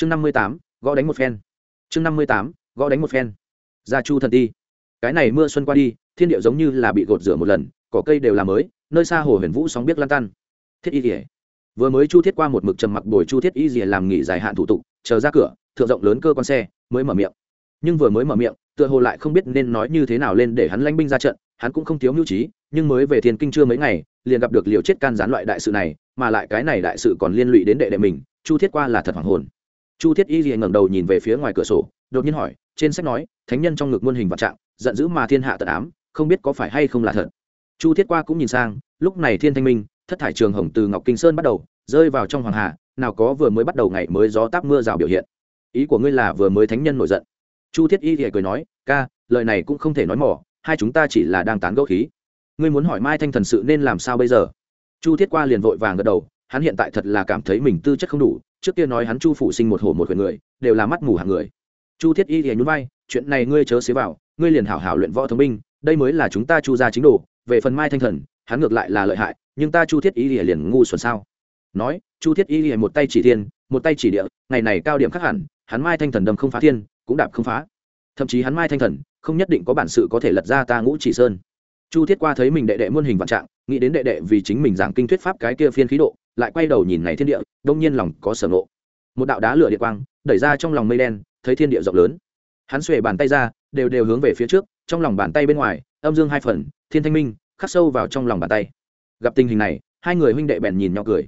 chương năm mươi tám, gõ đánh một phen. Chương năm mươi tám, gõ đánh một phen. Gia chu thần ti. Cái này mưa xuân qua đi, thiên điệu giống như là bị gột rửa một lần, cỏ cây đều là mới, nơi xa hồ huyền vũ sóng biết lan tan thiết y rỉa vừa mới chu thiết qua một mực trầm mặc bồi chu thiết y rỉa làm nghỉ dài hạn thủ tục, chờ ra cửa, thượng rộng lớn cơ con xe, mới mở miệng. Nhưng vừa mới mở miệng, tựa hồ lại không biết nên nói như thế nào lên để hắn lanh binh ra trận, hắn cũng không thiếu mưu trí, nhưng mới về thiên kinh chưa mấy ngày, liền gặp được liều chết can gián loại đại sự này, mà lại cái này đại sự còn liên lụy đến đệ đệ mình, chu thiết qua là thật hoàng hồn chu thiết y liền ngẩng đầu nhìn về phía ngoài cửa sổ, đột nhiên hỏi, trên sách nói, thánh nhân trong ngực muôn hình vạn trạng, giận dữ mà thiên hạ tận ám, không biết có phải hay không là thật. Chu thiết qua cũng nhìn sang, lúc này thiên thanh minh, thất thải trường hồng từ ngọc kinh sơn bắt đầu, rơi vào trong hoàng hà nào có vừa mới bắt đầu ngày mới gió táp mưa rào biểu hiện. Ý của ngươi là vừa mới thánh nhân nổi giận. Chu thiết y thì cười nói, ca, lời này cũng không thể nói mỏ, hai chúng ta chỉ là đang tán gẫu khí. Ngươi muốn hỏi mai thanh thần sự nên làm sao bây giờ? Chu thiết qua liền vội vàng gật đầu, hắn hiện tại thật là cảm thấy mình tư chất không đủ trước kia nói hắn chu phủ sinh một hổ một quyền người, đều là mắt mù hàng người. Chu thiết y thì nhún vai, chuyện này ngươi chớ xế vào, ngươi liền hảo hảo luyện võ thống binh, đây mới là chúng ta chu gia chính đồ, về phần mai thanh thần, hắn ngược lại là lợi hại, nhưng ta chu thiết y thì liền ngu xuẩn sao? Nói, chu thiết y thì một tay chỉ thiên, một tay chỉ địa, ngày này cao điểm khác hẳn, hắn mai thanh thần đâm không phá thiên, cũng đạp không phá. Thậm chí hắn mai thanh thần, không nhất định có bản sự có thể lật ra ta ngũ chỉ sơn chu thiết qua thấy mình đệ đệ muôn hình vạn trạng, nghĩ đến đệ đệ vì chính mình giảng kinh thuyết pháp cái kia phiên khí độ, lại quay đầu nhìn này thiên địa, đông nhiên lòng có sở ngộ. Một đạo đá lửa điện quang, đẩy ra trong lòng mây đen, thấy thiên địa rộng lớn. Hắn xuề bàn tay ra, đều đều hướng về phía trước, trong lòng bàn tay bên ngoài, âm dương hai phần, thiên thanh minh, khắc sâu vào trong lòng bàn tay. Gặp tình hình này, hai người huynh đệ bèn nhìn nhau cười.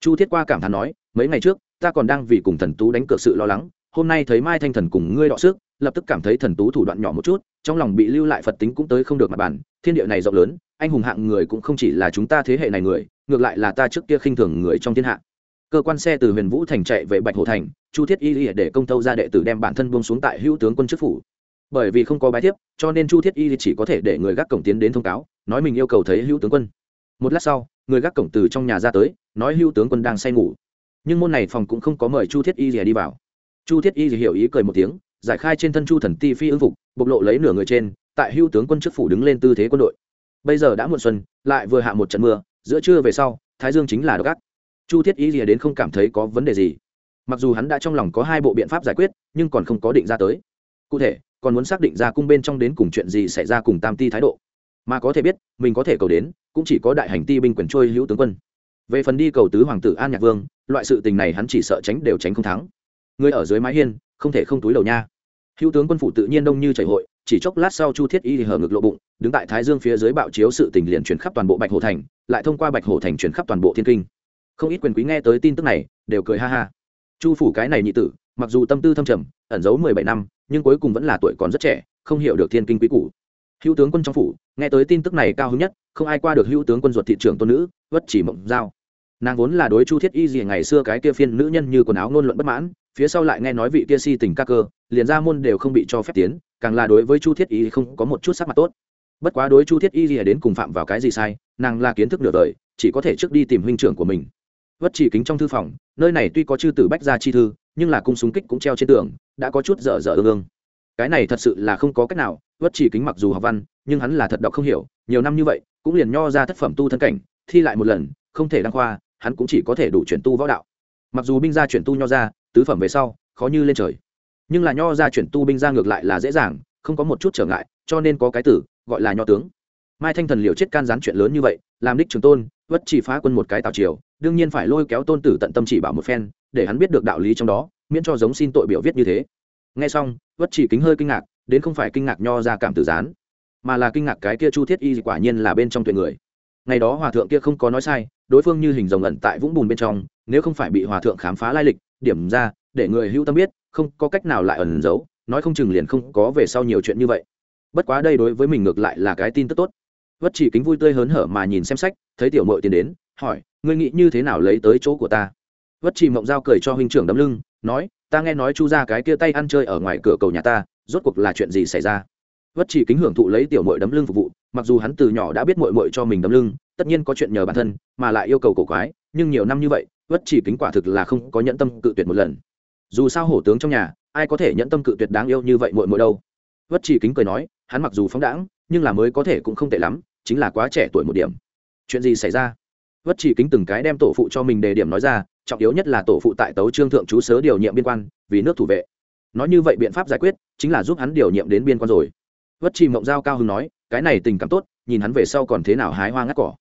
Chu thiết qua cảm thán nói, mấy ngày trước, ta còn đang vì cùng thần tú đánh cược sự lo lắng, hôm nay thấy mai thanh thần cùng ngươi đọ sức lập tức cảm thấy thần tú thủ đoạn nhỏ một chút, trong lòng bị lưu lại phật tính cũng tới không được mặt bàn, thiên địa này rộng lớn, anh hùng hạng người cũng không chỉ là chúng ta thế hệ này người, ngược lại là ta trước kia khinh thường người trong thiên hạ. Cơ quan xe từ huyền vũ thành chạy về bạch hồ thành, chu thiết y lìa để công tâu ra đệ tử đem bản thân buông xuống tại hữu tướng quân chức phủ. Bởi vì không có bái thiếp, cho nên chu thiết y chỉ có thể để người gác cổng tiến đến thông cáo, nói mình yêu cầu thấy hữu tướng quân. Một lát sau, người gác cổng từ trong nhà ra tới, nói hữu tướng quân đang say ngủ. Nhưng môn này phòng cũng không có mời chu thiết y lìa đi vào. Chu thiết y hiểu ý cười một tiếng giải khai trên thân chu thần ti phi ứng phục, bộc lộ lấy nửa người trên, tại hưu tướng quân chức phủ đứng lên tư thế quân đội. Bây giờ đã muộn xuân, lại vừa hạ một trận mưa, giữa trưa về sau, thái dương chính là đ ộ chu thiết y rìa đến không cảm thấy có vấn đề gì. Mặc dù hắn đã trong lòng có hai bộ biện pháp giải quyết, nhưng còn không có định ra tới. Cụ thể, còn muốn xác định ra cung bên trong đến cùng chuyện gì xảy ra cùng tam ti thái độ. Mà có thể biết, mình có thể cầu đến, cũng chỉ có đại hành ti binh quyền trôi hữu tướng quân. Về phần đi cầu tứ hoàng tử an nhạc vương, loại sự tình này hắn chỉ sợ tránh đều tránh không thắng. Người ở dưới mái hiên không thể không túi đầu nha. Hữu tướng quân phủ tự nhiên đông như chảy hội, chỉ chốc lát sau chu thiết y thì hở ngực lộ bụng, đứng tại thái dương phía dưới bạo chiếu sự tình liền chuyển khắp toàn bộ bạch hồ thành, lại thông qua bạch hồ thành chuyển khắp toàn bộ thiên kinh. Không ít quyền quý nghe tới tin tức này, đều cười ha ha. Chu phủ cái này nhị tử, mặc dù tâm tư thâm trầm, ẩn giấu mười bảy năm, nhưng cuối cùng vẫn là tuổi còn rất trẻ, không hiểu được thiên kinh quý cũ hữu tướng quân trong phủ, nghe tới tin tức này cao hứng nhất, không ai qua được hữu tướng quân ruột thị trưởng tôn nữ, vất chỉ mộng giao nàng vốn là đối chu thiết y gì ngày xưa cái kia phiên nữ nhân như quần áo ngôn luận bất mãn phía sau lại nghe nói vị kia si tình ca cơ, liền ra môn đều không bị cho phép tiến, càng là đối với chu thiết y không có một chút sắc mặt tốt. Bất quá đối chu thiết y lìa đến cùng phạm vào cái gì sai, nàng là kiến thức nửa đời, chỉ có thể trước đi tìm huynh trưởng của mình. Vất chỉ kính trong thư phòng, nơi này tuy có chư tử bách gia chi thư, nhưng là cung súng kích cũng treo trên tường, đã có chút dở dở ương ương. Cái này thật sự là không có cách nào, vất chỉ kính mặc dù học văn, nhưng hắn là thật đọc không hiểu, nhiều năm như vậy, cũng liền nho ra thất phẩm tu thân cảnh, thi lại một lần, không thể đăng khoa, hắn cũng chỉ có thể đủ chuyển tu võ đạo. Mặc dù binh gia chuyển tu nho ra tứ phẩm về sau, khó như lên trời. Nhưng là nho ra chuyển tu binh ra ngược lại là dễ dàng, không có một chút trở ngại, cho nên có cái tử, gọi là nho tướng. Mai thanh thần liều chết can gián chuyện lớn như vậy, làm đích trường tôn, vất chỉ phá quân một cái tào triều, đương nhiên phải lôi kéo tôn tử tận tâm chỉ bảo một phen, để hắn biết được đạo lý trong đó, miễn cho giống xin tội biểu viết như thế. Nghe xong, vất chỉ kính hơi kinh ngạc, đến không phải kinh ngạc nho ra cảm tử gián, mà là kinh ngạc cái kia chu thiết y quả nhiên là bên trong tuệ người. Ngày đó hòa thượng kia không có nói sai, đối phương như hình rồng ẩn tại vũng bùn bên trong nếu không phải bị hòa thượng khám phá lai lịch, điểm ra, để người hữu tâm biết, không có cách nào lại ẩn giấu, nói không chừng liền không có về sau nhiều chuyện như vậy. Bất quá đây đối với mình ngược lại là cái tin tức tốt. Vất chỉ kính vui tươi hớn hở mà nhìn xem sách, thấy tiểu mội tiến đến, hỏi, ngươi nghĩ như thế nào lấy tới chỗ của ta? Vất chỉ mộng giao cười cho huynh trưởng đấm lưng, nói, ta nghe nói chu ra cái kia tay ăn chơi ở ngoài cửa cầu nhà ta, rốt cuộc là chuyện gì xảy ra? Vất chỉ kính hưởng thụ lấy tiểu mội đấm lưng phục vụ, mặc dù hắn từ nhỏ đã biết mội mội cho mình đấm lưng, tất nhiên có chuyện nhờ bản thân, mà lại yêu cầu cổ quái, nhưng nhiều năm như vậy vất chỉ kính quả thực là không có nhẫn tâm cự tuyệt một lần. Dù sao hổ tướng trong nhà, ai có thể nhẫn tâm cự tuyệt đáng yêu như vậy mội mội đâu. Vất chỉ kính cười nói, hắn mặc dù phóng đãng, nhưng là mới có thể cũng không tệ lắm, chính là quá trẻ tuổi một điểm. Chuyện gì xảy ra? Vất chỉ kính từng cái đem tổ phụ cho mình đề điểm nói ra, trọng yếu nhất là tổ phụ tại tấu trương thượng chú sớ điều nhiệm biên quan, vì nước thủ vệ. Nói như vậy biện pháp giải quyết, chính là giúp hắn điều nhiệm đến biên quan rồi. Vất chỉ mộng giao cao hưng nói, cái này tình cảm tốt, nhìn hắn về sau còn thế nào hái hoa ngắt cỏ.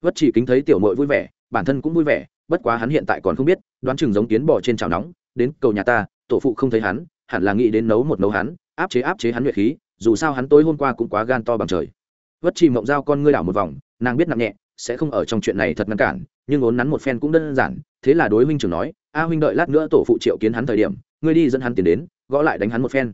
Vất chỉ kính thấy tiểu mội vui vẻ, bản thân cũng vui vẻ bất quá hắn hiện tại còn không biết, đoán chừng giống kiến bò trên chảo nóng, đến cầu nhà ta, tổ phụ không thấy hắn, hẳn là nghĩ đến nấu một nấu hắn, áp chế áp chế hắn nhuệ khí, dù sao hắn tối hôm qua cũng quá gan to bằng trời. Vất chỉ mộng giao con ngươi đảo một vòng, nàng biết nặng nhẹ, sẽ không ở trong chuyện này thật ngăn cản, nhưng ốn nắn một phen cũng đơn giản, thế là đối huynh trưởng nói, a huynh đợi lát nữa tổ phụ triệu kiến hắn thời điểm, ngươi đi dẫn hắn tiền đến, gõ lại đánh hắn một phen.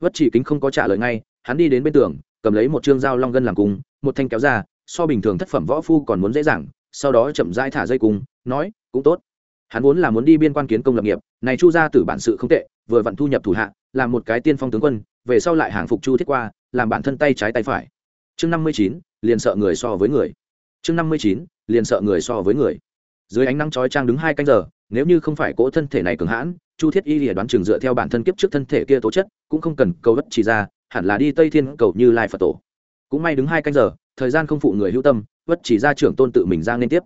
Vất chỉ kính không có trả lời ngay, hắn đi đến bên tường, cầm lấy một chương dao long gân làm cung, một thanh kéo ra, so bình thường thất phẩm võ phu còn muốn dễ dàng sau đó chậm rãi thả dây cung, nói, cũng tốt. Hắn vốn là muốn đi biên quan kiến công lập nghiệp, này chu ra từ bản sự không tệ, vừa vặn thu nhập thủ hạ làm một cái tiên phong tướng quân, về sau lại hàng phục chu thiết qua, làm bản thân tay trái tay phải. Chương năm mươi chín, liền sợ người so với người. Chương năm mươi chín, liền sợ người so với người. Dưới ánh nắng chói trang đứng hai canh giờ, nếu như không phải cỗ thân thể này cường hãn, chu thiết y lìa đoán chừng dựa theo bản thân kiếp trước thân thể kia tố chất, cũng không cần cầu đất chỉ ra, hẳn là đi tây thiên cầu như lai phật tổ. Cũng may đứng hai canh giờ thời gian không phụ người hữu tâm, vất chỉ ra trưởng tôn tự mình ra liên tiếp.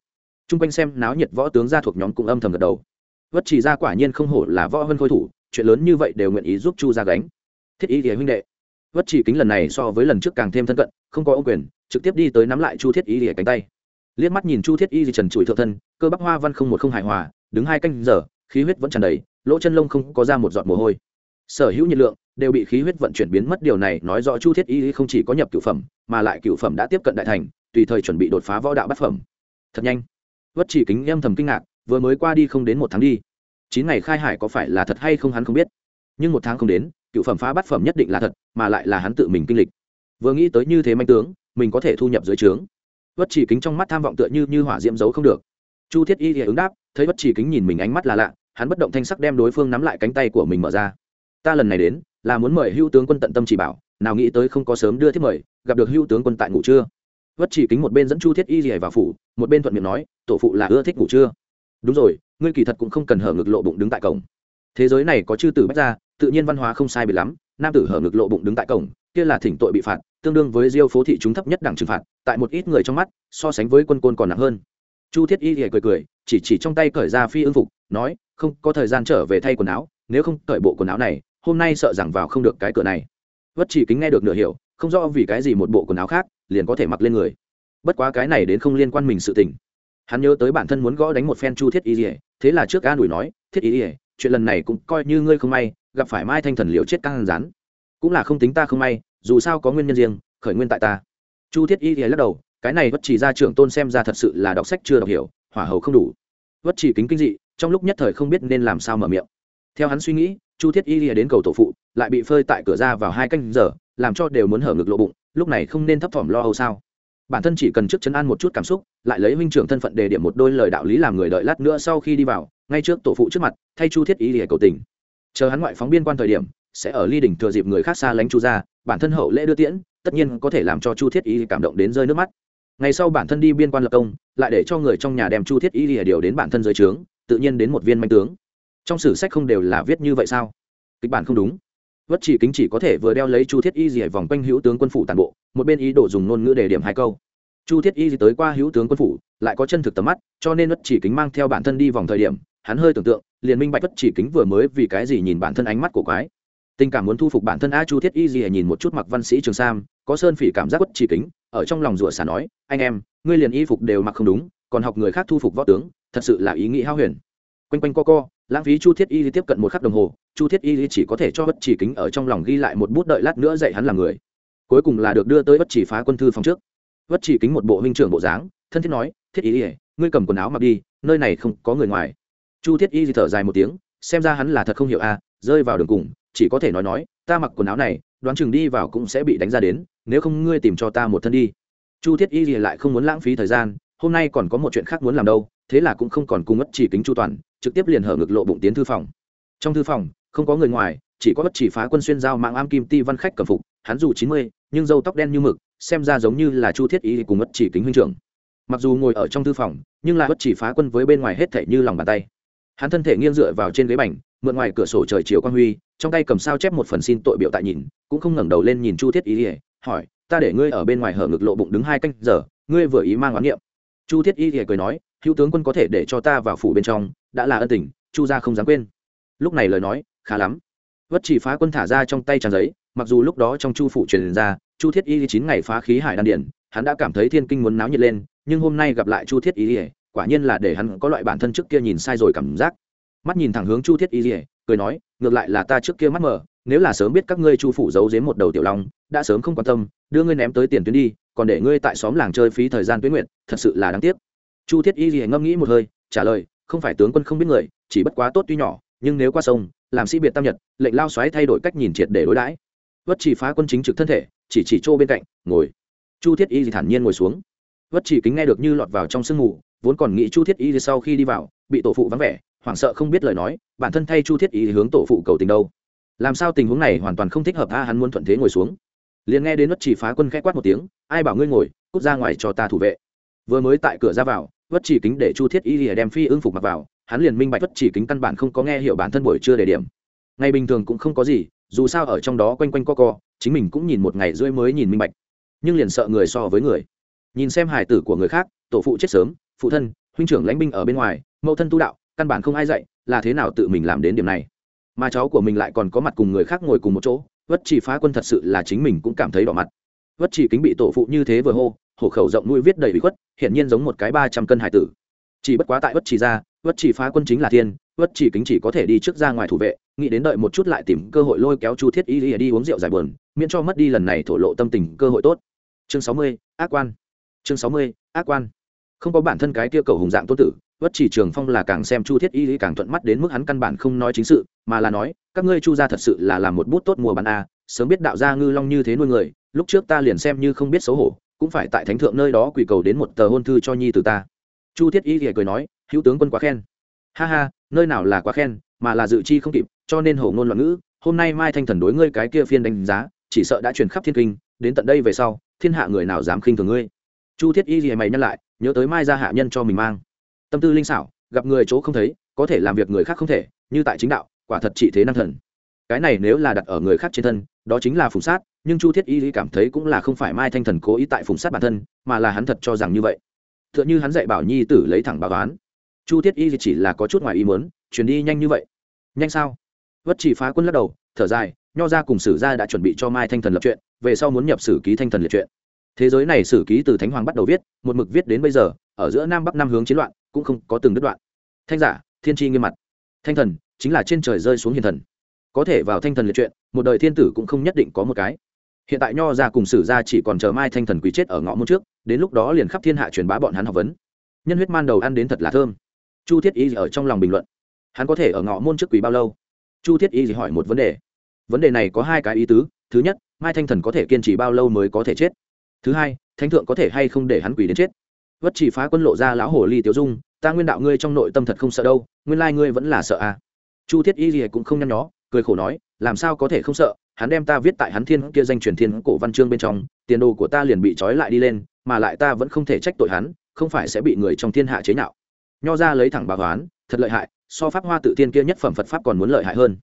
T r u n g quanh xem náo nhiệt võ tướng ra thuộc nhóm cũng âm thầm gật đầu. Vất chỉ ra quả nhiên không hổ là võ hơn khôi thủ, chuyện lớn như vậy đều nguyện ý giúp chu ra gánh. Thiết y thì huynh đệ, vất chỉ kính lần này so với lần trước càng thêm thân cận, không có ô quyền, trực tiếp đi tới nắm lại chu thiết y thì cánh tay. Liếc mắt nhìn chu thiết y thì trần trụi thượng thân, cơ bắp hoa văn không một không hài hòa, đứng hai canh giờ, khí huyết vẫn tràn đầy, lỗ chân lông không có ra một giọt mồ hôi. Sở hữu nhiệt lượng đều bị khí huyết vận chuyển biến mất. Điều này nói rõ chu thiết y không chỉ có nhập cựu phẩm, mà lại cựu phẩm đã tiếp cận đại thành, tùy thời chuẩn bị đột phá võ đạo bát phẩm. Thật nhanh. Vất chỉ kính em thầm kinh ngạc, vừa mới qua đi không đến một tháng đi. Chín ngày khai hải có phải là thật hay không hắn không biết. Nhưng một tháng không đến cựu phẩm phá bát phẩm nhất định là thật, mà lại là hắn tự mình kinh lịch. Vừa nghĩ tới như thế manh tướng, mình có thể thu nhập dưới trướng. Vất chỉ kính trong mắt tham vọng tựa như như hỏa diễm giấu không được. Chu thiết y thì ứng đáp, thấy vất chỉ kính nhìn mình ánh mắt là lạ, hắn bất động thanh sắc đem đối phương nắm lại cánh tay của mình mở ra. Ta lần này đến là muốn mời hưu tướng quân tận tâm chỉ bảo, nào nghĩ tới không có sớm đưa thiết mời, gặp được hưu tướng quân tại ngủ trưa. Vất chỉ kính một bên dẫn chu thiết y rỉa vào phủ, một bên thuận miệng nói, tổ phụ là ưa thích ngủ trưa. Đúng rồi, ngươi kỳ thật cũng không cần hở ngực lộ bụng đứng tại cổng. Thế giới này có chư tử bách ra tự nhiên văn hóa không sai bị lắm, nam tử hở ngực lộ bụng đứng tại cổng, kia là thỉnh tội bị phạt, tương đương với diêu phố thị chúng thấp nhất đẳng trừng phạt, tại một ít người trong mắt, so sánh với quân côn còn nặng hơn. Chu thiết y rỉa cười cười, chỉ chỉ trong tay cởi ra phi ưng phục, nói, không, có thời gian trở về thay quần áo, nếu không cởi bộ quần áo này hôm nay sợ rằng vào không được cái cửa này. Vất chỉ kính nghe được nửa hiểu, không rõ vì cái gì một bộ quần áo khác liền có thể mặc lên người. Bất quá cái này đến không liên quan mình sự tình. Hắn nhớ tới bản thân muốn gõ đánh một phen chu thiết y ỉa thế là trước ga ủi nói, thiết y ỉa chuyện lần này cũng coi như ngươi không may, gặp phải mai thanh thần liễu chết căng rán cũng là không tính ta không may, dù sao có nguyên nhân riêng, khởi nguyên tại ta. Chu thiết y ỉa lắc đầu, cái này vất chỉ ra trưởng tôn xem ra thật sự là đọc sách chưa đọc hiểu, hỏa hầu không đủ. Vất chỉ kính kinh dị, trong lúc nhất thời không biết nên làm sao mở miệng. Theo hắn suy nghĩ chu thiết y lìa đến cầu tổ phụ, lại bị phơi tại cửa ra vào hai canh giờ, làm cho đều muốn hở ngực lộ bụng, lúc này không nên thấp thỏm lo âu sao? Bản thân chỉ cần trước chấn an một chút cảm xúc, lại lấy huynh trưởng thân phận đề điểm một đôi lời đạo lý làm người đợi lát nữa sau khi đi vào, ngay trước tổ phụ trước mặt, thay chu thiết y lìa cầu tình. Chờ hắn ngoại phóng biên quan thời điểm, sẽ ở ly đỉnh thừa dịp người khác xa lánh chu ra, bản thân hậu lễ đưa tiễn, tất nhiên có thể làm cho chu thiết y cảm động đến rơi nước mắt. Ngày sau bản thân đi biên quan lập công, lại để cho người trong nhà đem chu thiết y lìa điều đến bản thân dưới trướng, tự nhiên đến một viên manh tướng trong sử sách không đều là viết như vậy sao? Kịch bản không đúng. Vất chỉ kính chỉ có thể vừa đeo lấy chu thiết y dì vòng quanh hữu tướng quân phủ tàn bộ, một bên ý đồ dùng ngôn ngữ để điểm hai câu. Chu thiết y dì tới qua hữu tướng quân phủ, lại có chân thực tầm mắt, cho nên vất chỉ kính mang theo bản thân đi vòng thời điểm, hắn hơi tưởng tượng, liền minh bạch vất chỉ kính vừa mới vì cái gì nhìn bản thân ánh mắt của quái. Tình cảm muốn thu phục bản thân a chu thiết y gì nhìn một chút mặc văn sĩ trường sam, có sơn phỉ cảm giác vất chỉ kính, ở trong lòng rủa xả nói, anh em, ngươi liền y phục đều mặc không đúng, còn học người khác thu phục võ tướng, thật sự là ý nghĩ hao huyền. Quanh quanh co co lãng phí chu thiết y tiếp cận một khắc đồng hồ, chu thiết y chỉ có thể cho bất chỉ kính ở trong lòng ghi lại một bút đợi lát nữa dạy hắn làm người. Cuối cùng là được đưa tới bất chỉ phá quân thư phòng trước. Bất chỉ kính một bộ huynh trưởng bộ dáng, thân thiết nói, thiết y ngươi cầm quần áo mặc đi, nơi này không có người ngoài. Chu thiết y thở dài một tiếng, xem ra hắn là thật không hiểu a, rơi vào đường cùng, chỉ có thể nói nói, ta mặc quần áo này, đoán chừng đi vào cũng sẽ bị đánh ra đến, nếu không ngươi tìm cho ta một thân đi. Chu thiết y lại không muốn lãng phí thời gian, hôm nay còn có một chuyện khác muốn làm đâu, thế là cũng không còn cung ất chỉ kính chu toàn trực tiếp liền hở ngực lộ bụng tiến thư phòng. Trong thư phòng, không có người ngoài, chỉ có bất chỉ phá quân xuyên giao mạng am kim ti văn khách cầm phục, hắn dù chín mươi, nhưng râu tóc đen như mực, xem ra giống như là chu thiết ý cùng bất chỉ kính huynh trưởng. Mặc dù ngồi ở trong thư phòng, nhưng lại bất chỉ phá quân với bên ngoài hết thể như lòng bàn tay. Hắn thân thể nghiêng dựa vào trên ghế bành, mượn ngoài cửa sổ trời chiều quang huy, trong tay cầm sao chép một phần xin tội biểu tại nhìn, cũng không ngẩng đầu lên nhìn chu thiết ý ỉa hỏi, ta để ngươi ở bên ngoài hở ngực lộ bụng đứng hai canh giờ, ngươi vừa ý mang oán niệm chu thiết y thì cười nói, hữu tướng quân có thể để cho ta vào phủ bên trong, đã là ân tình, chu gia không dám quên. Lúc này lời nói, khá lắm. Vất chỉ phá quân thả ra trong tay trang giấy, mặc dù lúc đó trong chu phủ truyền ra, chu thiết y chín ngày phá khí hải đan điển, hắn đã cảm thấy thiên kinh muốn náo nhiệt lên, nhưng hôm nay gặp lại chu thiết y quả nhiên là để hắn có loại bản thân trước kia nhìn sai rồi cảm giác. Mắt nhìn thẳng hướng chu thiết y cười nói, ngược lại là ta trước kia mắt mờ nếu là sớm biết các ngươi chu phủ giấu giếm một đầu tiểu long, đã sớm không quan tâm, đưa ngươi ném tới tiền tuyến đi, còn để ngươi tại xóm làng chơi phí thời gian tuyến nguyện, thật sự là đáng tiếc. Chu thiết y gì ngâm nghĩ một hơi, trả lời, không phải tướng quân không biết người, chỉ bất quá tốt tuy nhỏ, nhưng nếu qua sông, làm sĩ biệt tam nhật, lệnh lao xoáy thay đổi cách nhìn triệt để đối đãi. Vất chỉ phá quân chính trực thân thể, chỉ chỉ chỗ bên cạnh, ngồi. Chu thiết y gì thản nhiên ngồi xuống. Vất chỉ kính nghe được như lọt vào trong sương mù, vốn còn nghĩ chu thiết y gì sau khi đi vào, bị tổ phụ vắng vẻ, hoảng sợ không biết lời nói, bản thân thay chu thiết y hướng tổ phụ cầu tình đâu làm sao tình huống này hoàn toàn không thích hợp a, hắn muốn thuận thế ngồi xuống. Liền nghe đến vất chỉ phá quân khẽ quát một tiếng, ai bảo ngươi ngồi, cút ra ngoài cho ta thủ vệ. Vừa mới tại cửa ra vào, vất chỉ kính để chu thiết y lìa đem phi ưng phục mặc vào, hắn liền minh bạch vất chỉ kính căn bản không có nghe hiểu bản thân buổi chưa để điểm. Ngày bình thường cũng không có gì, dù sao ở trong đó quanh quanh co co, chính mình cũng nhìn một ngày rưỡi mới nhìn minh bạch. Nhưng liền sợ người so với người. Nhìn xem hài tử của người khác, tổ phụ chết sớm, phụ thân, huynh trưởng lãnh binh ở bên ngoài, mẫu thân tu đạo, căn bản không ai dạy, là thế nào tự mình làm đến điểm này mà cháu của mình lại còn có mặt cùng người khác ngồi cùng một chỗ vất chỉ phá quân thật sự là chính mình cũng cảm thấy đỏ mặt. Vất chỉ kính bị tổ phụ như thế vừa hô hổ khẩu rộng nuôi viết đầy bị khuất hiện nhiên giống một cái ba trăm cân hải tử. Chỉ bất quá tại vất chỉ ra vất chỉ phá quân chính là thiên vất chỉ kính chỉ có thể đi trước ra ngoài thủ vệ nghĩ đến đợi một chút lại tìm cơ hội lôi kéo chu thiết y đi, đi uống rượu giải buồn miễn cho mất đi lần này thổ lộ tâm tình cơ hội tốt. Chương sáu mươi ác quan. Chương sáu mươi ác quan. Không có bản thân cái kia cầu hùng dạng tôn tử vất chỉ trường phong là càng xem chu thiết y càng thuận mắt đến mức hắn căn bản không nói chính sự, mà là nói, các ngươi chu gia thật sự là làm một bút tốt mùa bán a, sớm biết đạo gia ngư long như thế nuôi người, lúc trước ta liền xem như không biết xấu hổ, cũng phải tại thánh thượng nơi đó quỳ cầu đến một tờ hôn thư cho nhi từ ta. Chu thiết y thì cười nói, hữu tướng quân quá khen. Ha ha, nơi nào là quá khen, mà là dự chi không kịp, cho nên hổ ngôn loạn ngữ, hôm nay mai thanh thần đối ngươi cái kia phiên đánh giá, chỉ sợ đã truyền khắp thiên kinh, đến tận đây về sau, thiên hạ người nào dám khinh thường ngươi? Chu thiết y gì mày nhắc lại, nhớ tới mai ra hạ nhân cho mình mang tâm tư linh xảo, gặp người chỗ không thấy, có thể làm việc người khác không thể, như tại chính đạo, quả thật trị thế năng thần. Cái này nếu là đặt ở người khác trên thân, đó chính là phùng sát, nhưng chu thiết y cảm thấy cũng là không phải mai thanh thần cố ý tại phùng sát bản thân, mà là hắn thật cho rằng như vậy. T h ư ợ n h ư hắn dạy bảo nhi tử lấy thẳng báo toán. Chu thiết y chỉ là có chút ngoài ý muốn chuyển đi nhanh như vậy. Nhanh sao? Vất chỉ phá quân lắc đầu, thở dài, nho ra cùng sử gia đã chuẩn bị cho mai thanh thần lập chuyện, về sau muốn nhập sử ký thanh thần liệt chuyện. Thế giới này sử ký từ thánh hoàng bắt đầu viết, một mực viết đến bây giờ ở giữa nam bắc nam hướng chiến loạn, cũng không có từng đứt đoạn. Thanh giả, thiên tri nghiêm mặt. Thanh thần, chính là trên trời rơi xuống hiền thần. Có thể vào thanh thần liệt chuyện, một đời thiên tử cũng không nhất định có một cái. Hiện tại nho ra cùng sử ra chỉ còn chờ mai thanh thần quý chết ở ngõ môn trước, đến lúc đó liền khắp thiên hạ truyền bá bọn hắn học vấn. Nhân huyết man đầu ăn đến thật là thơm. Chu thiết y ở trong lòng bình luận. Hắn có thể ở ngõ môn trước quý bao lâu? Chu thiết y hỏi một vấn đề. Vấn đề này có hai cái ý tứ. Thứ nhất, mai thanh thần có thể kiên trì bao lâu mới có thể chết? Thứ hai, thánh thượng có thể hay không để hắn quỷ đến chết? Vất chỉ phá quân lộ ra lão hồ ly tiểu dung, ta nguyên đạo ngươi trong nội tâm thật không sợ đâu, nguyên lai ngươi vẫn là sợ à? Chu thiết y gì cũng không nhăn nhó, cười khổ nói, làm sao có thể không sợ, hắn đem ta viết tại hắn thiên kia danh truyền thiên cổ văn chương bên trong, tiền đồ của ta liền bị trói lại đi lên, mà lại ta vẫn không thể trách tội hắn, không phải sẽ bị người trong thiên hạ chế nhạo. Nho ra lấy thẳng bà đoán thật lợi hại, so pháp hoa tự tiên kia nhất phẩm phật pháp còn muốn lợi hại hơn.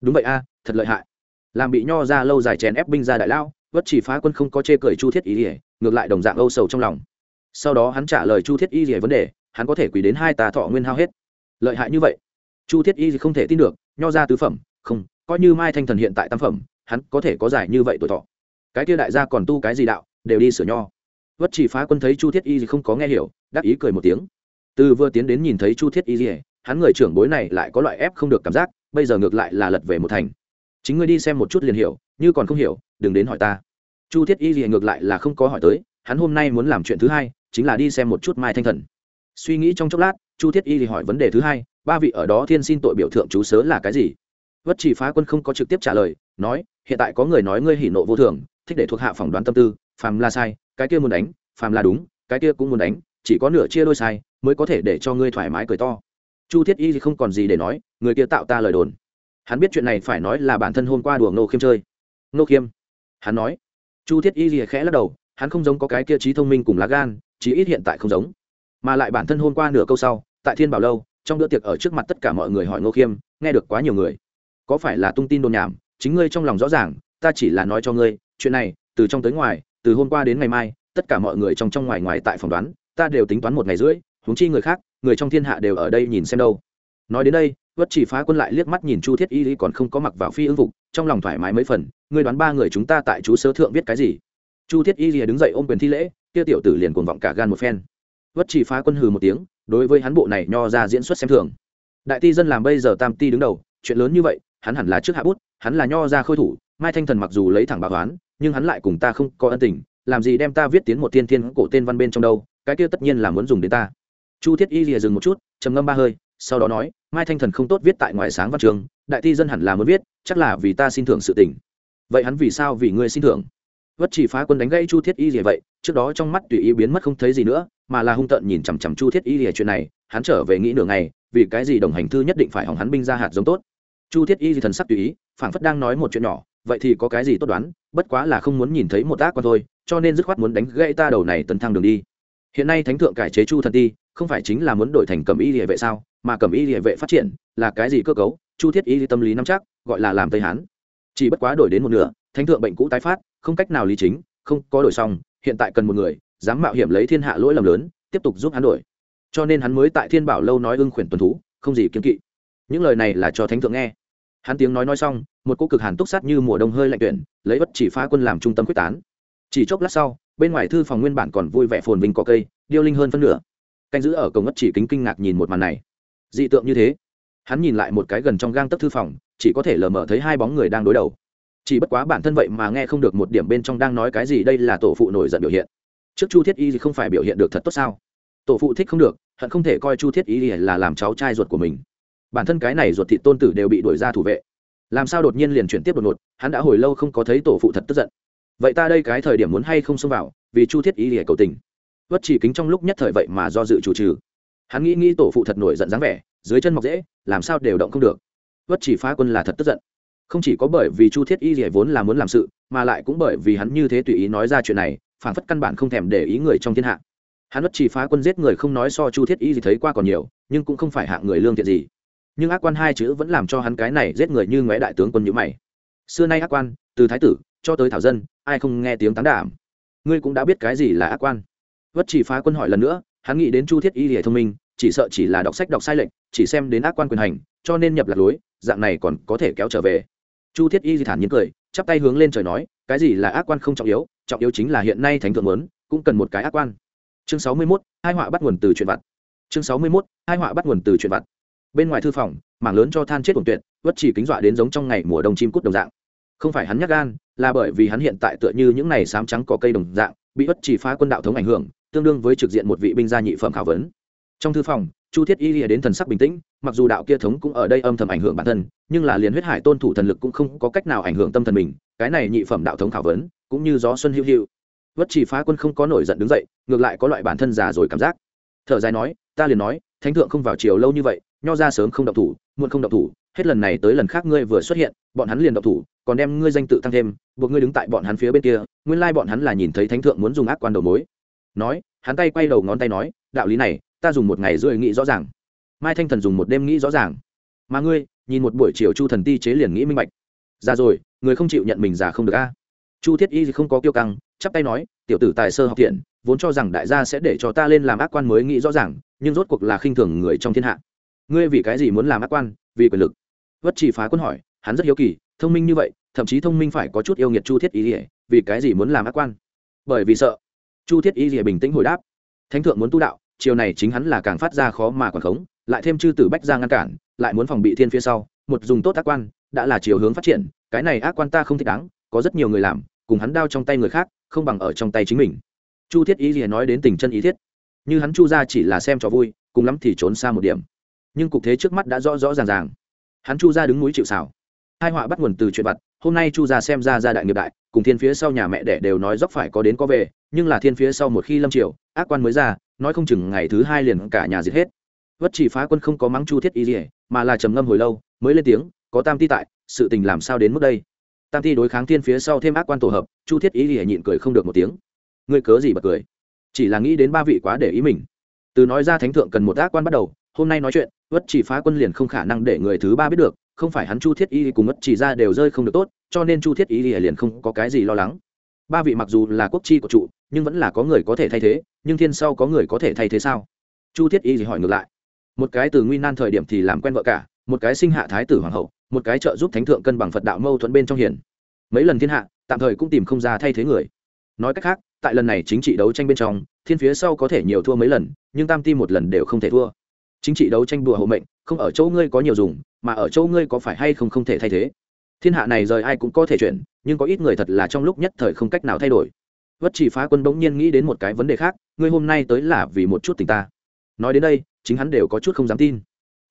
Đúng vậy a, thật lợi hại. Làm bị nho ra lâu dài chèn ép binh ra đại lao, vất chỉ phá quân không có chê cười chu thiết ý ỉa ngược lại đồng dạng âu sầu trong lòng sau đó hắn trả lời chu thiết y gì vấn đề, hắn có thể quỳ đến hai tà thọ nguyên hao hết. Lợi hại như vậy, chu thiết y không thể tin được, nho ra tứ phẩm, không, coi như mai thanh thần hiện tại tam phẩm, hắn có thể có giải như vậy tuổi thọ. Cái kia đại gia còn tu cái gì đạo, đều đi sửa nho. Vất chỉ phá quân thấy chu thiết y không có nghe hiểu, đắc ý cười một tiếng. Từ vừa tiến đến nhìn thấy chu thiết y hắn người trưởng bối này lại có loại ép không được cảm giác, bây giờ ngược lại là lật về một thành. Chính ngươi đi xem một chút liền hiểu, như còn không hiểu, đừng đến hỏi ta. Chu thiết y ngược lại là không có hỏi tới, hắn hôm nay muốn làm chuyện thứ hai chính là đi xem một chút mai thanh thần. Suy nghĩ trong chốc lát, chu thiết y thì hỏi vấn đề thứ hai, ba vị ở đó thiên xin tội biểu thượng chú sớ là cái gì? Vất chỉ phá quân không có trực tiếp trả lời, nói, hiện tại có người nói ngươi hỉ nộ vô thường, thích để thuộc hạ phỏng đoán tâm tư, phàm là sai, cái kia muốn đánh, phàm là đúng, cái kia cũng muốn đánh, chỉ có nửa chia đôi sai, mới có thể để cho ngươi thoải mái cười to. Chu thiết y thì không còn gì để nói, người kia tạo ta lời đồn. Hắn biết chuyện này phải nói là bản thân hôm qua đùa nô khiêm chơi. Nô khiêm, hắn nói. Chu thiết y thì khẽ lắc đầu hắn không giống có cái kia trí thông minh cùng lá gan, chí ít hiện tại không giống. Mà lại bản thân hôm qua nửa câu sau, tại thiên bảo lâu, trong bữa tiệc ở trước mặt tất cả mọi người hỏi ngô khiêm, nghe được quá nhiều người, có phải là tung tin đồn nhảm? Chính ngươi trong lòng rõ ràng, ta chỉ là nói cho ngươi, chuyện này, từ trong tới ngoài, từ hôm qua đến ngày mai, tất cả mọi người trong trong ngoài ngoài tại phòng đoán, ta đều tính toán một ngày rưỡi, huống chi người khác, người trong thiên hạ đều ở đây nhìn xem đâu. Nói đến đây vất chỉ phá quân lại liếc mắt nhìn chu thiết y còn không có mặc vào phi ưng phục, trong lòng thoải mái mấy phần, ngươi đoán ba người chúng ta tại chú sớ thượng viết cái gì? Chu thiết y đứng dậy ôm quyền thi lễ, kia tiểu tử liền cuồng vọng cả gan một phen. Vất chỉ phá quân hừ một tiếng, đối với hắn bộ này nho ra diễn xuất xem thường. Đại ti dân làm bây giờ tam ti đứng đầu, chuyện lớn như vậy, hắn hẳn là trước hạ bút, hắn là nho ra khôi thủ, mai thanh thần mặc dù lấy thẳng bà toán nhưng hắn lại cùng ta không có ân tình, làm gì đem ta viết tiến một thiên thiên cổ tên văn bên trong đâu, cái kia tất nhiên là muốn dùng đến ta. Chu thiết y lìa dừng một chút, trầm ngâm ba hơi, sau đó nói, mai thanh thần không tốt viết tại ngoài sáng văn trường, đại ti dân hẳn là muốn viết, chắc là vì ta xin thưởng sự tình. Vậy hắn vì sao vì ngươi xin thưởng? Vất chỉ phá quân đánh gãy chu thiết y lìa vậy, trước đó trong mắt tùy ý biến mất không thấy gì nữa, mà là hung tợn nhìn chằm chằm chu thiết y lìa chuyện này, hắn trở về nghĩ nửa ngày, vì cái gì đồng hành thư nhất định phải hỏng hắn binh ra hạt giống tốt. Chu thiết y gì thần sắc tùy ý, phảng phất đang nói một chuyện nhỏ, vậy thì có cái gì tốt đoán, bất quá là không muốn nhìn thấy một tác quan thôi, cho nên dứt khoát muốn đánh gãy ta đầu này tấn thăng đường đi. Hiện nay thánh thượng cải chế chu thần ti, không phải chính là muốn đổi thành cầm y địa vệ sao, mà cầm y địa vệ phát triển, là cái gì cơ cấu, chu thiết y tâm lý nắm chắc, gọi là làm tây hán. Chỉ bất quá đổi đến một nửa, thánh thượng bệnh cũ tái phát không cách nào lý chính, không có đổi xong, hiện tại cần một người, dám mạo hiểm lấy thiên hạ lỗi lầm lớn, tiếp tục giúp hắn đổi. Cho nên hắn mới tại thiên bảo lâu nói ưng khuyển tuần thú, không gì kiếm kỵ. Những lời này là cho thánh thượng nghe. Hắn tiếng nói nói xong, một cô cực hàn túc sát như mùa đông hơi lạnh tuyển, lấy bất chỉ phá quân làm trung tâm quyết tán. Chỉ chốc lát sau, bên ngoài thư phòng nguyên bản còn vui vẻ phồn vinh có cây, điêu linh hơn phân nửa. Canh giữ ở cổng ngất chỉ kính kinh ngạc nhìn một màn này. Dị tượng như thế. Hắn nhìn lại một cái gần trong gang tấc thư phòng, chỉ có thể lờ mờ thấy hai bóng người đang đối đầu chỉ bất quá bản thân vậy mà nghe không được một điểm bên trong đang nói cái gì đây là tổ phụ nổi giận biểu hiện. Trước chu thiết y thì không phải biểu hiện được thật tốt sao? Tổ phụ thích không được, hận không thể coi chu thiết y là làm cháu trai ruột của mình. Bản thân cái này ruột thị tôn tử đều bị đuổi ra thủ vệ. Làm sao đột nhiên liền chuyển tiếp đột ngột, hắn đã hồi lâu không có thấy tổ phụ thật tức giận. Vậy ta đây cái thời điểm muốn hay không xông vào, vì chu thiết y lìa cầu tình. Vất chỉ kính trong lúc nhất thời vậy mà do dự chủ trừ. Hắn nghĩ nghĩ tổ phụ thật nổi giận dáng vẻ, dưới chân mọc dễ, làm sao đều động không được. Vất chỉ phá quân là thật tức giận không chỉ có bởi vì chu thiết y lìa vốn là muốn làm sự, mà lại cũng bởi vì hắn như thế tùy ý nói ra chuyện này phản phất căn bản không thèm để ý người trong thiên hạ. Hắn bất chỉ phá quân giết người không nói so chu thiết y gì thấy qua còn nhiều, nhưng cũng không phải hạng người lương thiện gì. Nhưng ác quan hai chữ vẫn làm cho hắn cái này giết người như ngoé đại tướng quân nhữ mày. Xưa nay ác quan, từ thái tử cho tới thảo dân, ai không nghe tiếng tán đảm? Ngươi cũng đã biết cái gì là ác quan. Bất chỉ phá quân hỏi lần nữa, hắn nghĩ đến chu thiết y hệ thông minh, chỉ sợ chỉ là đọc sách đọc sai lệnh chỉ xem đến ác quan quyền hành, cho nên nhập lạc lối, dạng này còn có thể kéo trở về chu thiết y thản nhiên cười chắp tay hướng lên trời nói cái gì là ác quan không trọng yếu trọng yếu chính là hiện nay thánh thượng muốn cũng cần một cái ác quan. Chương sáu mươi 61, hai họa bắt nguồn từ chuyện vặt. Chương sáu mươi 61, hai họa bắt nguồn từ chuyện vặt. Bên ngoài thư phòng mảng lớn cho than chết cuồng tuyệt vất chỉ kính dọa đến giống trong ngày mùa đông chim cút đồng dạng. Không phải hắn nhắc gan là bởi vì hắn hiện tại tựa như những này sám trắng có cây đồng dạng bị vất chỉ phá quân đạo thống ảnh hưởng tương đương với trực diện một vị binh gia nhị phẩm khảo vấn. Trong thư phòng chu thiết y lìa đến thần sắc bình tĩnh, mặc dù đạo kia thống cũng ở đây âm thầm ảnh hưởng bản thân, nhưng là liền huyết hải tôn thủ thần lực cũng không có cách nào ảnh hưởng tâm thần mình, cái này nhị phẩm đạo thống khảo vấn, cũng như gió xuân hữu hữu vất chỉ phá quân không có nổi giận đứng dậy, ngược lại có loại bản thân già rồi cảm giác. Thở dài nói, ta liền nói, thánh thượng không vào chiều lâu như vậy, nho ra sớm không động thủ, muộn không động thủ, hết lần này tới lần khác ngươi vừa xuất hiện, bọn hắn liền động thủ, còn đem ngươi danh tự tăng thêm, buộc ngươi đứng tại bọn hắn phía bên kia, nguyên lai bọn hắn là nhìn thấy thánh thượng muốn dùng ác quan đầu mối. Nói, hắn tay quay đầu ngón tay nói, đạo lý này ta dùng một ngày rưỡi nghĩ rõ ràng. Mai thanh thần dùng một đêm nghĩ rõ ràng. Mà ngươi, nhìn một buổi chiều chu thần ti chế liền nghĩ minh bạch. Già rồi, người không chịu nhận mình già không được a. Chu thiết y không có kiêu căng, chắp tay nói, tiểu tử tài sơ học thiện vốn cho rằng đại gia sẽ để cho ta lên làm ác quan mới nghĩ rõ ràng, nhưng rốt cuộc là khinh thường người trong thiên hạ. Ngươi vì cái gì muốn làm ác quan? Vì quyền lực. Vất chỉ phá quân hỏi, hắn rất hiếu kỳ, thông minh như vậy, thậm chí thông minh phải có chút yêu nghiệt chu thiết y ỉa vì cái gì muốn làm ác quan? Bởi vì sợ. Chu thiết y ỉa bình tĩnh hồi đáp, thánh thượng muốn tu đạo chiều này chính hắn là càng phát ra khó mà còn khống, lại thêm chư tử bách ra ngăn cản, lại muốn phòng bị thiên phía sau, một dùng tốt ác quan, đã là chiều hướng phát triển, cái này ác quan ta không thích đáng, có rất nhiều người làm, cùng hắn đao trong tay người khác, không bằng ở trong tay chính mình. Chu thiết ý gì nói đến tình chân ý thiết. Như hắn chu ra chỉ là xem cho vui, cùng lắm thì trốn xa một điểm. Nhưng cục thế trước mắt đã rõ rõ ràng ràng. Hắn chu ra đứng núi chịu xảo hai họa bắt nguồn từ chuyện vặt, hôm nay chu ra xem ra gia đại nghiệp đại, cùng thiên phía sau nhà mẹ đẻ đều nói dốc phải có đến có về, nhưng là thiên phía sau một khi lâm triều, ác quan mới ra nói không chừng ngày thứ hai liền cả nhà diệt hết. Vất chỉ phá quân không có mắng chu thiết y dỉa mà là trầm ngâm hồi lâu, mới lên tiếng, có tam ti tại, sự tình làm sao đến mức đây? Tam ti đối kháng thiên phía sau thêm ác quan tổ hợp, chu thiết y dỉa nhịn cười không được một tiếng. Ngươi cớ gì bật cười? Chỉ là nghĩ đến ba vị quá để ý mình. Từ nói ra thánh thượng cần một ác quan bắt đầu, hôm nay nói chuyện vất chỉ phá quân liền không khả năng để người thứ ba biết được, không phải hắn chu thiết y cùng vất chỉ ra đều rơi không được tốt, cho nên chu thiết y liền không có cái gì lo lắng ba vị mặc dù là quốc chi của trụ, nhưng vẫn là có người có thể thay thế, nhưng thiên sau có người có thể thay thế sao? Chu thiết y thì hỏi ngược lại. Một cái từ nguy nan thời điểm thì làm quen vợ cả, một cái sinh hạ thái tử hoàng hậu, một cái trợ giúp thánh thượng cân bằng phật đạo mâu thuẫn bên trong hiền. Mấy lần thiên hạ, tạm thời cũng tìm không ra thay thế người. Nói cách khác, tại lần này chính trị đấu tranh bên trong, thiên phía sau có thể nhiều thua mấy lần, nhưng tam ti một lần đều không thể thua. Chính trị đấu tranh đùa hộ mệnh, không ở chỗ ngươi có nhiều dùng, mà ở chỗ ngươi có phải hay không không thể thay thế thiên hạ này rời ai cũng có thể chuyển, nhưng có ít người thật là trong lúc nhất thời không cách nào thay đổi. Vất chỉ phá quân bỗng nhiên nghĩ đến một cái vấn đề khác, ngươi hôm nay tới là vì một chút tình ta. Nói đến đây, chính hắn đều có chút không dám tin.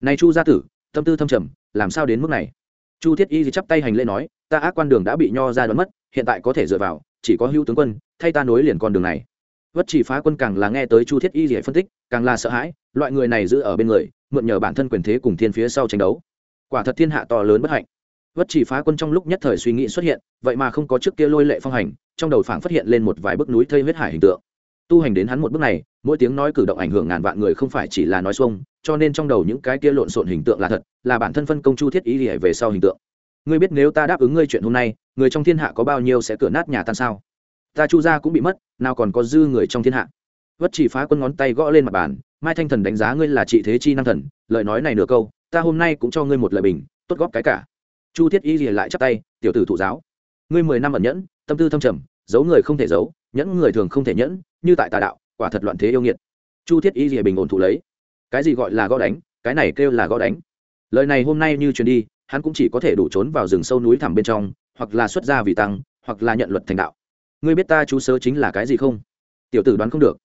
Này chu gia tử, tâm tư thâm trầm, làm sao đến mức này? Chu thiết y thì chắp tay hành lễ nói, ta ác quan đường đã bị nho ra đoán mất, hiện tại có thể dựa vào, chỉ có hữu tướng quân, thay ta nối liền con đường này. Vất chỉ phá quân càng là nghe tới chu thiết y thì phân tích, càng là sợ hãi, loại người này giữ ở bên người, mượn nhờ bản thân quyền thế cùng thiên phía sau tranh đấu. Quả thật thiên hạ to lớn bất hạnh vất chỉ phá quân trong lúc nhất thời suy nghĩ xuất hiện, vậy mà không có trước kia lôi lệ phong hành, trong đầu phảng phát hiện lên một vài bức núi thây huyết hải hình tượng. Tu hành đến hắn một bước này, mỗi tiếng nói cử động ảnh hưởng ngàn vạn người không phải chỉ là nói xuông, cho nên trong đầu những cái kia lộn xộn hình tượng là thật, là bản thân phân công chu thiết ý lìa về sau hình tượng. Ngươi biết nếu ta đáp ứng ngươi chuyện hôm nay, người trong thiên hạ có bao nhiêu sẽ cửa nát nhà tan sao? Ta chu gia cũng bị mất, nào còn có dư người trong thiên hạ. Vất chỉ phá quân ngón tay gõ lên mặt bàn, mai thanh thần đánh giá ngươi là trị thế chi năng thần, lời nói này nửa câu, ta hôm nay cũng cho ngươi một lời bình, tốt góp cái cả chu thiết y rìa lại chắp tay, tiểu tử thụ giáo, ngươi mười năm ẩn nhẫn, tâm tư thâm trầm, giấu người không thể giấu, nhẫn người thường không thể nhẫn, như tại tà đạo, quả thật loạn thế yêu nghiệt. Chu thiết y rìa bình ổn thụ lấy. Cái gì gọi là gõ đánh, cái này kêu là gõ đánh. Lời này hôm nay như truyền đi, hắn cũng chỉ có thể đủ trốn vào rừng sâu núi thẳm bên trong, hoặc là xuất gia vì tăng, hoặc là nhận luật thành đạo. Ngươi biết ta chú sớ chính là cái gì không? Tiểu tử đoán không được.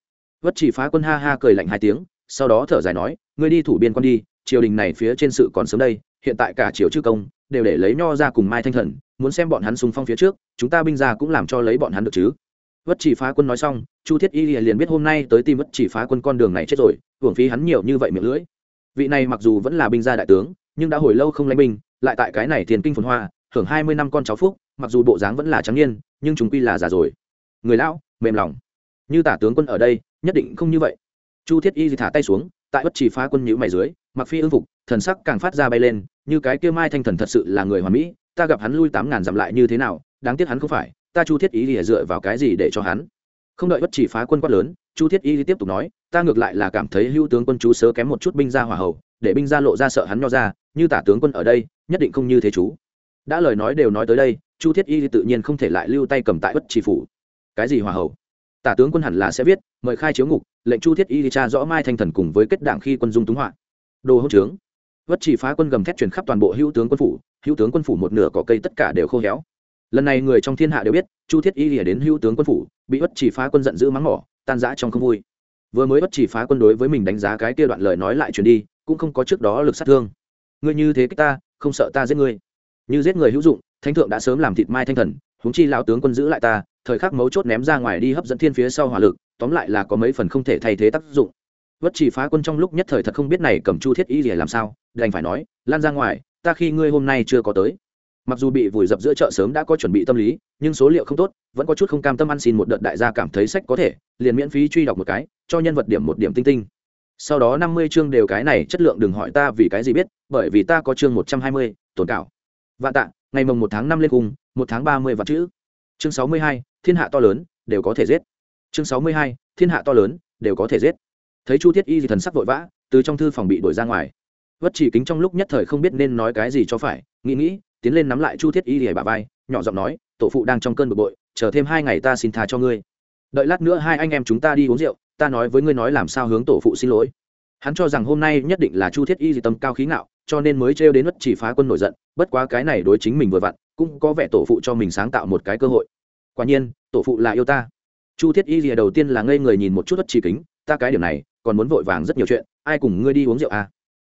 Vất chỉ phá quân ha ha cười lạnh hai tiếng, sau đó thở dài nói, ngươi đi thủ biên quan đi, triều đình này phía trên sự còn sớm đây hiện tại cả triều chư công đều để lấy nho ra cùng mai thanh thần, muốn xem bọn hắn xung phong phía trước, chúng ta binh ra cũng làm cho lấy bọn hắn được chứ. Vất chỉ phá quân nói xong, chu thiết y liền biết hôm nay tới tìm vất chỉ phá quân con đường này chết rồi, hưởng phí hắn nhiều như vậy miệng lưỡi. Vị này mặc dù vẫn là binh gia đại tướng, nhưng đã hồi lâu không lãnh binh, lại tại cái này thiền kinh phồn hoa, hưởng hai mươi năm con cháu phúc, mặc dù bộ dáng vẫn là trắng niên, nhưng chúng quy là già rồi. Người lão, mềm lòng. Như tả tướng quân ở đây, nhất định không như vậy. Chu thiết y thả tay xuống, tại bất chỉ phá quân nhữ mày dưới, mặc phi ưng phục thần sắc càng phát ra bay lên, như cái kia mai thanh thần thật sự là người hoàn mỹ, ta gặp hắn lui tám ngàn dặm lại như thế nào, đáng tiếc hắn không phải, ta chu thiết ý thì dựa vào cái gì để cho hắn? Không đợi bất chỉ phá quân quát lớn, chu thiết y tiếp tục nói, ta ngược lại là cảm thấy hữu tướng quân chú sớ kém một chút binh ra hỏa hầu, để binh ra lộ ra sợ hắn nho ra, như tả tướng quân ở đây, nhất định không như thế chú. Đã lời nói đều nói tới đây, chu thiết y tự nhiên không thể lại lưu tay cầm tại bất chỉ phủ. Cái gì hỏa hầu? Tả tướng quân hẳn là sẽ viết, mời khai chiếu ngục, lệnh chu thiết y tra rõ mai thanh thần cùng với kết đảng khi quân dung túng họa. Đồ hỗn trướng vất chỉ phá quân gầm thét truyền khắp toàn bộ hữu tướng quân phủ, hữu tướng quân phủ một nửa cỏ cây tất cả đều khô héo. Lần này người trong thiên hạ đều biết, chu thiết y lìa đến hữu tướng quân phủ, bị vất chỉ phá quân giận dữ mắng mỏ, tan rã trong không vui. Vừa mới vất chỉ phá quân đối với mình đánh giá cái kia đoạn lời nói lại truyền đi, cũng không có trước đó lực sát thương. Ngươi như thế cái ta, không sợ ta giết ngươi. Như giết người hữu dụng, thánh thượng đã sớm làm thịt mai thanh thần, huống chi lão tướng quân giữ lại ta, thời khắc mấu chốt ném ra ngoài đi hấp dẫn thiên phía sau hỏa lực, tóm lại là có mấy phần không thể thay thế tác dụng vất chỉ phá quân trong lúc nhất thời thật không biết này cầm chu thiết y gì làm sao, đành phải nói, lan ra ngoài, ta khi ngươi hôm nay chưa có tới. Mặc dù bị vùi dập giữa chợ sớm đã có chuẩn bị tâm lý, nhưng số liệu không tốt, vẫn có chút không cam tâm ăn xin một đợt đại gia cảm thấy sách có thể, liền miễn phí truy đọc một cái, cho nhân vật điểm một điểm tinh tinh. Sau đó năm mươi chương đều cái này, chất lượng đừng hỏi ta vì cái gì biết, bởi vì ta có chương một trăm hai mươi, tồn cảo. Vạn tạ, ngày mồng một tháng năm lên cùng, một tháng ba mươi vạn chữ. Chương sáu mươi hai, thiên hạ to lớn, đều có thể giết. Chương sáu mươi hai, thiên hạ to lớn, đều có thể giết thấy chu thiết y gì thần sắc vội vã, từ trong thư phòng bị đuổi ra ngoài. Vất chỉ kính trong lúc nhất thời không biết nên nói cái gì cho phải, nghĩ nghĩ, tiến lên nắm lại chu thiết y lìa bà vai, nhỏ giọng nói, tổ phụ đang trong cơn bực bội, chờ thêm hai ngày ta xin tha cho ngươi. Đợi lát nữa hai anh em chúng ta đi uống rượu, ta nói với ngươi nói làm sao hướng tổ phụ xin lỗi. Hắn cho rằng hôm nay nhất định là chu thiết y gì tâm cao khí ngạo, cho nên mới trêu đến Vất chỉ phá quân nổi giận, bất quá cái này đối chính mình vừa vặn, cũng có vẻ tổ phụ cho mình sáng tạo một cái cơ hội. Quả nhiên, tổ phụ là yêu ta. Chu thiết y rìa đầu tiên là ngây người nhìn một chút bất chỉ kính, ta cái điểm này còn muốn vội vàng rất nhiều chuyện, ai cùng ngươi đi uống rượu à?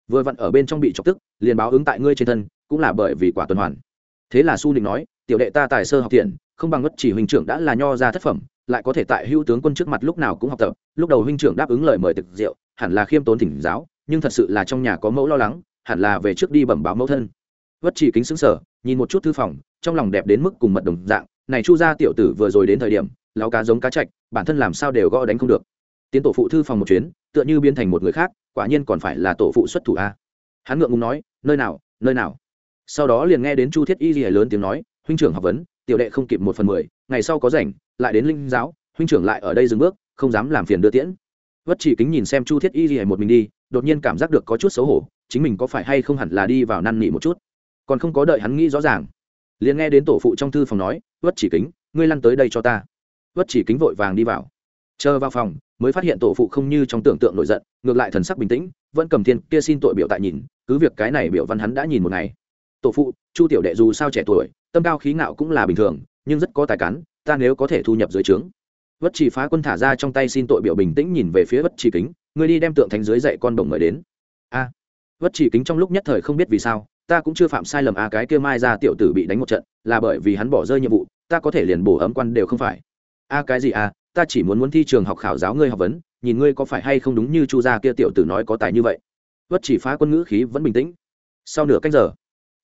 vừa vặn ở bên trong bị chọc tức, liền báo ứng tại ngươi trên thân, cũng là bởi vì quả tuần hoàn. Thế là su định nói, tiểu đệ ta tài sơ học thiện không bằng bất chỉ huynh trưởng đã là nho ra thất phẩm, lại có thể tại hưu tướng quân trước mặt lúc nào cũng học tập, lúc đầu huynh trưởng đáp ứng lời mời thực rượu, hẳn là khiêm tốn thỉnh giáo, nhưng thật sự là trong nhà có mẫu lo lắng, hẳn là về trước đi bẩm báo mẫu thân. Vất chỉ kính xứng sở nhìn một chút thư phòng, trong lòng đẹp đến mức cùng mật đồng dạng, này chu gia tiểu tử vừa rồi đến thời điểm lão cá giống cá chạch, bản thân làm sao đều gõ đánh không được tiến tổ phụ thư phòng một chuyến, tựa như biến thành một người khác, quả nhiên còn phải là tổ phụ xuất thủ a. Hắn ngượng ngùng nói, nơi nào nơi nào? Sau đó liền nghe đến chu thiết y gì lớn tiếng nói, huynh trưởng học vấn, tiểu đệ không kịp một phần mười, ngày sau có rảnh, lại đến linh giáo, huynh trưởng lại ở đây dừng bước, không dám làm phiền đưa tiễn. Vất chỉ kính nhìn xem chu thiết y gì một mình đi, đột nhiên cảm giác được có chút xấu hổ, chính mình có phải hay không hẳn là đi vào năn nỉ một chút? Còn không có đợi hắn nghĩ rõ ràng, liền nghe đến tổ phụ trong thư phòng nói, vất chỉ kính, ngươi lăn tới đây cho ta. Vất chỉ kính vội vàng đi vào. Chờ vào phòng mới phát hiện tổ phụ không như trong tưởng tượng nổi giận, ngược lại thần sắc bình tĩnh, vẫn cầm thiên kia xin tội biểu tại nhìn, cứ việc cái này biểu văn hắn đã nhìn một ngày. Tổ phụ, chu tiểu đệ dù sao trẻ tuổi, tâm cao khí ngạo cũng là bình thường, nhưng rất có tài cán, ta nếu có thể thu nhập dưới trướng. Vất chỉ phá quân thả ra trong tay xin tội biểu bình tĩnh nhìn về phía vất chỉ kính, ngươi đi đem tượng thánh dưới dạy con đồng mời đến. A. Vất chỉ kính trong lúc nhất thời không biết vì sao, ta cũng chưa phạm sai lầm a, cái kia mai ra tiểu tử bị đánh một trận, là bởi vì hắn bỏ rơi nhiệm vụ, ta có thể liền bổ ấm quan đều không phải. A, cái gì a? Ta chỉ muốn muốn thi trường học khảo giáo ngươi học vấn, nhìn ngươi có phải hay không đúng như chu gia kia tiểu tử nói có tài như vậy. Vất chỉ phá quân ngữ khí vẫn bình tĩnh. Sau nửa cách giờ,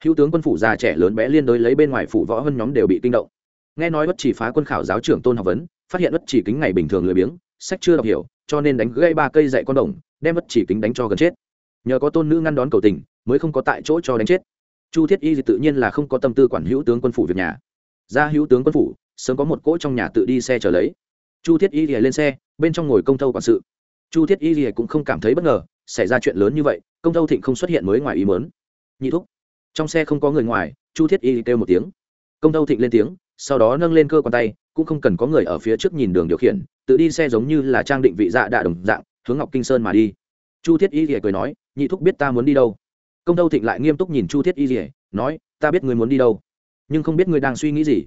hữu tướng quân phủ già trẻ lớn bé liên đối lấy bên ngoài phủ võ hơn nhóm đều bị kinh động. Nghe nói bất chỉ phá quân khảo giáo trưởng tôn học vấn, phát hiện bất chỉ kính ngày bình thường lười biếng, sách chưa đọc hiểu, cho nên đánh gây ba cây dạy con đồng, đem bất chỉ kính đánh cho gần chết. Nhờ có tôn nữ ngăn đón cầu tình, mới không có tại chỗ cho đánh chết. Chu thiết y thì tự nhiên là không có tâm tư quản hữu tướng quân phủ việc nhà. Ra hữu tướng quân phủ, sớm có một cỗ trong nhà tự đi xe trở lấy chu thiết y rìa lên xe, bên trong ngồi công thâu quản sự. Chu thiết y rìa cũng không cảm thấy bất ngờ, xảy ra chuyện lớn như vậy, công thâu thịnh không xuất hiện mới ngoài ý mớn nhị thúc, trong xe không có người ngoài, chu thiết y kêu một tiếng. Công thâu thịnh lên tiếng, sau đó nâng lên cơ quan tay, cũng không cần có người ở phía trước nhìn đường điều khiển, tự đi xe giống như là trang định vị dạ đạ đồng dạng, hướng ngọc kinh sơn mà đi. Chu thiết y rìa cười nói, nhị thúc biết ta muốn đi đâu? Công tâu thịnh lại nghiêm túc nhìn chu thiết y rìa nói, ta biết người muốn đi đâu, nhưng không biết người đang suy nghĩ gì.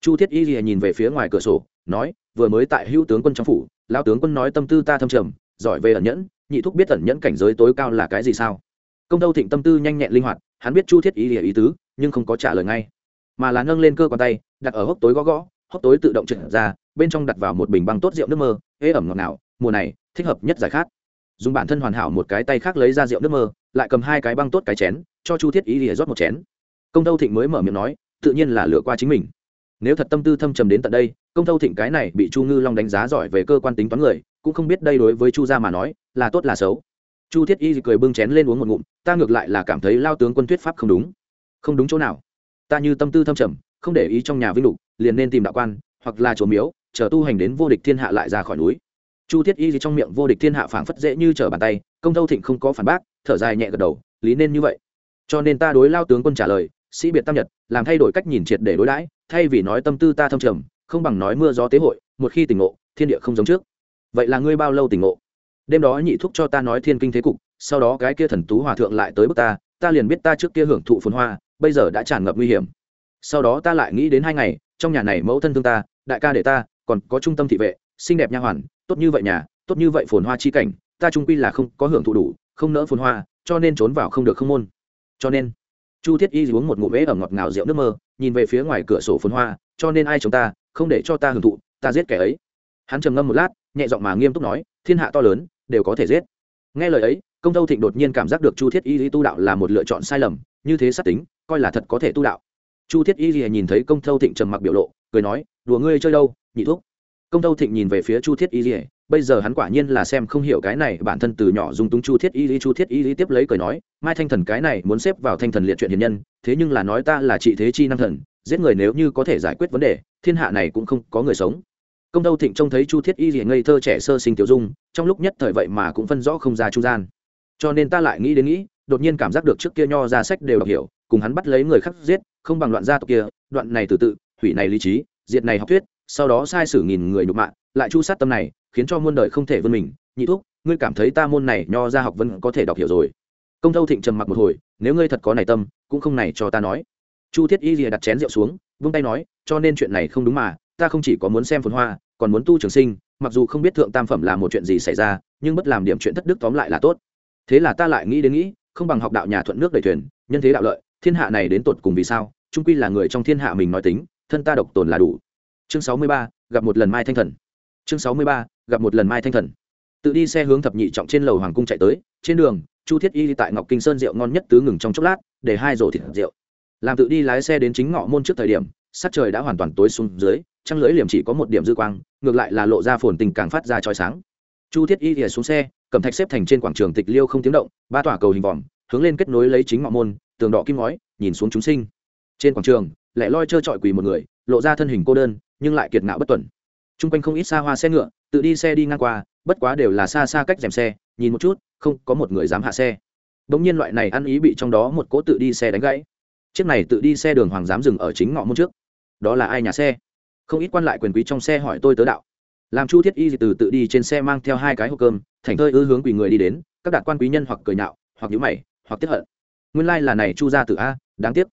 Chu thiết y rìa nhìn về phía ngoài cửa sổ, nói vừa mới tại hữu tướng quân trong phủ lao tướng quân nói tâm tư ta thâm trầm, giỏi về ẩn nhẫn, nhị thúc biết ẩn nhẫn cảnh giới tối cao là cái gì sao? Công tâu thịnh tâm tư nhanh nhẹn linh hoạt, hắn biết chu thiết ý lìa ý tứ, nhưng không có trả lời ngay. Mà là nâng lên cơ quan tay, đặt ở hốc tối gõ gõ, hốc tối tự động trượt ra, bên trong đặt vào một bình băng tốt rượu nước mơ ế ẩm ngọt ngào, mùa này, thích hợp nhất giải khát. Dùng bản thân hoàn hảo một cái tay khác lấy ra rượu nước mơ, lại cầm hai cái băng tốt cái chén, cho chu thiết ý lìa rót một chén. Công tâu thịnh mới mở miệng nói, tự nhiên là lựa qua chính mình. Nếu thật tâm tư thâm trầm đến tận đây công thâu thịnh cái này bị chu ngư long đánh giá giỏi về cơ quan tính toán người, cũng không biết đây đối với chu gia mà nói, là tốt là xấu. Chu thiết y cười bưng chén lên uống một ngụm, ta ngược lại là cảm thấy lao tướng quân thuyết pháp không đúng. Không đúng chỗ nào. Ta như tâm tư thâm trầm, không để ý trong nhà vinh lục, liền nên tìm đạo quan, hoặc là chỗ miếu, chờ tu hành đến vô địch thiên hạ lại ra khỏi núi. Chu thiết y trong miệng vô địch thiên hạ phảng phất dễ như trở bàn tay, công thâu thịnh không có phản bác, thở dài nhẹ gật đầu, lý nên như vậy. Cho nên ta đối lao tướng quân trả lời, sĩ biệt tam nhật, làm thay đổi cách nhìn triệt để đối đãi, thay vì nói tâm tư ta thâm trầm không bằng nói mưa gió tế hội, một khi tỉnh ngộ, thiên địa không giống trước. Vậy là ngươi bao lâu tỉnh ngộ? Đêm đó nhị thúc cho ta nói thiên kinh thế cục, sau đó cái kia thần tú hòa thượng lại tới bước ta ta liền biết ta trước kia hưởng thụ phồn hoa, bây giờ đã tràn ngập nguy hiểm. Sau đó ta lại nghĩ đến hai ngày, trong nhà này mẫu thân thương ta, đại ca để ta, còn có trung tâm thị vệ, xinh đẹp nha hoàn, tốt như vậy nhà, tốt như vậy phồn hoa chi cảnh, ta trung quy là không có hưởng thụ đủ, không nỡ phồn hoa, cho nên trốn vào không được không môn. Cho nên, chu thiết y uống một ngụm ế ở ngọt ngào rượu nước mơ, nhìn về phía ngoài cửa sổ phồn hoa, cho nên ai chúng ta không để cho ta hưởng thụ ta giết kẻ ấy. Hắn trầm ngâm một lát nhẹ giọng mà nghiêm túc nói thiên hạ to lớn đều có thể giết. Nghe lời ấy công tâu thịnh đột nhiên cảm giác được chu thiết y lý tu đạo là một lựa chọn sai lầm như thế sát tính coi là thật có thể tu đạo. Chu thiết y Di nhìn thấy công thâu thịnh trầm mặc biểu lộ cười nói đùa ngươi chơi đâu nhị thuốc. công thâu thịnh nhìn về phía chu thiết y Di, bây giờ hắn quả nhiên là xem không hiểu cái này bản thân từ nhỏ dùng túng chu thiết y lý chu thiết y lý tiếp lấy cười nói mai thanh thần cái này muốn xếp vào thanh thần liệt chuyện hiền nhân thế nhưng là nói ta là trị thế chi năng thần giết người nếu như có thể giải quyết vấn đề, thiên hạ này cũng không có người sống. Công thâu thịnh trông thấy chu thiết y gì ngây thơ trẻ sơ sinh tiểu dung, trong lúc nhất thời vậy mà cũng phân rõ không ra trung gian. Cho nên ta lại nghĩ đến nghĩ, đột nhiên cảm giác được trước kia nho ra sách đều đọc hiểu, cùng hắn bắt lấy người khác giết, không bằng loạn gia tộc kia, đoạn này từ tự, hủy này lý trí, diệt này học thuyết, sau đó sai sử nghìn người nhục mạ, lại chu sát tâm này, khiến cho muôn đời không thể vươn mình. Nhị thúc, ngươi cảm thấy ta môn này nho ra học vẫn có thể đọc hiểu rồi? Công thâu thịnh trầm mặc một hồi, nếu ngươi thật có này tâm, cũng không này cho ta nói chu thiết y rìa đặt chén rượu xuống, vung tay nói, cho nên chuyện này không đúng mà, ta không chỉ có muốn xem phồn hoa, còn muốn tu trường sinh, mặc dù không biết thượng tam phẩm là một chuyện gì xảy ra, nhưng bất làm điểm chuyện thất đức tóm lại là tốt. Thế là ta lại nghĩ đến nghĩ, không bằng học đạo nhà thuận nước đầy thuyền, nhân thế đạo lợi, thiên hạ này đến tột cùng vì sao trung quy là người trong thiên hạ mình nói tính, thân ta độc tồn là đủ. Chương sáu mươi ba, gặp một lần mai thanh thần. Chương sáu mươi ba, gặp một lần mai thanh thần. Tự đi xe hướng thập nhị trọng trên lầu hoàng cung chạy tới, trên đường, chu thiết y tại ngọc kinh sơn rượu ngon nhất tứ ngừng trong chốc lát, để hai rổ thịt rượu làm tự đi lái xe đến chính ngọ môn trước thời điểm, sắc trời đã hoàn toàn tối xuống dưới, trăng lưỡi liềm chỉ có một điểm dư quang, ngược lại là lộ ra phồn tình càng phát ra trói sáng. Chu thiết y thìa xuống xe, cầm thạch xếp thành trên quảng trường tịch liêu không tiếng động, ba tỏa cầu hình vòm, hướng lên kết nối lấy chính ngọ môn, tường đỏ kim ngói, nhìn xuống chúng sinh. Trên quảng trường, lẻ loi trơ trọi quỳ một người, lộ ra thân hình cô đơn, nhưng lại kiệt ngạo bất tuần. T r u n g quanh không ít xa hoa xe ngựa, tự đi xe đi ngang qua, bất quá đều là xa xa cách dèm xe, nhìn một chút, không có một người dám hạ xe. Đ ỗ n g nhiên loại này ăn ý bị trong đó một cỗ tự đi xe đánh gãy chiếc này tự đi xe đường hoàng dám dừng ở chính ngõ môn trước. Đó là ai nhà xe? Không ít quan lại quyền quý trong xe hỏi tôi tớ đạo. Làm chu thiết y từ tự đi trên xe mang theo hai cái hộp cơm, thành thơi ư hướng quỳ người đi đến, các đạt quan quý nhân hoặc cười nhạo, hoặc nhữ mày, hoặc tiếp hận. Nguyên lai、like、là này chu gia từ a, đáng tiếc.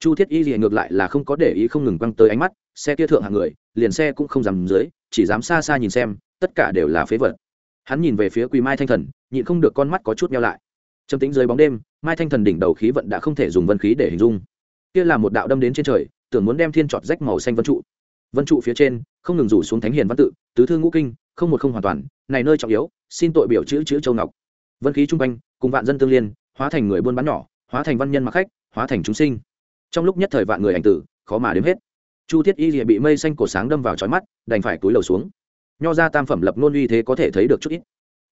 Chu thiết y gì ngược lại là không có để ý không ngừng quăng tới ánh mắt, xe kia thượng hạng người, liền xe cũng không dám dưới, chỉ dám xa xa nhìn xem, tất cả đều là phế vật. Hắn nhìn về phía quỳ mai thanh thần, nhịn không được con mắt có chút nhau lại. Trầm tính dưới bóng đêm mai thanh thần đỉnh đầu khí vận đã không thể dùng vân khí để hình dung. Kia là một đạo đâm đến trên trời, tưởng muốn đem thiên trọt rách màu xanh vân trụ. Vân trụ phía trên, không ngừng rủ xuống thánh hiền văn tự, tứ thư ngũ kinh, không một không hoàn toàn, này nơi trọng yếu, xin tội biểu chữ chữ châu ngọc. Vân khí trung quanh, cùng vạn dân tương liên, hóa thành người buôn bán nhỏ, hóa thành văn nhân mặc khách, hóa thành chúng sinh. Trong lúc nhất thời vạn người ảnh tử, khó mà đếm hết. Chu thiết y rìa bị mây xanh cổ sáng đâm vào trói mắt, đành phải túi lầu xuống. Nho ra tam phẩm lập nôn uy thế có thể thấy được chút ít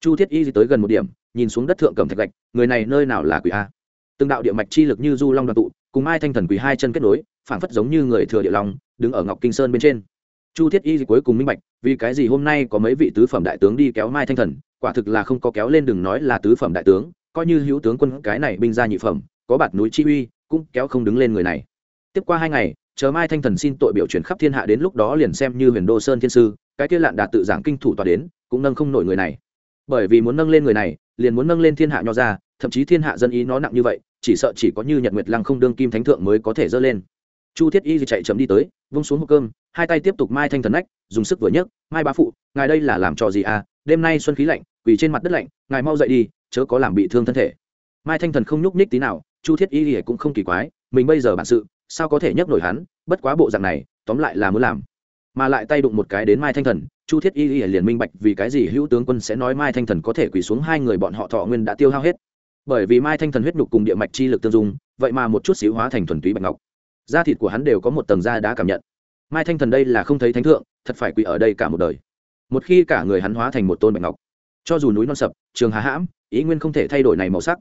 chu thiết y tới gần một điểm, nhìn xuống đất thượng cầm thạch gạch, người này nơi nào là quỷ a? Từng đạo địa mạch chi lực như du long đoàn tụ, cùng ai thanh thần quỷ hai chân kết nối, phảng phất giống như người thừa địa long, đứng ở ngọc kinh sơn bên trên. Chu thiết y cuối cùng minh bạch, vì cái gì hôm nay có mấy vị tứ phẩm đại tướng đi kéo mai thanh thần, quả thực là không có kéo lên đừng nói là tứ phẩm đại tướng, coi như hữu tướng quân cái này binh ra nhị phẩm, có bạt núi chi uy, cũng kéo không đứng lên người này. Tiếp qua hai ngày, chờ mai thanh thần xin tội biểu chuyển khắp thiên hạ đến lúc đó liền xem như huyền đô sơn thiên sư, cái kia lạn đạt tự giảng kinh thủ tòa đến, cũng nâng không nổi người này bởi vì muốn nâng lên người này, liền muốn nâng lên thiên hạ nho ra, thậm chí thiên hạ dân ý nó nặng như vậy, chỉ sợ chỉ có như nhật nguyệt lăng không đương kim thánh thượng mới có thể dơ lên. Chu thiết y chạy chậm đi tới, vung xuống hộp cơm, hai tay tiếp tục mai thanh thần nách, dùng sức vừa nhấc, mai bá phụ, ngài đây là làm trò gì à? Đêm nay xuân khí lạnh, quỳ trên mặt đất lạnh, ngài mau dậy đi, chớ có làm bị thương thân thể. Mai thanh thần không nhúc nhích tí nào, chu thiết y thì cũng không kỳ quái, mình bây giờ bản sự, sao có thể nhấc nổi hắn? Bất quá bộ dạng này, tóm lại là muốn làm mà lại tay đụng một cái đến mai thanh thần, chu thiết y y liền minh bạch vì cái gì hữu tướng quân sẽ nói mai thanh thần có thể quỳ xuống hai người bọn họ thọ nguyên đã tiêu hao hết. Bởi vì mai thanh thần huyết nhục cùng địa mạch chi lực tương dung, vậy mà một chút xíu hóa thành thuần túy bạch ngọc. Da thịt của hắn đều có một tầng da đã cảm nhận. Mai thanh thần đây là không thấy thánh thượng, thật phải quỳ ở đây cả một đời. Một khi cả người hắn hóa thành một tôn bạch ngọc, cho dù núi non sập, trường hà hãm, ý nguyên không thể thay đổi này màu sắc.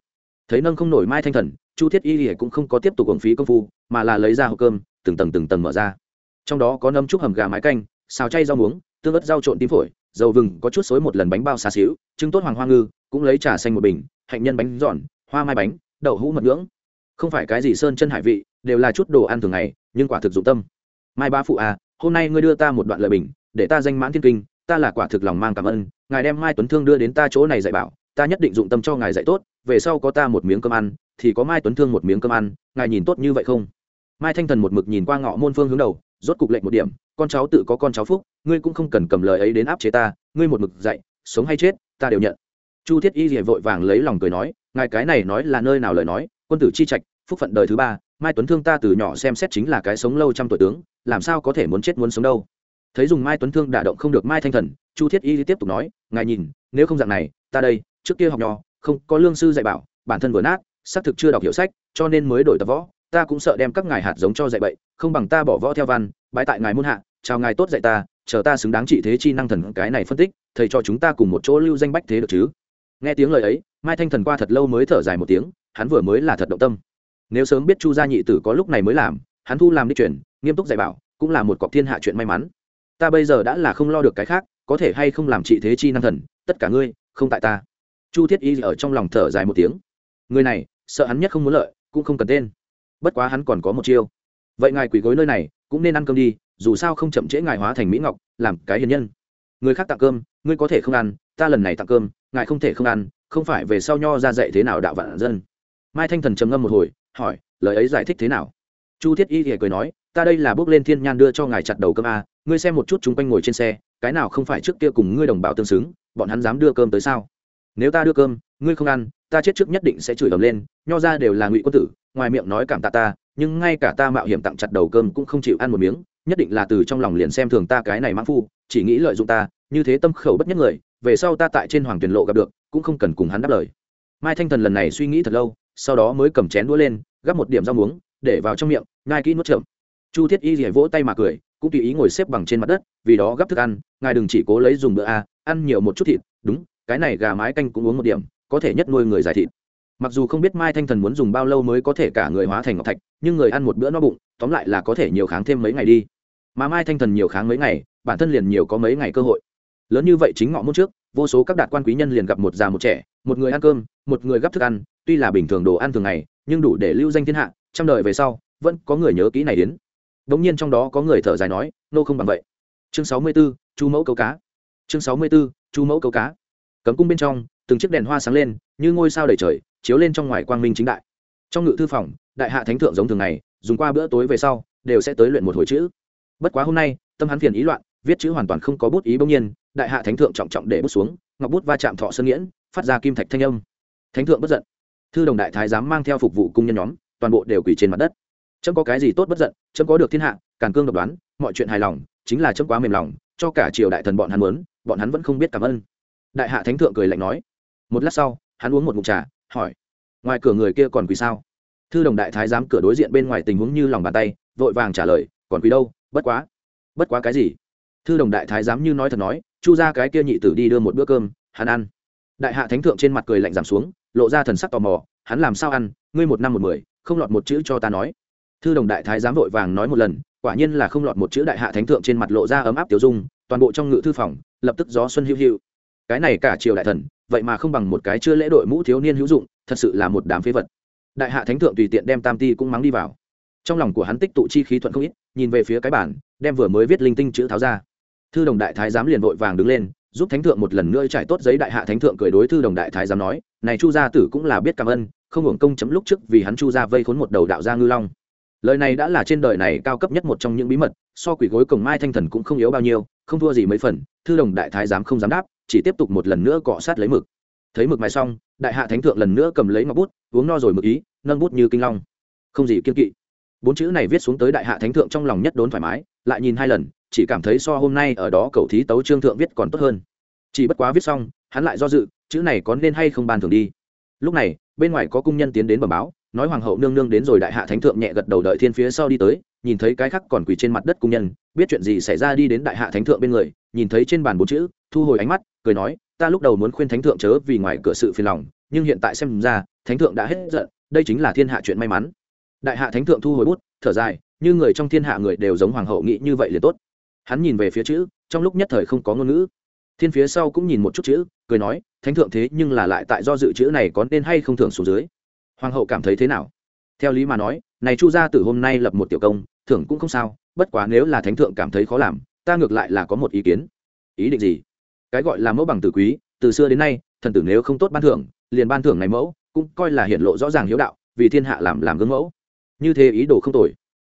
Thấy nâng không nổi mai thanh thần, chu thiết y ỉa cũng không có tiếp tục hưởng phí công phu, mà là lấy ra hộp cơm, từng tầng từng tầng mở ra trong đó có nấm trúc hầm gà mái canh, xào chay rau muống, tương ớt rau trộn tím phổi, dầu vừng, có chút xối một lần bánh bao xà xíu, trứng tốt hoàng hoa ngư, cũng lấy trà xanh một bình, hạnh nhân bánh giòn, hoa mai bánh, đậu hũ mật ngưỡng. Không phải cái gì sơn chân hải vị, đều là chút đồ ăn thường ngày, nhưng quả thực dụng tâm. Mai ba phụ à hôm nay ngươi đưa ta một đoạn lời bình, để ta danh mãn thiên kinh, ta là quả thực lòng mang cảm ơn, ngài đem mai tuấn thương đưa đến ta chỗ này dạy bảo, ta nhất định dụng tâm cho ngài dạy tốt, về sau có ta một miếng cơm ăn, thì có mai tuấn thương một miếng cơm ăn, ngài nhìn tốt như vậy không? Mai thanh thần một mực nhìn qua Ngọ môn phương hướng đầu rốt cục lệnh một điểm, con cháu tự có con cháu phúc, ngươi cũng không cần cầm lời ấy đến áp chế ta, ngươi một mực dạy, sống hay chết, ta đều nhận. Chu thiết y rỉa vội vàng lấy lòng cười nói, ngài cái này nói là nơi nào lời nói, quân tử chi trạch, phúc phận đời thứ ba, mai tuấn thương ta từ nhỏ xem xét chính là cái sống lâu trăm tuổi tướng, làm sao có thể muốn chết muốn sống đâu. Thấy dùng mai tuấn thương đả động không được mai thanh thần, chu thiết y tiếp tục nói, ngài nhìn, nếu không dạng này, ta đây, trước kia học nhỏ không có lương sư dạy bảo, bản thân vừa nát, xác thực chưa đọc hiểu sách, cho nên mới đổi tập võ ta cũng sợ đem các ngài hạt giống cho dạy bậy, không bằng ta bỏ võ theo văn bãi tại ngài muôn hạ, chào ngài tốt dạy ta, chờ ta xứng đáng trị thế chi năng thần cái này phân tích, thầy cho chúng ta cùng một chỗ lưu danh bách thế được chứ? Nghe tiếng lời ấy, mai thanh thần qua thật lâu mới thở dài một tiếng, hắn vừa mới là thật động tâm. Nếu sớm biết chu gia nhị tử có lúc này mới làm, hắn thu làm đi chuyển, nghiêm túc dạy bảo, cũng là một cọc thiên hạ chuyện may mắn. Ta bây giờ đã là không lo được cái khác, có thể hay không làm trị thế chi năng thần, tất cả ngươi, không tại ta. Chu thiết y ở trong lòng thở dài một tiếng. Người này, sợ hắn nhất không muốn lợi, cũng không cần tên bất quá hắn còn có một chiêu. Vậy ngài quỳ gối nơi này, cũng nên ăn cơm đi, dù sao không chậm trễ ngài hóa thành mỹ ngọc, làm cái hiền nhân. Người khác tặng cơm, ngươi có thể không ăn, ta lần này tặng cơm, ngài không thể không ăn, không phải về sau nho ra dạy thế nào đạo vạn dân. Mai thanh thần trầm ngâm một hồi, hỏi, lời ấy giải thích thế nào? Chu thiết y thì cười nói, ta đây là bước lên thiên nhan đưa cho ngài chặt đầu cơm a, ngươi xem một chút chúng quanh ngồi trên xe, cái nào không phải trước kia cùng ngươi đồng bào tương xứng, bọn hắn dám đưa cơm tới sao? Nếu ta đưa cơm ngươi không ăn, ta chết trước nhất định sẽ chửi ầm lên, nho ra đều là ngụy quân tử, ngoài miệng nói cảm tạ ta, nhưng ngay cả ta mạo hiểm tặng chặt đầu cơm cũng không chịu ăn một miếng, nhất định là từ trong lòng liền xem thường ta cái này mãn phu, chỉ nghĩ lợi dụng ta, như thế tâm khẩu bất nhất người, về sau ta tại trên hoàng tuyển lộ gặp được, cũng không cần cùng hắn đáp lời. Mai thanh thần lần này suy nghĩ thật lâu, sau đó mới cầm chén đũa lên, gắp một điểm rau muống, để vào trong miệng ngai kỹ nuốt chậm chu thiết y rỉa vỗ tay mà cười, cũng tùy ý ngồi xếp bằng trên mặt đất, vì đó gắp thức ăn, ngài đừng chỉ cố lấy dùng bữa a, ăn nhiều một chút thịt, đúng, cái này gà mái canh cũng uống một điểm có thể nhất nuôi người giải thịt. Mặc dù không biết mai thanh thần muốn dùng bao lâu mới có thể cả người hóa thành ngọc thạch nhưng người ăn một bữa no bụng tóm lại là có thể nhiều kháng thêm mấy ngày đi. Mà mai thanh thần nhiều kháng mấy ngày bản thân liền nhiều có mấy ngày cơ hội. Lớn như vậy chính ngọ môn trước vô số các đạt quan quý nhân liền gặp một già một trẻ một người ăn cơm một người gắp thức ăn tuy là bình thường đồ ăn thường ngày nhưng đủ để lưu danh thiên hạ trăm đời về sau vẫn có người nhớ kỹ này đến. Đống nhiên trong đó có người thở dài nói nô không bằng vậy. Chương sáu mươi 64, chu mẫu câu cá. Chương sáu mươi 64, chu mẫu câu cá. Cấm cung bên trong từng chiếc đèn hoa sáng lên, như ngôi sao đầy trời, chiếu lên trong ngoài quang minh chính đại. Trong ngự thư phòng, đại hạ thánh thượng giống thường ngày, dùng qua bữa tối về sau, đều sẽ tới luyện một hồi chữ. Bất quá hôm nay, tâm hắn phiền ý loạn, viết chữ hoàn toàn không có bút ý bỗng nhiên, đại hạ thánh thượng trọng trọng để bút xuống, ngọc bút va chạm thọ sơn nghiễn, phát ra kim thạch thanh âm. Thánh thượng bất giận. Thư đồng đại thái giám mang theo phục vụ cung nhân nhóm, toàn bộ đều quỳ trên mặt đất. Chấm có cái gì tốt bất giận, chấm có được thiên hạ càng cương độc đoán, mọi chuyện hài lòng, chính là chấm quá mềm lòng, cho cả triều đại thần bọn hắn muốn, bọn hắn vẫn không biết cảm ơn. Đại hạ thánh thượng cười lạnh nói một lát sau, hắn uống một mụn trà, hỏi, ngoài cửa người kia còn quỳ sao? Thư đồng đại thái giám cửa đối diện bên ngoài tình huống như lòng bàn tay, vội vàng trả lời, còn quỳ đâu? Bất quá bất quá cái gì? Thư đồng đại thái giám như nói thật nói, chu ra cái kia nhị tử đi đưa một bữa cơm, hắn ăn. Đại hạ thánh thượng trên mặt cười lạnh giảm xuống, lộ ra thần sắc tò mò, hắn làm sao ăn? Ngươi một năm một mười, không lọt một chữ cho ta nói. Thư đồng đại thái giám vội vàng nói một lần, quả nhiên là không lọt một chữ đại hạ thánh thượng trên mặt lộ ra ấm áp tiểu dung, toàn bộ trong ngự thư phòng, lập tức gió xuân hữu hữu cái này cả triều đại thần vậy mà không bằng một cái chưa lễ đội mũ thiếu niên hữu dụng, thật sự là một đám phế vật. Đại hạ thánh thượng tùy tiện đem tam ti cũng mắng đi vào. Trong lòng của hắn tích tụ chi khí thuận không ít, nhìn về phía cái bản, đem vừa mới viết linh tinh chữ tháo ra. Thư đồng đại thái giám liền vội vàng đứng lên, giúp thánh thượng một lần nữa trải tốt giấy đại hạ thánh thượng cười đối thư đồng đại thái giám nói, này chu gia tử cũng là biết cảm ơn, không hưởng công chấm lúc trước vì hắn chu gia vây khốn một đầu đạo gia ngư long. Lời này đã là trên đời này cao cấp nhất một trong những bí mật, so quỷ gối cổng mai thanh thần cũng không yếu bao nhiêu, không thua gì mấy phần, thư đồng đại thái giám không dám đáp chỉ tiếp tục một lần nữa cọ sát lấy mực. Thấy mực mài xong, đại hạ thánh thượng lần nữa cầm lấy ngọc bút, uống no rồi mực ý, nâng bút như kinh long. Không gì kiên kỵ. Bốn chữ này viết xuống tới đại hạ thánh thượng trong lòng nhất đốn thoải mái, lại nhìn hai lần, chỉ cảm thấy so hôm nay ở đó cầu thí tấu trương thượng viết còn tốt hơn. Chỉ bất quá viết xong, hắn lại do dự, chữ này có nên hay không ban thường đi. Lúc này, bên ngoài có cung nhân tiến đến bẩm báo, nói hoàng hậu nương nương đến rồi đại hạ thánh thượng nhẹ gật đầu đợi thiên phía sau đi tới, nhìn thấy cái khác còn quỳ trên mặt đất cung nhân, biết chuyện gì xảy ra đi đến đại hạ thánh thượng bên người, nhìn thấy trên bàn bốn chữ thu hồi ánh mắt, cười nói, ta lúc đầu muốn khuyên thánh thượng chớ vì ngoài cửa sự phiền lòng, nhưng hiện tại xem ra, thánh thượng đã hết giận, đây chính là thiên hạ chuyện may mắn. Đại hạ thánh thượng thu hồi bút, thở dài, như người trong thiên hạ người đều giống hoàng hậu nghĩ như vậy liền tốt. Hắn nhìn về phía chữ, trong lúc nhất thời không có ngôn ngữ. Thiên phía sau cũng nhìn một chút chữ, cười nói, thánh thượng thế nhưng là lại tại do dự chữ này có nên hay không thường xuống dưới. Hoàng hậu cảm thấy thế nào? Theo lý mà nói, này chu gia từ hôm nay lập một tiểu công, thưởng cũng không sao, bất quá nếu là thánh thượng cảm thấy khó làm, ta ngược lại là có một ý kiến. Ý định gì? Cái gọi là mẫu bằng tử quý, từ xưa đến nay, thần tử nếu không tốt ban thưởng, liền ban thưởng này mẫu, cũng coi là hiện lộ rõ ràng hiếu đạo, vì thiên hạ làm làm gương mẫu. Như thế ý đồ không tồi.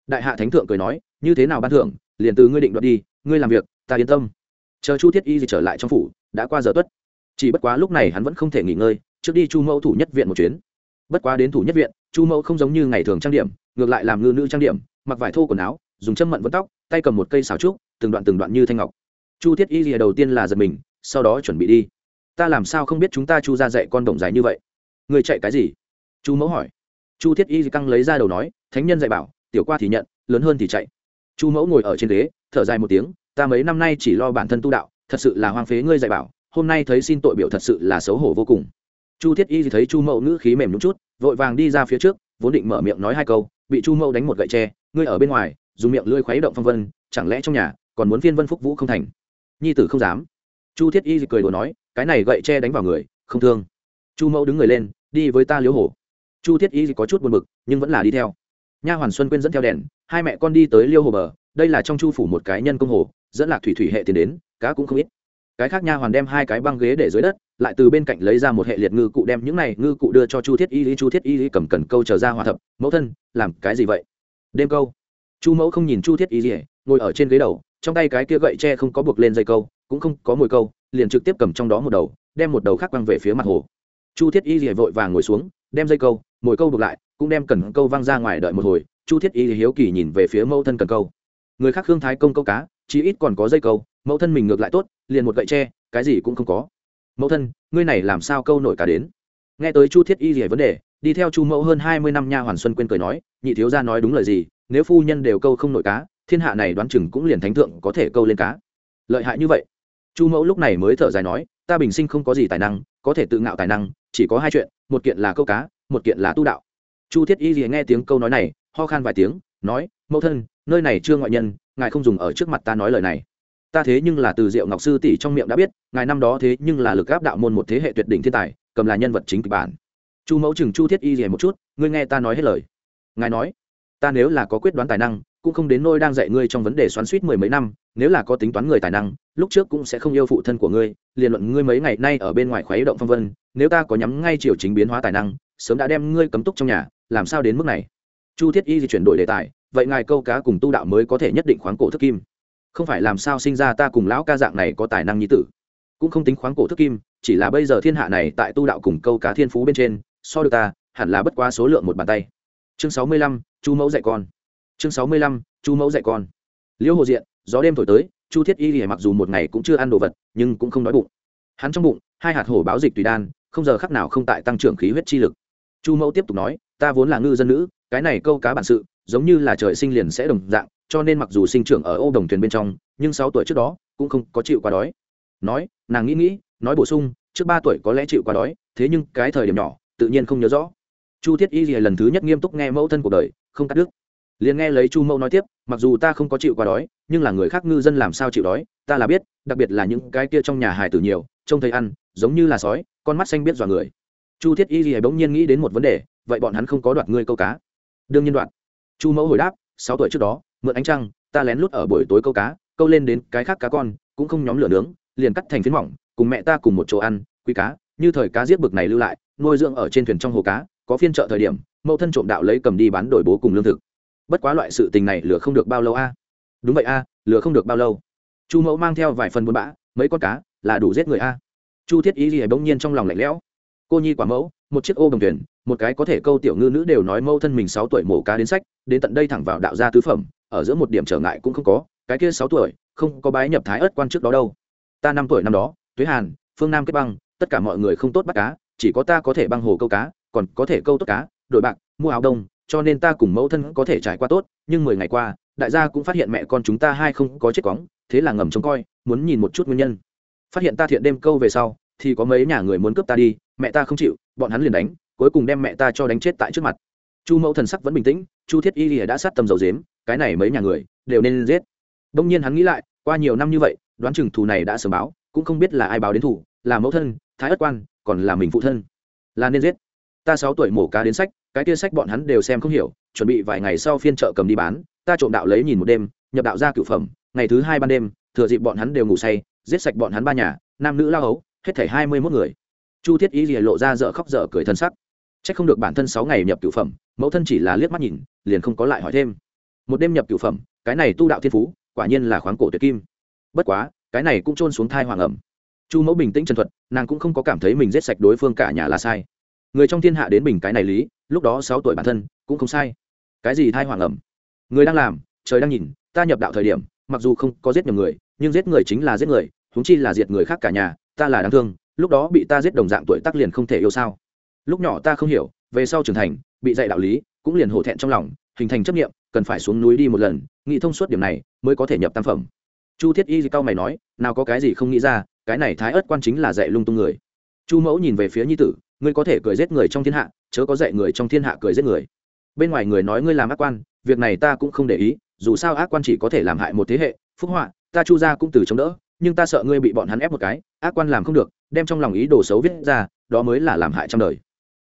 Đại hạ thánh thượng cười nói, như thế nào ban thưởng, liền từ ngươi định đoạt đi, ngươi làm việc, ta yên tâm. Chờ chu thiết y gì trở lại trong phủ, đã qua giờ tuất. Chỉ bất quá lúc này hắn vẫn không thể nghỉ ngơi, trước đi chu mẫu thủ nhất viện một chuyến. Bất quá đến thủ nhất viện, chu mẫu không giống như ngày thường trang điểm, ngược lại làm ngư nữ trang điểm, mặc vải thô quần áo, dùng châm mận vấn tóc, tay cầm một cây xào trúc, từng đoạn từng đoạn như thanh ngọc chu thiết y rìa đầu tiên là giật mình, sau đó chuẩn bị đi. Ta làm sao không biết chúng ta chu ra dạy con đồng dài như vậy? Người chạy cái gì? Chu mẫu hỏi. Chu thiết y căng lấy ra đầu nói, thánh nhân dạy bảo, tiểu qua thì nhận, lớn hơn thì chạy. Chu mẫu ngồi ở trên ghế, thở dài một tiếng, ta mấy năm nay chỉ lo bản thân tu đạo, thật sự là hoang phế ngươi dạy bảo, hôm nay thấy xin tội biểu thật sự là xấu hổ vô cùng. Chu thiết y thấy chu mẫu ngữ khí mềm đúng chút, vội vàng đi ra phía trước, vốn định mở miệng nói hai câu, bị chu mẫu đánh một gậy tre, ngươi ở bên ngoài, dùng miệng lưỡi khuấy động phong vân, chẳng lẽ trong nhà còn muốn phiên vân phúc vũ không thành? Nhi tử không dám. Chu thiết y cười đùa nói, cái này gậy che đánh vào người, không thương. Chu mẫu đứng người lên, đi với ta liếu hổ. Chu thiết y có chút buồn bực, nhưng vẫn là đi theo. Nha hoàn xuân quyên dẫn theo đèn, hai mẹ con đi tới liêu hồ bờ, đây là trong chu phủ một cái nhân công hồ, dẫn lạc thủy thủy hệ tiền đến, cá cũng không ít. Cái khác nha hoàn đem hai cái băng ghế để dưới đất, lại từ bên cạnh lấy ra một hệ liệt ngư cụ đem những này ngư cụ đưa cho chu thiết y lý chu thiết y lý cầm cần câu trở ra hòa thập, mẫu thân, làm cái gì vậy? Đêm câu. Chu mẫu không nhìn chu thiết y lý ngồi ở trên ghế đầu trong tay cái kia gậy tre không có buộc lên dây câu, cũng không có mồi câu, liền trực tiếp cầm trong đó một đầu, đem một đầu khác văng về phía mặt hồ. Chu thiết y thì vội vàng ngồi xuống, đem dây câu, mồi câu buộc lại, cũng đem cần câu văng ra ngoài đợi một hồi, chu thiết y hiếu kỳ nhìn về phía mẫu thân cần câu. Người khác hương thái công câu cá, chí ít còn có dây câu, mẫu thân mình ngược lại tốt, liền một gậy tre, cái gì cũng không có. Mẫu thân, ngươi này làm sao câu nổi cả đến? Nghe tới chu thiết y rỉa vấn đề, đi theo chu mẫu hơn hai mươi năm nha hoàn xuân quên cười nói, nhị thiếu gia nói đúng lời gì, nếu phu nhân đều câu không nổi cá thiên hạ này đoán chừng cũng liền thánh thượng có thể câu lên cá. Lợi hại như vậy. Chu mẫu lúc này mới thở dài nói, ta bình sinh không có gì tài năng, có thể tự ngạo tài năng, chỉ có hai chuyện, một kiện là câu cá, một kiện là tu đạo. Chu thiết y rỉa nghe tiếng câu nói này, ho khan vài tiếng, nói, mẫu thân, nơi này chưa ngoại nhân, ngài không dùng ở trước mặt ta nói lời này. Ta thế nhưng là từ diệu ngọc sư tỷ trong miệng đã biết, ngài năm đó thế nhưng là lực áp đạo môn một thế hệ tuyệt đỉnh thiên tài, cầm là nhân vật chính kịch bản. Chu mẫu chừng chu thiết y rìa một chút, ngươi nghe ta nói hết lời. Ngài nói, ta nếu là có quyết đoán tài năng cũng không đến nôi đang dạy ngươi trong vấn đề xoắn suýt mười mấy năm, nếu là có tính toán người tài năng, lúc trước cũng sẽ không yêu phụ thân của ngươi, liền luận ngươi mấy ngày nay ở bên ngoài khuấy động phong vân, nếu ta có nhắm ngay chiều chính biến hóa tài năng, sớm đã đem ngươi cấm túc trong nhà, làm sao đến mức này? Chu thiết y di chuyển đổi đề tài, vậy ngài câu cá cùng tu đạo mới có thể nhất định khoáng cổ thức kim. Không phải làm sao sinh ra ta cùng lão ca dạng này có tài năng như tử. Cũng không tính khoáng cổ thức kim, chỉ là bây giờ thiên hạ này tại tu đạo cùng câu cá thiên phú bên trên, so được ta, hẳn là bất quá số lượng một bàn tay. Chương sáu mươi lăm, chu mẫu dạy con chương sáu mươi lăm, chu mẫu dạy con. Liễu hồ diện, gió đêm thổi tới, chu thiết y lìa mặc dù một ngày cũng chưa ăn đồ vật, nhưng cũng không đói bụng. Hắn trong bụng, hai hạt hổ báo dịch tùy đan, không giờ khắc nào không tại tăng trưởng khí huyết chi lực. Chu mẫu tiếp tục nói, ta vốn là ngư dân nữ, cái này câu cá bản sự, giống như là trời sinh liền sẽ đồng dạng, cho nên mặc dù sinh trưởng ở ô đồng thuyền bên trong, nhưng sáu tuổi trước đó, cũng không có chịu quá đói. Nói, nàng nghĩ nghĩ, nói bổ sung, trước ba tuổi có lẽ chịu quá đói, thế nhưng cái thời điểm nhỏ, tự nhiên không nhớ rõ. Chu thiết y lìa lần thứ nhất nghiêm túc nghe mẫu thân cuộc đời, không cắt đứt liền nghe lấy chu mẫu nói tiếp, mặc dù ta không có chịu quá đói, nhưng là người khác ngư dân làm sao chịu đói, ta là biết, đặc biệt là những cái kia trong nhà hải tử nhiều, trông thấy ăn, giống như là sói, con mắt xanh biết dọa người. Chu thiết y gì bỗng nhiên nghĩ đến một vấn đề, vậy bọn hắn không có đoạt ngươi câu cá. Đương nhiên đoạt. Chu mẫu hồi đáp, sáu tuổi trước đó, mượn ánh trăng, ta lén lút ở buổi tối câu cá, câu lên đến cái khác cá con, cũng không nhóm lửa nướng, liền cắt thành phiến mỏng, cùng mẹ ta cùng một chỗ ăn, quý cá, như thời cá giết bực này lưu lại, nuôi dưỡng ở trên thuyền trong hồ cá, có phiên chợ thời điểm, mẫu thân trộm đạo lấy cầm đi bán đổi bố cùng lương thực bất quá loại sự tình này lừa không được bao lâu a. Đúng vậy a, lừa không được bao lâu. Chu mẫu mang theo vài phần buôn bã, mấy con cá là đủ giết người a. Chu thiết ý gì bỗng nhiên trong lòng lạnh lẽo. Cô nhi quả mẫu, một chiếc ô đồng thuyền một cái có thể câu tiểu ngư nữ đều nói mâu thân mình sáu tuổi mổ cá đến sách, đến tận đây thẳng vào đạo gia tứ phẩm, ở giữa một điểm trở ngại cũng không có, cái kia sáu tuổi, không có bái nhập thái ớt quan trước đó đâu. Ta năm tuổi năm đó, tuế hàn, phương nam kết băng, tất cả mọi người không tốt bắt cá, chỉ có ta có thể băng hồ câu cá, còn có thể câu tốt cá, đổi bạc, mua áo đông cho nên ta cùng mẫu thân có thể trải qua tốt, nhưng mười ngày qua, đại gia cũng phát hiện mẹ con chúng ta hai không có chết cóng thế là ngầm trông coi, muốn nhìn một chút nguyên nhân. Phát hiện ta thiện đêm câu về sau, thì có mấy nhà người muốn cướp ta đi, mẹ ta không chịu, bọn hắn liền đánh, cuối cùng đem mẹ ta cho đánh chết tại trước mặt. Chu mẫu thần sắc vẫn bình tĩnh, chu thiết y lìa đã sát tầm dầu dếm, cái này mấy nhà người, đều nên giết. Đông nhiên hắn nghĩ lại, qua nhiều năm như vậy, đoán chừng thù này đã sớm báo, cũng không biết là ai báo đến thủ là mẫu thân, thái ất quan, còn là mình phụ thân. Là nên giết ta sáu tuổi mổ cá đến sách, cái kia sách bọn hắn đều xem không hiểu, chuẩn bị vài ngày sau phiên chợ cầm đi bán, ta trộm đạo lấy nhìn một đêm, nhập đạo ra cửu phẩm, ngày thứ hai ban đêm, thừa dịp bọn hắn đều ngủ say, giết sạch bọn hắn ba nhà, nam nữ lao hấu, hết thảy hai mươi mốt người. Chu thiết y lìa lộ ra dở khóc dở cười thân sắc. C h ắ c không được bản thân sáu ngày nhập cửu phẩm, mẫu thân chỉ là liếc mắt nhìn, liền không có lại hỏi thêm. Một đêm nhập cửu phẩm, cái này tu đạo thiên phú, quả nhiên là khoáng cổ tuyệt kim. Bất quá, cái này cũng trôn xuống thai hoàng ẩm. Chu mẫu bình tĩnh trần thuật, nàng cũng không có cảm thấy mình giết sạch đối phương cả nhà là sai người trong thiên hạ đến bình cái này lý, lúc đó sáu tuổi bản thân, cũng không sai. Cái gì thai hoàng ẩm? Người đang làm, trời đang nhìn, ta nhập đạo thời điểm, mặc dù không có giết nhiều người, nhưng giết người chính là giết người húng chi là diệt người khác cả nhà, ta là đáng thương, lúc đó bị ta giết đồng dạng tuổi tác liền không thể yêu sao. Lúc nhỏ ta không hiểu, về sau trưởng thành, bị dạy đạo lý, cũng liền hổ thẹn trong lòng, hình thành chấp nghiệm cần phải xuống núi đi một lần, nghĩ thông suốt điểm này, mới có thể nhập tam phẩm. Chu thiết y cao mày nói, nào có cái gì không nghĩ ra, cái này thái ớt quan chính là dạy lung tung người. Chu mẫu nhìn về phía nhi tử ngươi có thể cười giết người trong thiên hạ, chớ có dạy người trong thiên hạ cười giết người. Bên ngoài người nói ngươi làm ác quan, việc này ta cũng không để ý, dù sao ác quan chỉ có thể làm hại một thế hệ, phúc họa, ta chu ra cũng từ chống đỡ, nhưng ta sợ ngươi bị bọn hắn ép một cái, ác quan làm không được, đem trong lòng ý đồ xấu viết ra, đó mới là làm hại trong đời.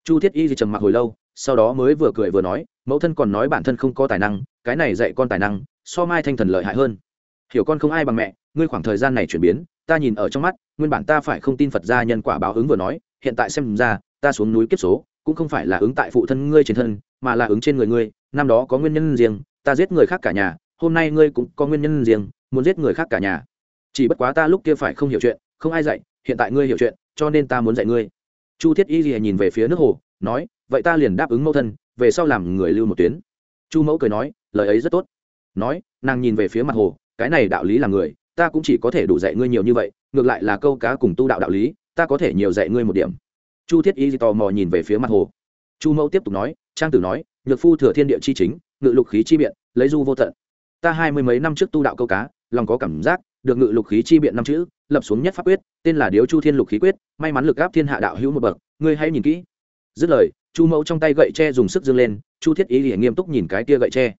Chu thiết y thì trầm mặc hồi lâu, sau đó mới vừa cười vừa nói, mẫu thân còn nói bản thân không có tài năng, cái này dạy con tài năng, so mai thanh thần lợi hại hơn. Hiểu con không ai bằng mẹ, ngươi khoảng thời gian này chuyển biến, ta nhìn ở trong mắt, nguyên bản ta phải không tin phật gia nhân quả báo ứng vừa nói hiện tại xem ra, ta xuống núi kiếp số, cũng không phải là ứng tại phụ thân ngươi trên thân, mà là ứng trên người ngươi. Năm đó có nguyên nhân riêng, ta giết người khác cả nhà, hôm nay ngươi cũng có nguyên nhân riêng, muốn giết người khác cả nhà. Chỉ bất quá ta lúc kia phải không hiểu chuyện, không ai dạy, hiện tại ngươi hiểu chuyện, cho nên ta muốn dạy ngươi. Chu thiết y gì nhìn về phía nước hồ, nói, vậy ta liền đáp ứng mẫu thân, về sau làm người lưu một tuyến. Chu mẫu cười nói, lời ấy rất tốt. Nói, nàng nhìn về phía mặt hồ, cái này đạo lý là người, ta cũng chỉ có thể đủ dạy ngươi nhiều như vậy, ngược lại là câu cá cùng tu đạo đạo lý ta có thể nhiều dạy ngươi một điểm. Chu thiết y tò mò nhìn về phía mặt hồ. Chu mẫu tiếp tục nói, trang tử nói, nhược phu thừa thiên địa chi chính, ngự lục khí chi biện, lấy du vô tận. Ta hai mươi mấy năm trước tu đạo câu cá, lòng có cảm giác, được ngự lục khí chi biện năm chữ, lập xuống nhất pháp quyết, tên là điếu chu thiên lục khí quyết, may mắn lực áp thiên hạ đạo hữu một bậc, ngươi hãy nhìn kỹ. Dứt lời, chu mẫu trong tay gậy tre dùng sức dương lên, chu thiết ý liền nghiêm túc nhìn cái tia gậy tre.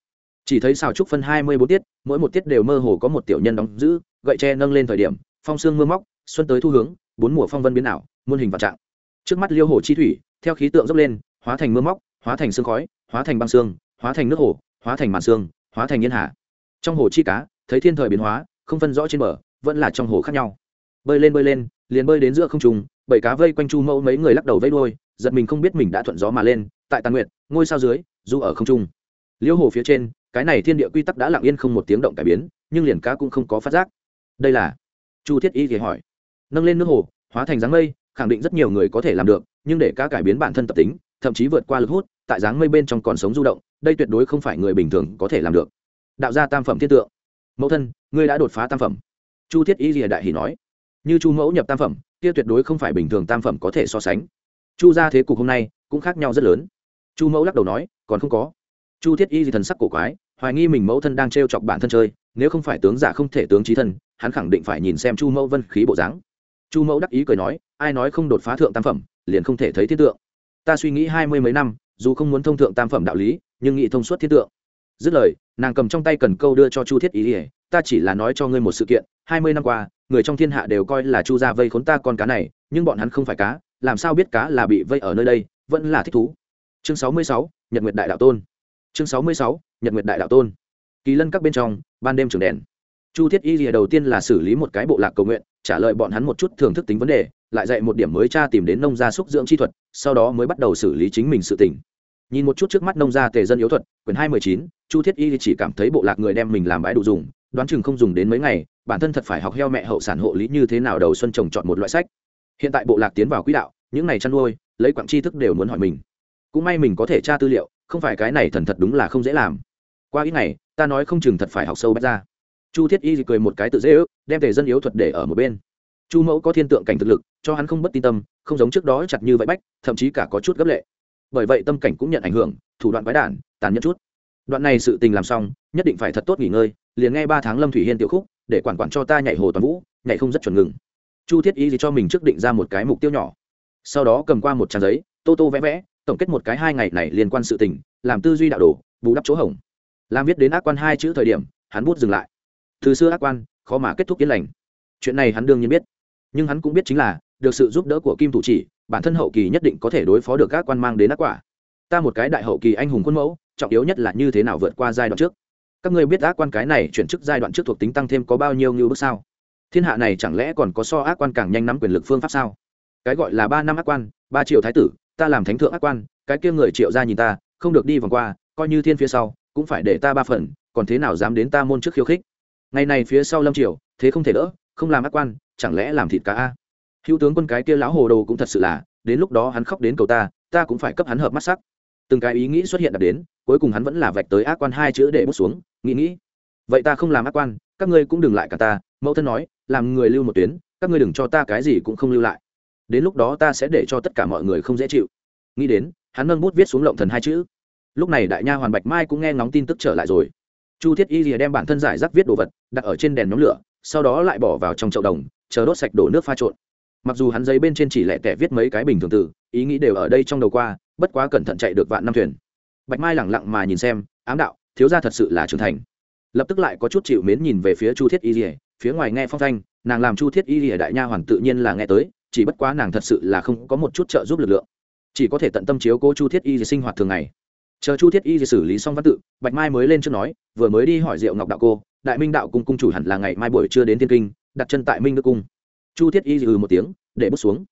Chỉ thấy xào trúc phân hai mươi bốn tiết, mỗi một tiết đều mơ hồ có một tiểu nhân đóng giữ, gậy tre nâng lên thời điểm, phong sương mưa móc, xuân tới thu hướng bốn mùa phong vân biến ảo, muôn hình vạn trạng. Trước mắt liêu hồ chi thủy, theo khí tượng dốc lên, hóa thành mưa móc, hóa thành sương khói, hóa thành băng sương, hóa thành nước hồ, hóa thành màn sương, hóa thành yên hà. Trong hồ chi cá, thấy thiên thời biến hóa, không phân rõ trên bờ, vẫn là trong hồ khác nhau. Bơi lên bơi lên, liền bơi đến giữa không trùng bảy cá vây quanh chu mẫu mấy người lắc đầu vây đôi giật mình không biết mình đã thuận gió mà lên, tại tàn nguyệt, ngôi sao dưới, du ở không trung. Liêu hồ phía trên, cái này thiên địa quy tắc đã lặng yên không một tiếng động cải biến, nhưng liền cá cũng không có phát giác. Đây là chu thiết y thì hỏi nâng lên nước hồ, hóa thành dáng mây, khẳng định rất nhiều người có thể làm được, nhưng để cá cải biến bản thân tập tính, thậm chí vượt qua lực hút, tại dáng mây bên trong còn sống du động, đây tuyệt đối không phải người bình thường có thể làm được. Đạo gia tam phẩm thiên tượng. Mẫu thân, ngươi đã đột phá tam phẩm. Chu thiết y rìa đại hỷ nói. Như chu mẫu nhập tam phẩm, kia tuyệt đối không phải bình thường tam phẩm có thể so sánh. Chu ra thế cục hôm nay cũng khác nhau rất lớn. Chu mẫu lắc đầu nói, còn không có. Chu thiết y gì thần sắc cổ quái, hoài nghi mình mẫu thân đang t r e o chọc bản thân chơi, nếu không phải tướng giả không thể tướng trí thân, hắn khẳng định phải nhìn xem chu mẫu vân khí bộ dáng chu mẫu đắc ý cười nói, ai nói không đột phá thượng tam phẩm, liền không thể thấy thiết tượng. Ta suy nghĩ hai mươi mấy năm, dù không muốn thông thượng tam phẩm đạo lý, nhưng nghĩ thông suốt thiết tượng. Dứt lời, nàng cầm trong tay cần câu đưa cho chu thiết ý ỉa ta chỉ là nói cho ngươi một sự kiện, hai mươi năm qua, người trong thiên hạ đều coi là chu gia vây khốn ta con cá này, nhưng bọn hắn không phải cá, làm sao biết cá là bị vây ở nơi đây, vẫn là thích thú. Chương sáu mươi sáu, nhật nguyệt đại đạo tôn. Chương sáu mươi sáu, nhật nguyệt đại đạo tôn. Kỳ lân các bên trong, ban đêm trường đèn chu thiết y lìa đầu tiên là xử lý một cái bộ lạc cầu nguyện, trả lời bọn hắn một chút thưởng thức tính vấn đề, lại dạy một điểm mới cha tìm đến nông gia xúc dưỡng chi thuật, sau đó mới bắt đầu xử lý chính mình sự tỉnh nhìn một chút trước mắt nông gia tề dân yếu thuật, quyển hai mười chín, chu thiết y chỉ cảm thấy bộ lạc người đem mình làm bãi đủ dùng, đoán chừng không dùng đến mấy ngày, bản thân thật phải học heo mẹ hậu sản hộ lý như thế nào đầu xuân trồng chọn một loại sách. Hiện tại bộ lạc tiến vào quỹ đạo, những này chăn nuôi, lấy quặng tri thức đều muốn hỏi mình. Cũng may mình có thể tra tư liệu, không phải cái này thần thật đúng là không dễ làm. Qua ít ngày, ta nói không chừng thật phải học sâu bách ra chu thiết y cười một cái tự dễ ước, đem tề dân yếu thuật để ở một bên. Chu mẫu có thiên tượng cảnh thực lực, cho hắn không bất tin tâm, không giống trước đó chặt như vậy bách, thậm chí cả có chút gấp lệ. Bởi vậy tâm cảnh cũng nhận ảnh hưởng, thủ đoạn quái đản, tàn nhẫn chút. Đoạn này sự tình làm xong, nhất định phải thật tốt nghỉ ngơi, liền nghe ba tháng lâm thủy hiên tiểu khúc, để quản quản cho ta nhảy hồ toàn vũ, nhảy không rất chuẩn ngừng. Chu thiết y gì cho mình trước định ra một cái mục tiêu nhỏ. Sau đó cầm qua một trang giấy, tô tô vẽ vẽ, tổng kết một cái hai ngày này liên quan sự tình, làm tư duy đạo đồ, bù đắp chỗ hỏng làm viết đến ác quan hai chữ thời điểm, hắn bút dừng lại từ xưa ác quan, khó mà kết thúc yên lành. Chuyện này hắn đương nhiên biết. Nhưng hắn cũng biết chính là, được sự giúp đỡ của kim thủ chỉ, bản thân hậu kỳ nhất định có thể đối phó được các quan mang đến ác quả. Ta một cái đại hậu kỳ anh hùng khuôn mẫu, trọng yếu nhất là như thế nào vượt qua giai đoạn trước. Các ngươi biết ác quan cái này chuyển chức giai đoạn trước thuộc tính tăng thêm có bao nhiêu như bước sao? Thiên hạ này chẳng lẽ còn có so ác quan càng nhanh nắm quyền lực phương pháp sao? Cái gọi là ba năm ác quan, ba triệu thái tử, ta làm thánh thượng ác quan, cái kia người triệu ra nhìn ta, không được đi vòng qua, coi như thiên phía sau, cũng phải để ta ba phần, còn thế nào dám đến ta môn trước khiêu khích? Ngày này phía sau lâm triều, thế không thể đỡ, không làm ác quan, chẳng lẽ làm thịt cá a? Hữu tướng quân cái kia lão hồ đồ cũng thật sự là, đến lúc đó hắn khóc đến cầu ta ta cũng phải cấp hắn hợp mắt sắc. Từng cái ý nghĩ xuất hiện đạt đến, cuối cùng hắn vẫn là vạch tới ác quan hai chữ để bút xuống, nghĩ nghĩ. Vậy ta không làm ác quan, các ngươi cũng đừng lại cả ta, mẫu thân nói, làm người lưu một tuyến, các ngươi đừng cho ta cái gì cũng không lưu lại. Đến lúc đó ta sẽ để cho tất cả mọi người không dễ chịu. Nghĩ đến, hắn nâng bút viết xuống lộng thần hai chữ. Lúc này đại nha hoàn bạch mai cũng nghe ngóng tin tức trở lại rồi chu thiết y rìa đem bản thân giải rác viết đồ vật, đặt ở trên đèn nhóm lửa, sau đó lại bỏ vào trong chậu đồng, chờ đốt sạch đổ nước pha trộn. Mặc dù hắn giấy bên trên chỉ lẹ tẻ viết mấy cái bình thường từ, ý nghĩ đều ở đây trong đầu qua, bất quá cẩn thận chạy được vạn năm thuyền. Bạch mai lẳng lặng mà nhìn xem, ám đạo, thiếu ra thật sự là trưởng thành. Lập tức lại có chút chịu mến nhìn về phía chu thiết y rìa phía ngoài nghe phong thanh, nàng làm chu thiết y rìa đại nha hoàn tự nhiên là nghe tới, chỉ bất quá nàng thật sự là không có một chút trợ giúp lực lượng. Chỉ có thể tận tâm chiếu cố chu thiết y sinh hoạt thường ngày chờ chu thiết y xử lý xong văn tự bạch mai mới lên trước nói vừa mới đi hỏi diệu ngọc đạo cô đại minh đạo cung cung chủ hẳn là ngày mai buổi trưa đến thiên kinh đặt chân tại minh đức cung. Chu thiết y ừ một tiếng để bước xuống.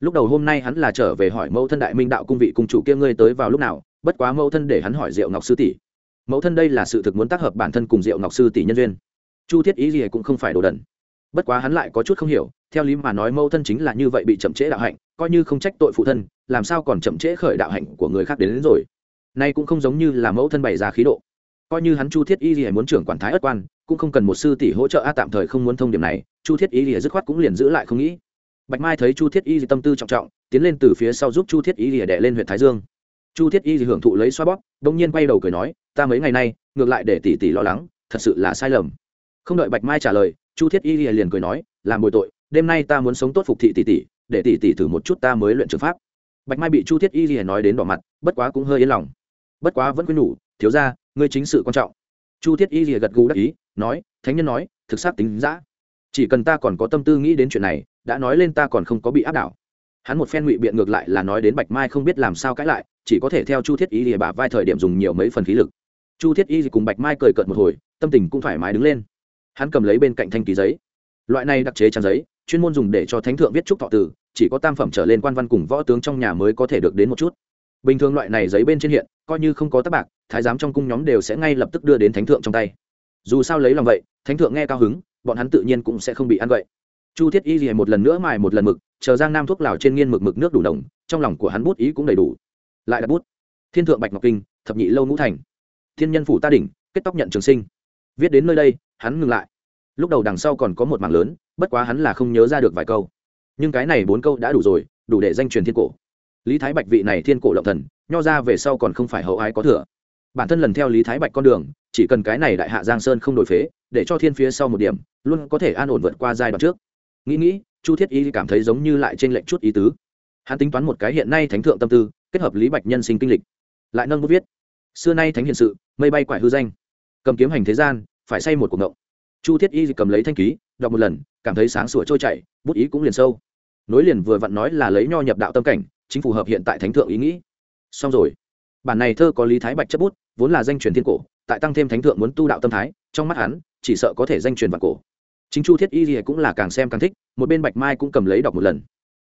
Lúc đầu hôm nay hắn là trở về hỏi mẫu thân đại minh đạo cung vị cung chủ kia ngươi tới vào lúc nào bất quá mẫu thân để hắn hỏi diệu ngọc sư tỷ. Mẫu thân đây là sự thực muốn tác hợp bản thân cùng diệu ngọc sư tỷ nhân duyên. Chu thiết y gì cũng không phải đồ đần. Bất quá hắn lại có chút không hiểu theo lý mà nói mẫu thân chính là như vậy bị chậm trễ đạo hạnh coi như không trách tội phụ thân làm sao còn chậm trễ khởi đạo hạnh của người khác đến, đến rồi nay cũng không giống như là mẫu thân bày ra khí độ. Coi như hắn chu thiết y Lìa muốn trưởng quản thái ất quan, cũng không cần một sư tỷ hỗ trợ a, tạm thời không muốn thông điểm này, chu thiết y Lìa dứt khoát cũng liền giữ lại không nghĩ. Bạch mai thấy chu thiết y tâm tư trọng trọng, tiến lên từ phía sau giúp chu thiết y lìa đệ lên huyện thái dương. Chu thiết y hưởng thụ lấy xoa bóp đông nhiên quay đầu cười nói, ta mấy ngày nay, ngược lại để tỷ tỷ lo lắng, thật sự là sai lầm. Không đợi bạch mai trả lời, chu thiết y liền cười nói, làm bồi tội, đêm nay ta muốn sống tốt phục thị tỷ tỷ, để tỷ tỷ thử một chút ta mới luyện trường pháp. Bạch mai bị chu thiết y liền nói đến đỏ mặt, bất quá cũng hơi yên lòng bất quá vẫn quên nhủ, thiếu ra ngươi chính sự quan trọng. Chu thiết y lìa gật gù đắc ý, nói, thánh nhân nói, thực xác tính giã chỉ cần ta còn có tâm tư nghĩ đến chuyện này, đã nói lên ta còn không có bị áp đảo. Hắn một phen ngụy biện ngược lại là nói đến bạch mai không biết làm sao cãi lại, chỉ có thể theo chu thiết y lìa bả vai thời điểm dùng nhiều mấy phần khí lực. Chu thiết y cùng bạch mai cười cợt một hồi, tâm tình cũng thoải mái đứng lên. Hắn cầm lấy bên cạnh thanh ký giấy. Loại này đặc chế trang giấy, chuyên môn dùng để cho thánh thượng viết trúc thọ tử chỉ có tam phẩm trở lên quan văn cùng võ tướng trong nhà mới có thể được đến một chút bình thường loại này giấy bên trên hiện, coi như không có tác bạc, thái giám trong cung nhóm đều sẽ ngay lập tức đưa đến thánh thượng trong tay. Dù sao lấy lòng vậy, thánh thượng nghe cao hứng, bọn hắn tự nhiên cũng sẽ không bị ăn vậy. Chu thiết y gì một lần nữa mài một lần mực, chờ giang nam thuốc lào trên nghiên mực mực nước đủ đồng, trong lòng của hắn bút ý cũng đầy đủ. Lại đặt bút. Thiên thượng bạch ngọc kinh, thập nhị lâu ngũ thành. Thiên nhân phủ ta đỉnh, kết tóc nhận trường sinh. Viết đến nơi đây, hắn ngừng lại. Lúc đầu đằng sau còn có một mảng lớn, bất quá hắn là không nhớ ra được vài câu. Nhưng cái này bốn câu đã đủ rồi, đủ để danh truyền thiên cổ lý thái bạch vị này thiên cổ lộng thần, nho ra về sau còn không phải hậu ái có thừa. Bản thân lần theo lý thái bạch con đường, chỉ cần cái này đại hạ giang sơn không đổi phế, để cho thiên phía sau một điểm, luôn có thể an ổn vượt qua giai đoạn trước. Nghĩ nghĩ, chu thiết y cảm thấy giống như lại trên lệnh chút ý tứ. Hắn tính toán một cái hiện nay thánh thượng tâm tư, kết hợp lý bạch nhân sinh kinh lịch. Lại nâng bút viết. Xưa nay thánh hiện sự, mây bay quải hư danh. Cầm kiếm hành thế gian, phải say một cuộc ngộng. Chu thiết y cầm lấy thanh ký, đọc một lần, cảm thấy sáng sủa trôi chảy, bút ý cũng liền sâu. Nối liền vừa vặn nói là lấy nho nhập đạo tâm cảnh chính phù hợp hiện tại thánh thượng ý nghĩ. Xong rồi. Bản này thơ có lý thái bạch chấp bút, vốn là danh truyền thiên cổ, tại tăng thêm thánh thượng muốn tu đạo tâm thái, trong mắt hắn, chỉ sợ có thể danh truyền vạn cổ. Chính chu thiết y rìa cũng là càng xem càng thích, một bên bạch mai cũng cầm lấy đọc một lần.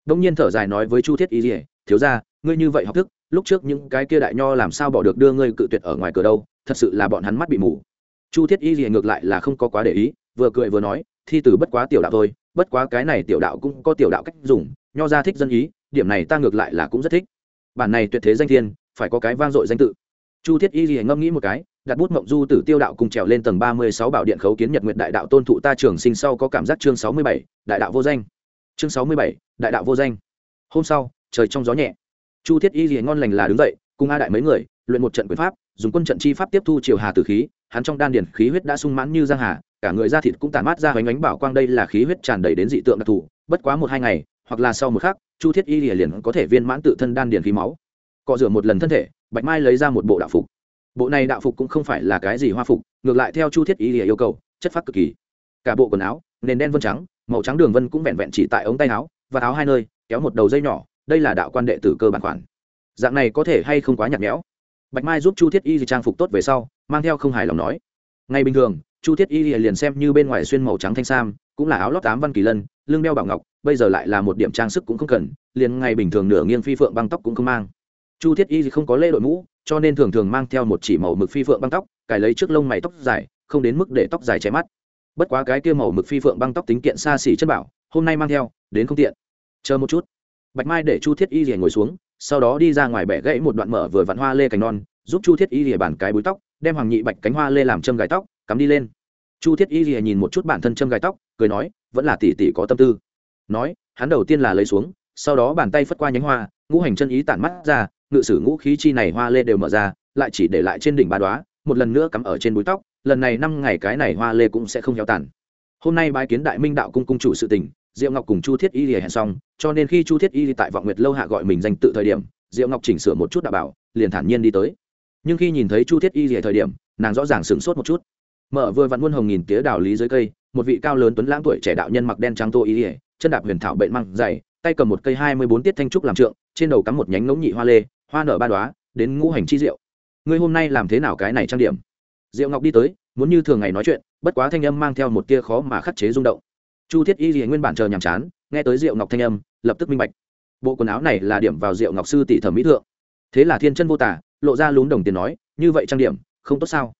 Đông nhiên thở dài nói với chu thiết y rìa thiếu ra ngươi như vậy học thức, lúc trước những cái kia đại nho làm sao bỏ được đưa ngươi cự tuyệt ở ngoài cửa đâu, thật sự là bọn hắn mắt bị mù. Chu thiết y rìa ngược lại là không có quá để ý, vừa cười vừa nói, thi từ bất quá tiểu đạo thôi, bất quá cái này tiểu đạo cũng có tiểu đạo cách dùng, nho ra thích dân ý điểm này ta ngược lại là cũng rất thích. Bản này tuyệt thế danh thiên, phải có cái vang dội danh tự. Chu thiết y gì ngâm nghĩ một cái, đặt bút mộng du tử tiêu đạo cùng trèo lên tầng ba mươi sáu bảo điện khấu kiến nhật nguyện đại đạo tôn thụ ta trường sinh sau có cảm giác chương sáu mươi bảy, đại đạo vô danh. Chương sáu mươi bảy, đại đạo vô danh. Hôm sau, trời trong gió nhẹ. Chu thiết y gì ngon lành là đứng dậy, cùng a đại mấy người, luyện một trận quyền pháp, dùng quân trận chi pháp tiếp thu triều hà tử khí, hắn trong đan điển khí huyết đã sung mãn như giang hà, cả người da thịt cũng tàn mát ra hoành ánh bảo quang, đây là khí huyết tràn đầy đến dị tượng đặc thù, bất quá một hai ngày, hoặc là sau một khắc chu thiết y liền có thể viên mãn tự thân đan điển khí máu. Cọ rửa một lần thân thể, bạch mai lấy ra một bộ đạo phục. Bộ này đạo phục cũng không phải là cái gì hoa phục, ngược lại theo chu thiết y yêu cầu, chất phát cực kỳ. Cả bộ quần áo, nền đen vân trắng, màu trắng đường vân cũng vẹn vẹn chỉ tại ống tay áo, và áo hai nơi, kéo một đầu dây nhỏ, đây là đạo quan đệ tử cơ bản khoản. Dạng này có thể hay không quá nhạt nhẽo. Bạch mai giúp chu thiết y trang phục tốt về sau, mang theo không hài lòng nói. Ngay bình thường chu thiết y liền xem như bên ngoài xuyên màu trắng thanh sam, cũng là áo lót tám văn kỳ lân, lưng đeo bảo ngọc, bây giờ lại là một điểm trang sức cũng không cần, liền ngày bình thường nửa nghiêng phi phượng băng tóc cũng không mang. Chu thiết y không có lễ đội mũ, cho nên thường thường mang theo một chỉ màu mực phi phượng băng tóc, cài lấy trước lông mày tóc dài, không đến mức để tóc dài che mắt. Bất quá cái kia màu mực phi phượng băng tóc tính kiện xa xỉ chất bảo, hôm nay mang theo, đến không tiện. Chờ một chút. Bạch mai để chu thiết y rìa ngồi xuống, sau đó đi ra ngoài bẻ gãy một đoạn mở vừa vặn hoa lê cành non, giúp chu thiết y rìa bản cái búi tóc, đem hoàng nhị bạch cánh hoa lê làm châm gái tóc cắm đi lên. Chu thiết y lìa nhìn một chút bản thân châm gai tóc, cười nói, vẫn là tỷ tỷ có tâm tư. Nói, hắn đầu tiên là lấy xuống, sau đó bàn tay phất qua nhánh hoa, ngũ hành chân ý tản mắt ra, ngự sử ngũ khí chi này hoa lê đều mở ra, lại chỉ để lại trên đỉnh ba đoá một lần nữa cắm ở trên búi tóc, lần này năm ngày cái này hoa lê cũng sẽ không heo tàn. Hôm nay bái kiến đại minh đạo cung cung chủ sự tình, diệu ngọc cùng chu thiết y lìa hẹn xong, cho nên khi chu thiết y tại vọng nguyệt lâu hạ gọi mình danh tự thời điểm, diệu ngọc chỉnh sửa một chút đạo bảo, liền thản nhiên đi tới. Nhưng khi nhìn thấy chu thiết y lìa thời điểm, nàng rõ ràng sửng sốt một chút mở vừa vặn muôn hồng nghìn tía đào lý dưới cây, một vị cao lớn tuấn lãng tuổi trẻ đạo nhân mặc đen trắng tô ý ỉa chân đạp huyền thảo bệnh măng dày, tay cầm một cây hai mươi bốn tiết thanh trúc làm trượng, trên đầu cắm một nhánh ngỗng nhị hoa lê, hoa nở ba đoá, đến ngũ hành chi diệu. Ngươi hôm nay làm thế nào cái này trang điểm? Diệu ngọc đi tới, muốn như thường ngày nói chuyện, bất quá thanh âm mang theo một tia khó mà khắc chế rung động. Chu thiết y nguyên bản chờ nhàm chán, nghe tới diệu ngọc thanh âm, lập tức minh bạch. Bộ quần áo này là điểm vào diệu ngọc sư tỷ thẩm mỹ thượng. Thế là thiên chân vô tả, lộ ra lún đồng tiền nói, như vậy trang điểm, không tốt sao?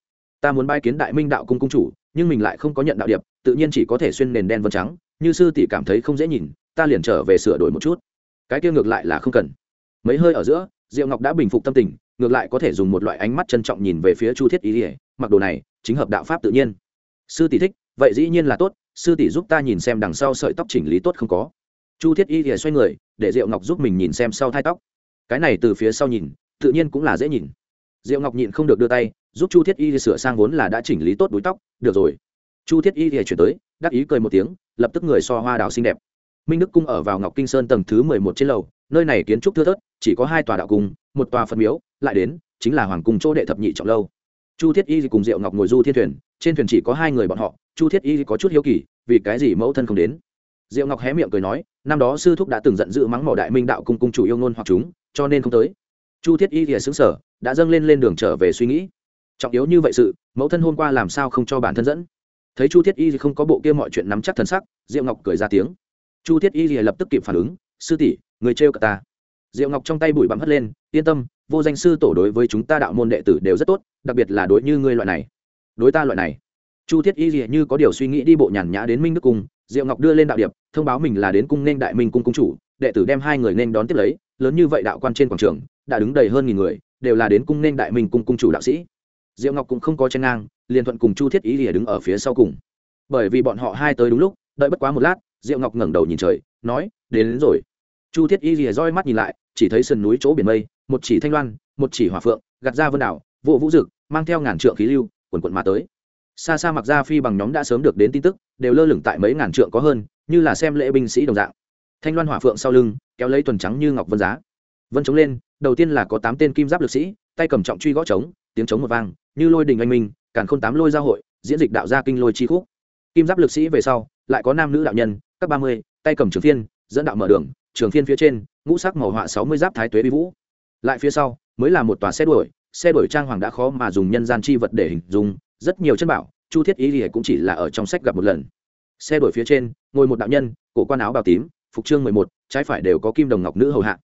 Ta muốn bái kiến đại minh đạo cung cung chủ, nhưng mình lại không có nhận đạo điệp, tự nhiên chỉ có thể xuyên nền đen vân trắng. Như sư tỷ cảm thấy không dễ nhìn, ta liền trở về sửa đổi một chút. Cái kia ngược lại là không cần. Mấy hơi ở giữa, diệu ngọc đã bình phục tâm tình, ngược lại có thể dùng một loại ánh mắt trân trọng nhìn về phía chu thiết ý ỉa mặc đồ này, chính hợp đạo pháp tự nhiên. Sư tỷ thích, vậy dĩ nhiên là tốt, sư tỷ giúp ta nhìn xem đằng sau sợi tóc chỉnh lý tốt không có. Chu thiết y ỉa xoay người, để diệu ngọc giúp mình nhìn xem sau thai tóc. Cái này từ phía sau nhìn, tự nhiên cũng là dễ nhìn diệu ngọc nhịn không được đưa tay, giúp chu thiết y sửa sang vốn là đã chỉnh lý tốt đuôi tóc. Được rồi. Chu thiết y thì chuyển tới, đắc ý cười một tiếng, lập tức người so hoa đào xinh đẹp. Minh đức cung ở vào ngọc kinh sơn tầng thứ mười một trên lầu, nơi này kiến trúc thưa thớt, chỉ có hai tòa đạo cung, một tòa phật miếu, lại đến, chính là hoàng cung chỗ đệ thập nhị trọng lâu. Chu thiết y cùng diệu ngọc ngồi du thiên thuyền, trên thuyền chỉ có hai người bọn họ, chu thiết y có chút hiếu kỳ, vì cái gì mẫu thân không đến? Diệu ngọc hé miệng cười nói, năm đó sư thúc đã từng giận dữ mắng mỏ đại minh đạo cung cung chủ yêu ngôn hoặc chúng, cho nên không tới. Chu thiết y thì xứng sở đã dâng lên lên đường trở về suy nghĩ. Trọng yếu như vậy sự, mẫu thân hôm qua làm sao không cho bản thân dẫn? Thấy chu thiết y thì không có bộ kia mọi chuyện nắm chắc thân sắc, diệu ngọc cười ra tiếng. Chu thiết y thì lập tức kịp phản ứng, sư tỷ, người trêu cả ta. Diệu ngọc trong tay bụi bặm hất lên, yên tâm, vô danh sư tổ đối với chúng ta đạo môn đệ tử đều rất tốt, đặc biệt là đối như ngươi loại này. Đối ta loại này? Chu thiết y gì như có điều suy nghĩ đi bộ nhàn nhã đến minh đức cung, diệu ngọc đưa lên đạo điệp, thông báo mình là đến cung nên đại minh cung cung chủ, đệ tử đem hai người nên đón tiếp lấy, lớn như vậy đạo quan trên quảng trường, đã đứng đầy hơn nghìn người đều là đến cung nên đại minh cung cung chủ đạo sĩ. Diệu ngọc cũng không có chen ngang liền thuận cùng chu thiết y lìa đứng ở phía sau cùng. Bởi vì bọn họ hai tới đúng lúc đợi bất quá một lát diệu ngọc ngẩng đầu nhìn trời nói đến, đến rồi. Chu thiết y lìa roi mắt nhìn lại chỉ thấy sườn núi chỗ biển mây một chỉ thanh loan một chỉ hỏa phượng gạt ra vân đảo vụ vũ dực mang theo ngàn trượng khí lưu quần quận mà tới. Xa xa mặc ra phi bằng nhóm đã sớm được đến tin tức đều lơ lửng tại mấy ngàn trượng có hơn như là xem lễ binh sĩ đồng dạng. Thanh loan hỏa phượng sau lưng kéo lấy tuần trắng như ngọc vân giá vân chống lên, đầu tiên là có tám tên kim giáp lực sĩ, tay cầm trọng truy gõ trống, tiếng trống một vang, như lôi đình anh minh, càn khôn tám lôi giao hội, diễn dịch đạo gia kinh lôi chi khúc. Kim giáp lực sĩ về sau, lại có nam nữ đạo nhân, các ba mươi, tay cầm trường phiên, dẫn đạo mở đường, trường phiên phía trên, ngũ sắc màu họa sáu mươi giáp thái tuế bi vũ. Lại phía sau, mới là một tòa xe đuổi xe đuổi trang hoàng đã khó mà dùng nhân gian chi vật để hình dung, rất nhiều chân bảo, chu thiết ý thì cũng chỉ là ở trong sách gặp một lần. Xe đuổi phía trên, ngồi một đạo nhân, cổ quan áo bào tím, phục trương mười một, trái phải đều có kim đồng ngọc nữ hầu hạ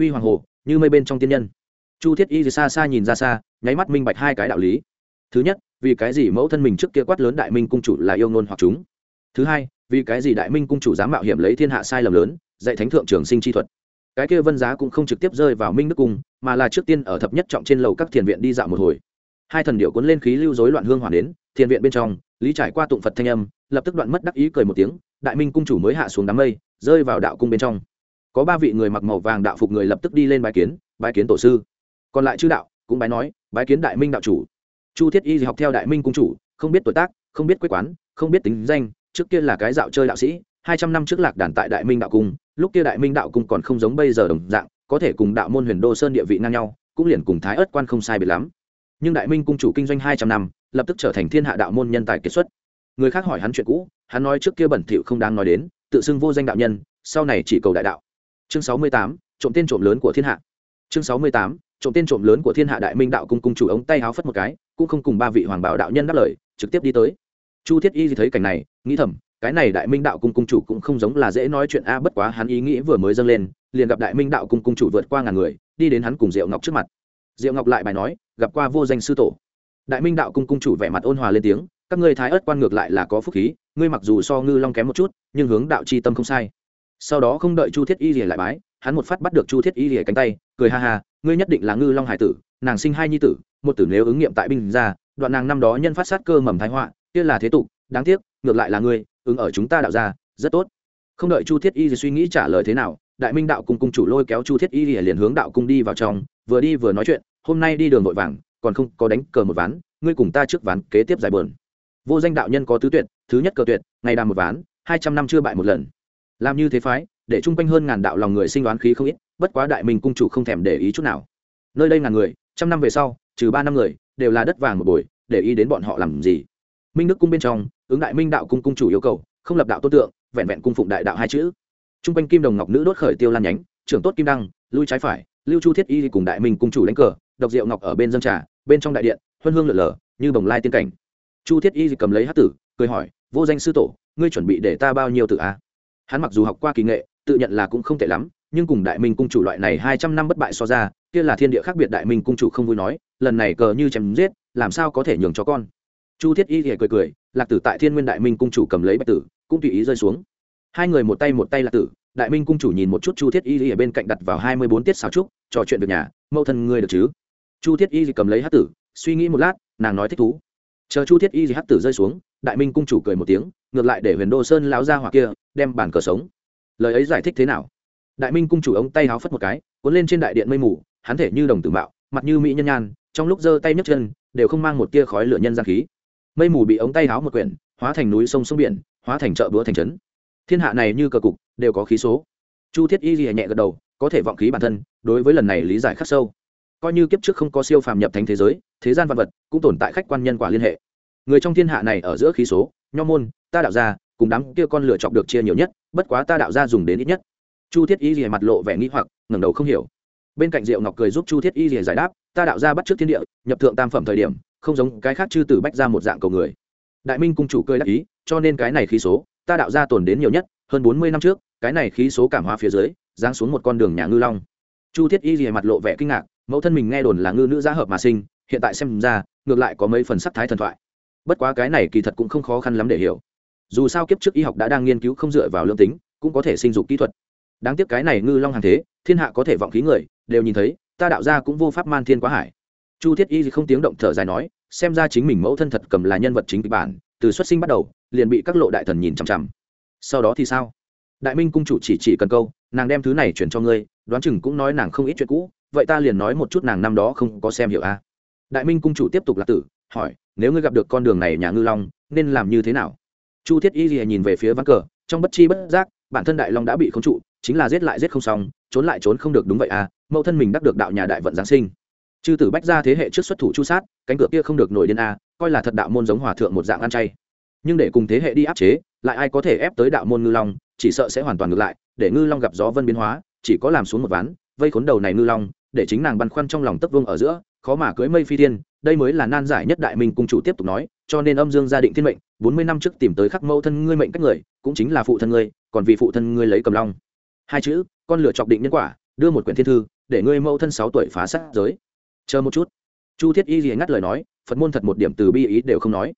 huy hoàng hồ, như mây bên trong tiên nhân. Chu thiết y thì xa xa nhìn ra xa, nháy mắt minh bạch hai cái đạo lý. Thứ nhất, vì cái gì mẫu thân mình trước kia quát lớn đại minh cung chủ là yêu ngôn hoặc chúng? Thứ hai, vì cái gì đại minh cung chủ dám mạo hiểm lấy thiên hạ sai lầm lớn, dạy thánh thượng trường sinh chi thuật? Cái kia vân giá cũng không trực tiếp rơi vào minh đức cung, mà là trước tiên ở thập nhất trọng trên lầu các thiền viện đi dạo một hồi. Hai thần điệu cuốn lên khí lưu rối loạn hương hoàn đến, thiền viện bên trong, lý trải qua tụng phật thanh âm, lập tức đoạn mất đắc ý cười một tiếng, đại minh cung chủ mới hạ xuống đám mây, rơi vào đạo cung bên trong có ba vị người mặc màu vàng đạo phục người lập tức đi lên bái kiến bái kiến tổ sư. Còn lại chư đạo, cũng bái nói, bái kiến đại minh đạo chủ. Chu thiết y học theo đại minh cung chủ, không biết tuổi tác, không biết quế quán, không biết tính danh, trước kia là cái dạo chơi đạo sĩ, hai trăm năm trước lạc đàn tại đại minh đạo cung, lúc kia đại minh đạo cung còn không giống bây giờ đồng dạng, có thể cùng đạo môn huyền đô sơn địa vị ngang nhau, cũng liền cùng thái ớt quan không sai biệt lắm. Nhưng đại minh cung chủ kinh doanh hai trăm năm, lập tức trở thành thiên hạ đạo môn nhân tài kiệt xuất. Người khác hỏi hắn chuyện cũ, hắn nói trước kia bẩn thỉu không đáng nói đến, tự xưng vô danh đạo nhân, sau này chỉ cầu đại đạo chương sáu mươi tám, trộm tên trộm lớn của thiên hạ. Chương sáu mươi tám, trộm tên trộm lớn của thiên hạ đại minh đạo cung cung chủ ống tay háo phất một cái, cũng không cùng ba vị hoàng bảo đạo nhân đáp lời, trực tiếp đi tới. Chu thiết y thì thấy cảnh này, nghĩ thầm, cái này đại minh đạo cung cung chủ cũng không giống là dễ nói chuyện a, bất quá hắn ý nghĩ vừa mới dâng lên, liền gặp đại minh đạo cung cung chủ vượt qua ngàn người, đi đến hắn cùng diệu ngọc trước mặt. Diệu ngọc lại bài nói, gặp qua vô danh sư tổ. Đại minh đạo cung cung chủ vẻ mặt ôn hòa lên tiếng, các ngươi thái ớt quan ngược lại là có phúc khí, ngươi mặc dù so ngư long kém một chút, nhưng hướng đạo c h i tâm không sai sau đó không đợi chu thiết y rìa lại bái hắn một phát bắt được chu thiết y rìa cánh tay cười ha ha ngươi nhất định là ngư long hải tử nàng sinh hai nhi tử một tử nếu ứng nghiệm tại binh gia, đoạn nàng năm đó nhân phát sát cơ mầm thái họa kia là thế tục đáng tiếc ngược lại là ngươi ứng ở chúng ta đạo ra rất tốt. Không đợi chu thiết y suy nghĩ trả lời thế nào đại minh đạo cung cung chủ lôi kéo chu thiết y liền hướng đạo cung đi vào trong vừa đi vừa nói chuyện hôm nay đi đường vội vàng còn không có đánh cờ một ván ngươi cùng ta trước ván kế tiếp giải bờn vô danh đạo nhân có tứ tuyệt thứ nhất cờ tuyệt ngày đàm một ván hai trăm năm chưa bại một lần làm như thế phái, để chung quanh hơn ngàn đạo lòng người sinh đoán khí không ít, bất quá đại minh cung chủ không thèm để ý chút nào. Nơi đây ngàn người, trăm năm về sau, trừ ba năm người, đều là đất vàng một buổi để ý đến bọn họ làm gì. Minh đức cung bên trong, ứng đại minh đạo cung cung chủ yêu cầu, không lập đạo tốt tượng, vẹn vẹn cung phụng đại đạo hai chữ. Chung quanh kim đồng ngọc nữ đốt khởi tiêu lan nhánh, trưởng tốt kim đăng, lui trái phải, lưu chu thiết y cùng đại minh cung chủ đánh cờ, độc diệu ngọc ở bên dân trà, bên trong đại điện, huân hương lở lở, như bồng lai tiên cảnh. Chu thiết y cầm lấy hát tử, cười hỏi, vô danh sư tổ, ngươi chuẩn bị để ta bao nhiêu tử a? Hắn mặc dù học qua kỳ nghệ, tự nhận là cũng không tệ lắm, nhưng cùng đại minh cung chủ loại này hai trăm năm bất bại so ra, kia là thiên địa khác biệt đại minh cung chủ không vui nói, lần này cờ như chém giết, làm sao có thể nhường cho con. Chu thiết y thì cười cười, lạc tử tại thiên nguyên đại minh cung chủ cầm lấy bạch tử, cũng tùy ý rơi xuống. Hai người một tay một tay lạc tử, đại minh cung chủ nhìn một chút chu thiết y ở bên cạnh đặt vào hai mươi bốn tiết xào trúc, trò chuyện việc nhà, mẫu thân ngươi được chứ? Chu thiết y cầm lấy hát tử, suy nghĩ một lát, nàng nói thích thú. Chờ chu thiết y hát tử rơi xuống, đại minh cung chủ cười một tiếng ngược lại để huyền đô sơn láo ra hoặc kia đem bàn cờ sống. Lời ấy giải thích thế nào? Đại minh cung chủ ống tay háo phất một cái, cuốn lên trên đại điện mây mù, hắn thể như đồng tử mạo, mặt như mỹ nhân nhan, trong lúc giơ tay nhấc chân, đều không mang một tia khói lửa nhân gian khí. Mây mù bị ống tay háo một quyển, hóa thành núi sông sông biển, hóa thành chợ búa thành trấn. Thiên hạ này như cờ cục, đều có khí số. Chu thiết y ghi nhẹ gật đầu, có thể vọng khí bản thân, đối với lần này lý giải khắc sâu. Coi như kiếp trước không có siêu phàm nhập thánh thế giới, thế gian vật vật cũng tồn tại khách quan nhân quả liên hệ. Người trong thiên hạ này ở giữa khí số, nho môn ta đạo ra cùng đám kia con lửa chọc được chia nhiều nhất, bất quá ta đạo gia dùng đến ít nhất. Chu thiết y rìa mặt lộ vẻ nghĩ hoặc, ngẩng đầu không hiểu. Bên cạnh diệu ngọc cười giúp chu thiết y rìa giải đáp, ta đạo gia bắt trước thiên địa, nhập thượng tam phẩm thời điểm, không giống cái khác chư tử bách ra một dạng cầu người. Đại minh cung chủ cười đắc ý, cho nên cái này khí số, ta đạo gia tồn đến nhiều nhất, hơn bốn mươi năm trước, cái này khí số cảm hóa phía dưới, giáng xuống một con đường nhà ngư long. Chu thiết y rìa mặt lộ vẻ kinh ngạc, mẫu thân mình nghe đồn là ngư nữ giá hợp mà sinh, hiện tại xem ra, ngược lại có mấy phần sắc thái thần thoại. Bất quá cái này kỳ thật cũng không khó khăn lắm để hiểu dù sao kiếp trước y học đã đang nghiên cứu không dựa vào lương tính, cũng có thể sinh dục kỹ thuật. Đáng tiếc cái này ngư long hàng thế, thiên hạ có thể vọng khí người, đều nhìn thấy, ta đạo ra cũng vô pháp man thiên quá hải. Chu thiết y không tiếng động thở dài nói, xem ra chính mình mẫu thân thật cầm là nhân vật chính kịch bản, từ xuất sinh bắt đầu, liền bị các lộ đại thần nhìn chằm chằm. Sau đó thì sao? Đại minh cung chủ chỉ chỉ cần câu, nàng đem thứ này chuyển cho ngươi, đoán chừng cũng nói nàng không ít chuyện cũ, vậy ta liền nói một chút nàng năm đó không có xem hiểu a. Đại minh cung chủ tiếp tục lạc tử, hỏi, nếu ngươi gặp được con đường này nhà ngư long, nên làm như thế nào? Chu thiết y lìa nhìn về phía ván cờ, trong bất chi bất giác, bản thân đại long đã bị khống trụ, chính là giết lại giết không xong, trốn lại trốn không được đúng vậy à mẫu thân mình đắc được đạo nhà đại vận giáng sinh chư tử bách ra thế hệ trước xuất thủ chu sát, cánh cửa kia không được nổi điên à? coi là thật đạo môn giống hòa thượng một dạng ăn chay nhưng để cùng thế hệ đi áp chế, lại ai có thể ép tới đạo môn ngư long, chỉ sợ sẽ hoàn toàn ngược lại, để ngư long gặp gió vân biến hóa, chỉ có làm xuống một ván, vây khốn đầu này ngư long, để chính nàng băn khoăn trong lòng tấp vương ở giữa, khó mà cưới mây phi thiên đây mới là nan giải nhất đại minh cung chủ tiếp tục nói, cho nên âm dương gia định thiên mệnh, bốn mươi năm trước tìm tới khắc mẫu thân ngươi mệnh cách người, cũng chính là phụ thân ngươi, còn vì phụ thân ngươi lấy cầm long. Hai chữ, con lửa chọc định nhân quả, đưa một quyển thiên thư, để ngươi mẫu thân sáu tuổi phá sát giới. Chờ một chút. Chu thiết y gì ngắt lời nói, phật môn thật một điểm từ bi ý đều không nói.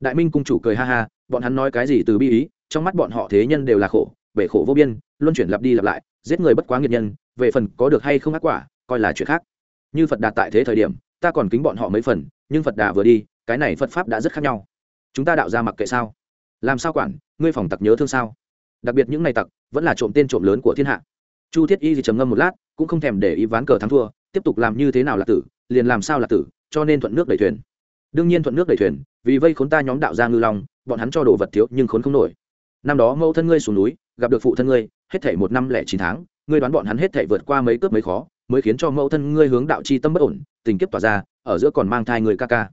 Đại minh cung chủ cười ha ha, bọn hắn nói cái gì từ bi ý, trong mắt bọn họ thế nhân đều là khổ, bể khổ vô biên, luân chuyển lặp đi lặp lại, giết người bất quá nghiệt nhân, về phần có được hay không ác quả, coi là chuyện khác. Như phật đạt tại thế thời điểm ta còn kính bọn họ mấy phần, nhưng phật đà vừa đi, cái này phật pháp đã rất khác nhau. Chúng ta đạo ra mặc kệ sao? Làm sao quản, ngươi phòng tặc nhớ thương sao? Đặc biệt những ngày tặc, vẫn là trộm tên trộm lớn của thiên hạ. Chu thiết y thì trầm ngâm một lát, cũng không thèm để ý ván cờ thắng thua, tiếp tục làm như thế nào là tử, liền làm sao là tử, cho nên thuận nước đẩy thuyền. Đương nhiên thuận nước đẩy thuyền, vì vây khốn ta nhóm đạo gia ngư long, bọn hắn cho đồ vật thiếu nhưng khốn không nổi. Năm đó mẫu thân ngươi xuống núi, gặp được phụ thân ngươi, hết thể một năm lẻ chín tháng, ngươi đoán bọn hắn hết thể vượt qua mấy cướp mấy khó mới khiến cho mẫu thân ngươi hướng đạo chi tâm bất ổn, tình kiếp tỏa ra, ở giữa còn mang thai người ca ca.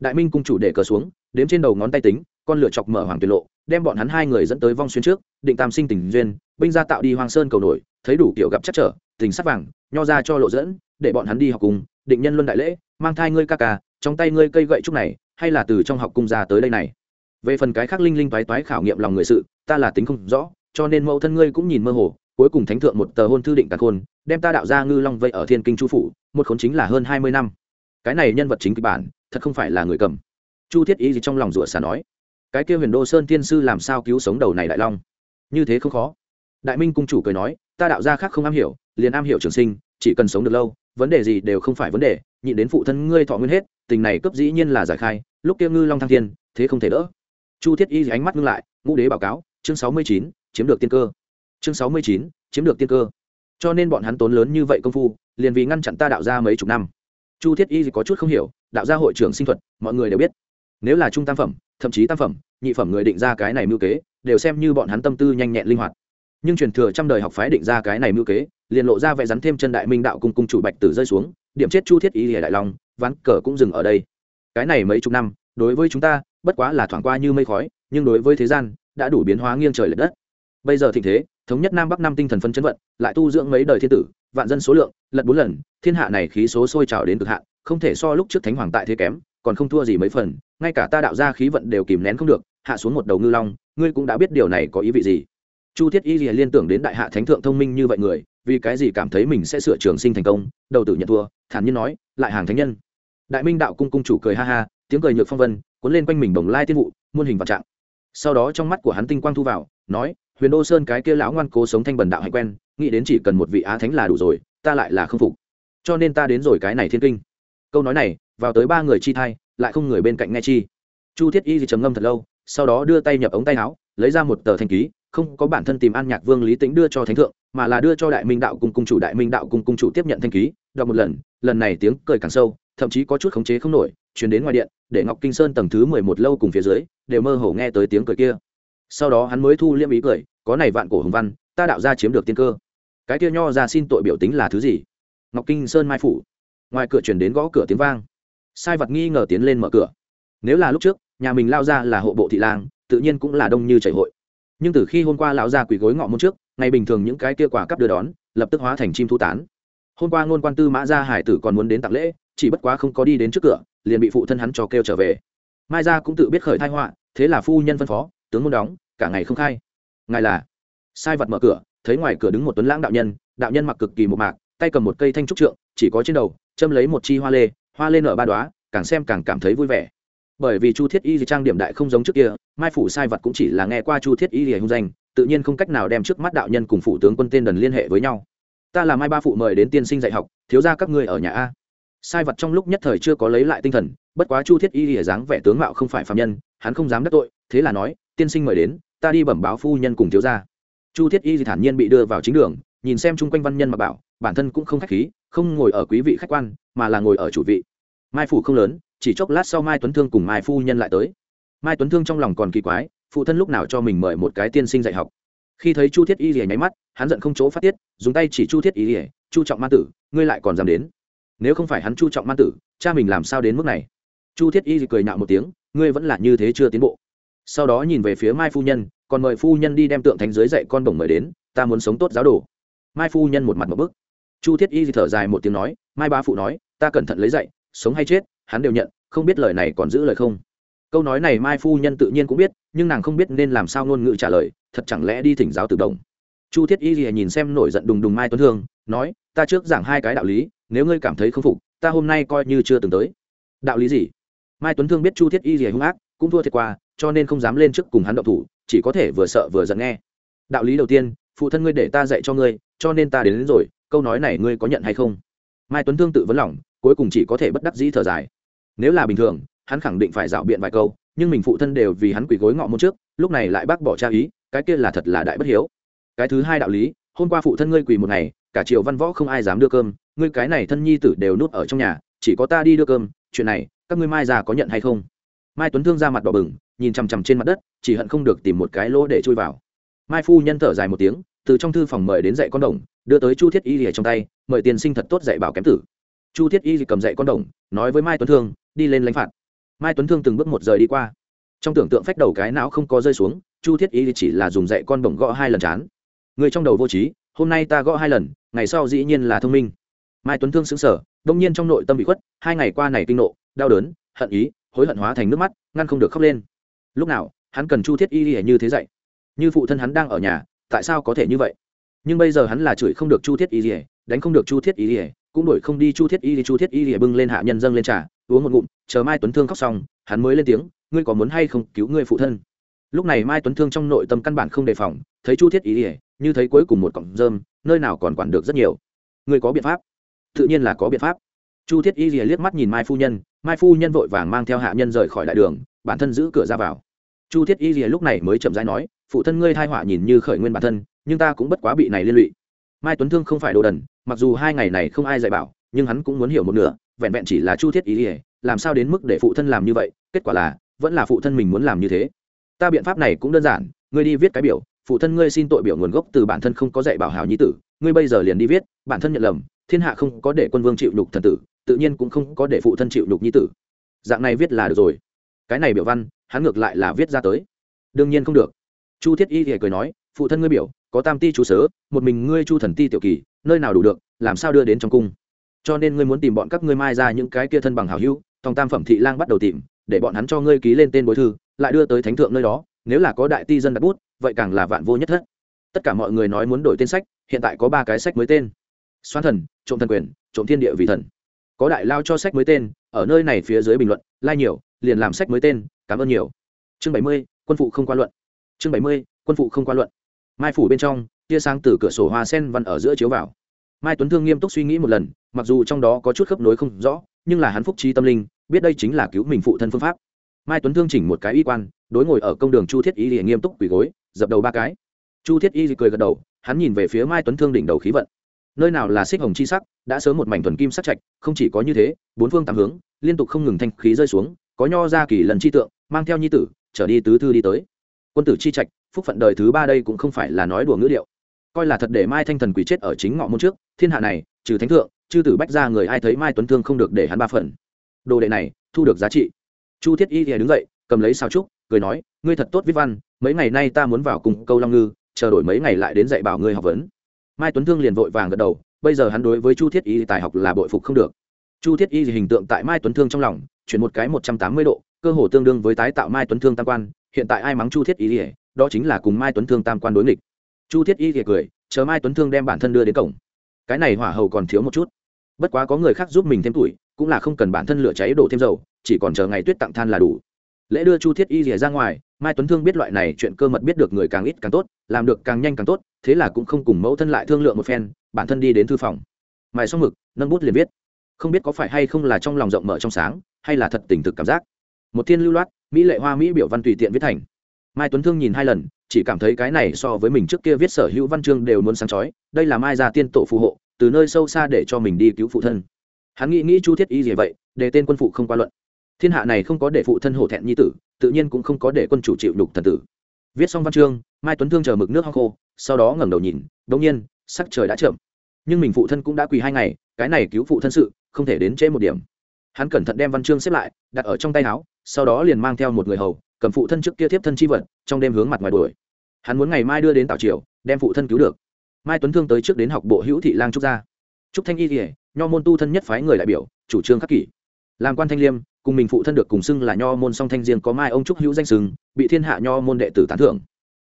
Đại minh cung chủ để cờ xuống, đếm trên đầu ngón tay tính, con lửa chọc mở hoàng tuyệt lộ, đem bọn hắn hai người dẫn tới vong xuyên trước, định tam sinh tình duyên, binh ra tạo đi hoang sơn cầu nổi, thấy đủ kiểu gặp chắc trở, tình sắc vàng, nho ra cho lộ dẫn, để bọn hắn đi học cùng, định nhân luân đại lễ, mang thai ngươi ca ca, trong tay ngươi cây gậy trúc này, hay là từ trong học cung ra tới đây này. Về phần cái khác linh linh toái toái khảo nghiệm lòng người sự, ta là tính không rõ, cho nên mẫu thân ngươi cũng nhìn mơ hồ cuối cùng thánh thượng một tờ hôn thư định càn khôn, đem ta đạo ra ngư long vây ở thiên kinh chu phủ, một khốn chính là hơn hai mươi năm. Cái này nhân vật chính kịch bản, thật không phải là người cầm. Chu thiết ý gì trong lòng rủa xà nói, cái kia huyền đô sơn tiên sư làm sao cứu sống đầu này đại long? Như thế không khó. Đại minh cung chủ cười nói, ta đạo ra khác không am hiểu, liền am hiểu trường sinh, chỉ cần sống được lâu, vấn đề gì đều không phải vấn đề, nhịn đến phụ thân ngươi thọ nguyên hết, tình này cấp dĩ nhiên là giải khai, lúc kia ngư long thăng thiên, thế không thể đỡ. Chu thiết y ánh mắt ngưng lại, ngũ đế báo cáo, chương sáu mươi chín, chiếm được tiên cơ chương sáu mươi chín, chiếm được tiên cơ. Cho nên bọn hắn tốn lớn như vậy công phu, liền vì ngăn chặn ta đạo ra mấy chục năm. Chu thiết y có chút không hiểu, đạo gia hội trưởng sinh thuật, mọi người đều biết. Nếu là trung tam phẩm, thậm chí tam phẩm, nhị phẩm người định ra cái này mưu kế, đều xem như bọn hắn tâm tư nhanh nhẹn linh hoạt. Nhưng truyền thừa trăm đời học phái định ra cái này mưu kế, liền lộ ra vẻ rắn thêm chân đại minh đạo cung cung chủ bạch tử rơi xuống, điểm chết chu thiết y lìa đại long, ván cờ cũng dừng ở đây. Cái này mấy chục năm, đối với chúng ta, bất quá là thoảng qua như mây khói, nhưng đối với thế gian, đã đủ biến hóa nghiêng trời lệch đất. Bây giờ thịnh thế thống nhất nam bắc năm tinh thần phân chấn vận, lại tu dưỡng mấy đời thiên tử, vạn dân số lượng, lật bốn lần, thiên hạ này khí số sôi trào đến cực hạn, không thể so lúc trước thánh hoàng tại thế kém, còn không thua gì mấy phần, ngay cả ta đạo ra khí vận đều kìm nén không được, hạ xuống một đầu ngư long, ngươi cũng đã biết điều này có ý vị gì. Chu thiết y lìa liên tưởng đến đại hạ thánh thượng thông minh như vậy người, vì cái gì cảm thấy mình sẽ sửa trường sinh thành công, đầu tử nhận thua, thản nhiên nói, lại hàng thánh nhân. Đại minh đạo cung cung chủ cười ha ha, tiếng cười nhược phong vân, cuốn lên quanh mình bồng lai tiên vụ, muôn hình vạn trạng. Sau đó trong mắt của hắn tinh quang thu vào, nói huyền đô sơn cái kia lão ngoan cố sống thanh bần đạo hạnh quen, nghĩ đến chỉ cần một vị á thánh là đủ rồi, ta lại là không phục. Cho nên ta đến rồi cái này thiên kinh. Câu nói này, vào tới ba người chi thai, lại không người bên cạnh nghe chi. Chu thiết y thì trầm ngâm thật lâu, sau đó đưa tay nhập ống tay áo, lấy ra một tờ thanh ký, không có bản thân tìm an nhạc vương lý tĩnh đưa cho thánh thượng, mà là đưa cho đại minh đạo cùng cung chủ, đại minh đạo cùng cung chủ tiếp nhận thanh ký, đọc một lần lần này tiếng cười càng sâu, thậm chí có chút khống chế không nổi, chuyển đến ngoài điện, để ngọc kinh sơn tầng thứ mười một lâu cùng phía dưới, đều mơ hồ nghe tới tiếng cười kia sau đó hắn mới thu liêm ý cười, có này vạn cổ hồng văn, ta đạo ra chiếm được tiên cơ. Cái kia nho ra xin tội biểu tính là thứ gì? Ngọc kinh sơn mai phủ. Ngoài cửa chuyển đến gõ cửa tiếng vang. Sai vật nghi ngờ tiến lên mở cửa. Nếu là lúc trước, nhà mình lao ra là hộ bộ thị lang, tự nhiên cũng là đông như chảy hội. Nhưng từ khi hôm qua lão ra quỳ gối ngọ môn trước, ngày bình thường những cái kia quả cắp đưa đón, lập tức hóa thành chim thu tán. Hôm qua ngôn quan tư mã gia hải tử còn muốn đến tặng lễ, chỉ bất quá không có đi đến trước cửa, liền bị phụ thân hắn cho kêu trở về. Mai gia cũng tự biết khởi thai họa, thế là phu nhân phân phó tướng môn đóng, cả ngày không khai. Ngài là? Sai vật mở cửa, thấy ngoài cửa đứng một tuấn lãng đạo nhân đạo nhân mặc cực kỳ một mạc, tay cầm một cây thanh trúc trượng, chỉ có trên đầu, châm lấy một chi hoa lê hoa lê nở ba đoá càng xem càng cảm thấy vui vẻ. Bởi vì chu thiết y trang điểm đại không giống trước kia, mai phủ sai vật cũng chỉ là nghe qua chu thiết y hung danh, tự nhiên không cách nào đem trước mắt đạo nhân cùng phủ tướng quân tên đần liên hệ với nhau. Ta là mai ba phụ mời đến tiên sinh dạy học, thiếu ra các ngươi ở nhà a. Sai vật trong lúc nhất thời chưa có lấy lại tinh thần, bất quá chu thiết y lìa dáng vẻ tướng mạo không phải phạm nhân, hắn không dám đắc tội, thế là nói tiên sinh mời đến, ta đi bẩm báo phu nhân cùng thiếu gia. chu thiết y thì thản nhiên bị đưa vào chính đường, nhìn xem chung quanh văn nhân mà bảo, bản thân cũng không khách khí, không ngồi ở quý vị khách quan, mà là ngồi ở chủ vị. Mai phủ không lớn, chỉ chốc lát sau mai tuấn thương cùng mai phu nhân lại tới. Mai tuấn thương trong lòng còn kỳ quái, phụ thân lúc nào cho mình mời một cái tiên sinh dạy học. Khi thấy chu thiết y rỉa nháy mắt, hắn giận không chỗ phát tiết, dùng tay chỉ chu thiết y rỉa chu trọng ma tử, ngươi lại còn dám đến? Nếu không phải hắn chu trọng ma tử, cha mình làm sao đến mức này? Chu thiết y cười nhạo một tiếng, ngươi vẫn là như thế chưa tiến bộ sau đó nhìn về phía mai phu nhân, còn mời phu nhân đi đem tượng thánh dưới dạy con đồng mời đến, ta muốn sống tốt giáo đồ. Mai phu nhân một mặt một bức. Chu thiết y thở dài một tiếng nói, mai ba phụ nói, ta cẩn thận lấy dạy, sống hay chết, hắn đều nhận, không biết lời này còn giữ lời không. Câu nói này mai phu nhân tự nhiên cũng biết, nhưng nàng không biết nên làm sao ngôn ngữ trả lời, thật chẳng lẽ đi thỉnh giáo từ đồng. chu thiết y lìa nhìn xem nổi giận đùng đùng mai tuấn thương nói, ta trước giảng hai cái đạo lý, nếu ngươi cảm thấy không phục, ta hôm nay coi như chưa từng tới. Đạo lý gì? Mai tuấn thương biết chu thiết y lìa hung ác, cũng thua thiệt qua cho nên không dám lên trước cùng hắn động thủ chỉ có thể vừa sợ vừa giận nghe. Đạo lý đầu tiên phụ thân ngươi để ta dạy cho ngươi cho nên ta đến, đến rồi câu nói này ngươi có nhận hay không? Mai tuấn thương tự vấn lòng cuối cùng chỉ có thể bất đắc dĩ thở dài. Nếu là bình thường hắn khẳng định phải dạo biện vài câu nhưng mình phụ thân đều vì hắn quỳ gối ngọ môn trước lúc này lại bác bỏ tra ý cái kia là thật là đại bất hiếu. Cái thứ hai đạo lý hôm qua phụ thân ngươi quỳ một ngày cả triều văn võ không ai dám đưa cơm ngươi cái này thân nhi tử đều núp ở trong nhà chỉ có ta đi đưa cơm chuyện này các ngươi mai già có nhận hay không? Mai tuấn thương ra mặt đỏ bừng nhìn chằm chằm trên mặt đất, chỉ hận không được tìm một cái lỗ để chui vào. Mai phu nhân thở dài một tiếng, từ trong thư phòng mời đến dạy con đồng, đưa tới chu thiết y lìa trong tay, mời tiền sinh thật tốt dạy bảo kém tử. Chu thiết y cầm dạy con đồng, nói với mai tuấn thương, đi lên lãnh phạt. Mai tuấn thương từng bước một rời đi qua. Trong tưởng tượng phách đầu cái não không có rơi xuống, chu thiết y chỉ là dùng dạy con đồng gõ hai lần chán. Người trong đầu vô trí, hôm nay ta gõ hai lần, ngày sau dĩ nhiên là thông minh. Mai tuấn thương xứng sở đông nhiên trong nội tâm bị khuất, hai ngày qua này kinh nộ, đau đớn, hận ý, hối hận hóa thành nước mắt, ngăn không được khóc lên lúc nào, hắn cần chu thiết y y như thế dạy? Như phụ thân hắn đang ở nhà, tại sao có thể như vậy? Nhưng bây giờ hắn là chửi không được chu thiết y y, đánh không được chu thiết y y, cũng đổi không đi chu thiết y, chu thiết y y bưng lên hạ nhân dâng lên trà, uống một ngụm, chờ mai tuấn thương khóc xong, hắn mới lên tiếng, ngươi có muốn hay không cứu ngươi phụ thân? Lúc này mai tuấn thương trong nội tâm căn bản không đề phòng, thấy chu thiết y y, như thấy cuối cùng một cọng rơm, nơi nào còn quản được rất nhiều. Ngươi có biện pháp. Tự nhiên là có biện pháp. Chu thiết y y liếc mắt nhìn mai phu nhân, mai phu nhân vội vàng mang theo hạ nhân rời khỏi đại đường bản thân giữ cửa ra vào. Chu thiết y lúc này mới chậm rãi nói, phụ thân ngươi thai họa nhìn như khởi nguyên bản thân, nhưng ta cũng bất quá bị này liên lụy. Mai tuấn thương không phải đồ đần, mặc dù hai ngày này không ai dạy bảo, nhưng hắn cũng muốn hiểu một nửa, vẹn vẹn chỉ là chu thiết y làm sao đến mức để phụ thân làm như vậy, kết quả là, vẫn là phụ thân mình muốn làm như thế. Ta biện pháp này cũng đơn giản, ngươi đi viết cái biểu, phụ thân ngươi xin tội biểu nguồn gốc từ bản thân không có dạy bảo hảo nhi tử, ngươi bây giờ liền đi viết, bản thân nhận lầm, thiên hạ không có để quân vương chịu nhục thần tử, tự nhiên cũng không có để phụ thân chịu nhục nhi tử. Dạng này viết là được rồi cái này biểu văn, hắn ngược lại là viết ra tới. Đương nhiên không được. Chu thiết y thì cười nói, phụ thân ngươi biểu, có tam ti chú sớ, một mình ngươi chu thần ti tiểu kỳ, nơi nào đủ được, làm sao đưa đến trong cung? Cho nên ngươi muốn tìm bọn các ngươi mai ra những cái kia thân bằng hảo hữu, tòng tam phẩm thị lang bắt đầu tìm, để bọn hắn cho ngươi ký lên tên bối thư, lại đưa tới thánh thượng nơi đó, nếu là có đại ti dân đặt bút, vậy càng là vạn vô nhất thất. Tất cả mọi người nói muốn đổi tên sách, hiện tại có ba cái sách mới tên. Xoan thần, trộm thần quyền, trộm thiên địa vì thần. Có đại lao cho sách mới tên, ở nơi này phía dưới bình luận, lai nhiều liền làm sách mới tên, cảm ơn nhiều. Chương bảy mươi, quân phụ không qua luận. Chương bảy mươi, quân phụ không qua luận. Mai phủ bên trong, tia sáng từ cửa sổ hoa sen văn ở giữa chiếu vào. Mai tuấn thương nghiêm túc suy nghĩ một lần, mặc dù trong đó có chút khớp nối không rõ, nhưng là hắn phúc trí tâm linh, biết đây chính là cứu mình phụ thân phương pháp. Mai tuấn thương chỉnh một cái y quan, đối ngồi ở công đường chu thiết y liền nghiêm túc quỳ gối, dập đầu ba cái. Chu thiết y cười gật đầu, hắn nhìn về phía mai tuấn thương đỉnh đầu khí vận. Nơi nào là xích hồng chi sắc, đã sớm một mảnh thuần kim sắc trạch, không chỉ có như thế, bốn phương tám hướng, liên tục không ngừng thanh khí rơi xuống có nho ra kỳ lần chi tượng, mang theo nhi tử, trở đi tứ thư đi tới. Quân tử chi trạch, phúc phận đời thứ ba đây cũng không phải là nói đùa ngữ liệu coi là thật để mai thanh thần quỷ chết ở chính ngọ môn trước, thiên hạ này, trừ thánh thượng, chư tử bách ra người ai thấy mai tuấn thương không được để hắn ba phần. Đồ đệ này, thu được giá trị. Chu thiết y thì đứng dậy, cầm lấy sao trúc, cười nói, ngươi thật tốt viết văn, mấy ngày nay ta muốn vào cùng câu long ngư, chờ đổi mấy ngày lại đến dạy bảo ngươi học vấn. Mai tuấn thương liền vội vàng gật đầu, bây giờ hắn đối với chu thiết y tài học là bội phục không được chu thiết y hình tượng tại mai tuấn thương trong lòng, chuyển một cái một trăm tám mươi độ, cơ hồ tương đương với tái tạo mai tuấn thương tam quan, hiện tại ai mắng chu thiết y đó chính là cùng mai tuấn thương tam quan đối nghịch. Chu thiết y ỉa cười, chờ mai tuấn thương đem bản thân đưa đến cổng. Cái này hỏa hầu còn thiếu một chút. Bất quá có người khác giúp mình thêm tuổi, cũng là không cần bản thân lửa cháy đổ thêm dầu, chỉ còn chờ ngày tuyết tặng than là đủ. Lễ đưa chu thiết y rìa ra ngoài, mai tuấn thương biết loại này chuyện cơ mật biết được người càng ít càng tốt, làm được càng nhanh càng tốt, thế là cũng không cùng mẫu thân lại thương lượng một phen, bản thân đi đến thư phòng. Mài xong mực, nâng bút liền viết không biết có phải hay không là trong lòng rộng mở trong sáng, hay là thật tình thực cảm giác. Một thiên lưu loát, mỹ lệ hoa mỹ biểu văn tùy tiện viết thành. Mai tuấn thương nhìn hai lần, chỉ cảm thấy cái này so với mình trước kia viết sở hữu văn chương đều muốn sáng chói, đây là mai gia tiên tổ phù hộ, từ nơi sâu xa để cho mình đi cứu phụ thân. Hắn nghĩ nghĩ chu thiết y gì vậy, để tên quân phụ không qua luận. Thiên hạ này không có để phụ thân hổ thẹn nhi tử, tự nhiên cũng không có để quân chủ chịu đục thần tử. Viết xong văn chương, mai tuấn thương chờ mực nước hong khô, sau đó ngẩng đầu nhìn, đống nhiên, sắc trời đã chậm. Nhưng mình phụ thân cũng đã quỳ hai ngày, cái này cứu phụ thân sự không thể đến trễ một điểm. Hắn cẩn thận đem văn chương xếp lại, đặt ở trong tay áo, sau đó liền mang theo một người hầu, cầm phụ thân trước kia tiếp thân chi vật, trong đêm hướng mặt ngoài đuổi. Hắn muốn ngày mai đưa đến tào triều, đem phụ thân cứu được. Mai tuấn thương tới trước đến học bộ hữu thị lang trúc gia. Trúc thanh y kỉa nho môn tu thân nhất phái người đại biểu, chủ trương khắc kỷ. Làm quan thanh liêm, cùng mình phụ thân được cùng xưng là nho môn song thanh riêng có mai ông trúc hữu danh sừng bị thiên hạ nho môn đệ tử tán thưởng.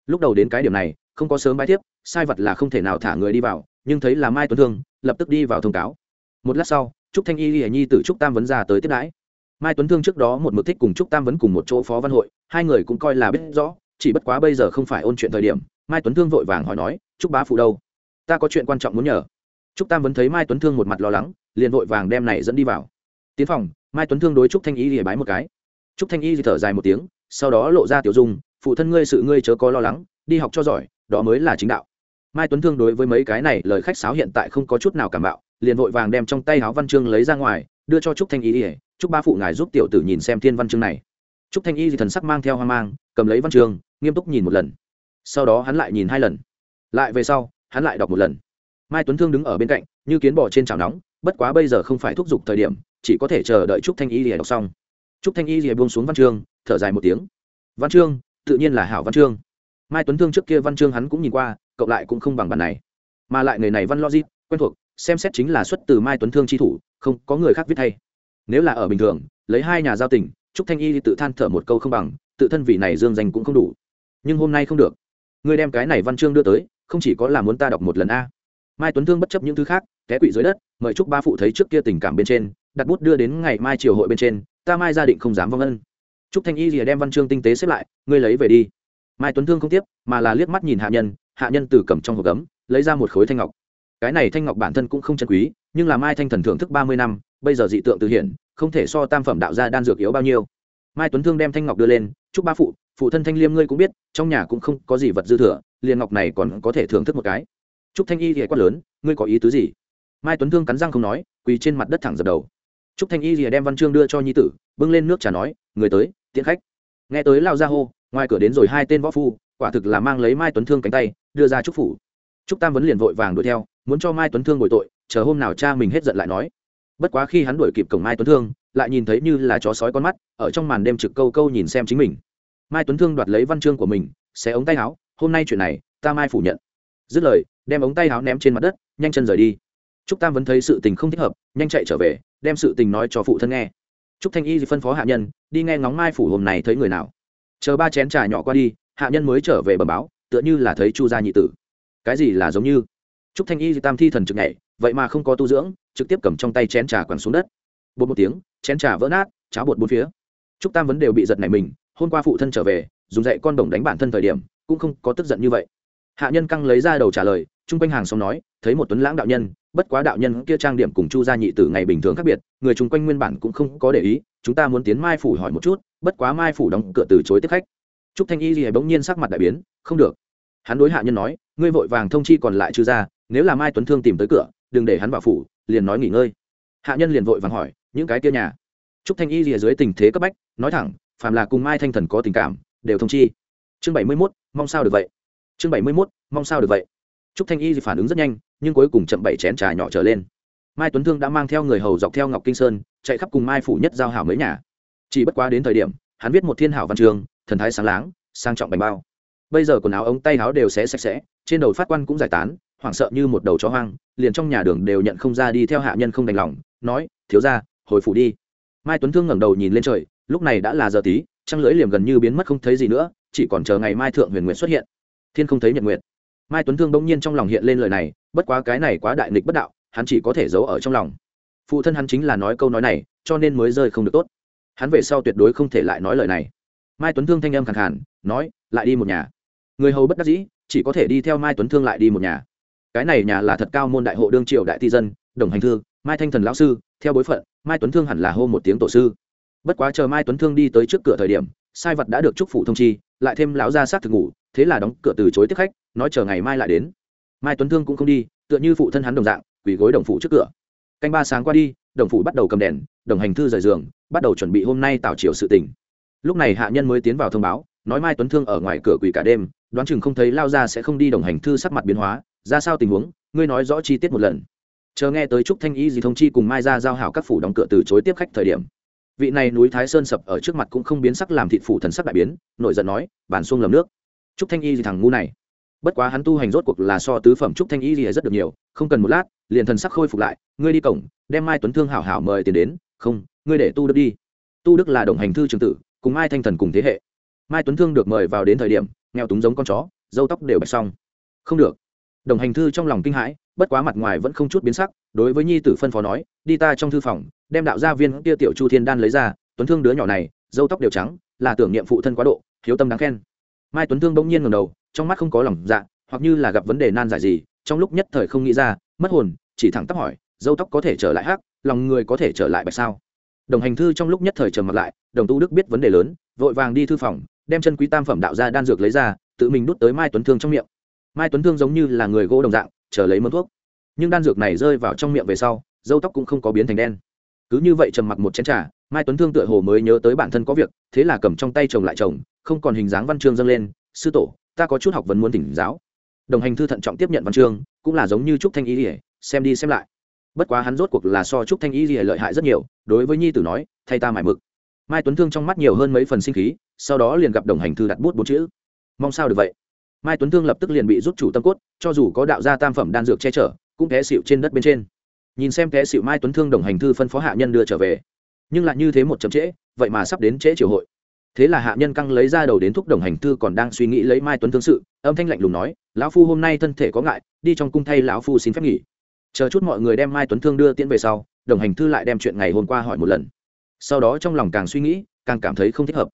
Lúc đầu đến cái điểm này, không có sớm bái tiếp sai vật là không thể nào thả người đi vào, nhưng thấy là mai tuấn thương, lập tức đi vào thông cáo. Một lát sau trúc thanh y hiển nhi từ trúc tam vấn ra tới tiếp đãi. Mai tuấn thương trước đó một mực thích cùng trúc tam vấn cùng một chỗ phó văn hội, hai người cũng coi là biết rõ, chỉ bất quá bây giờ không phải ôn chuyện thời điểm, mai tuấn thương vội vàng hỏi nói, trúc bá phụ đâu? Ta có chuyện quan trọng muốn nhờ. Trúc tam vấn thấy mai tuấn thương một mặt lo lắng, liền vội vàng đem này dẫn đi vào. Tiến phòng, mai tuấn thương đối trúc thanh y lìa bái một cái. Trúc thanh y thì thở dài một tiếng, sau đó lộ ra tiểu dung, phụ thân ngươi sự ngươi chớ có lo lắng, đi học cho giỏi, đó mới là chính đạo. Mai tuấn thương đối với mấy cái này lời khách sáo hiện tại không có chút nào cảm bạo liền vội vàng đem trong tay áo văn chương lấy ra ngoài, đưa cho trúc thanh y ỉa chúc ba phụ ngài giúp tiểu tử nhìn xem thiên văn chương này. Trúc thanh y thì thần sắc mang theo hoang mang, cầm lấy văn chương, nghiêm túc nhìn một lần. Sau đó hắn lại nhìn hai lần. Lại về sau, hắn lại đọc một lần. Mai tuấn thương đứng ở bên cạnh, như kiến bò trên chảo nóng, bất quá bây giờ không phải thúc giục thời điểm, chỉ có thể chờ đợi trúc thanh y lìa đọc xong. Trúc thanh y lìa buông xuống văn chương, thở dài một tiếng. Văn chương, tự nhiên là hảo văn chương. Mai tuấn thương trước kia văn chương hắn cũng nhìn qua cộng lại cũng không bằng bản này. Mà lại người này văn logic, quen thuộc xem xét chính là xuất từ mai tuấn thương chi thủ, không, có người khác viết thay nếu là ở bình thường, lấy hai nhà giao tình trúc thanh y tự than thở một câu không bằng, tự thân vị này dương danh cũng không đủ. Nhưng hôm nay không được. Ngươi đem cái này văn chương đưa tới, không chỉ có là muốn ta đọc một lần a. Mai tuấn thương bất chấp những thứ khác, té quỵ dưới đất, mời chúc ba phụ thấy trước kia tình cảm bên trên, đặt bút đưa đến ngày mai triều hội bên trên, ta mai gia định không dám vong ân. Trúc thanh y rìa đem văn chương tinh tế xếp lại, ngươi lấy về đi. Mai tuấn thương không tiếp, mà là liếc mắt nhìn hạ nhân hạ nhân từ cầm trong hộp gấm, lấy ra một khối thanh ngọc cái này thanh ngọc bản thân cũng không chân quý, nhưng là mai thanh thần thưởng thức ba mươi năm, bây giờ dị tượng từ hiển, không thể so tam phẩm đạo gia đan dược yếu bao nhiêu. Mai tuấn thương đem thanh ngọc đưa lên, chúc ba phụ phụ thân thanh liêm ngươi cũng biết, trong nhà cũng không có gì vật dư thừa, liền ngọc này còn có thể thưởng thức một cái. Chúc thanh y thì quát lớn, ngươi có ý tứ gì? Mai tuấn thương cắn răng không nói, quỳ trên mặt đất thẳng dập đầu. Chúc thanh y thì đem văn chương đưa cho nhi tử, bưng lên nước trà nói, người tới, tiễn khách. Nghe tới lao ra hô, ngoài cửa đến rồi hai tên võ phu, quả thực là mang lấy mai tuấn thương cánh tay, đưa ra chúc phủ trúc tam vấn liền vội vàng đuổi theo, muốn cho mai tuấn thương bồi tội, chờ hôm nào cha mình hết giận lại nói. Bất quá khi hắn đuổi kịp cổng mai tuấn thương, lại nhìn thấy như là chó sói con mắt, ở trong màn đêm trực câu câu nhìn xem chính mình. Mai tuấn thương đoạt lấy văn chương của mình, xé ống tay áo, hôm nay chuyện này, ta mai phủ nhận. Dứt lời, đem ống tay áo ném trên mặt đất, nhanh chân rời đi. Trúc tam vẫn thấy sự tình không thích hợp, nhanh chạy trở về, đem sự tình nói cho phụ thân nghe. Trúc thanh y phân phó hạ nhân, đi nghe ngóng mai phủ hôm này thấy người nào. Chờ ba chén trà nhỏ qua đi, hạ nhân mới trở về bờ báo, tựa như là thấy chu gia nhị tử cái gì là giống như? Trúc thanh y tam thi thần trực nhảy, vậy mà không có tu dưỡng, trực tiếp cầm trong tay chén trà quẳng xuống đất. Bột một tiếng, chén trà vỡ nát, cháo bột bốn phía. Trúc tam vấn đều bị giật này mình, hôm qua phụ thân trở về, dùng dạy con đồng đánh bản thân thời điểm, cũng không có tức giận như vậy. Hạ nhân căng lấy ra đầu trả lời, chung quanh hàng xóm nói, thấy một tuấn lãng đạo nhân, bất quá đạo nhân kia trang điểm cùng chu gia nhị tử ngày bình thường khác biệt, người chung quanh nguyên bản cũng không có để ý, chúng ta muốn tiến mai phủ hỏi một chút, bất quá mai phủ đóng cửa từ chối tiếp khách. Trúc thanh y gì bỗng nhiên sắc mặt đại biến, không được. Hắn đối hạ nhân nói ngươi vội vàng thông chi còn lại chư ra nếu là mai tuấn thương tìm tới cửa, đừng để hắn vào phủ, liền nói nghỉ ngơi. Hạ nhân liền vội vàng hỏi, những cái kia nhà? Trúc thanh y rìa dưới tình thế cấp bách, nói thẳng, phàm là cùng mai thanh thần có tình cảm, đều thông chi. Chương bảy mươi mốt, mong sao được vậy? Chương bảy mươi mốt, mong sao được vậy? Trúc thanh y phản ứng rất nhanh, nhưng cuối cùng chậm bảy chén trà nhỏ trở lên. Mai tuấn thương đã mang theo người hầu dọc theo ngọc kinh sơn, chạy khắp cùng mai phủ nhất giao hảo mấy nhà. Chỉ bất quá đến thời điểm, hắn viết một thiên hảo văn trường thần thái sáng láng, sang trọng bành bao. Bây giờ quần áo ống tay áo đều xé sạch sẽ trên đầu phát quan cũng giải tán, hoảng sợ như một đầu chó hoang, liền trong nhà đường đều nhận không ra đi theo hạ nhân không đành lòng, nói, thiếu ra hồi phủ đi. Mai tuấn thương ngẩng đầu nhìn lên trời, lúc này đã là giờ tí, trăng lưỡi liềm gần như biến mất không thấy gì nữa, chỉ còn chờ ngày mai thượng huyền nguyện xuất hiện. Thiên không thấy nhật nguyện mai tuấn thương bỗng nhiên trong lòng hiện lên lời này, bất quá cái này quá đại nghịch bất đạo, hắn chỉ có thể giấu ở trong lòng. Phụ thân hắn chính là nói câu nói này, cho nên mới rơi không được tốt. Hắn về sau tuyệt đối không thể lại nói lời này. Mai tuấn thương thanh âm khẳng khàn, nói, lại đi một nhà. Người hầu bất đắc dĩ chỉ có thể đi theo mai tuấn thương lại đi một nhà. Cái này nhà là thật cao môn đại hộ đương triều đại thi dân đồng hành thư, mai thanh thần lão sư theo bối phận mai tuấn thương hẳn là hô một tiếng tổ sư. Bất quá chờ mai tuấn thương đi tới trước cửa thời điểm sai vật đã được chúc phụ thông chi lại thêm lão ra sát thực ngủ thế là đóng cửa từ chối tiếp khách nói chờ ngày mai lại đến. Mai tuấn thương cũng không đi tựa như phụ thân hắn đồng dạng quỳ gối đồng phụ trước cửa. Canh ba sáng qua đi đồng phụ bắt đầu cầm đèn đồng hành thư rời giường bắt đầu chuẩn bị hôm nay tạo chiều sự tình. Lúc này hạ nhân mới tiến vào thông báo nói mai tuấn thương ở ngoài cửa quỳ cả đêm đoán chừng không thấy lao ra sẽ không đi đồng hành thư sắc mặt biến hóa. Ra sao tình huống? Ngươi nói rõ chi tiết một lần. Chờ nghe tới trúc thanh y gì thông chi cùng mai ra giao hảo các phủ đóng cửa từ chối tiếp khách thời điểm. Vị này núi thái sơn sập ở trước mặt cũng không biến sắc làm thịt phủ thần sắc đại biến, nổi giận nói, bản xuông lầm nước. Trúc thanh y gì thằng ngu này. Bất quá hắn tu hành rốt cuộc là so tứ phẩm trúc thanh y gì rất được nhiều, không cần một lát, liền thần sắc khôi phục lại, ngươi đi cổng, đem mai tuấn thương hảo hảo mời tiền đến. Không, ngươi để tu đức đi. Tu đức là đồng hành thư trường tử, cùng mai thanh thần cùng thế hệ. Mai tuấn thương được mời vào đến thời điểm nghèo túng giống con chó dâu tóc đều bạch xong. Không được. Đồng hành thư trong lòng kinh hãi, bất quá mặt ngoài vẫn không chút biến sắc, đối với nhi tử phân phó nói, đi ta trong thư phòng, đem đạo gia viên kia tiểu chu thiên đan lấy ra, tuấn thương đứa nhỏ này dâu tóc đều trắng, là tưởng niệm phụ thân quá độ thiếu tâm đáng khen. Mai tuấn thương bỗng nhiên ngầm đầu, trong mắt không có lòng dạ hoặc như là gặp vấn đề nan giải gì, trong lúc nhất thời không nghĩ ra, mất hồn, chỉ thẳng tắp hỏi dâu tóc có thể trở lại hắc, lòng người có thể trở lại bạch sao? Đồng hành thư trong lúc nhất thời trầm mặt lại, đồng tu đức biết vấn đề lớn, vội vàng đi thư phòng đem chân quý tam phẩm đạo gia đan dược lấy ra, tự mình đút tới mai tuấn thương trong miệng. Mai tuấn thương giống như là người gỗ đồng dạng, chờ lấy mớn thuốc. Nhưng đan dược này rơi vào trong miệng về sau, dâu tóc cũng không có biến thành đen. Cứ như vậy trầm mặc một chén t r à mai tuấn thương tựa hồ mới nhớ tới bản thân có việc, thế là cầm trong tay chồng lại chồng, không còn hình dáng văn chương dâng lên, sư tổ, ta có chút học vấn muốn tỉnh giáo. Đồng hành thư thận trọng tiếp nhận văn chương, cũng là giống như trúc thanh ý ỉa xem đi xem lại. Bất quá hắn rốt cuộc là so trúc thanh ý ỉa lợi hại rất nhiều, đối với nhi tử nói, thay ta mải mực. Mai tuấn thương trong mắt nhiều hơn mấy phần sinh khí sau đó liền gặp đồng hành thư đặt bút bốn chữ. Mong sao được vậy? Mai tuấn thương lập tức liền bị rút chủ tâm cốt, cho dù có đạo gia tam phẩm đan dược che chở, cũng té xịu trên đất bên trên. Nhìn xem té xịu mai tuấn thương đồng hành thư phân phó hạ nhân đưa trở về. Nhưng lại như thế một chậm trễ, vậy mà sắp đến trễ triều hội. Thế là hạ nhân căng lấy ra đầu đến thúc đồng hành thư còn đang suy nghĩ lấy mai tuấn thương sự, âm thanh lạnh lùng nói, lão phu hôm nay thân thể có ngại, đi trong cung thay lão phu xin phép nghỉ. Chờ chút mọi người đem mai tuấn thương đưa tiễn về sau, đồng hành thư lại đem chuyện ngày hôm qua hỏi một lần. Sau đó trong lòng càng suy nghĩ, càng cảm thấy không thích hợp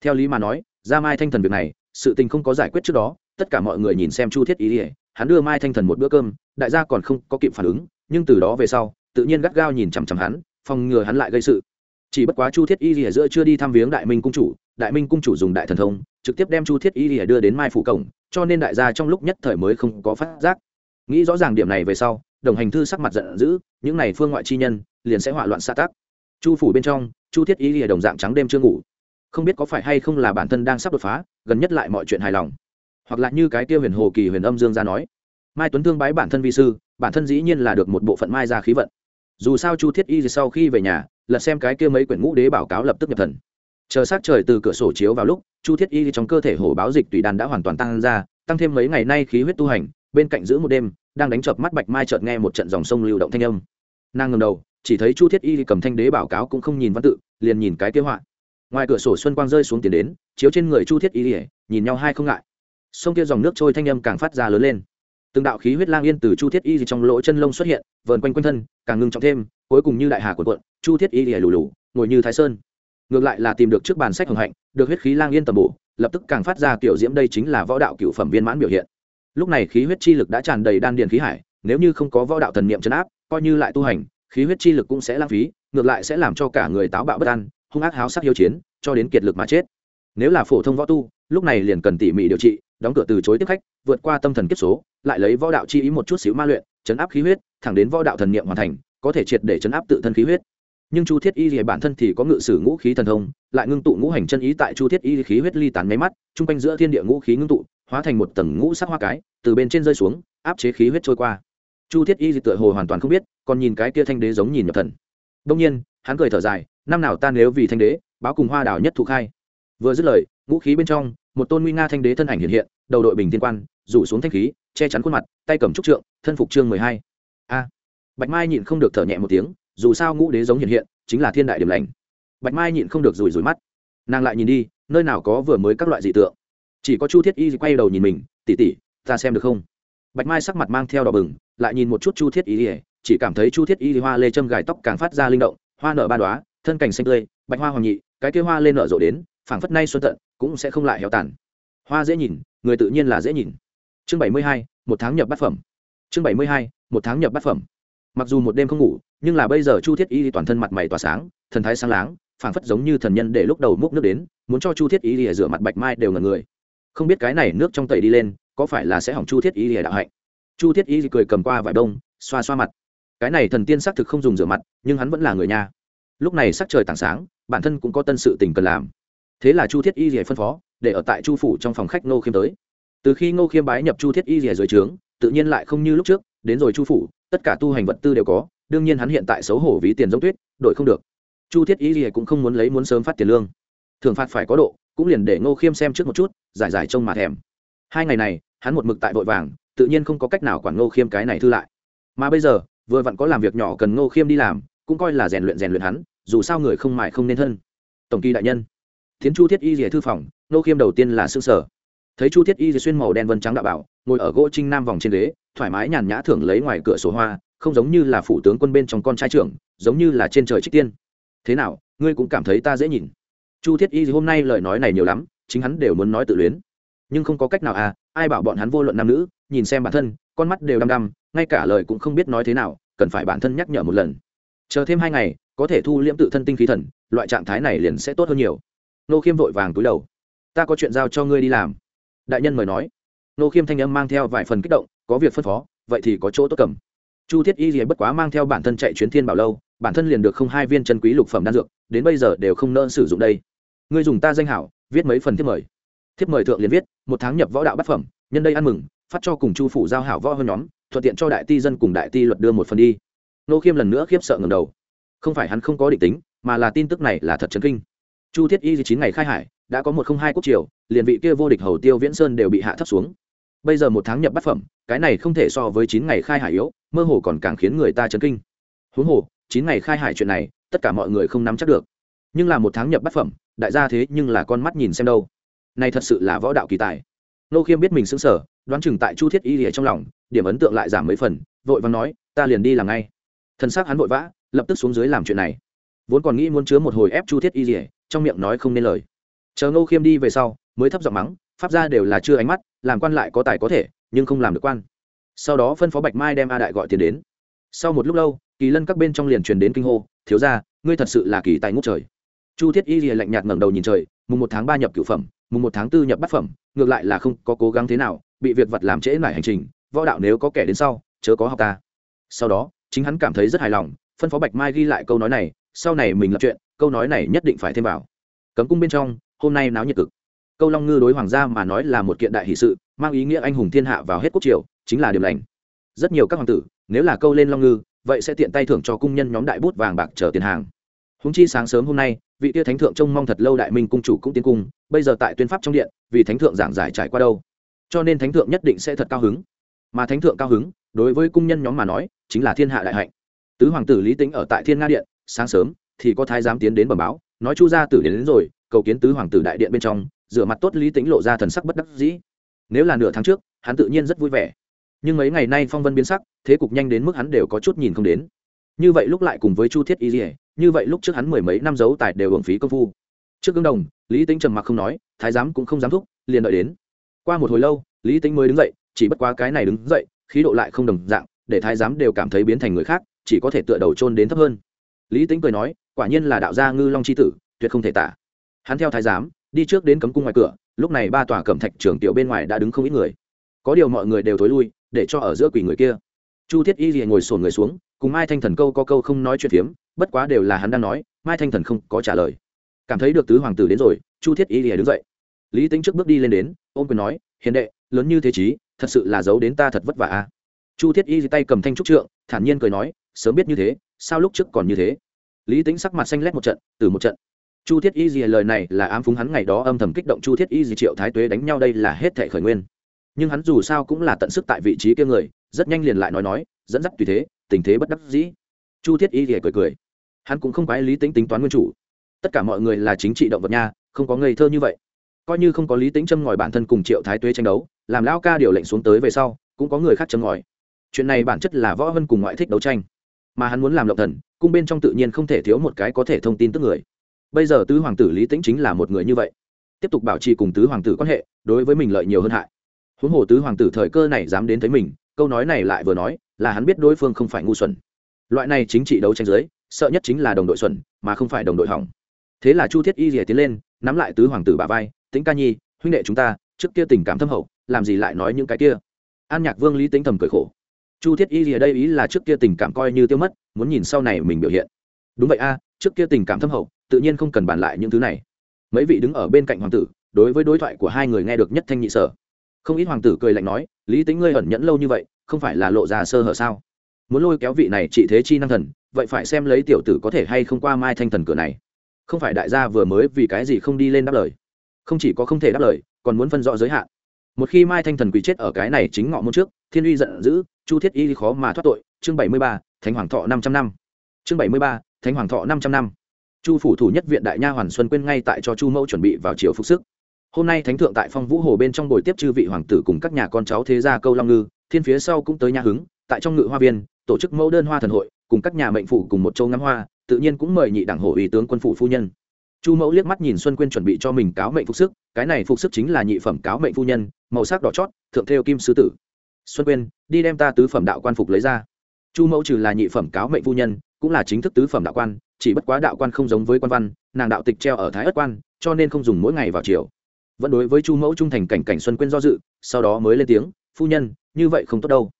theo lý mà nói ra mai thanh thần việc này, sự tình không có giải quyết trước đó, tất cả mọi người nhìn xem chu thiết ý ỉa hắn đưa mai thanh thần một bữa cơm, đại gia còn không có kịp phản ứng, nhưng từ đó về sau, tự nhiên gắt gao nhìn chằm chằm hắn, phòng ngừa hắn lại gây sự. Chỉ bất quá chu thiết y lìa giữa chưa đi thăm viếng đại minh cung chủ, đại minh cung chủ dùng đại thần thông, trực tiếp đem chu thiết y lìa đưa đến mai phủ cổng, cho nên đại gia trong lúc nhất thời mới không có phát giác. Nghĩ rõ ràng điểm này về sau, đồng hành thư sắc mặt giận dữ, những này phương ngoại chi nhân, liền sẽ hỏa loạn xã tắc. Chu phủ bên trong, chu thiết y lìa đồng dạng trắng đêm chưa ngủ không biết có phải hay không là bản thân đang sắp đột phá, gần nhất lại mọi chuyện hài lòng. Hoặc là như cái tiêu huyền hồ kỳ huyền âm dương ra nói, mai tuấn thương bái bản thân vi sư, bản thân dĩ nhiên là được một bộ phận mai ra khí vận. Dù sao chu thiết y sau khi về nhà, lật xem cái kia mấy quyển ngũ đế báo cáo lập tức nhập thần. Chờ sát trời từ cửa sổ chiếu vào lúc, chu thiết y trong cơ thể hổ báo dịch tùy đàn đã hoàn toàn tăng ra, tăng thêm mấy ngày nay khí huyết tu hành, bên cạnh giữ một đêm, đang đánh chợp mắt bạch mai chợt nghe một trận dòng sông lưu động thanh âm. Nàng ngầm đầu, chỉ thấy chu thiết y cầm thanh đế báo cáo cũng không nhìn văn tự, liền nhìn cái kế họa ngoài cửa sổ xuân quang rơi xuống tiền đến, chiếu trên người chu thiết y nhìn nhau hai không ngại. Sông kia dòng nước trôi thanh âm càng phát ra lớn lên. Từng đạo khí huyết lang yên từ chu thiết y trong lỗ chân lông xuất hiện, vờn quanh quanh thân, càng ngưng trọng thêm, cuối cùng như đại hà của quận chu thiết y ỉa lù lù, ngồi như thái sơn. Ngược lại là tìm được trước bàn sách hồng hạnh, được huyết khí lang yên tầm bổ, lập tức càng phát ra kiểu diễm đây chính là võ đạo cựu phẩm viên mãn biểu hiện. Lúc này khí huyết chi lực đã tràn đầy đan điền khí hải, nếu như không có võ đạo thần niệm chấn áp, coi như lại tu hành, khí huyết chi lực cũng sẽ lãng phí, ngược lại sẽ làm cho cả người táo bạo bất an hung ác háo sắc hiếu chiến, cho đến kiệt lực mà chết. Nếu là phổ thông võ tu, lúc này liền cần tỉ mỉ điều trị, đóng cửa từ chối tiếp khách, vượt qua tâm thần kiếp số, lại lấy võ đạo chi ý một chút xíu ma luyện, chấn áp khí huyết, thẳng đến võ đạo thần niệm hoàn thành, có thể triệt để chấn áp tự thân khí huyết. Nhưng chu thiết y thì bản thân thì có ngự sử ngũ khí thần thông, lại ngưng tụ ngũ hành chân ý tại chu thiết y khí huyết ly tán máy mắt, chung quanh giữa thiên địa ngũ khí ngưng tụ, hóa thành một tầng ngũ sắc hoa cái, từ bên trên rơi xuống, áp chế khí huyết trôi qua. Chu thiết y thì tựa hồ hoàn toàn không biết, còn nhìn cái kia thanh đế giống nhìn nhập thần. Đông nhiên, hắn cười thở dài năm nào ta nếu vì thanh đế, báo cùng hoa đảo nhất thụ khai. Vừa dứt lời, ngũ khí bên trong, một tôn nguy nga thanh đế thân ảnh hiện hiện, đầu đội bình thiên quan, rủ xuống thanh khí, che chắn khuôn mặt, tay cầm trúc trượng, thân phục chương mười hai. A. Bạch mai nhịn không được thở nhẹ một tiếng, dù sao ngũ đế giống hiện hiện, chính là thiên đại điểm lành. Bạch mai nhịn không được rủi rủi mắt. Nàng lại nhìn đi, nơi nào có vừa mới các loại dị tượng. Chỉ có chu thiết y quay đầu nhìn mình tỉ tỉ ta xem được không? Bạch mai sắc mặt mang theo đỏ bừng, lại nhìn một chút chu thiết y chỉ cảm thấy chu thiết y hoa lê châm gài tóc càng phát ra linh động, hoa nở ba đoá thân cảnh xanh tươi, bạch hoa hoàng nhị, cái kia hoa lên nở rộ đến, phảng phất nay xuân tận, cũng sẽ không lại héo tàn. Hoa dễ nhìn, người tự nhiên là dễ nhìn. Chương bảy mươi hai, một tháng nhập bát phẩm. Chương bảy mươi hai, một tháng nhập bát phẩm. Mặc dù một đêm không ngủ, nhưng là bây giờ chu thiết y toàn thân mặt mày tỏa sáng, thần thái sáng láng, phảng phất giống như thần nhân để lúc đầu múc nước đến, muốn cho chu thiết y lìa rửa mặt bạch mai đều ngần người. Không biết cái này nước trong tẩy đi lên, có phải là sẽ hỏng chu thiết y lìa đạo hạnh? Chu thiết y cười cầm qua vải đông, xoa xoa mặt. Cái này thần tiên xác thực không dùng rửa mặt, nhưng hắn vẫn là người nhà lúc này sắc trời tảng sáng, bản thân cũng có tân sự tình cần làm. Thế là chu thiết y lìa phân phó, để ở tại chu phủ trong phòng khách ngô khiêm tới. Từ khi ngô khiêm bái nhập chu thiết y lìa dưới trướng, tự nhiên lại không như lúc trước, đến rồi chu phủ, tất cả tu hành vật tư đều có, đương nhiên hắn hiện tại xấu hổ ví tiền giống tuyết, đổi không được. Chu thiết y lìa cũng không muốn lấy muốn sớm phát tiền lương. Thường phạt phải có độ, cũng liền để ngô khiêm xem trước một chút, giải giải trông mà thèm. Hai ngày này, hắn một mực tại vội vàng, tự nhiên không có cách nào quản ngô khiêm cái này thư lại. Mà bây giờ, vừa vặn có làm việc nhỏ cần ngô khiêm đi làm cũng coi là rèn luyện rèn luyện hắn, dù sao người không mại không nên thân. Tổng kỳ đại nhân tiến chu thiết y rìa thư phòng, nô khiêm đầu tiên là s ư ơ n g sở thấy chu thiết y rìa xuyên màu đen vân trắng đạo bảo, ngồi ở gỗ trinh nam vòng trên ghế, thoải mái nhàn nhã thưởng lấy ngoài cửa sổ hoa, không giống như là phủ tướng quân bên trong con trai trưởng, giống như là trên trời trích tiên. Thế nào, ngươi cũng cảm thấy ta dễ nhìn. Chu thiết y hôm nay lời nói này nhiều lắm, chính hắn đều muốn nói tự luyến. Nhưng không có cách nào à ai bảo bọn hắn vô luận nam nữ, nhìn xem bản thân, con mắt đều đăm đăm, ngay cả lời cũng không biết nói thế nào, cần phải bản thân nhắc nhở một lần chờ thêm hai ngày, có thể thu liễm tự thân tinh khí thần, loại trạng thái này liền sẽ tốt hơn nhiều. Nô khiêm vội vàng túi đầu. Ta có chuyện giao cho ngươi đi làm. Đại nhân mời nói. Nô khiêm thanh âm mang theo vài phần kích động, có việc phân phó, vậy thì có chỗ tốt cầm. Chu thiết y gì bất quá mang theo bản thân chạy chuyến thiên bảo lâu, bản thân liền được không hai viên chân quý lục phẩm đan dược, đến bây giờ đều không nỡ sử dụng đây. Ngươi dùng ta danh hảo, viết mấy phần thiếp mời. Thiếp mời thượng liền viết, một tháng nhập võ đạo bát phẩm, nhân đây ăn mừng, phát cho cùng chu phủ giao hảo võ hơn nhóm, thuận tiện cho đại ti dân cùng đại ti luật đưa một phần đi nô khiêm lần nữa khiếp sợ ngầm đầu. Không phải hắn không có định tính, mà là tin tức này là thật chấn kinh. Chu thiết y chín ngày khai hải, đã có một không hai quốc triều, liền vị kia vô địch hầu tiêu viễn sơn đều bị hạ thấp xuống. Bây giờ một tháng nhập bát phẩm, cái này không thể so với chín ngày khai hải yếu, mơ hồ còn càng khiến người ta chấn kinh. Huống hồ, chín ngày khai hải chuyện này, tất cả mọi người không nắm chắc được. Nhưng là một tháng nhập bát phẩm, đại gia thế nhưng là con mắt nhìn xem đâu. Này thật sự là võ đạo kỳ tài. Nô khiêm biết mình xứng sở đoán chừng tại chu thiết y lìa trong lòng, điểm ấn tượng lại giảm mấy phần, vội và nói, ta liền đi làm ngay thân xác hắn vội vã, lập tức xuống dưới làm chuyện này. Vốn còn nghĩ muốn chứa một hồi ép chu thiết y lìa, trong miệng nói không nên lời. Chờ Ngô khiêm đi về sau, mới thấp giọng mắng, pháp ra đều là chưa ánh mắt, làm quan lại có tài có thể, nhưng không làm được quan. Sau đó phân phó bạch mai đem a đại gọi tiền đến. Sau một lúc lâu, kỳ lân các bên trong liền truyền đến kinh hô, thiếu ra ngươi thật sự là kỳ tài ngút trời. Chu thiết y lìa lạnh nhạt ngẩng đầu nhìn trời, mùng một tháng ba nhập cửu phẩm, mùng một tháng tư nhập bát phẩm, ngược lại là không có cố gắng thế nào, bị việc vật làm trễ lại hành trình, võ đạo nếu có kẻ đến sau, chớ có học ta. Sau đó chính hắn cảm thấy rất hài lòng, phân phó bạch mai ghi lại câu nói này, sau này mình lập chuyện, câu nói này nhất định phải thêm vào. Cấm cung bên trong, hôm nay náo nhiệt cực. Câu long ngư đối hoàng gia mà nói là một kiện đại hỷ sự, mang ý nghĩa anh hùng thiên hạ vào hết quốc triều, chính là điểm lành. Rất nhiều các hoàng tử, nếu là câu lên long ngư, vậy sẽ tiện tay thưởng cho cung nhân nhóm đại bút vàng bạc chờ tiền hàng. Húng chi sáng sớm hôm nay, vị tia thánh thượng trông mong thật lâu đại minh cung chủ cũng tiến cung, bây giờ tại tuyên pháp trong điện, vì thánh thượng giảng giải trải qua đâu. Cho nên thánh thượng nhất định sẽ thật cao hứng. Mà thánh thượng cao hứng đối với cung nhân nhóm mà nói chính là thiên hạ đại hạnh. Tứ hoàng tử lý tính ở tại thiên nga điện sáng sớm thì có thái giám tiến đến bẩm báo nói chu gia tử đến, đến rồi cầu kiến tứ hoàng tử đại điện bên trong rửa mặt tốt lý tính lộ ra thần sắc bất đắc dĩ. Nếu là nửa tháng trước hắn tự nhiên rất vui vẻ. Nhưng mấy ngày nay phong vân biến sắc thế cục nhanh đến mức hắn đều có chút nhìn không đến. Như vậy lúc lại cùng với chu thiết y dỉa như vậy lúc trước hắn mười mấy năm giấu tài đều hưởng phí công phu. Trước gương đồng lý tính trầm mặc không nói thái giám cũng không dám thúc liền đợi đến. Qua một hồi lâu lý tính mới đứng dậy chỉ bất quá cái này đứng dậy khí độ lại không đồng dạng, để thái giám đều cảm thấy biến thành người khác, chỉ có thể tựa đầu trôn đến thấp hơn. Lý tính cười nói, quả nhiên là đạo gia ngư long c h i tử, tuyệt không thể tả. Hắn theo thái giám, đi trước đến cấm cung ngoài cửa, lúc này ba tòa cẩm thạch trưởng tiểu bên ngoài đã đứng không ít người. Có điều mọi người đều thối lui, để cho ở giữa quỷ người kia. Chu thiết y liền ngồi sổn người xuống, cùng mai thanh thần câu có câu không nói chuyện phiếm, bất quá đều là hắn đang nói, mai thanh thần không có trả lời. Cảm thấy được tứ hoàng tử đến rồi, chu thiết y liền đứng dậy. Lý tính trước bước đi lên đến, ôm quyền nói, hiền đệ, lớn như thế chí thật sự là giấu đến ta thật vất vả a chu thiết y tay cầm thanh trúc trượng, thản nhiên cười nói, sớm biết như thế, sao lúc trước còn như thế? Lý tính sắc mặt xanh lét một trận, từ một trận. Chu thiết y gì lời này là ám phúng hắn ngày đó âm thầm kích động chu thiết y gì triệu thái tuế đánh nhau đây là hết thệ khởi nguyên. Nhưng hắn dù sao cũng là tận sức tại vị trí kia người, rất nhanh liền lại nói nói, dẫn dắt tùy thế, tình thế bất đắc dĩ. Chu thiết y thì cười cười. Hắn cũng không quái lý tính tính toán nguyên chủ. Tất cả mọi người là chính trị động vật nha, không có ngây thơ như vậy coi như không có lý tính châm ngòi bản thân cùng triệu thái tuế tranh đấu, làm lão ca điều lệnh xuống tới về sau, cũng có người khác châm ngòi. Chuyện này bản chất là võ vân cùng ngoại thích đấu tranh. Mà hắn muốn làm lộng thần, cung bên trong tự nhiên không thể thiếu một cái có thể thông tin tức người. Bây giờ tứ hoàng tử lý tĩnh chính là một người như vậy. Tiếp tục bảo trì cùng tứ hoàng tử quan hệ, đối với mình lợi nhiều hơn hại. Huống hồ tứ hoàng tử thời cơ này dám đến thấy mình, câu nói này lại vừa nói, là hắn biết đối phương không phải ngu xuẩn. Loại này chính trị đấu tranh giới sợ nhất chính là đồng đội xuẩn, mà không phải đồng đội hỏng. Thế là chu thiết y rìa tiến lên, nắm lại tứ hoàng tử bà vai Tính ca nhi, huynh đệ chúng ta, trước kia tình cảm thâm hậu, làm gì lại nói những cái kia? An nhạc vương lý tính thầm cười khổ. Chu thiết y ở đây ý là trước kia tình cảm coi như tiêu mất, muốn nhìn sau này mình biểu hiện. Đúng vậy a, trước kia tình cảm thâm hậu, tự nhiên không cần bàn lại những thứ này. Mấy vị đứng ở bên cạnh hoàng tử, đối với đối thoại của hai người nghe được nhất thanh nhị sở. Không ít hoàng tử cười lạnh nói, lý tính ngươi ẩn nhẫn lâu như vậy, không phải là lộ ra sơ hở sao? Muốn lôi kéo vị này trị thế chi năng thần, vậy phải xem lấy tiểu tử có thể hay không qua mai thanh thần cửa này. Không phải đại gia vừa mới vì cái gì không đi lên đáp lời không chỉ có không thể đáp lời, còn muốn phân rõ giới hạn. Một khi mai thanh thần quỳ chết ở cái này chính ngọ môn trước, thiên uy giận dữ, chu thiết y khó mà thoát tội. Chương bảy mươi ba, thánh hoàng thọ năm trăm năm. Chương bảy mươi ba, thánh hoàng thọ năm trăm năm. Chu phủ thủ nhất viện đại nha hoàn xuân quên ngay tại cho chu mẫu chuẩn bị vào chiều phục sức. Hôm nay thánh thượng tại phong vũ hồ bên trong buổi tiếp chư vị hoàng tử cùng các nhà con cháu thế gia câu long ngư, thiên phía sau cũng tới nhà hứng, tại trong ngự hoa viên, tổ chức mẫu đơn hoa thần hội, cùng các nhà mệnh phụ cùng một châu ngắm hoa, tự nhiên cũng mời nhị đảng hội ủy tướng quân phụ phu nhân chu mẫu liếc mắt nhìn xuân quyên chuẩn bị cho mình cáo mệnh phục sức, cái này phục sức chính là nhị phẩm cáo mệnh phu nhân, màu sắc đỏ chót, thượng theo kim sứ tử. Xuân quyên, đi đem ta tứ phẩm đạo quan phục lấy ra. Chu mẫu trừ là nhị phẩm cáo mệnh phu nhân, cũng là chính thức tứ phẩm đạo quan, chỉ bất quá đạo quan không giống với quan văn, nàng đạo tịch treo ở thái ất quan, cho nên không dùng mỗi ngày vào chiều vẫn đối với chu mẫu trung thành cảnh cảnh xuân quyên do dự, sau đó mới lên tiếng, phu nhân, như vậy không tốt đâu.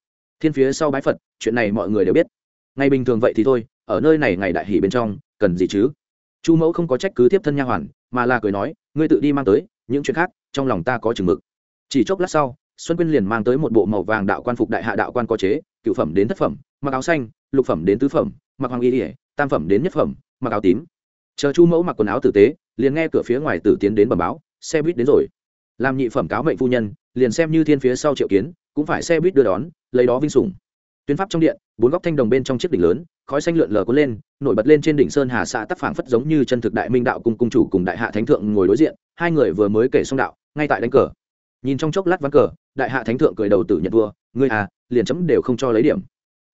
Thiên phía sau bái phật, chuyện này mọi người đều biết. Ngày bình thường vậy thì thôi, ở nơi này ngày đại hỷ bên trong, cần gì chứ? Chu mẫu không có trách cứ tiếp thân nha hoàn, mà là cười nói, ngươi tự đi mang tới, những chuyện khác, trong lòng ta có chừng mực. Chỉ chốc lát sau, xuân quyên liền mang tới một bộ màu vàng đạo quan phục đại hạ đạo quan có chế, cựu phẩm đến thất phẩm, mặc áo xanh, lục phẩm đến tứ phẩm, mặc hoàng y ỉa tam phẩm đến nhất phẩm, mặc áo tím. Chờ chu mẫu mặc quần áo tử tế, liền nghe cửa phía ngoài tử tiến đến bẩm báo, xe buýt đến rồi. Làm nhị phẩm cáo mệnh phu nhân, liền xem như thiên phía sau triệu kiến, cũng phải xe buýt đưa đón, lấy đó vinh sủng tuyến pháp trong điện, bốn góc thanh đồng bên trong chiếc đỉnh lớn, khói xanh lượn lờ cuốn lên, nổi bật lên trên đỉnh sơn hà xã tắc phảng phất giống như chân thực đại minh đạo cung cung chủ cùng đại hạ thánh thượng ngồi đối diện, hai người vừa mới kể xong đạo, ngay tại đánh cờ. Nhìn trong chốc lát ván cờ, đại hạ thánh thượng cười đầu tử nhận vua, ngươi à liền chấm đều không cho lấy điểm.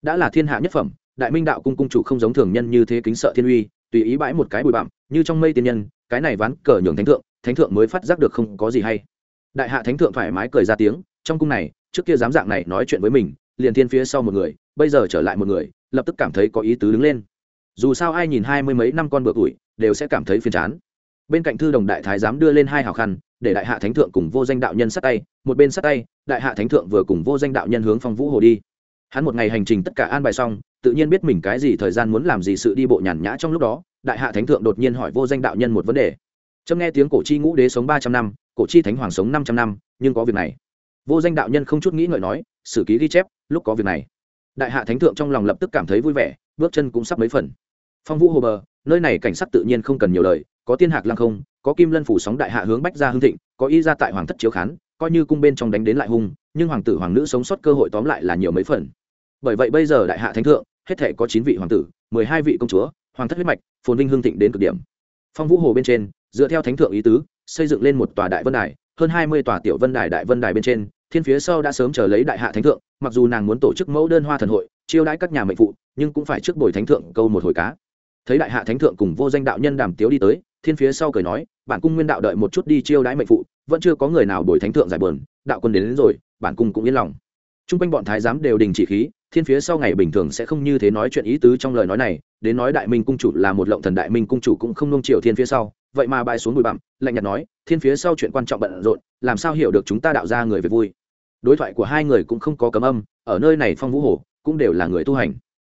Đã là thiên hạ nhất phẩm, đại minh đạo cung cung chủ không giống thường nhân như thế kính sợ thiên uy, tùy ý bãi một cái bụi bặm, như trong mây tiên nhân, cái này ván cờ nhường thánh thượng thánh thượng mới phát giác được không có gì hay. Đại hạ thánh thượng thoải mái cười ra tiếng, trong cung này, trước kia dám dạng này nói chuyện với mình liền thiên phía sau một người bây giờ trở lại một người lập tức cảm thấy có ý tứ đứng lên. Dù sao ai nhìn hai mươi mấy năm con bựa tuổi, đều sẽ cảm thấy phiền chán. Bên cạnh thư đồng đại thái dám đưa lên hai hào khăn để đại hạ thánh thượng cùng vô danh đạo nhân sát tay một bên sát tay đại hạ thánh thượng vừa cùng vô danh đạo nhân hướng phong vũ hồ đi. Hắn một ngày hành trình tất cả an bài xong tự nhiên biết mình cái gì thời gian muốn làm gì sự đi bộ nhàn nhã trong lúc đó đại hạ thánh thượng đột nhiên hỏi vô danh đạo nhân một vấn đề. Trâm nghe tiếng cổ chi ngũ đế sống ba trăm năm cổ chi thánh hoàng sống năm trăm năm nhưng có việc này. Vô danh đạo nhân không chút nghĩ ngợi nói sử ký ghi chép lúc có việc này. Đại hạ thánh thượng trong lòng lập tức cảm thấy vui vẻ, bước chân cũng sắp mấy phần. Phong vũ hồ bờ, nơi này cảnh sắc tự nhiên không cần nhiều lời, có tiên hạc lăng không, có kim lân phủ sóng đại hạ hướng bách ra hương thịnh, có y ra tại hoàng thất chiếu khán, coi như cung bên trong đánh đến lại hung, nhưng hoàng tử, hoàng nữ sống sót cơ hội tóm lại là nhiều mấy phần. Bởi vậy bây giờ đại hạ thánh thượng, hết thể có chín vị hoàng tử, mười hai vị công chúa, hoàng thất huyết mạch, phồn vinh hương thịnh đến cực điểm. Phong vũ hồ bên trên, dựa theo thánh thượng ý tứ, xây dựng lên một tòa đại vân đài, hơn hai mươi tòa tiểu vân đài đại vân đài bên trên thiên phía sau đã sớm chờ lấy đại hạ thánh thượng mặc dù nàng muốn tổ chức mẫu đơn hoa thần hội chiêu đãi các nhà mệnh phụ nhưng cũng phải trước bồi thánh thượng câu một hồi cá. Thấy đại hạ thánh thượng cùng vô danh đạo nhân đàm tiếu đi tới thiên phía sau cười nói bản cung nguyên đạo đợi một chút đi chiêu đãi mệnh phụ vẫn chưa có người nào bồi thánh thượng giải bờn đạo quân đến, đến rồi bản cung cũng yên lòng. T r u n g quanh bọn thái giám đều đình chỉ khí thiên phía sau ngày bình thường sẽ không như thế nói chuyện ý tứ trong lời nói này đến nói đại minh cung chủ là một lộng thần đại minh cung chủ cũng không nông chiều thiên phía sau vậy mà bay xuống bụi bặm lạnh nhạt nói thiên phía sau chuyện quan trọng bận rộn làm sao hiểu được chúng ta đạo ra người về vui? Đối thoại của hai người cũng không có cấm âm, ở nơi này phong vũ hồ cũng đều là người tu hành.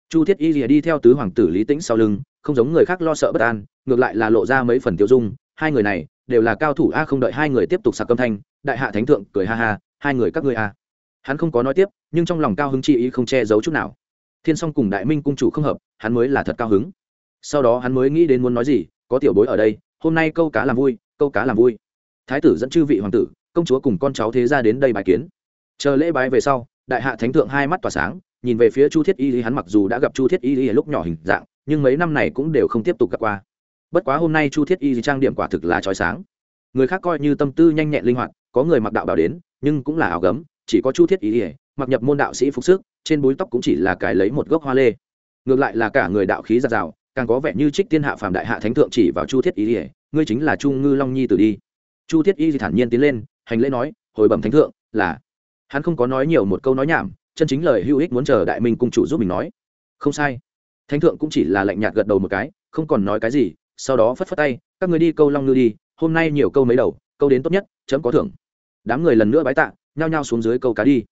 Chu thiết y rìa đi theo tứ hoàng tử lý tĩnh sau lưng, không giống người khác lo sợ bất an, ngược lại là lộ ra mấy phần tiêu dung, hai người này đều là cao thủ a, không đợi hai người tiếp tục sạc âm thanh, đại hạ thánh thượng cười ha ha, hai người các ngươi a. Hắn không có nói tiếp, nhưng trong lòng cao hứng chi ý không che giấu chút nào. Thiên song cùng đại minh cung chủ không hợp, hắn mới là thật cao hứng. Sau đó hắn mới nghĩ đến muốn nói gì, có tiểu bối ở đây, hôm nay câu cá làm vui, câu cá làm vui. Thái tử dẫn chư vị hoàng tử, công chúa cùng con cháu thế ra đến đây bài kiến chờ lễ bái về sau, đại hạ thánh thượng hai mắt tỏa sáng, nhìn về phía chu thiết y hắn mặc dù đã gặp chu thiết y lúc nhỏ hình dạng, nhưng mấy năm này cũng đều không tiếp tục gặp qua. Bất quá hôm nay chu thiết y trang điểm quả thực là trói sáng. Người khác coi như tâm tư nhanh nhẹn linh hoạt, có người mặc đạo bảo đến, nhưng cũng là áo gấm, chỉ có chu thiết y mặc nhập môn đạo sĩ phục sức, trên búi tóc cũng chỉ là cái lấy một gốc hoa lê. Ngược lại là cả người đạo khí giạt rào, càng có vẻ như trích tiên hạ phàm đại hạ thánh thượng chỉ vào chu thiết y ngươi chính là chu ngư long nhi tử đi. Chu thiết y thản nhiên tiến lên, hành lễ nói, hồi bẩm thánh thượng, là hắn không có nói nhiều một câu nói nhảm, chân chính lời hữu ích muốn chờ đại minh cung chủ giúp mình nói. Không sai. Thánh thượng cũng chỉ là lạnh nhạt gật đầu một cái, không còn nói cái gì, sau đó phất phất tay, các người đi câu long ngư đi, hôm nay nhiều câu mấy đầu, câu đến tốt nhất, chấm có thưởng. Đám người lần nữa bái tạ, nhao nhao xuống dưới câu cá đi.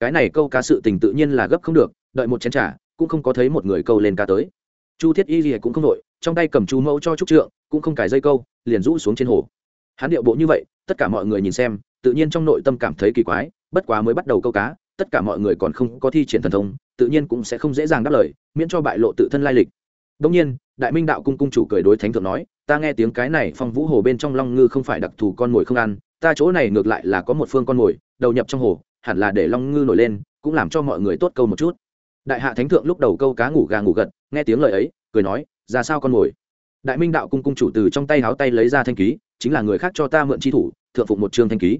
Cái này câu cá sự tình tự nhiên là gấp không được, đợi một chén t r à cũng không có thấy một người câu lên cá tới. Chu thiết y gì cũng không đội, trong tay cầm chú mẫu cho trúc trượng, cũng không cài dây câu, liền rũ xuống trên hồ hắn điệu bộ như vậy, tất cả mọi người nhìn xem, tự nhiên trong nội tâm cảm thấy kỳ quái, bất quá mới bắt đầu câu cá, tất cả mọi người còn không có thi triển thần thông, tự nhiên cũng sẽ không dễ dàng đáp lời, miễn cho bại lộ tự thân lai lịch. Đông nhiên, đại minh đạo cung cung chủ cười đối thánh thượng nói, ta nghe tiếng cái này phong vũ hồ bên trong long ngư không phải đặc thù con mồi không ăn, ta chỗ này ngược lại là có một phương con mồi, đầu nhập trong hồ, hẳn là để long ngư nổi lên, cũng làm cho mọi người tốt câu một chút. Đại hạ thánh thượng lúc đầu câu cá ngủ gà ngủ gật, nghe tiếng lời ấy, cười nói, ra sao con mồi? Đại minh đạo cung cung chủ từ trong tay háo tay lấy ra thanh ký chính là người khác cho ta mượn chi thủ, thượng phụng một chương thanh ký.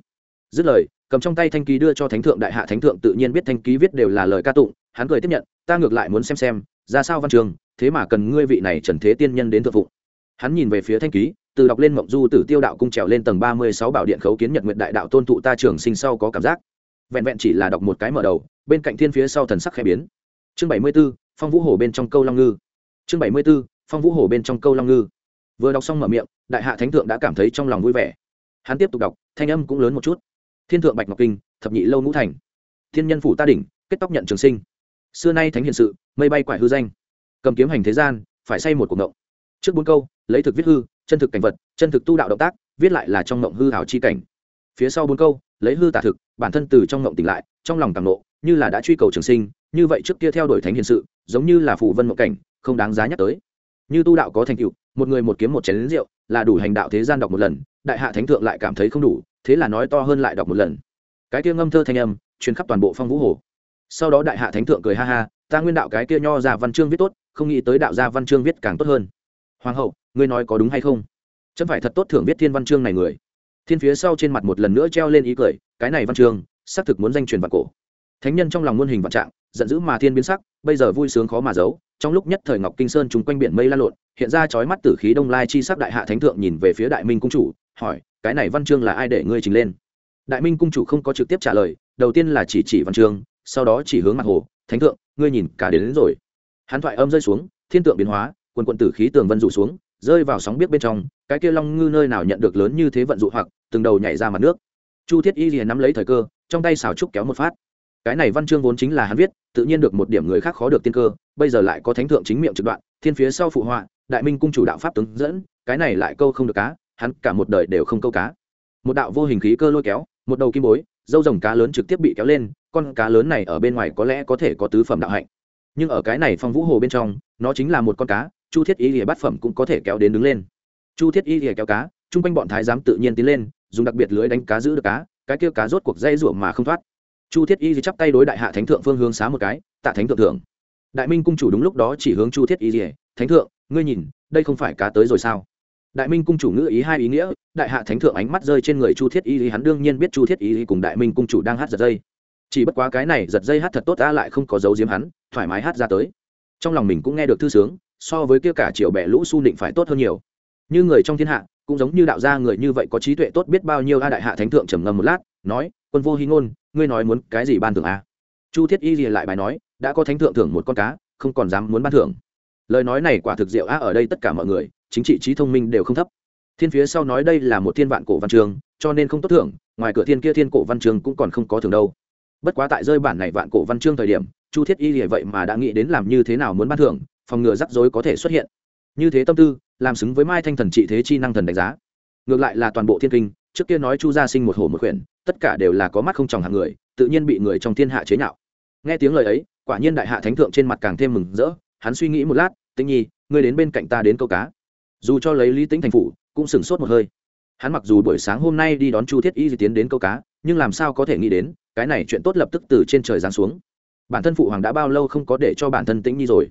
Dứt lời, cầm trong tay thanh ký đưa cho thánh thượng đại hạ. Thánh thượng tự nhiên biết thanh ký viết đều là lời ca tụng, hắn cười tiếp nhận, ta ngược lại muốn xem xem, ra sao văn trường, thế mà cần ngươi vị này trần thế tiên nhân đến thượng phụng. Hắn nhìn về phía thanh ký, từ đọc lên mộng du tử tiêu đạo cung trèo lên tầng ba mươi sáu bảo điện khấu kiến nhật nguyện đại đạo tôn thụ ta trường sinh sau có cảm giác. Vẹn vẹn chỉ là đọc một cái mở đầu, bên cạnh thiên phía sau thần sắc khẽ biến. Chương bảy mươi b ố phong vũ hồ bên trong câu long ngư. Chương bảy mươi b ố phong vũ hồ bên trong câu long ngư. Vừa đọc xong mở miệng đại hạ thánh thượng đã cảm thấy trong lòng vui vẻ. Hắn tiếp tục đọc, thanh âm cũng lớn một chút. Thiên thượng bạch ngọc kinh, thập nhị lâu ngũ thành. Thiên nhân phủ ta đỉnh, kết tóc nhận trường sinh. Xưa nay thánh hiền sự, mây bay quải hư danh. Cầm kiếm hành thế gian, phải say một cuộc ngộng. Trước bốn câu, lấy thực viết hư, chân thực cảnh vật, chân thực tu đạo động tác, viết lại là trong ngộng hư hảo chi cảnh. Phía sau bốn câu, lấy hư tả thực, bản thân từ trong ngộng tỉnh lại, trong lòng càng nộ, như là đã truy cầu trường sinh, như vậy trước kia theo đuổi thánh hiền sự, giống như là phụ vân mộng cảnh, không đáng giá nhắc tới. Như tu đạo có thành tựu, một người một kiếm một chén lính rượu là đủ hành đạo thế gian đọc một lần, đại hạ thánh thượng lại cảm thấy không đủ, thế là nói to hơn lại đọc một lần. Cái kia ngâm thơ thanh âm, truyền khắp toàn bộ phong vũ hồ. Sau đó đại hạ thánh thượng cười ha ha, ta nguyên đạo cái kia nho ra văn chương viết tốt, không nghĩ tới đạo gia văn chương viết càng tốt hơn. Hoàng hậu, ngươi nói có đúng hay không? Chấm phải thật tốt thưởng viết thiên văn chương này người. Thiên phía sau trên mặt một lần nữa treo lên ý cười, cái này văn chương, xác thực muốn danh truyền vạn cổ thánh nhân trong lòng muôn hình vạn trạng giận dữ mà thiên biến sắc bây giờ vui sướng khó mà giấu. Trong lúc nhất thời ngọc kinh sơn chung quanh biển mây lan lộn hiện ra chói mắt tử khí đông lai chi sắc đại hạ thánh thượng nhìn về phía đại minh cung chủ hỏi cái này văn chương là ai để ngươi trình lên? Đại minh cung chủ không có trực tiếp trả lời đầu tiên là chỉ chỉ văn chương sau đó chỉ hướng mặt hồ thánh thượng ngươi nhìn cả đến, đến rồi. Hắn thoại âm rơi xuống thiên tượng biến hóa quần quận tử khí tường vân rụ xuống rơi vào sóng biết bên trong cái kia long ngư nơi nào nhận được lớn như thế vận dụ hoặc từng đầu nhảy ra mặt nước. Chu thiết y liền nắm lấy thời cơ trong tay xào trúc kéo một phát cái này văn chương vốn chính là hắn viết, tự nhiên được một điểm người khác khó được tiên cơ, bây giờ lại có thánh thượng chính miệng trực đoạn, thiên phía sau phụ họa, đại minh cung chủ đạo pháp tướng dẫn, cái này lại câu không được cá, hắn cả một đời đều không câu cá. Một đạo vô hình khí cơ lôi kéo, một đầu kim bối, dâu rồng cá lớn trực tiếp bị kéo lên, con cá lớn này ở bên ngoài có lẽ có thể có tứ phẩm đạo hạnh. Nhưng ở cái này phong vũ hồ bên trong, nó chính là một con cá, chu thiết y lìa bát phẩm cũng có thể kéo đến đứng lên. Chu thiết y lìa kéo cá, chung quanh bọn thái giám tự nhiên tiến lên, dùng đặc biệt lưới đánh cá giữ được cá, cái kia cá rốt cuộc dây ruộng mà không thoát chu thiết y thì chắp tay đối đại hạ thánh thượng phương hướng xá một cái, tạ thánh thượng thượng. Đại minh cung chủ đúng lúc đó chỉ hướng chu thiết y lìa thánh thượng, ngươi nhìn, đây không phải cá tới rồi sao? Đại minh cung chủ ngữ ý hai ý nghĩa, đại hạ thánh thượng ánh mắt rơi trên người chu thiết y hắn đương nhiên biết chu thiết y cùng đại minh cung chủ đang hát giật dây. Chỉ bất quá cái này giật dây hát thật tốt ta lại không có dấu diếm hắn, thoải mái hát ra tới. Trong lòng mình cũng nghe được thư sướng, so với kia cả triệu bẻ lũ su định phải tốt hơn nhiều. Như người trong thiên hạ, cũng giống như đạo gia người như vậy có trí tuệ tốt biết bao nhiêu a đại hạ thánh thượng trầm ngâm một lát, nói, quân vô hy ngôn ngươi nói muốn cái gì ban thưởng a chu thiết y lìa lại bài nói, đã có thánh thượng thưởng một con cá, không còn dám muốn ban thưởng. Lời nói này quả thực diệu á ở đây tất cả mọi người, chính trị trí thông minh đều không thấp. Thiên phía sau nói đây là một thiên vạn cổ văn trường, cho nên không tốt thưởng, ngoài cửa thiên kia thiên cổ văn trường cũng còn không có thưởng đâu. Bất quá tại rơi bản này vạn cổ văn chương thời điểm, chu thiết y lìa vậy mà đã nghĩ đến làm như thế nào muốn ban thưởng, phòng ngừa rắc rối có thể xuất hiện. Như thế tâm tư, làm xứng với mai thanh thần trị thế chi năng thần đánh giá. Ngược lại là toàn bộ thiên kinh, trước kia nói chu gia sinh một hổ một quyển tất cả đều là có mắt không tròng hàng người, tự nhiên bị người trong thiên hạ chế nhạo. Nghe tiếng lời ấy, quả nhiên đại hạ thánh thượng trên mặt càng thêm mừng rỡ, hắn suy nghĩ một lát, tĩnh nhi, ngươi đến bên cạnh ta đến câu cá. Dù cho lấy lý tính thành phủ, cũng sửng sốt một hơi. Hắn mặc dù buổi sáng hôm nay đi đón chu thiết y di tiến đến câu cá, nhưng làm sao có thể nghĩ đến, cái này chuyện tốt lập tức từ trên trời giáng xuống. Bản thân phụ hoàng đã bao lâu không có để cho bản thân tĩnh nhi rồi?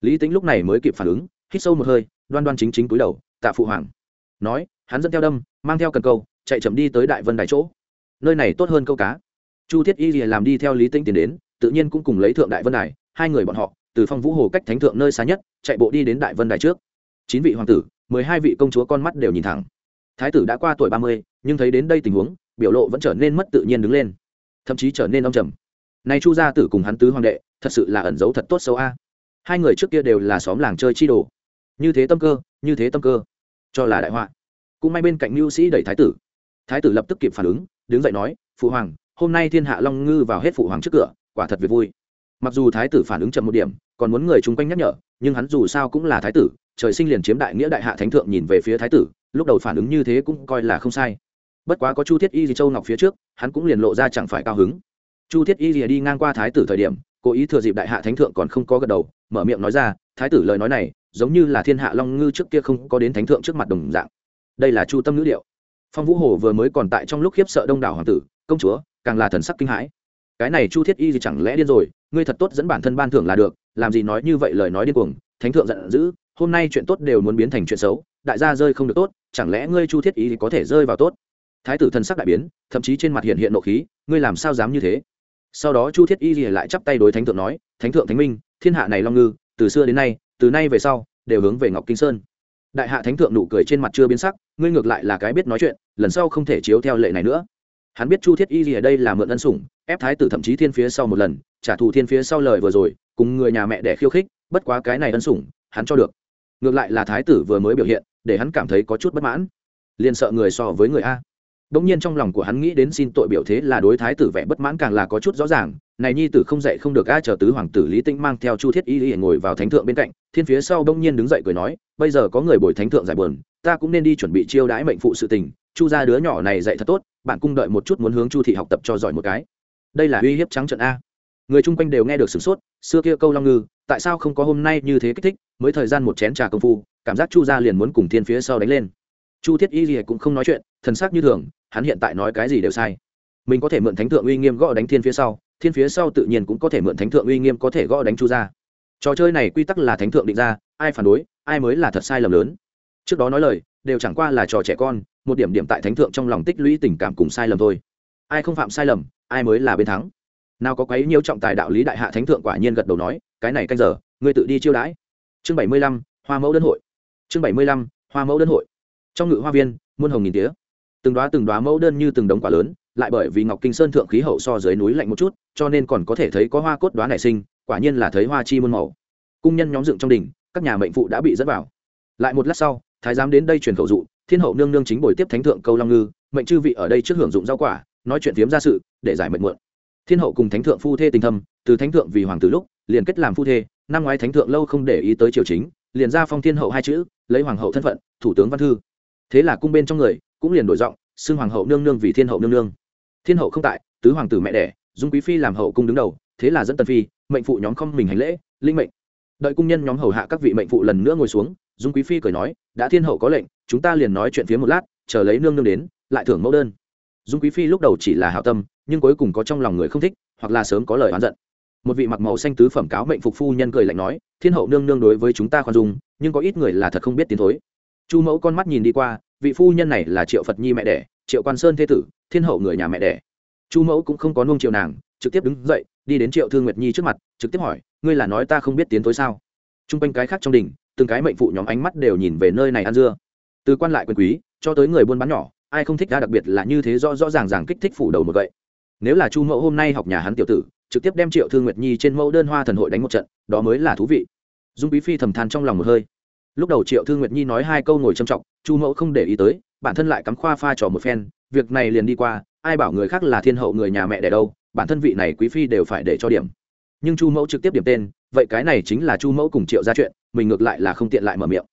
Lý tính lúc này mới kịp phản ứng, hít sâu một hơi, đoan đoan chính chính cúi đầu, tạ phụ hoàng. Nói, hắn dẫn theo đâm, mang theo cần câu, chạy chậm đi tới đại vân đài chỗ nơi này tốt hơn câu cá. Chu thiết y làm đi theo lý Tinh tiến đến, tự nhiên cũng cùng lấy thượng đại vân đài, hai người bọn họ, từ phong vũ hồ cách thánh thượng nơi xa nhất, chạy bộ đi đến đại vân đài trước. Chín vị hoàng tử, mười hai vị công chúa con mắt đều nhìn thẳng. Thái tử đã qua tuổi ba mươi, nhưng thấy đến đây tình huống, biểu lộ vẫn trở nên mất tự nhiên đứng lên. Thậm chí trở nên ông trầm. Nay chu gia tử cùng hắn tứ hoàng đệ, thật sự là ẩn giấu thật tốt xấu a. Hai người trước kia đều là xóm làng chơi chi đồ. Như thế tâm cơ, như thế tâm cơ. Cho là đại họa. Cũng may bên cạnh mưu sĩ đẩy thái tử. Thái tử lập tức kịp phản ứng đứng dậy nói, phụ hoàng, hôm nay thiên hạ long ngư vào hết phụ hoàng trước cửa, quả thật việc vui. Mặc dù thái tử phản ứng chậm một điểm, còn muốn người chung quanh nhắc nhở, nhưng hắn dù sao cũng là thái tử, trời sinh liền chiếm đại nghĩa đại hạ thánh thượng nhìn về phía thái tử, lúc đầu phản ứng như thế cũng coi là không sai. Bất quá có chu thiết y gì châu ngọc phía trước, hắn cũng liền lộ ra chẳng phải cao hứng. Chu thiết y gì đi ngang qua thái tử thời điểm, cố ý thừa dịp đại hạ thánh thượng còn không có gật đầu, mở miệng nói ra, thái tử lời nói này giống như là thiên hạ long ngư trước kia không có đến thánh thượng trước mặt đồng dạng. Đây là chu tâm ngữ điệu phong vũ hồ vừa mới còn tại trong lúc khiếp sợ đông đảo hoàng tử, công chúa, càng là thần sắc kinh hãi. Cái này chu thiết y gì chẳng lẽ điên rồi, ngươi thật tốt dẫn bản thân ban thưởng là được, làm gì nói như vậy lời nói điên cuồng, thánh thượng giận dữ, hôm nay chuyện tốt đều muốn biến thành chuyện xấu, đại gia rơi không được tốt, chẳng lẽ ngươi chu thiết y có thể rơi vào tốt? Thái tử thần sắc đại biến, thậm chí trên mặt hiện hiện nộ khí, ngươi làm sao dám như thế? Sau đó chu thiết y lại chắp tay đối thánh thượng nói, thánh thượng thánh minh, thiên hạ này long ngư, từ xưa đến nay, từ nay về sau, đều hướng về ngọc kinh sơn đại hạ thánh thượng nụ cười trên mặt chưa biến sắc ngươi ngược lại là cái biết nói chuyện lần sau không thể chiếu theo lệ này nữa. Hắn biết chu thiết y gì ở đây là mượn ân sủng ép thái tử thậm chí thiên phía sau một lần trả thù thiên phía sau lời vừa rồi cùng người nhà mẹ để khiêu khích bất quá cái này ân sủng hắn cho được. Ngược lại là thái tử vừa mới biểu hiện để hắn cảm thấy có chút bất mãn. Liền sợ người so với người a. Đống nhiên trong lòng của hắn nghĩ đến xin tội biểu thế là đối thái tử vẻ bất mãn càng là có chút rõ ràng, này nhi tử không dạy không được a chờ tứ hoàng tử Lý Tĩnh mang theo Chu Thiết Y Y ngồi vào thánh thượng bên cạnh, thiên phía sau đông nhiên đứng dậy cười nói, bây giờ có người bồi thánh thượng giải buồn, ta cũng nên đi chuẩn bị chiêu đãi mệnh phụ sự tình, Chu gia đứa nhỏ này dạy thật tốt, bạn cung đợi một chút muốn hướng Chu thị học tập cho giỏi một cái. Đây là uy hiếp trắng trợn a. Người chung quanh đều nghe được sửng sốt, xưa kia câu long ngư, tại sao không có hôm nay như thế kích thích, mới thời gian một chén trà công phu, cảm giác Chu gia liền muốn cùng thiên phía sau đánh lên. Chu Thiết Y gì cũng không nói chuyện, thần sắc như thường, hắn hiện tại nói cái gì đều sai mình có thể mượn thánh thượng uy nghiêm gõ đánh thiên phía sau thiên phía sau tự nhiên cũng có thể mượn thánh thượng uy nghiêm có thể gõ đánh chu ra trò chơi này quy tắc là thánh thượng định ra, ai phản đối, ai mới là thật sai lầm lớn. Trước đó nói lời, đều chẳng qua là trò trẻ con, một điểm điểm tại thánh thượng trong lòng tích lũy tình cảm cùng sai lầm thôi. Ai không phạm sai lầm, ai mới là bên thắng. Nào có quấy nhiều trọng tài đạo lý đại hạ thánh thượng quả nhiên gật đầu nói, cái này canh giờ, ngươi tự đi chiêu đãi. Chương bảy mươi lăm, hoa mẫu đơn hội. Chương bảy mươi lăm, hoa mẫu đơn hội. Trong ngự hoa viên, muôn hồng nghìn tía. Từng đoá từng đoá mẫu đơn như từng đống quả lớn, lại bởi vì ngọc kinh sơn thượng khí hậu so dưới núi lạnh một chút, cho nên còn có thể thấy có hoa cốt đoá nảy sinh quả nhiên là thấy hoa chi muôn màu. Cung nhân nhóm dựng trong đình, các nhà mệnh phụ đã bị dẫn vào. Lại một lát sau, thái giám đến đây truyền khẩu dụ, thiên hậu nương nương chính buổi tiếp thánh thượng câu long ngư, mệnh chư vị ở đây trước hưởng dụng rau quả, nói chuyện phiếm ra sự, để giải mệnh muộn. Thiên hậu cùng thánh thượng phu thê tình thâm, từ thánh thượng vì hoàng tử lúc, liền kết làm phu thê, năm ngoái thánh thượng lâu không để ý tới triều chính, liền ra phong thiên hậu hai chữ, lấy hoàng hậu thân phận, thủ tướng văn thư. Thế là cung bên trong người, cũng liền đổi giọng, xưng hoàng hậu nương nương vì thiên hậu nương nương. Thiên hậu không tại, tứ hoàng tử mẹ đẻ, dung quý phi làm hậu cung đứng đầu thế là dẫn tần phi, mệnh phụ nhóm không mình hành lễ, linh mệnh. Đợi cung nhân nhóm hầu hạ các vị mệnh phụ lần nữa ngồi xuống, dung quý phi cười nói, đã thiên hậu có lệnh, chúng ta liền nói chuyện phía một lát, chờ lấy nương nương đến, lại thưởng mẫu đơn. Dung quý phi lúc đầu chỉ là hảo tâm, nhưng cuối cùng có trong lòng người không thích, hoặc là sớm có lời oán giận. Một vị mặc màu xanh tứ phẩm cáo mệnh phục phu nhân cười lạnh nói, thiên hậu nương nương đối với chúng ta khoan dung, nhưng có ít người là thật không biết tiến thối. Chu mẫu con mắt nhìn đi qua, vị phu nhân này là triệu phật nhi mẹ đẻ, triệu quan sơn thế tử, thiên hậu người nhà mẹ đẻ. Chu mẫu cũng không có nung triệu nàng trực tiếp đứng dậy, đi đến triệu thương nguyệt nhi trước mặt, trực tiếp hỏi, ngươi là nói ta không biết tiến tối sao? T r u n g quanh cái khác trong đình, từng cái mệnh phụ nhóm ánh mắt đều nhìn về nơi này ăn dưa. Từ quan lại quyền quý, cho tới người buôn bán nhỏ, ai không thích ra đặc biệt là như thế rõ rõ ràng ràng kích thích phủ đầu một vậy nếu là chu mẫu hôm nay học nhà hắn tiểu tử, trực tiếp đem triệu thương nguyệt nhi trên mẫu đơn hoa thần hội đánh một trận, đó mới là thú vị. Dung bí phi thầm than trong lòng một hơi. Lúc đầu triệu thương nguyệt nhi nói hai câu ngồi trầm trọng, chu mẫu không để ý tới, bản thân lại cắm khoa pha trò một phen, việc này liền đi qua, ai bảo người khác là thiên hậu người nhà mẹ đẻ đâu bản thân vị này quý phi đều phải để cho điểm. Nhưng chu mẫu trực tiếp điểm tên, vậy cái này chính là chu mẫu cùng triệu ra chuyện, mình ngược lại là không tiện lại mở miệng.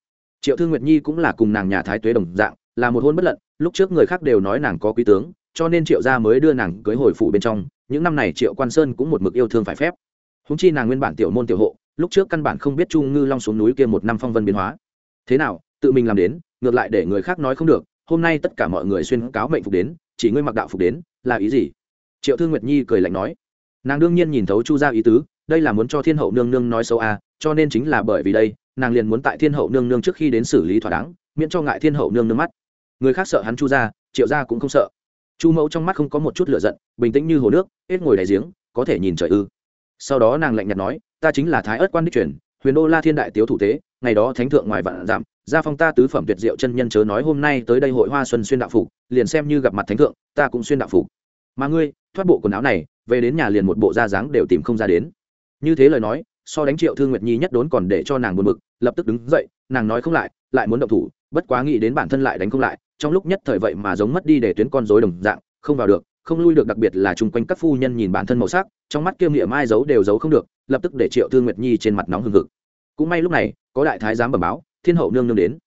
Triệu thương nguyệt nhi cũng là cùng nàng nhà thái tuế đồng dạng, là một hôn bất lận, lúc trước người khác đều nói nàng có quý tướng, cho nên triệu gia mới đưa nàng cưới hồi phủ bên trong, những năm này triệu quan sơn cũng một mực yêu thương phải phép. Húng chi nàng nguyên bản tiểu môn tiểu hộ, lúc trước căn bản không biết chu ngư long xuống núi kia một năm phong vân biến hóa. Thế nào, tự mình làm đến, ngược lại để người khác nói không được, hôm nay tất cả mọi người xuyên cáo mệnh phục đến, chỉ ngươi mặc đạo phục đến, là ý gì? Triệu thương nguyệt nhi cười lạnh nói nàng đương nhiên nhìn thấu chu Gia ý tứ đây là muốn cho thiên hậu nương nương nói xấu a cho nên chính là bởi vì đây nàng liền muốn tại thiên hậu nương nương trước khi đến xử lý thỏa đáng miễn cho ngại thiên hậu nương nương mắt. Người khác sợ hắn chu Gia, triệu Gia cũng không sợ. Chu mẫu trong mắt không có một chút lửa giận bình tĩnh như hồ nước hết ngồi đáy giếng có thể nhìn trời ư. Sau đó nàng lạnh nhạt nói ta chính là thái ớt quan đích truyền huyền đô la thiên đại tiếu thủ tế ngày đó thánh thượng ngoài vạn giảm gia phong ta tứ phẩm tuyệt diệu chân nhân chớ nói hôm nay tới đây hội hoa xuân xuyên đạo phục liền xem như gặp mặt thánh thượng ta cũng xuyên đạo phục mà ngươi, thoát bộ quần áo này, về đến nhà liền một bộ da dáng đều tìm không ra đến. Như thế lời nói, so đánh triệu thương nguyệt nhi nhất đốn còn để cho nàng buồn bực, lập tức đứng dậy, nàng nói không lại lại muốn động thủ, bất quá nghĩ đến bản thân lại đánh không lại, trong lúc nhất thời vậy mà giống mất đi để tuyến con rối đồng dạng, không vào được, không lui được, đặc biệt là chung quanh các phu nhân nhìn bản thân màu sắc, trong mắt kiêm nghiệm mai giấu đều giấu không được, lập tức để triệu thương nguyệt nhi trên mặt nóng hừng hực. Cũng may lúc này, có đại thái giám bẩm báo, thiên hậu nương nương đến.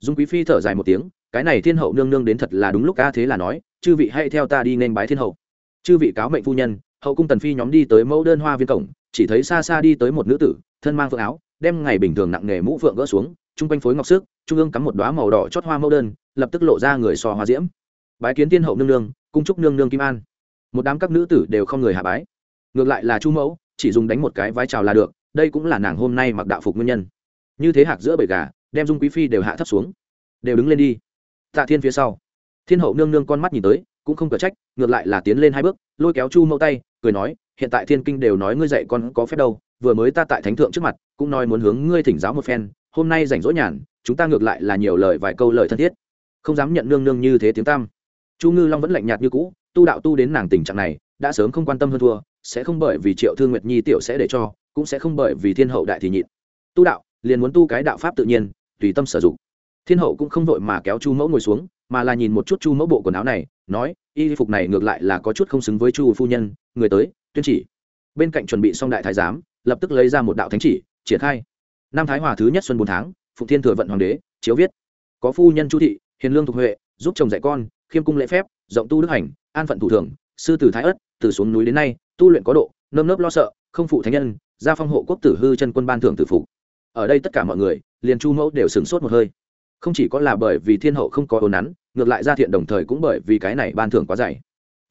Dung quý phi thở dài một tiếng cái này thiên hậu nương nương đến thật là đúng lúc ca thế là nói, chư vị hãy theo ta đi nên bái thiên hậu. Chư vị cáo mệnh phu nhân, hậu cung tần phi nhóm đi tới mẫu đơn hoa viên cổng, chỉ thấy xa xa đi tới một nữ tử, thân mang phượng áo, đem ngày bình thường nặng nghề mũ phượng gỡ xuống, chung quanh phối ngọc sức trung ương cắm một đoá màu đỏ chót hoa mẫu đơn, lập tức lộ ra người sò hoa diễm. Bái kiến thiên hậu nương nương, cung trúc nương nương kim an. Một đám các nữ tử đều không người hạ bái. Ngược lại là chu mẫu, chỉ dùng đánh một cái vai trào là được, đây cũng là nàng hôm nay mặc đạo phục nguyên nhân. Như thế hạc giữa bầy gà, đem dung quý phi đều hạ thấp xuống. Đều đứng lên đi tạ thiên phía sau. Thiên hậu nương nương con mắt nhìn tới, cũng không cờ trách, ngược lại là tiến lên hai bước, lôi kéo chu mẫu tay, cười nói, hiện tại thiên kinh đều nói ngươi dạy con có phép đâu, vừa mới ta tại thánh thượng trước mặt, cũng nói muốn hướng ngươi thỉnh giáo một phen, hôm nay rảnh rỗi nhàn, chúng ta ngược lại là nhiều lời vài câu lời thân thiết. Không dám nhận nương nương như thế tiếng tam chu ngư long vẫn lạnh nhạt như cũ, tu đạo tu đến nàng tình trạng này, đã sớm không quan tâm hơn thua, sẽ không bởi vì triệu thương nguyệt nhi tiểu sẽ để cho, cũng sẽ không bởi vì thiên hậu đại thì nhịn. Tu đạo, liền muốn tu cái đạo pháp tự nhiên, tùy tâm sử dụng thiên hậu cũng không vội mà kéo chu mẫu ngồi xuống, mà là nhìn một chút chu mẫu bộ quần áo này, nói, y phục này ngược lại là có chút không xứng với chu phu nhân, người tới, tuyên chỉ. Bên cạnh chuẩn bị xong đại thái giám, lập tức lấy ra một đạo thánh chỉ, triển khai. Năm thái hòa thứ nhất xuân bốn tháng, phụ thiên thừa vận hoàng đế, chiếu viết. Có phu nhân chu thị, hiền lương thục huệ, giúp chồng dạy con, khiêm cung lễ phép, rộng tu đức hành, an phận thủ thường, sư tử thái ất từ xuống núi đến nay, tu luyện có độ, nơm nớp lo sợ, không phụ thánh nhân, gia phong hộ quốc tử hư chân quân ban thưởng tử phục. Ở đây tất cả mọi người, liền chu mẫu đều sửng sốt một hơi không chỉ có là bởi vì thiên hậu không có ồn nắn, ngược lại ra thiện đồng thời cũng bởi vì cái này ban thưởng quá dày.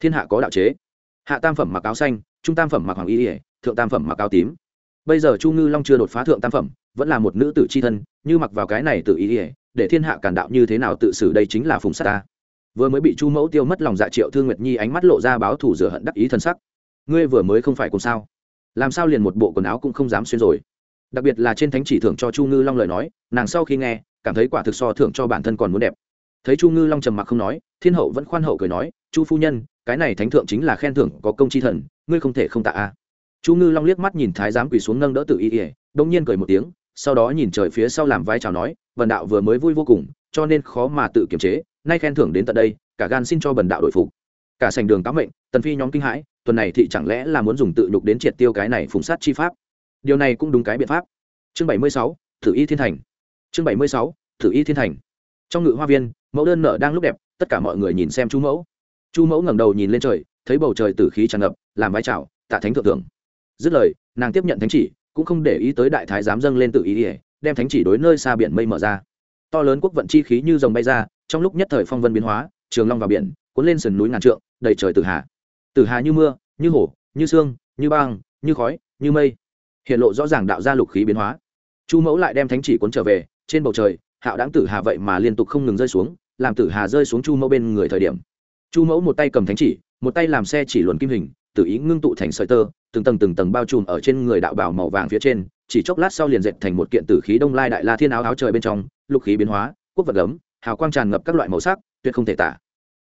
Thiên hạ có đạo chế. Hạ tam phẩm mặc áo xanh, trung tam phẩm mặc hoàng y ỉa thượng tam phẩm mặc áo tím. Bây giờ chu ngư long chưa đột phá thượng tam phẩm, vẫn là một nữ tử c h i thân, như mặc vào cái này tự ý ỉa để thiên hạ cản đạo như thế nào tự xử đây chính là phùng s á ta. Vừa mới bị chu mẫu tiêu mất lòng dạ triệu thương nguyệt nhi ánh mắt lộ ra báo thủ rửa hận đắc ý thân sắc. Ngươi vừa mới không phải cùng sao? Làm sao liền một bộ quần áo cũng không dám xuyên rồi? Đặc biệt là trên thánh chỉ thưởng cho chu ngư long lời nói, nàng sau khi nghe cảm thấy quả thực so thưởng cho bản thân còn muốn đẹp. Thấy chu ngư long trầm mặc không nói, thiên hậu vẫn khoan hậu cười nói, chu phu nhân, cái này thánh thượng chính là khen thưởng có công chi thần, ngươi không thể không tạ a. Chu ngư long liếc mắt nhìn thái giám quỳ xuống nâng đỡ tự y ỉa đông nhiên cười một tiếng, sau đó nhìn trời phía sau làm vai chào nói vần đạo vừa mới vui vô cùng, cho nên khó mà tự kiềm chế, nay khen thưởng đến tận đây, cả gan xin cho bần đạo đội phục. Cả sành đường tám mệnh, tần phi nhóm kinh hãi, tuần này thị chẳng lẽ là muốn dùng tự nhục đến triệt tiêu cái này phùng sát chi pháp? Điều này cũng đúng cái biện pháp. Chương bảy mươi sáu, thử y thiên thành chương bảy mươi sáu, thử y thiên thành. Trong ngự hoa viên, mẫu đơn nở đang lúc đẹp, tất cả mọi người nhìn xem chú mẫu. Chú mẫu ngẩng đầu nhìn lên trời, thấy bầu trời tử khí tràn ngập, làm vai trào tạ thánh thượng thượng. Dứt lời, nàng tiếp nhận thánh chỉ, cũng không để ý tới đại thái giám dâng lên tự ý ỉa đem thánh chỉ đối nơi xa biển mây mở ra. To lớn quốc vận chi khí như dòng bay ra, trong lúc nhất thời phong vân biến hóa, trường long vào biển, cuốn lên sườn núi ngàn trượng, đầy trời tử hà. Tử hà như mưa, như hổ, như sương, như băng, như khói, như mây. Hiện lộ rõ ràng đạo ra lục khí biến hóa. Chu mẫu lại đem thánh chỉ cuốn trở về trên bầu trời, hạo đáng tử hà vậy mà liên tục không ngừng rơi xuống, làm tử hà rơi xuống chu mẫu bên người thời điểm. Chu mẫu một tay cầm thánh chỉ, một tay làm xe chỉ luồn kim hình tự ý ngưng tụ thành sợi tơ, từng tầng từng tầng bao trùm ở trên người đạo bảo màu vàng phía trên, chỉ chốc lát sau liền dệt thành một kiện tử khí đông lai đại la thiên áo áo trời bên trong, lục khí biến hóa, quốc vật gấm, hào quang tràn ngập các loại màu sắc, tuyệt không thể tả.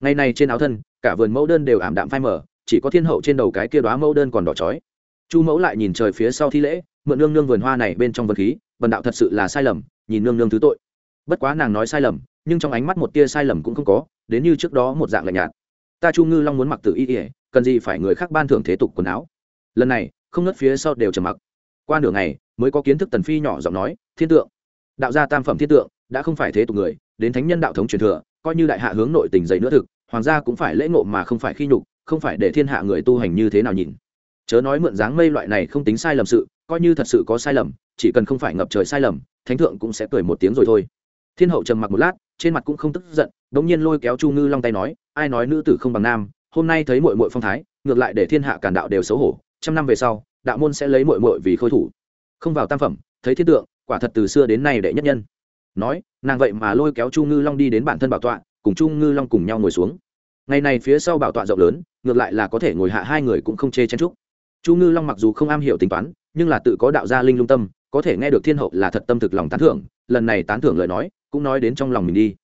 Ngày này trên áo thân, cả vườn mẫu đơn đều ảm đạm phai mở chỉ có thiên hậu trên đầu cái kia đoá mẫu đơn còn đỏ chói. Chu mẫu lại nhìn trời phía sau thi lễ, mượn nương nương vườn hoa này bên trong vật khí vần đạo thật sự là sai lầm nhìn nương nương thứ tội. Bất quá nàng nói sai lầm, nhưng trong ánh mắt một tia sai lầm cũng không có, đến như trước đó một dạng lạnh nhạt. Ta chu ngư long muốn mặc tự y ỉa cần gì phải người khác ban thưởng thế tục quần áo? Lần này, không ngất phía sau đều trầm mặc. Qua nửa ngày, mới có kiến thức tần phi nhỏ giọng nói, thiên tượng, đạo gia tam phẩm thiên tượng, đã không phải thế tục người, đến thánh nhân đạo thống truyền thừa, coi như đại hạ hướng nội tình dày nữa thực, hoàng gia cũng phải lễ ngộ mà không phải khi nhục, không phải để thiên hạ người tu hành như thế nào nhìn. Chớ nói mượn dáng mây loại này không tính sai lầm sự, coi như thật sự có sai lầm, chỉ cần không phải ngập trời sai lầm thánh thượng cũng sẽ cười một tiếng rồi thôi. Thiên hậu trầm mặc một lát, trên mặt cũng không tức giận đ ỗ n g nhiên lôi kéo chu ngư long tay nói, ai nói nữ tử không bằng nam, hôm nay thấy mội mội phong thái, ngược lại để thiên hạ cản đạo đều xấu hổ, trăm năm về sau, đạo môn sẽ lấy mội mội vì khôi thủ. Không vào tam phẩm, thấy thiên tượng, quả thật từ xưa đến nay đệ nhất nhân. Nói, nàng vậy mà lôi kéo chu ngư long đi đến bản thân bảo tọa, cùng chu ngư long cùng nhau ngồi xuống. Ngày này phía sau bảo tọa rộng lớn, ngược lại là có thể ngồi hạ hai người cũng không chê chen trúc chu ngư long mặc dù không am hiểu tính toán, nhưng là tự có đạo gia linh lung tâm có thể nghe được thiên hậu là thật tâm thực lòng tán thưởng, lần này tán thưởng lời nói, cũng nói đến trong lòng mình đi.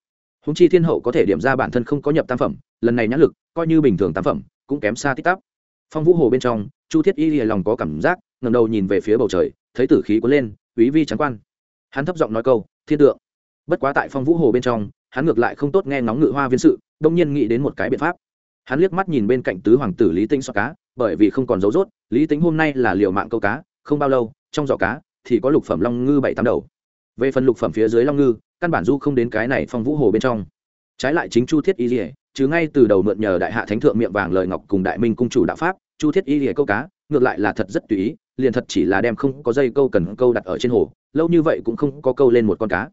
Húng chi thiên hậu có thể điểm ra bản thân không có nhập tam phẩm, lần này nhãn lực, coi như bình thường tam phẩm, cũng kém xa tích tắp phong vũ hồ bên trong, chu thiết y lìa lòng có cảm giác ngầm đầu nhìn về phía bầu trời, thấy tử khí cuốn lên quý vi trắng quan. Hắn thấp giọng nói câu, thiên tượng. Bất quá tại phong vũ hồ bên trong, hắn ngược lại không tốt nghe ngóng ngự hoa viên sự, đông nhiên nghĩ đến một cái biện pháp. Hắn liếc mắt nhìn bên cạnh tứ hoàng tử lý tinh xoa cá, bởi vì không còn dấu rốt, lý tính hôm nay là liều mạng câu cá, không bao lâu, trong giỏ cá thì có lục phẩm long ngư bảy tám đầu. Về phần lục phẩm phía dưới long ngư, căn bản du không đến cái này phong vũ hồ bên trong. Trái lại chính chu thiết y rỉa chứ ngay từ đầu mượn nhờ đại hạ thánh thượng miệng vàng lời ngọc cùng đại minh cung chủ đạo pháp, chu thiết y rỉa câu cá, ngược lại là thật rất tùy ý, liền thật chỉ là đem không có dây câu cần câu đặt ở trên hồ, lâu như vậy cũng không có câu lên một con cá.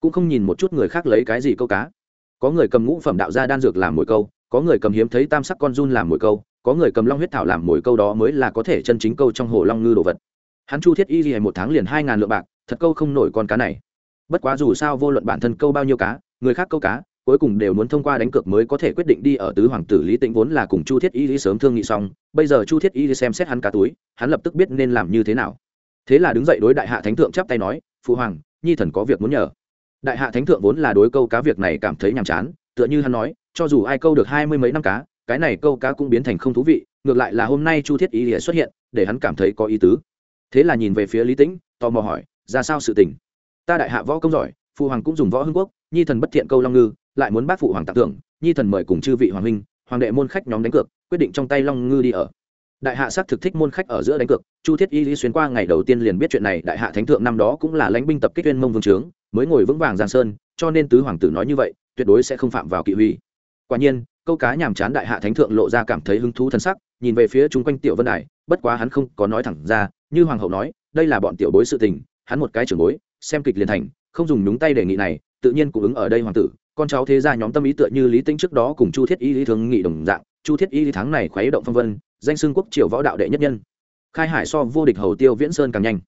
Cũng không nhìn một chút người khác lấy cái gì câu cá. Có người cầm ngũ phẩm đạo gia đan dược làm mồi câu, có người cầm hiếm thấy tam sắc con run làm mồi câu, có người cầm long huyết thảo làm mồi câu đó mới là có thể chân chính câu trong hồ long ngư đồ vật hắn chu thiết y gì một tháng liền hai ngàn lượng bạc, thật câu không nổi con cá này. Bất quá dù sao vô luận bản thân câu bao nhiêu cá, người khác câu cá, cuối cùng đều muốn thông qua đánh cược mới có thể quyết định đi ở tứ hoàng tử lý tĩnh vốn là cùng chu thiết y lý sớm thương nghị xong, bây giờ chu thiết y lý xem xét hắn cá túi, hắn lập tức biết nên làm như thế nào. Thế là đứng dậy đối đại hạ thánh thượng chắp tay nói, phụ hoàng, nhi thần có việc muốn nhờ. Đại hạ thánh thượng vốn là đối câu cá việc này cảm thấy nhàm chán, tựa như hắn nói, cho dù ai câu được hai mươi mấy năm cá, cái này câu cá cũng biến thành không thú vị, ngược lại là hôm nay chu thiết y lìa xuất hiện, để hắn cảm thấy có ý tứ thế là nhìn về phía lý tĩnh, tò mò hỏi, ra sao sự tình? Ta đại hạ võ công giỏi, phụ hoàng cũng dùng võ hưng quốc, nhi thần bất thiện câu long ngư, lại muốn bác phụ hoàng tặng thưởng nhi thần mời cùng chư vị hoàng huynh, hoàng đệ môn khách nhóm đánh cược, quyết định trong tay long ngư đi ở. Đại hạ xác thực thích môn khách ở giữa đánh cược, chu thiết y lý xuyên qua ngày đầu tiên liền biết chuyện này, đại hạ thánh thượng năm đó cũng là lãnh binh tập kích viên mông vương trướng, mới ngồi vững vàng giang sơn, cho nên tứ hoàng tử nói như vậy, tuyệt đối sẽ không phạm vào kỵ huy. Quả nhiên câu cá nhàm chán đại hạ thánh thượng lộ ra cảm thấy hứng thú thân sắc, nhìn về phía chung quanh tiểu vân đài, bất quá hắn không có nói thẳng ra, như hoàng hậu nói, đây là bọn tiểu bối sự tình, hắn một cái trưởng bối, xem kịch liền thành, không dùng nhúng tay đề nghị này, tự nhiên cũng ứng ở đây hoàng tử, con cháu thế gia nhóm tâm ý tựa như lý tinh trước đó cùng chu thiết y lý thường nghị đồng dạng, chu thiết y lý tháng này khuấy động phong vân, danh xưng quốc triều võ đạo đệ nhất nhân. Khai hải so vô địch hầu tiêu viễn sơn càng nhanh.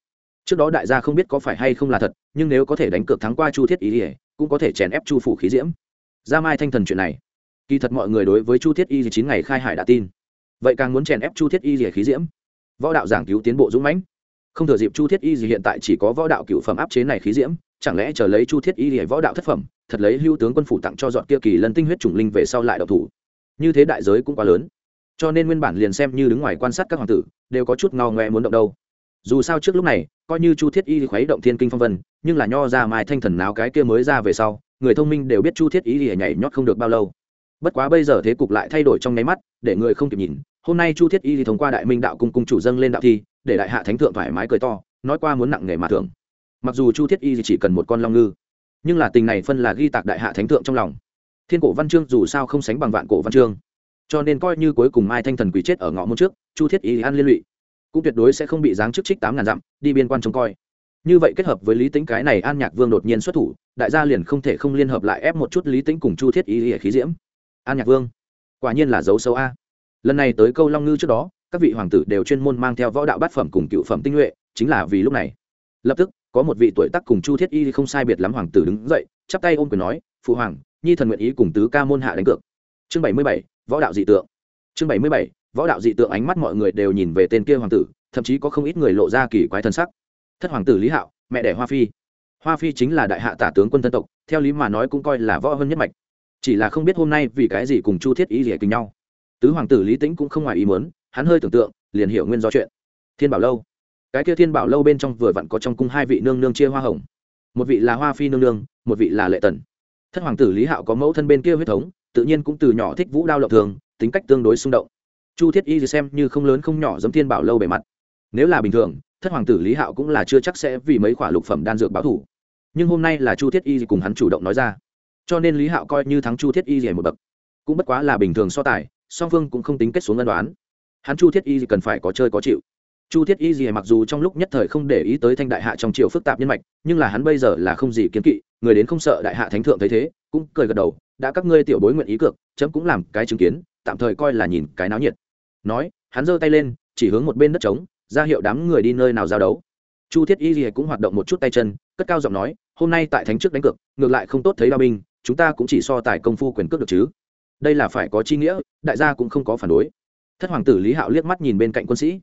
Trước đó đại gia không biết có phải hay không là thật, nhưng nếu có thể đánh cược thắng qua chu thiết y lý, cũng có thể chèn ép chu phủ khí diễm. Ra mai thanh thần chuyện này kỳ thật mọi người đối với chu thiết y chín ngày khai hải đã tin. Vậy càng muốn chèn ép chu thiết y rỉa khí diễm. Võ đạo giảng cứu tiến bộ dũng mãnh. Không thừa dịp chu thiết y gì hiện tại chỉ có võ đạo cựu phẩm áp chế này khí diễm, chẳng lẽ chờ lấy chu thiết y rỉa võ đạo thất phẩm, thật lấy hưu tướng quân phủ tặng cho dọn kia kỳ lân tinh huyết trùng linh về sau lại đậu thủ. Như thế đại giới cũng quá lớn. Cho nên nguyên bản liền xem như đứng ngoài quan sát các hoàng tử, đều có chút ngao ngoe muốn động đâu. Dù sao trước lúc này, coi như chu thiết y khuấy động thiên kinh phong vân, nhưng là nho ra mai thanh thần nào cái kia mới ra về sau, người thông minh đều biết chu thiết y rỉa nhảy nhót không được bao lâu bất quá bây giờ thế cục lại thay đổi trong nháy mắt, để người không kịp nhìn. Hôm nay chu thiết y thì thông qua đại minh đạo cung cung chủ dâng lên đạo thi, để đại hạ thánh thượng thoải mái cười to, nói qua muốn nặng nghề mà thưởng. Mặc dù chu thiết y chỉ cần một con long ngư, nhưng là tình này phân là ghi tạc đại hạ thánh thượng trong lòng. Thiên cổ văn chương dù sao không sánh bằng vạn cổ văn chương, cho nên coi như cuối cùng mai thanh thần quỷ chết ở ngõ môn trước, chu thiết y ăn liên lụy, cũng tuyệt đối sẽ không bị giáng chức trích tám ngàn dặm, đi biên quan trông coi. Như vậy kết hợp với lý tính cái này an nhạc vương đột nhiên xuất thủ, đại gia liền không thể không liên hợp lại ép một chút lý tính cùng chu thiết y khí diễm an nhạc vương, quả nhiên là dấu sâu a. Lần này tới câu long ngư trước đó, các vị hoàng tử đều chuyên môn mang theo võ đạo bát phẩm cùng cựu phẩm tinh nhuệ, chính là vì lúc này. Lập tức, có một vị tuổi tác cùng chu thiết y không sai biệt lắm hoàng tử đứng dậy, chắp tay ôm quyền nói, phụ hoàng, nhi thần nguyện ý cùng tứ ca môn hạ đánh cược. Chương bảy mươi bảy, võ đạo dị tượng. Chương bảy mươi bảy, võ đạo dị tượng ánh mắt mọi người đều nhìn về tên kia hoàng tử, thậm chí có không ít người lộ ra kỳ quái thân sắc. Thất hoàng tử lý hạo, mẹ đẻ hoa phi. Hoa phi chính là đại hạ tả tướng quân thân tộc, theo lý mà nói cũng coi là võ hơn nhất mạch chỉ là không biết hôm nay vì cái gì cùng chu thiết ý rỉa kinh nhau. Tứ hoàng tử lý tĩnh cũng không ngoài ý muốn, hắn hơi tưởng tượng, liền hiểu nguyên do chuyện. Thiên bảo lâu. Cái kia thiên bảo lâu bên trong vừa vặn có trong cung hai vị nương nương chia hoa hồng. Một vị là hoa phi nương nương, một vị là lệ tần. Thất hoàng tử lý hạo có mẫu thân bên kia huyết thống, tự nhiên cũng từ nhỏ thích vũ đao lộng thường, tính cách tương đối xung động. Chu thiết y xem như không lớn không nhỏ giống thiên bảo lâu bề mặt. Nếu là bình thường, thất hoàng tử lý hạo cũng là chưa chắc sẽ vì mấy khoả lục phẩm đan dược báo thủ. Nhưng hôm nay là chu thiết y cùng hắn chủ động nói ra cho nên lý hạo coi như thắng chu thiết y rẻ một bậc cũng bất quá là bình thường so tài song phương cũng không tính kết xuống ân đoán hắn chu thiết y cần phải có chơi có chịu chu thiết y gì mặc dù trong lúc nhất thời không để ý tới thanh đại hạ trong triều phức tạp nhân mạch nhưng là hắn bây giờ là không gì kiến kỵ người đến không sợ đại hạ thánh thượng thấy thế cũng cười gật đầu đã các ngươi tiểu bối nguyện ý cược chấm cũng làm cái chứng kiến tạm thời coi là nhìn cái náo nhiệt nói hắn giơ tay lên chỉ hướng một bên đất trống ra hiệu đám người đi nơi nào giao đấu chu thiết y gì cũng hoạt động một chút tay chân cất cao giọng nói hôm nay tại thánh trước đánh cược ngược lại không tốt thấy ba binh chúng ta cũng chỉ so tài công phu quyền cước được chứ. Đây là phải có chi nghĩa, đại gia cũng không có phản đối. Thất hoàng tử lý hạo liếc mắt nhìn bên cạnh quân sĩ.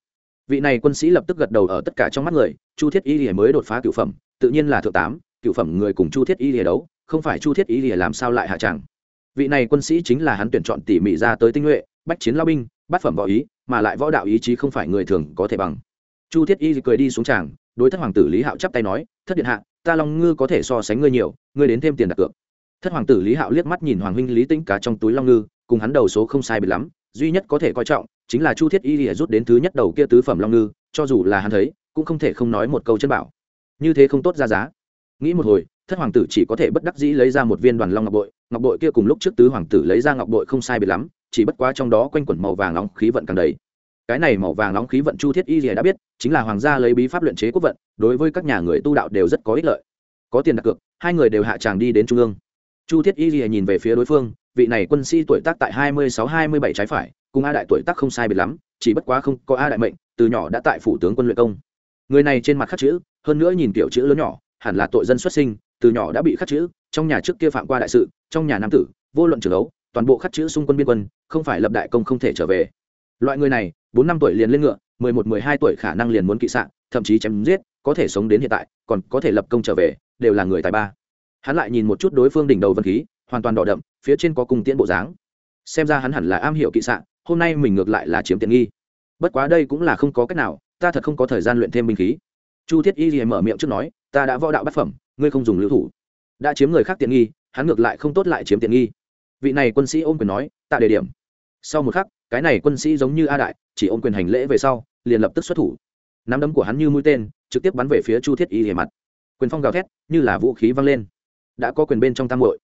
Vị này quân sĩ lập tức gật đầu ở tất cả trong mắt người, chu thiết y lìa mới đột phá cựu phẩm, tự nhiên là thượng tám cựu phẩm người cùng chu thiết y lìa đấu, không phải chu thiết y lìa làm sao lại hạ tràng vị này quân sĩ chính là hắn tuyển chọn tỉ mỉ ra tới tinh nhuệ, bách chiến lao binh, bát phẩm võ ý, mà lại võ đạo ý chí không phải người thường có thể bằng. Chu thiết y cười đi xuống tràng, đối thất hoàng tử lý hạo chắp tay nói, thất điện hạ, ta long ngư có thể so sánh ngươi nhiều, ngươi đến thêm tiền đặt cược thất hoàng tử lý hạo liếc mắt nhìn hoàng huynh lý tĩnh cá trong túi long ngư, cùng hắn đầu số không sai biệt lắm, duy nhất có thể coi trọng chính là chu thiết y lìa rút đến thứ nhất đầu kia tứ phẩm long ngư, cho dù là hắn thấy, cũng không thể không nói một câu chân bảo. Như thế không tốt ra giá. Nghĩ một hồi, thất hoàng tử chỉ có thể bất đắc dĩ lấy ra một viên đoàn long ngọc bội ngọc bội kia cùng lúc trước tứ hoàng tử lấy ra ngọc bội không sai biệt lắm, chỉ bất quá trong đó quanh quẩn màu vàng nóng khí vận càng đầy. Cái này màu vàng nóng khí vận chu thiết y lìa đã biết, chính là hoàng gia lấy bí pháp luyện chế quốc vận, đối với các nhà người tu đạo đều rất có ích lợi. Có tiền đặt cược, hai người đều hạ tràng đi đến trung ương chu thiết y lìa nhìn về phía đối phương, vị này quân sĩ tuổi tác tại hai mươi sáu, hai mươi bảy trái phải, cùng a đại tuổi tác không sai biệt lắm, chỉ bất quá không có a đại mệnh, từ nhỏ đã tại phủ tướng quân luyện công. Người này trên mặt khắc chữ, hơn nữa nhìn kiểu chữ lớn nhỏ, hẳn là tội dân xuất sinh, từ nhỏ đã bị khắc chữ, trong nhà trước kia phạm qua đại sự, trong nhà nam tử, vô luận trường ấu, toàn bộ khắc chữ xung quân biên quân, không phải lập đại công không thể trở về. Loại người này, bốn năm tuổi liền lên ngựa, mười một, mười hai tuổi khả năng liền muốn kỵ sạn thậm chí chém giết, có thể sống đến hiện tại, còn có thể lập công trở về, đều là người tài ba hắn lại nhìn một chút đối phương đỉnh đầu vân khí, hoàn toàn đỏ đậm, phía trên có cung tiễn bộ dáng. Xem ra hắn hẳn là am hiểu kỵ sạn hôm nay mình ngược lại là chiếm tiện nghi. Bất quá đây cũng là không có cách nào, ta thật không có thời gian luyện thêm binh khí. Chu thiết y gì mở miệng trước nói, ta đã võ đạo bát phẩm, ngươi không dùng lưu thủ. Đã chiếm người khác tiện nghi, hắn ngược lại không tốt lại chiếm tiện nghi. Vị này quân sĩ ôm quyền nói, tạ đề điểm. Sau một khắc, cái này quân sĩ giống như a đại, chỉ ôm quyền hành lễ về sau, liền lập tức xuất thủ. Nắm đấm của hắn như mũi tên, trực tiếp bắn về phía chu thiết y hề mặt. Quyền phong gào thét, như là vũ khí văng lên đã có quyền bên trong tam hội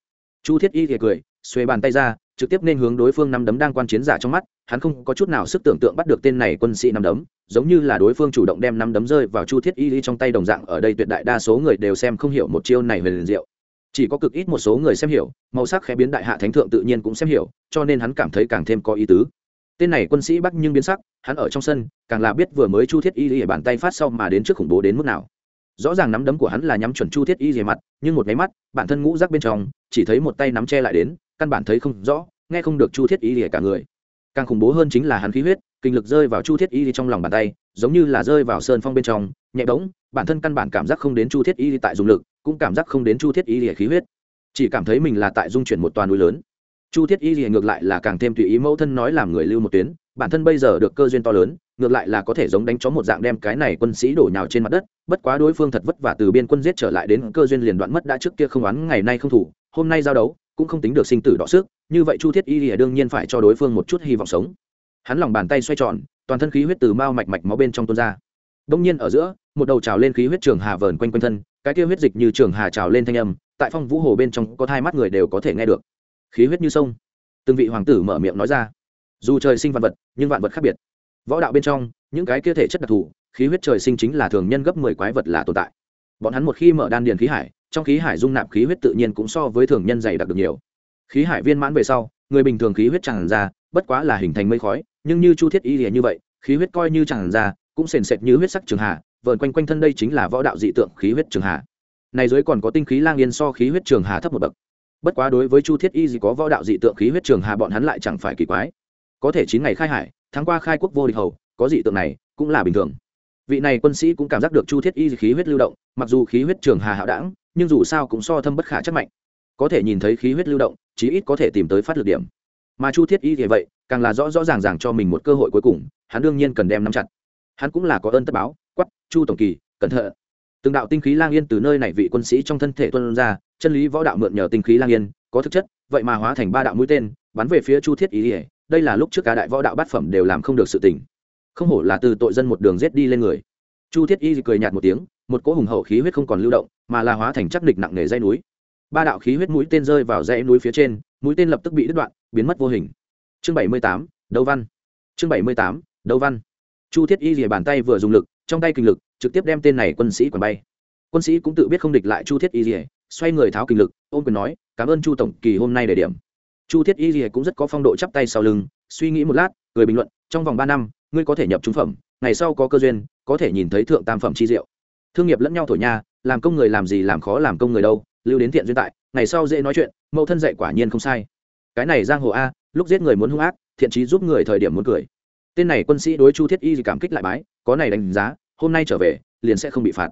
chu thiết y thì cười, xuề bàn tay ra, trực tiếp nên hướng đối phương năm đấm đang quan chiến giả trong mắt, hắn không có chút nào sức tưởng tượng bắt được tên này quân sĩ năm đấm, giống như là đối phương chủ động đem năm đấm rơi vào chu thiết y trong tay đồng dạng, ở đây tuyệt đại đa số người đều xem không hiểu một chiêu này về liền diệu. Chỉ có cực ít một số người xem hiểu, màu sắc khẽ biến đại hạ thánh thượng tự nhiên cũng xem hiểu, cho nên hắn cảm thấy càng thêm có ý tứ. Tên này quân sĩ bắc nhưng biến sắc, hắn ở trong sân, càng là biết vừa mới chu thiết y lý bàn tay phát sau mà đến trước khủng bố đến mức nào rõ ràng nắm đấm của hắn là nhắm chuẩn chu thiết y rìa mặt, nhưng một máy mắt, bản thân ngũ rác bên trong, chỉ thấy một tay nắm che lại đến, căn bản thấy không rõ, nghe không được chu thiết y rìa cả người. Càng khủng bố hơn chính là hắn khí huyết, kinh lực rơi vào chu thiết y trong lòng bàn tay, giống như là rơi vào sơn phong bên trong, nhẹ bỗng, bản thân căn bản cảm giác không đến chu thiết y tại dùng lực, cũng cảm giác không đến chu thiết y rìa khí huyết. Chỉ cảm thấy mình là tại dung chuyển một toàn núi lớn. Chu thiết y rìa ngược lại là càng thêm tùy ý mẫu thân nói làm người lưu một tuyến bản thân bây giờ được cơ duyên to lớn, ngược lại là có thể giống đánh chó một dạng đem cái này quân sĩ đổ nhào trên mặt đất, bất quá đối phương thật vất vả từ biên quân giết trở lại đến cơ duyên liền đoạn mất đã trước kia không oán ngày nay không thủ, hôm nay giao đấu, cũng không tính được sinh tử đọ sức, như vậy chu thiết y lìa đương nhiên phải cho đối phương một chút hy vọng sống. Hắn lòng bàn tay xoay tròn, toàn thân khí huyết từ mao mạch mạch máu bên trong tuôn ra. Đông nhiên ở giữa, một đầu trào lên khí huyết trường hà vờn quanh quanh thân, cái kia huyết dịch như trường hà trào lên thanh âm, tại phong vũ hồ bên trong có thai mắt người đều có thể nghe được. Khí huyết như sông. Từng vị hoàng tử mở miệng nói ra dù trời sinh vạn vật, nhưng vạn vật khác biệt. Võ đạo bên trong, những cái kia thể chất đặc thù, khí huyết trời sinh chính là thường nhân gấp mười quái vật là tồn tại. Bọn hắn một khi mở đan điền khí hải, trong khí hải dung nạp khí huyết tự nhiên cũng so với thường nhân dày đặc được nhiều. Khí hải viên mãn về sau, người bình thường khí huyết tràn ra, bất quá là hình thành mây khói, nhưng như chu thiết y lìa như vậy, khí huyết coi như tràn ra, cũng sền sệt như huyết sắc trường hà vợn quanh quanh thân đây chính là võ đạo dị tượng khí huyết trường hà này dưới còn có tinh khí lang yên so khí huyết trường hà thấp một bậc. Bất quá đối với chu thiết y gì có võ đạo dị tượng khí huyết trường hà bọn hắn lại chẳng phải kỳ quái có thể chín ngày khai hải tháng qua khai quốc vô địch hầu, có dị tượng này, cũng là bình thường. Vị này quân sĩ cũng cảm giác được chu thiết y khí huyết lưu động, mặc dù khí huyết trường hà hạo đảng nhưng dù sao cũng so thâm bất khả chắc mạnh. Có thể nhìn thấy khí huyết lưu động, chí ít có thể tìm tới phát lực điểm. Mà chu thiết y thì vậy, càng là rõ rõ ràng ràng cho mình một cơ hội cuối cùng, hắn đương nhiên cần đem nắm chặt. Hắn cũng là có ơn tất báo quắp chu tổng kỳ, cẩn thận. Từng đạo tinh khí lang yên từ nơi này vị quân sĩ trong thân thể tuân ra, chân lý võ đạo mượn nhờ tinh khí lang yên, có thực chất, vậy mà hóa thành ba đạo mũi tên, bắn về phía chu thiết y đây là lúc trước cả đại võ đạo bát phẩm đều làm không được sự tình. Không hổ là từ tội dân một đường rết đi lên người. Chu thiết y cười nhạt một tiếng, một cỗ hùng hậu khí huyết không còn lưu động, mà là hóa thành chắc địch nặng nề dây núi. Ba đạo khí huyết mũi tên rơi vào dãy núi phía trên, mũi tên lập tức bị đứt đoạn, biến mất vô hình. Chương bảy mươi tám, đấu văn. Chương bảy mươi tám, đấu văn. Chu thiết y rìa bàn tay vừa dùng lực, trong tay kinh lực, trực tiếp đem tên này quân sĩ quần bay. Quân sĩ cũng tự biết không địch lại chu thiết y rìa xoay người tháo kinh lực, ôm quyền nói, cảm ơn chu tổng, kỳ hôm nay để điểm chu thiết y rìa cũng rất có phong độ chắp tay sau lưng, suy nghĩ một lát người bình luận, trong vòng ba năm, ngươi có thể nhập trúng phẩm, ngày sau có cơ duyên, có thể nhìn thấy thượng tam phẩm chi diệu. Thương nghiệp lẫn nhau thổi nha, làm công người làm gì làm khó làm công người đâu, lưu đến thiện duyên tại, ngày sau dễ nói chuyện, mẫu thân dạy quả nhiên không sai. Cái này giang hồ a, lúc giết người muốn hung ác, thiện trí giúp người thời điểm muốn cười. Tên này quân sĩ đối chu thiết y cảm kích lại bái, có này đánh giá, hôm nay trở về, liền sẽ không bị phạt.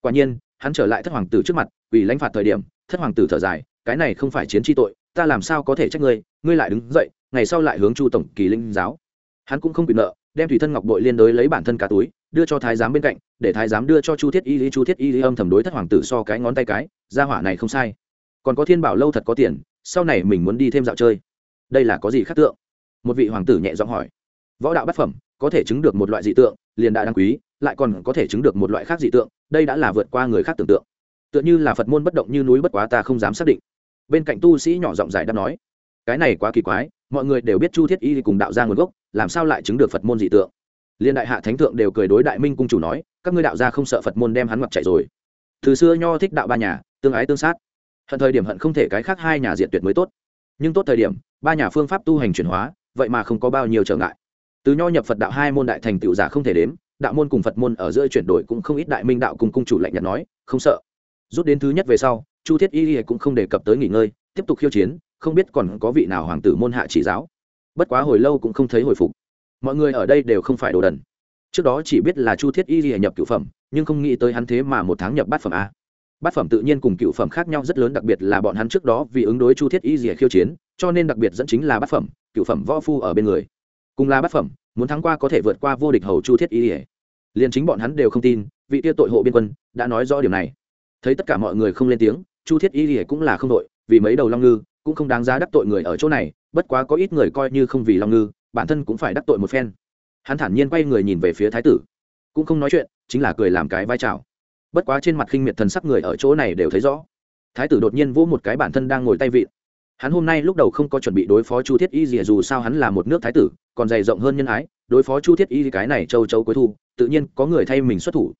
Quả nhiên, hắn trở lại thất hoàng tử trước mặt, vì lãnh phạt thời điểm, thất hoàng tử thở dài, cái này không phải chiến tri tội ta làm sao có thể trách ngươi ngươi lại đứng dậy, ngày sau lại hướng chu tổng kỳ linh giáo. Hắn cũng không bị nợ, đem thủy thân ngọc bội liên đối lấy bản thân cả túi, đưa cho thái giám bên cạnh, để thái giám đưa cho chu thiết y lý. Chu thiết y lý âm thầm đối thất hoàng tử so cái ngón tay cái ra hỏa này không sai. Còn có thiên bảo lâu thật có tiền, sau này mình muốn đi thêm dạo chơi. Đây là có gì khác tượng? Một vị hoàng tử nhẹ giọng hỏi. Võ đạo bát phẩm, có thể chứng được một loại dị tượng, liền đại đáng quý, lại còn có thể chứng được một loại khác dị tượng, đây đã là vượt qua người khác tưởng tượng. Tựa như là phật môn bất động như núi bất quá ta không dám xác định bên cạnh tu sĩ nhỏ giọng giải đáp nói, cái này quá kỳ quái, mọi người đều biết chu thiết y cùng đạo ra nguồn gốc, làm sao lại chứng được phật môn dị tượng? Liên đại hạ thánh thượng đều cười đối đại minh cung chủ nói, các ngươi đạo gia không sợ phật môn đem hắn ngoặt chạy rồi. Từ xưa nho thích đạo ba nhà, tương ái tương sát. Hận thời điểm hận không thể cái khác hai nhà diện tuyệt mới tốt. Nhưng tốt thời điểm, ba nhà phương pháp tu hành chuyển hóa, vậy mà không có bao nhiêu trở ngại. Từ nho nhập phật đạo hai môn đại thành tựu giả không thể đếm, đạo môn cùng phật môn ở giữa chuyển đổi cũng không ít đại minh đạo cùng cung chủ lạnh nhạt nói, không sợ. Rút đến thứ nhất về sau chu thiết y cũng không đề cập tới nghỉ ngơi, tiếp tục khiêu chiến, không biết còn có vị nào hoàng tử môn hạ chỉ giáo. Bất quá hồi lâu cũng không thấy hồi phục. Mọi người ở đây đều không phải đồ đần. Trước đó chỉ biết là chu thiết y nhập cựu phẩm, nhưng không nghĩ tới hắn thế mà một tháng nhập bát phẩm a. Bát phẩm tự nhiên cùng cựu phẩm khác nhau rất lớn, đặc biệt là bọn hắn trước đó vì ứng đối chu thiết y rỉa khiêu chiến, cho nên đặc biệt dẫn chính là bát phẩm cựu phẩm võ phu ở bên người. Cùng là bát phẩm, muốn thắng qua có thể vượt qua vô địch hầu chu thiết y rỉa liền chính bọn hắn đều không tin, vị tiêu tội hộ biên quân đã nói rõ điều này. Thấy tất cả mọi người không lên tiếng chu thiết y thì cũng là không đội, vì mấy đầu long ngư, cũng không đáng giá đắc tội người ở chỗ này, bất quá có ít người coi như không vì long ngư, bản thân cũng phải đắc tội một phen. Hắn thản nhiên quay người nhìn về phía thái tử. Cũng không nói chuyện, chính là cười làm cái vai trào bất quá trên mặt khinh miệt thần sắc người ở chỗ này đều thấy rõ. Thái tử đột nhiên vỗ một cái bản thân đang ngồi tay vịn. Hắn hôm nay lúc đầu không có chuẩn bị đối phó chu thiết y gì dù sao hắn là một nước thái tử, còn dày rộng hơn nhân ái, đối phó chu thiết y cái này châu châu cuối thu, tự nhiên có người thay mình xuất thủ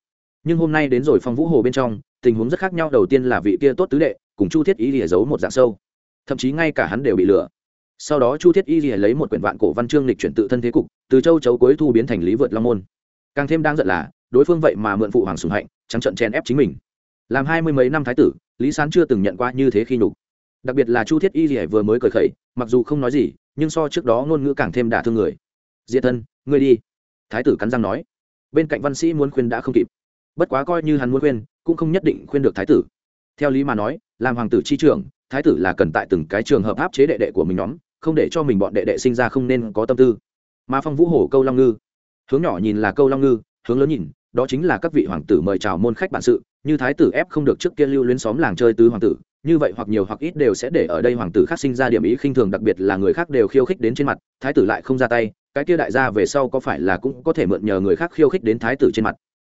nhưng hôm nay đến rồi phong vũ hồ bên trong, tình huống rất khác nhau, đầu tiên là vị kia tốt tứ đệ, cùng chu thiết y lìa giấu một dạng sâu. Thậm chí ngay cả hắn đều bị lừa. Sau đó chu thiết y lìa lấy một quyển vạn cổ văn chương lịch chuyển tự thân thế cục, từ châu chấu cuối thu biến thành lý vượt long môn. Càng thêm đang giận là, đối phương vậy mà mượn phụ hoàng sùng hạnh, trắng trận chen ép chính mình. Làm hai mươi mấy năm thái tử, lý sán chưa từng nhận qua như thế khi nhục. Đặc biệt là chu thiết y lìa vừa mới cởi khẩy, mặc dù không nói gì, nhưng so trước đó ngôn ngữ càng thêm đả thương người. Diệt thân, ngươi đi. Thái tử cắn răng nói. Bên cạnh văn sĩ muốn khuyên đã không kịp bất quá coi như hắn muốn khuyên, cũng không nhất định khuyên được thái tử. Theo lý mà nói, làm hoàng tử chi trưởng, thái tử là cần tại từng cái trường hợp áp chế đệ đệ của mình nhóm, không để cho mình bọn đệ đệ sinh ra không nên có tâm tư. Mà phong vũ hổ câu long ngư, hướng nhỏ nhìn là câu long ngư, hướng lớn nhìn, đó chính là các vị hoàng tử mời chào môn khách bản sự, như thái tử ép không được trước kia lưu luyến xóm làng chơi tứ hoàng tử, như vậy hoặc nhiều hoặc ít đều sẽ để ở đây hoàng tử khác sinh ra điểm ý khinh thường đặc biệt là người khác đều khiêu khích đến trên mặt, thái tử lại không ra tay, cái kia đại gia về sau có phải là cũng có thể mượn nhờ người khác khiêu khích đến thái tử trên mặt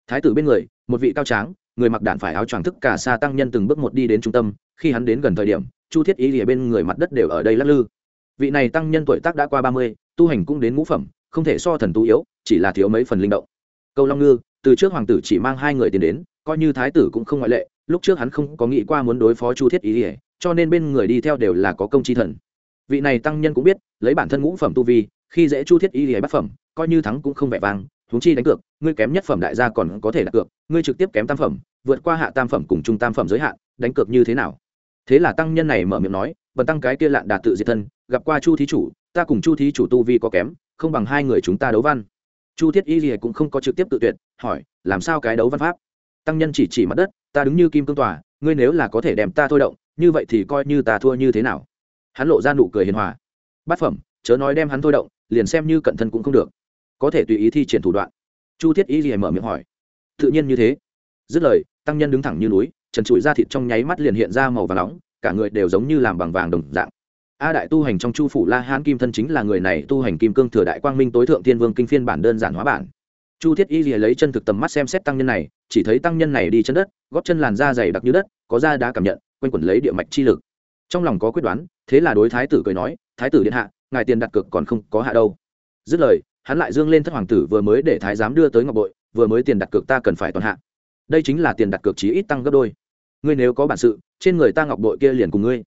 thái tử bên người, một vị cao tráng, người mặc đạn phải áo choàng thức cả xa tăng nhân từng bước một đi đến trung tâm, khi hắn đến gần thời điểm, chu thiết ý lìa bên người mặt đất đều ở đây lắc lư. Vị này tăng nhân tuổi tác đã qua ba mươi, tu hành cũng đến ngũ phẩm, không thể so thần tu yếu, chỉ là thiếu mấy phần linh động. Câu long ngư, từ trước hoàng tử chỉ mang hai người tiền đến, coi như thái tử cũng không ngoại lệ, lúc trước hắn không có nghĩ qua muốn đối phó chu thiết ý ỉa cho nên bên người đi theo đều là có công chi thần. Vị này tăng nhân cũng biết, lấy bản thân ngũ phẩm tu vi, khi dễ chu thiết ý ỉa bắt phẩm, coi như thắng cũng không vẻ vang huống chi đánh cược, ngươi kém nhất phẩm đại gia còn có thể đặt cược, ngươi trực tiếp kém tam phẩm, vượt qua hạ tam phẩm cùng trung tam phẩm giới hạn, đánh cược như thế nào? Thế là tăng nhân này mở miệng nói, bần tăng cái kia lạn đạt tự diệt thân, gặp qua chu thí chủ, ta cùng chu thí chủ tu vi có kém, không bằng hai người chúng ta đấu văn. Chu thiết y gì cũng không có trực tiếp tự tuyệt, hỏi, làm sao cái đấu văn pháp? Tăng nhân chỉ chỉ mặt đất, ta đứng như kim cương tòa, ngươi nếu là có thể đem ta thôi động, như vậy thì coi như ta thua như thế nào? Hắn lộ ra nụ cười hiền hòa. Bát phẩm, chớ nói đem hắn thôi động, liền xem như cận thân cũng không được có thể tùy ý thi triển thủ đoạn. Chu thiết y gì mở miệng hỏi. Tự nhiên như thế. Dứt lời, tăng nhân đứng thẳng như núi, trần trụi da thịt trong nháy mắt liền hiện ra màu vàng nóng, cả người đều giống như làm bằng vàng đồng dạng. A đại tu hành trong chu phủ la hán kim thân chính là người này tu hành kim cương thừa đại quang minh tối thượng thiên vương kinh phiên bản đơn giản hóa bản. Chu thiết y lấy chân thực tầm mắt xem xét tăng nhân này, chỉ thấy tăng nhân này đi chân đất góp chân làn da dày đặc như đất, có da đá cảm nhận, quanh quẩn lấy địa mạch chi lực. Trong lòng có quyết đoán, thế là đối thái tử cười nói, thái tử điện hạ, ngài tiền đặt cược còn không có hạ đâu. Dứt lời hắn lại dương lên thất hoàng tử vừa mới để thái giám đưa tới ngọc bội, vừa mới tiền đặt cược ta cần phải toàn hạ. Đây chính là tiền đặt cược chí ít tăng gấp đôi. Ngươi nếu có bản sự, trên người ta ngọc bội kia liền cùng ngươi.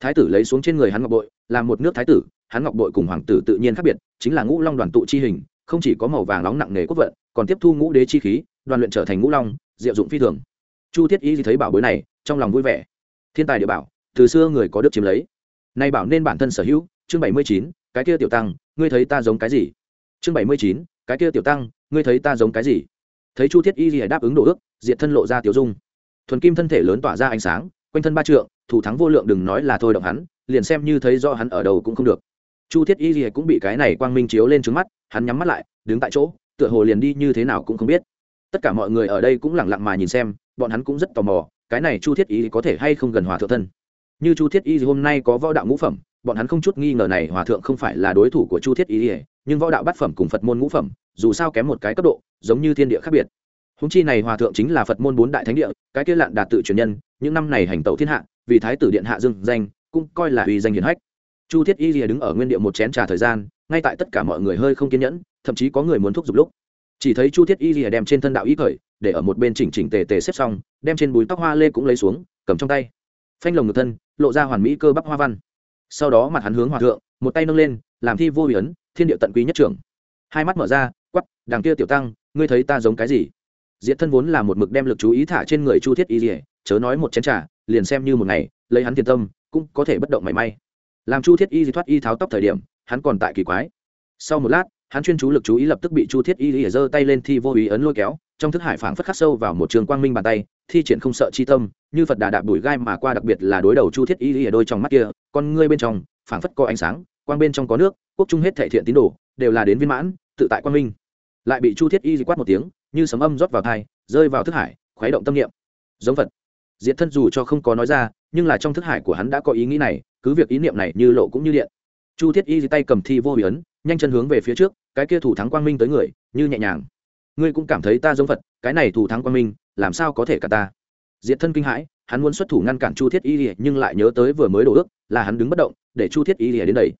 Thái tử lấy xuống trên người hắn ngọc bội, là một nước thái tử, hắn ngọc bội cùng hoàng tử tự nhiên khác biệt, chính là ngũ long đoàn tụ chi hình, không chỉ có màu vàng nóng nặng nề quốc vận, còn tiếp thu ngũ đế chi khí, đoàn luyện trở thành ngũ long, diệu dụng phi thường. Chu thiết y thấy bảo bối này, trong lòng vui vẻ. Thiên tài địa bảo, từ xưa người có đức chiếm lấy. Nay bảo nên bản thân sở hữu, chương bảy mươi chín, cái kia tiểu tăng, ngươi thấy ta giống cái gì? Chương bảy mươi chín, cái kia tiểu tăng, ngươi thấy ta giống cái gì? Thấy chu thiết y gì đáp ứng đồ ước, diệt thân lộ ra tiểu dung. Thuần kim thân thể lớn tỏa ra ánh sáng, quanh thân ba trượng, thủ thắng vô lượng đừng nói là thôi động hắn, liền xem như thấy do hắn ở đầu cũng không được. Chu thiết y gì cũng bị cái này quang minh chiếu lên trứng mắt, hắn nhắm mắt lại, đứng tại chỗ, tựa hồ liền đi như thế nào cũng không biết. Tất cả mọi người ở đây cũng lẳng lặng mà nhìn xem, bọn hắn cũng rất tò mò, cái này chu thiết y có thể hay không gần hòa thượng thân? Như chu thiết y hôm nay có võ đạo ngũ phẩm bọn hắn không chút nghi ngờ này hòa thượng không phải là đối thủ của chu thiết y nhưng võ đạo bát phẩm cùng phật môn ngũ phẩm, dù sao kém một cái cấp độ, giống như thiên địa khác biệt. Húng chi này hòa thượng chính là phật môn bốn đại thánh địa, cái kia lạn đạt tự truyền nhân, những năm này hành tẩu thiên hạ, vì thái tử điện hạ dương danh, cũng coi là uy danh hiển hách. Chu thiết y lìa đứng ở nguyên địa một chén trà thời gian, ngay tại tất cả mọi người hơi không kiên nhẫn, thậm chí có người muốn thúc giục lúc. Chỉ thấy chu thiết y lìa đem trên thân đạo ý khởi, để ở một bên chỉnh chỉnh tề tề xếp xong, đem trên búi tóc hoa lê cũng lấy xuống, cầm trong tay. Phanh lồng ngực thân, lộ ra hoàn mỹ cơ bắp hoa văn sau đó mặt hắn hướng hòa thượng, một tay nâng lên, làm thi vô bị ấn, thiên địa tận quý nhất trưởng. Hai mắt mở ra quắp đằng kia tiểu tăng, ngươi thấy ta giống cái gì? Diệt thân vốn là một mực đem lực chú ý thả trên người chu thiết y dỉa chớ nói một chén t r à liền xem như một ngày, lấy hắn tiền tâm, cũng có thể bất động mảy may. Làm chu thiết y thoát y tháo tóc thời điểm, hắn còn tại kỳ quái. Sau một lát hắn chuyên chú lực chú ý lập tức bị chu thiết y giơ tay lên thi vô ý ấn lôi kéo, trong thức hải phảng phất khắc sâu vào một trường quang minh bàn tay, thi triển không sợ chi tâm, như phật đà đạp đùi gai mà qua đặc biệt là đối đầu chu thiết y lìa đôi trong mắt kia, con ngươi bên trong, phảng phất có ánh sáng, quang bên trong có nước, quốc trung hết thể thiện tín đồ, đều là đến viên mãn, tự tại quang minh. Lại bị chu thiết y quát một tiếng, như sấm âm rót vào thai rơi vào thức hải, khuấy động tâm niệm. Giống phật. Diệt thân dù cho không có nói ra, nhưng là trong thức hải của hắn đã có ý nghĩ này, cứ việc ý niệm này như lộ cũng như điện. Chu thiết y tay cầm thi vô hủy ấn nhanh chân hướng về phía trước, cái kia thủ thắng quang minh tới người, như nhẹ nhàng. Ngươi cũng cảm thấy ta giống phật, cái này thủ thắng quang minh, làm sao có thể cả ta? Diệt thân kinh hãi, hắn muốn xuất thủ ngăn cản chu thiết y nhưng lại nhớ tới vừa mới đổ ước, là hắn đứng bất động, để chu thiết y đến đây.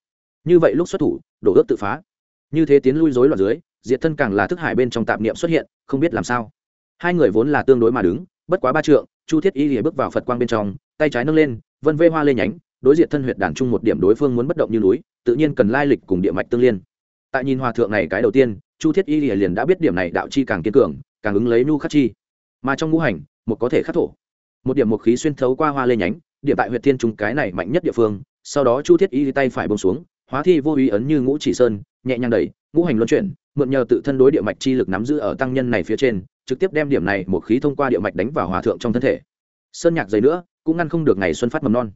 Như vậy lúc xuất thủ, đổ ước tự phá. Như thế tiến lui rối loạn dưới, diệt thân càng là thức hải bên trong tạp niệm xuất hiện, không biết làm sao. Hai người vốn là tương đối mà đứng, bất quá ba trượng, chu thiết y lìa bước vào phật quang bên trong, tay trái nâng lên, vân vê hoa lê nhánh đối diện thân huyệt đàn chung một điểm đối phương muốn bất động như núi, tự nhiên cần lai lịch cùng địa mạch tương liên. Tại nhìn hòa thượng này cái đầu tiên, chu thiết y liền đã biết điểm này đạo chi càng kiên cường, càng ứng lấy nu khắc chi. Mà trong ngũ hành, một có thể khắc thổ. Một điểm một khí xuyên thấu qua hoa lê nhánh địa tại huyện thiên trung cái này mạnh nhất địa phương, sau đó chu thiết y tay phải bông xuống, hóa thi vô ý ấn như ngũ chỉ sơn, nhẹ nhàng đẩy, ngũ hành luân chuyển, mượn nhờ tự thân đối địa mạch chi lực nắm giữ ở tăng nhân này phía trên, trực tiếp đem điểm này một khí thông qua địa mạch đánh vào hòa thượng trong thân thể. Sơn nhạc dày nữa, cũng ngăn không được ngày xuân phát mầm non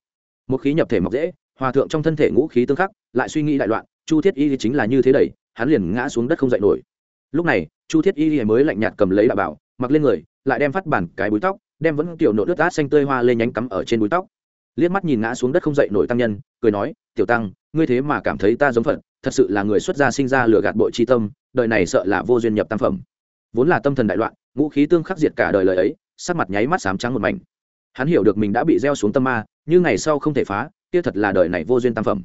một khí nhập thể mọc dễ, hòa thượng trong thân thể ngũ khí tương khắc, lại suy nghĩ đại loạn, chu thiết y chính là như thế đầy, hắn liền ngã xuống đất không dậy nổi. Lúc này, chu thiết y mới lạnh nhạt cầm lấy đạo bảo, mặc lên người, lại đem phát bản cái búi tóc, đem vẫn tiểu nộ nước át xanh tươi hoa lên nhánh cắm ở trên búi tóc. Liếc mắt nhìn ngã xuống đất không dậy nổi tăng nhân, cười nói, tiểu tăng, ngươi thế mà cảm thấy ta giống phận thật sự là người xuất gia sinh ra lừa gạt bội chi tâm, đời này sợ là vô duyên nhập tam phẩm. Vốn là tâm thần đại loạn, ngũ khí tương khắc diệt cả đời lời ấy, sắc mặt nháy mắt sám trắng một mảnh hắn hiểu được mình đã bị gieo xuống tâm ma, như ngày sau không thể phá, kia thật là đời này vô duyên tam phẩm.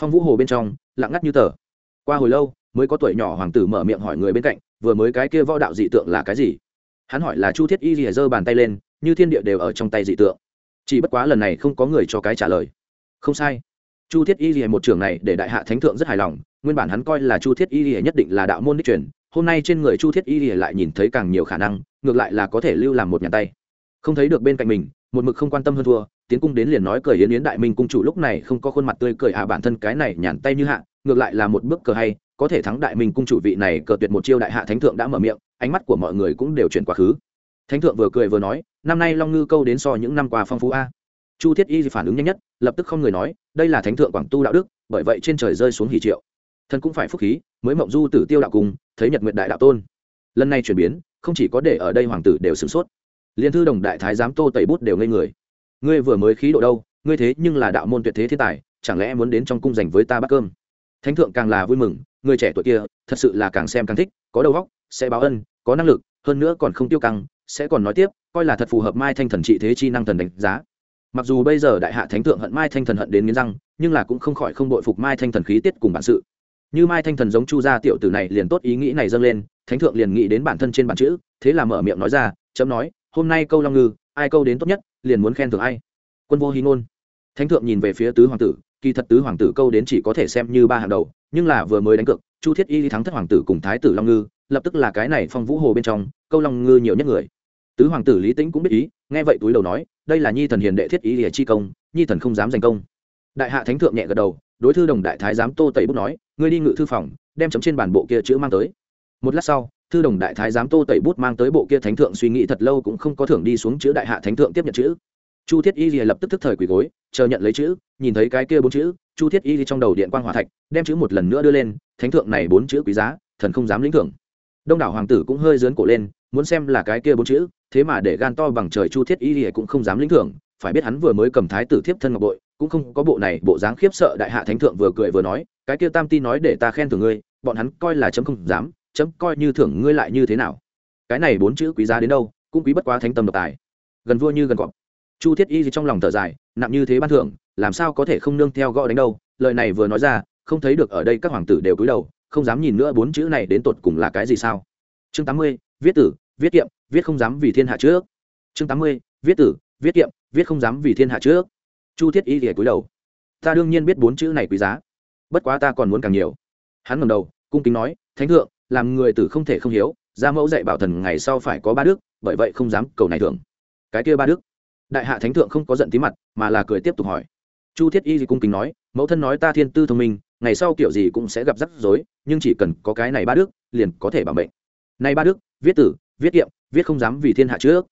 Phong vũ hồ bên trong, lặng ngắt như tờ. Qua hồi lâu, mới có tuổi nhỏ hoàng tử mở miệng hỏi người bên cạnh, vừa mới cái kia võ đạo dị tượng là cái gì? Hắn hỏi là chu thiết y rìa giơ bàn tay lên, như thiên địa đều ở trong tay dị tượng. Chỉ bất quá lần này không có người cho cái trả lời. Không sai. Chu thiết y rìa một trưởng này để đại hạ thánh thượng rất hài lòng, nguyên bản hắn coi là chu thiết y rìa nhất định là đạo môn đích truyền, hôm nay trên người chu thiết y rìa lại nhìn thấy càng nhiều khả năng, ngược lại là có thể lưu làm một nhà tay không thấy được bên cạnh mình, một mực không quan tâm hơn thua, tiến cung đến liền nói cười yến yến đại minh cung chủ lúc này không có khuôn mặt tươi cười à bản thân cái này nhàn tay như hạ, ngược lại là một bước cờ hay, có thể thắng đại minh cung chủ vị này cờ tuyệt một chiêu đại hạ thánh thượng đã mở miệng, ánh mắt của mọi người cũng đều chuyển quá khứ. Thánh thượng vừa cười vừa nói, năm nay long ngư câu đến so những năm qua phong phú a. Chu thiết y phản ứng nhanh nhất, lập tức không người nói, đây là thánh thượng quảng tu đạo đức, bởi vậy trên trời rơi xuống hỷ triệu. Thần cũng phải phúc khí, mới mộng du tử tiêu đạo cùng, thấy nhật nguyện đại đạo tôn. Lần này chuyển biến, không chỉ có để ở đây hoàng tử đều sửng sốt liên thư đồng đại thái giám tô tẩy bút đều ngây người. Ngươi vừa mới khí độ đâu, ngươi thế nhưng là đạo môn tuyệt thế thiên tài, chẳng lẽ muốn đến trong cung dành với ta bát cơm? Thánh thượng càng là vui mừng, người trẻ tuổi kia, thật sự là càng xem càng thích, có đầu óc, sẽ báo ân, có năng lực, hơn nữa còn không tiêu căng, sẽ còn nói tiếp, coi là thật phù hợp mai thanh thần trị thế chi năng thần đánh giá. Mặc dù bây giờ đại hạ thánh thượng hận mai thanh thần hận đến nghiến răng, nhưng là cũng không khỏi không đội phục mai thanh thần khí tiết cùng bản sự. Như mai thanh thần giống chu gia tiểu tử này liền tốt ý nghĩ này dâng lên, thánh thượng liền nghĩ đến bản thân trên bản chữ, thế là mở miệng nói ra, chấm nói hôm nay câu long ngư, ai câu đến tốt nhất, liền muốn khen thưởng ai. Quân vô hy ngôn. Thánh thượng nhìn về phía tứ hoàng tử, kỳ thật tứ hoàng tử câu đến chỉ có thể xem như ba hàng đầu, nhưng là vừa mới đánh cược, chu thiết y thắng thất hoàng tử cùng thái tử long ngư, lập tức là cái này phong vũ hồ bên trong, câu long ngư nhiều nhất người. Tứ hoàng tử lý tĩnh cũng biết ý, nghe vậy túi đầu nói, đây là nhi thần hiền đệ thiết ý lìa chi công, nhi thần không dám giành công. Đại hạ thánh thượng nhẹ gật đầu, đối thư đồng đại thái giám tô tẩy bút nói, ngươi đi ngự thư phòng, đem chấm trên bản bộ kia chữ mang tới. Một lát sau thư đồng đại thái giám tô tẩy bút mang tới bộ kia thánh thượng suy nghĩ thật lâu cũng không có thưởng đi xuống chữ đại hạ thánh thượng tiếp nhận chữ. Chu thiết y lìa lập tức thức thời quỳ gối, chờ nhận lấy chữ, nhìn thấy cái kia bốn chữ, chu thiết y trong đầu điện quang hòa thạch, đem chữ một lần nữa đưa lên, thánh thượng này bốn chữ quý giá, thần không dám lĩnh thưởng. Đông đảo hoàng tử cũng hơi dớn cổ lên, muốn xem là cái kia bốn chữ, thế mà để gan to bằng trời chu thiết y lìa cũng không dám lĩnh thưởng, phải biết hắn vừa mới cầm thái tử thiếp thân ngọc bội, cũng không có bộ này, bộ dáng khiếp sợ đại hạ thánh thượng vừa cười vừa nói, cái kia tam ti nói để ta khen thưởng ngươi, bọn hắn coi là chấm không dám chấm coi như thưởng ngươi lại như thế nào. Cái này bốn chữ quý giá đến đâu, cũng quý bất quá thánh tâm độc tài. Gần vua như gần cọp. Chu thiết y gì trong lòng thở dài, nặng như thế ban thưởng, làm sao có thể không nương theo gõ đánh đâu? Lời này vừa nói ra, không thấy được ở đây các hoàng tử đều cúi đầu, không dám nhìn nữa bốn chữ này đến tột cùng là cái gì sao? Chương tám mươi, viết tử, viết kiệm, viết không dám vì thiên hạ trước. Chương tám mươi, viết tử, viết kiệm, viết không dám vì thiên hạ trước. Chu thiết y thì cúi đầu. Ta đương nhiên biết bốn chữ này quý giá. Bất quá ta còn muốn càng nhiều. Hắn ngầm đầu, cung kính nói, thánh thượng làm người tử không thể không hiếu, gia mẫu dạy bảo thần ngày sau phải có ba đức, bởi vậy không dám cầu này thưởng. Cái kia ba đức. Đại hạ thánh thượng không có giận tí mặt, mà là cười tiếp tục hỏi. Chu thiết y gì cung kính nói, mẫu thân nói ta thiên tư thông minh, ngày sau kiểu gì cũng sẽ gặp rắc rối, nhưng chỉ cần có cái này ba đức, liền có thể bảo mệnh. Nay ba đức, viết tử, viết kiệm, viết không dám vì thiên hạ trước.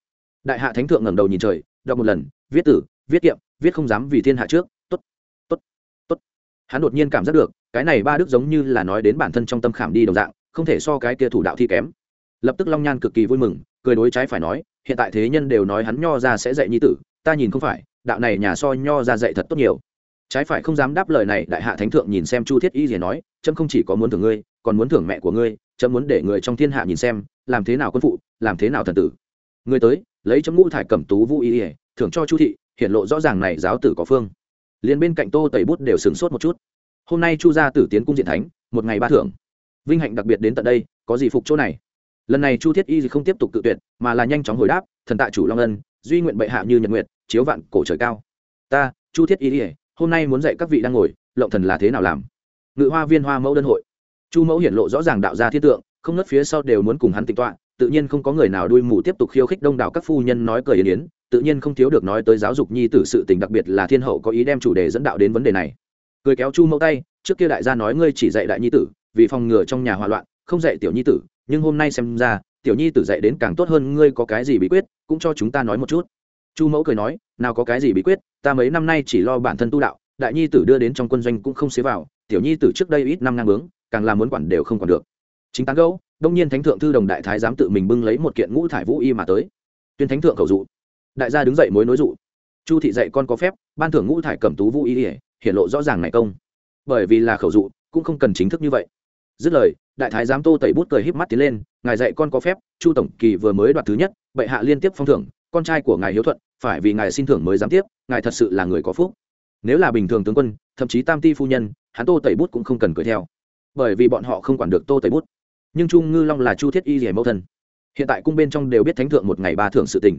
Đại hạ thánh thượng ngẩng đầu nhìn trời, đọc một lần, viết tử, viết kiệm, viết không dám vì thiên hạ trước. Tốt tốt tốt. Hắn đột nhiên cảm giác được, cái này ba đức giống như là nói đến bản thân trong tâm khảm đi đồng dạng không thể so cái kia thủ đạo thi kém. Lập tức long nhan cực kỳ vui mừng, cười đối trái phải nói, hiện tại thế nhân đều nói hắn nho ra sẽ dạy nhi tử, ta nhìn không phải, đạo này nhà so nho ra dạy thật tốt nhiều. Trái phải không dám đáp lời này, đại hạ thánh thượng nhìn xem chu thiết y gì nói trâm không chỉ có muốn thưởng ngươi, còn muốn thưởng mẹ của ngươi trâm muốn để người trong thiên hạ nhìn xem, làm thế nào quân phụ, làm thế nào thần tử. Ngươi tới, lấy chấm ngũ thải cẩm tú vũ y ỉa thưởng cho chu thị, hiện lộ rõ ràng này giáo tử có phương. Liền bên cạnh tô tẩy bút đều sửng sốt một chút. Hôm nay chu gia tử tiến cung diện thánh, một ngày ba thưởng vinh hạnh đặc biệt đến tận đây, có gì phục chỗ này? Lần này chu thiết y không tiếp tục tự tuyệt, mà là nhanh chóng hồi đáp, thần tạ chủ long ân, duy nguyện bệ hạ như nhật nguyệt, chiếu vạn cổ trời cao. Ta, chu thiết y hôm nay muốn dạy các vị đang ngồi, lộng thần là thế nào làm? Ngự hoa viên hoa mẫu đơn hội. Chu mẫu hiển lộ rõ ràng đạo gia thiết tượng, không nớt phía sau đều muốn cùng hắn tịnh tọa, tự nhiên không có người nào đuôi mù tiếp tục khiêu khích đông đảo các phu nhân nói cười yên yến, tự nhiên không thiếu được nói tới giáo dục nhi tử sự tình đặc biệt là thiên hậu có ý đem chủ đề dẫn đạo đến vấn đề này. Cười kéo chu mẫu tay, trước kia đại gia nói ngươi chỉ dạy đại nhi tử vì phòng ngừa trong nhà hòa loạn, không dạy tiểu nhi tử, nhưng hôm nay xem ra, tiểu nhi tử dạy đến càng tốt hơn, ngươi có cái gì bí quyết, cũng cho chúng ta nói một chút. Chu mẫu cười nói, nào có cái gì bí quyết, ta mấy năm nay chỉ lo bản thân tu đạo, đại nhi tử đưa đến trong quân doanh cũng không xế vào, tiểu nhi tử trước đây ít năm ngang bướng, càng làm muốn quản đều không còn được. Chính tán gấu đông nhiên thánh thượng thư đồng đại thái dám tự mình bưng lấy một kiện ngũ thải vũ y mà tới. Tuyên thánh thượng khẩu dụ. Đại gia đứng dậy mối nối dụ. Chu thị dạy con có phép, ban thưởng ngũ thải cẩm tú vũ y ỉa hiện lộ rõ ràng này công. Bởi vì là khẩu dụ, cũng không cần chính thức như vậy dứt lời, đại thái giám tô tẩy bút cười híp mắt tiến lên, ngài dạy con có phép, chu tổng kỳ vừa mới đoạt thứ nhất, bệ hạ liên tiếp phong thưởng, con trai của ngài hiếu thuận, phải vì ngài xin thưởng mới dám tiếp, ngài thật sự là người có phúc. Nếu là bình thường tướng quân, thậm chí tam ti phu nhân, hắn tô tẩy bút cũng không cần cười theo. Bởi vì bọn họ không quản được tô tẩy bút. Nhưng chu ngư long là chu thiết y rẻ mẫu thân. Hiện tại cung bên trong đều biết thánh thượng một ngày ba thưởng sự tình.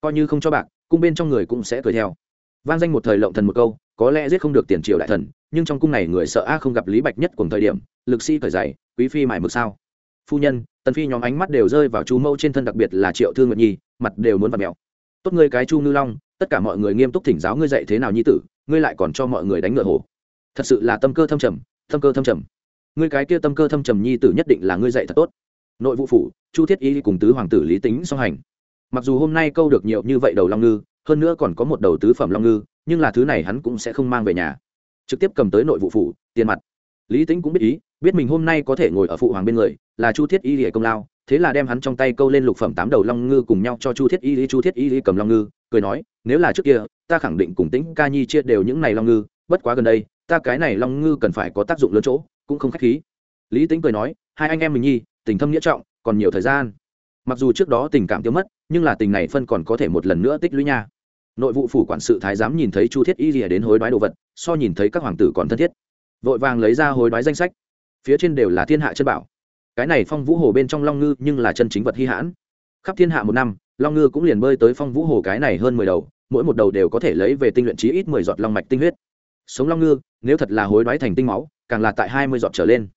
Coi như không cho bạc, cung bên trong người cũng sẽ cười theo. Vang danh một thời lộng thần một câu, có lẽ giết không được tiền triều đại thần nhưng trong cung này người sợ a không gặp lý bạch nhất cùng thời điểm, lực sĩ cởi dày quý phi mải mực sao? Phu nhân, tần phi nhóm ánh mắt đều rơi vào chu mẫu trên thân đặc biệt là triệu thương nguyệt nhi, mặt đều muốn vặt mèo. Tốt ngươi cái chu ngư long, tất cả mọi người nghiêm túc thỉnh giáo ngươi dạy thế nào nhi tử, ngươi lại còn cho mọi người đánh ngựa hổ. Thật sự là tâm cơ thâm trầm, tâm cơ thâm trầm. Ngươi cái kia tâm cơ thâm trầm nhi tử nhất định là ngươi dạy thật tốt. Nội vụ phủ, chu thiết y cùng tứ hoàng tử lý tính song hành. Mặc dù hôm nay câu được nhiều như vậy đầu long ngư, hơn nữa còn có một đầu tứ phẩm long ngư, nhưng là thứ này hắn cũng sẽ không mang về nhà trực tiếp cầm tới nội vụ phủ, tiền mặt. Lý tính cũng biết ý, biết mình hôm nay có thể ngồi ở phụ hoàng bên người, là chu thiết y lìa công lao, thế là đem hắn trong tay câu lên lục phẩm tám đầu long ngư cùng nhau cho chu thiết y lý chu thiết y lý cầm long ngư, cười nói, nếu là trước kia, ta khẳng định cùng tính ca nhi chia đều những này long ngư, bất quá gần đây, ta cái này long ngư cần phải có tác dụng lớn chỗ, cũng không k h á c h khí. Lý tính cười nói, hai anh em mình nhi, tình thâm nghĩa trọng, còn nhiều thời gian. Mặc dù trước đó tình cảm tiêu mất, nhưng là tình này phân còn có thể một lần nữa tích lũy nha. Nội vụ phủ quản sự thái giám nhìn thấy chu thiết y lìa đến hối đoái đồ vật so nhìn thấy các hoàng tử còn thân thiết. Vội vàng lấy ra hối đoái danh sách. Phía trên đều là thiên hạ chân bảo. Cái này phong vũ hồ bên trong long ngư nhưng là chân chính vật hy hãn. Khắp thiên hạ một năm, long ngư cũng liền bơi tới phong vũ hồ cái này hơn mười đầu, mỗi một đầu đều có thể lấy về tinh luyện chí ít mười giọt long mạch tinh huyết. Sống long ngư, nếu thật là hối đoái thành tinh máu, càng là tại hai mươi giọt trở lên.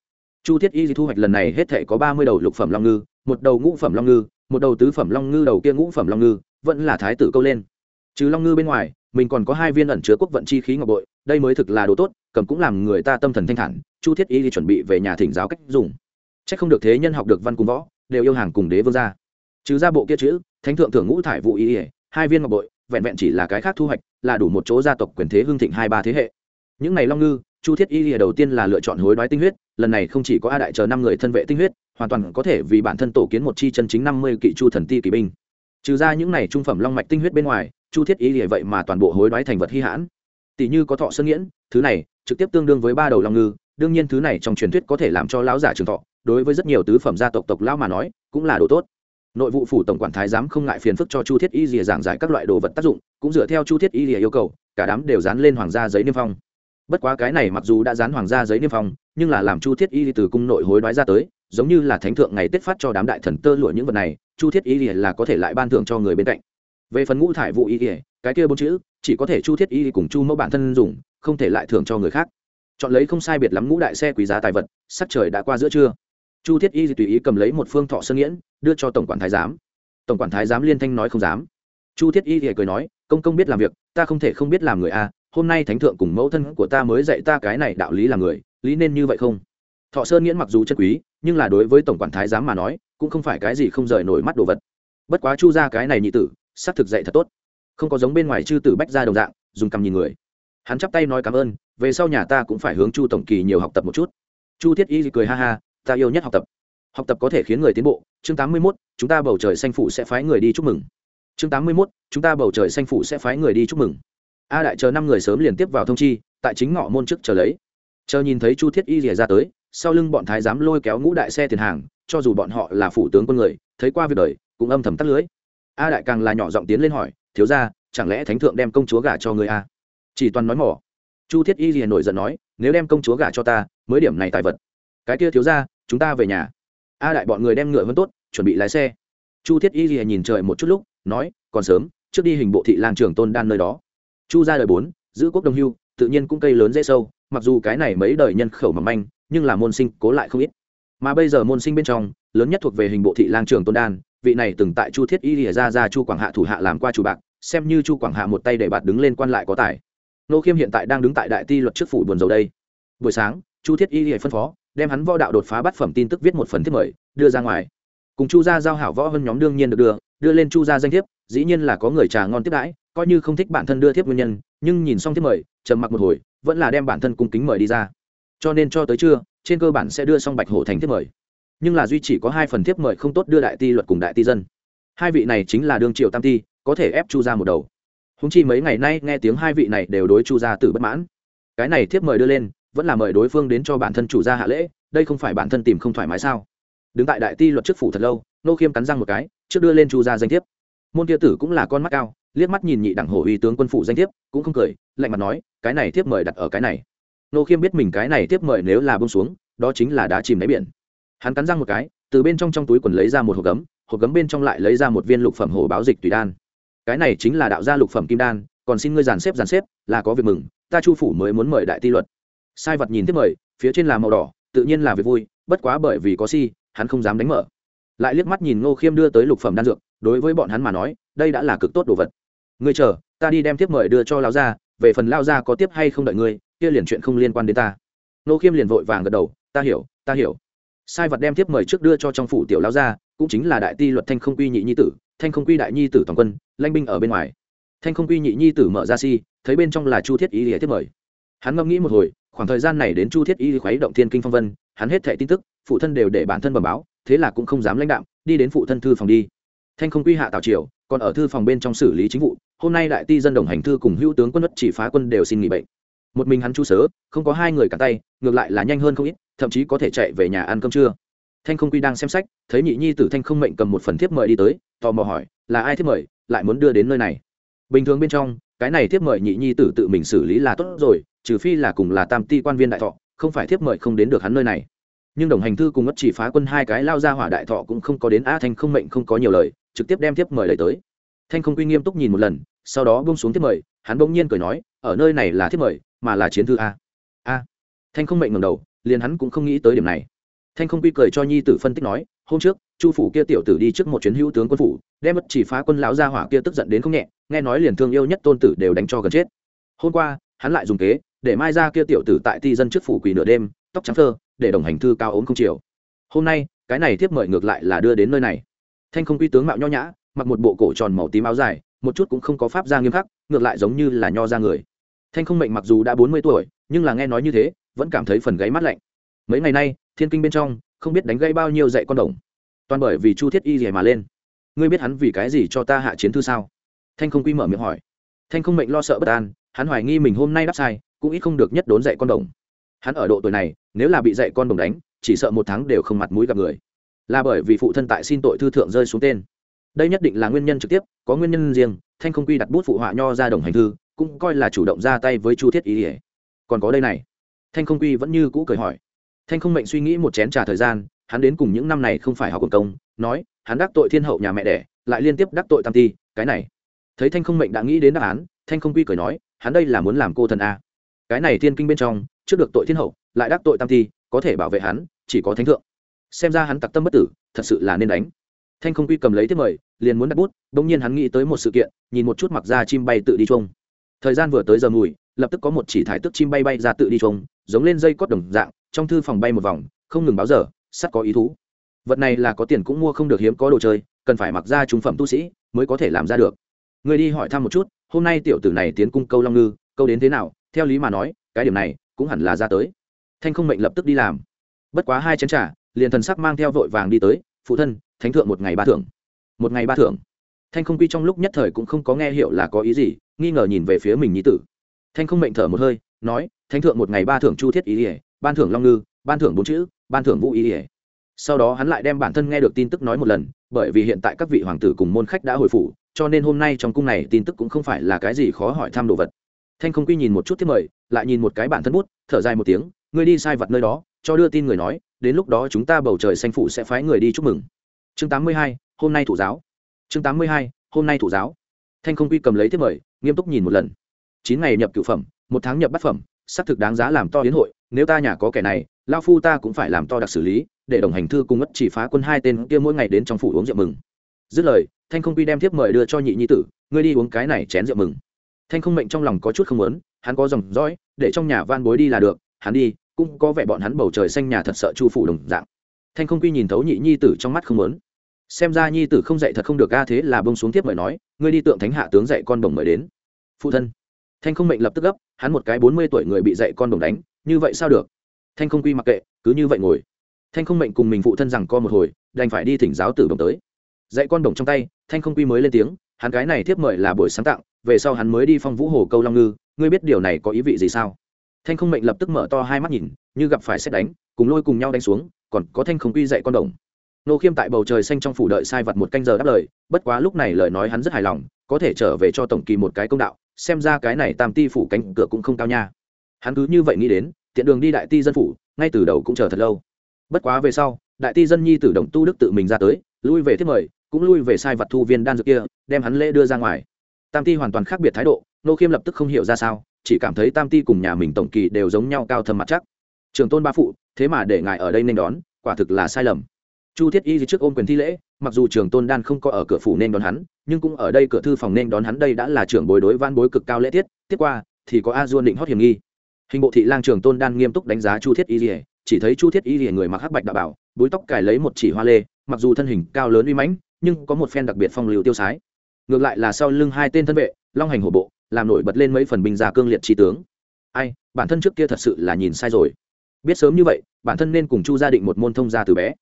Chu thiết y thu hoạch lần này hết thể có ba mươi đầu lục phẩm long ngư, một đầu ngũ phẩm long ngư, một đầu tứ phẩm long ngư, đầu kia ngũ phẩm long ngư, vẫn là thái tử câu lên. Trừ long ngư bên ngoài, mình còn có hai viên ẩn chứa quốc vận chi khí ngọc bội đây mới thực là đồ tốt, cầm cũng làm người ta tâm thần thanh thản, chu thiết y chuẩn bị về nhà thỉnh giáo cách dùng. C h ắ c không được thế nhân học được văn cùng võ, đều yêu hàng cùng đế vương gia. Trừ ra bộ kia chữ, thánh thượng thưởng ngũ thải vụ y ỉa hai viên ngọc bội, vẹn vẹn chỉ là cái khác thu hoạch, là đủ một chỗ gia tộc quyền thế hương thịnh hai ba thế hệ. Những n à y long ngư, chu thiết y ỉa đầu tiên là lựa chọn hối đoái tinh huyết, lần này không chỉ có a đại chờ năm người thân vệ tinh huyết, hoàn toàn có thể vì bản thân tổ kiến một chi chân chính năm mươi kỵ chu thần ti kỵ binh. Trừ ra những n à y trung phẩm long mạch tinh huyết bên ngoài, chu thiết y ỉa vậy mà toàn bộ hối đoái thành vật hy hãn tỷ như có thọ sơn nghiễn, thứ này, trực tiếp tương đương với ba đầu long ngư, đương nhiên thứ này trong truyền thuyết có thể làm cho lão giả trường thọ, đối với rất nhiều tứ phẩm gia tộc tộc lão mà nói, cũng là đồ tốt. Nội vụ phủ tổng quản thái giám không ngại phiền phức cho chu thiết y rìa giảng giải các loại đồ vật tác dụng, cũng dựa theo chu thiết y rìa yêu cầu, cả đám đều dán lên hoàng gia giấy niêm phong. Bất quá cái này mặc dù đã dán hoàng gia giấy niêm phong, nhưng là làm chu thiết y từ cung nội hối đoái ra tới, giống như là thánh thượng ngày tết phát cho đám đại thần tơ lụa những vật này, chu thiết y là có thể lại ban thưởng cho người bên cạnh về phần ngũ thải vụ y cái kia bốn chữ, chỉ có thể chu thiết y cùng chu mẫu bản thân dùng, không thể lại thưởng cho người khác. Chọn lấy không sai biệt lắm ngũ đại xe quý giá tài vật, sắc trời đã qua giữa trưa. Chu thiết y tùy ý cầm lấy một phương thọ sơn nghiễn, đưa cho tổng quản thái giám. Tổng quản thái giám liên thanh nói không dám. Chu thiết y thì cười nói, công công biết làm việc, ta không thể không biết làm người a, hôm nay thánh thượng cùng mẫu thân của ta mới dạy ta cái này đạo lý làm người, lý nên như vậy không? Thọ sơn nghiễn mặc dù chân quý, nhưng là đối với tổng quản thái giám mà nói, cũng không phải cái gì không rời nổi mắt đồ vật. Bất quá chu ra cái này nhị tử xác thực dạy thật tốt. Không có giống bên ngoài chư tử bách ra đồng dạng, dùng cầm nhìn người. Hắn chắp tay nói cảm ơn, về sau nhà ta cũng phải hướng chu tổng kỳ nhiều học tập một chút. Chu thiết y cười ha ha, ta yêu nhất học tập. Học tập có thể khiến người tiến bộ. Chương tám mươi mốt, chúng ta bầu trời xanh phủ sẽ phái người đi chúc mừng. Chương tám mươi mốt, chúng ta bầu trời xanh phủ sẽ phái người đi chúc mừng. A đại chờ năm người sớm liền tiếp vào thông chi, tại chính ngọ môn trước chờ lấy. Chờ nhìn thấy chu thiết y rìa ra tới, sau lưng bọn thái giám lôi kéo ngũ đại xe tiền hàng, cho dù bọn họ là phủ tướng quân người, thấy qua việc đời, cũng âm thầm tắt lưới a đại càng là nhỏ giọng tiến lên hỏi, thiếu ra chẳng lẽ thánh thượng đem công chúa gả cho người a? Chỉ toàn nói mỏ. Chu thiết y gì nổi giận nói, nếu đem công chúa gả cho ta, mới điểm này tài vật. Cái kia thiếu ra chúng ta về nhà. A đại bọn người đem ngựa vẫn tốt, chuẩn bị lái xe. Chu thiết y gì nhìn trời một chút lúc, nói, còn sớm, trước đi hình bộ thị lang trưởng tôn đan nơi đó. Chu ra đời bốn, giữ quốc đồng hưu, tự nhiên cũng cây lớn dễ sâu, mặc dù cái này mấy đời nhân khẩu mầm manh, nhưng là môn sinh cố lại không ít. Mà bây giờ môn sinh bên trong, lớn nhất thuộc về hình bộ thị lang trưởng tôn đan vị này từng tại chu thiết y lìa ra ra chu quảng hạ thủ hạ làm qua chủ bạc, xem như chu quảng hạ một tay để bạt đứng lên quan lại có tài. Nô khiêm hiện tại đang đứng tại đại ti luật trước phủ buồn dầu đây. Buổi sáng, chu thiết y lìa phân phó, đem hắn võ đạo đột phá bắt phẩm tin tức viết một phần thiết mời, đưa ra ngoài. Cùng chu gia giao hảo võ hơn nhóm đương nhiên được đưa đưa lên chu gia danh thiếp, dĩ nhiên là có người trà ngon tiếp đãi, coi như không thích bản thân đưa thiếp nguyên nhân, nhưng nhìn xong thiếp mời, trầm mặc một hồi, vẫn là đem bản thân cung kính mời đi ra. Cho nên cho tới trưa, trên cơ bản sẽ đưa xong bạch hổ thành thiếp mời nhưng là duy chỉ có hai phần thiếp mời không tốt đưa đại ti luật cùng đại ti dân. Hai vị này chính là đương triều tam ti, có thể ép chu ra một đầu. Húng chi mấy ngày nay nghe tiếng hai vị này đều đối chu gia tử bất mãn. Cái này thiếp mời đưa lên, vẫn là mời đối phương đến cho bản thân chủ gia hạ lễ, đây không phải bản thân tìm không thoải mái sao? Đứng tại đại ti luật chức phủ thật lâu, nô khiêm cắn răng một cái, trước đưa lên chu gia danh thiếp. Môn kia tử cũng là con mắt cao, liếc mắt nhìn nhị đẳng hổ uy tướng quân phủ danh thiếp, cũng không cười, lạnh mặt nói, cái này thiếp mời đặt ở cái này. Nô khiêm biết mình cái này thiếp mời nếu là bông xuống, đó chính là đá chìm đáy biển hắn cắn răng một cái, từ bên trong trong túi quần lấy ra một hộp gấm hộp gấm bên trong lại lấy ra một viên lục phẩm hổ báo dịch tùy đan. Cái này chính là đạo gia lục phẩm kim đan, còn xin ngươi dàn xếp dàn xếp, là có việc mừng, ta chu phủ mới muốn mời đại ti luật. Sai vật nhìn tiếp mời, phía trên là màu đỏ, tự nhiên là việc vui, bất quá bởi vì có si, hắn không dám đánh mở. Lại liếc mắt nhìn ngô khiêm đưa tới lục phẩm đan dược, đối với bọn hắn mà nói, đây đã là cực tốt đồ vật. Ngươi chờ, ta đi đem tiếp mời đưa cho lao gia, về phần lao gia có tiếp hay không đợi ngươi, kia liền chuyện không liên quan đến ta. Ngô khiêm liền vội vàng gật đầu, ta hiểu ta hiểu sai vật đem tiếp mời trước đưa cho trong phủ tiểu lao gia, cũng chính là đại ti luật thanh không quy nhị nhi tử, thanh không quy đại nhi tử toàn quân lanh binh ở bên ngoài. Thanh không quy nhị nhi tử mở ra si, thấy bên trong là chu thiết y lìa tiếp mời. Hắn ngẫm nghĩ một hồi, khoảng thời gian này đến chu thiết y khuấy động thiên kinh phong vân, hắn hết thẻ tin tức, phụ thân đều để bản thân bẩm báo, thế là cũng không dám lãnh đạm, đi đến phụ thân thư phòng đi. Thanh không quy hạ tào triều, còn ở thư phòng bên trong xử lý chính vụ, hôm nay đại ti dân đồng hành thư cùng hữu tướng quân đất chỉ phá quân đều xin nghỉ bệnh. Một mình hắn chu sớ, không có hai người cả tay, ngược lại là nhanh hơn không ít thậm chí có thể chạy về nhà ăn cơm trưa. Thanh không quy đang xem sách, thấy nhị nhi tử thanh không mệnh cầm một phần thiếp mời đi tới, tò mò hỏi, là ai thiếp mời? Lại muốn đưa đến nơi này? Bình thường bên trong, cái này thiếp mời nhị nhi tử tự mình xử lý là tốt rồi, trừ phi là cùng là tam ti quan viên đại thọ, không phải thiếp mời không đến được hắn nơi này. Nhưng đồng hành thư cùng ất chỉ phá quân hai cái lao ra hỏa đại thọ cũng không có đến, a, thanh không mệnh không có nhiều lời, trực tiếp đem tiếp mời lấy tới. Thanh không quy nghiêm túc nhìn một lần, sau đó bông xuống tiếp mời, hắn bỗng nhiên cười nói, ở nơi này là tiếp mời, mà là chiến thư a. A. Thanh không mệnh ngầm đầu liền hắn cũng không nghĩ tới điểm này. Thanh không quy cười cho nhi tử phân tích nói, hôm trước, chu phủ kia tiểu tử đi trước một chuyến hữu tướng quân phủ, đem mất chỉ phá quân lão gia hỏa kia tức giận đến không nhẹ, nghe nói liền thương yêu nhất tôn tử đều đánh cho gần chết. Hôm qua, hắn lại dùng kế, để mai ra kia tiểu tử tại ti dân trước phủ quỳ nửa đêm, tóc trắng thơ để đồng hành thư cao ốm không chiều. Hôm nay, cái này tiếp mời ngược lại là đưa đến nơi này. Thanh không quy tướng mạo nho nhã, mặc một bộ cổ tròn màu tím áo dài, một chút cũng không có pháp gia nghiêm khắc, ngược lại giống như là nho ra người. Thanh không mệnh mặc dù đã bốn mươi tuổi, nhưng là nghe nói như thế vẫn cảm thấy phần gáy mát lạnh. Mấy ngày nay, thiên kinh bên trong, không biết đánh gây bao nhiêu dạy con đồng. Toàn bởi vì chu thiết y rìa mà lên. Ngươi biết hắn vì cái gì cho ta hạ chiến thư sao? Thanh không quy mở miệng hỏi. Thanh không mệnh lo sợ bất an, hắn hoài nghi mình hôm nay đáp sai, cũng ít không được nhất đốn dạy con đồng. Hắn ở độ tuổi này, nếu là bị dạy con đồng đánh, chỉ sợ một tháng đều không mặt mũi gặp người. Là bởi vì phụ thân tại xin tội thư thượng rơi xuống tên. Đây nhất định là nguyên nhân trực tiếp, có nguyên nhân riêng, thanh không quy đặt bút phụ họa nho ra đồng hành thư, cũng coi là chủ động ra tay với chu thiết y còn có đây này thanh không quy vẫn như cũ cười hỏi. Thanh không mệnh suy nghĩ một chén t r à thời gian, hắn đến cùng những năm này không phải học quần công, nói, hắn đắc tội thiên hậu nhà mẹ đẻ, lại liên tiếp đắc tội tam ti, cái này. Thấy thanh không mệnh đã nghĩ đến đáp án, thanh không quy cười nói, hắn đây là muốn làm cô thần a. Cái này thiên kinh bên trong, trước được tội thiên hậu, lại đắc tội tam ti, có thể bảo vệ hắn, chỉ có thánh thượng. Xem ra hắn tặc tâm bất tử, thật sự là nên đánh. Thanh không quy cầm lấy tiếp mời, liền muốn đặt bút đ ỗ n g nhiên hắn nghĩ tới một sự kiện, nhìn một chút mặc ra chim bay tự đi chung thời gian vừa tới giờ mùi, lập tức có một chỉ thải tức chim bay bay ra tự đi chung giống lên dây cót đồng dạng, trong thư phòng bay một vòng, không ngừng báo giờ, sắt có ý thú. Vật này là có tiền cũng mua không được hiếm có đồ chơi, cần phải mặc ra trung phẩm tu sĩ mới có thể làm ra được. Người đi hỏi thăm một chút, hôm nay tiểu tử này tiến cung câu long ngư, câu đến thế nào, theo lý mà nói, cái điểm này cũng hẳn là ra tới. Thanh không mệnh lập tức đi làm. Bất quá hai chén t r à liền thần sắc mang theo vội vàng đi tới, phụ thân, thánh thượng một ngày ba thưởng. Một ngày ba thưởng? Thanh không quy trong lúc nhất thời cũng không có nghe hiệu là có ý gì, nghi ngờ nhìn về phía mình nhí tử. Thanh không mệnh thở một hơi, nói thánh thượng một ngày ba thưởng chu thiết ý ỉa, ban thưởng long ngư, ban thưởng bốn chữ, ban thưởng vũ ý ỉa. Sau đó hắn lại đem bản thân nghe được tin tức nói một lần, bởi vì hiện tại các vị hoàng tử cùng môn khách đã hồi phủ, cho nên hôm nay trong cung này tin tức cũng không phải là cái gì khó hỏi thăm đồ vật. Thanh không quy nhìn một chút thiết mời, lại nhìn một cái bản thân bút, thở dài một tiếng, ngươi đi sai vật nơi đó, cho đưa tin người nói, đến lúc đó chúng ta bầu trời xanh phụ sẽ phái người đi chúc mừng. Chương tám mươi hai, hôm nay thủ giáo. Chương tám mươi hai, hôm nay thủ giáo. Thanh không quy cầm lấy thiết mời, nghiêm túc nhìn một lần. Chín ngày nhập cựu phẩm, một tháng nhập bát phẩm xác thực đáng giá làm to hiến hội, nếu ta nhà có kẻ này lao phu ta cũng phải làm to đặc xử lý, để đồng hành thư cùng ngất chỉ phá quân hai tên kia mỗi ngày đến trong phủ uống rượu mừng. Dứt lời, thanh không quy đem thiếp mời đưa cho nhị nhi tử, ngươi đi uống cái này chén rượu mừng. Thanh không mệnh trong lòng có chút không muốn, hắn có dòng dõi, để trong nhà van bối đi là được, hắn đi, cũng có vẻ bọn hắn bầu trời xanh nhà thật sợ chu phủ đồng dạng. Thanh không quy nhìn thấu nhị nhi tử trong mắt không muốn. Xem ra nhi tử không dạy thật không được ca thế là bông xuống tiếp mời nói, ngươi đi tượng thánh hạ tướng dạy con đồng mời đến. Phụ thân. Thanh không mệnh lập tức gấp hắn một cái bốn mươi tuổi người bị dạy con đồng đánh, như vậy sao được? Thanh không quy mặc kệ, cứ như vậy ngồi. Thanh không mệnh cùng mình phụ thân rằng co một hồi, đành phải đi thỉnh giáo tử đồng tới. Dạy con đồng trong tay, thanh không quy mới lên tiếng, hắn cái này tiếp mời là buổi sáng tặng về sau hắn mới đi phong vũ hồ câu long ngư, ngươi biết điều này có ý vị gì sao? Thanh không mệnh lập tức mở to hai mắt nhìn, như gặp phải xét đánh, cùng lôi cùng nhau đánh xuống, còn có thanh không quy dạy con đồng. Nô khiêm tại bầu trời xanh trong phủ đợi sai vật một canh giờ đáp lời, bất quá lúc này lời nói hắn rất hài lòng có thể trở về cho tổng kỳ một cái công đạo, xem ra cái này tam ti phủ cánh cửa cũng không cao nha. Hắn cứ như vậy nghĩ đến, tiện đường đi đại ti dân phủ, ngay từ đầu cũng chờ thật lâu. Bất quá về sau, đại ti dân nhi tử động tu đức tự mình ra tới, lui về thiết mời, cũng lui về sai vật thu viên đan dược kia, đem hắn lễ đưa ra ngoài. Tam ti hoàn toàn khác biệt thái độ, nô khiêm lập tức không hiểu ra sao, chỉ cảm thấy tam ti cùng nhà mình tổng kỳ đều giống nhau cao thâm mặt chắc. Trường tôn ba phụ, thế mà để ngài ở đây nên đón, quả thực là sai lầm chu thiết y trước ôm quyền thi lễ, mặc dù trường tôn đan không có ở cửa phủ nên đón hắn, nhưng cũng ở đây cửa thư phòng nên đón hắn đây đã là trưởng bối đối van bối cực cao lễ tiết, tiếp qua thì có a duôn định hót hiểm nghi. Hình bộ thị lang trường tôn đan nghiêm túc đánh giá chu thiết y rỉa chỉ thấy chu thiết y rỉa người mặc hắc bạch đạo bảo, búi tóc cài lấy một chỉ hoa lê, mặc dù thân hình cao lớn uy mãnh, nhưng có một phen đặc biệt phong lưu tiêu sái. Ngược lại là sau lưng hai tên thân vệ, long hành hổ bộ, làm nổi bật lên mấy phần binh gia cương liệt trí tướng. Ai, bản thân trước kia thật sự là nhìn sai rồi. Biết sớm như vậy, bản thân nên cùng chu gia định một môn thông gia từ bé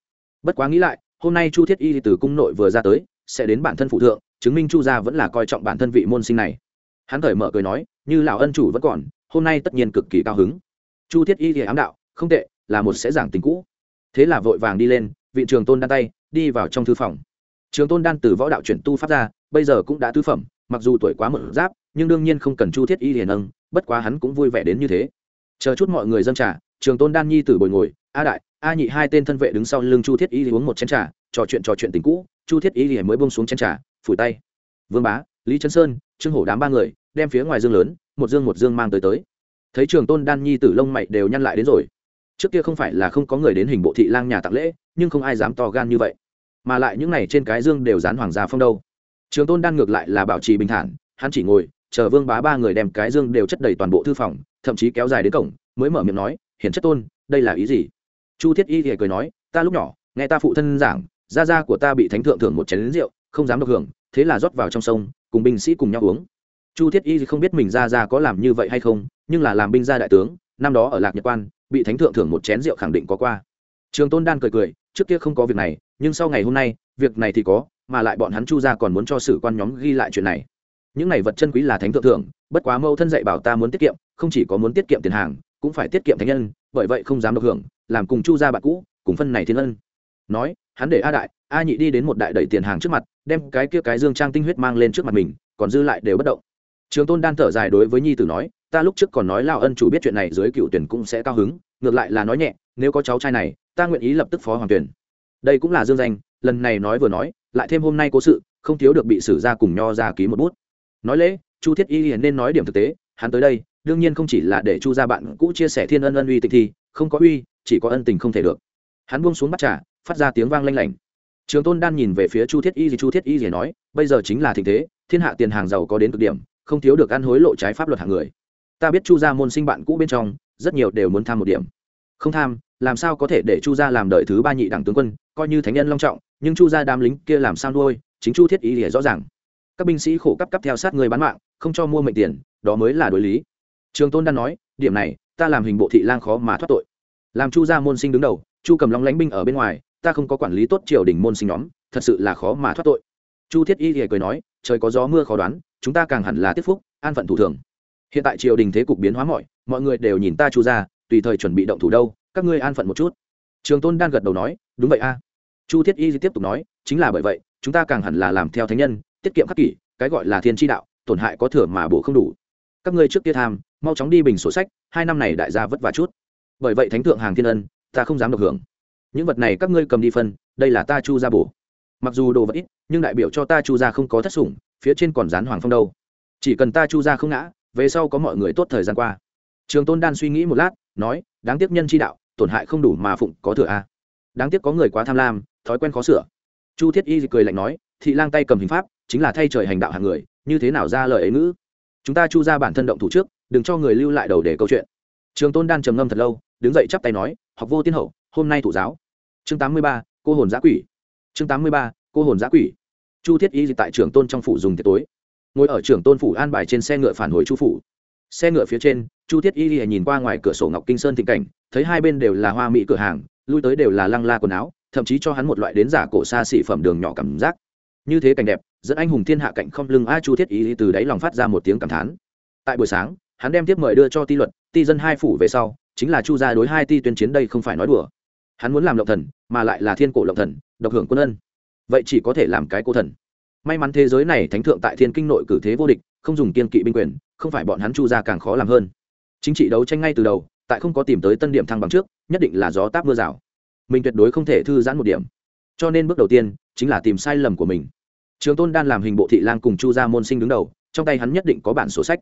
bất quá nghĩ lại, hôm nay chu thiết y từ cung nội vừa ra tới, sẽ đến bản thân phụ thượng, chứng minh chu gia vẫn là coi trọng bản thân vị môn sinh này. Hắn cởi mở cười nói, như lão ân chủ vẫn còn, hôm nay tất nhiên cực kỳ cao hứng. Chu thiết y thì ám đạo, không tệ, là một sẽ giảng tình cũ. Thế là vội vàng đi lên vị trường tôn đan tay, đi vào trong thư phòng. Trường tôn đan từ võ đạo chuyển tu pháp ra, bây giờ cũng đã tư phẩm, mặc dù tuổi quá một giáp, nhưng đương nhiên không cần chu thiết y liền nâng, bất quá hắn cũng vui vẻ đến như thế. Chờ chút mọi người dân trả trường tôn đan nhi tử bồi ngồi, a đại a nhị hai tên thân vệ đứng sau lưng chu thiết y uống một chén trà, trò chuyện trò chuyện tình cũ. Chu thiết y mới bông xuống chén trà, phủi tay. Vương bá, lý trấn sơn, trương hổ đám ba người, đem phía ngoài dương lớn, một dương một dương mang tới tới. Thấy trường tôn đan nhi tử lông mày đều nhăn lại đến rồi. Trước kia không phải là không có người đến hình bộ thị lang nhà tặng lễ, nhưng không ai dám to gan như vậy. Mà lại những này trên cái dương đều dán hoàng gia phong đâu. Trường tôn đan ngược lại là bảo trì bình thản, hắn chỉ ngồi, chờ vương bá ba người đem cái dương đều chất đầy toàn bộ thư phòng, thậm chí kéo dài đến cổng, mới mở miệng nói hiển chất tôn, đây là ý gì? Chu thiết y thì cười nói, ta lúc nhỏ, nghe ta phụ thân giảng, gia gia của ta bị thánh thượng thưởng một chén lính rượu, không dám được hưởng, thế là rót vào trong sông, cùng binh sĩ cùng nhau uống. Chu thiết y thì không biết mình gia gia có làm như vậy hay không, nhưng là làm binh gia đại tướng, năm đó ở lạc nhật quan, bị thánh thượng thưởng một chén rượu khẳng định có qua. Trường tôn đan cười cười, trước kia không có việc này, nhưng sau ngày hôm nay, việc này thì có, mà lại bọn hắn chu gia còn muốn cho sử quan nhóm ghi lại chuyện này. Những này vật chân quý là thánh thượng thưởng, bất quá mâu thân dạy bảo ta muốn tiết kiệm, không chỉ có muốn tiết kiệm tiền hàng, cũng phải tiết kiệm thánh nhân, bởi vậy không dám được hưởng làm cùng chu gia bạn cũ, cùng phân này thiên ân. Nói, hắn để a đại, a nhị đi đến một đại đẩy tiền hàng trước mặt, đem cái kia cái dương trang tinh huyết mang lên trước mặt mình, còn dư lại đều bất động. Trường tôn đan thở dài đối với nhi tử nói, ta lúc trước còn nói lao ân chủ biết chuyện này dưới cựu tuyển cũng sẽ cao hứng, ngược lại là nói nhẹ, nếu có cháu trai này, ta nguyện ý lập tức phó hoàng tuyển. Đây cũng là dương danh, lần này nói vừa nói, lại thêm hôm nay cố sự, không thiếu được bị xử ra cùng nho ra ký một bút. Nói lễ, chu thiết y hiền nên nói điểm thực tế, hắn tới đây, đương nhiên không chỉ là để chu gia bạn cũ chia sẻ thiên ân ân uy tịch thi không có uy, chỉ có ân tình không thể được. Hắn buông xuống bắt trà, phát ra tiếng vang lanh lảnh. Trường tôn đan nhìn về phía chu thiết y thì chu thiết y liền nói, bây giờ chính là tình thế, thiên hạ tiền hàng giàu có đến cực điểm, không thiếu được ăn hối lộ trái pháp luật hàng người. Ta biết chu gia môn sinh bạn cũ bên trong, rất nhiều đều muốn tham một điểm. Không tham, làm sao có thể để chu gia làm đợi thứ ba nhị đảng tướng quân, coi như thánh nhân long trọng, nhưng chu gia đám lính kia làm sao nuôi, chính chu thiết y liền rõ ràng. Các binh sĩ khổ cấp cấp theo sát người bán mạng, không cho mua mệnh tiền, đó mới là đối lý. Trường tôn đan nói, điểm này ta làm hình bộ thị lang khó mà thoát tội. Làm chu gia môn sinh đứng đầu, chu cầm long lánh binh ở bên ngoài, ta không có quản lý tốt triều đình môn sinh nhóm, thật sự là khó mà thoát tội. Chu thiết y thì cười nói, trời có gió mưa khó đoán, chúng ta càng hẳn là tiếp phúc, an phận thủ thường. Hiện tại triều đình thế cục biến hóa mọi mọi người đều nhìn ta chu ra tùy thời chuẩn bị động thủ đâu, các ngươi an phận một chút. Trường tôn đan gật đầu nói, đúng vậy a. Chu thiết y tiếp tục nói, chính là bởi vậy, chúng ta càng hẳn là làm theo thánh nhân, tiết kiệm khắc kỷ, cái gọi là thiên tri đạo, tổn hại có thừa mà bổ không đủ. Các ngươi trước kia tham mau chóng đi bình sổ sách, hai năm này đại gia vất vả chút. Bởi vậy thánh thượng hàng thiên ân, ta không dám được hưởng. Những vật này các ngươi cầm đi phân, đây là ta chu ra bổ. Mặc dù đồ vật ít, nhưng đại biểu cho ta chu ra không có thất sủng, phía trên còn dán hoàng phong đâu. Chỉ cần ta chu ra không ngã, về sau có mọi người tốt thời gian qua. Trường tôn đan suy nghĩ một lát, nói, đáng tiếc nhân chi đạo, tổn hại không đủ mà phụng có thừa a. Đáng tiếc có người quá tham lam, thói quen khó sửa. Chu thiết y cười lạnh nói, thị lang tay cầm hình pháp, chính là thay trời hành đạo hàng người, như thế nào ra lời ấy ngữ? Chúng ta chu ra bản thân động thủ trước đừng cho người lưu lại đầu để câu chuyện. Trường tôn đan trầm ngâm thật lâu, đứng dậy chắp tay nói, học vô tiên hậu, hôm nay thủ giáo. Chương tám mươi ba, cô hồn giã quỷ. Chương tám mươi ba, cô hồn giã quỷ. Chu thiết y tại trường tôn trong phủ dùng tiệc tối. Ngồi ở trường tôn phủ an bài trên xe ngựa phản hồi chu phủ. Xe ngựa phía trên, chu thiết y nhìn qua ngoài cửa sổ ngọc kinh sơn thịnh cảnh, thấy hai bên đều là hoa mỹ cửa hàng, lui tới đều là lăng la quần áo, thậm chí cho hắn một loại đến giả cổ xa xỉ phẩm đường nhỏ cảm giác. Như thế cảnh đẹp dẫn anh hùng thiên hạ cạnh không lưng a chu thiết ý từ đáy lòng phát ra một tiếng cảm thán. Tại buổi sáng hắn đem tiếp mời đưa cho ti luật, ti dân hai phủ về sau, chính là chu gia đối hai ti tuyên chiến đây không phải nói đùa. Hắn muốn làm lộng thần, mà lại là thiên cổ lộng thần, độc hưởng quân ân. Vậy chỉ có thể làm cái cô thần. May mắn thế giới này thánh thượng tại thiên kinh nội cử thế vô địch, không dùng kiên kỵ binh quyền, không phải bọn hắn chu gia càng khó làm hơn. Chính trị đấu tranh ngay từ đầu, tại không có tìm tới tân điểm thăng bằng trước, nhất định là gió táp mưa rào. Mình tuyệt đối không thể thư giãn một điểm. Cho nên bước đầu tiên, chính là tìm sai lầm của mình. Trường tôn đan làm hình bộ thị lang cùng chu gia môn sinh đứng đầu, trong tay hắn nhất định có bản sổ sách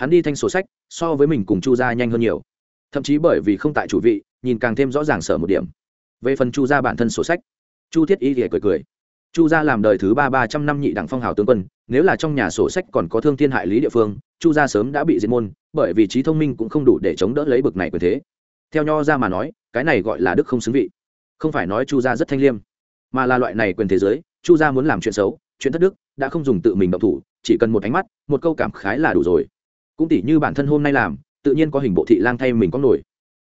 hắn đi thanh sổ sách, so với mình cùng chu gia nhanh hơn nhiều. Thậm chí bởi vì không tại chủ vị, nhìn càng thêm rõ ràng sở một điểm. Về phần chu gia bản thân sổ sách, chu thiết y thì cười cười. Chu gia làm đời thứ ba ba trăm năm nhị đảng phong hào tướng quân, nếu là trong nhà sổ sách còn có thương thiên hại lý địa phương, chu gia sớm đã bị diệt môn, bởi vì trí thông minh cũng không đủ để chống đỡ lấy bực này quyền thế. Theo nho ra mà nói, cái này gọi là đức không xứng vị. Không phải nói chu gia rất thanh liêm, mà là loại này quyền thế giới, chu gia muốn làm chuyện xấu, chuyện thất đức, đã không dùng tự mình động thủ, chỉ cần một ánh mắt, một câu cảm khái là đủ rồi cũng tỷ như bản thân hôm nay làm, tự nhiên có hình bộ thị lang thay mình có nổi.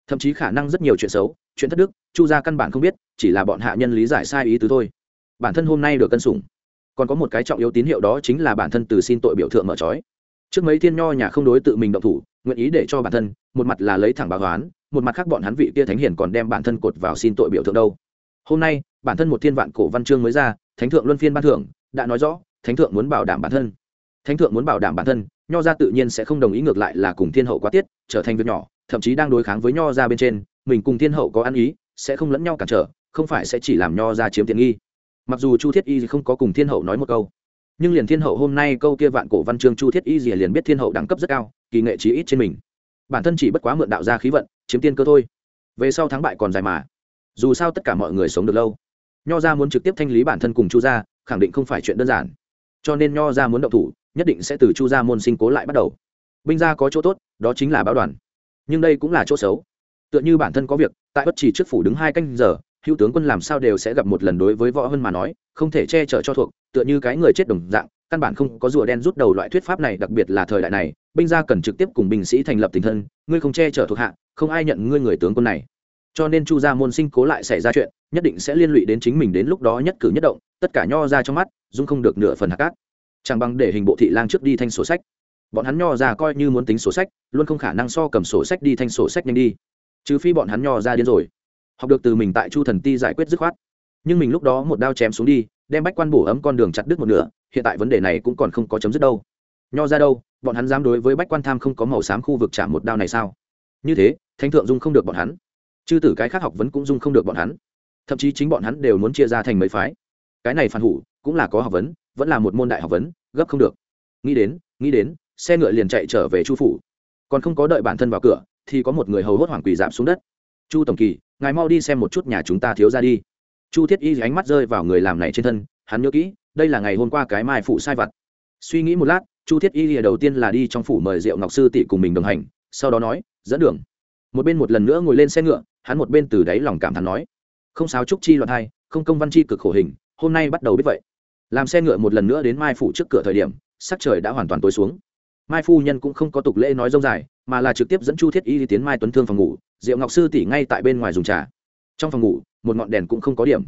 Thậm chí khả năng rất nhiều chuyện xấu, chuyện thất đức, chu gia căn bản không biết, chỉ là bọn hạ nhân lý giải sai ý tứ thôi. Bản thân hôm nay được cân sủng. Còn có một cái trọng yếu tín hiệu đó chính là bản thân từ xin tội biểu thượng mở trói. Trước mấy thiên nho nhà không đối tự mình động thủ, nguyện ý để cho bản thân, một mặt là lấy thẳng báo toán một mặt khác bọn hắn vị kia thánh hiền còn đem bản thân cột vào xin tội biểu thượng đâu. Hôm nay, bản thân một thiên vạn cổ văn chương mới ra, thánh thượng luân phiên ban thưởng, đã nói rõ, thánh thượng muốn bảo đảm bản thân thánh thượng muốn bảo đảm bản thân, nho ra tự nhiên sẽ không đồng ý ngược lại là cùng thiên hậu quá tiết, trở thành việc nhỏ, thậm chí đang đối kháng với nho ra bên trên, mình cùng thiên hậu có ăn ý, sẽ không lẫn nhau cản trở, không phải sẽ chỉ làm nho ra chiếm tiện nghi. Mặc dù chu thiết y không có cùng thiên hậu nói một câu, nhưng liền thiên hậu hôm nay câu kia vạn cổ văn chương chu thiết y gì liền biết thiên hậu đẳng cấp rất cao, kỳ nghệ trí ít trên mình. Bản thân chỉ bất quá mượn đạo ra khí vận, chiếm tiên cơ thôi. Về sau thắng bại còn dài mà. Dù sao tất cả mọi người sống được lâu. Nho ra muốn trực tiếp thanh lý bản thân cùng chu gia, khẳng định không phải chuyện đơn giản. Cho nên nho ra muốn động thủ nhất định sẽ từ chu gia môn sinh cố lại bắt đầu. Binh gia có chỗ tốt, đó chính là báo đoàn. Nhưng đây cũng là chỗ xấu. Tựa như bản thân có việc, tại bất chỉ trước phủ đứng hai canh giờ, hữu tướng quân làm sao đều sẽ gặp một lần đối với võ hân mà nói, không thể che chở cho thuộc, tựa như cái người chết đồng dạng, căn bản không có rùa đen rút đầu loại thuyết pháp này, đặc biệt là thời đại này, binh gia cần trực tiếp cùng binh sĩ thành lập tình thân, ngươi không che chở thuộc hạ, không ai nhận ngươi người tướng quân này. Cho nên chu gia môn sinh cố lại xảy ra chuyện, nhất định sẽ liên lụy đến chính mình đến lúc đó nhất cử nhất động, tất cả nho ra trong mắt, dung không được nửa phần hạ cát chẳng bằng để hình bộ thị lang trước đi thanh sổ sách. Bọn hắn nho ra coi như muốn tính sổ sách, luôn không khả năng so cầm sổ sách đi thanh sổ sách nhanh đi. Trừ phi bọn hắn nho ra điên rồi. Học được từ mình tại chu thần ti giải quyết dứt khoát. Nhưng mình lúc đó một đao chém xuống đi, đem bách quan bổ ấm con đường chặt đứt một nửa, hiện tại vấn đề này cũng còn không có chấm dứt đâu. Nho ra đâu, bọn hắn dám đối với bách quan tham không có màu xám khu vực chạm một đao này sao? Như thế, thánh thượng dung không được bọn hắn. Chư tử cái khác học vấn cũng dung không được bọn hắn. Thậm chí chính bọn hắn đều muốn chia ra thành mấy phái. Cái này phản hủ cũng là có học vấn vẫn là một môn đại học vấn, gấp không được. Nghĩ đến nghĩ đến, xe ngựa liền chạy trở về chu phủ. Còn không có đợi bản thân vào cửa, thì có một người hầu hốt hoảng quỳ giảm xuống đất. Chu tổng kỳ, ngài mau đi xem một chút nhà chúng ta thiếu ra đi. Chu thiết y ánh mắt rơi vào người làm này trên thân, hắn nhớ kỹ, đây là ngày hôm qua cái mai phụ sai vặt. Suy nghĩ một lát, chu thiết y đầu tiên là đi trong phủ mời diệu ngọc sư tỷ cùng mình đồng hành, sau đó nói, dẫn đường. Một bên một lần nữa ngồi lên xe ngựa, hắn một bên từ đáy lòng cảm thán nói, không sáo trúc chi loạn hai không công văn chi cực khổ hình, hôm nay bắt đầu biết vậy làm xe ngựa một lần nữa đến mai phủ trước cửa thời điểm, sắc trời đã hoàn toàn tối xuống. Mai phu nhân cũng không có tục lễ nói rông dài, mà là trực tiếp dẫn chu thiết y đi tiến mai tuấn thương phòng ngủ diệu ngọc sư tỷ ngay tại bên ngoài dùng trà. Trong phòng ngủ, một ngọn đèn cũng không có điểm.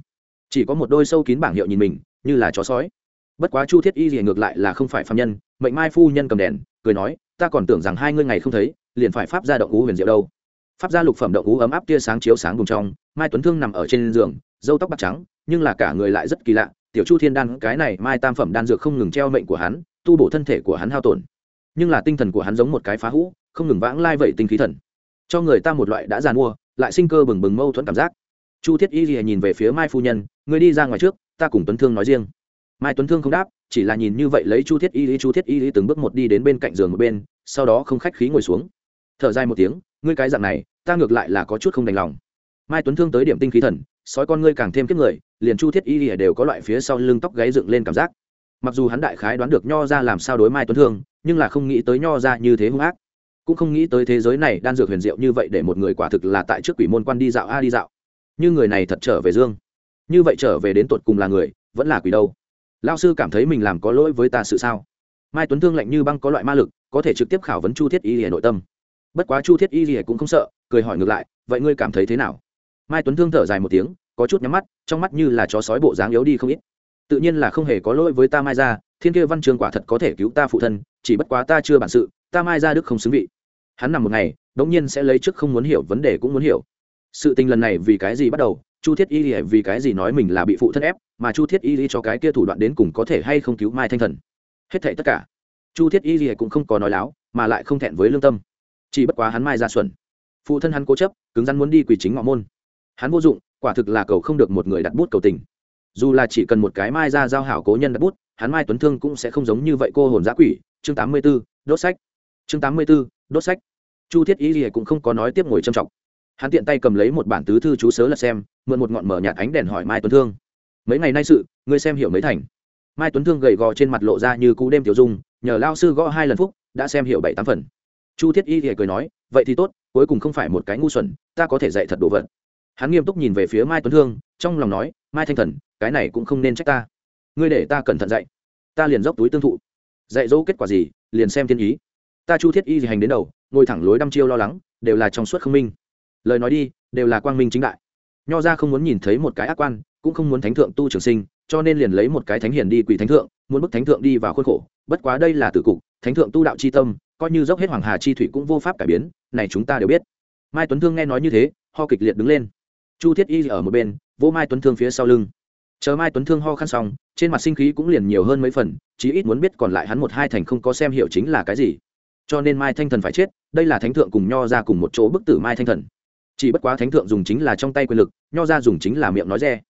Chỉ có một đôi sâu kín bảng hiệu nhìn mình, như là chó sói. Bất quá chu thiết y gì ngược lại là không phải phạm nhân, mệnh mai phu nhân cầm đèn, cười nói, ta còn tưởng rằng hai ngươi ngày không thấy, liền phải pháp ra động ú huyền diệu đâu. Pháp gia lục phẩm động ú ấm áp tia sáng chiếu sáng vùng trong, mai tuấn thương nằm ở trên giường dâu tóc bạc trắng, nhưng là cả người lại rất kỳ lạ tiểu chu thiên đan, cái này mai tam phẩm đan dược không ngừng treo mệnh của hắn, tu bổ thân thể của hắn hao tổn. Nhưng là tinh thần của hắn giống một cái phá hũ, không ngừng vãng lai vậy tinh khí thần. Cho người ta một loại đã giàn mua lại sinh cơ bừng bừng mâu thuẫn cảm giác. Chu thiết y lìa nhìn về phía mai phu nhân người đi ra ngoài trước, ta cùng tuấn thương nói riêng. Mai tuấn thương không đáp, chỉ là nhìn như vậy lấy chu thiết y lý chu thiết y lý từng bước một đi đến bên cạnh giường một bên, sau đó không khách khí ngồi xuống. Thở dài một tiếng, ngươi cái dạng này, ta ngược lại là có chút không đành lòng mai tuấn thương tới điểm tinh khí thần, sói con ngươi càng thêm kiếp người, liền chu thiết y lìa đều có loại phía sau lưng tóc gáy dựng lên cảm giác. Mặc dù hắn đại khái đoán được nho ra làm sao đối mai tuấn thương, nhưng là không nghĩ tới nho ra như thế hung ác. Cũng không nghĩ tới thế giới này đan dược huyền diệu như vậy để một người quả thực là tại trước quỷ môn quan đi dạo a đi dạo. Như người này thật trở về dương. Như vậy trở về đến tột cùng là người, vẫn là quỷ đâu? Lao sư cảm thấy mình làm có lỗi với ta sự sao? Mai tuấn thương lạnh như băng có loại ma lực, có thể trực tiếp khảo vấn chu thiết y lìa nội tâm. Bất quá chu thiết y lìa cũng không sợ, cười hỏi ngược lại, vậy ngươi cảm thấy thế nào? Mai tuấn thương thở dài một tiếng, có chút nhắm mắt, trong mắt như là chó sói bộ dáng yếu đi không ít. Tự nhiên là không hề có lỗi với ta mai ra thiên kia văn trường quả thật có thể cứu ta phụ thân, chỉ bất quá ta chưa bản sự, ta mai ra đức không xứng vị. Hắn nằm một ngày, đống nhiên sẽ lấy trước không muốn hiểu, vấn đề cũng muốn hiểu. Sự tình lần này vì cái gì bắt đầu, chu thiết y vì cái gì nói mình là bị phụ thân ép, mà chu thiết y cho cái kia thủ đoạn đến cùng có thể hay không cứu mai thanh thần. Hết thảy tất cả. Chu thiết y cũng không có nói láo, mà lại không thẹn với lương tâm. Chỉ bất quá hắn mai ra xuẩn. Phụ thân hắn cố chấp, cứng rắn muốn đi quỳ chính ngọ môn hắn vô dụng quả thực là cầu không được một người đặt bút cầu tình. Dù là chỉ cần một cái mai ra giao hảo cố nhân đặt bút hắn mai tuấn thương cũng sẽ không giống như vậy cô hồn giã quỷ. Chương tám mươi 84, đốt sách. Chương tám mươi 84, đốt sách. Chu thiết y gì cũng không có nói tiếp ngồi trầm trọng. Hắn tiện tay cầm lấy một bản tứ thư chú sớ lật xem mượn một ngọn mở nhạt ánh đèn hỏi mai tuấn thương. Mấy ngày nay sự ngươi xem hiểu mấy thành? Mai tuấn thương gầy gò trên mặt lộ ra như cú đêm tiểu dung nhờ lao sư gõ hai lần phúc đã xem hiểu bảy tám phần. Chu thiết y thì cười nói vậy thì tốt cuối cùng không phải một cái ngu xuẩn ta có thể dạy thật đồ vật hắn nghiêm túc nhìn về phía mai tuấn thương trong lòng nói, mai thanh thần, cái này cũng không nên trách ta. Ngươi để ta cẩn thận dạy. Ta liền dốc túi tương thụ. Dạy dỗ kết quả gì, liền xem thiên ý. Ta chu thiết y gì hành đến đầu, ngồi thẳng lối đăm chiêu lo lắng, đều là trong suốt không minh. Lời nói đi, đều là quang minh chính đại. Nho ra không muốn nhìn thấy một cái ác quan, cũng không muốn thánh thượng tu trường sinh, cho nên liền lấy một cái thánh hiền đi quỳ thánh thượng, muốn bức thánh thượng đi vào khuôn khổ. Bất quá đây là tử cục, thánh thượng tu đạo c h i tâm, coi như dốc hết hoàng hà chi thủy cũng vô pháp cải biến, này chúng ta đều biết. Mai tuấn thương nghe nói như thế, ho kịch liệt đứng lên chu thiết y ở một bên, vỗ mai tuấn thương phía sau lưng. Chờ mai tuấn thương ho khăn xong, trên mặt sinh khí cũng liền nhiều hơn mấy phần, chí ít muốn biết còn lại hắn một hai thành không có xem hiểu chính là cái gì. Cho nên mai thanh thần phải chết, đây là thánh thượng cùng nho ra cùng một chỗ bức tử mai thanh thần. Chỉ bất quá thánh thượng dùng chính là trong tay quyền lực, nho ra dùng chính là miệng nói re.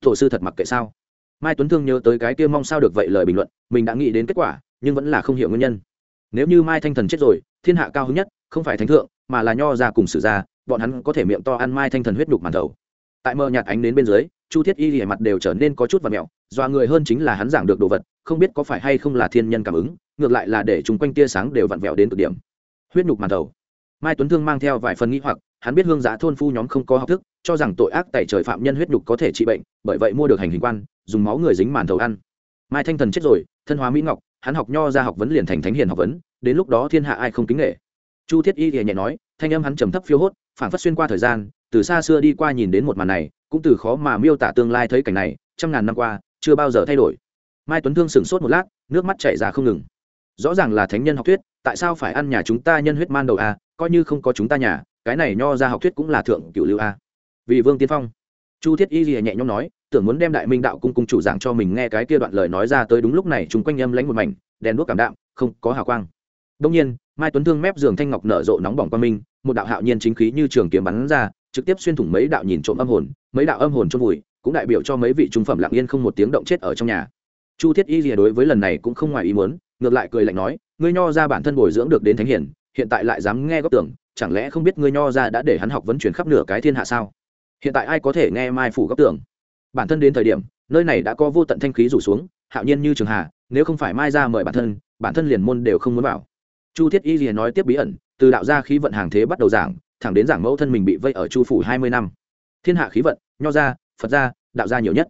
Tổ sư thật mặc kệ sao? Mai tuấn thương nhớ tới cái kia mong sao được vậy lời bình luận, mình đã nghĩ đến kết quả, nhưng vẫn là không hiểu nguyên nhân. Nếu như mai thanh thần chết rồi, thiên hạ cao hứng nhất, không phải thánh thượng, mà là nho ra cùng sử gia bọn hắn có thể miệng to ăn mai thanh thần huyết đục màn đầu. Tại mờ nhạt ánh đến bên dưới, chu thiết y lìa mặt đều trở nên có chút và mẹo, dọa người hơn chính là hắn giảng được đồ vật, không biết có phải hay không là thiên nhân cảm ứng, ngược lại là để chúng quanh tia sáng đều vặn vẹo đến cực điểm. Huyết nhục màn đầu. Mai tuấn thương mang theo vài phần nghĩ hoặc, hắn biết hương giá thôn phu nhóm không có học thức, cho rằng tội ác tại trời phạm nhân huyết nhục có thể trị bệnh, bởi vậy mua được hành hình quan, dùng máu người dính màn thầu ăn. Mai thanh thần chết rồi, thân hóa mỹ ngọc, hắn học nho ra học vấn liền thành thánh hiền học vấn, đến lúc đó thiên hạ ai không kính nghệ chu thiết y thì nhẹ nói, thanh âm hắn trầm thấp phiêu hốt phản phất xuyên qua thời gian, từ xa xưa đi qua nhìn đến một màn này, cũng từ khó mà miêu tả tương lai thấy cảnh này, trăm ngàn năm qua, chưa bao giờ thay đổi. Mai tuấn thương sửng sốt một lát, nước mắt chảy ra không ngừng. Rõ ràng là thánh nhân học thuyết, tại sao phải ăn nhà chúng ta nhân huyết man đầu a coi như không có chúng ta nhà, cái này nho ra học thuyết cũng là thượng cửu lưu a vì vương tiên phong, chu thiết y gì nhẹ nhõm nói, tưởng muốn đem đại minh đạo cung cung chủ giảng cho mình nghe cái kia đoạn lời nói ra tới đúng lúc này chúng quanh âm lánh một mảnh, đèn đuốc cảm đạm, không có hào quang. Đông nhiên, mai tuấn thương mép giường thanh ngọc nở rộ nóng bỏng qua minh một đạo hạo nhiên chính khí như trường kiếm bắn ra, trực tiếp xuyên thủng mấy đạo nhìn trộm âm hồn, mấy đạo âm hồn chôn vùi, cũng đại biểu cho mấy vị trung phẩm lặng yên không một tiếng động chết ở trong nhà. Chu thiết y rìa đối với lần này cũng không ngoài ý muốn, ngược lại cười lạnh nói, ngươi nho ra bản thân bồi dưỡng được đến thánh hiển, hiện tại lại dám nghe góp tưởng, chẳng lẽ không biết ngươi nho ra đã để hắn học vấn chuyển khắp nửa cái thiên hạ sao? Hiện tại ai có thể nghe mai phủ góp tưởng? Bản thân đến thời điểm, nơi này đã có vô tận thanh khí rủ xuống, hạo nhiên như trường hà, nếu không phải mai ra mời bản thân bản thân liền môn đều không muốn vào. Chu thiết y lìa nói tiếp bí ẩn từ đạo gia khí vận hàng thế bắt đầu giảng, thẳng đến giảng mẫu thân mình bị vây ở chu phủ hai mươi năm. Thiên hạ khí vận, nho gia, phật gia, đạo gia nhiều nhất.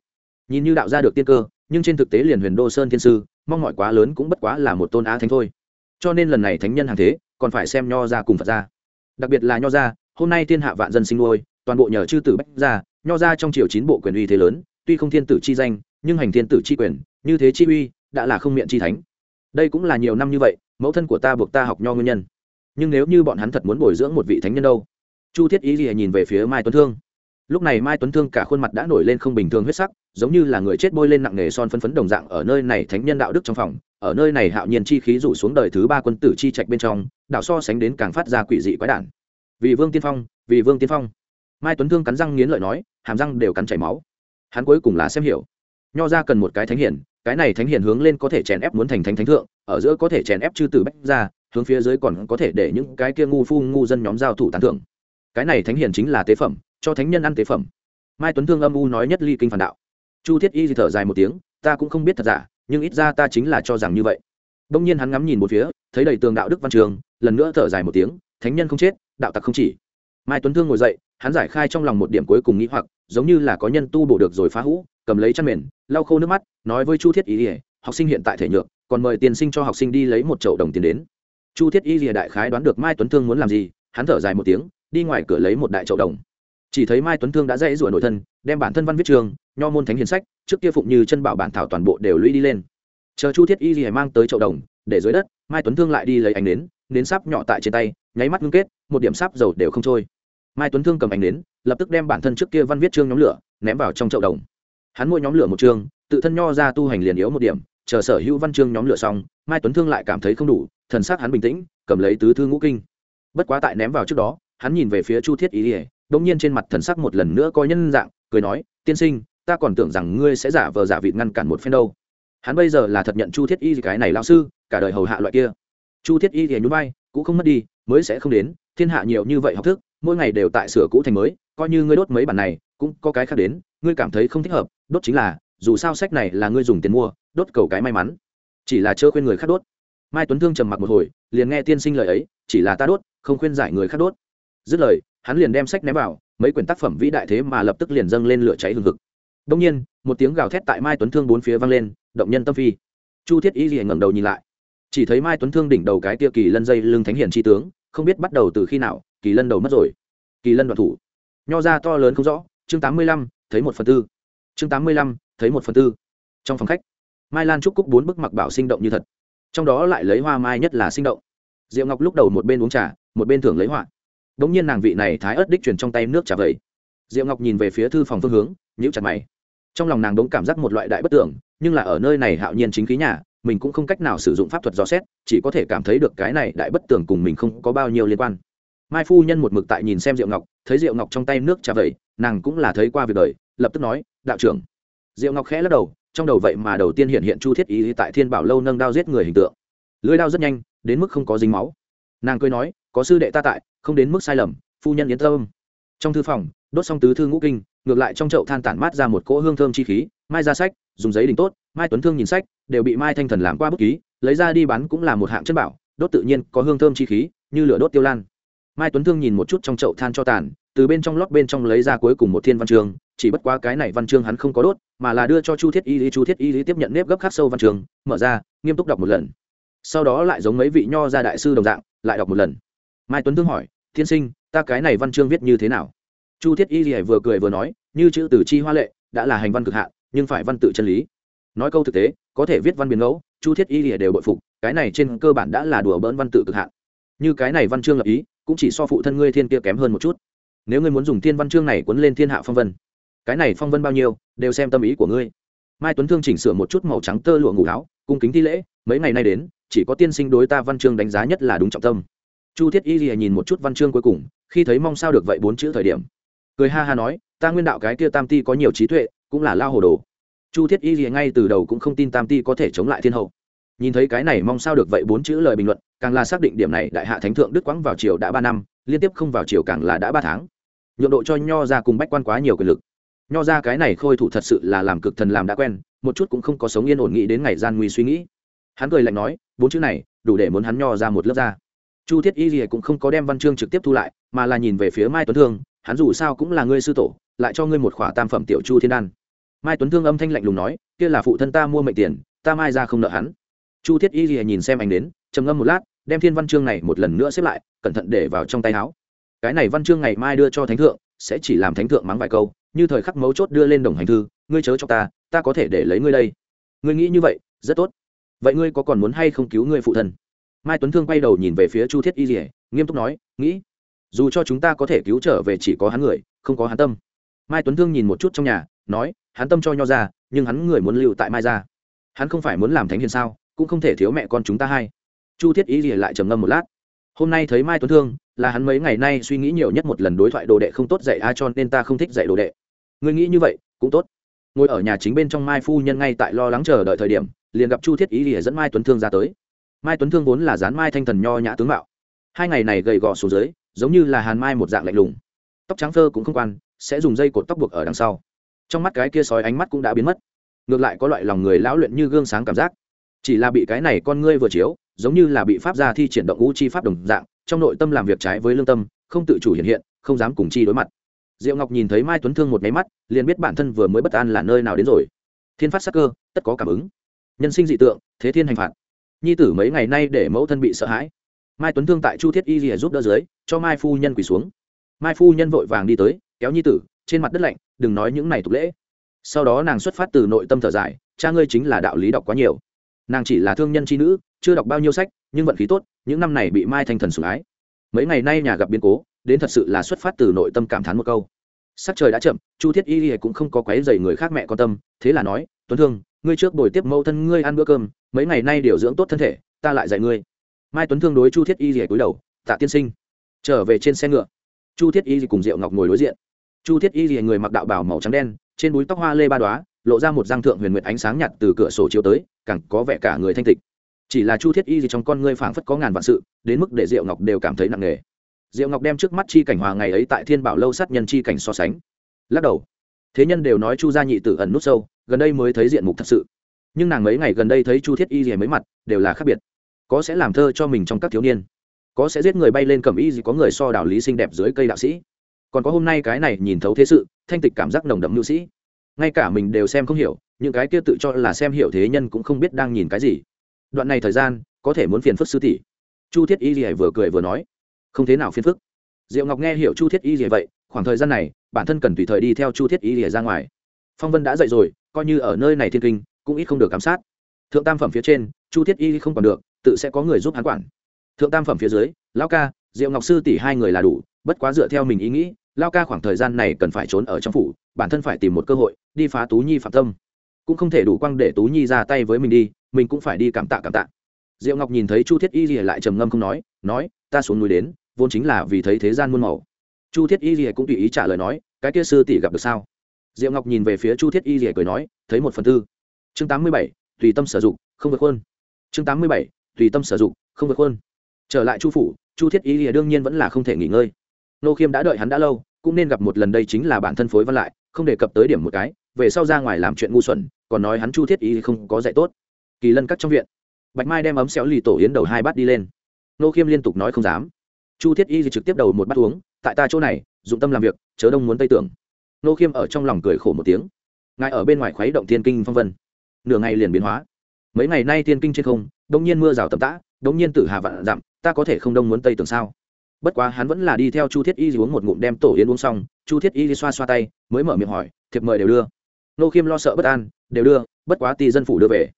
Nhìn như đạo gia được tiên cơ, nhưng trên thực tế liền huyền đô sơn thiên sư, mong mọi quá lớn cũng bất quá là một tôn á thánh thôi. Cho nên lần này thánh nhân hàng thế, còn phải xem nho gia cùng phật gia. Đặc biệt là nho gia, hôm nay thiên hạ vạn dân sinh nuôi toàn bộ nhờ chư tử bách gia, nho gia trong triều chín bộ quyền uy thế lớn, tuy không thiên tử chi danh, nhưng hành thiên tử chi quyền, như thế chi uy, đã là không miệng chi thánh. Đây cũng là nhiều năm như vậy, mẫu thân của ta buộc ta học nho nguyên nhân nhưng nếu như bọn hắn thật muốn bồi dưỡng một vị thánh nhân đâu? Chu thiết ý gì nhìn về phía mai tuấn thương. Lúc này mai tuấn thương cả khuôn mặt đã nổi lên không bình thường huyết sắc, giống như là người chết bôi lên nặng nề son phấn phấn đồng dạng ở nơi này thánh nhân đạo đức trong phòng, ở nơi này hạo nhiên chi khí rủ xuống đời thứ ba quân tử chi trạch bên trong, đạo so sánh đến càng phát ra quỷ dị quái đản. Vì vương tiên phong, vì vương tiên phong. Mai tuấn thương cắn răng nghiến lợi nói, hàm răng đều cắn chảy máu. Hắn cuối cùng là xem hiểu. Nho ra cần một cái thánh hiển, cái này thánh hiển hướng lên có thể chèn ép muốn thành thánh thánh thượng, ở giữa có thể chèn ép chư tử bách ra hướng phía dưới còn có thể để những cái kia ngu phu, ngu dân nhóm giao thủ tán thưởng. Cái này thánh hiền chính là tế phẩm, cho thánh nhân ăn tế phẩm. Mai tuấn thương âm u nói nhất ly kinh phản đạo. Chu thiết y thì thở dài một tiếng, ta cũng không biết thật giả, nhưng ít ra ta chính là cho rằng như vậy. Đông nhiên hắn ngắm nhìn một phía, thấy đầy tường đạo đức văn trường, lần nữa thở dài một tiếng, thánh nhân không chết, đạo tặc không chỉ. Mai tuấn thương ngồi dậy, hắn giải khai trong lòng một điểm cuối cùng nghĩ hoặc, giống như là có nhân tu bổ được rồi phá hũ, cầm lấy chăn mền, lau khô nước mắt, nói với chu thiết y ỉa học sinh hiện tại thể nhược, còn mời tiền sinh cho học sinh đi lấy một chậu đồng tiền đến chu thiết y ỉa đại khái đoán được mai tuấn thương muốn làm gì, hắn thở dài một tiếng, đi ngoài cửa lấy một đại chậu đồng. Chỉ thấy mai tuấn thương đã dãy rủa nội thân, đem bản thân văn viết trường, nho môn thánh hiền sách, trước kia phụng như chân bảo bản thảo toàn bộ đều lũy đi lên. Chờ chu thiết y ỉa mang tới chậu đồng, để dưới đất, mai tuấn thương lại đi lấy ánh nến nến sáp nhỏ tại trên tay, nháy mắt ngưng kết, một điểm sáp dầu đều không trôi. Mai tuấn thương cầm ánh nến, lập tức đem bản thân trước kia văn viết chương nhóm lửa, ném vào trong chậu đồng. Hắn mua nhóm lửa một chương, tự thân nho ra tu hành liền yếu một điểm, chờ sở hữu văn chương nhóm lửa xong, mai tuấn thương lại cảm thấy không đủ thần sắc hắn bình tĩnh, cầm lấy tứ thư ngũ kinh. Bất quá tại ném vào trước đó, hắn nhìn về phía chu thiết ý ỉa đông nhiên trên mặt thần sắc một lần nữa coi nhân dạng, cười nói, tiên sinh, ta còn tưởng rằng ngươi sẽ giả vờ giả vịt ngăn cản một phen đâu. Hắn bây giờ là thật nhận chu thiết y cái này lao sư, cả đời hầu hạ loại kia. Chu thiết y thì nhún vai, cũng không mất đi, mới sẽ không đến, thiên hạ nhiều như vậy học thức, mỗi ngày đều tại sửa cũ thành mới, coi như ngươi đốt mấy bản này, cũng có cái khác đến, ngươi cảm thấy không thích hợp, đốt chính là, dù sao sách này là ngươi dùng tiền mua, đốt cầu cái may mắn. Chỉ là chớ khuyên người khác đốt mai tuấn thương trầm mặc một hồi, liền nghe tiên sinh lời ấy, chỉ là ta đốt, không khuyên giải người khác đốt. Dứt lời, hắn liền đem sách ném vào, mấy quyển tác phẩm vĩ đại thế mà lập tức liền dâng lên lửa cháy hừng hực. Đông nhiên, một tiếng gào thét tại mai tuấn thương bốn phía vang lên, động nhân tâm phi. Chu thiết y liền ngẩng đầu nhìn lại. Chỉ thấy mai tuấn thương đỉnh đầu cái tia kỳ lân dây lưng thánh hiền tri tướng, không biết bắt đầu từ khi nào, kỳ lân đầu mất rồi. Kỳ lân đoạn thủ. Nho ra to lớn không rõ, chương tám mươi lăm, thấy một phần tư. Chương tám mươi lăm, thấy một phần tư. Trong phòng khách, mai lan trúc cúc bốn bức mặc bảo sinh động như thật trong đó lại lấy hoa mai nhất là sinh động. Diệu ngọc lúc đầu một bên uống trà, một bên thưởng lấy họa đ ỗ n g nhiên nàng vị này thái ớt đích truyền trong tay nước trà vầy diệu ngọc nhìn về phía thư phòng phương hướng nhữ chặt mày. Trong lòng nàng đống cảm giác một loại đại bất tưởng, nhưng là ở nơi này hạo nhiên chính khí nhà, mình cũng không cách nào sử dụng pháp thuật dò xét, chỉ có thể cảm thấy được cái này đại bất tưởng cùng mình không có bao nhiêu liên quan. Mai phu nhân một mực tại nhìn xem diệu ngọc, thấy diệu ngọc trong tay nước trà vầy nàng cũng là thấy qua việc đời, lập tức nói, đạo trưởng. Diệu ngọc khẽ lắc đầu trong đầu vậy mà đầu tiên hiện hiện chu thiết ý tại thiên bảo lâu nâng đao giết người hình tượng. Lưới đao rất nhanh, đến mức không có dính máu. Nàng cười nói, có sư đệ ta tại, không đến mức sai lầm, phu nhân yến tâm. Trong thư phòng, đốt xong tứ thư ngũ kinh, ngược lại trong chậu than tản mát ra một cỗ hương thơm chi khí, mai ra sách, dùng giấy đỉnh tốt, mai tuấn thương nhìn sách, đều bị mai thanh thần làm qua bút ký, lấy ra đi bán cũng là một hạng chất bảo, đốt tự nhiên có hương thơm chi khí, như lửa đốt tiêu lan. Mai tuấn thương nhìn một chút trong chậu than cho tàn, từ bên trong lót bên trong lấy ra cuối cùng một thiên văn trường chỉ bất quá cái này văn chương hắn không có đốt, mà là đưa cho chu thiết y lý, chu thiết y lý tiếp nhận nếp gấp khắc sâu văn chương, mở ra, nghiêm túc đọc một lần. Sau đó lại giống mấy vị nho ra đại sư đồng dạng, lại đọc một lần. Mai tuấn thương hỏi thiên sinh, ta cái này văn chương viết như thế nào? Chu thiết y lý vừa cười vừa nói, như chữ từ chi hoa lệ, đã là hành văn cực hạn, nhưng phải văn tự chân lý. Nói câu thực tế, có thể viết văn biến ngẫu, chu thiết y lìa đều bội phục, cái này trên cơ bản đã là đùa bỡn văn tự cực hạn. Như cái này văn chương lập ý, cũng chỉ so phụ thân ngươi thiên kia kém hơn một chút. Nếu ngươi muốn dùng thiên văn chương này quấn lên thiên hạ phong vân cái này phong vân bao nhiêu, đều xem tâm ý của ngươi. Mai tuấn thương chỉnh sửa một chút màu trắng tơ lụa ngủ áo, cung kính thi lễ, mấy ngày nay đến, chỉ có tiên sinh đối ta văn chương đánh giá nhất là đúng trọng tâm. Chu thiết y lìa nhìn một chút văn chương cuối cùng, khi thấy mong sao được vậy bốn chữ thời điểm. Cười ha ha nói, ta nguyên đạo cái kia tam ti có nhiều trí tuệ, cũng là lao hồ đồ. Chu thiết y lìa ngay từ đầu cũng không tin tam ti có thể chống lại thiên hậu. Nhìn thấy cái này mong sao được vậy bốn chữ lời bình luận, càng là xác định điểm này đại hạ thánh thượng đức quãng vào triều đã ba năm, liên tiếp không vào triều càng là đã ba tháng. Nhượng độ cho nho ra cùng bách quan quá nhiều quyền lực nho ra cái này khôi thủ thật sự là làm cực thần làm đã quen, một chút cũng không có sống yên ổn nghĩ đến ngày gian nguy suy nghĩ. Hắn cười lạnh nói, bốn chữ này, đủ để muốn hắn nho ra một lớp ra chu thiết y lìa cũng không có đem văn chương trực tiếp thu lại, mà là nhìn về phía mai tuấn thương, hắn dù sao cũng là ngươi sư tổ, lại cho ngươi một khỏa tam phẩm tiểu chu thiên đan. Mai tuấn thương âm thanh lạnh lùng nói, kia là phụ thân ta mua mệnh tiền, ta mai ra không nợ hắn. Chu thiết y lìa nhìn xem anh đến, trầm ngâm một lát, đem thiên văn chương này một lần nữa xếp lại, cẩn thận để vào trong tay áo. Cái này văn chương ngày mai đưa cho thánh thượng, sẽ chỉ làm thánh thượng mắng vài câu như thời khắc mấu chốt đưa lên đồng hành thư, ngươi chớ cho ta ta có thể để lấy ngươi đây. Ngươi nghĩ như vậy, rất tốt. Vậy ngươi có còn muốn hay không cứu ngươi phụ thân? Mai tuấn thương quay đầu nhìn về phía chu thiết y dỉa nghiêm túc nói, nghĩ. Dù cho chúng ta có thể cứu trở về chỉ có hắn người, không có hắn tâm. Mai tuấn thương nhìn một chút trong nhà, nói, hắn tâm cho nho ra, nhưng hắn người muốn lưu tại mai ra hắn không phải muốn làm thánh hiền sao, cũng không thể thiếu mẹ con chúng ta hay. Chu thiết y dỉa lại trầm ngâm một lát. Hôm nay thấy mai tuấn thương, là hắn mấy ngày nay suy nghĩ nhiều nhất một lần đối thoại đồ đệ không tốt dạy a, cho nên ta không thích dạy đồ đệ người nghĩ như vậy, cũng tốt. Ngồi ở nhà chính bên trong mai phu nhân ngay tại lo lắng chờ đợi thời điểm, liền gặp chu thiết ý để dẫn mai tuấn thương ra tới. Mai tuấn thương vốn là dán mai thanh thần nho nhã tướng mạo. Hai ngày này gầy gò xuống dưới, giống như là hàn mai một dạng lạnh lùng. Tóc trắng phơ cũng không quan, sẽ dùng dây cột tóc buộc ở đằng sau. Trong mắt cái kia sói ánh mắt cũng đã biến mất. Ngược lại có loại lòng người lão luyện như gương sáng cảm giác. Chỉ là bị cái này con ngươi vừa chiếu, giống như là bị pháp gia thi triển động ngũ chi pháp đồng dạng, trong nội tâm làm việc trái với lương tâm, không tự chủ hiện hiện, không dám cùng chi đối mặt diệu ngọc nhìn thấy mai tuấn thương một cái mắt, liền biết bản thân vừa mới bất an là nơi nào đến rồi. Thiên phát sắc cơ, tất có cảm ứng. Nhân sinh dị tượng, thế thiên hành phạt. Nhi tử mấy ngày nay để mẫu thân bị sợ hãi. Mai tuấn thương tại chu thiết y rìa giúp đỡ dưới, cho mai phu nhân quỳ xuống. Mai phu nhân vội vàng đi tới, kéo nhi tử, trên mặt đất lạnh, đừng nói những này tục lễ. Sau đó nàng xuất phát từ nội tâm thở dài, cha ngươi chính là đạo lý đọc quá nhiều. Nàng chỉ là thương nhân chi nữ, chưa đọc bao nhiêu sách, nhưng vận khí tốt, những năm này bị mai thanh thần sủng ái. Mấy ngày nay nhà gặp biến cố đến thật sự là xuất phát từ nội tâm cảm thán một câu. Sắc trời đã chậm, chu thiết y y cũng không có quấy dày người khác mẹ con tâm, thế là nói, tuấn thương, ngươi trước bồi tiếp mẫu thân ngươi ăn bữa cơm, mấy ngày nay điều dưỡng tốt thân thể, ta lại dạy ngươi. Mai tuấn thương đối chu thiết y y cúi đầu, tạ tiên sinh. Trở về trên xe ngựa, chu thiết y cùng diệu ngọc ngồi đối diện. Chu thiết y người mặc đạo bào màu trắng đen, trên búi tóc hoa lê ba đoá lộ ra một giang thượng huyền nguyệt ánh sáng nhạt từ cửa sổ chiếu tới, càng có vẻ cả người thanh tịch. Chỉ là chu thiết y gì trong con ngươi phảng phất có ngàn vạn sự, đến mức để diệu ngọc đều cảm thấy nặng nề diệu ngọc đem trước mắt chi cảnh hòa ngày ấy tại thiên bảo lâu sát nhân chi cảnh so sánh. Lắc đầu. Thế nhân đều nói chu gia nhị tử ẩn nút sâu, gần đây mới thấy diện mục thật sự. Nhưng nàng mấy ngày gần đây thấy chu thiết y gì mấy mặt, đều là khác biệt. Có sẽ làm thơ cho mình trong các thiếu niên, có sẽ giết người bay lên cầm y gì có người so đạo lý xinh đẹp dưới cây đạo sĩ. Còn có hôm nay cái này nhìn thấu thế sự, thanh tịch cảm giác nồng đậm nhu sĩ. Ngay cả mình đều xem không hiểu, những cái kia tự cho là xem hiểu thế nhân cũng không biết đang nhìn cái gì. Đoạn này thời gian, có thể muốn phiền phức sư tỷ. Chu thiết y gì vừa cười vừa nói không thế nào phiền phức. Diệu ngọc nghe hiểu chu thiết y gì vậy, khoảng thời gian này, bản thân cần tùy thời đi theo chu thiết y gì ra ngoài. Phong vân đã dậy rồi, coi như ở nơi này thiên kinh, cũng ít không được giám sát. Thượng tam phẩm phía trên, chu thiết y không còn được, tự sẽ có người giúp hắn quản. Thượng tam phẩm phía dưới, lão ca, diệu ngọc sư tỷ hai người là đủ, bất quá dựa theo mình ý nghĩ lao ca khoảng thời gian này cần phải trốn ở trong phủ, bản thân phải tìm một cơ hội, đi phá tú nhi phạm tâm. Cũng không thể đủ quăng để tú nhi ra tay với mình đi, mình cũng phải đi cảm tạ cảm tạ. Diệu ngọc nhìn thấy chu thiết y gì lại trầm ngâm không nói nói, ta xuống núi đến vốn chính là vì thấy thế gian muôn màu. Chu thiết y gì cũng tùy ý trả lời nói, cái kia sư tỷ gặp được sao? Diệu ngọc nhìn về phía chu thiết y gì cười nói, thấy một phần tư. Chương tám mươi bảy, tùy tâm sử dụng không vượt khuôn. Chương tám mươi bảy, tùy tâm sử dụng không vượt khuôn. Trở lại chu phủ, chu thiết y gì đương nhiên vẫn là không thể nghỉ ngơi. Nô khiêm đã đợi hắn đã lâu, cũng nên gặp một lần đây chính là bản thân phối văn lại, không đề cập tới điểm một cái, về sau ra ngoài làm chuyện ngu xuẩn, còn nói hắn chu thiết y không có dạy tốt. Kỳ lân cắt trong viện. Bạch mai đem ấm xéo lì tổ yến đầu hai bát đi lên. Nô khiêm liên tục nói không dám chu thiết y trực tiếp đầu một bát uống, tại ta chỗ này, dụng tâm làm việc, chớ đông muốn tây tưởng. Nô khiêm ở trong lòng cười khổ một tiếng. Ngài ở bên ngoài khuấy động thiên kinh phong vân. Nửa ngày liền biến hóa. Mấy ngày nay thiên kinh trên không, đông nhiên mưa rào tầm tã, đông nhiên tử hà vạn dặm, ta có thể không đông muốn tây tưởng sao? Bất quá hắn vẫn là đi theo chu thiết y uống một ngụm đem tổ yến uống xong, chu thiết y xoa xoa tay, mới mở miệng hỏi, thiệp mời đều đưa? Nô khiêm lo sợ bất an, đều đưa, bất quá ti dân phủ đưa về.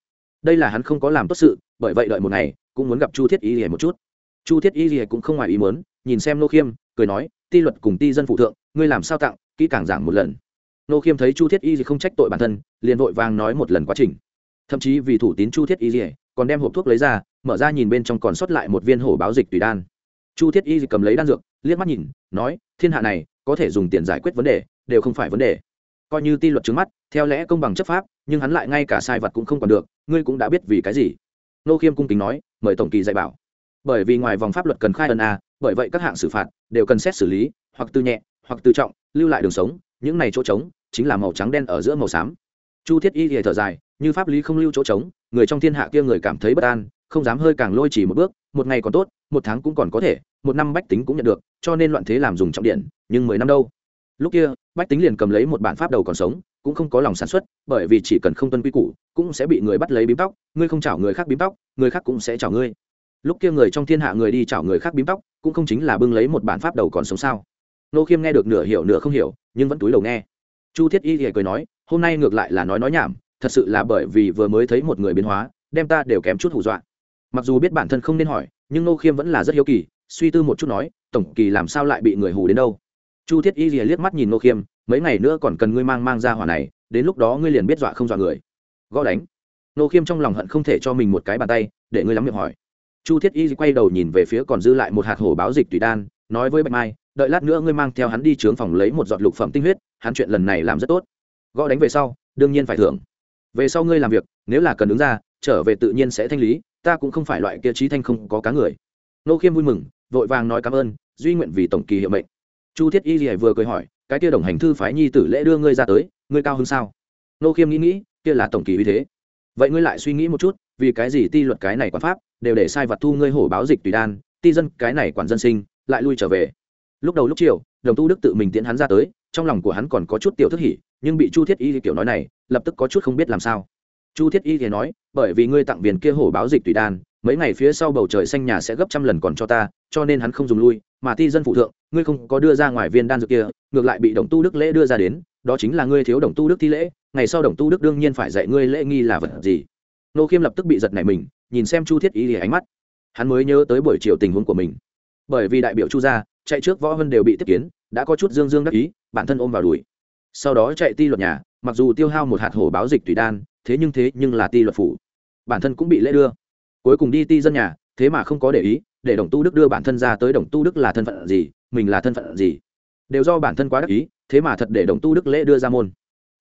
Đây là hắn không có làm tốt sự, bởi vậy đợi một ngày, cũng muốn gặp chu thiết y một chút chu thiết y cũng không ngoài ý muốn, nhìn xem nô khiêm, cười nói, ti luật cùng ti dân phụ thượng, ngươi làm sao tặng, kỹ càng giảng một lần. Nô khiêm thấy chu thiết y không trách tội bản thân, liền vội vàng nói một lần quá trình. Thậm chí vì thủ tín chu thiết y còn đem hộp thuốc lấy ra, mở ra nhìn bên trong còn sót lại một viên hổ báo dịch tùy đan. Chu thiết y cầm lấy đan dược, liếc mắt nhìn, nói, thiên hạ này, có thể dùng tiền giải quyết vấn đề, đều không phải vấn đề. Coi như ti luật trứng mắt, theo lẽ công bằng chấp pháp, nhưng hắn lại ngay cả sai vật cũng không còn được, ngươi cũng đã biết vì cái gì. Nô khiêm cung kính nói, mời tổng kỳ dạy bảo bởi vì ngoài vòng pháp luật cần khai ân a, bởi vậy các hạng xử phạt đều cần xét xử lý, hoặc từ nhẹ, hoặc từ trọng, lưu lại đường sống, những này chỗ trống chính là màu trắng đen ở giữa màu xám. Chu thiết y thì thở dài, như pháp lý không lưu chỗ trống, người trong thiên hạ kia người cảm thấy bất an, không dám hơi càng lôi chỉ một bước, một ngày còn tốt, một tháng cũng còn có thể, một năm bách tính cũng nhận được, cho nên loạn thế làm dùng trọng điện, nhưng mười năm đâu? Lúc kia, bách tính liền cầm lấy một bản pháp đầu còn sống, cũng không có lòng sản xuất, bởi vì chỉ cần không tuân quy củ, cũng sẽ bị người bắt lấy bím tóc, ngươi không chảo người khác bím tóc, người khác cũng sẽ chảo ngươi lúc kia người trong thiên hạ người đi chảo người khác bím tóc, cũng không chính là bưng lấy một bản pháp đầu còn sống sao? Nô khiêm nghe được nửa hiểu nửa không hiểu, nhưng vẫn túi đầu nghe. Chu thiết y thì cười nói, hôm nay ngược lại là nói nói nhảm, thật sự là bởi vì vừa mới thấy một người biến hóa, đem ta đều kém chút hù dọa. Mặc dù biết bản thân không nên hỏi, nhưng nô khiêm vẫn là rất hiếu kỳ, suy tư một chút nói, tổng kỳ làm sao lại bị người hù đến đâu? Chu thiết y liếc mắt nhìn nô khiêm, mấy ngày nữa còn cần ngươi mang mang ra hỏa này, đến lúc đó ngươi liền biết dọa không dọa người. Gõ đánh. Nô khiêm trong lòng hận không thể cho mình một cái bàn tay, để ngươi lắm miệng hỏi chu thiết y quay đầu nhìn về phía còn dư lại một hạt hổ báo dịch tùy đan, nói với bạch mai, đợi lát nữa ngươi mang theo hắn đi trướng phòng lấy một giọt lục phẩm tinh huyết, hắn chuyện lần này làm rất tốt. Gõ đánh về sau, đương nhiên phải thưởng. Về sau ngươi làm việc, nếu là cần đứng ra, trở về tự nhiên sẽ thanh lý, ta cũng không phải loại kia trí thanh không có cá người. Nô khiêm vui mừng, vội vàng nói cảm ơn, duy nguyện vì tổng kỳ hiệu mệnh. Chu thiết y gì vừa cười hỏi, cái kia đồng hành thư phái nhi tử lễ đưa ngươi ra tới, ngươi cao hơn sao? Nô khiêm nghĩ nghĩ, kia là tổng kỳ uy thế. Vậy ngươi lại suy nghĩ một chút, vì cái gì ti luật cái này quản pháp đều để sai vật thu ngươi hổ báo dịch tùy đan, ti dân, cái này quản dân sinh, lại lui trở về. Lúc đầu lúc chiều, đồng tu đức tự mình tiễn hắn ra tới, trong lòng của hắn còn có chút tiểu thức hỉ, nhưng bị chu thiết y kiểu nói này, lập tức có chút không biết làm sao. Chu thiết y thì nói, bởi vì ngươi tặng viền kia hổ báo dịch tùy đan, mấy ngày phía sau bầu trời xanh nhà sẽ gấp trăm lần còn cho ta, cho nên hắn không dùng lui, mà ti dân phụ thượng, ngươi không có đưa ra ngoài viên đan dược kia, ngược lại bị đồng tu đức lễ đưa ra đến, đó chính là ngươi thiếu đồng tu đức thi lễ, ngày sau đồng tu đức đương nhiên phải dạy ngươi lễ nghi là vật gì. Nô khiêm lập tức bị giật nảy mình nhìn xem chu thiết y thì ánh mắt. Hắn mới nhớ tới buổi chiều tình huống của mình. Bởi vì đại biểu chu gia, chạy trước võ vân đều bị tiếp kiến, đã có chút dương dương đắc ý, bản thân ôm vào đùi. Sau đó chạy ti luật nhà, mặc dù tiêu hao một hạt hổ báo dịch tùy đan, thế nhưng thế nhưng là ti luật phủ. Bản thân cũng bị lễ đưa. Cuối cùng đi ti dân nhà, thế mà không có để ý, để đồng tu đức đưa bản thân ra tới đồng tu đức là thân phận gì, mình là thân phận gì. Đều do bản thân quá đắc ý, thế mà thật để đồng tu đức lễ đưa ra môn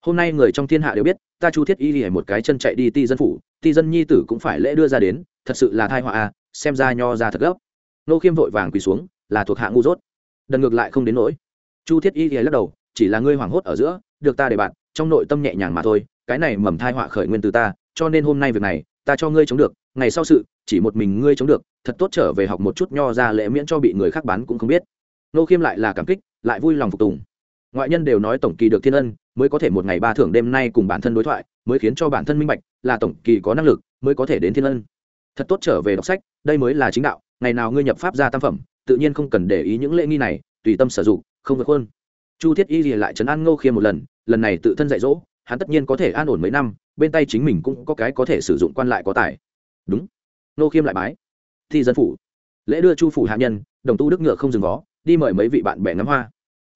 hôm nay người trong thiên hạ đều biết, ta chu thiết y lìa một cái chân chạy đi ti dân phủ, ti dân nhi tử cũng phải lễ đưa ra đến, thật sự là thai họa à xem ra nho ra thật gấp. Nô khiêm vội vàng quỳ xuống, là thuộc hạ ngu dốt. Đần ngược lại không đến nỗi. Chu thiết y lìa lắc đầu, chỉ là ngươi hoảng hốt ở giữa, được ta để bạn, trong nội tâm nhẹ nhàng mà thôi, cái này mầm thai họa khởi nguyên từ ta, cho nên hôm nay việc này, ta cho ngươi chống được, ngày sau sự, chỉ một mình ngươi chống được, thật tốt trở về học một chút nho ra lễ miễn cho bị người khác bán cũng không biết. Nô khiêm lại là cảm kích, lại vui lòng phục tùng. Ngoại nhân đều nói tổng kỳ được thiên ân mới có thể một ngày ba thưởng đêm nay cùng bản thân đối thoại, mới khiến cho bản thân minh bạch, là tổng kỳ có năng lực, mới có thể đến thiên ân. Thật tốt trở về đọc sách, đây mới là chính đạo, ngày nào ngươi nhập pháp ra tam phẩm, tự nhiên không cần để ý những lễ nghi này, tùy tâm sử dụng, không vượt hơn chu thiết y lìa lại trấn an ngô khiêm một lần lần này tự thân dạy dỗ, hắn tất nhiên có thể an ổn mấy năm, bên tay chính mình cũng có cái có thể sử dụng quan lại có tài. Đúng. Ngô khiêm lại bái. Thi dân phủ. Lễ đưa chu phủ hạ nhân, đồng tu đức ngựa không dừng vó, đi mời mấy vị bạn bè ngắm hoa.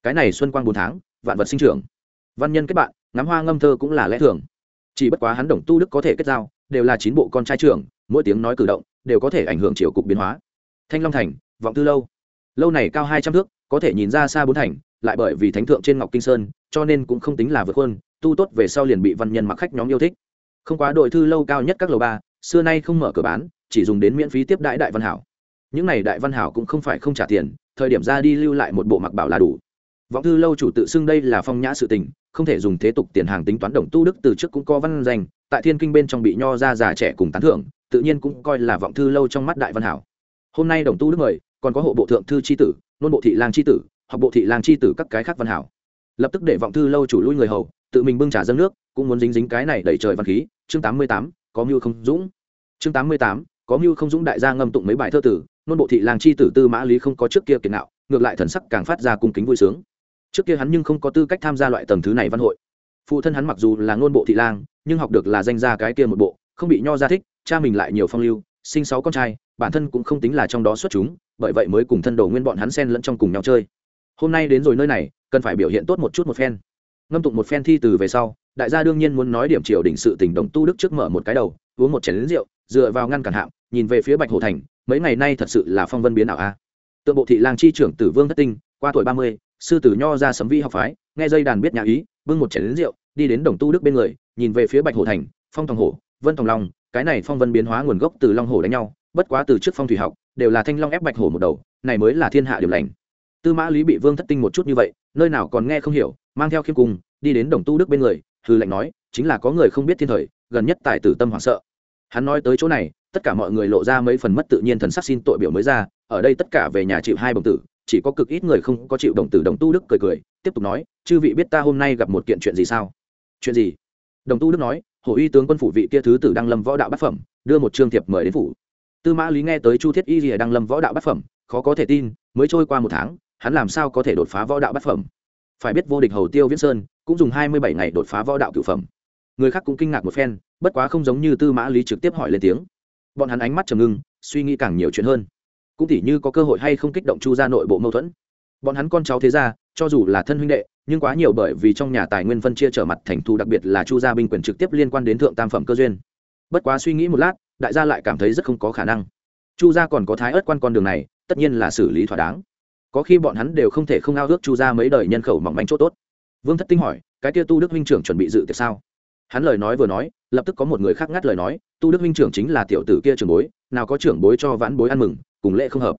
Cái này xuân quang bốn tháng, vạn vật sinh trưởng văn nhân kết bạn, ngắm hoa ngâm thơ cũng là lẽ thường. Chỉ bất quá hắn đồng tu đức có thể kết giao, đều là chín bộ con trai trưởng, mỗi tiếng nói cử động đều có thể ảnh hưởng chiều cục biến hóa. Thanh long thành, vọng tư lâu. Lâu này cao hai trăm thước, có thể nhìn ra xa bốn thành, lại bởi vì thánh thượng trên ngọc kinh sơn, cho nên cũng không tính là vượt hơn tu tốt về sau liền bị văn nhân mặc khách nhóm yêu thích. Không quá đội thư lâu cao nhất các lầu ba, xưa nay không mở cửa bán, chỉ dùng đến miễn phí tiếp đãi đại văn hảo. Những này đại văn hảo cũng không phải không trả tiền, thời điểm ra đi lưu lại một bộ mặc bảo là đủ vọng thư lâu chủ tự xưng đây là phong nhã sự tình, không thể dùng thế tục tiền hàng tính toán đồng tu đức từ trước cũng có văn danh, tại thiên kinh bên trong bị nho ra già trẻ cùng tán thưởng, tự nhiên cũng coi là vọng thư lâu trong mắt đại văn hảo. Hôm nay đồng tu đức mời, còn có hộ bộ thượng thư c h i tử, nôn bộ thị lang c h i tử hoặc bộ thị lang c h i tử các cái khác văn hảo. Lập tức để vọng thư lâu chủ lui người hầu, tự mình bưng trả dâng nước, cũng muốn dính dính cái này đẩy trời văn khí. Chương tám mươi tám, có mưu không dũng. Chương tám mươi tám, có mưu không dũng đại gia ngâm tụng mấy bài thơ tử, nôn bộ thị lang c h i tử tư mã lý không có trước kia kiệt nạo, ngược lại thần sắc càng phát ra cung kính vui sướng trước kia hắn nhưng không có tư cách tham gia loại tầng thứ này văn hội. Phụ thân hắn mặc dù là ngôn bộ thị lang, nhưng học được là danh gia cái kia một bộ, không bị nho ra thích, cha mình lại nhiều phong lưu, sinh sáu con trai, bản thân cũng không tính là trong đó xuất chúng, bởi vậy mới cùng thân đồ nguyên bọn hắn xen lẫn trong cùng nhau chơi. Hôm nay đến rồi nơi này, cần phải biểu hiện tốt một chút một phen. Ngâm tụng một phen thi từ về sau, đại gia đương nhiên muốn nói điểm triều đỉnh sự tình đồng tu đức trước mở một cái đầu, uống một chén lính rượu, dựa vào ngăn cản hạm, nhìn về phía bạch hồ thành, mấy ngày nay thật sự là phong vân biến ảo a. Tượng bộ thị lang chi trưởng tử vương thất tinh, qua tuổi ba mươi sư tử nho ra sấm vi học phái, nghe dây đàn biết nhà ý, bưng một chén lính rượu, đi đến đồng tu đức bên người, nhìn về phía bạch hồ thành, phong thòng hổ, vân thòng long, cái này phong vân biến hóa nguồn gốc từ long hổ đánh nhau, bất quá từ trước phong thủy học, đều là thanh long ép bạch hổ một đầu, này mới là thiên hạ điểm lành. Tư mã lý bị vương thất tinh một chút như vậy, nơi nào còn nghe không hiểu, mang theo khiêm cung, đi đến đồng tu đức bên người hư lệnh nói, chính là có người không biết thiên thời, gần nhất tài tử tâm hoảng sợ. Hắn nói tới chỗ này, tất cả mọi người lộ ra mấy phần mất tự nhiên thần sắc xin tội biểu mới ra, ở đây tất cả về nhà chịu hai bồng tử chỉ có cực ít người không có chịu đồng tử đồng tu đức cười cười, tiếp tục nói, chư vị biết ta hôm nay gặp một kiện chuyện gì sao? Chuyện gì? Đồng tu đức nói hồ uy tướng quân phủ vị kia thứ tử đăng lâm võ đạo bát phẩm, đưa một trương thiệp mời đến phủ. Tư mã lý nghe tới chu thiết y rìa đăng lâm võ đạo bát phẩm, khó có thể tin, mới trôi qua một tháng, hắn làm sao có thể đột phá võ đạo bát phẩm? Phải biết vô địch hầu tiêu viễn sơn, cũng dùng hai mươi bảy ngày đột phá võ đạo cửu phẩm. Người khác cũng kinh ngạc một phen, bất quá không giống như tư mã lý trực tiếp hỏi lên tiếng. Bọn hắn ánh mắt trầm ngưng, suy nghĩ càng nhiều chuyện hơn cũng tỉ như có cơ hội hay không kích động chu ra nội bộ mâu thuẫn. Bọn hắn con cháu thế ra cho dù là thân huynh đệ, nhưng quá nhiều bởi vì trong nhà tài nguyên phân chia trở mặt thành thu đặc biệt là chu gia binh quyền trực tiếp liên quan đến thượng tam phẩm cơ duyên. Bất quá suy nghĩ một lát, đại gia lại cảm thấy rất không có khả năng. Chu gia còn có thái ớt quan con đường này, tất nhiên là xử lý thỏa đáng. Có khi bọn hắn đều không thể không ao ước chu gia mấy đời nhân khẩu mỏng bánh chỗ tốt. Vương thất tinh hỏi, cái kia tu đức huynh trưởng chuẩn bị dự tiệc sao? Hắn lời nói vừa nói, lập tức có một người khác ngắt lời nói, tu đức huynh trưởng chính là tiểu tử kia trưởng bối, nào có trưởng bối cho vãn bối ăn mừng cùng lễ không hợp.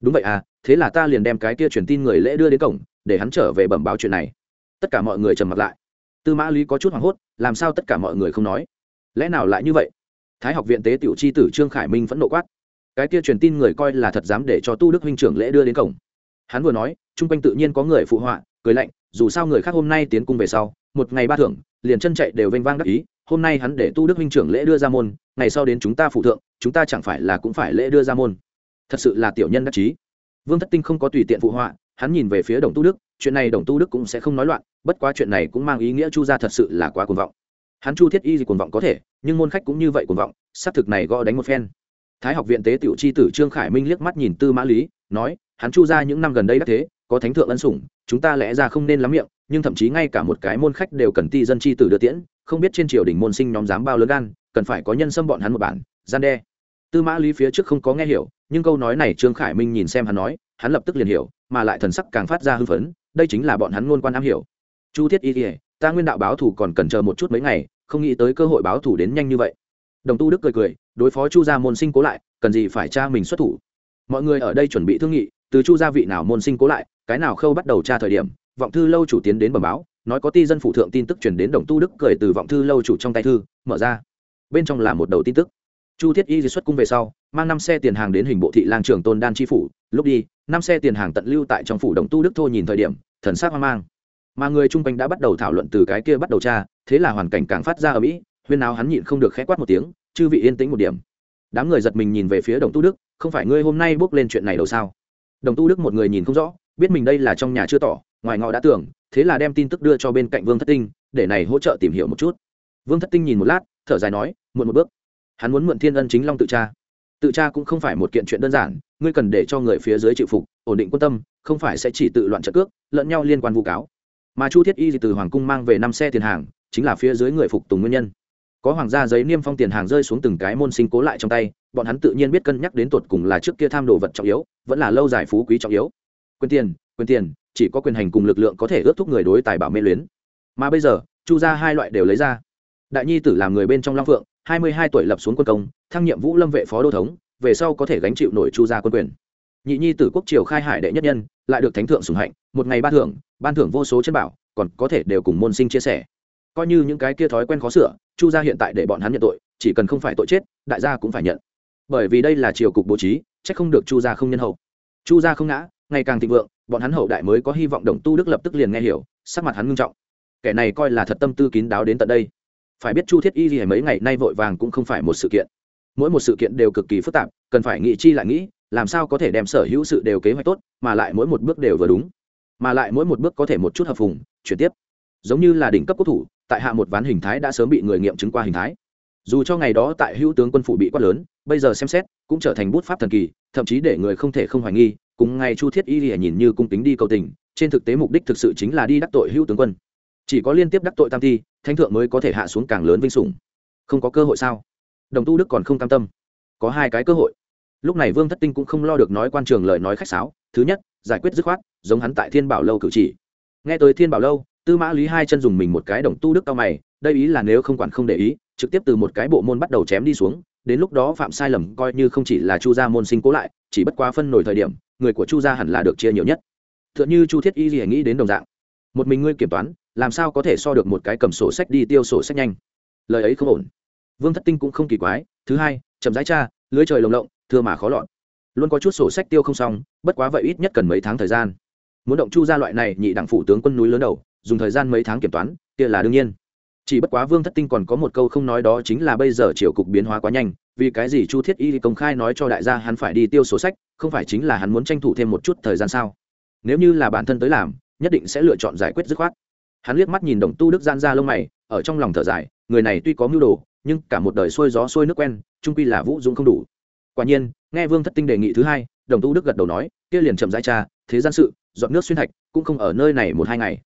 Đúng vậy à thế là ta liền đem cái kia truyền tin người lễ đưa đến cổng, để hắn trở về bẩm báo chuyện này. Tất cả mọi người trầm mặt lại. Tư mã lý có chút hoảng hốt, làm sao tất cả mọi người không nói? Lẽ nào lại như vậy? Thái học viện tế tiểu chi tử trương khải minh vẫn nộ quát. Cái kia truyền tin người coi là thật dám để cho tu đức huynh trưởng lễ đưa đến cổng. Hắn vừa nói, chung quanh tự nhiên có người phụ họa, cười lạnh, dù sao người khác hôm nay tiến cung về sau, một ngày ba thưởng, liền chân chạy đều vênh vang đắc ý, hôm nay hắn để tu đức huynh trưởng lễ đưa ra môn, ngày sau đến chúng ta phụ thượng, chúng ta chẳng phải là cũng phải lễ đưa ra môn thật sự là tiểu nhân đắc chí. Vương thất tinh không có tùy tiện phụ họa, hắn nhìn về phía đồng tu đức, chuyện này đồng tu đức cũng sẽ không nói loạn, bất quá chuyện này cũng mang ý nghĩa chu gia thật sự là quá cuồng vọng. Hắn chu thiết y gì cuồng vọng có thể, nhưng môn khách cũng như vậy cuồng vọng, xác thực này gõ đánh một phen. Thái học viện tế tiểu chi tử trương khải minh liếc mắt nhìn tư mã lý, nói, hắn chu ra những năm gần đây đã thế, có thánh thượng ân sủng, chúng ta lẽ ra không nên lắm miệng, nhưng thậm chí ngay cả một cái môn khách đều cần ti dân chi tử đưa tiễn, không biết trên triều đình môn sinh nhóm dám bao lớn gan, cần phải có nhân xâm bọn hắn một bản, gian đe tư mã lý phía trước không có nghe hiểu, nhưng câu nói này trương khải minh nhìn xem hắn nói, hắn lập tức liền hiểu, mà lại thần sắc càng phát ra hưng phấn, đây chính là bọn hắn ngôn quan am hiểu. Chu thiết y kỉa ta nguyên đạo báo thủ còn cần chờ một chút mấy ngày, không nghĩ tới cơ hội báo thủ đến nhanh như vậy. Đồng tu đức cười cười, đối phó chu gia môn sinh cố lại, cần gì phải cha mình xuất thủ. Mọi người ở đây chuẩn bị thương nghị, từ chu gia vị nào môn sinh cố lại, cái nào khâu bắt đầu tra thời điểm, vọng thư lâu chủ tiến đến bẩm báo, nói có ti dân phụ thượng tin tức chuyển đến đồng tu đức cười từ vọng thư lâu chủ trong tay thư, mở ra. Bên trong là một đầu tin tức chu thiết y xuất cung về sau, mang năm xe tiền hàng đến hình bộ thị lang trường tôn đan chi phủ. Lúc đi, năm xe tiền hàng tận lưu tại trong phủ đồng tu đức thô nhìn thời điểm, thần sắc hoang mang. Mà người chung quanh đã bắt đầu thảo luận từ cái kia bắt đầu tra, thế là hoàn cảnh càng phát ra ở mỹ huyên nào hắn nhịn không được khẽ quát một tiếng, chư vị yên tĩnh một điểm. Đám người giật mình nhìn về phía đồng tu đức, không phải ngươi hôm nay bước lên chuyện này đâu sao? Đồng tu đức một người nhìn không rõ, biết mình đây là trong nhà chưa tỏ, ngoài ngọ đã tưởng, thế là đem tin tức đưa cho bên cạnh vương thất tinh, để này hỗ trợ tìm hiểu một chút. Vương thất tinh nhìn một lát, thở dài nói, muộn một bước hắn muốn mượn thiên ân chính long tự tra. Tự tra cũng không phải một kiện chuyện đơn giản, ngươi cần để cho người phía dưới chịu phục, ổn định quan tâm, không phải sẽ chỉ tự loạn trợ cước, lẫn nhau liên quan vu cáo. Mà chu thiết y từ hoàng cung mang về năm xe tiền hàng, chính là phía dưới người phục tùng nguyên nhân. Có hoàng gia giấy niêm phong tiền hàng rơi xuống từng cái môn sinh cố lại trong tay, bọn hắn tự nhiên biết cân nhắc đến tột cùng là trước kia tham đồ vật trọng yếu, vẫn là lâu dài phú quý trọng yếu. Quyền tiền quyền tiền, chỉ có quyền hành cùng lực lượng có thể ước thúc người đối tài bảo mê luyến. Mà bây giờ, chu ra hai loại đều lấy ra. Đại nhi tử làm người bên trong long phượng hai mươi hai tuổi lập xuống quân công, thăng nhiệm vũ lâm vệ phó đô thống, về sau có thể gánh chịu nổi chu gia quân quyền. Nhị nhi tử quốc triều khai hải đệ nhất nhân, lại được thánh thượng sủng hạnh, một ngày ba thưởng, ban thưởng vô số chân bảo, còn có thể đều cùng môn sinh chia sẻ. Coi như những cái kia thói quen khó sửa, chu gia hiện tại để bọn hắn nhận tội, chỉ cần không phải tội chết, đại gia cũng phải nhận. Bởi vì đây là triều cục bố trí, chắc không được chu gia không nhân hậu. Chu gia không ngã, ngày càng thịnh vượng, bọn hắn hậu đại mới có hy vọng đồng tu đức lập tức liền nghe hiểu, sắc mặt hắn ngưng trọng. Kẻ này coi là thật tâm tư kín đáo đến tận đây phải biết chu thiết y gì mấy ngày nay vội vàng cũng không phải một sự kiện. Mỗi một sự kiện đều cực kỳ phức tạp, cần phải nghĩ chi lại nghĩ, làm sao có thể đem sở hữu sự đều kế hoạch tốt, mà lại mỗi một bước đều vừa đúng. Mà lại mỗi một bước có thể một chút hợp phùng, chuyển tiếp. Giống như là đỉnh cấp quốc thủ, tại hạ một ván hình thái đã sớm bị người nghiệm chứng qua hình thái. Dù cho ngày đó tại hữu tướng quân phủ bị quát lớn, bây giờ xem xét, cũng trở thành bút pháp thần kỳ, thậm chí để người không thể không hoài nghi, cùng ngay chu thiết y lìa nhìn như cung tính đi cầu tình, trên thực tế mục đích thực sự chính là đi đắc tội hữu tướng quân chỉ có liên tiếp đắc tội tam thi thánh thượng mới có thể hạ xuống càng lớn vinh sủng. Không có cơ hội sao? Đồng tu đức còn không cam tâm. Có hai cái cơ hội. Lúc này vương thất tinh cũng không lo được nói quan trường lời nói khách sáo. Thứ nhất, giải quyết dứt khoát, giống hắn tại thiên bảo lâu cử chỉ. Nghe tới thiên bảo lâu, tư mã lý hai chân dùng mình một cái đồng tu đức cao mày, đây ý là nếu không quản không để ý, trực tiếp từ một cái bộ môn bắt đầu chém đi xuống, đến lúc đó phạm sai lầm coi như không chỉ là chu gia môn sinh cố lại, chỉ bất quá phân nổi thời điểm, người của chu gia hẳn là được chia nhiều nhất. T h ư ợ n h ư chu thiết y gì nghĩ đến đồng dạng. Một mình ngươi kiểm toán làm sao có thể so được một cái cầm sổ sách đi tiêu sổ sách nhanh? Lời ấy không ổn. Vương thất tinh cũng không kỳ quái. Thứ hai, chậm rãi cha lưới trời lồng lộng, thưa mà khó lọt. Luôn có chút sổ sách tiêu không xong, bất quá vậy ít nhất cần mấy tháng thời gian. Muốn động chu ra loại này nhị đảng phủ tướng quân núi lớn đầu, dùng thời gian mấy tháng kiểm toán, kia là đương nhiên. Chỉ bất quá vương thất tinh còn có một câu không nói đó chính là bây giờ triều cục biến hóa quá nhanh, vì cái gì chu thiết y công khai nói cho đại gia hắn phải đi tiêu sổ sách, không phải chính là hắn muốn tranh thủ thêm một chút thời gian sao? Nếu như là bản thân tới làm, nhất định sẽ lựa chọn giải quyết dứt khoát hắn liếc mắt nhìn đồng tu đức gian ra lông mày, ở trong lòng thở dài, người này tuy có mưu đồ, nhưng cả một đời xuôi gió xuôi nước quen, trung quy là vũ dũng không đủ. Quả nhiên, nghe vương thất tinh đề nghị thứ hai, đồng tu đức gật đầu nói, kia liền chậm rãi cha thế gian sự dọn nước xuyên thạch, cũng không ở nơi này một hai ngày.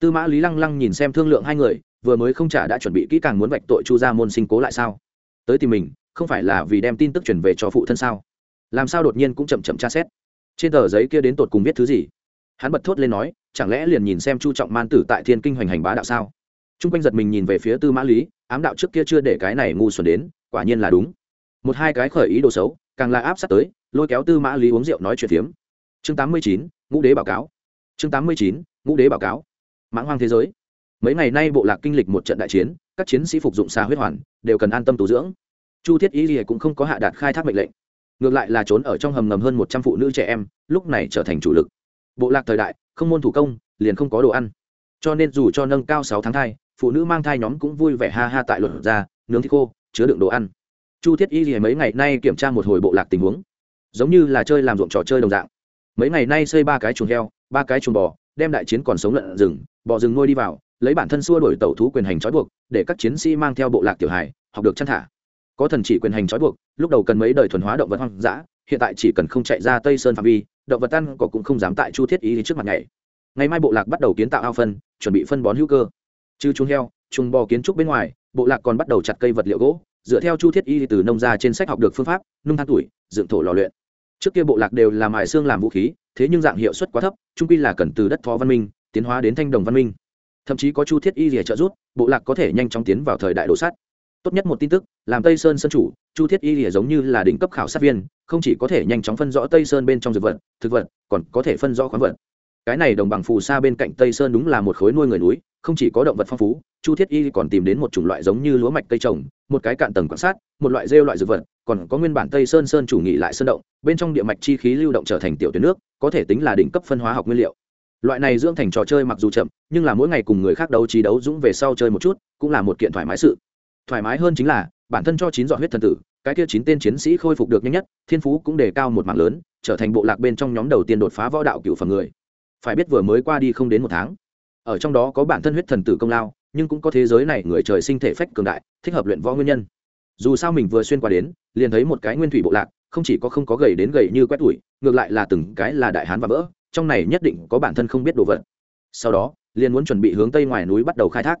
Tư mã lý lăng lăng nhìn xem thương lượng hai người, vừa mới không trả đã chuẩn bị kỹ càng muốn vạch tội chu gia môn sinh cố lại sao? Tới tìm mình, không phải là vì đem tin tức chuyển về cho phụ thân sao? Làm sao đột nhiên cũng chậm chậm tra xét? Trên tờ giấy kia đến tột cùng biết thứ gì? Hắn bật thốt lên nói chẳng lẽ liền nhìn xem chu trọng man tử tại thiên kinh hoành hành bá đạo sao? T r u n g quanh giật mình nhìn về phía tư mã lý, ám đạo trước kia chưa để cái này ngu xuẩn đến, quả nhiên là đúng. Một hai cái khởi ý đồ xấu, càng là áp sát tới, lôi kéo tư mã lý uống rượu nói chuyện phiếm. Chương tám mươi chín, ngũ đế báo cáo. Chương tám mươi chín, ngũ đế báo cáo. Mãng hoang thế giới. Mấy ngày nay bộ lạc kinh lịch một trận đại chiến, các chiến sĩ phục dụng xa huyết hoàn, đều cần an tâm tu dưỡng. Chu thiết y gì cũng không có hạ đạt khai thác mệnh lệnh. Ngược lại là trốn ở trong hầm ngầm hơn một trăm phụ nữ trẻ em, lúc này trở thành chủ lực. Bộ lạc thời đại không môn thủ công, liền không có đồ ăn. Cho nên dù cho nâng cao sáu tháng thai, phụ nữ mang thai nhóm cũng vui vẻ ha ha tại luật ra nướng thịt khô, chứa đựng đồ ăn. Chu thiết y gì mấy ngày nay kiểm tra một hồi bộ lạc tình huống. Giống như là chơi làm ruộng trò chơi đồng dạng. Mấy ngày nay xây ba cái chuồng heo, ba cái chuồng bò, đem đại chiến còn sống lợn rừng, bò rừng nuôi đi vào, lấy bản thân xua đổi tẩu thú quyền hành trói buộc, để các chiến sĩ mang theo bộ lạc tiểu hài, học được chăn thả. Có thần chỉ quyền hành trói buộc, lúc đầu cần mấy đời thuần hóa động vật hoang dã, hiện tại chỉ cần không chạy ra tây sơn phạm vi động vật ăn cỏ cũng không dám tại chu thiết ý trước mặt ngày ngày mai bộ lạc bắt đầu kiến tạo ao phân, chuẩn bị phân bón hữu cơ. Chứ chuồng heo, chuồng bò kiến trúc bên ngoài, bộ lạc còn bắt đầu chặt cây vật liệu gỗ, dựa theo chu thiết y từ nông gia trên sách học được phương pháp, nung than tuổi, dựng thổ lò luyện. Trước kia bộ lạc đều làm mài xương làm vũ khí, thế nhưng dạng hiệu suất quá thấp trung quy là cần từ đất phó văn minh, tiến hóa đến thanh đồng văn minh. Thậm chí có chu thiết y rìa trợ rút bộ lạc có thể nhanh chóng tiến vào thời đại đồ sắt. tốt nhất một tin tức, làm tây sơn sân chủ chu thiết y rìa giống như là đỉnh cấp khảo sát viên, không chỉ có thể nhanh chóng phân rõ tây sơn bên trong dược vật, thực vật, còn có thể phân rõ khoáng vật. Cái này đồng bằng phù sa bên cạnh tây sơn đúng là một khối nuôi người núi, không chỉ có động vật phong phú, chu thiết y còn tìm đến một chủng loại giống như lúa mạch cây trồng, một cái cạn tầng quan sát, một loại rêu loại dược vật, còn có nguyên bản tây sơn sơn chủ nghỉ lại sơn động, bên trong địa mạch chi khí lưu động trở thành tiểu tuyến nước, có thể tính là đỉnh cấp phân hóa học nguyên liệu. Loại này dưỡng thành trò chơi mặc dù chậm, nhưng là mỗi ngày cùng người khác đấu trí đấu dũng về sau chơi một chút, cũng là một kiện thoải mái sự. Thoải mái hơn chính là bản thân cho chín dọn huyết thần tử, cái kia chín tên chiến sĩ khôi phục được nhanh nhất, thiên phú cũng đề cao một mạng lớn, trở thành bộ lạc bên trong nhóm đầu tiên đột phá võ đạo cựu phần người. Phải biết vừa mới qua đi không đến một tháng. Ở trong đó có bản thân huyết thần tử công lao, nhưng cũng có thế giới này người trời sinh thể phách cường đại, thích hợp luyện võ nguyên nhân. Dù sao mình vừa xuyên qua đến, liền thấy một cái nguyên thủy bộ lạc, không chỉ có không có gầy đến gầy như quét tủi ngược lại là từng cái là đại hán và vỡ, trong này nhất định có bản thân không biết đồ vật. Sau đó, liền muốn chuẩn bị hướng tây ngoài núi bắt đầu khai thác.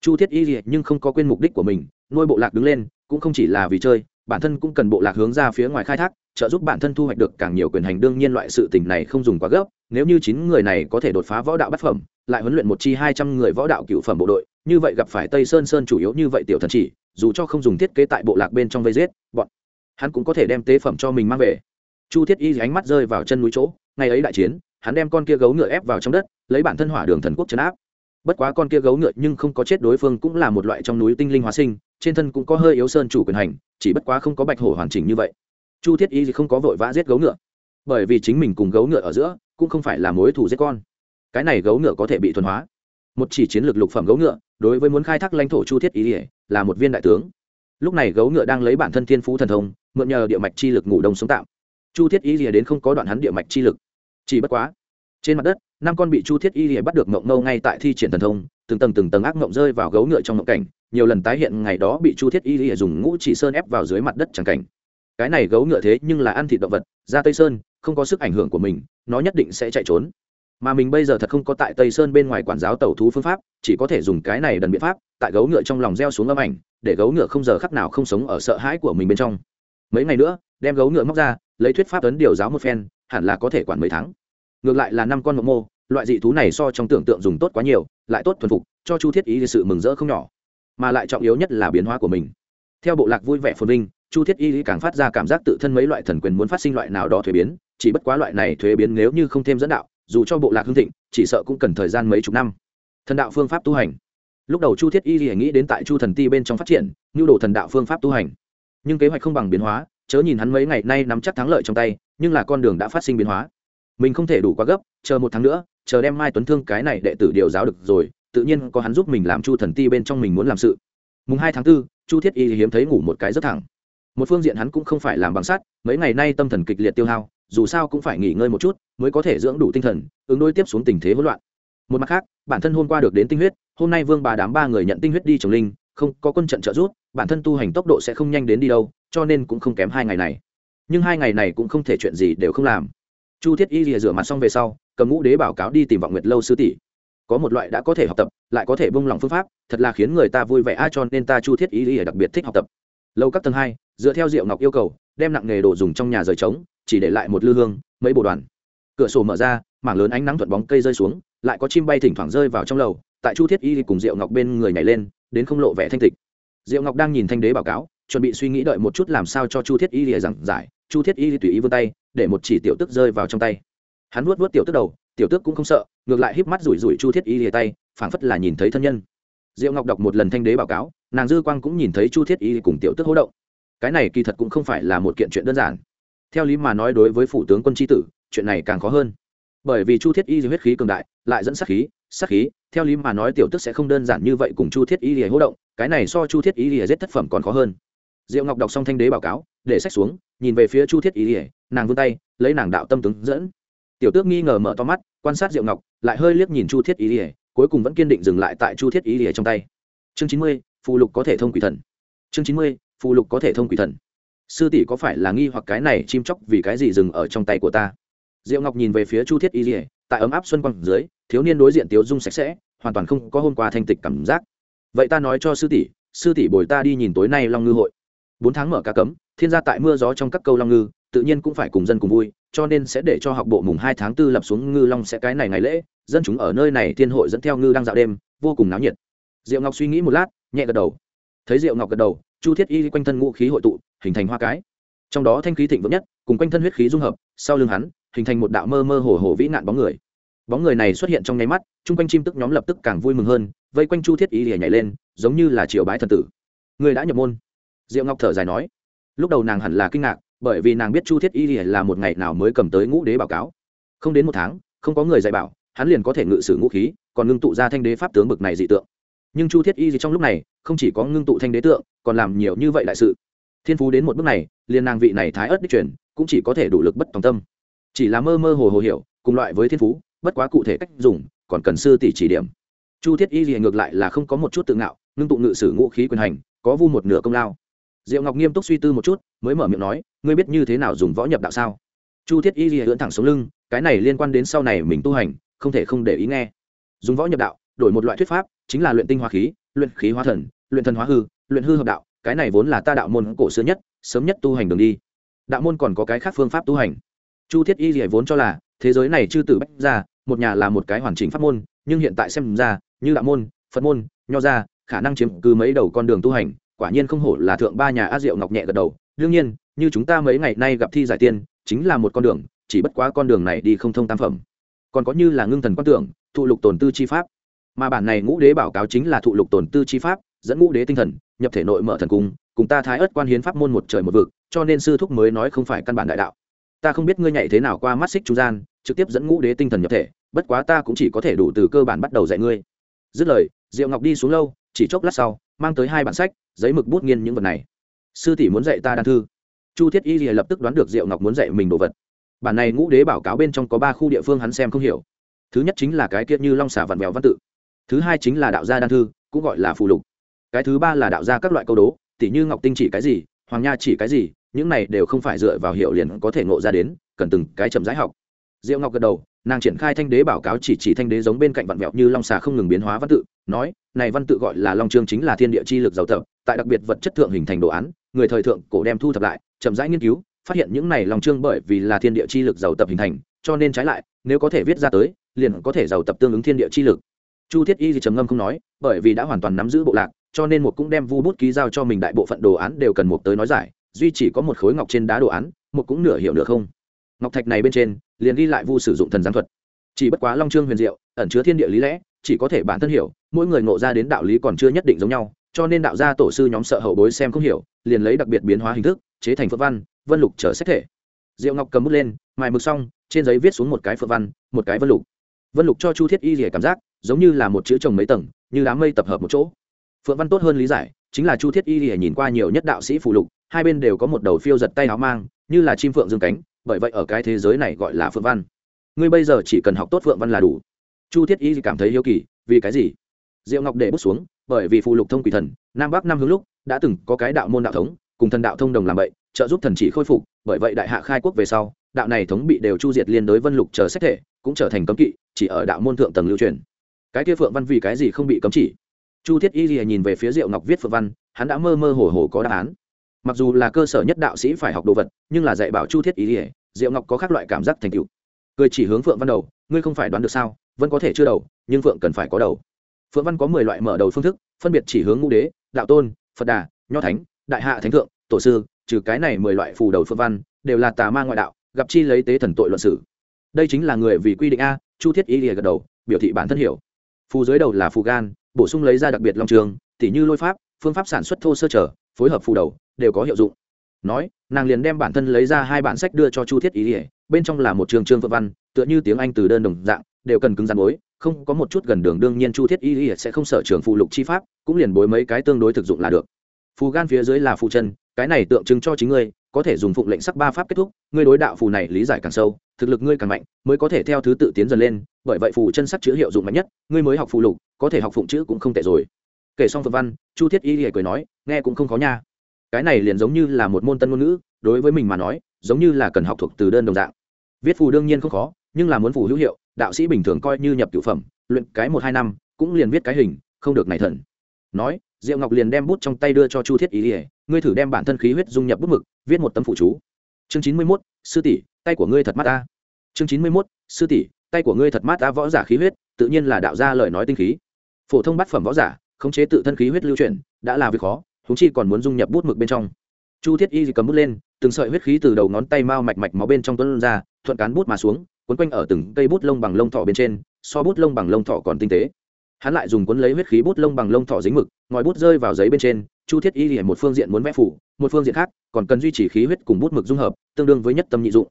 Chu thiết y gì nhưng không có quên mục đích của mình, nuôi bộ lạc đứng lên cũng không chỉ là vì chơi, bản thân cũng cần bộ lạc hướng ra phía ngoài khai thác, trợ giúp bản thân thu hoạch được càng nhiều quyền hành. Đương nhiên loại sự tình này không dùng quá gấp, nếu như chín người này có thể đột phá võ đạo bát phẩm, lại huấn luyện một chi hai trăm người võ đạo cựu phẩm bộ đội, như vậy gặp phải tây sơn sơn chủ yếu như vậy tiểu thần chỉ, dù cho không dùng thiết kế tại bộ lạc bên trong vây giết, bọn hắn cũng có thể đem tế phẩm cho mình mang về. Chu thiết y ánh mắt rơi vào chân núi chỗ, ngày ấy đại chiến, hắn đem con kia gấu ngựa ép vào trong đất, lấy bản thân hỏa đường thần quốc chấn áp. Bất quá con kia gấu ngựa nhưng không có chết, đối phương cũng là một loại trong núi tinh linh hóa sinh trên thân cũng có hơi yếu sơn chủ quyền hành, chỉ bất quá không có bạch hổ hoàn chỉnh như vậy. Chu thiết y không có vội vã giết gấu ngựa. Bởi vì chính mình cùng gấu ngựa ở giữa cũng không phải là mối thủ giết con. Cái này gấu ngựa có thể bị thuần hóa. Một chỉ chiến lược lục phẩm gấu ngựa, đối với muốn khai thác lãnh thổ chu thiết y là một viên đại tướng. Lúc này gấu ngựa đang lấy bản thân thiên phú thần thông, mượn nhờ địa mạch chi lực ngủ đông sống tạm. Chu thiết y đến không có đoạn hắn địa mạch chi lực. Chỉ bất quá, trên mặt đất, năm con bị chu thiết y bắt được mộng mâu ngay tại thi triển thần thông, từng tầng từng tầng ác mộng rơi vào gấu ngựa trong mộng cảnh nhiều lần tái hiện ngày đó bị chu thiết y dùng ngũ chỉ sơn ép vào dưới mặt đất chẳng cảnh. Cái này gấu ngựa thế nhưng là ăn thịt động vật ra tây sơn, không có sức ảnh hưởng của mình, nó nhất định sẽ chạy trốn. Mà mình bây giờ thật không có tại tây sơn bên ngoài quản giáo tàu thú phương pháp, chỉ có thể dùng cái này đần biện pháp, tại gấu ngựa trong lòng gieo xuống âm ảnh, để gấu ngựa không giờ khắc nào không sống ở sợ hãi của mình bên trong. Mấy ngày nữa, đem gấu ngựa móc ra, lấy thuyết pháp ấn điều giáo một phen, hẳn là có thể quản mấy tháng. Ngược lại là năm con mộng mô, loại dị thú này so trong tưởng tượng dùng tốt quá nhiều, lại tốt thuần phục, cho chu thiết ý sự mừng rỡ không nhỏ mà lại trọng yếu nhất là biến hóa của mình. Theo bộ lạc vui vẻ phồn vinh, chu thiết y càng phát ra cảm giác tự thân mấy loại thần quyền muốn phát sinh loại nào đó thuế biến, chỉ bất quá loại này thuế biến nếu như không thêm dẫn đạo, dù cho bộ lạc hương thịnh, chỉ sợ cũng cần thời gian mấy chục năm. Thần đạo phương pháp tu hành. Lúc đầu chu thiết y nghĩ đến tại chu thần ti bên trong phát triển, nhu đồ thần đạo phương pháp tu hành. Nhưng kế hoạch không bằng biến hóa, chớ nhìn hắn mấy ngày nay nắm chắc thắng lợi trong tay, nhưng là con đường đã phát sinh biến hóa. Mình không thể đủ quá gấp, chờ một tháng nữa, chờ đem mai tuấn thương cái này đệ tử điều giáo được rồi tự nhiên có hắn giúp mình làm chu thần ti bên trong mình muốn làm sự. Mùng hai tháng 4, chu thiết y hiếm thấy ngủ một cái rất thẳng. Một phương diện hắn cũng không phải làm bằng sắt mấy ngày nay tâm thần kịch liệt tiêu hao dù sao cũng phải nghỉ ngơi một chút mới có thể dưỡng đủ tinh thần ứng đối tiếp xuống tình thế hỗn loạn. Một mặt khác bản thân hôm qua được đến tinh huyết hôm nay vương bà đám ba người nhận tinh huyết đi trồng linh không có quân trận trợ giúp bản thân tu hành tốc độ sẽ không nhanh đến đi đâu cho nên cũng không kém hai ngày này. Nhưng hai ngày này cũng không thể chuyện gì đều không làm. Chu thiết y rìa rửa mặt xong về sau cầm ngũ đế báo cáo đi tìm vọng nguyệt lâu sư tỷ có một loại đã có thể học tập, lại có thể bông lòng phương pháp, thật là khiến người ta vui vẻ. Ai cho nên ta chu thiết y ý đặc biệt thích học tập. Lâu các tầng hai, dựa theo diệu ngọc yêu cầu, đem nặng nghề đồ dùng trong nhà rời trống, chỉ để lại một lư hương, mấy bộ đoàn. Cửa sổ mở ra, mảng lớn ánh nắng thuận bóng cây rơi xuống, lại có chim bay thỉnh thoảng rơi vào trong lầu. Tại chu thiết y cùng diệu ngọc bên người nhảy lên, đến không lộ vẻ thanh tịch. Diệu ngọc đang nhìn thanh đế báo cáo, chuẩn bị suy nghĩ đợi một chút làm sao cho chu thiết y lìa giảng giải. Chu thiết y tùy ý vươn tay, để một chỉ tiểu tức rơi vào trong tay. Hắn vuốt vuốt tiểu tức đầu tiểu Tước cũng không sợ, ngược lại híp mắt rủi rủi chu thiết y lìa tay, phảng phất là nhìn thấy thân nhân. Diệu ngọc đọc một lần thanh đế báo cáo, nàng dư quang cũng nhìn thấy chu thiết y cùng tiểu Tước hỗ động. Cái này kỳ thật cũng không phải là một kiện chuyện đơn giản. Theo lý mà nói đối với phủ tướng quân tri tử, chuyện này càng khó hơn. Bởi vì chu thiết y huyết khí cường đại, lại dẫn sát khí sát khí, theo lý mà nói tiểu tức sẽ không đơn giản như vậy cùng chu thiết y lìa hỗ động, cái này so chu thiết y lìa giết thất phẩm còn khó hơn. Diệu ngọc đọc xong thanh đế báo cáo, để sách xuống, nhìn về phía chu thiết y lìa, nàng vươn tay, lấy nàng đạo tâm tướng dẫn tiểu tước nghi ngờ mở to mắt, quan sát diệu ngọc, lại hơi liếc nhìn chu thiết y ỉa cuối cùng vẫn kiên định dừng lại tại chu thiết y ỉa trong tay. Chương chín mươi, phù lục có thể thông quỷ thần. Chương chín mươi, phù lục có thể thông quỷ thần. Sư tỷ có phải là nghi hoặc cái này chim chóc vì cái gì dừng ở trong tay của ta? Diệu ngọc nhìn về phía chu thiết y lìa, tại ấm áp xuân quang dưới, thiếu niên đối diện tiếu dung sạch sẽ, hoàn toàn không có hôm qua thanh tịch cảm giác. Vậy ta nói cho sư tỷ sư tỷ bồi ta đi nhìn tối nay long ngư hội. Bốn tháng mở ca cấm, thiên gia tại mưa gió trong các câu long ngư, tự nhiên cũng phải cùng dân cùng vui cho nên sẽ để cho học bộ mùng hai tháng tư lập xuống ngư long sẽ cái này ngày lễ, dân chúng ở nơi này thiên hội dẫn theo ngư đang dạo đêm, vô cùng náo nhiệt. Diệu ngọc suy nghĩ một lát, nhẹ gật đầu. Thấy diệu ngọc gật đầu, chu thiết y quanh thân ngũ khí hội tụ, hình thành hoa cái. Trong đó thanh khí thịnh vượng nhất, cùng quanh thân huyết khí dung hợp, sau lưng hắn, hình thành một đạo mơ mơ hồ hồ vĩ nạn bóng người. Bóng người này xuất hiện trong nháy mắt, chung quanh chim tức nhóm lập tức càng vui mừng hơn, vây quanh chu thiết y lìa nhảy lên, giống như là triều bái thần tử. Người đã nhập môn. Diệu ngọc thở dài nói. Lúc đầu nàng hẳn là kinh ngạc bởi vì nàng biết chu thiết y là một ngày nào mới cầm tới ngũ đế báo cáo. Không đến một tháng, không có người dạy bảo, hắn liền có thể ngự sử ngũ khí, còn ngưng tụ ra thanh đế pháp tướng bực này dị tượng. Nhưng chu thiết y gì trong lúc này, không chỉ có ngưng tụ thanh đế tượng, còn làm nhiều như vậy đại sự. Thiên phú đến một bước này, liền nàng vị này thái ớt đích truyền, cũng chỉ có thể đủ lực bất tòng tâm. Chỉ là mơ mơ hồ hồ hiểu, cùng loại với thiên phú, bất quá cụ thể cách dùng, còn cần sư tỷ chỉ điểm. Chu thiết y gì ngược lại là không có một chút tự ngạo, ngưng tụ ngự sử ngũ khí quyền hành, có vu một nửa công lao diệu ngọc nghiêm túc suy tư một chút, mới mở miệng nói, ngươi biết như thế nào dùng võ nhập đạo sao? Chu thiết y gì ưỡn thẳng xuống lưng, cái này liên quan đến sau này mình tu hành, không thể không để ý nghe. Dùng võ nhập đạo, đổi một loại thuyết pháp, chính là luyện tinh hóa khí, luyện khí hóa thần, luyện thần hóa hư, luyện hư hợp đạo, cái này vốn là ta đạo môn cổ xưa nhất, sớm nhất tu hành đường đi. Đạo môn còn có cái khác phương pháp tu hành. Chu thiết y rỉa vốn cho là, thế giới này chư tử bách ra một nhà là một cái hoàn chỉnh pháp môn, nhưng hiện tại xem ra, như đạo môn, phật môn, nho ra khả năng chiếm cứ mấy đầu con đường tu hành quả nhiên không hổ là thượng ba nhà a diệu ngọc nhẹ gật đầu. Đương nhiên, như chúng ta mấy ngày nay gặp thi giải tiên, chính là một con đường, chỉ bất quá con đường này đi không thông tam phẩm. Còn có như là ngưng thần quan tưởng, thụ lục tồn tư chi pháp. Mà bản này ngũ đế báo cáo chính là thụ lục tồn tư chi pháp, dẫn ngũ đế tinh thần, nhập thể nội mở thần cung, cùng ta thái ớt quan hiến pháp môn một trời một vực, cho nên sư thúc mới nói không phải căn bản đại đạo. Ta không biết ngươi nhảy thế nào qua mắt xích trung gian, trực tiếp dẫn ngũ đế tinh thần nhập thể, bất quá ta cũng chỉ có thể đủ từ cơ bản bắt đầu dạy ngươi. Dứt lời, diệu ngọc đi xuống lâu, chỉ chốc lát sau mang tới hai bản sách, giấy mực bút nghiên những vật này. Sư tỷ muốn dạy ta đan thư. Chu thiết y lập tức đoán được diệu ngọc muốn dạy mình đồ vật. Bản này ngũ đế báo cáo bên trong có ba khu địa phương hắn xem không hiểu. Thứ nhất chính là cái kiệt như long xả vặn vẹo văn tự. Thứ hai chính là đạo gia đan thư, cũng gọi là phù lục. Cái thứ ba là đạo gia các loại câu đố tỉ như ngọc tinh chỉ cái gì, hoàng nha chỉ cái gì, những này đều không phải dựa vào hiệu liền có thể ngộ ra đến, cần từng cái chậm rãi học. Diệu ngọc gật đầu, nàng triển khai thanh đế báo cáo chỉ chỉ thanh đế giống bên cạnh vạn vẹo như long xà không ngừng biến hóa văn tự, nói này văn tự gọi là long chương chính là thiên địa chi lực giàu tập, tại đặc biệt vật chất thượng hình thành đồ án, người thời thượng cổ đem thu thập lại, chậm rãi nghiên cứu, phát hiện những này long chương bởi vì là thiên địa chi lực giàu tập hình thành, cho nên trái lại, nếu có thể viết ra tới, liền có thể giàu tập tương ứng thiên địa chi lực. Chu thiết y thì trầm ngâm không nói, bởi vì đã hoàn toàn nắm giữ bộ lạc, cho nên một cũng đem vu bút ký giao cho mình đại bộ phận đồ án đều cần một tới nói giải, duy chỉ có một khối ngọc trên đá đồ án, một cũng nửa hiểu nửa không. Ngọc thạch này bên trên, liền ghi lại vu sử dụng thần giáng thuật. Chỉ bất quá long trương huyền diệu, ẩn chứa thiên địa lý lẽ chỉ có thể bản thân hiểu, mỗi người ngộ ra đến đạo lý còn chưa nhất định giống nhau, cho nên đạo gia tổ sư nhóm sợ hậu bối xem không hiểu, liền lấy đặc biệt biến hóa hình thức, chế thành phượng văn, vân lục trở xét thể. Diệu ngọc cầm bút lên, mài mực xong, trên giấy viết xuống một cái phượng văn, một cái vân lục. Vân lục cho chu thiết y rỉa cảm giác, giống như là một chữ trồng mấy tầng, như đám mây tập hợp một chỗ. Phượng văn tốt hơn lý giải, chính là chu thiết y rỉa nhìn qua nhiều nhất đạo sĩ phụ lục, hai bên đều có một đầu phiêu giật tay áo mang, như là chim phượng dương cánh, bởi vậy ở cái thế giới này gọi là phượng văn. Ngươi bây giờ chỉ cần học tốt phượng văn là đủ chu thiết y cảm thấy hiếu kỳ, vì cái gì? Diệu ngọc để bút xuống, bởi vì phù lục thông quỷ thần, nam bắc năm hướng lúc, đã từng có cái đạo môn đạo thống, cùng thần đạo thông đồng làm vậy trợ giúp thần chỉ khôi phục, bởi vậy đại hạ khai quốc về sau, đạo này thống bị đều chu diệt liên đối vân lục chờ xét thể, cũng trở thành cấm kỵ, chỉ ở đạo môn thượng tầng lưu truyền. Cái kia phượng văn vì cái gì không bị cấm chỉ? Chu thiết y gì nhìn về phía diệu ngọc viết phượng văn, hắn đã mơ mơ hồ hồ có đáp án. Mặc dù là cơ sở nhất đạo sĩ phải học đồ vật, nhưng là dạy bảo chu thiết y gì diệu ngọc có các loại cảm giác thành tựu. Cười chỉ hướng phượng văn đầu, ngươi không phải đoán được sao? Vẫn có thể chưa đầu, nhưng phượng cần phải có đầu. Phượng văn có mười loại mở đầu phương thức, phân biệt chỉ hướng ngũ đế, đạo tôn, phật đà, nho thánh, đại hạ thánh thượng, tổ sư, trừ cái này mười loại phù đầu phượng văn, đều là tà ma ngoại đạo, gặp chi lấy tế thần tội luận sử. Đây chính là người vì quy định a, chu thiết ý lìa gật đầu, biểu thị bản thân hiểu. Phù dưới đầu là phù gan, bổ sung lấy ra đặc biệt long trường, tỉ như lôi pháp, phương pháp sản xuất thô sơ trở, phối hợp phù đầu, đều có hiệu dụng. Nói, nàng liền đem bản thân lấy ra hai bản sách đưa cho chu thiết ý lìa, bên trong là một trường trương phượng văn, tựa như tiếng anh từ đơn đồng dạng đều cần cứng rắn bối, không có một chút gần đường đương nhiên chu thiết y y sẽ không sở trường phụ lục chi pháp, cũng liền bối mấy cái tương đối thực dụng là được. Phù gan phía dưới là phù chân, cái này tượng trưng cho chính ngươi, có thể dùng phụng lệnh sắc ba pháp kết thúc, ngươi đối đạo phù này lý giải càng sâu, thực lực ngươi càng mạnh, mới có thể theo thứ tự tiến dần lên, bởi vậy phù chân sắc chữ hiệu dụng mạnh nhất, ngươi mới học phù lục, có thể học phụng chữ cũng không tệ rồi. Kể xong phật văn, chu thiết y y cười nói, nghe cũng không khó nha. Cái này liền giống như là một môn tân ngôn ngữ, đối với mình mà nói, giống như là cần học thuộc từ đơn đồng dạng. Viết phù đương nhiên không khó, nhưng là muốn phù hữu hiệu đạo sĩ bình thường coi như nhập cửu phẩm, luyện cái một hai năm, cũng liền viết cái hình, không được này thần. Nói, diệu ngọc liền đem bút trong tay đưa cho chu thiết ý ỉa ngươi thử đem bản thân khí huyết dung nhập bút mực, viết một tấm phụ chú. Chương chín mươi mốt, sư tỷ, tay của ngươi thật mát ta. Chương chín mươi mốt, sư tỷ, tay của ngươi thật mát ta võ giả khí huyết, tự nhiên là đạo ra lời nói tinh khí. Phổ thông bát phẩm võ giả, khống chế tự thân khí huyết lưu chuyển, đã là việc khó húng chi còn muốn dung nhập bút mực bên trong. Chu thiết y cầm bút lên, từng sợi huyết khí từ đầu ngón tay mao mạch mạch máu bên trong tuấn ra, thuận cán bút mà xuống quấn quanh ở từng cây bút lông bằng lông thỏ bên trên, so bút lông bằng lông thỏ còn tinh tế. Hắn lại dùng cuốn lấy huyết khí bút lông bằng lông thỏ dính mực, ngòi bút rơi vào giấy bên trên, chu thiết y một phương diện muốn vẽ phủ, một phương diện khác, còn cần duy trì khí huyết cùng bút mực dung hợp, tương đương với nhất tâm nhị dụng.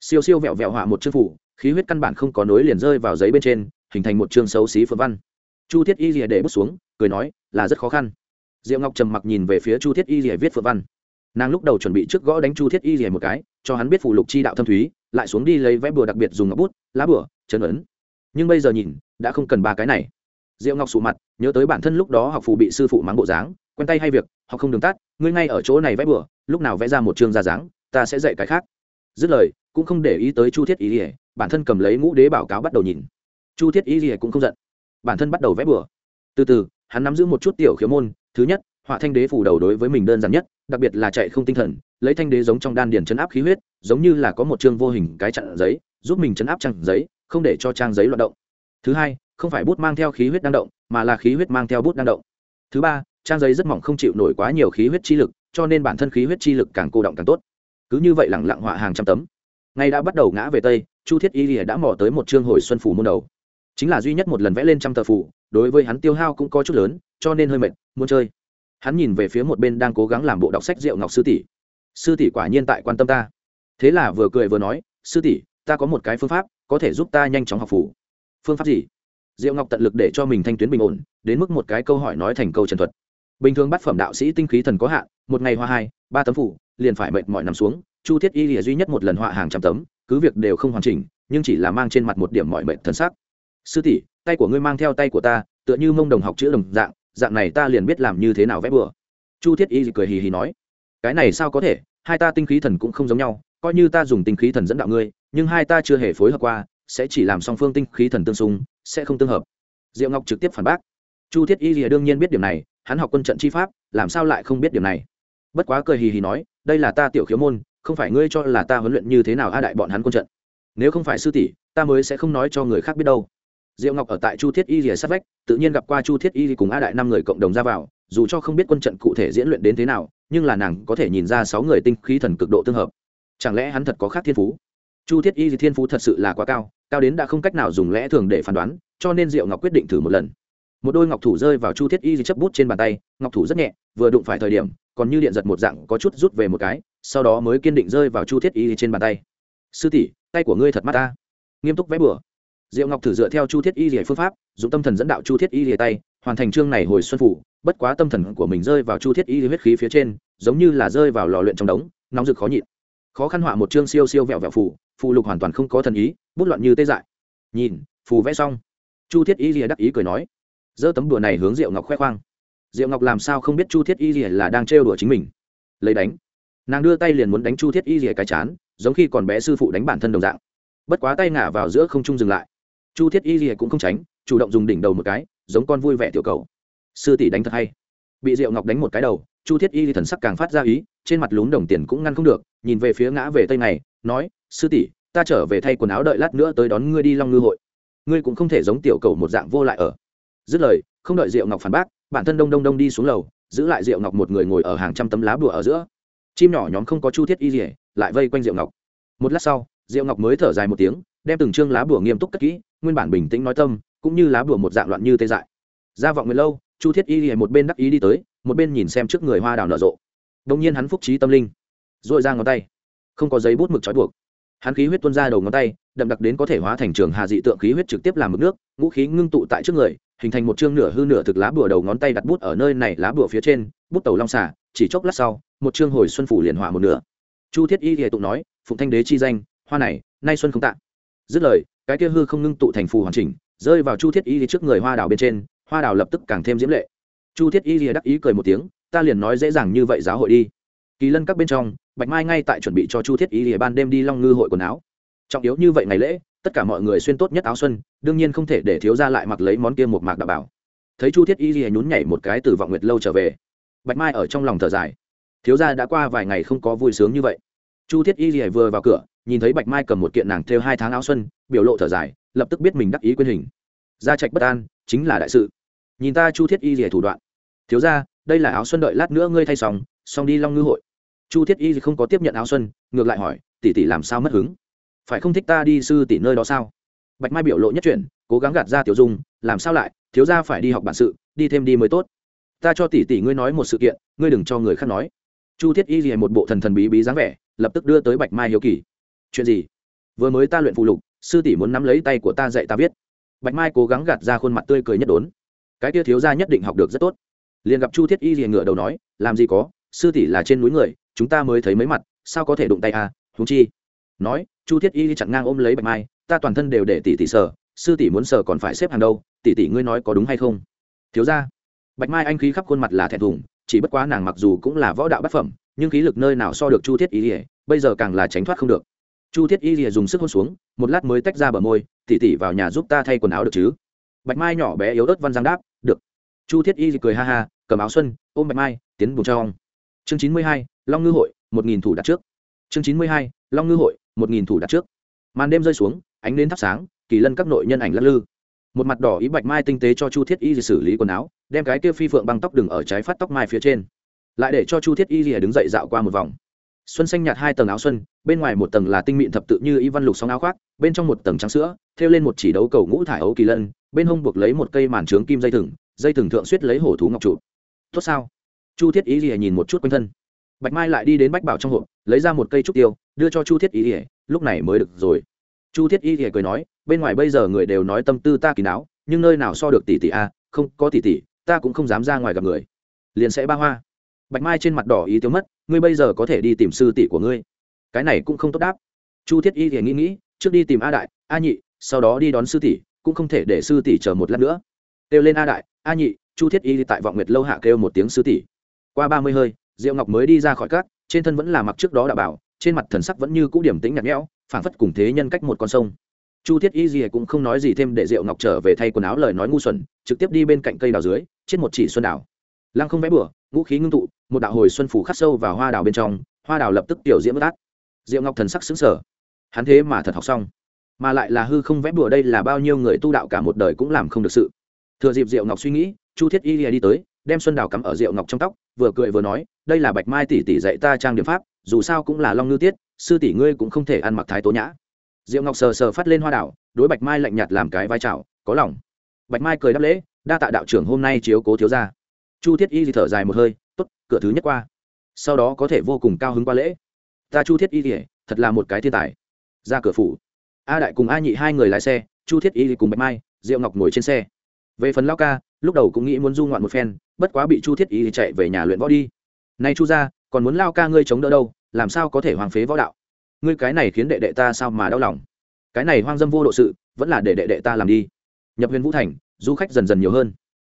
Siêu siêu vẹo vẹo họa một chương phủ, khí huyết căn bản không có nối liền rơi vào giấy bên trên, hình thành một chương xấu xí phượng văn. Chu thiết y để bút xuống, cười nói, là rất khó khăn. Diệu ngọc trầm mặc nhìn về phía chu thiết y viết phượng văn. Nàng lúc đầu chuẩn bị trước gõ đánh chu thiết y một cái, cho hắn biết phụ lục chi đạo thâm thúy lại xuống đi lấy vẽ bùa đặc biệt dùng ngọc bút, lá bùa chân ấn. Nhưng bây giờ nhìn, đã không cần ba cái này. Diệu ngọc sụ mặt, nhớ tới bản thân lúc đó học phù bị sư phụ mắng bộ dáng, quen tay hay việc, học không đường tắt, ngươi ngay ở chỗ này vẽ bừa lúc nào vẽ ra một chương ra dáng, ta sẽ dạy cái khác. Dứt lời, cũng không để ý tới chu thiết ý ỉa bản thân cầm lấy ngũ đế báo cáo bắt đầu nhìn. Chu thiết ý ỉa cũng không giận, bản thân bắt đầu vẽ bừa từ từ, hắn nắm giữ một chút tiểu khiếu môn, thứ nhất, họa thanh đế phủ đầu đối với mình đơn giản nhất, đặc biệt là chạy không tinh thần lấy thanh đế giống trong đan điền chấn áp khí huyết, giống như là có một chương vô hình cái chặn giấy, giúp mình chấn áp trang giấy, không để cho trang giấy loạt động. Thứ hai, không phải bút mang theo khí huyết đang động, mà là khí huyết mang theo bút đang động. Thứ ba, trang giấy rất mỏng không chịu nổi quá nhiều khí huyết chi lực, cho nên bản thân khí huyết chi lực càng cô động càng tốt. Cứ như vậy lẳng lặng họa hàng trăm tấm. Ngay đã bắt đầu ngã về tây, chu thiết y lìa đã mò tới một chương hồi xuân phủ môn đầu. Chính là duy nhất một lần vẽ lên trăm tờ phủ, đối với hắn tiêu hao cũng có chút lớn, cho nên hơi mệt, muốn chơi. Hắn nhìn về phía một bên đang cố gắng làm bộ đọc sách rượu ngọc sư tỷ sư tỷ quả nhiên tại quan tâm ta. Thế là vừa cười vừa nói, sư tỷ, ta có một cái phương pháp, có thể giúp ta nhanh chóng học phủ. Phương pháp gì? Diệu ngọc tận lực để cho mình thanh tuyến bình ổn, đến mức một cái câu hỏi nói thành câu trần thuật. Bình thường bát phẩm đạo sĩ tinh khí thần có hạn, một ngày hoa hai, ba tấm phủ, liền phải mệt mỏi nằm xuống, chu thiết y lìa duy nhất một lần họa hàng trăm tấm, cứ việc đều không hoàn chỉnh, nhưng chỉ là mang trên mặt một điểm mọi mệt thân xác sư tỷ, tay của ngươi mang theo tay của ta, tựa như mông đồng học chữ đồng dạng dạng này ta liền biết làm như thế nào vẽ bừa. Chu thiết y cười hì hì nói cái này sao có thể, hai ta tinh khí thần cũng không giống nhau, coi như ta dùng tinh khí thần dẫn đạo ngươi, nhưng hai ta chưa hề phối hợp qua, sẽ chỉ làm song phương tinh khí thần tương xung, sẽ không tương hợp. Diệu ngọc trực tiếp phản bác. Chu thiết y lìa đương nhiên biết điểm này, hắn học quân trận chi pháp, làm sao lại không biết điểm này? Bất quá cười hì hì nói, đây là ta tiểu khiếu môn, không phải ngươi cho là ta huấn luyện như thế nào a đại bọn hắn quân trận. Nếu không phải sư tỷ, ta mới sẽ không nói cho người khác biết đâu. Diệu ngọc ở tại chu thiết y rìa sát vách, tự nhiên gặp qua chu thiết y cùng a đại năm người cộng đồng ra vào, dù cho không biết quân trận cụ thể diễn luyện đến thế nào nhưng là nàng có thể nhìn ra sáu người tinh khí thần cực độ tương hợp. Chẳng lẽ hắn thật có khác thiên phú? Chu thiết y thì thiên phú thật sự là quá cao cao đến đã không cách nào dùng lẽ thường để phán đoán, cho nên diệu ngọc quyết định thử một lần. Một đôi ngọc thủ rơi vào chu thiết y chấp bút trên bàn tay, ngọc thủ rất nhẹ, vừa đụng phải thời điểm, còn như điện giật một dạng có chút rút về một cái, sau đó mới kiên định rơi vào chu thiết y trên bàn tay. Sư tỷ, tay của ngươi thật mắt ta. Nghiêm túc vẽ bừa. Diệu ngọc thử dựa theo chu thiết y rỉa phương pháp, dùng tâm thần dẫn đạo chu thiết y rỉa tay, hoàn thành chương này hồi xuân phủ bất quá tâm thần của mình rơi vào chu thiết y huyết khí phía trên, giống như là rơi vào lò luyện trong đống, nóng rực khó nhịn. Khó khăn họa một chương siêu siêu vẹo vẹo phủ phù lục hoàn toàn không có thần ý, bút loạn như tê dại. Nhìn, phù vẽ xong. Chu thiết y rỉa đắc ý cười nói, giơ tấm đùa này hướng diệu ngọc khoe khoang. Diệu ngọc làm sao không biết chu thiết y rỉa là đang trêu đùa chính mình? Lấy đánh. Nàng đưa tay liền muốn đánh chu thiết y rỉa cái chán, giống khi còn bé sư phụ đánh bản thân đồng dạng. Bất quá tay ngả vào giữa không trung dừng lại. Chu thiết y rỉa cũng không tránh, chủ động dùng đỉnh đầu một cái, giống con vui vẻ tiểu cầu sư tỷ đánh thật hay. Bị diệu ngọc đánh một cái đầu, chu thiết y thần sắc càng phát ra ý, trên mặt lún đồng tiền cũng ngăn không được, nhìn về phía ngã về tây này, nói, sư tỷ, ta trở về thay quần áo đợi lát nữa tới đón ngươi đi long ngư hội. Ngươi cũng không thể giống tiểu cầu một dạng vô lại ở. Dứt lời, không đợi diệu ngọc phản bác, bản thân đông đông đông đi xuống lầu, giữ lại diệu ngọc một người ngồi ở hàng trăm tấm lá bùa ở giữa. Chim nhỏ nhóm không có chu thiết y gì lại vây quanh diệu ngọc. Một lát sau, diệu ngọc mới thở dài một tiếng, đem từng chương lá bùa nghiêm túc cất kỹ, nguyên bản bình tĩnh nói tâm, cũng như lá bùa một dạng loạn như tê dại. Ra vọng người lâu chu thiết y một bên đắc ý đi tới, một bên nhìn xem trước người hoa đào nở rộ. Đông nhiên hắn phúc trí tâm linh dội ra ngón tay. Không có giấy bút mực trói buộc. Hắn khí huyết tuôn ra đầu ngón tay, đậm đặc đến có thể hóa thành trường hà dị tượng khí huyết trực tiếp làm mực nước, ngũ khí ngưng tụ tại trước người, hình thành một chương nửa hư nửa thực lá bùa đầu ngón tay đặt bút ở nơi này lá bùa phía trên, bút tàu long xả chỉ chốc lát sau, một chương hồi xuân phủ liền hỏa một nửa. Chu thiết y hệ tụng nói, phụng thanh đế chi danh, hoa này, nay xuân không tạ. Dứt lời, cái kia hư không ngưng tụ thành phù hoàn chỉnh, rơi vào chu thiết y trước người hoa đào bên trên hoa đào lập tức càng thêm diễm lệ. Chu thiết y đắc ý cười một tiếng, ta liền nói dễ dàng như vậy giáo hội đi. Kỳ lân các bên trong, bạch mai ngay tại chuẩn bị cho chu thiết y lìa ban đêm đi long ngư hội quần áo. Trọng yếu như vậy ngày lễ, tất cả mọi người xuyên tốt nhất áo xuân, đương nhiên không thể để thiếu ra lại mặc lấy món kia một mạc đạo bảo. Thấy chu thiết y lìa nhún nhảy một cái từ vọng nguyệt lâu trở về, bạch mai ở trong lòng thở dài. Thiếu gia đã qua vài ngày không có vui sướng như vậy. Chu thiết y lìa vừa vào cửa, nhìn thấy bạch mai cầm một kiện nàng thêu hai tháng áo xuân, biểu lộ thở dài, lập tức biết mình đắc ý quyên hình. Gia trạch bất an, chính là đại sự nhìn ta chu thiết y rỉa thủ đoạn. Thiếu gia, đây là áo xuân đợi lát nữa ngươi thay xong xong đi long ngư hội. Chu thiết y không có tiếp nhận áo xuân, ngược lại hỏi, tỷ tỷ làm sao mất hứng? Phải không thích ta đi sư tỷ nơi đó sao? Bạch mai biểu lộ nhất chuyển, cố gắng gạt ra tiểu dung, làm sao lại? Thiếu gia phải đi học bản sự, đi thêm đi mới tốt. Ta cho tỷ tỷ ngươi nói một sự kiện, ngươi đừng cho người khác nói. Chu thiết y gì một bộ thần thần bí bí dáng vẻ, lập tức đưa tới bạch mai hiếu kỳ. Chuyện gì? Vừa mới ta luyện phụ lục, sư tỷ muốn nắm lấy tay của ta dạy ta viết. Bạch mai cố gắng gạt ra khuôn mặt tươi cười nhất đốn cái tia thiếu gia nhất định học được rất tốt. Liền gặp chu thiết y liền ngựa đầu nói, làm gì có, sư tỷ là trên núi người, chúng ta mới thấy mấy mặt, sao có thể đụng tay à húng chi. Nói, chu thiết y chặn ngang ôm lấy bạch mai, ta toàn thân đều để tỷ tỷ sờ sư tỷ muốn sờ còn phải xếp hàng đâu, tỷ tỷ ngươi nói có đúng hay không? Thiếu ra bạch mai anh khí khắp khuôn mặt là thẹn thùng, chỉ bất quá nàng mặc dù cũng là võ đạo bất phẩm, nhưng khí lực nơi nào so được chu thiết y ỉa bây giờ càng là tránh thoát không được. Chu thiết y ỉa dùng sức hôn xuống, một lát mới tách ra bờ môi tỉ tỉ vào nhà giúp ta thay quần áo được chứ? Bạch mai nhỏ bé yếu ớt văn giang đáp, được. Chu thiết y cười ha ha, cầm áo xuân, ôm bạch mai, tiến bùng trong. Chương chín mươi hai, long ngư hội, một nghìn thủ đặt trước. Chương chín mươi hai, long ngư hội, một nghìn thủ đặt trước. Màn đêm rơi xuống, ánh đến thắp sáng, kỳ lân các nội nhân ảnh lắc lư. Một mặt đỏ ý bạch mai tinh tế cho chu thiết y xử lý quần áo, đem cái kia phi phượng băng tóc đừng ở trái phát tóc mai phía trên. Lại để cho chu thiết y đứng dậy dạo qua một vòng. Xuân xanh nhạt hai tầng áo xuân, bên ngoài một tầng là tinh mịn thập tự như y văn lục song áo khoác, bên trong một tầng trắng sữa, thêu lên một chỉ đấu cầu ngũ thải ấu kỳ lân bên hông buộc lấy một cây màn trướng kim dây thừng dây thừng thượng suýt lấy hổ thú ngọc trụ. Tốt sao? Chu thiết y lìa nhìn một chút quanh thân. Bạch mai lại đi đến bách bảo trong hộp, lấy ra một cây trúc tiêu, đưa cho chu thiết y lìa, lúc này mới được rồi. Chu thiết y lìa cười nói, bên ngoài bây giờ người đều nói tâm tư ta kỳ não, nhưng nơi nào so được tỷ tỷ a, không, có tỷ tỷ, ta cũng không dám ra ngoài gặp người. Liền sẽ ba hoa. Bạch mai trên mặt đỏ ý tiêu mất, ngươi bây giờ có thể đi tìm sư tỷ của ngươi. Cái này cũng không tốt đáp. Chu thiết y thì nghĩ nghĩ, trước đi tìm a đại, a nhị, sau đó đi đón sư tỷ cũng không thể để sư tỷ chờ một lát nữa. Kêu lên a đại, a nhị, chu thiết y tại vọng nguyệt lâu hạ kêu một tiếng sư tỷ. Qua ba mươi hơi, diệu ngọc mới đi ra khỏi cát trên thân vẫn là mặc trước đó đã bảo, trên mặt thần sắc vẫn như cũ điểm tính nhạt nhẽo, phảng phất cùng thế nhân cách một con sông. Chu thiết y gì cũng không nói gì thêm để diệu ngọc trở về thay quần áo lời nói ngu xuẩn, trực tiếp đi bên cạnh cây đào dưới, chết một chỉ xuân đào. Lăng không vẽ bửa ngũ khí ngưng tụ, một đạo hồi xuân phủ khắc sâu vào hoa đào bên trong, hoa đào lập tức tiểu diễm bất át. Diệu ngọc thần sắc xứng sở hắn thế mà thật học xong mà lại là hư không vẽ bùa đây là bao nhiêu người tu đạo cả một đời cũng làm không được sự. Thừa dịp diệu ngọc suy nghĩ, chu thiết y lìa đi tới, đem xuân đào cắm ở diệu ngọc trong tóc, vừa cười vừa nói, đây là bạch mai tỷ tỷ dạy ta trang điểm pháp, dù sao cũng là long ngư tiết, sư tỷ ngươi cũng không thể ăn mặc thái tố nhã. Diệu ngọc sờ sờ phát lên hoa đảo, đối bạch mai lạnh nhạt làm cái vai trào có lòng. Bạch mai cười đáp lễ, đa tạ đạo trưởng hôm nay chiếu cố thiếu ra chu thiết y thì thở dài một hơi t ố t cửa thứ nhất qua. Sau đó có thể vô cùng cao hứng qua lễ. Ta chu thiết y thì, thật là một cái thiên tài. Ra cửa phủ a đại cùng a nhị hai người lái xe, chu thiết y cùng bạch mai, diệu ngọc ngồi trên xe. Về phần lao ca, lúc đầu cũng nghĩ muốn du ngoạn một phen, bất quá bị chu thiết y chạy về nhà luyện võ đi. Nay chu ra còn muốn lao ca ngươi chống đỡ đâu, làm sao có thể hoàng phế võ đạo? Ngươi cái này khiến đệ đệ ta sao mà đau lòng? Cái này hoang dâm vô độ sự, vẫn là để đệ đệ ta làm đi. Nhập huyền vũ thành, du khách dần dần nhiều hơn.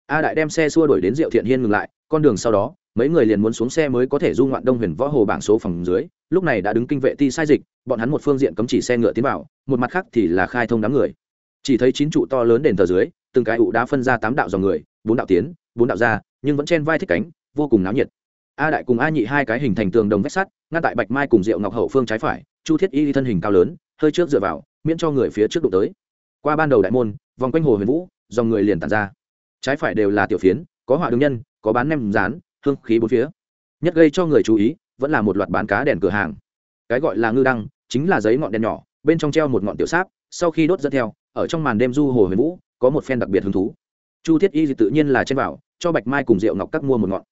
A đại đem xe xua đuổi đến diệu thiện hiên ngừng lại con đường sau đó, mấy người liền muốn xuống xe mới có thể du ngoạn đông huyền võ hồ bảng số phòng dưới, lúc này đã đứng kinh vệ ti sai dịch, bọn hắn một phương diện cấm chỉ xe ngựa tiến vào, một mặt khác thì là khai thông đám người. Chỉ thấy chín trụ to lớn đền thờ dưới, từng cái ụ đá phân ra tám đạo dòng người, bốn đạo tiến, bốn đạo ra, nhưng vẫn chen vai thích cánh, vô cùng náo nhiệt. A đại cùng a nhị hai cái hình thành tường đồng vách sắt, ngăn tại bạch mai cùng diệu ngọc hậu phương trái phải, chu thiết y thân hình cao lớn, hơi trước dựa vào, miễn cho người phía trước đụng tới. Qua ban đầu đại môn, vòng quanh hồ huyền vũ, dòng người liền tàn ra. Trái phải đều là tiểu phiến, có họa đường nhân có bán nem rán, hương khí bốn phía. Nhất gây cho người chú ý, vẫn là một loạt bán cá đèn cửa hàng. Cái gọi là ngư đăng, chính là giấy ngọn đèn nhỏ, bên trong treo một ngọn tiểu sáp, sau khi đốt dẫn theo, ở trong màn đêm du hồ huyền vũ, có một phen đặc biệt hứng thú. Chu thiết y thì tự nhiên là trên vào cho bạch mai cùng rượu ngọc cắt mua một ngọn.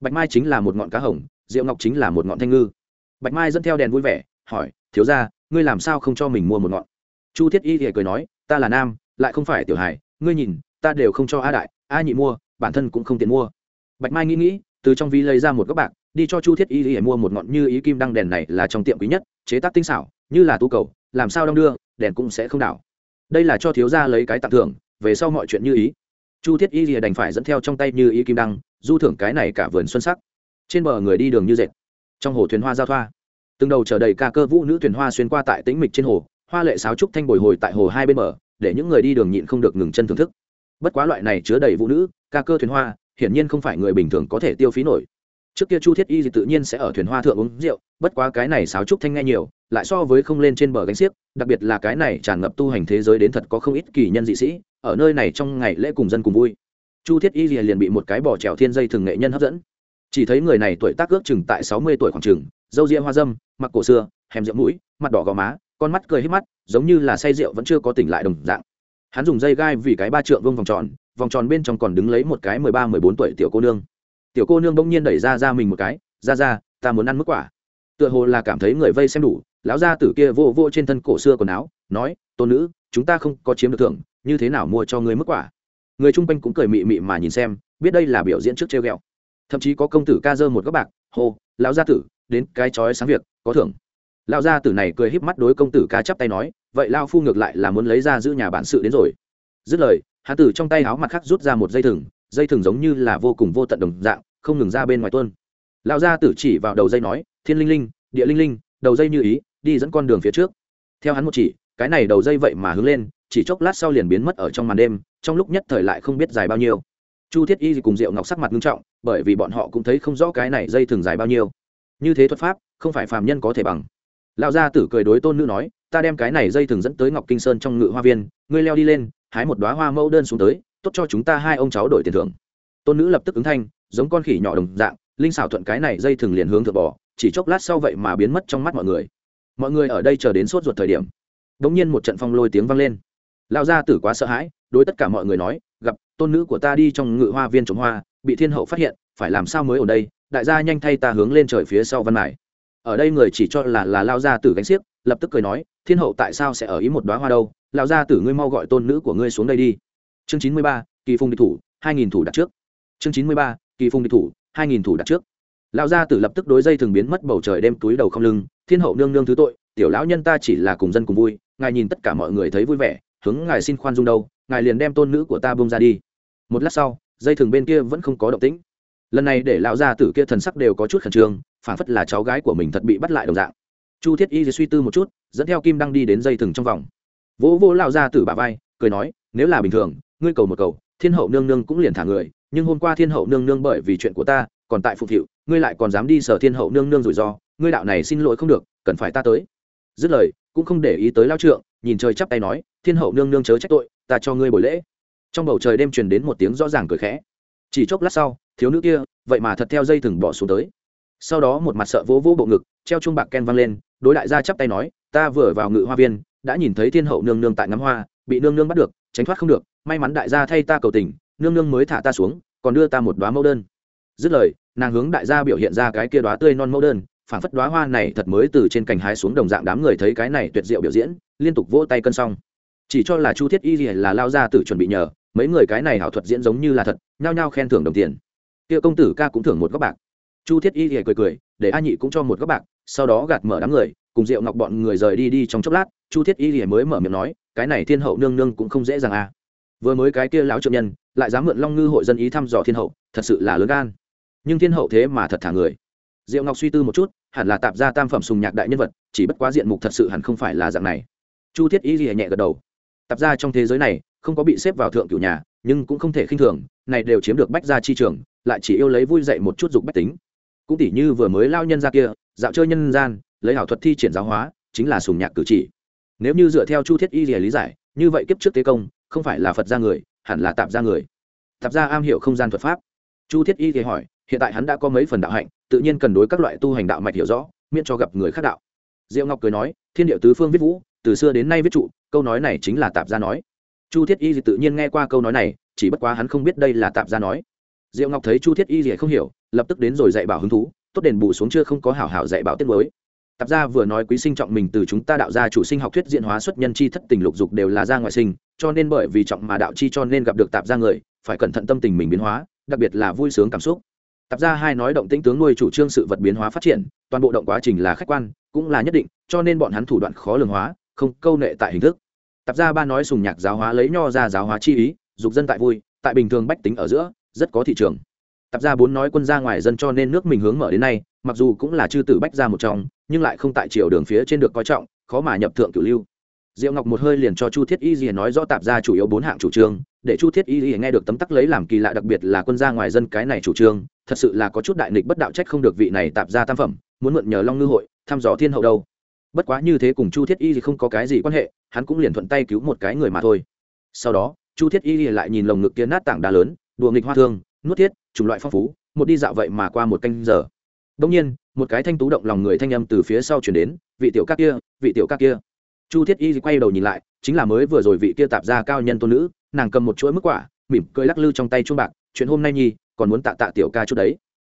Bạch mai chính là một ngọn cá hồng rượu ngọc chính là một ngọn thanh ngư. Bạch mai dẫn theo đèn vui vẻ, hỏi, thiếu ra ngươi làm sao không cho mình mua một ngọn? Chu thiết y thì cười nói, ta là nam, lại không phải tiểu hải ngươi nhìn, ta đều không cho a đại, a nhị mua, bản thân cũng không tiền mua bạch mai nghĩ nghĩ, từ trong ví lấy ra một góc bạc, đi cho chu thiết y thì mua một ngọn như ý kim đăng đèn này là trong tiệm quý nhất, chế tác tinh xảo, như là tu cầu, làm sao đong đưa, đèn cũng sẽ không đảo. Đây là cho thiếu gia lấy cái tặng thưởng, về sau mọi chuyện như ý. Chu thiết y thì đành phải dẫn theo trong tay như ý kim đăng, du thưởng cái này cả vườn xuân sắc. Trên bờ người đi đường như dệt. Trong hồ thuyền hoa giao thoa. Từng đầu chờ đầy ca cơ vũ nữ thuyền hoa xuyên qua tại tĩnh mịch trên hồ, hoa lệ sáo trúc thanh bồi hồi tại hồ hai bên bờ, để những người đi đường nhịn không được ngừng chân thưởng thức. Bất quá loại này chứa đầy vũ nữ, ca cơ thuyền hoa hiển nhiên không phải người bình thường có thể tiêu phí nổi. Trước kia chu thiết y thì tự nhiên sẽ ở thuyền hoa thượng uống rượu, bất quá cái này sáo trúc thanh nghe nhiều, lại so với không lên trên bờ gánh xiếc, đặc biệt là cái này tràn ngập tu hành thế giới đến thật có không ít kỳ nhân dị sĩ, ở nơi này trong ngày lễ cùng dân cùng vui. Chu thiết y liền bị một cái bỏ trèo thiên dây thường nghệ nhân hấp dẫn. Chỉ thấy người này tuổi tác ước chừng tại sáu mươi tuổi khoảng chừng dâu ria hoa dâm, mặc cổ xưa hèm rượu mũi, mặt đỏ gò má, con mắt cười hết mắt, giống như là say rượu vẫn chưa có tỉnh lại đồng dạng. Hắn dùng dây gai vì cái ba trượng vuông vòng tròn vòng tròn bên trong còn đứng lấy một cái mười ba, mười bốn tuổi tiểu cô nương. Tiểu cô nương bỗng nhiên đẩy ra ra mình một cái, ra ra, ta muốn ăn mức quả. Tựa hồ là cảm thấy người vây xem đủ, lão gia tử kia vô vô trên thân cổ xưa quần áo, nói tôn nữ, chúng ta không có chiếm được thưởng, như thế nào mua cho người mức quả? Người chung quanh cũng cười mị mị mà nhìn xem, biết đây là biểu diễn trước treo ghẹo. Thậm chí có công tử ca dơ một góc bạc, hô, lão gia tử, đến cái chói sáng việc, có thưởng. Lão gia tử này cười híp mắt đối công tử ca chắp tay nói, vậy lao phu ngược lại là muốn lấy ra giữ nhà bản sự đến rồi. Dứt lời hạ tử trong tay áo mặt khác rút ra một dây thừng dây thừng giống như là vô cùng vô tận đồng dạng, không ngừng ra bên ngoài tuôn. Lão gia tử chỉ vào đầu dây nói, thiên linh linh, địa linh linh, đầu dây như ý, đi dẫn con đường phía trước. Theo hắn một chỉ, cái này đầu dây vậy mà hướng lên, chỉ chốc lát sau liền biến mất ở trong màn đêm, trong lúc nhất thời lại không biết dài bao nhiêu. Chu thiết y cùng diệu ngọc sắc mặt nghiêm trọng, bởi vì bọn họ cũng thấy không rõ cái này dây thường dài bao nhiêu. Như thế thuật pháp, không phải phàm nhân có thể bằng. Lão gia tử cười đối tôn nữ nói, ta đem cái này dây thừng dẫn tới ngọc kinh sơn trong ngự hoa viên, ngươi leo đi lên hái một đoá hoa mẫu đơn xuống tới, tốt cho chúng ta hai ông cháu đổi tiền thưởng. Tôn nữ lập tức ứng thanh, giống con khỉ nhỏ đồng dạng, linh xảo thuận cái này dây thừng liền hướng thượng bỏ chỉ chốc lát sau vậy mà biến mất trong mắt mọi người. Mọi người ở đây chờ đến sốt ruột thời điểm đ ỗ n g nhiên một trận phong lôi tiếng vang lên. Lão gia tử quá sợ hãi, đối tất cả mọi người nói, gặp, tôn nữ của ta đi trong ngự hoa viên trồng hoa, bị thiên hậu phát hiện, phải làm sao mới ở đây? Đại gia nhanh thay ta hướng lên trời phía sau văn mải ở đây người chỉ cho là là lao gia tử gánh xiếc lập tức cười nói, thiên hậu tại sao sẽ ở ý một đoá hoa đâu? Lão gia tử ngươi mau gọi tôn nữ của ngươi xuống đây đi. Chương chín mươi ba, kỳ phùng địch thủ, hai nghìn thủ đặt trước. Chương chín mươi ba, kỳ phùng địch thủ, hai nghìn thủ đặt trước. Lão gia tử lập tức đối dây thường biến mất bầu trời đem túi đầu không lưng, thiên hậu nương nương thứ tội, tiểu lão nhân ta chỉ là cùng dân cùng vui, ngài nhìn tất cả mọi người thấy vui vẻ, hướng ngài xin khoan dung đâu, ngài liền đem tôn nữ của ta bông ra đi. Một lát sau, dây thường bên kia vẫn không có động tĩnh. Lần này để lão gia tử kia thần sắc đều có chút khẩn trương phản phất là cháu gái của mình thật bị bắt lại đồng dạng chu thiết y suy tư một chút, dẫn theo kim đăng đi đến dây thừng trong vòng. Vỗ vỗ lão gia từ bà vai, cười nói, nếu là bình thường, ngươi cầu một cầu, thiên hậu nương nương cũng liền thả người, nhưng hôm qua thiên hậu nương nương bởi vì chuyện của ta, còn tại phục hiệu ngươi lại còn dám đi sở thiên hậu nương nương rủi ro, ngươi đạo này xin lỗi không được, cần phải ta tới. Dứt lời, cũng không để ý tới lao trượng, nhìn trời chắp tay nói, thiên hậu nương nương chớ trách tội, ta cho ngươi buổi lễ. Trong bầu trời đêm truyền đến một tiếng rõ ràng cười khẽ. Chỉ chốc lát sau, thiếu nữ kia, vậy mà thật theo dây thừng bỏ xuống tới sau đó một mặt sợ vỗ vỗ bộ ngực, treo chuông bạc ken văng lên, đối đại gia chắp tay nói, ta vừa vào ngự hoa viên, đã nhìn thấy thiên hậu nương nương tại ngắm hoa, bị nương nương bắt được, tránh thoát không được, may mắn đại gia thay ta cầu tình, nương nương mới thả ta xuống, còn đưa ta một đoá mẫu đơn. Dứt lời, nàng hướng đại gia biểu hiện ra cái kia đoá tươi non mẫu đơn phản phất đoá hoa này thật mới từ trên cành hái xuống đồng dạng đám người thấy cái này tuyệt diệu biểu diễn, liên tục vỗ tay cân xong. Chỉ cho là chu thiết y là lao ra tự chuẩn bị nhờ, mấy người cái này ảo thuật diễn giống như là thật, nhao nhao khen thưởng đồng tiền. Kia công tử ca cũng thưởng một góc bạc chu thiết y cười cười, để a nhị cũng cho một góc bạc, sau đó gạt mở đám người, cùng rượu ngọc bọn người rời đi đi trong chốc lát, chu thiết y mới mở miệng nói, cái này thiên hậu nương nương cũng không dễ dàng à. Vừa mới cái kia lão trượng nhân, lại dám mượn long ngư hội dân ý thăm dò thiên hậu, thật sự là lớn gan. Nhưng thiên hậu thế mà thật thả người. Diệu ngọc suy tư một chút, hẳn là tạp ra tam phẩm sùng nhạc đại nhân vật, chỉ bất quá diện mục thật sự hẳn không phải là dạng này. Chu thiết y gì nhẹ gật đầu. Tạp ra trong thế giới này, không có bị xếp vào thượng cửu nhà, nhưng cũng không thể khinh thường, này đều chiếm được bách gia chi trường, lại chỉ yêu lấy vui dậy một chút dục bách tính cũng tỷ như vừa mới lao nhân ra kia, dạo chơi nhân gian, lấy ảo thuật thi triển giáo hóa, chính là sùng nhạc cử chỉ. Nếu như dựa theo chu thiết y lý giải, như vậy kiếp trước tế công, không phải là phật ra người, hẳn là tạp ra người. Tạp ra am hiểu không gian thuật pháp. Chu thiết y thì hỏi, hiện tại hắn đã có mấy phần đạo hạnh, tự nhiên cần đối các loại tu hành đạo mạch hiểu rõ, miễn cho gặp người khác đạo. Diệu ngọc cười nói, thiên điệu tứ phương viết vũ, từ xưa đến nay viết trụ, câu nói này chính là tạp gia nói. Chu thiết y thì tự nhiên nghe qua câu nói này, chỉ bất quá hắn không biết đây là tạp gia nói diệu ngọc thấy chu thiết y gì không hiểu, lập tức đến rồi dạy bảo hứng thú, tốt đền bù xuống chưa không có hảo hảo dạy bảo tiết mới. Tạp gia vừa nói quý sinh trọng mình từ chúng ta đạo gia chủ sinh học thuyết diện hóa xuất nhân chi thất tình lục dục đều là gia ngoại sinh, cho nên bởi vì trọng mà đạo chi cho nên gặp được tạp gia người, phải cẩn thận tâm tình mình biến hóa, đặc biệt là vui sướng cảm xúc. Tạp gia hai nói động tĩnh tướng nuôi chủ trương sự vật biến hóa phát triển, toàn bộ động quá trình là khách quan, cũng là nhất định, cho nên bọn hắn thủ đoạn khó lường hóa, không câu nệ tại hình thức. Tạp gia ba nói sùng nhạc giáo hóa lấy nho ra giáo hóa chi ý, dục dân tại vui, tại bình thường bách tính ở giữa rất có thị trường. Tạp gia bốn nói quân ra ngoài dân cho nên nước mình hướng mở đến nay, mặc dù cũng là chư tử bách gia một trong, nhưng lại không tại triều đường phía trên được coi trọng, khó mà nhập thượng cửu lưu. Diệu ngọc một hơi liền cho chu thiết y gì nói rõ tạp gia chủ yếu bốn hạng chủ trương, để chu thiết y gì nghe được tấm tắc lấy làm kỳ lạ đặc biệt là quân gia ngoài dân cái này chủ trương, thật sự là có chút đại nghịch bất đạo trách không được vị này tạp gia tam phẩm, muốn mượn nhờ long ngư hội, thăm dò thiên hậu đâu. Bất quá như thế cùng chu thiết y thì không có cái gì quan hệ, hắn cũng liền thuận tay cứu một cái người mà thôi. Sau đó, chu thiết y lại nhìn lồng ngực kia nát tảng đá lớn đùa nghịch hoa thương, nuốt thiết, chủng loại phong phú, một đi dạo vậy mà qua một canh giờ. Đông nhiên, một cái thanh tú động lòng người thanh âm từ phía sau chuyển đến, vị tiểu ca kia, vị tiểu ca kia. Chu thiết y quay đầu nhìn lại, chính là mới vừa rồi vị kia tạp ra cao nhân tôn nữ, nàng cầm một chuỗi mức quả, mỉm cười lắc lư trong tay chuông bạc, chuyện hôm nay nhi, còn muốn tạ tạ tiểu ca chút đấy.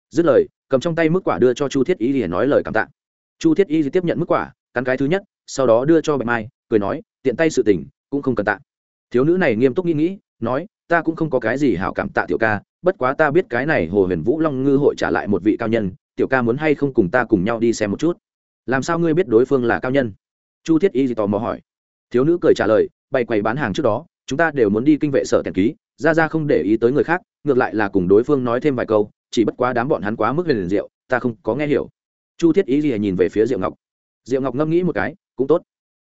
Dứt lời, cầm trong tay mức quả đưa cho chu thiết y để nói lời cảm tạ. Chu thiết y tiếp nhận mức quả, cắn cái thứ nhất, sau đó đưa cho bạch mai, cười nói, tiện tay sự tình, cũng không cần tạ. Thiếu nữ này nghiêm túc nghĩ nghĩ, nói ta cũng không có cái gì hảo cảm tạ tiểu ca, bất quá ta biết cái này hồ huyền vũ long ngư hội trả lại một vị cao nhân, tiểu ca muốn hay không cùng ta cùng nhau đi xem một chút? Làm sao ngươi biết đối phương là cao nhân? Chu thiết y gì tò mò hỏi. Thiếu nữ cười trả lời, bày quầy bán hàng trước đó, chúng ta đều muốn đi kinh vệ sở tèn ký, ra ra không để ý tới người khác, ngược lại là cùng đối phương nói thêm vài câu, chỉ bất quá đám bọn hắn quá mức liền rượu ta không có nghe hiểu. Chu thiết y gì nhìn về phía diệu ngọc. Diệu ngọc ngẫm nghĩ một cái, cũng tốt.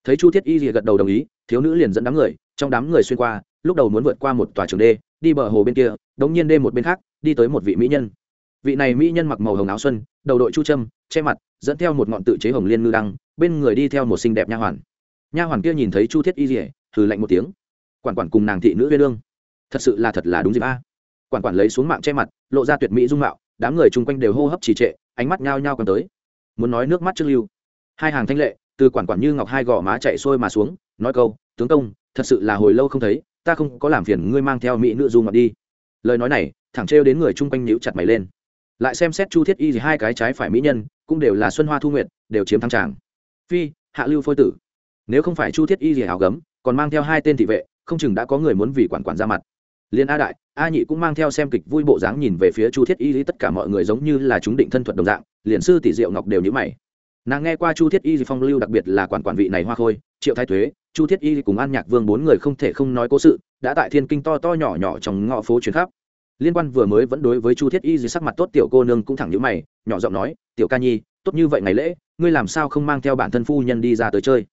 Thấy chu thiết y gì gật đầu đồng ý, thiếu nữ liền dẫn đám người, trong đám người xuyên qua lúc đầu muốn vượt qua một tòa trường đê, đi bờ hồ bên kia, đống nhiên đê một bên khác, đi tới một vị mỹ nhân. Vị này mỹ nhân mặc màu hồng áo xuân, đầu đội chu trâm che mặt, dẫn theo một ngọn tự chế hồng liên ngư đăng, bên người đi theo một xinh đẹp nha hoàn. Nha hoàn kia nhìn thấy chu thiết y dỉa thử lạnh một tiếng. Quản quản cùng nàng thị nữ viên lương thật sự là thật là đúng dịp a. Quản quản lấy xuống mạng che mặt, lộ ra tuyệt mỹ dung mạo, đám người chung quanh đều hô hấp trì trệ, ánh mắt nhao nhao còn tới. Muốn nói nước mắt trước lưu. Hai hàng thanh lệ, từ quản quản như ngọc hai gò má chạy sôi mà xuống, nói câu, tướng công, thật sự là hồi lâu không thấy ta không có làm phiền ngươi mang theo mỹ nữ du ngoạn đi. Lời nói này, thẳng trêu đến người chung quanh nhíu chặt mày lên. Lại xem xét chu thiết y gì hai cái trái phải mỹ nhân, cũng đều là xuân hoa thu nguyệt, đều chiếm thăng tràng. Phi, hạ lưu phôi tử. Nếu không phải chu thiết y gì hào gấm, còn mang theo hai tên thị vệ, không chừng đã có người muốn vì quản quản ra mặt. Liên a đại, a nhị cũng mang theo xem kịch vui bộ dáng nhìn về phía chu thiết y lý tất cả mọi người giống như là chúng định thân thuật đồng dạng, liền sư tỷ diệu ngọc đều nhữ mày. Nàng nghe qua chu thiết y phong lưu đặc biệt là quản quản vị này hoa khôi, triệu thái thuế chu thiết y cùng an nhạc vương bốn người không thể không nói cố sự, đã tại thiên kinh to to nhỏ nhỏ trong ngõ phố chuyến khắp. Liên quan vừa mới vẫn đối với chu thiết y dưới sắc mặt tốt tiểu cô nương cũng thẳng nhữ mày, nhỏ giọng nói, tiểu ca nhi, tốt như vậy ngày lễ, ngươi làm sao không mang theo bản thân phu nhân đi ra tới chơi?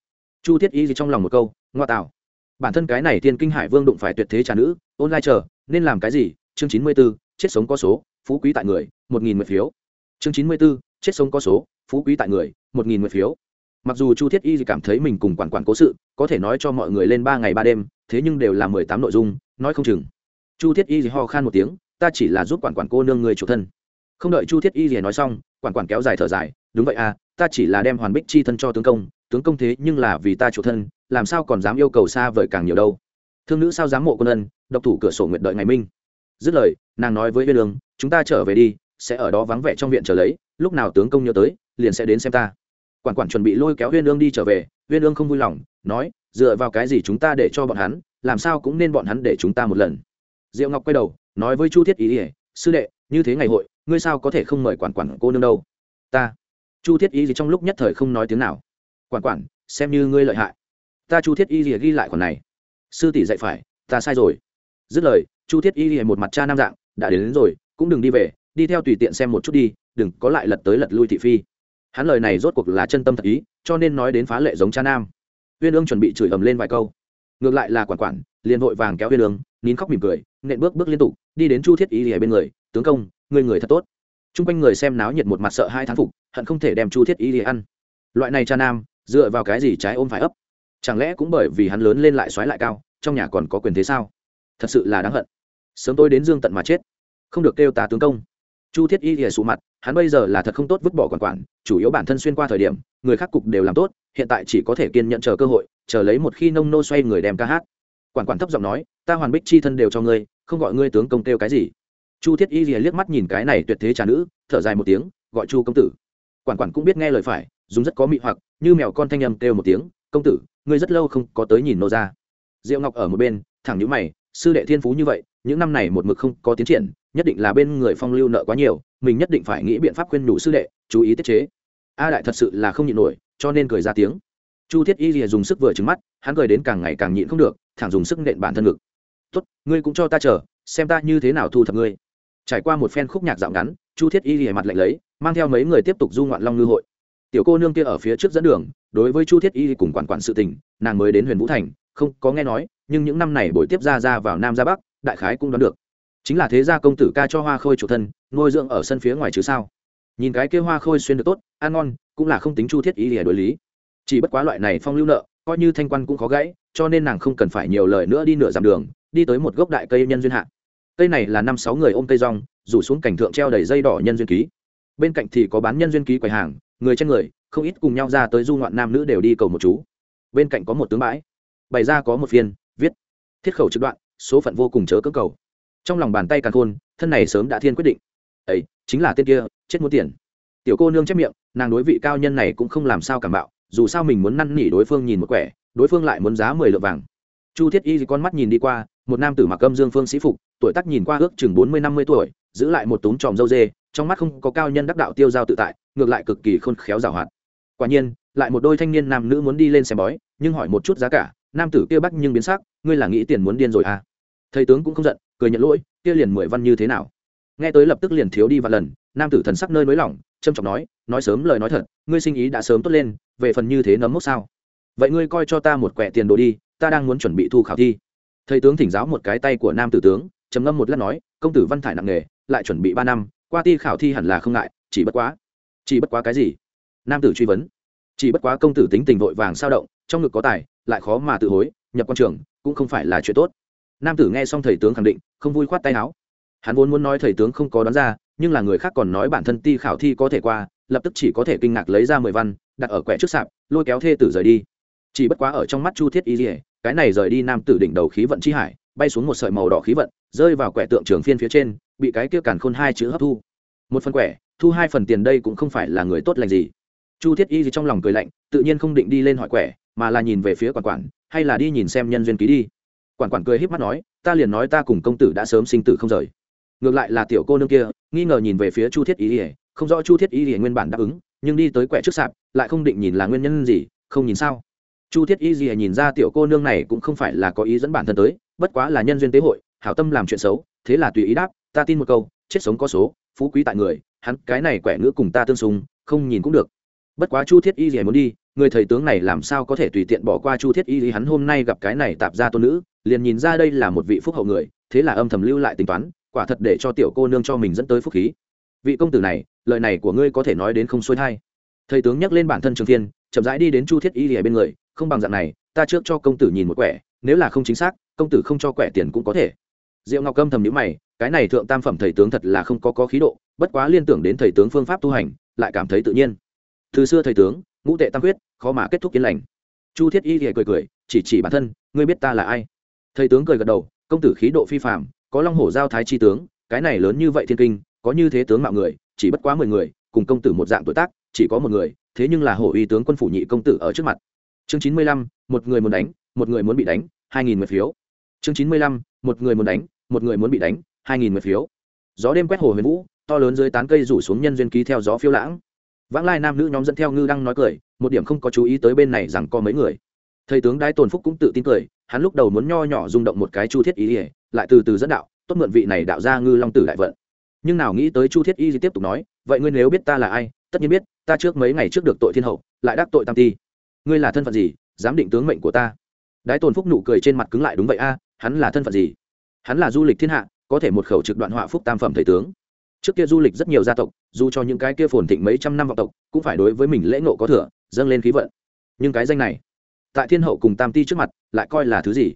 Chu thiết y gì trong lòng một câu, ngoa tạo. Bản thân cái này thiên kinh hải vương đụng phải tuyệt thế trà nữ ôn lai chờ, nên làm cái gì? Chương chín mươi b ố chết sống có số, phú quý tại người, một nghìn mười phiếu. Chương chín mươi b ố chết sống có số, phú quý tại người, một nghìn mười phiếu mặc dù chu thiết y cảm thấy mình cùng quản quản cố sự, có thể nói cho mọi người lên ba ngày ba đêm, thế nhưng đều là mười tám nội dung, nói không chừng. Chu thiết y ho khan một tiếng, ta chỉ là giúp quản quản cô nương người chủ thân. Không đợi chu thiết y nói xong, quản quản kéo dài thở dài, đúng vậy à ta chỉ là đem hoàn bích chi thân cho tướng công tướng công thế nhưng là vì ta chủ thân, làm sao còn dám yêu cầu xa vời càng nhiều đâu. Thương nữ sao dám mộ quân ân, độc thủ cửa sổ nguyện đợi ngày minh. Dứt lời, nàng nói với viên đường chúng ta trở về đi, sẽ ở đó vắng vẻ trong viện trở lấy, lúc nào tướng công nhớ tới, liền sẽ đến xem ta quản quản chuẩn bị lôi kéo Huyên ương đi trở về Huyên ương không vui lòng nói dựa vào cái gì chúng ta để cho bọn hắn làm sao cũng nên bọn hắn để chúng ta một lần. Diệu ngọc quay đầu nói với chu thiết ý ỉa sư đệ như thế ngày hội ngươi sao có thể không mời quản quản cô nương đâu? Ta. Chu thiết ý gì trong lúc nhất thời không nói tiếng nào. Quản quản xem như ngươi lợi hại. Ta chu thiết y gì ghi lại khoản này. Sư tỷ dạy phải ta sai rồi. Dứt lời chu thiết y gì một mặt cha nam dạng đã đến, đến rồi cũng đừng đi về đi theo tùy tiện xem một chút đi đừng có lại lật tới lật lui thị phi hắn lời này rốt cuộc là chân tâm thật ý, cho nên nói đến phá lệ giống cha nam. Uyên ương chuẩn bị chửi ầm lên vài câu. Ngược lại là quản quản, liền vội vàng kéo uyên ương, nín khóc mỉm cười, nện bước bước liên tục, đi đến chu thiết y gì bên người, tướng công, người người thật tốt. Chung quanh người xem náo nhiệt một mặt sợ hai thán phục, hận không thể đem chu thiết y gì ăn. Loại này cha nam, dựa vào cái gì trái ôm phải ấp? Chẳng lẽ cũng bởi vì hắn lớn lên lại xoáy lại cao, trong nhà còn có quyền thế sao? Thật sự là đáng hận. Sớm tôi đến dương tận mà chết. Không được kêu tà tướng công chu thiết y thì sụ mặt, hắn bây giờ là thật không tốt vứt bỏ quản quản, chủ yếu bản thân xuyên qua thời điểm, người khác cục đều làm tốt, hiện tại chỉ có thể kiên nhận chờ cơ hội, chờ lấy một khi nông nô xoay người đem ca hát. Quản quản thấp giọng nói, ta hoàn bích chi thân đều cho ngươi, không gọi ngươi tướng công kêu cái gì. Chu thiết y thì liếc mắt nhìn cái này tuyệt thế trà nữ, thở dài một tiếng, gọi chu công tử. Quản quản cũng biết nghe lời phải, dùng rất có mị hoặc, như mèo con thanh âm kêu một tiếng, công tử, ngươi rất lâu không có tới nhìn nô ra. Diệu ngọc ở một bên, thẳng nhíu mày sư đệ thiên phú như vậy, những năm này một mực không có tiến triển, nhất định là bên người phong lưu nợ quá nhiều, mình nhất định phải nghĩ biện pháp khuyên nhủ sư đệ, chú ý tiết chế. A đại thật sự là không nhịn nổi, cho nên cười ra tiếng. Chu thiết y rìa dùng sức vừa trứng mắt, hắn cười đến càng ngày càng nhịn không được, thẳng dùng sức nện bản thân ngực. Tốt, ngươi cũng cho ta chờ, xem ta như thế nào thu thập ngươi. Trải qua một phen khúc nhạc dạo ngắn, chu thiết y rìa mặt lạnh lấy, mang theo mấy người tiếp tục du ngoạn long ngư hội. Tiểu cô nương kia ở phía trước dẫn đường, đối với chu thiết y cùng quản quản sự tình, nàng mới đến huyền vũ thành, không có nghe nói nhưng những năm này buổi tiếp ra ra vào nam ra bắc, đại khái cũng đoán được. Chính là thế gia công tử ca cho hoa khôi chủ thân, nuôi dưỡng ở sân phía ngoài chứ sao? Nhìn cái kia hoa khôi xuyên được tốt, ăn ngon, cũng là không tính chu thiết ý lìa đối lý. Chỉ bất quá loại này phong lưu nợ, coi như thanh quan cũng khó gãy, cho nên nàng không cần phải nhiều lời nữa đi nửa dặm đường, đi tới một gốc đại cây nhân duyên hạ. Cây này là năm sáu người ôm cây rong, rủ xuống cảnh thượng treo đầy dây đỏ nhân duyên ký. Bên cạnh thì có bán nhân duyên ký quầy hàng, người trên người, không ít cùng nhau ra tới du ngoạn nam nữ đều đi cầu một chú. Bên cạnh có một tướng bãi, bày ra có một phiên viết. Thiết khẩu trực đoạn, số phận vô cùng chớ cơ cầu. Trong lòng bàn tay càng khôn, thân này sớm đã thiên quyết định. Ấy, chính là tên kia, chết muốn tiền. Tiểu cô nương chép miệng, nàng đối vị cao nhân này cũng không làm sao cảm bạo, dù sao mình muốn năn nỉ đối phương nhìn một quẻ, đối phương lại muốn giá mười lượng vàng. Chu thiết y con mắt nhìn đi qua, một nam tử mặc âm dương phương sĩ phục, tuổi tác nhìn qua ước chừng bốn mươi năm mươi tuổi, giữ lại một túm tròm dâu dê, trong mắt không có cao nhân đắc đạo tiêu giao tự tại, ngược lại cực kỳ khôn khéo giảo hoạt. Quả nhiên, lại một đôi thanh niên nam nữ muốn đi lên xem bói, nhưng hỏi một chút giá cả nam tử kia bắt nhưng biến sắc, ngươi là nghĩ tiền muốn điên rồi à? Thầy tướng cũng không giận, cười nhận lỗi, kia liền mười văn như thế nào? Nghe tới lập tức liền thiếu đi vài lần, nam tử thần sắc nơi nới lỏng trâm trọng nói nói sớm lời nói thật, ngươi sinh ý đã sớm tốt lên, về phần như thế nấm mốc sao? Vậy ngươi coi cho ta một quẻ tiền đồ đi, ta đang muốn chuẩn bị thu khảo thi. Thầy tướng thỉnh giáo một cái tay của nam tử tướng, trầm ngâm một lát nói, công tử văn thải nặng nghề lại chuẩn bị ba năm, qua ti khảo thi hẳn là không ngại, chỉ bất quá, chỉ bất quá cái gì? Nam tử truy vấn, chỉ bất quá công tử tính tình vội vàng sao động trong ngực có tài, lại khó mà tự hối, nhập quan trường, cũng không phải là chuyện tốt. Nam tử nghe xong thầy tướng khẳng định, không vui khoát tay áo. Hắn vốn muốn nói thầy tướng không có đoán ra, nhưng là người khác còn nói bản thân ti khảo thi có thể qua, lập tức chỉ có thể kinh ngạc lấy ra mười văn, đặt ở quẻ trước sạp, lôi kéo thê tử rời đi. Chỉ bất quá ở trong mắt chu thiết y dỉa cái này rời đi nam tử đỉnh đầu khí vận chi hải, bay xuống một sợi màu đỏ khí vận, rơi vào quẻ tượng trường phiên phía trên, bị cái kia càn khôn hai chữ hấp thu. Một phần quẻ, thu hai phần tiền đây cũng không phải là người tốt lành gì. Chu thiết y gì trong lòng cười lạnh, tự nhiên không định đi lên hỏi quẻ mà là nhìn về phía quản quản, hay là đi nhìn xem nhân duyên ký đi. Quản quản cười híp mắt nói, ta liền nói ta cùng công tử đã sớm sinh tử không rời. Ngược lại là tiểu cô nương kia, nghi ngờ nhìn về phía chu thiết y ỉa không rõ chu thiết y ỉa nguyên bản đáp ứng, nhưng đi tới quẹ trước sạp, lại không định nhìn là nguyên nhân gì, không nhìn sao. Chu thiết y ỉa nhìn ra tiểu cô nương này cũng không phải là có ý dẫn bản thân tới, bất quá là nhân duyên tế hội, hảo tâm làm chuyện xấu, thế là tùy ý đáp, ta tin một câu, chết sống có số, phú quý tại người, hắn cái này quẻ ngữ cùng ta tương xung, không nhìn cũng được. Bất quá chu thiết y gì muốn đi người thầy tướng này làm sao có thể tùy tiện bỏ qua chu thiết y, hắn hôm nay gặp cái này tạp ra tôn nữ, liền nhìn ra đây là một vị phúc hậu người, thế là âm thầm lưu lại tính toán, quả thật để cho tiểu cô nương cho mình dẫn tới phúc khí. Vị công tử này, lời này của ngươi có thể nói đến không xuôi thai. Thầy tướng nhắc lên bản thân trường thiên, chậm rãi đi đến chu thiết y ở bên người, không bằng dạng này, ta trước cho công tử nhìn một quẻ, nếu là không chính xác, công tử không cho quẻ tiền cũng có thể. Diệu ngọc âm thầm nhữ mày, cái này thượng tam phẩm thầy tướng thật là không có có khí độ, bất quá liên tưởng đến thầy tướng phương pháp tu hành, lại cảm thấy tự nhiên. Từ xưa thầy tướng ngũ tệ tam quyết khó mà kết thúc yên lành. Chu thiết y thì cười cười, chỉ chỉ bản thân, ngươi biết ta là ai? Thầy tướng cười gật đầu, công tử khí độ phi phạm có long hổ giao thái chi tướng, cái này lớn như vậy thiên kinh, có như thế tướng mạo người, chỉ bất quá mười người, cùng công tử một dạng tuổi tác, chỉ có một người, thế nhưng là hổ uy tướng quân phủ nhị công tử ở trước mặt. Chương chín mươi lăm, một người muốn đánh, một người muốn bị đánh, hai nghìn mười phiếu. Chương chín mươi lăm, một người muốn đánh, một người muốn bị đánh, hai nghìn mười phiếu. Gió đêm quét hồ huyền vũ, to lớn dưới tán cây rủ xuống nhân duyên ký theo gió phiêu lãng vãng lai nam nữ nhóm dẫn theo ngư đăng nói cười, một điểm không có chú ý tới bên này rằng có mấy người. Thầy tướng đái tồn phúc cũng tự tin cười, hắn lúc đầu muốn nho nhỏ rung động một cái chu thiết ý ỉa lại từ từ dẫn đạo, tốt mượn vị này đạo ra ngư long tử đại vận. Nhưng nào nghĩ tới chu thiết y tiếp tục nói, vậy ngươi nếu biết ta là ai, tất nhiên biết, ta trước mấy ngày trước được tội thiên hậu, lại đắc tội tam ti. Ngươi là thân phận gì, dám định tướng mệnh của ta? Đái tồn phúc nụ cười trên mặt cứng lại đúng vậy a, hắn là thân phận gì? Hắn là du lịch thiên hạ, có thể một khẩu trực đoạn họa phúc tam phẩm thầy tướng trước kia du lịch rất nhiều gia tộc, dù cho những cái kia phồn thịnh mấy trăm năm vọng tộc, cũng phải đối với mình lễ ngộ có thừa, dâng lên khí vận. Nhưng cái danh này, tại thiên hậu cùng tam ti trước mặt, lại coi là thứ gì?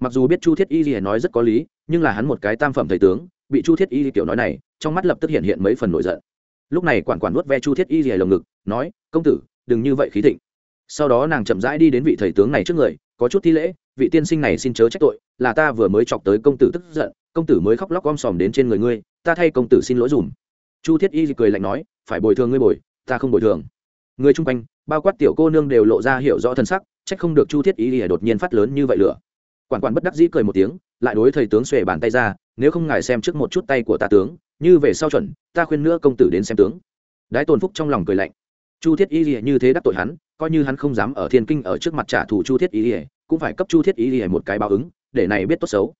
Mặc dù biết chu thiết y gì nói rất có lý, nhưng là hắn một cái tam phẩm thầy tướng, bị chu thiết y kiểu nói này, trong mắt lập tức hiện hiện mấy phần nổi giận. Lúc này quản quản nuốt ve chu thiết y gì lồng ngực, nói, công tử, đừng như vậy khí thịnh. Sau đó nàng chậm rãi đi đến vị thầy tướng này trước người, có chút thi lễ vị tiên sinh này xin chớ trách tội, là ta vừa mới chọc tới công tử tức giận, công tử mới khóc lóc om sòm đến trên người ngươi, ta thay công tử xin lỗi dùm. Chu thiết y cười lạnh nói, phải bồi thường ngươi bồi, ta không bồi thường. Người chung quanh, bao quát tiểu cô nương đều lộ ra hiểu rõ thân sắc, trách không được chu thiết y đột nhiên phát lớn như vậy lửa. Quản quản bất đắc dĩ cười một tiếng, lại đối thầy tướng xuề bàn tay ra, nếu không ngài xem trước một chút tay của ta tướng, như về sau chuẩn, ta khuyên nữa công tử đến xem tướng. Đái tồn phúc trong lòng cười lạnh. Chu thiết y như thế đắc tội hắn, coi như hắn không dám ở thiên kinh ở trước mặt trả thù chu thiết y cũng phải cấp chu thiết y một cái báo ứng, để này biết tốt xấu.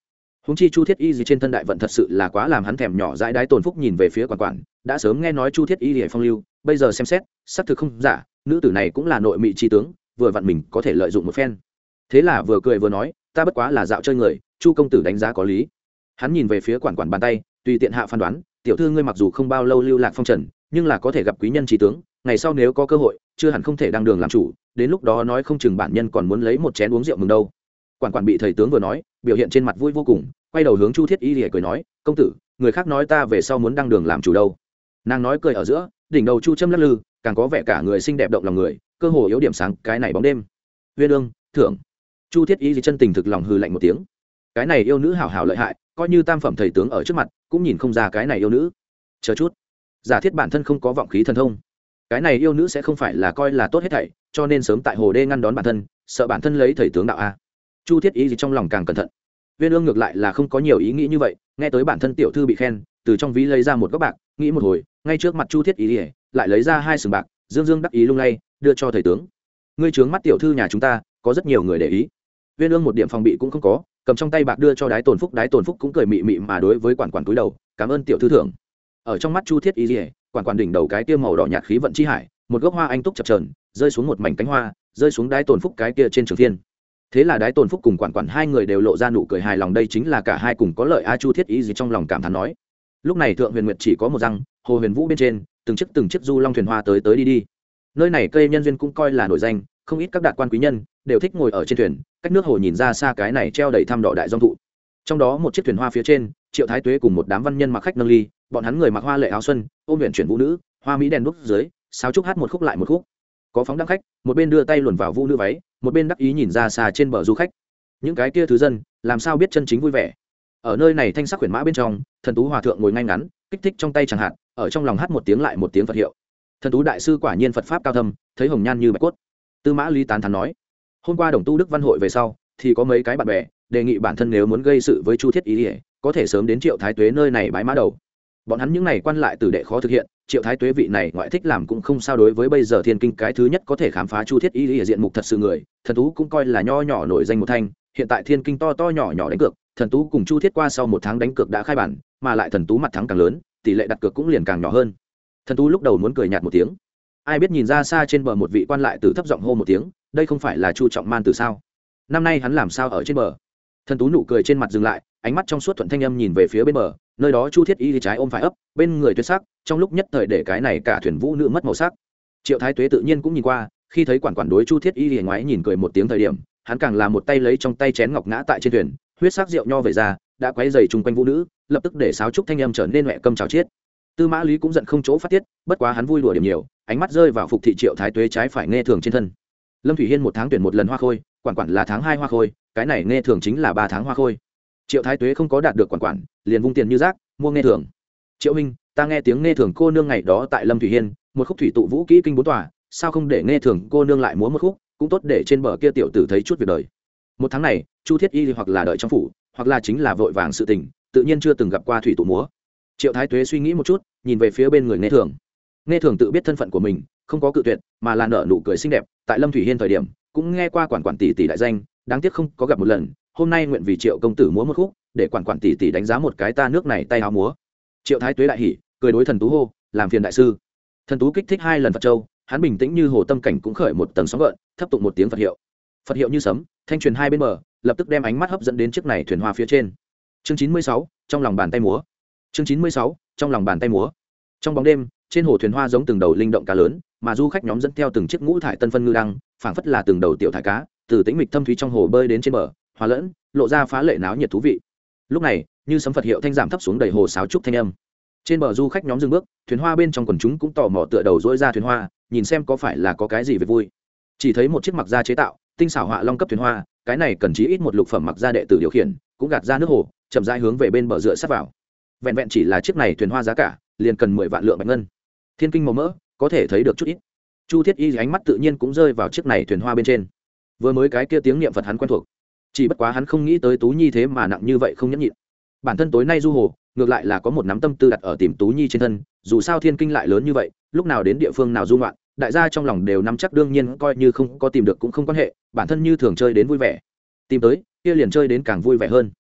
Húng chi chu thiết y gì trên thân đại vận thật sự là quá làm hắn thèm nhỏ dãi đái tồn phúc nhìn về phía quản quản, đã sớm nghe nói chu thiết y gì phong lưu, bây giờ xem xét, xác thực không giả, nữ tử này cũng là nội mị tri tướng, vừa vặn mình có thể lợi dụng một phen. Thế là vừa cười vừa nói, ta bất quá là dạo chơi người, chu công tử đánh giá có lý. Hắn nhìn về phía quản quản bàn tay, tùy tiện hạ phán đoán, tiểu thư ngươi mặc dù không bao lâu lưu lạc phong trần, nhưng là có thể gặp quý nhân trí tướng ngày sau nếu có cơ hội, chưa hẳn không thể đăng đường làm chủ, đến lúc đó nói không chừng bản nhân còn muốn lấy một chén uống rượu mừng đâu. Quản quản bị thầy tướng vừa nói, biểu hiện trên mặt vui vô cùng, quay đầu hướng chu thiết y lìa cười nói, công tử, người khác nói ta về sau muốn đăng đường làm chủ đâu. Nàng nói cười ở giữa, đỉnh đầu chu châm lắc lư, càng có vẻ cả người xinh đẹp động lòng người, cơ hồ yếu điểm sáng, cái này bóng đêm. Viên ương, thưởng. Chu thiết y gì chân tình thực lòng hư lạnh một tiếng. Cái này yêu nữ hảo hảo lợi hại, coi như tam phẩm thầy tướng ở trước mặt, cũng nhìn không ra cái này yêu nữ. Chờ chút. Giả thiết bản thân không có vọng khí thần thông cái này yêu nữ sẽ không phải là coi là tốt hết thảy, cho nên sớm tại hồ đê ngăn đón bản thân, sợ bản thân lấy thầy tướng đạo a. Chu thiết Ý gì trong lòng càng cẩn thận. Viên ương ngược lại là không có nhiều ý nghĩ như vậy, nghe tới bản thân tiểu thư bị khen, từ trong ví lấy ra một góc bạc, nghĩ một hồi, ngay trước mặt chu thiết ý ỉa lại lấy ra hai sừng bạc, dương dương đắc ý lung lay, đưa cho thầy tướng. Ngươi trướng mắt tiểu thư nhà chúng ta, có rất nhiều người để ý. Viên ương một điểm phòng bị cũng không có, cầm trong tay bạc đưa cho đái tồn phúc, đái tồn phúc cũng cười mị mị mà đối với quản quản túi đầu, cảm ơn tiểu thư thưởng ở trong mắt chu thiết y dỉa quản quản đỉnh đầu cái kia màu đỏ nhạt khí vận chi hải, một gốc hoa anh túc chập trờn rơi xuống một mảnh cánh hoa, rơi xuống đái tồn phúc cái kia trên trường thiên. Thế là đái tồn phúc cùng quản quản hai người đều lộ ra nụ cười hài lòng, đây chính là cả hai cùng có lợi a chu thiết Y gì trong lòng cảm thán nói. Lúc này thượng huyền nguyệt chỉ có một răng, hồ huyền vũ bên trên, từng chiếc từng chiếc du long thuyền hoa tới tới đi đi. Nơi này cây nhân duyên cũng coi là nổi danh, không ít các đạt quan quý nhân đều thích ngồi ở trên thuyền, cách nước hồ nhìn ra xa cái này treo đầy thăm đỏ đại dòng thụ. Trong đó một chiếc thuyền hoa phía trên triệu thái tuế cùng một đám văn nhân mặc khách nâng ly, bọn hắn người mặc hoa lệ áo xuân, ôm huyện chuyển vũ nữ, hoa mỹ đèn đúc dưới sao trúc hát một khúc lại một khúc. Có phóng đăng khách, một bên đưa tay luồn vào vũ nữ váy, một bên đắc ý nhìn ra xa trên bờ du khách. Những cái kia thứ dân, làm sao biết chân chính vui vẻ? Ở nơi này thanh sắc quyển mã bên trong, thần tú hòa thượng ngồi ngay ngắn, kích thích trong tay chẳng hạn, ở trong lòng hát một tiếng lại một tiếng phật hiệu. Thần tú đại sư quả nhiên phật pháp cao thâm, thấy hồng nhan như bạch cốt. Tư mã lý tán thắn nói, hôm qua đồng tu đức văn hội về sau, thì có mấy cái bạn bè, đề nghị bản thân nếu muốn gây sự với chu thiết ý ỉa có thể sớm đến triệu thái tuế nơi này bãi mã đầu. Bọn hắn những n à y quan lại tử đệ khó thực hiện, triệu thái tuế vị này ngoại thích làm cũng không sao đối với bây giờ thiên kinh cái thứ nhất có thể khám phá chu thiết ý ỉa diện mục thật sự người, thần tú cũng coi là nho nhỏ nổi danh một thanh, hiện tại thiên kinh to to nhỏ nhỏ đánh cược, thần tú cùng chu thiết qua sau một tháng đánh cược đã khai bản, mà lại thần tú mặt thắng càng lớn, tỷ lệ đặt cược cũng liền càng nhỏ hơn. Thần tú lúc đầu muốn cười nhạt một tiếng. Ai biết nhìn ra xa trên bờ một vị quan lại tử thấp giọng hô một tiếng, đây không phải là chu trọng man từ sao? Năm nay hắn làm sao ở trên bờ? Thần tú nụ cười trên mặt dừng lại, ánh mắt trong suốt thuận thanh âm nhìn về phía bên bờ, nơi đó chu thiết y thì trái ôm phải ấp, bên người tuyệt sắc, trong lúc nhất thời để cái này cả thuyền vũ nữ mất màu sắc. Triệu thái tuế tự nhiên cũng nhìn qua, khi thấy quản quản đối chu thiết y thì ngoái nhìn cười một tiếng thời điểm, hắn càng làm một tay lấy trong tay chén ngọc ngã tại trên thuyền, huyết sắc rượu nho về ra, đã quấy dày chung quanh vũ nữ, lập tức để sáo trúc thanh âm trở nên mẹ câm trào chiết. Tư mã lý cũng giận không chỗ phát tiết, bất quá hắn vui đùa điểm nhiều, ánh mắt rơi vào phục thị triệu thái tuế trái phải nghe thường trên thân. Lâm thủy hiên một tháng tuyển một lần hoa khôi quản quản là tháng hai hoa khôi, cái này nghe thường chính là ba tháng hoa khôi. Triệu thái tuế không có đạt được quản quản, liền vung tiền như rác, mua nghe thường. Triệu minh, ta nghe tiếng nghe thường cô nương ngày đó tại lâm thủy hiên, một khúc thủy tụ vũ kỹ kinh bốn tòa, sao không để nghe thường cô nương lại múa một khúc, cũng tốt để trên bờ kia tiểu tử thấy chút việc đời. Một tháng này, chu thiết y hoặc là đợi trong phủ, hoặc là chính là vội vàng sự tình, tự nhiên chưa từng gặp qua thủy tụ múa. Triệu thái tuế suy nghĩ một chút, nhìn về phía bên người nghe thường. Nghe thường tự biết thân phận của mình, không có cự tuyệt, mà là nở nụ cười xinh đẹp, tại lâm thủy hiên thời điểm cũng nghe qua quản quản tỷ tỷ đại danh, đáng tiếc không có gặp một lần, hôm nay nguyện vì triệu công tử múa một khúc, để quản quản tỷ tỷ đánh giá một cái ta nước này tay áo múa. Triệu thái tuế đại hỉ, cười đối thần tú hô, làm phiền đại sư. Thần tú kích thích hai lần phật châu, hắn bình tĩnh như hồ tâm cảnh cũng khởi một tầng sóng gợn, thấp tụng một tiếng phật hiệu. Phật hiệu như sấm, thanh truyền hai bên bờ, lập tức đem ánh mắt hấp dẫn đến chiếc này thuyền hoa phía trên. Chương chín mươi sáu, trong lòng bàn tay múa. Chương chín mươi sáu, trong lòng bàn tay múa. Trong bóng đêm, trên hồ thuyền hoa giống từng đầu linh động cá lớn, mà du khách nhóm dẫn theo từng chiếc ngũ thải tân phân ngư đăng phảng phất là từng đầu tiểu thải cá, từ tĩnh mịch thâm thúy trong hồ bơi đến trên bờ, hòa lẫn, lộ ra phá lệ náo nhiệt thú vị. Lúc này, như sấm phật hiệu thanh giảm thấp xuống đầy hồ sáo trúc thanh âm. Trên bờ du khách nhóm dừng bước, thuyền hoa bên trong quần chúng cũng tò mò tựa đầu dỗi ra thuyền hoa, nhìn xem có phải là có cái gì về vui. Chỉ thấy một chiếc mặc da chế tạo, tinh xảo họa long cấp thuyền hoa, cái này cần chí ít một lục phẩm mặc da đệ tử điều khiển, cũng gạt ra nước hồ, chậm rãi hướng về bên bờ dựa sát vào. Vẹn vẹn chỉ là chiếc này thuyền hoa giá cả, liền cần mười vạn lượng bạch ngân. Thiên kinh màu mỡ, có thể thấy được chút ít chu thiết y ánh mắt tự nhiên cũng rơi vào chiếc này thuyền hoa bên trên. Vừa mới cái kia tiếng niệm phật hắn quen thuộc. Chỉ bất quá hắn không nghĩ tới tú nhi thế mà nặng như vậy không nhẫn nhịn. Bản thân tối nay du hồ, ngược lại là có một nắm tâm tư đặt ở tìm tú nhi trên thân, dù sao thiên kinh lại lớn như vậy, lúc nào đến địa phương nào du ngoạn, đại gia trong lòng đều nắm chắc đương nhiên coi như không có tìm được cũng không quan hệ, bản thân như thường chơi đến vui vẻ. Tìm tới, kia liền chơi đến càng vui vẻ hơn.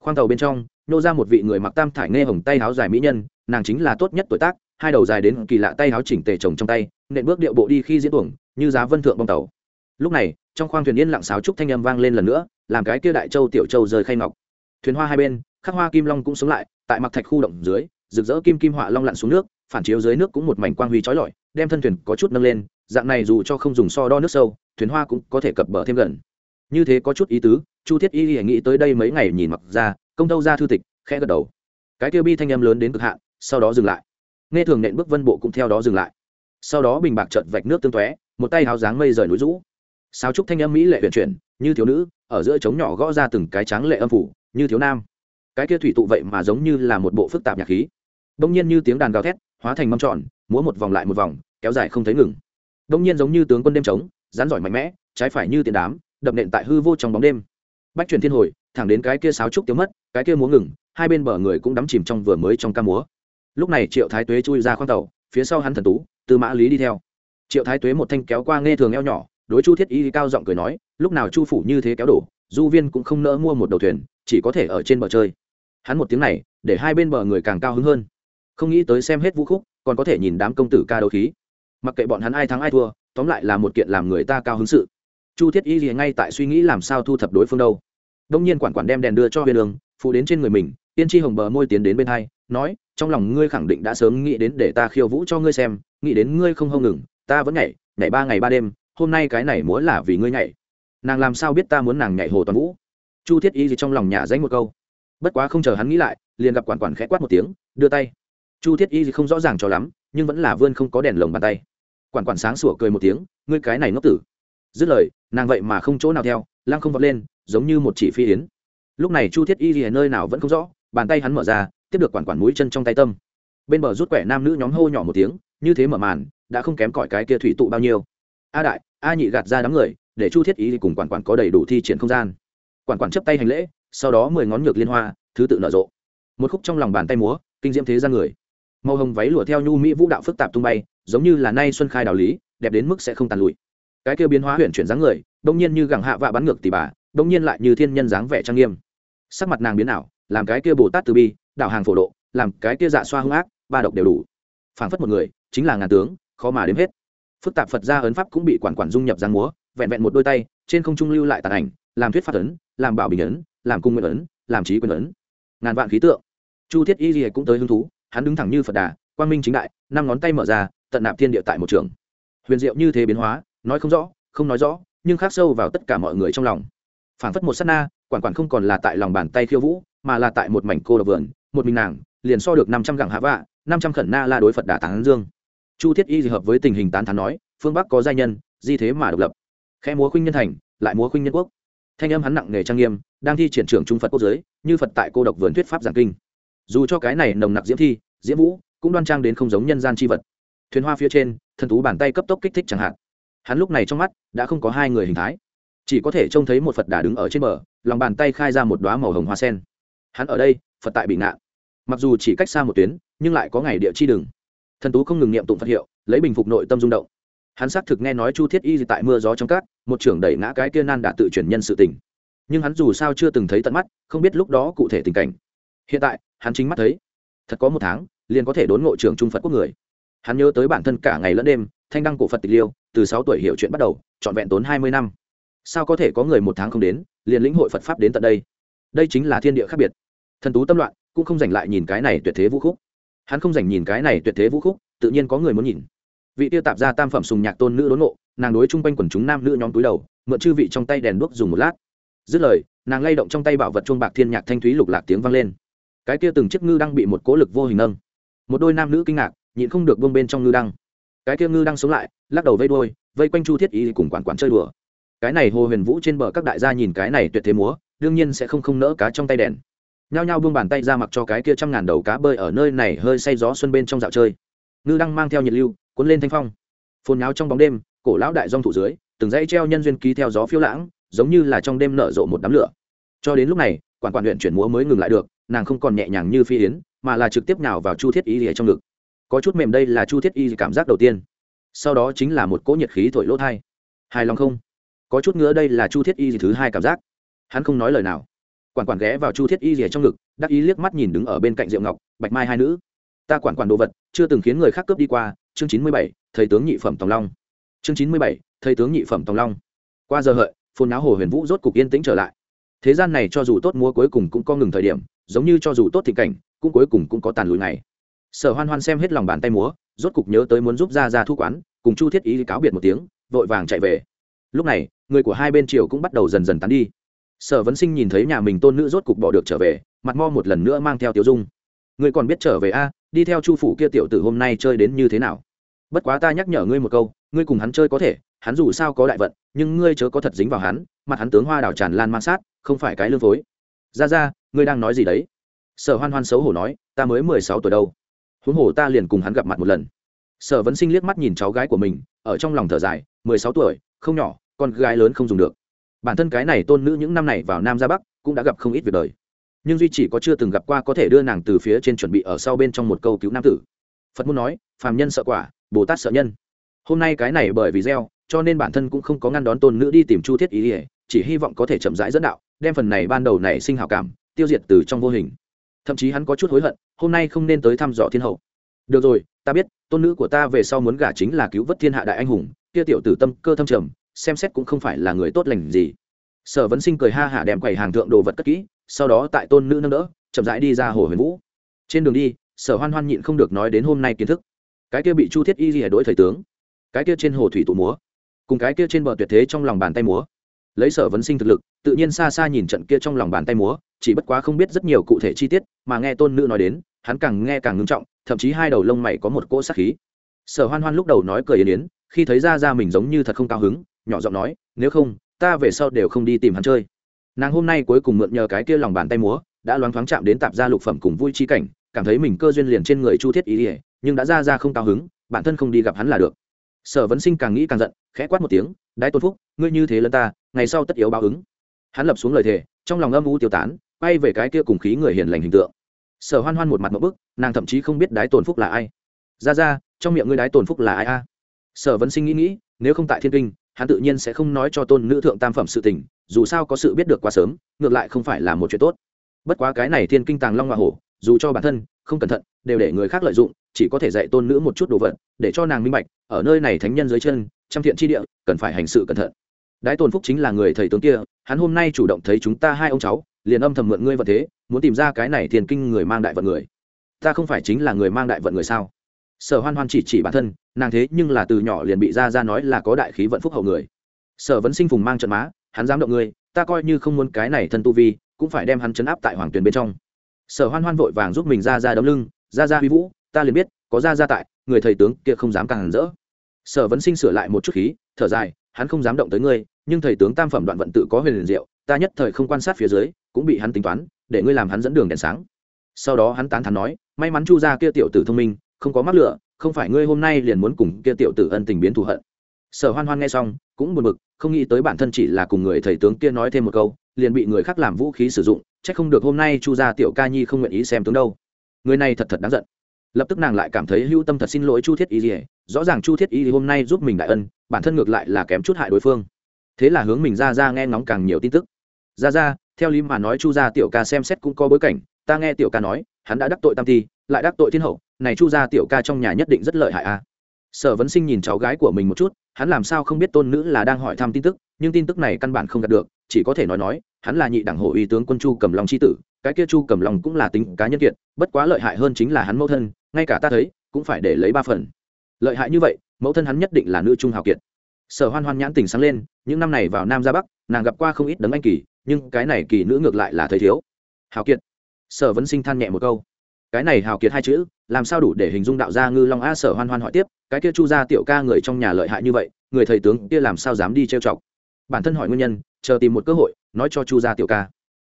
Khoang tàu bên trong, nô ra một vị người mặc tam thải nghe hồng tay áo dài mỹ nhân, nàng chính là tốt nhất tuổi tác, hai đầu dài đến kỳ lạ tay áo chỉnh tề chồng trong tay nện bước điệu bộ đi khi diễn tuồng, như giá vân thượng bong tàu. Lúc này, trong khoang thuyền yên lặng sáo trúc thanh âm vang lên lần nữa, làm cái kia đại châu tiểu châu rơi khay ngọc. Thuyền hoa hai bên, khắc hoa kim long cũng sống lại, tại mặc thạch khu động dưới, rực rỡ kim kim họa long lặn xuống nước, phản chiếu dưới nước cũng một mảnh quang huy trói lọi, đem thân thuyền có chút nâng lên, dạng này dù cho không dùng so đo nước sâu, thuyền hoa cũng có thể cập bờ thêm gần. Như thế có chút ý tứ, chu thiết y nghĩ tới đây mấy ngày nhìn mặc ra, công tâu ra thư tịch, khẽ gật đầu. Cái tiêu bi thanh âm lớn đến cực hạn, sau đó dừng lại. Nghe thường nện bước vân bộ cũng theo đó dừng lại sau đó bình bạc chợt vạch nước tương tóe, một tay háo dáng mây rời núi rũ. Sao trúc thanh âm mỹ lệ huyền chuyển, như thiếu nữ, ở giữa trống nhỏ gõ ra từng cái tráng lệ âm phủ, như thiếu nam. Cái kia thủy tụ vậy mà giống như là một bộ phức tạp nhạc khí. Đông nhiên như tiếng đàn gào thét, hóa thành mâm tròn, múa một vòng lại một vòng, kéo dài không thấy ngừng. Đông nhiên giống như tướng quân đêm trống, rắn giỏi mạnh mẽ, trái phải như tiền đám, đập nện tại hư vô trong bóng đêm. Bách truyền thiên hồi, thẳng đến cái kia sáo trúc tiêu mất, cái kia múa ngừng, hai bên bờ người cũng đắm chìm trong vừa mới trong ca múa. Lúc này triệu thái tuế chui ra khoang tàu, phía sau hắn thần tú Tư mã lý đi theo. Triệu thái tuế một thanh kéo qua nghe thường eo nhỏ, đối chu thiết y cao giọng cười nói, lúc nào chu phủ như thế kéo đổ, du viên cũng không nỡ mua một đầu thuyền, chỉ có thể ở trên bờ chơi. Hắn một tiếng này, để hai bên bờ người càng cao hứng hơn. Không nghĩ tới xem hết vũ khúc, còn có thể nhìn đám công tử ca đấu khí. Mặc kệ bọn hắn ai thắng ai thua, tóm lại là một kiện làm người ta cao hứng sự. Chu thiết y liền ngay tại suy nghĩ làm sao thu thập đối phương đâu. Đông nhiên quản quản đem đèn đưa cho huyền đường phụ đến trên người mình tiên tri hồng bờ môi tiến đến bên hai, nói, trong lòng ngươi khẳng định đã sớm nghĩ đến để ta khiêu vũ cho ngươi xem, nghĩ đến ngươi không hông ngừng, ta vẫn nhảy nhảy ba ngày ba đêm, hôm nay cái này muốn là vì ngươi nhảy. Nàng làm sao biết ta muốn nàng nhảy hồ toàn vũ? Chu thiết y gì trong lòng nhà danh một câu. Bất quá không chờ hắn nghĩ lại, liền gặp quản quản khẽ quát một tiếng, đưa tay. Chu thiết y gì không rõ ràng cho lắm, nhưng vẫn là vươn không có đèn lồng bàn tay. Quản quản sáng sủa cười một tiếng, ngươi cái này ngốc tử. Dứt lời, nàng vậy mà không chỗ nào theo, lăng không vọt lên, giống như một chỉ phi yến. Lúc này chu thiết y gì nơi nào vẫn không rõ bàn tay hắn mở ra, tiếp được quản quản mũi chân trong tay tâm. Bên bờ rút quẻ nam nữ nhóm hô nhỏ một tiếng, như thế mở màn, đã không kém cỏi cái kia thủy tụ bao nhiêu. A đại, a nhị gạt ra đám người, để chu thiết ý cùng quản quản có đầy đủ thi triển không gian. Quản quản chấp tay hành lễ, sau đó mười ngón ngược liên hoa, thứ tự nở rộ. Một khúc trong lòng bàn tay múa, kinh diễm thế ra người. Màu hồng váy lụa theo nhu mỹ vũ đạo phức tạp tung bay, giống như là nay xuân khai đạo lý, đẹp đến mức sẽ không tàn lụi. Cái kia biến hóa huyện chuyển dáng người, đông nhiên như gẳng hạ vạ bắn ngược tỷ bà, đông nhiên lại như thiên nhân dáng vẻ trang nghiêm. Sắc mặt nàng biến ảo làm cái kia bồ tát từ bi, đạo hàng phổ độ, làm cái kia dạ xoa hung ác, ba độc đều đủ. Phảng phất một người, chính là ngàn tướng, khó mà đếm hết. Phức tạp phật gia ấn pháp cũng bị quản quản dung nhập giang múa, vẹn vẹn một đôi tay, trên không trung lưu lại tàn ảnh, làm thuyết pháp ấn, làm bảo bình ấn, làm cung nguyện ấn, làm trí quyền ấn. Ngàn vạn khí tượng. Chu thiết y gì cũng tới hứng thú, hắn đứng thẳng như phật đà, quang minh chính đại, năm ngón tay mở ra, tận nạp thiên địa tại một trường. Huyền diệu như thế biến hóa, nói không rõ, không nói rõ, nhưng khắc sâu vào tất cả mọi người trong lòng. Phảng phất một sát na, quản quản không còn là tại lòng bàn tay khiêu vũ mà là tại một mảnh cô độc vườn, một mình nàng, liền so được năm trăm gẳng hạ vạ, năm trăm khẩn na la đối phật đà tán dương. Chu thiết y hợp với tình hình tán thán nói, phương bắc có giai nhân, di thế mà độc lập. Khe múa khuynh nhân thành, lại múa khuynh nhân quốc. Thanh âm hắn nặng nề trang nghiêm, đang thi triển trưởng trung phật quốc giới, như phật tại cô độc vườn thuyết pháp giảng kinh. Dù cho cái này nồng nặc diễm thi, diễm vũ, cũng đoan trang đến không giống nhân gian chi vật. Thuyền hoa phía trên, thần tú bàn tay cấp tốc kích thích chẳng hạn. Hắn lúc này trong mắt, đã không có hai người hình thái. Chỉ có thể trông thấy một phật đà đứng ở trên bờ, lòng bàn tay khai ra một đoá màu hồng hoa sen hắn ở đây, phật tại bị ngạn. Mặc dù chỉ cách xa một tuyến, nhưng lại có ngày địa chi đừng thần tú không ngừng niệm tụng phật hiệu, lấy bình phục nội tâm rung động. Hắn xác thực nghe nói chu thiết y tại mưa gió trong cát, một trưởng đẩy ngã cái kia nan đã tự chuyển nhân sự tình. Nhưng hắn dù sao chưa từng thấy tận mắt, không biết lúc đó cụ thể tình cảnh. Hiện tại, hắn chính mắt thấy, thật có một tháng, liền có thể đốn ngộ trưởng trung phật quốc người. Hắn nhớ tới bản thân cả ngày lẫn đêm, thanh đăng cổ phật tịch liêu, từ sáu tuổi hiểu chuyện bắt đầu, trọn vẹn tốn hai mươi năm. Sao có thể có người một tháng không đến, liền lĩnh hội phật pháp đến tận đây? Đây chính là thiên địa khác biệt. Thần tú tâm loạn, cũng không dành lại nhìn cái này tuyệt thế vũ khúc. Hắn không dành nhìn cái này tuyệt thế vũ khúc, tự nhiên có người muốn nhìn. Vị tiêu tạp ra tam phẩm sùng nhạc tôn nữ đốn nộ nàng đối chung quanh quần chúng nam nữ nhóm túi đầu, mượn chư vị trong tay đèn đuốc dùng một lát. Dứt lời, nàng lay động trong tay bảo vật chuông bạc thiên nhạc thanh thúy lục lạc tiếng vang lên. Cái kia từng chiếc ngư đang bị một cố lực vô hình nâng. Một đôi nam nữ kinh ngạc, nhịn không được bông bên trong ngư đăng. Cái kia ngư đang sống lại, lắc đầu vây đôi vây quanh chu thiết y cùng quản quản chơi đùa. Cái này hồ huyền vũ trên bờ các đại gia nhìn cái này tuyệt thế múa đương nhiên sẽ không không nỡ cá trong tay đèn. Nhao nhao buông bàn tay ra mặc cho cái kia trăm ngàn đầu cá bơi ở nơi này hơi say gió xuân bên trong dạo chơi. Ngư đăng mang theo nhiệt lưu, cuốn lên thanh phong. Phồn nháo trong bóng đêm, cổ lão đại dong thủ dưới, từng dãy treo nhân duyên ký theo gió phiêu lãng, giống như là trong đêm nở rộ một đám lửa. Cho đến lúc này, quản quản luyện chuyển múa mới ngừng lại được, nàng không còn nhẹ nhàng như phi yến, mà là trực tiếp nào vào chu thiết y lìa trong ngực. Có chút mềm đây là chu thiết y cảm giác đầu tiên. Sau đó chính là một cỗ nhiệt khí thổi lỗ thai. Hài lòng không? Có chút ngứa đây là chu thiết y thứ hai cảm giác hắn không nói lời nào. Quản quản ghé vào chu thiết y rìa trong ngực, đắc ý liếc mắt nhìn đứng ở bên cạnh diệu ngọc, bạch mai hai nữ, ta quản quản đồ vật, chưa từng khiến người khác cướp đi qua. Chương chín mươi bảy, thầy tướng nhị phẩm tòng long. Chương chín mươi bảy, thầy tướng nhị phẩm tòng long. Qua giờ hợi, phồn náo hồ huyền vũ rốt cục yên tĩnh trở lại. Thế gian này cho dù tốt mua cuối cùng cũng có ngừng thời điểm, giống như cho dù tốt thị cảnh, cũng cuối cùng cũng có tàn lùi này sở hoan hoan xem hết lòng bàn tay múa, rốt cục nhớ tới muốn giúp ra ra thu quán, cùng chu thiết ý cáo biệt một tiếng, vội vàng chạy về. Lúc này, người của hai bên triều cũng bắt đầu dần dần tán đi sở vấn sinh nhìn thấy nhà mình tôn nữ rốt cục bỏ được trở về, mặt mo một lần nữa mang theo tiểu dung. Ngươi còn biết trở về a? Đi theo chu phủ kia tiểu tử hôm nay chơi đến như thế nào? Bất quá ta nhắc nhở ngươi một câu, ngươi cùng hắn chơi có thể, hắn dù sao có đại vận, nhưng ngươi chớ có thật dính vào hắn, mặt hắn tướng hoa đào tràn lan man sát, không phải cái lương phối. Ra ra, ngươi đang nói gì đấy? Sở hoan hoan xấu hổ nói, ta mới mười sáu tuổi đâu. Huống hồ ta liền cùng hắn gặp mặt một lần. Sở vấn sinh liếc mắt nhìn cháu gái của mình, ở trong lòng thở dài, mười sáu tuổi, không nhỏ, con gái lớn không dùng được bản thân cái này tôn nữ những năm này vào nam ra bắc cũng đã gặp không ít việc đời. Nhưng duy chỉ có chưa từng gặp qua có thể đưa nàng từ phía trên chuẩn bị ở sau bên trong một câu cứu nam tử. Phật muốn nói, phàm nhân sợ quả, bồ tát sợ nhân. Hôm nay cái này bởi vì gieo, cho nên bản thân cũng không có ngăn đón tôn nữ đi tìm chu thiết ý ỉa chỉ hy vọng có thể chậm rãi dẫn đạo, đem phần này ban đầu này sinh hào cảm, tiêu diệt từ trong vô hình. Thậm chí hắn có chút hối hận, hôm nay không nên tới thăm dò thiên hậu. Được rồi, ta biết, tôn nữ của ta về sau muốn gả chính là cứu vớt thiên hạ đại anh hùng, kia tiểu tử tâm cơ thâm trầm xem xét cũng không phải là người tốt lành gì. Sở vấn sinh cười ha hả đem quầy hàng thượng đồ vật cất kỹ, sau đó tại tôn nữ nâng đỡ, chậm rãi đi ra hồ huyền vũ. Trên đường đi, sở hoan hoan nhịn không được nói đến hôm nay kiến thức. Cái kia bị chu thiết y rìa đỗi thời tướng, cái kia trên hồ thủy tụ múa, cùng cái kia trên bờ tuyệt thế trong lòng bàn tay múa. Lấy sở vấn sinh thực lực, tự nhiên xa xa nhìn trận kia trong lòng bàn tay múa, chỉ bất quá không biết rất nhiều cụ thể chi tiết, mà nghe tôn nữ nói đến, hắn càng nghe càng ngưng trọng, thậm chí hai đầu lông mày có một cỗ sát khí. Sở hoan hoan lúc đầu nói cười yến yến, khi thấy ra ra mình giống như thật không cao hứng nhỏ giọng nói, nếu không, ta về sau đều không đi tìm hắn chơi. Nàng hôm nay cuối cùng mượn nhờ cái kia lòng bàn tay múa, đã loáng thoáng chạm đến tạp gia lục phẩm cùng vui chi cảnh, cảm thấy mình cơ duyên liền trên người chu thiết ý ỉa nhưng đã ra ra không cao hứng, bản thân không đi gặp hắn là được. Sở vấn sinh càng nghĩ càng giận, khẽ quát một tiếng, đái tôn phúc, ngươi như thế lân ta, ngày sau tất yếu báo ứng. Hắn lập xuống lời thề, trong lòng âm u tiêu tán bay về cái kia cùng khí người hiền lành hình tượng. Sở hoan hoan một mặt một bức, nàng thậm chí không biết đái tồn phúc là ai. Ra ra, trong miệng ngươi đái tồn phúc là ai a? Sở vấn sinh nghĩ nghĩ, nếu không tại thiên kinh hắn tự nhiên sẽ không nói cho tôn nữ thượng tam phẩm sự tình, dù sao có sự biết được quá sớm, ngược lại không phải là một chuyện tốt. Bất quá cái này thiên kinh tàng long hoa hổ, dù cho bản thân không cẩn thận, đều để người khác lợi dụng, chỉ có thể dạy tôn nữ một chút đồ vật, để cho nàng minh bạch, ở nơi này thánh nhân dưới chân, trăm thiện tri địa, cần phải hành sự cẩn thận. Đái tôn phúc chính là người thầy tướng kia, hắn hôm nay chủ động thấy chúng ta hai ông cháu, liền âm thầm mượn ngươi vận thế, muốn tìm ra cái này thiên kinh người mang đại vận người. Ta không phải chính là người mang đại vận người sao? Sở hoan hoan chỉ chỉ bản thân, nàng thế nhưng là từ nhỏ liền bị ra ra nói là có đại khí vận phúc hậu người. Sở vấn sinh phùng mang trận má, hắn dám động ngươi ta coi như không muốn cái này thân tu vi, cũng phải đem hắn chấn áp tại hoàng tuyền bên trong. Sở hoan hoan vội vàng giúp mình ra ra đấm lưng ra ra huy vũ, ta liền biết, có ra ra tại, người thầy tướng kia không dám càng hẳn rỡ. Sở vấn sinh sửa lại một chút khí, thở dài, hắn không dám động tới ngươi, nhưng thầy tướng tam phẩm đoạn vận tự có huyền liền diệu, ta nhất thời không quan sát phía dưới, cũng bị hắn tính toán, để ngươi làm hắn dẫn đường đèn sáng. Sau đó hắn tán thắn nói, may mắn chu gia kia tiểu tử thông minh không có mắc lửa, không phải ngươi hôm nay liền muốn cùng kia tiểu tử ân tình biến thù hận. Sở hoan hoan nghe xong, cũng buồn bực, không nghĩ tới bản thân chỉ là cùng người thầy tướng kia nói thêm một câu, liền bị người khác làm vũ khí sử dụng c h ắ c không được hôm nay chu gia tiểu ca nhi không nguyện ý xem tướng đâu. Người này thật thật đáng giận. Lập tức nàng lại cảm thấy hưu tâm thật xin lỗi chu thiết y dỉa rõ ràng chu thiết y hôm nay giúp mình đại ân, bản thân ngược lại là kém chút hại đối phương. Thế là hướng mình ra ra nghe ngóng càng nhiều tin tức. Ra ra, theo lý mà nói chu gia tiểu ca xem xét cũng có bối cảnh, ta nghe tiểu ca nói, hắn đã đắc tội tam ti, lại đắc tội thiên hậu này chu gia tiểu ca trong nhà nhất định rất lợi hại a à. sở vấn sinh nhìn cháu gái của mình một chút, hắn làm sao không biết tôn nữ là đang hỏi thăm tin tức, nhưng tin tức này căn bản không đạt được, chỉ có thể nói nói, hắn là nhị đảng hộ uy tướng quân chu cầm long c h i tử, cái kia chu cầm long cũng là tính cá nhân kiệt bất quá lợi hại hơn chính là hắn mẫu thân, ngay cả ta thấy, cũng phải để lấy ba phần. Lợi hại như vậy, mẫu thân hắn nhất định là nữ trung hào kiệt. Sở hoan hoan nhãn tình sáng lên, những năm này vào nam ra bắc, nàng gặp qua không ít đấng anh kỳ, nhưng cái này kỳ nữ ngược lại là thấy thiếu. Hào kiệt. Sở vấn sinh than nhẹ một câu cái này hào kiệt hai chữ, làm sao đủ để hình dung đạo gia ngư long a sở hoan hoan hỏi tiếp, cái kia chu gia tiểu ca người trong nhà lợi hại như vậy, người thầy tướng kia làm sao dám đi trêu chọc? Bản thân hỏi nguyên nhân, chờ tìm một cơ hội, nói cho chu gia tiểu ca.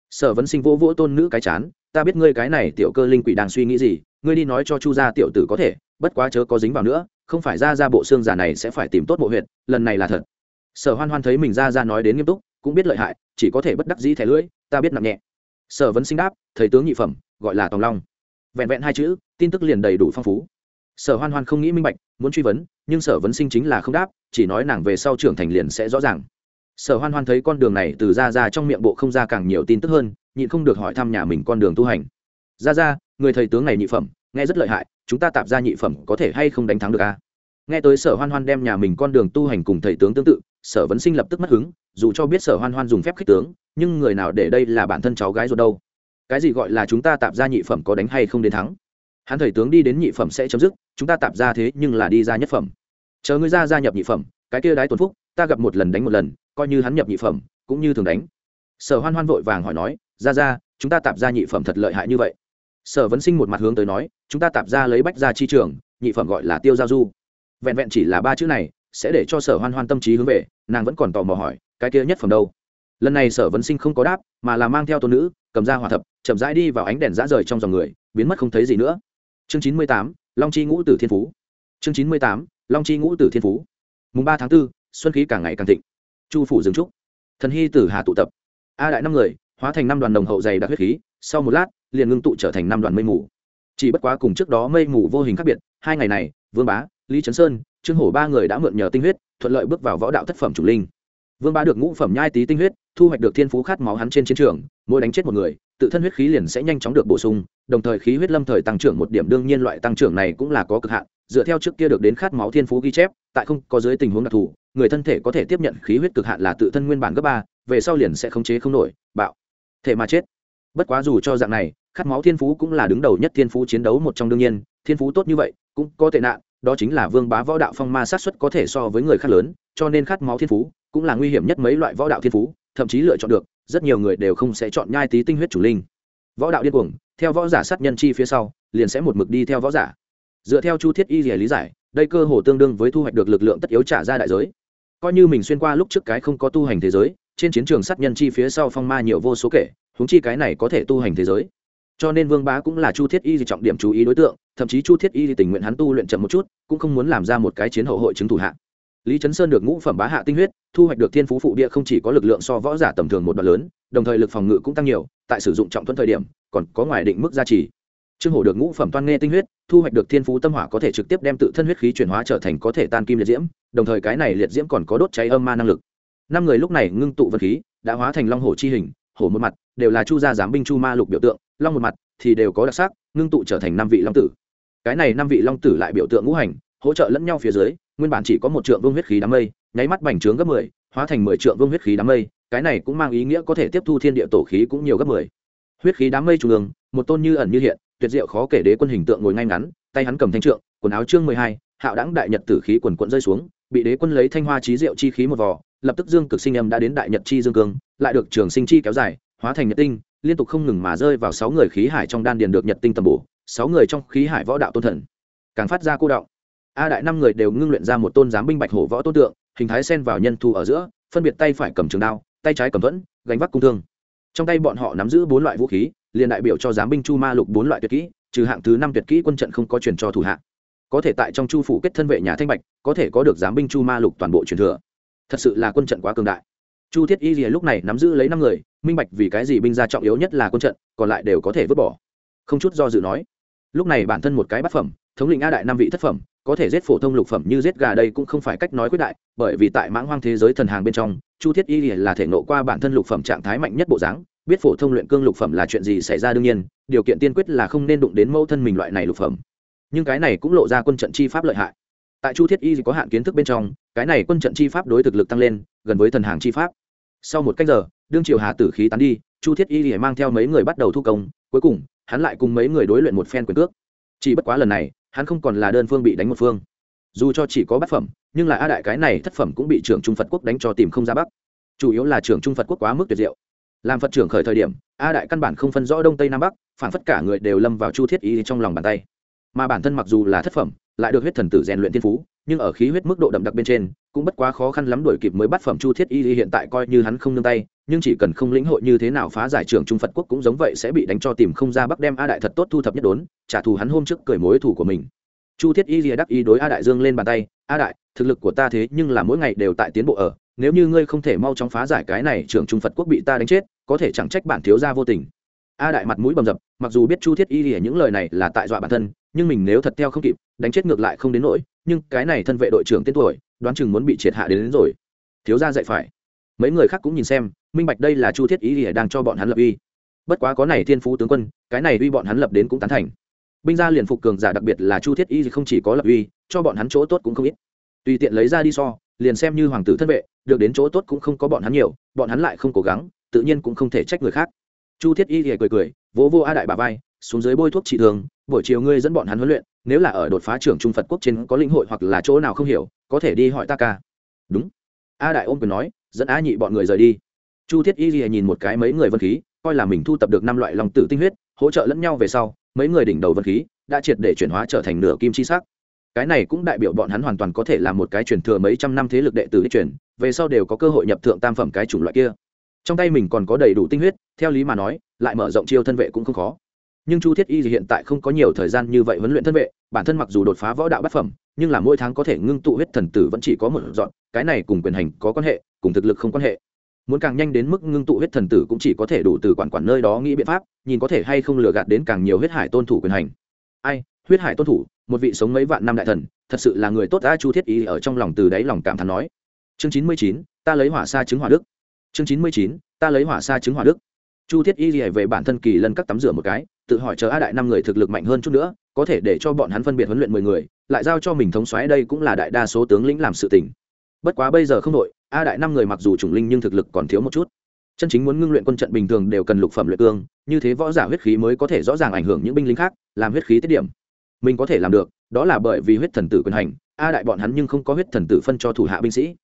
Sở vấn sinh vỗ vỗ tôn nữ cái chán, ta biết ngươi cái này tiểu cơ linh quỷ đang suy nghĩ gì, ngươi đi nói cho chu gia tiểu tử có thể, bất quá chớ có dính vào nữa, không phải ra ra bộ xương giả này sẽ phải tìm tốt bộ huyện lần này là thật. Sở hoan hoan thấy mình ra ra nói đến nghiêm túc, cũng biết lợi hại, chỉ có thể bất đắc dĩ thẻ lưỡi, ta biết nặng nhẹ. Sở vấn sinh đáp, thầy tướng nhị phẩm, gọi là tòng long vẹn vẹn hai chữ, tin tức liền đầy đủ phong phú. Sở hoan hoan không nghĩ minh bạch, muốn truy vấn, nhưng sở vấn sinh chính là không đáp, chỉ nói nàng về sau trưởng thành liền sẽ rõ ràng. Sở hoan hoan thấy con đường này từ ra ra trong miệng bộ không ra càng nhiều tin tức hơn, nhịn không được hỏi thăm nhà mình con đường tu hành. Ra ra, người thầy tướng này nhị phẩm, nghe rất lợi hại, chúng ta tạp ra nhị phẩm có thể hay không đánh thắng được a à? nghe tới sở hoan hoan đem nhà mình con đường tu hành cùng thầy tướng tương tự, sở vấn sinh lập tức mất hứng, dù cho biết sở hoan hoan dùng phép khích tướng, nhưng người nào để đây là bản thân cháu gái rồi đâu? Cái gì gọi là chúng ta tạp ra nhị phẩm có đánh hay không đến thắng? Hắn thầy tướng đi đến nhị phẩm sẽ chấm dứt, chúng ta tạp ra thế nhưng là đi ra nhất phẩm. Chờ ngươi ra gia nhập nhị phẩm, cái kia đái tuần phúc, ta gặp một lần đánh một lần, coi như hắn nhập nhị phẩm, cũng như thường đánh. Sở hoan hoan vội vàng hỏi nói, ra ra, chúng ta tạp ra nhị phẩm thật lợi hại như vậy? Sở vấn sinh một mặt hướng tới nói, chúng ta tạp ra lấy bách ra chi trường, nhị phẩm gọi là tiêu giao du. Vẹn vẹn chỉ là ba chữ này, sẽ để cho sở hoan hoan tâm trí hướng về, nàng vẫn còn tò mò hỏi, cái kia nhất phẩm đâu? Lần này sở vấn sinh không có đáp, mà là mang theo tôn nữ, cầm ra hòa thập chậm rãi đi vào ánh đèn rã rời trong dòng người, biến mất không thấy gì nữa. Chương chín mươi tám, long chi ngũ tử thiên phú. Chương chín mươi tám, long chi ngũ tử thiên phú. Mùng ba tháng b ố xuân khí càng ngày càng thịnh. Chu phủ dừng trúc. Thần hy tử hà tụ tập. A đại năm người, hóa thành năm đoàn đồng hậu dày đặc huyết khí, sau một lát, liền ngưng tụ trở thành năm đoàn mây mù. Chỉ bất quá cùng trước đó mây mù vô hình khác biệt, hai ngày này, vương bá, lý trấn sơn, trương hổ ba người đã mượn nhờ tinh huyết, thuận lợi bước vào võ đạo thất phẩm chủ linh. Vương bá được ngũ phẩm nhai tí tinh huyết, thu hoạch được thiên phú khát máu hắn trên chiến trường, mỗi đánh chết một người tự thân huyết khí liền sẽ nhanh chóng được bổ sung, đồng thời khí huyết lâm thời tăng trưởng một điểm, đương nhiên loại tăng trưởng này cũng là có cực hạn, dựa theo trước kia được đến khát máu thiên phú ghi chép, tại không có dưới tình huống đặc thù, người thân thể có thể tiếp nhận khí huyết cực hạn là tự thân nguyên bản gấp ba, về sau liền sẽ khống chế không nổi, bạo, thể mà chết. Bất quá dù cho dạng này, khát máu thiên phú cũng là đứng đầu nhất thiên phú chiến đấu một trong đương nhiên, thiên phú tốt như vậy, cũng có tệ nạn, đó chính là vương bá võ đạo phong ma sát xuất có thể so với người khác lớn, cho nên khát máu thiên phú cũng là nguy hiểm nhất mấy loại võ đạo thiên phú thậm chí lựa chọn được, rất nhiều người đều không sẽ chọn nhai tí tinh huyết chủ linh. Võ đạo điên cuồng, theo võ giả sát nhân chi phía sau, liền sẽ một mực đi theo võ giả. Dựa theo chu thiết y lý giải, đây cơ hồ tương đương với thu hoạch được lực lượng tất yếu trả ra đại giới. Coi như mình xuyên qua lúc trước cái không có tu hành thế giới, trên chiến trường sát nhân chi phía sau phong ma nhiều vô số kể, huống chi cái này có thể tu hành thế giới. Cho nên vương bá cũng là chu thiết y gì trọng điểm chú ý đối tượng, thậm chí chu thiết y thì tình nguyện hắn tu luyện chậm một chút, cũng không muốn làm ra một cái chiến hậu hội chứng thủ hạng lý trấn sơn được ngũ phẩm bá hạ tinh huyết, thu hoạch được thiên phú phụ địa không chỉ có lực lượng so võ giả tầm thường một đoạn lớn, đồng thời lực phòng ngự cũng tăng nhiều, tại sử dụng trọng thuận thời điểm, còn có ngoài định mức gia trì. Trương hổ được ngũ phẩm toan nghe tinh huyết, thu hoạch được thiên phú tâm hỏa có thể trực tiếp đem tự thân huyết khí chuyển hóa trở thành có thể tan kim liệt diễm, đồng thời cái này liệt diễm còn có đốt cháy âm ma năng lực. Năm người lúc này ngưng tụ vật khí, đã hóa thành long hổ chi hình, hổ một mặt, đều là chu gia giám binh chu ma lục biểu tượng, long một mặt thì đều có đặc sắc, ngưng tụ trở thành năm vị long tử. Cái này năm vị long tử lại biểu tượng ngũ hành hỗ trợ lẫn nhau phía dưới, nguyên bản chỉ có một trượng vương huyết khí đám mây, nháy mắt bành trướng gấp mười, hóa thành mười trượng vương huyết khí đám mây, cái này cũng mang ý nghĩa có thể tiếp thu thiên địa tổ khí cũng nhiều gấp mười. Huyết khí đám mây trung ương, một tôn như ẩn như hiện, tuyệt diệu khó kể đế quân hình tượng ngồi ngay ngắn, tay hắn cầm thanh trượng, quần áo chương mười hai, hạo đẳng đại nhật tử khí quần quận rơi xuống, bị đế quân lấy thanh hoa trí diệu chi khí một vò, lập tức dương cực sinh âm đã đến đại nhật chi dương cương, lại được trường sinh chi kéo dài, hóa thành nhật tinh, liên tục không ngừng mà rơi vào sáu người khí hải trong đan điền được nhật tinh tầm bổ, sáu người trong khí hải võ đạo tôn thần, càng phát ra cô đạo a đại năm người đều ngưng luyện ra một tôn giám binh bạch hổ võ tôn tượng, hình thái sen vào nhân thu ở giữa, phân biệt tay phải cầm trường đao, tay trái cầm thuẫn, gánh vác cung thương. Trong tay bọn họ nắm giữ bốn loại vũ khí, liền đại biểu cho giám binh chu ma lục bốn loại tuyệt kỹ, trừ hạng thứ năm tuyệt kỹ quân trận không có truyền cho thủ hạng có thể tại trong chu phủ kết thân vệ nhà thanh bạch, có thể có được giám binh chu ma lục toàn bộ truyền thừa. Thật sự là quân trận quá cường đại. Chu thiết y rìa lúc này nắm giữ lấy năm người, minh bạch vì cái gì binh gia trọng yếu nhất là quân trận, còn lại đều có thể vứt bỏ. Không chút do dự nói, lúc này bản thân một cái bát phẩm, thống lĩnh a đại năm vị thất phẩm có thể giết phổ thông lục phẩm như giết gà đây cũng không phải cách nói quyết đại, bởi vì tại mãng hoang thế giới thần hàng bên trong, chu thiết y là thể nộ qua bản thân lục phẩm trạng thái mạnh nhất bộ dáng, biết phổ thông luyện cương lục phẩm là chuyện gì xảy ra đương nhiên, điều kiện tiên quyết là không nên đụng đến mẫu thân mình loại này lục phẩm. Nhưng cái này cũng lộ ra quân trận chi pháp lợi hại. Tại chu thiết y có hạn kiến thức bên trong, cái này quân trận chi pháp đối thực lực tăng lên, gần với thần hàng chi pháp. Sau một cách giờ, đương triều hà tử khí tán đi, chu thiết y mang theo mấy người bắt đầu thu công, cuối cùng, hắn lại cùng mấy người đối luyện một phen quyền cước. Chỉ bất quá lần này hắn không còn là đơn phương bị đánh một phương. Dù cho chỉ có bát phẩm, nhưng là a đại cái này thất phẩm cũng bị trưởng trung phật quốc đánh cho tìm không ra bắc. Chủ yếu là trưởng trung phật quốc quá mức tuyệt diệu. Làm phật trưởng khởi thời điểm, a đại căn bản không phân rõ đông tây nam bắc, phản phất cả người đều lâm vào chu thiết y trong lòng bàn tay. Mà bản thân mặc dù là thất phẩm, lại được huyết thần tử rèn luyện thiên phú, nhưng ở khí huyết mức độ đậm đặc bên trên cũng bất quá khó khăn lắm đuổi kịp mới bắt phẩm chu thiết y hiện tại coi như hắn không nương tay, nhưng chỉ cần không lĩnh hội như thế nào phá giải trường trung phật quốc cũng giống vậy sẽ bị đánh cho tìm không ra bắc đem a đại thật tốt thu thập nhất đốn, trả thù hắn hôm trước cười mối thủ của mình. Chu thiết y lìa đắc ý đối a đại dương lên bàn tay, a đại, thực lực của ta thế nhưng là mỗi ngày đều tại tiến bộ ở, nếu như ngươi không thể mau chóng phá giải cái này trường trung phật quốc bị ta đánh chết, có thể chẳng trách bản thiếu gia vô tình. A đại mặt mũi bầm dập, mặc dù biết chu thiết y lìa những lời này là tại dọa bản thân, nhưng mình nếu thật theo không kịp, đánh chết ngược lại không đến nỗi nhưng cái này thân vệ đội trưởng tên tuổi đoán chừng muốn bị triệt hạ đến, đến rồi. Thiếu gia dạy phải. Mấy người khác cũng nhìn xem minh bạch đây là chu thiết ý ỉa đang cho bọn hắn lập uy. Bất quá có này thiên phú tướng quân cái này uy bọn hắn lập đến cũng tán thành. Binh gia liền phục cường giả đặc biệt là chu thiết y không chỉ có lập uy cho bọn hắn chỗ tốt cũng không ít. Tùy tiện lấy ra đi so liền xem như hoàng tử thân vệ được đến chỗ tốt cũng không có bọn hắn nhiều bọn hắn lại không cố gắng tự nhiên cũng không thể trách người khác. Chu thiết y thì cười cười vỗ vô a đại bà vai xuống dưới bôi thuốc trị thường buổi chiều ngươi dẫn bọn hắn huấn luyện nếu là ở đột phá trưởng trung phật quốc trên có lĩnh hội hoặc là chỗ nào không hiểu, có thể đi hỏi ta ca. Đúng. A đại ôm quyền nói, dẫn a nhị bọn người rời đi. Chu thiết y lìa nhìn một cái mấy người vân khí, coi là mình thu tập được năm loại lòng tử tinh huyết, hỗ trợ lẫn nhau về sau, mấy người đỉnh đầu vân khí, đã triệt để chuyển hóa trở thành nửa kim chi sắc. Cái này cũng đại biểu bọn hắn hoàn toàn có thể là một cái truyền thừa mấy trăm năm thế lực đệ tử đích truyền, về sau đều có cơ hội nhập thượng tam phẩm cái chủng loại kia. Trong tay mình còn có đầy đủ tinh huyết, theo lý mà nói, lại mở rộng chiêu thân vệ cũng không khó nhưng chu thiết y hiện tại không có nhiều thời gian như vậy huấn luyện thân vệ, bản thân mặc dù đột phá võ đạo bát phẩm, nhưng là mỗi tháng có thể ngưng tụ huyết thần tử vẫn chỉ có một dọn, cái này cùng quyền hành có quan hệ, cùng thực lực không quan hệ. Muốn càng nhanh đến mức ngưng tụ huyết thần tử cũng chỉ có thể đủ từ quản quản nơi đó nghĩ biện pháp, nhìn có thể hay không lừa gạt đến càng nhiều huyết hải tôn thủ quyền hành. Ai, huyết hải tôn thủ, một vị sống mấy vạn năm đại thần, thật sự là người tốt a chu thiết y ở trong lòng từ đáy lòng cảm thán nói. Chương chín mươi chín, ta lấy hỏa sa chứng hỏa đức. Chương chín mươi chín, ta lấy hỏa sa chứng hỏa đức. Chu thiết y về bản thân kỳ lân các tắm rửa một cái tự hỏi chờ a đại năm người thực lực mạnh hơn chút nữa, có thể để cho bọn hắn phân biệt huấn luyện mười người, lại giao cho mình thống xoáy đây cũng là đại đa số tướng lĩnh làm sự tình. Bất quá bây giờ không đội a đại năm người mặc dù chủng linh nhưng thực lực còn thiếu một chút. Chân chính muốn ngưng luyện quân trận bình thường đều cần lục phẩm luyện cương, như thế võ giả huyết khí mới có thể rõ ràng ảnh hưởng những binh lính khác, làm huyết khí tiết điểm. Mình có thể làm được, đó là bởi vì huyết thần tử quyền hành, a đại bọn hắn nhưng không có huyết thần tử phân cho thủ hạ binh sĩ.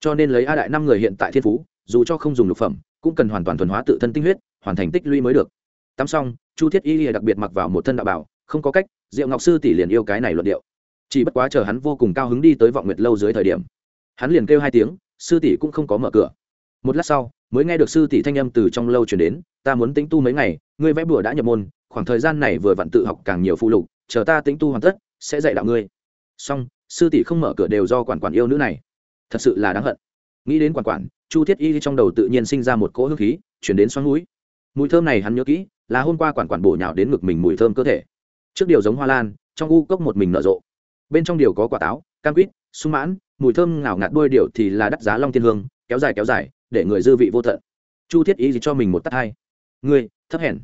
Cho nên lấy a đại năm người hiện tại thiên phú, dù cho không dùng lục phẩm, cũng cần hoàn toàn thuần hóa tự thân tinh huyết, hoàn thành tích lũy mới được. Tắm xong chu thiết y đặc biệt mặc vào một thân đạo bảo, không có cách, diệu ngọc sư tỷ liền yêu cái này luận điệu. Chỉ bất quá chờ hắn vô cùng cao hứng đi tới vọng nguyệt lâu dưới thời điểm, hắn liền kêu hai tiếng, sư tỷ cũng không có mở cửa. Một lát sau, mới nghe được sư tỷ thanh âm từ trong lâu chuyển đến, ta muốn tính tu mấy ngày, ngươi vẽ bùa đã nhập môn, khoảng thời gian này vừa vặn tự học càng nhiều phụ lục, chờ ta tính tu hoàn tất, sẽ dạy đạo ngươi. Xong, sư tỷ không mở cửa đều do quản quản yêu nữ này. Thật sự là đáng hận. Nghĩ đến quản quản, chu thiết y trong đầu tự nhiên sinh ra một cỗ hương khí, chuyển đến xoắn mũi mùi thơm này hắn nhớ kỹ là hôm qua quản quản bổ nhào đến ngực mình mùi thơm cơ thể. Trước điều giống hoa lan, trong u cốc một mình nở rộ. Bên trong điều có quả táo, cam quýt, sung mãn, mùi thơm ngào ngạt đôi điều thì là đắt giá long thiên hương, kéo dài kéo dài, để người dư vị vô tận. Chu thiết ý gì cho mình một tắt hai ngươi, thấp hèn.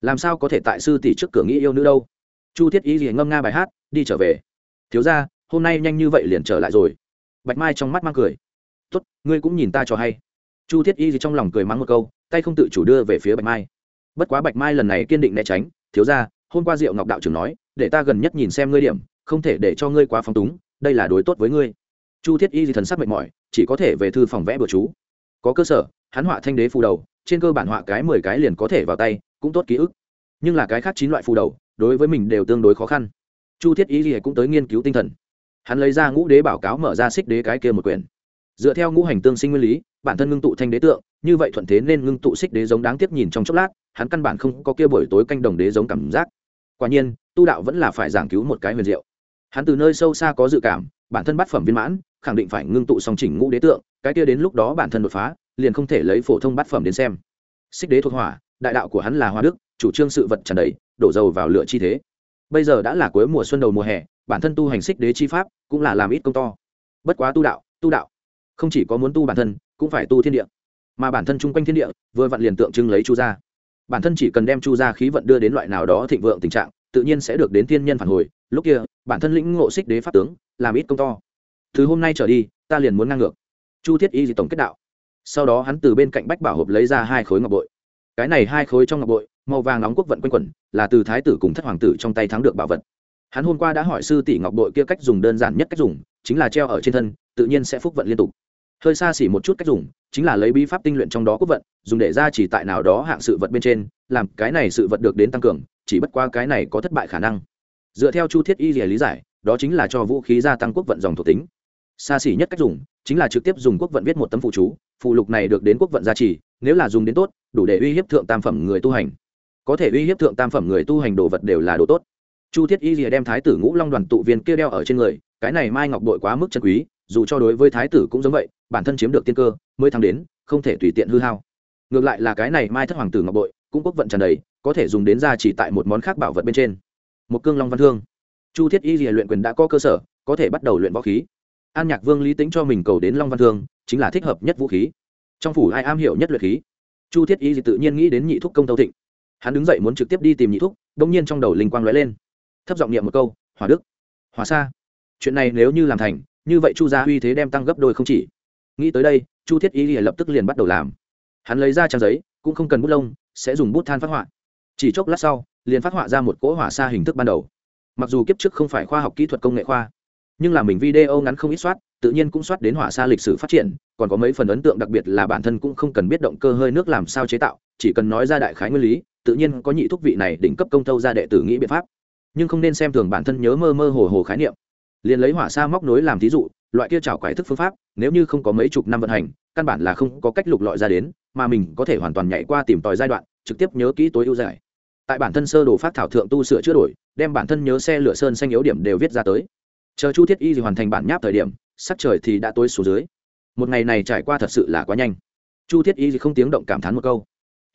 Làm sao có thể tại sư tỷ trước cửa nghĩ yêu nữ đâu? Chu thiết ý gì ngâm nga bài hát, đi trở về. Thiếu ra hôm nay nhanh như vậy liền trở lại rồi. Bạch mai trong mắt mang cười. Tốt, ngươi cũng nhìn ta cho hay. Chu thiết y gì trong lòng cười mắng một câu, tay không tự chủ đưa về phía bạch mai bất quá bạch mai lần này kiên định né tránh, thiếu ra hôm qua diệu ngọc đạo trưởng nói, để ta gần nhất nhìn xem ngươi điểm, không thể để cho ngươi quá phong túng, đây là đối tốt với ngươi. Chu thiết y gì thần sắc mệt mỏi, chỉ có thể về thư phòng vẽ bừa chú. Có cơ sở, hắn họa thanh đế phù đầu, trên cơ bản họa cái mười cái liền có thể vào tay, cũng tốt ký ức. Nhưng là cái khác chín loại phù đầu, đối với mình đều tương đối khó khăn. Chu thiết y gì cũng tới nghiên cứu tinh thần. Hắn lấy ra ngũ đế bảo cáo mở ra xích đế cái kia một quyển dựa theo ngũ hành tương sinh nguyên lý, bản thân ngưng tụ thanh đế tượng, như vậy thuận thế nên ngưng tụ xích đế giống đáng tiếc nhìn trong chốc lát, hắn căn bản không có kia buổi tối canh đồng đế giống cảm giác. Quả nhiên, tu đạo vẫn là phải giảng cứu một cái huyền diệu. Hắn từ nơi sâu xa có dự cảm, bản thân bát phẩm viên mãn, khẳng định phải ngưng tụ song chỉnh ngũ đế tượng, cái kia đến lúc đó bản thân đột phá, liền không thể lấy phổ thông bát phẩm đến xem. Xích đế thuộc hỏa, đại đạo của hắn là hoa đức, chủ trương sự vật tràn đầy, đổ dầu vào lửa chi thế. Bây giờ đã là cuối mùa xuân đầu mùa hè, bản thân tu hành xích đế chi pháp cũng là làm ít công to. Bất quá tu đạo tu đạo không chỉ có muốn tu bản thân, cũng phải tu thiên địa. Mà bản thân chung quanh thiên địa, vừa vặn liền tượng trưng lấy chu gia. Bản thân chỉ cần đem chu gia khí vận đưa đến loại nào đó thịnh vượng tình trạng, tự nhiên sẽ được đến thiên nhân phản hồi. Lúc kia, bản thân lĩnh ngộ xích đế pháp tướng, làm ít công to. Từ hôm nay trở đi, ta liền muốn ngang ngược. Chu thiết y di tổng kết đạo. Sau đó hắn từ bên cạnh bách bảo hộp lấy ra hai khối ngọc bội. Cái này hai khối trong ngọc bội, màu vàng nóng quốc vận quanh quẩn, là từ thái tử cùng thất hoàng tử trong tay thắng được bảo vật. Hắn hôm qua đã hỏi sư tỷ ngọc bội kia cách dùng đơn giản nhất cách dùng, chính là treo ở trên thân, tự nhiên sẽ phúc vận liên tục hơi xa xỉ một chút cách dùng, chính là lấy bí pháp tinh luyện trong đó quốc vận, dùng để ra chỉ tại nào đó hạng sự vật bên trên, làm cái này sự vật được đến tăng cường, chỉ bất qua cái này có thất bại khả năng. Dựa theo chu thiết y lý giải, đó chính là cho vũ khí gia tăng quốc vận dòng thuộc tính. Xa xỉ nhất cách dùng, chính là trực tiếp dùng quốc vận viết một tấm phụ chú, phụ lục này được đến quốc vận gia trì, nếu là dùng đến tốt, đủ để uy hiếp thượng tam phẩm người tu hành. Có thể uy hiếp thượng tam phẩm người tu hành đồ vật đều là đồ tốt. Chu thiết y lìa đem thái tử ngũ long đoàn tụ viên kia đeo ở trên người, cái này mai ngọc đội quá mức chân quý dù cho đối với thái tử cũng giống vậy, bản thân chiếm được tiên cơ, mới thăng đến, không thể tùy tiện hư hao. Ngược lại là cái này mai thất hoàng tử ngọc bội, cũng quốc vận tràn đầy, có thể dùng đến ra chỉ tại một món khác bảo vật bên trên. Một cương long văn thương. Chu thiết y rìa luyện quyền đã có cơ sở, có thể bắt đầu luyện võ khí. An nhạc vương lý tính cho mình cầu đến long văn thương, chính là thích hợp nhất vũ khí. Trong phủ ai am hiểu nhất luyện khí? Chu thiết y tự nhiên nghĩ đến nhị thúc công tâu thịnh. Hắn đứng dậy muốn trực tiếp đi tìm nhị thúc đông nhiên trong đầu linh quang lóe lên. Thấp giọng niệm một câu hòa đức hòa xa chuyện này nếu như làm thành như vậy chu gia uy thế đem tăng gấp đôi không chỉ. Nghĩ tới đây, chu thiết y lập tức liền bắt đầu làm. Hắn lấy ra trang giấy, cũng không cần bút lông, sẽ dùng bút than phát họa. Chỉ chốc lát sau, liền phát họa ra một cỗ hỏa xa hình thức ban đầu. Mặc dù kiếp trước không phải khoa học kỹ thuật công nghệ khoa, nhưng là mình video ngắn không ít soát, tự nhiên cũng soát đến hỏa xa lịch sử phát triển, còn có mấy phần ấn tượng đặc biệt là bản thân cũng không cần biết động cơ hơi nước làm sao chế tạo, chỉ cần nói ra đại khái nguyên lý, tự nhiên có nhị thúc vị này đỉnh cấp công thâu ra đệ tử nghĩ biện pháp. Nhưng không nên xem thường bản thân nhớ mơ mơ hồ hồ khái niệm liền lấy hỏa xa móc nối làm thí dụ, loại kia trào quái thức phương pháp, nếu như không có mấy chục năm vận hành, căn bản là không có cách lục lọi ra đến, mà mình có thể hoàn toàn nhảy qua tìm tòi giai đoạn, trực tiếp nhớ kỹ tối ưu giải. Tại bản thân sơ đồ phát thảo thượng tu sửa chữa đổi, đem bản thân nhớ xe lửa sơn xanh yếu điểm đều viết ra tới. Chờ chu thiết y thì hoàn thành bản nháp thời điểm, sắc trời thì đã tối xuống dưới. Một ngày này trải qua thật sự là quá nhanh. Chu thiết y thì không tiếng động cảm thán một câu.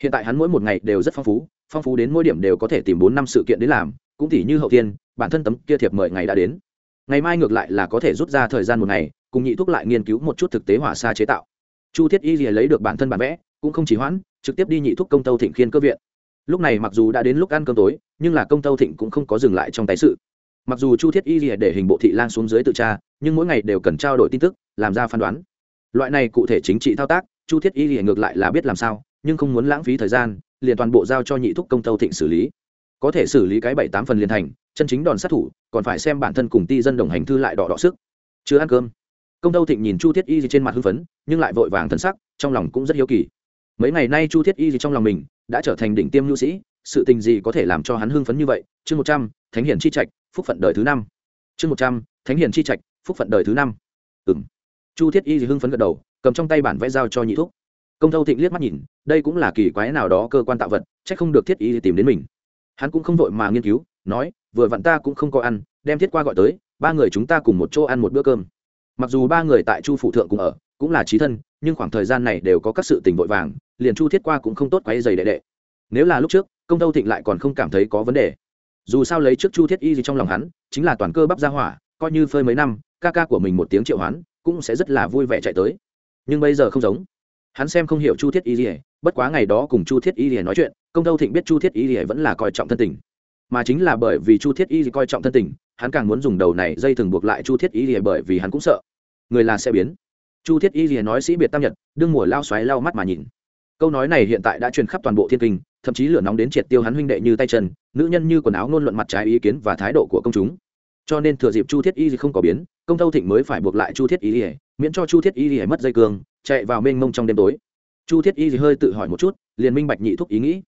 Hiện tại hắn mỗi một ngày đều rất phong phú phong phú đến mỗi điểm đều có thể tìm bốn năm sự kiện đến làm, cũng tỉ như hậu tiên bản thân tấm kia thiệp mời ngày đã đến ngày mai ngược lại là có thể rút ra thời gian một ngày, cùng nhị thúc lại nghiên cứu một chút thực tế hỏa xa chế tạo. Chu thiết y lấy được bản thân bản vẽ, cũng không chỉ hoãn, trực tiếp đi nhị thúc công tâu thịnh khiên cơ viện. Lúc này mặc dù đã đến lúc ăn cơm tối, nhưng là công tâu thịnh cũng không có dừng lại trong tay sự. Mặc dù chu thiết y lìa để hình bộ thị lan xuống dưới tự tra, nhưng mỗi ngày đều cần trao đổi tin tức, làm ra phán đoán. Loại này cụ thể chính trị thao tác, chu thiết y lìa ngược lại là biết làm sao, nhưng không muốn lãng phí thời gian, liền toàn bộ giao cho nhị thúc công tâu thịnh xử lý. Có thể xử lý cái bảy tám phần liền thành chân chính đòn sát thủ, còn phải xem bản thân cùng ti dân đồng hành thư lại đỏ đỏ sức. Chưa ăn cơm. Công tâu thịnh nhìn chu thiết y gì trên mặt hưng phấn, nhưng lại vội vàng thân sắc, trong lòng cũng rất hiếu kỳ. Mấy ngày nay chu thiết y gì trong lòng mình đã trở thành đỉnh tiêm nhu sĩ, sự tình gì có thể làm cho hắn hưng phấn như vậy? Chương một trăm, thánh hiển chi trạch, phúc phận đời thứ năm. Chương một trăm, thánh hiển chi trạch, phúc phận đời thứ năm. Ừ m chu thiết y gì hưng phấn gật đầu, cầm trong tay bản vẽ giao cho nhị thúc. Công thâu thịnh liếc mắt nhìn, đây cũng là kỳ quái nào đó cơ quan tạo vật c h ắ c không được thiết y tìm đến mình. Hắn cũng không vội mà nghiên cứu, nói vừa vặn ta cũng không có ăn, đem thiết qua gọi tới, ba người chúng ta cùng một chỗ ăn một bữa cơm. Mặc dù ba người tại chu phụ thượng cùng ở, cũng là trí thân, nhưng khoảng thời gian này đều có các sự tình vội vàng, liền chu thiết qua cũng không tốt quay dày đệ đệ. Nếu là lúc trước, công tâu thịnh lại còn không cảm thấy có vấn đề. Dù sao lấy trước chu thiết y gì trong lòng hắn, chính là toàn cơ bắp ra hỏa, coi như phơi mấy năm, ca ca của mình một tiếng triệu hoán, cũng sẽ rất là vui vẻ chạy tới. Nhưng bây giờ không giống. Hắn xem không hiểu chu thiết y gì, bất quá ngày đó cùng chu thiết y gì nói chuyện, công tâu thịnh biết chu thiết y gì vẫn là coi trọng thân tình mà chính là bởi vì chu thiết y coi trọng thân tình, hắn càng muốn dùng đầu này dây thừng buộc lại chu thiết y bởi vì hắn cũng sợ. Người là sẽ biến. Chu thiết y nói sĩ biệt tam nhật, đương mùa lao xoáy lao mắt mà nhìn. Câu nói này hiện tại đã truyền khắp toàn bộ thiên kinh, thậm chí lửa nóng đến triệt tiêu hắn huynh đệ như tay chân, nữ nhân như quần áo ngôn luận mặt trái ý kiến và thái độ của công chúng. Cho nên thừa dịp chu thiết y không có biến, công tâu thịnh mới phải buộc lại chu thiết y, miễn cho chu thiết y mất dây cương, chạy vào mênh mông trong đêm tối. Chu thiết y hơi tự hỏi một chút, liền minh bạch nhị thúc ý nghĩ.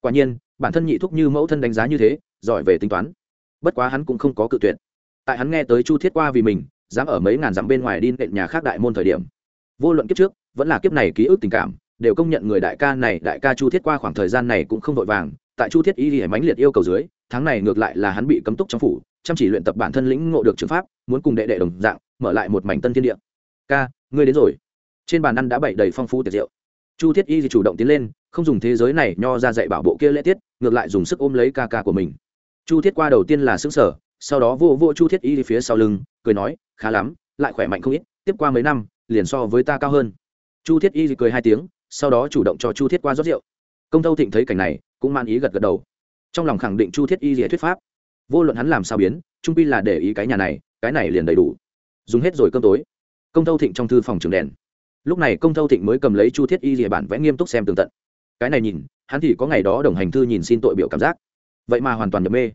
Quả nhiên bản thân nhị thúc như mẫu thân đánh giá như thế, giỏi về tính toán. Bất quá hắn cũng không có cự tuyệt. Tại hắn nghe tới chu thiết qua vì mình, dám ở mấy ngàn dặm bên ngoài đi nện nhà khác đại môn thời điểm, vô luận kiếp trước, vẫn là kiếp này ký ức tình cảm, đều công nhận người đại ca này, đại ca chu thiết qua khoảng thời gian này cũng không vội vàng. Tại chu thiết y hải mãnh liệt yêu cầu dưới, tháng này ngược lại là hắn bị cấm túc trong phủ, chăm chỉ luyện tập bản thân lĩnh ngộ được trường pháp, muốn cùng đệ đệ đồng dạng, mở lại một mảnh tân thiên địa. Ca, ngươi đến rồi. Trên bàn ăn đã bày đầy phong phú tiệc rượu chu thiết y thì chủ động tiến lên, không dùng thế giới này nho ra dạy bảo bộ kia lễ tiết, ngược lại dùng sức ôm lấy ca ca của mình. Chu thiết qua đầu tiên là xứng sở sau đó vô vô chu thiết y phía sau lưng, cười nói, khá lắm, lại khỏe mạnh không ít, tiếp qua mấy năm, liền so với ta cao hơn. Chu thiết y cười hai tiếng, sau đó chủ động cho chu thiết qua rót rượu. Công tâu thịnh thấy cảnh này, cũng man ý gật gật đầu. Trong lòng khẳng định chu thiết y dĩa thuyết pháp. Vô luận hắn làm sao biến, trung pi là để ý cái nhà này, cái này liền đầy đủ. Dùng hết rồi cơm tối. Công tâu thịnh trong thư phòng trường đèn lúc này công thâu thịnh mới cầm lấy chu thiết y rìa bản vẽ nghiêm túc xem tường tận. Cái này nhìn, hắn thì có ngày đó đồng hành thư nhìn xin tội biểu cảm giác. Vậy mà hoàn toàn nhập mê.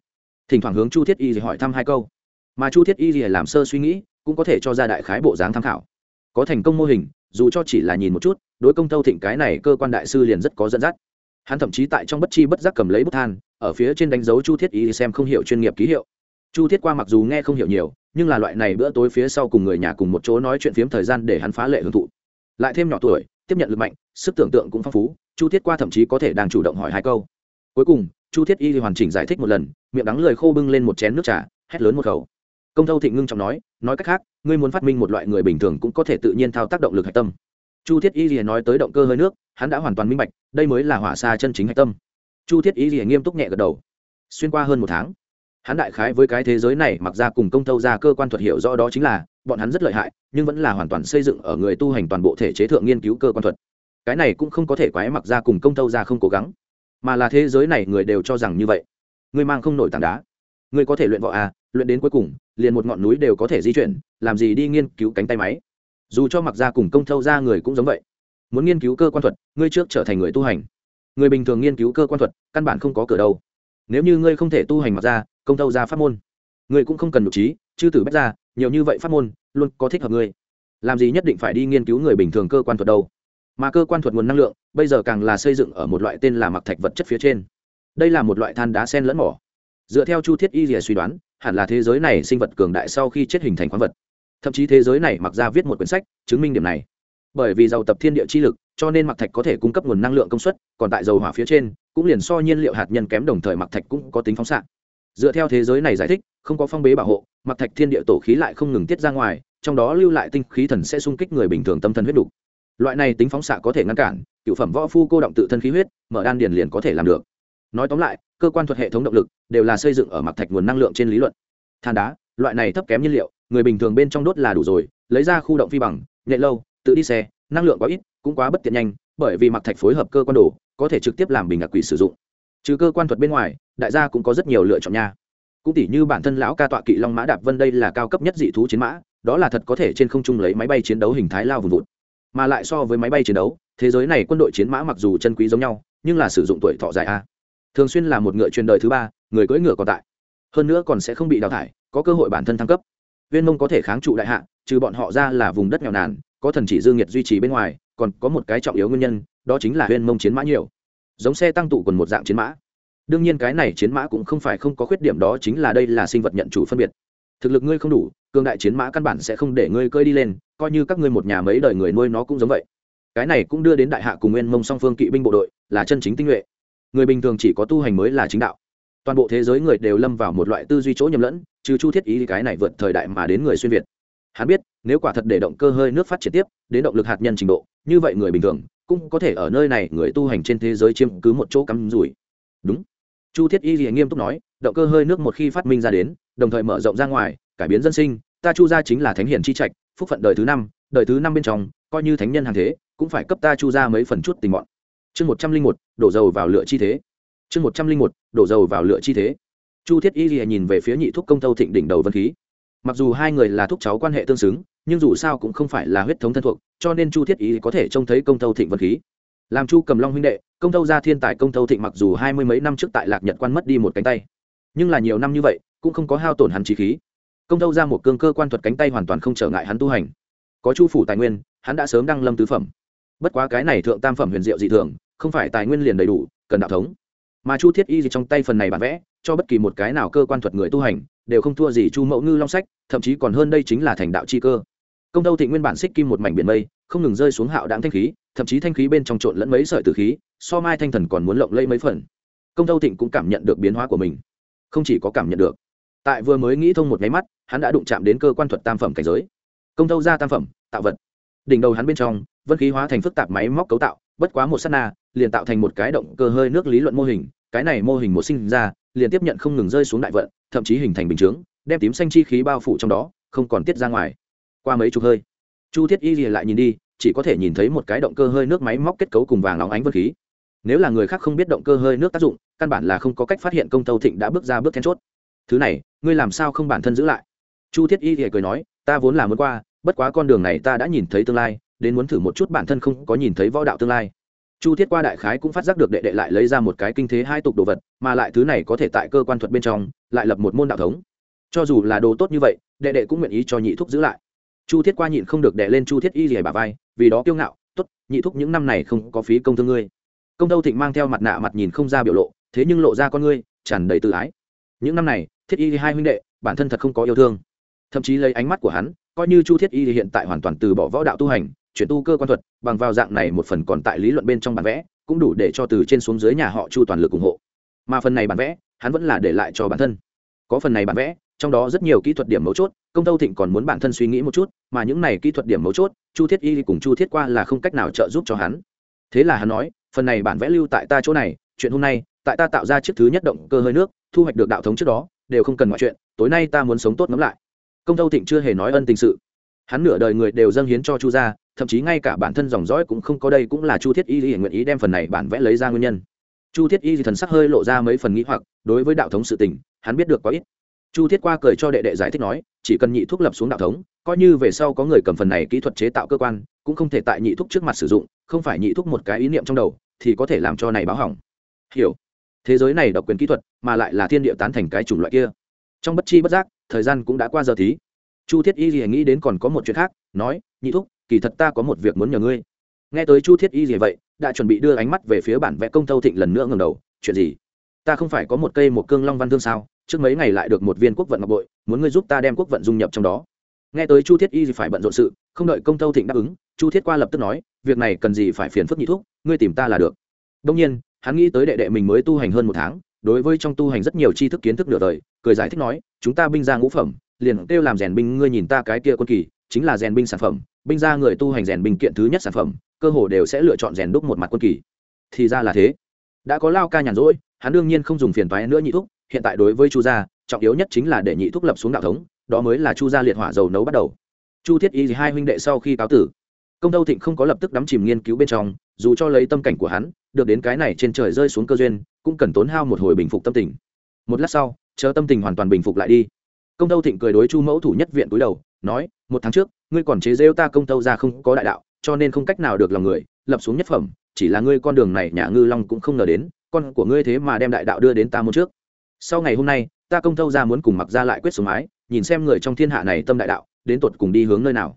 Thỉnh thoảng hướng chu thiết y hỏi thăm hai câu. Mà chu thiết y làm sơ suy nghĩ, cũng có thể cho ra đại khái bộ dáng tham khảo. Có thành công mô hình, dù cho chỉ là nhìn một chút, đối công thâu thịnh cái này cơ quan đại sư liền rất có dẫn dắt. Hắn thậm chí tại trong bất chi bất giác cầm lấy bút than, ở phía trên đánh dấu chu thiết y xem không hiểu chuyên nghiệp ký hiệu. Chu thiết qua mặc dù nghe không hiểu nhiều, nhưng là loại này bữa tối phía sau cùng người nhà cùng một chỗ nói chuyện phiếm thời gian để hắn phá lệ hưởng thụ lại thêm nhỏ tuổi, tiếp nhận lực mạnh, sức tưởng tượng cũng phong phú, chu thiết qua thậm chí có thể đang chủ động hỏi hai câu. Cuối cùng, chu thiết y hoàn chỉnh giải thích một lần, miệng đắng lời khô bưng lên một chén nước trà, hét lớn một khẩu. Công thâu thịnh ngưng trọng nói nói cách khác, ngươi muốn phát minh một loại người bình thường cũng có thể tự nhiên thao tác động lực hạch tâm. Chu thiết y liền nói tới động cơ hơi nước, hắn đã hoàn toàn minh bạch, đây mới là hỏa xa chân chính hạch tâm. Chu thiết y liền nghiêm túc nhẹ gật đầu. Xuyên qua hơn một tháng hắn đại khái với cái thế giới này mặc ra cùng công thâu ra cơ quan thuật hiểu rõ đó chính là, bọn hắn rất lợi hại, nhưng vẫn là hoàn toàn xây dựng ở người tu hành toàn bộ thể chế thượng nghiên cứu cơ quan thuật. Cái này cũng không có thể quái mặc ra cùng công thâu ra không cố gắng, mà là thế giới này người đều cho rằng như vậy. Ngươi mang không nổi tảng đá. Ngươi có thể luyện võ à luyện đến cuối cùng, liền một ngọn núi đều có thể di chuyển, làm gì đi nghiên cứu cánh tay máy. Dù cho mặc ra cùng công thâu ra người cũng giống vậy. Muốn nghiên cứu cơ quan thuật, ngươi trước trở thành người tu hành. Người bình thường nghiên cứu cơ quan thuật, căn bản không có cửa đâu. Nếu như ngươi không thể tu hành mặc ra công thâu ra pháp môn. Ngươi cũng không cần nhục trí, chư tử bách ra nhiều như vậy pháp môn, luôn có thích hợp ngươi. Làm gì nhất định phải đi nghiên cứu người bình thường cơ quan thuật đâu. Mà cơ quan thuật nguồn năng lượng, bây giờ càng là xây dựng ở một loại tên là mặc thạch vật chất phía trên. Đây là một loại than đá sen lẫn mỏ. Dựa theo chu thiết y rìa suy đoán, hẳn là thế giới này sinh vật cường đại sau khi chết hình thành khoáng vật. Thậm chí thế giới này mặc ra viết một quyển sách, chứng minh điểm này. Bởi vì giàu tập thiên địa chi lực, cho nên mặc thạch có thể cung cấp nguồn năng lượng công suất, còn tại dầu hỏa phía trên, cũng liền so nhiên liệu hạt nhân kém đồng thời mặc thạch cũng có tính phóng xạ dựa theo thế giới này giải thích, không có phong bế bảo hộ, mặc thạch thiên địa tổ khí lại không ngừng tiết ra ngoài, trong đó lưu lại tinh khí thần sẽ xung kích người bình thường tâm thần huyết đủ. loại này tính phóng xạ có thể ngăn cản, cựu phẩm võ phu cô động tự thân khí huyết, mở đan điền liền có thể làm được. Nói tóm lại, cơ quan thuật hệ thống động lực đều là xây dựng ở mặc thạch nguồn năng lượng trên lý luận. Than đá, loại này thấp kém nhiên liệu, người bình thường bên trong đốt là đủ rồi, lấy ra khu động phi bằng nhẹ lâu, tự đi xe, năng lượng quá ít, cũng quá bất tiện nhanh, bởi vì mặc thạch phối hợp cơ quan đồ, có thể trực tiếp làm bình ngạc quỷ sử dụng trừ cơ quan thuật bên ngoài, đại gia cũng có rất nhiều lựa chọn nha. Cũng tỉ như bản thân lão ca tọa kỵ long mã đạp vân đây là cao cấp nhất dị thú chiến mã, đó là thật có thể trên không trung lấy máy bay chiến đấu hình thái lao vùng vụt. Mà lại so với máy bay chiến đấu, thế giới này quân đội chiến mã mặc dù chân quý giống nhau, nhưng là sử dụng tuổi thọ dài a. Thường xuyên là một ngựa truyền đời thứ ba, người cưỡi ngựa còn tại. Hơn nữa còn sẽ không bị đào thải, có cơ hội bản thân thăng cấp. Viên mông có thể kháng trụ đại hạ, trừ bọn họ ra là vùng đất nghèo nàn, có thần chỉ dương nhiệt duy trì bên ngoài, còn có một cái trọng yếu nguyên nhân, đó chính là viên mông chiến mã nhiều giống xe tăng tụ quần một dạng chiến mã. Đương nhiên cái này chiến mã cũng không phải không có khuyết điểm đó chính là đây là sinh vật nhận chủ phân biệt. Thực lực ngươi không đủ cương đại chiến mã căn bản sẽ không để ngươi cơi đi lên, coi như các ngươi một nhà mấy đời người nuôi nó cũng giống vậy. Cái này cũng đưa đến đại hạ cùng nguyên mông song phương kỵ binh bộ đội, là chân chính tinh nhuệ. Người bình thường chỉ có tu hành mới là chính đạo. Toàn bộ thế giới người đều lâm vào một loại tư duy chỗ nhầm lẫn, trừ chu thiết ý cái này vượt thời đại mà đến người xuyên việt hắn biết, nếu quả thật để động cơ hơi nước phát triển tiếp, đến động lực hạt nhân trình độ, như vậy người bình thường cũng có thể ở nơi này người tu hành trên thế giới chiếm cứ một chỗ cắm rủi. Đúng. Chu thiết y thì nghiêm túc nói, động cơ hơi nước một khi phát minh ra đến, đồng thời mở rộng ra ngoài, cải biến dân sinh, ta chu gia chính là thánh hiển chi trạch, phúc phận đời thứ năm, đời thứ năm bên trong, coi như thánh nhân hàng thế, cũng phải cấp ta chu ra mấy phần chút tình bọn chương một trăm linh một, đổ dầu vào lửa chi thế. Chương một trăm linh một, đổ dầu vào lửa chi thế. Chu thiết y gì nhìn về phía nhị thúc công thâu thịnh đỉnh đầu vân khí mặc dù hai người là thúc cháu quan hệ tương xứng, nhưng dù sao cũng không phải là huyết thống thân thuộc, cho nên chu thiết y có thể trông thấy công thâu thịnh vật khí. Làm chu cầm long huynh đệ, công thâu gia thiên tài công thâu thịnh mặc dù hai mươi mấy năm trước tại lạc nhật quan mất đi một cánh tay, nhưng là nhiều năm như vậy, cũng không có hao tổn hắn trí khí. Công thâu ra một cương cơ quan thuật cánh tay hoàn toàn không trở ngại hắn tu hành. Có chu phủ tài nguyên, hắn đã sớm đăng lâm tứ phẩm. Bất quá cái này thượng tam phẩm huyền diệu dị thường, không phải tài nguyên liền đầy đủ, cần đạo thống. Mà chu thiết y gì trong tay phần này bản vẽ cho bất kỳ một cái nào cơ quan thuật người tu hành, đều không thua gì chu mẫu ngư long sách, thậm chí còn hơn đây chính là thành đạo chi cơ. Công tâu thị nguyên bản xích kim một mảnh biển mây, không ngừng rơi xuống hạo đáng thanh khí, thậm chí thanh khí bên trong trộn lẫn mấy sợi tử khí, so mai thanh thần còn muốn lộng lây mấy phần. Công tâu thịnh cũng cảm nhận được biến hóa của mình. Không chỉ có cảm nhận được, tại vừa mới nghĩ thông một nháy mắt, hắn đã đụng chạm đến cơ quan thuật tam phẩm cảnh giới. Công tâu ra tam phẩm, tạo vật. Đỉnh đầu hắn bên trong, vân khí hóa thành phức tạp máy móc cấu tạo, bất quá một s á t na, liền tạo thành một cái động cơ hơi nước lý luận mô hình cái này mô hình một sinh ra, liền tiếp nhận không ngừng rơi xuống đại vận, thậm chí hình thành bình chướng, đem tím xanh chi khí bao phủ trong đó, không còn tiết ra ngoài. Qua mấy chục hơi, chu thiết y lìa lại nhìn đi, chỉ có thể nhìn thấy một cái động cơ hơi nước máy móc kết cấu cùng vàng óng ánh vân khí. Nếu là người khác không biết động cơ hơi nước tác dụng, căn bản là không có cách phát hiện công tâu thịnh đã bước ra bước then chốt. Thứ này, ngươi làm sao không bản thân giữ lại? Chu thiết y lìa cười nói, ta vốn là muốn qua, bất quá con đường này ta đã nhìn thấy tương lai, đến muốn thử một chút bản thân không có nhìn thấy võ đạo tương lai chu thiết qua đại khái cũng phát giác được đệ đệ lại lấy ra một cái kinh thế hai tục đồ vật, mà lại thứ này có thể tại cơ quan thuật bên trong, lại lập một môn đạo thống. Cho dù là đồ tốt như vậy, đệ đệ cũng nguyện ý cho nhị thúc giữ lại. Chu thiết qua nhịn không được đệ lên chu thiết y rỉa bà vai, vì đó kiêu ngạo t ố t nhị thúc những năm này không có phí công thương ngươi. Công tâu thịnh mang theo mặt nạ mặt nhìn không ra biểu lộ, thế nhưng lộ ra con ngươi, tràn đầy tự ái. Những năm này, thiết y hai huynh đệ, bản thân thật không có yêu thương. Thậm chí lấy ánh mắt của hắn, coi như chu thiết y hiện tại hoàn toàn từ bỏ võ đạo tu hành chuyển tu cơ quan thuật, bằng vào dạng này một phần còn tại lý luận bên trong bản vẽ, cũng đủ để cho từ trên xuống dưới nhà họ chu toàn lực ủng hộ. Mà phần này bản vẽ, hắn vẫn là để lại cho bản thân. Có phần này bản vẽ, trong đó rất nhiều kỹ thuật điểm mấu chốt, công tâu thịnh còn muốn bản thân suy nghĩ một chút, mà những này kỹ thuật điểm mấu chốt, chu thiết y cùng chu thiết qua là không cách nào trợ giúp cho hắn. Thế là hắn nói, phần này bản vẽ lưu tại ta chỗ này, chuyện hôm nay, tại ta tạo ra chiếc thứ nhất động cơ hơi nước, thu hoạch được đạo thống trước đó, đều không cần mọi chuyện, tối nay ta muốn sống tốt ngẫm lại. Công tâu thịnh chưa hề nói ân tình sự. Hắn nửa đời người đều dâng hiến cho chu gia thậm chí ngay cả bản thân dòng dõi cũng không có đây cũng là chu thiết y nguyện ý đem phần này bản vẽ lấy ra nguyên nhân. Chu thiết y thần sắc hơi lộ ra mấy phần nghĩ hoặc, đối với đạo thống sự tình, hắn biết được có ít. Chu thiết qua cười cho đệ đệ giải thích nói, chỉ cần nhị thuốc lập xuống đạo thống, coi như về sau có người cầm phần này kỹ thuật chế tạo cơ quan, cũng không thể tại nhị thuốc trước mặt sử dụng, không phải nhị thuốc một cái ý niệm trong đầu, thì có thể làm cho này báo hỏng. Hiểu. Thế giới này độc quyền kỹ thuật, mà lại là thiên địa tán thành cái chủng loại kia. Trong bất chi bất giác, thời gian cũng đã qua giờ thí. Chu thiết y gì nghĩ đến còn có một chuyện khác, nói, nhị thúc kỳ thật ta có một việc muốn nhờ ngươi. Nghe tới chu thiết y gì vậy, đã chuẩn bị đưa ánh mắt về phía bản vẽ công Thâu thịnh lần nữa ngầm đầu, chuyện gì? Ta không phải có một cây một cương long văn thương sao? Trước mấy ngày lại được một viên quốc vận ngọc bội, muốn ngươi giúp ta đem quốc vận dung nhập trong đó. Nghe tới chu thiết y gì phải bận rộn sự, không đợi công Thâu thịnh đáp ứng, chu thiết qua lập tức nói, việc này cần gì phải phiền phức nhị thúc, ngươi tìm ta là được. Đông nhiên, hắn nghĩ tới đệ đệ mình mới tu hành hơn một tháng, đối với trong tu hành rất nhiều tri thức kiến thức nửa đời, cười giải thích nói, chúng ta binh ra ngũ phẩm, liền kêu làm rèn binh, ngươi nhìn ta cái kia quân kỳ, chính là rèn binh sản phẩm binh gia người tu hành rèn binh kiện thứ nhất sản phẩm, cơ hồ đều sẽ lựa chọn rèn đúc một mặt quân kỳ. Thì ra là thế. Đã có lao ca nhàn rỗi, hắn đương nhiên không dùng phiền toái nữa nhị thúc, hiện tại đối với chu gia, trọng yếu nhất chính là để nhị thúc lập xuống đạo thống, đó mới là chu gia liệt hỏa dầu nấu bắt đầu. Chu thiết y hai huynh đệ sau khi cáo tử, công tâu thịnh không có lập tức đắm chìm nghiên cứu bên trong, dù cho lấy tâm cảnh của hắn, được đến cái này trên trời rơi xuống cơ duyên, cũng cần tốn hao một hồi bình phục tâm tình. Một lát sau, chờ tâm tình hoàn toàn bình phục lại đi. Công tâu thịnh cười đối chu mẫu thủ nhất viện túi đầu, nói, một tháng trước ngươi còn chế rêu ta công tâu ra không có đại đạo, cho nên không cách nào được lòng người, lập xuống nhất phẩm, chỉ là ngươi con đường này nhà ngư long cũng không ngờ đến, con của ngươi thế mà đem đại đạo đưa đến ta môn trước. Sau ngày hôm nay, ta công thâu ra muốn cùng mặc ra lại quyết sống mái nhìn xem người trong thiên hạ này tâm đại đạo, đến tột cùng đi hướng nơi nào.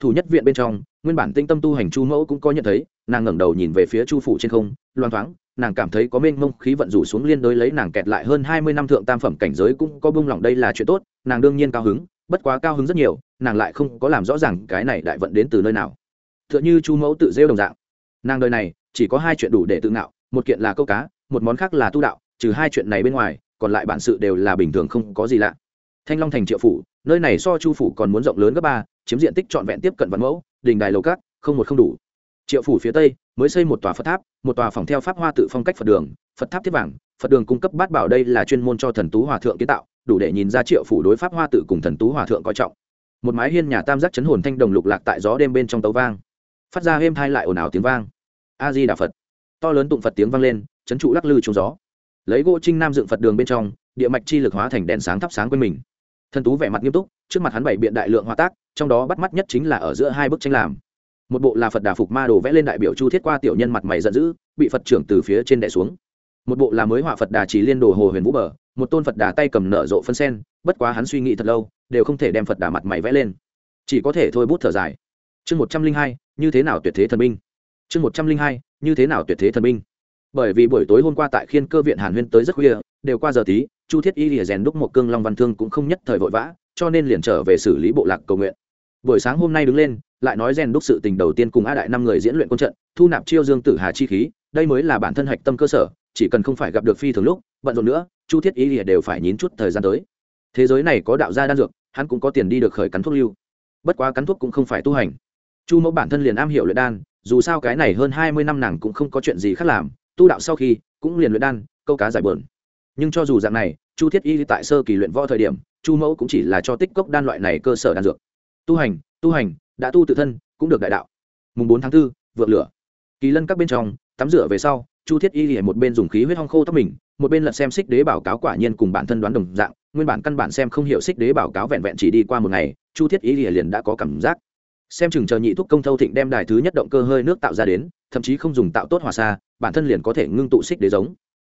Thủ nhất viện bên trong, nguyên bản tinh tâm tu hành chu mẫu cũng có nhận thấy, nàng ngẩng đầu nhìn về phía chu phủ trên không, loang thoáng, nàng cảm thấy có mênh mông khí vận rủ xuống liên đối lấy nàng kẹt lại hơn hai mươi năm thượng tam phẩm cảnh giới cũng có bung lỏng đây là chuyện tốt, nàng đương nhiên cao hứng bất quá cao hứng rất nhiều, nàng lại không có làm rõ ràng cái này đại vận đến từ nơi nào. T h ư ợ n h ư chu mẫu tự rêu đồng dạng. Nàng đời này, chỉ có hai chuyện đủ để tự ngạo, một kiện là câu cá, một món khác là tu đạo, trừ hai chuyện này bên ngoài, còn lại bản sự đều là bình thường không có gì lạ. Thanh long thành triệu phủ, nơi này so chu phủ còn muốn rộng lớn gấp ba, chiếm diện tích trọn vẹn tiếp cận văn mẫu, đình đài lầu cát không một không đủ. Triệu phủ phía tây, mới xây một tòa phật tháp, một tòa phòng theo pháp hoa tự phong cách phật đường, phật tháp thiết vàng, phật đường cung cấp bát bảo đây là chuyên môn cho thần tú hòa thượng kiến tạo đủ để nhìn ra triệu phủ đối pháp hoa tự cùng thần tú hòa thượng coi trọng. Một mái hiên nhà tam giác chấn hồn thanh đồng lục lạc tại gió đêm bên trong tấu vang. Phát ra êm thai lại ồn ào tiếng vang. A di đà phật. To lớn tụng phật tiếng vang lên, chấn trụ lắc lư trúng gió. Lấy gỗ trinh nam dựng phật đường bên trong, địa mạch chi lực hóa thành đèn sáng thắp sáng quanh mình. Thần tú vẻ mặt nghiêm túc, trước mặt hắn bảy biện đại lượng hòa tác, trong đó bắt mắt nhất chính là ở giữa hai bức tranh làm. Một bộ là phật đà phục ma đồ vẽ lên đại biểu chu thiết qua tiểu nhân mặt mày giận dữ, bị phật trưởng từ phía trên đè xuống một bộ là mới họa phật đà chỉ liên đồ hồ huyền vũ bờ, một tôn phật đà tay cầm nở rộ phân sen, bất quá hắn suy nghĩ thật lâu, đều không thể đem phật đà mặt mày vẽ lên. Chỉ có thể thôi bút thở dài. Chương một trăm linh hai, như thế nào tuyệt thế thần binh? Chương một trăm linh hai, như thế nào tuyệt thế thần binh? Bởi vì buổi tối hôm qua tại khiên cơ viện hàn huyên tới rất khuya, đều qua giờ tí, chu thiết y lìa rèn đúc một cương long văn thương cũng không nhất thời vội vã, cho nên liền trở về xử lý bộ lạc cầu nguyện. Buổi sáng hôm nay đứng lên, lại nói rèn đúc sự tình đầu tiên cùng a đại năm người diễn luyện quân trận, thu nạp chiêu dương tử hà chi khí, đây mới là bản thân hạch tâm cơ sở chỉ cần không phải gặp được phi thường lúc bận rộn nữa chu thiết ý lìa đều phải nhín chút thời gian tới. Thế giới này có đạo gia đan dược hắn cũng có tiền đi được khởi cắn thuốc lưu. Bất quá cắn thuốc cũng không phải tu hành. Chu mẫu bản thân liền am hiểu luyện đan dù sao cái này hơn hai mươi năm nàng cũng không có chuyện gì khác làm tu đạo sau khi cũng liền luyện đan câu cá giải bờn. Nhưng cho dù dạng này chu thiết y tại sơ kỳ luyện võ thời điểm chu mẫu cũng chỉ là cho tích cốc đan loại này cơ sở đan dược. Tu hành tu hành đã tu tự thân cũng được đại đạo. Mùng bốn tháng 4, vượt lửa. Kỳ lân các bên trong tắm rửa về sau chu thiết y liền một bên dùng khí huyết hong khô tóc mình, một bên lật xem xích đế báo cáo quả nhiên cùng bản thân đoán đồng dạng, nguyên bản căn bản xem không hiểu xích đế báo cáo vẹn vẹn chỉ đi qua một ngày, chu thiết y liền đã có cảm giác. Xem chừng chờ nhị thuốc công thâu thịnh đem đài thứ nhất động cơ hơi nước tạo ra đến, thậm chí không dùng tạo tốt hòa xa, bản thân liền có thể ngưng tụ xích đế giống.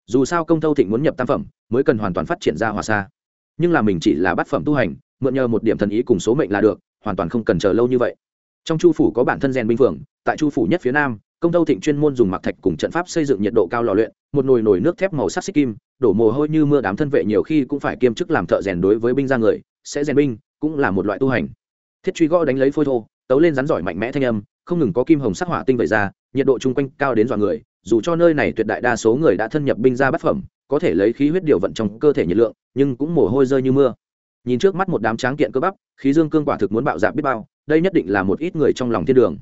Dù sao công thâu thịnh muốn nhập tam phẩm, mới cần hoàn toàn phát triển ra hòa xa. Nhưng là mình chỉ là bát phẩm tu hành, mượn nhờ một điểm thần ý cùng số mệnh là được, hoàn toàn không cần chờ lâu như vậy. Trong chu phủ có bản thân rèn binh phường, tại chu phủ nhất phía nam công tâu thịnh chuyên môn dùng mặc thạch cùng trận pháp xây dựng nhiệt độ cao lò luyện, một nồi nồi nước thép màu sắc xích kim, đổ mồ hôi như mưa đám thân vệ nhiều khi cũng phải kiêm chức làm thợ rèn đối với binh ra người, sẽ rèn binh cũng là một loại tu hành. Thiết truy gõ đánh lấy phôi thô, tấu lên rắn giỏi mạnh mẽ thanh âm, không ngừng có kim hồng sắc hỏa tinh vẩy ra, nhiệt độ chung quanh cao đến dọa người, dù cho nơi này tuyệt đại đa số người đã thân nhập binh ra bát phẩm, có thể lấy khí huyết điều vận trong cơ thể nhiệt lượng, nhưng cũng mồ hôi rơi như mưa. Nhìn trước mắt một đám tráng kiện cơ bắp, khí dương cương quả thực muốn bạo dạp biết bao, đây nhất định là một ít người trong lòng thiên đường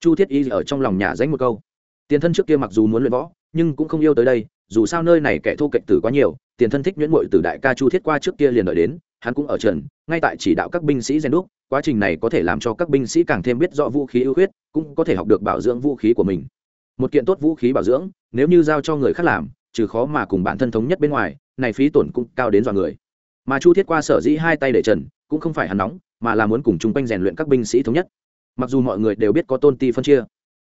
chu thiết y ở trong lòng nhà danh một câu. Tiền thân trước kia mặc dù muốn luyện võ, nhưng cũng không yêu tới đây, dù sao nơi này kẻ thô cạnh tử quá nhiều, tiền thân thích nhuyễn mội từ đại ca chu thiết qua trước kia liền đợi đến, hắn cũng ở trần, ngay tại chỉ đạo các binh sĩ rèn đúc, quá trình này có thể làm cho các binh sĩ càng thêm biết rõ vũ khí ưu huyết cũng có thể học được bảo dưỡng vũ khí của mình. Một kiện tốt vũ khí bảo dưỡng, nếu như giao cho người khác làm, trừ khó mà cùng bản thân thống nhất bên ngoài, này phí tổn cũng cao đến dọa người. Mà chu thiết qua sở dĩ hai tay để trần, cũng không phải hắn nóng, mà là muốn cùng chung quanh rèn luyện các binh sĩ thống nhất mặc dù mọi người đều biết có tôn ti phân chia,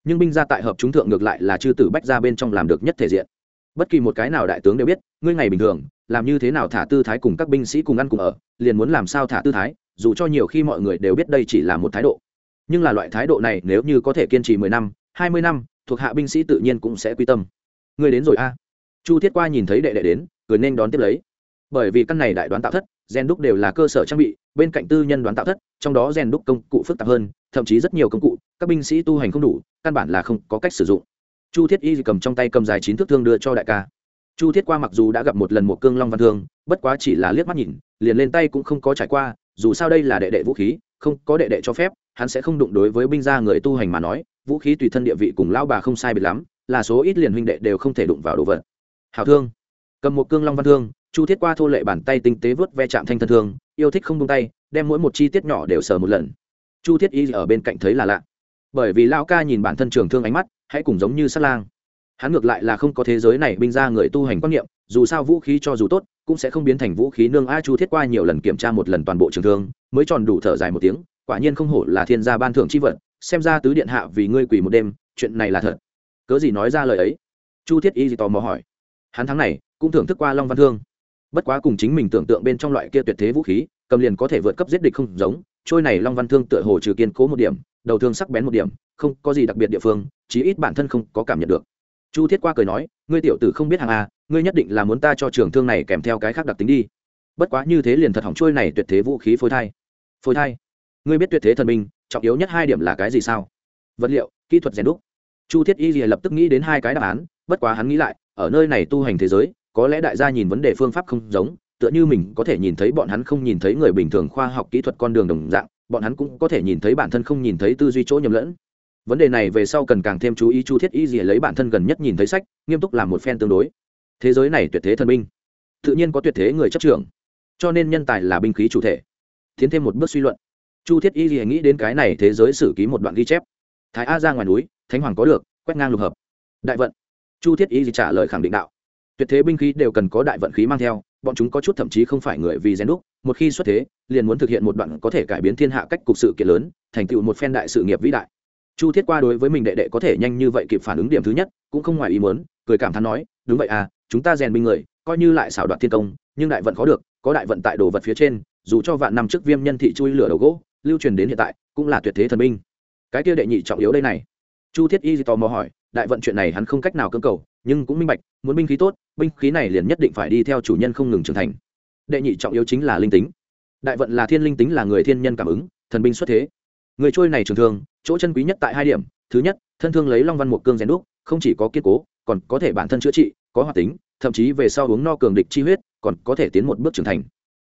nhưng binh gia tại hợp chúng thượng ngược lại là chư tử bách ra bên trong làm được nhất thể diện. Bất kỳ một cái nào đại tướng đều biết, ngươi ngày bình thường, làm như thế nào thả tư thái cùng các binh sĩ cùng ăn cùng ở, liền muốn làm sao thả tư thái, dù cho nhiều khi mọi người đều biết đây chỉ là một thái độ. Nhưng là loại thái độ này nếu như có thể kiên trì mười năm, hai mươi năm, thuộc hạ binh sĩ tự nhiên cũng sẽ quy tâm. Ngươi đến rồi a. Chu thiết qua nhìn thấy đệ đệ đến, cười nên đón tiếp lấy. Bởi vì căn này đại đoán tạo thất gen đúc đều là cơ sở trang bị, bên cạnh tư nhân đoán tạo thất, trong đó gen đúc công cụ phức tạp hơn, thậm chí rất nhiều công cụ, các binh sĩ tu hành không đủ, căn bản là không có cách sử dụng. Chu thiết y cầm trong tay cầm dài chín thước thương đưa cho đại ca. Chu thiết qua mặc dù đã gặp một lần một cương long văn thương, bất quá chỉ là liếc mắt nhìn, liền lên tay cũng không có trải qua, dù sao đây là đệ đệ vũ khí, không có đệ đệ cho phép, hắn sẽ không đụng đối với binh gia người tu hành mà nói, vũ khí tùy thân địa vị cùng lao bà không sai biệt lắm, là số ít liền huynh đệ đều không thể đụng vào đồ vật. Hảo thương. Cầm một cương long văn thương chu thiết qua thô lệ bàn tay tinh tế vớt ve chạm thanh thân thương, yêu thích không tung tay, đem mỗi một chi tiết nhỏ đều sờ một lần. Chu thiết y ở bên cạnh thấy là lạ. Bởi vì lao ca nhìn bản thân trường thương ánh mắt, hãy cùng giống như sát lang. Hắn ngược lại là không có thế giới này binh ra người tu hành quan niệm, dù sao vũ khí cho dù tốt, cũng sẽ không biến thành vũ khí nương a chu thiết qua nhiều lần kiểm tra một lần toàn bộ trường thương, mới tròn đủ thở dài một tiếng, quả nhiên không hổ là thiên gia ban thưởng chi vật, xem ra tứ điện hạ vì ngươi quỳ một đêm, chuyện này là thật. Cớ gì nói ra lời ấy? Chu thiết y gì tò mò hỏi. Hắn tháng này cũng thưởng thức qua long văn thương bất quá cùng chính mình tưởng tượng bên trong loại kia tuyệt thế vũ khí, cầm liền có thể vượt cấp giết địch không giống, trôi này long văn thương tựa hồ trừ kiên cố một điểm, đầu thương sắc bén một điểm, không có gì đặc biệt địa phương, chí ít bản thân không có cảm nhận được. Chu thiết qua cười nói, ngươi tiểu tử không biết hàng à ngươi nhất định là muốn ta cho trường thương này kèm theo cái khác đặc tính đi. Bất quá như thế liền thật hỏng trôi này tuyệt thế vũ khí phôi thai. Phôi thai? Ngươi biết tuyệt thế thần minh, trọng yếu nhất hai điểm là cái gì sao? Vật liệu, kỹ thuật rèn đúc. Chu thiết y lập tức nghĩ đến hai cái đáp án, bất quá hắn nghĩ lại, ở nơi này tu hành thế giới có lẽ đại gia nhìn vấn đề phương pháp không giống, tựa như mình có thể nhìn thấy bọn hắn không nhìn thấy người bình thường khoa học kỹ thuật con đường đồng dạng, bọn hắn cũng có thể nhìn thấy bản thân không nhìn thấy tư duy chỗ nhầm lẫn. Vấn đề này về sau cần càng thêm chú ý, chu thiết y gì lấy bản thân gần nhất nhìn thấy sách, nghiêm túc làm một phen tương đối. Thế giới này tuyệt thế thần binh tự nhiên có tuyệt thế người chấp trưởng, cho nên nhân tài là binh khí chủ thể. Tiến thêm một bước suy luận, chu thiết y gì nghĩ đến cái này thế giới sử ký một đoạn ghi chép. Thái a ra ngoài núi, thánh hoàng có được, quét ngang lục hợp. Đại vận, chu thiết y gì trả lời khẳng định đạo tuyệt thế binh khí đều cần có đại vận khí mang theo, bọn chúng có chút thậm chí không phải người vì rèn đúc, một khi xuất thế, liền muốn thực hiện một đoạn có thể cải biến thiên hạ cách cục sự kiện lớn, thành tựu một phen đại sự nghiệp vĩ đại. Chu thiết qua đối với mình đệ đệ có thể nhanh như vậy kịp phản ứng điểm thứ nhất, cũng không ngoài ý muốn, cười cảm thán nói, đúng vậy à chúng ta rèn binh người, coi như lại xảo đoạt thiên công, nhưng đại vận khó được, có đại vận tại đồ vật phía trên, dù cho vạn năm trước viêm nhân thị chui lửa đầu gỗ, lưu truyền đến hiện tại, cũng là tuyệt thế thần binh. Cái kia đệ nhị trọng yếu đây này. Chu thiết y tò mò hỏi, đại vận chuyện này hắn không cách nào cưỡng cầu nhưng cũng minh bạch, muốn binh khí tốt, binh khí này liền nhất định phải đi theo chủ nhân không ngừng trưởng thành. Đệ nhị trọng yếu chính là linh tính. Đại vận là thiên linh tính là người thiên nhân cảm ứng, thần binh xuất thế. Người trôi này trường thương, chỗ chân quý nhất tại hai điểm, thứ nhất, thân thương lấy long văn mục cương rèn đúc, không chỉ có kiên cố, còn có thể bản thân chữa trị, có hoạt tính, thậm chí về sau uống no cường địch chi huyết, còn có thể tiến một bước trưởng thành.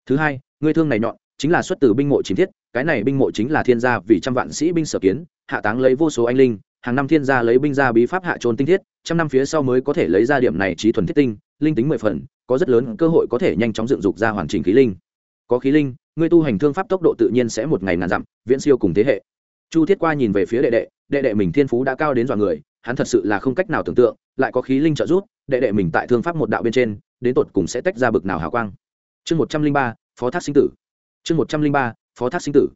Thứ hai, người thương này nhọn, chính là xuất từ binh mộ chính thiết, cái này binh mộ chính là thiên gia vì trăm vạn sĩ binh sở kiến, hạ táng lấy vô số anh linh hàng năm thiên gia lấy binh ra bí pháp hạ trôn tinh thiết, trăm năm phía sau mới có thể lấy ra điểm này trí thuần thiết tinh, linh tính mười phần, có rất lớn cơ hội có thể nhanh chóng dựng dục ra hoàn chỉnh khí linh. Có khí linh, người tu hành thương pháp tốc độ tự nhiên sẽ một ngày ngàn dặm, viễn siêu cùng thế hệ. Chu thiết qua nhìn về phía đệ đệ đệ đệ mình thiên phú đã cao đến dọa người, hắn thật sự là không cách nào tưởng tượng, lại có khí linh trợ giúp, đệ đệ mình tại thương pháp một đạo bên trên, đến tột cùng sẽ tách ra bực nào hào quang. Chương một trăm linh ba, phó thác sinh tử. Chương một trăm linh ba, phó thác sinh tử.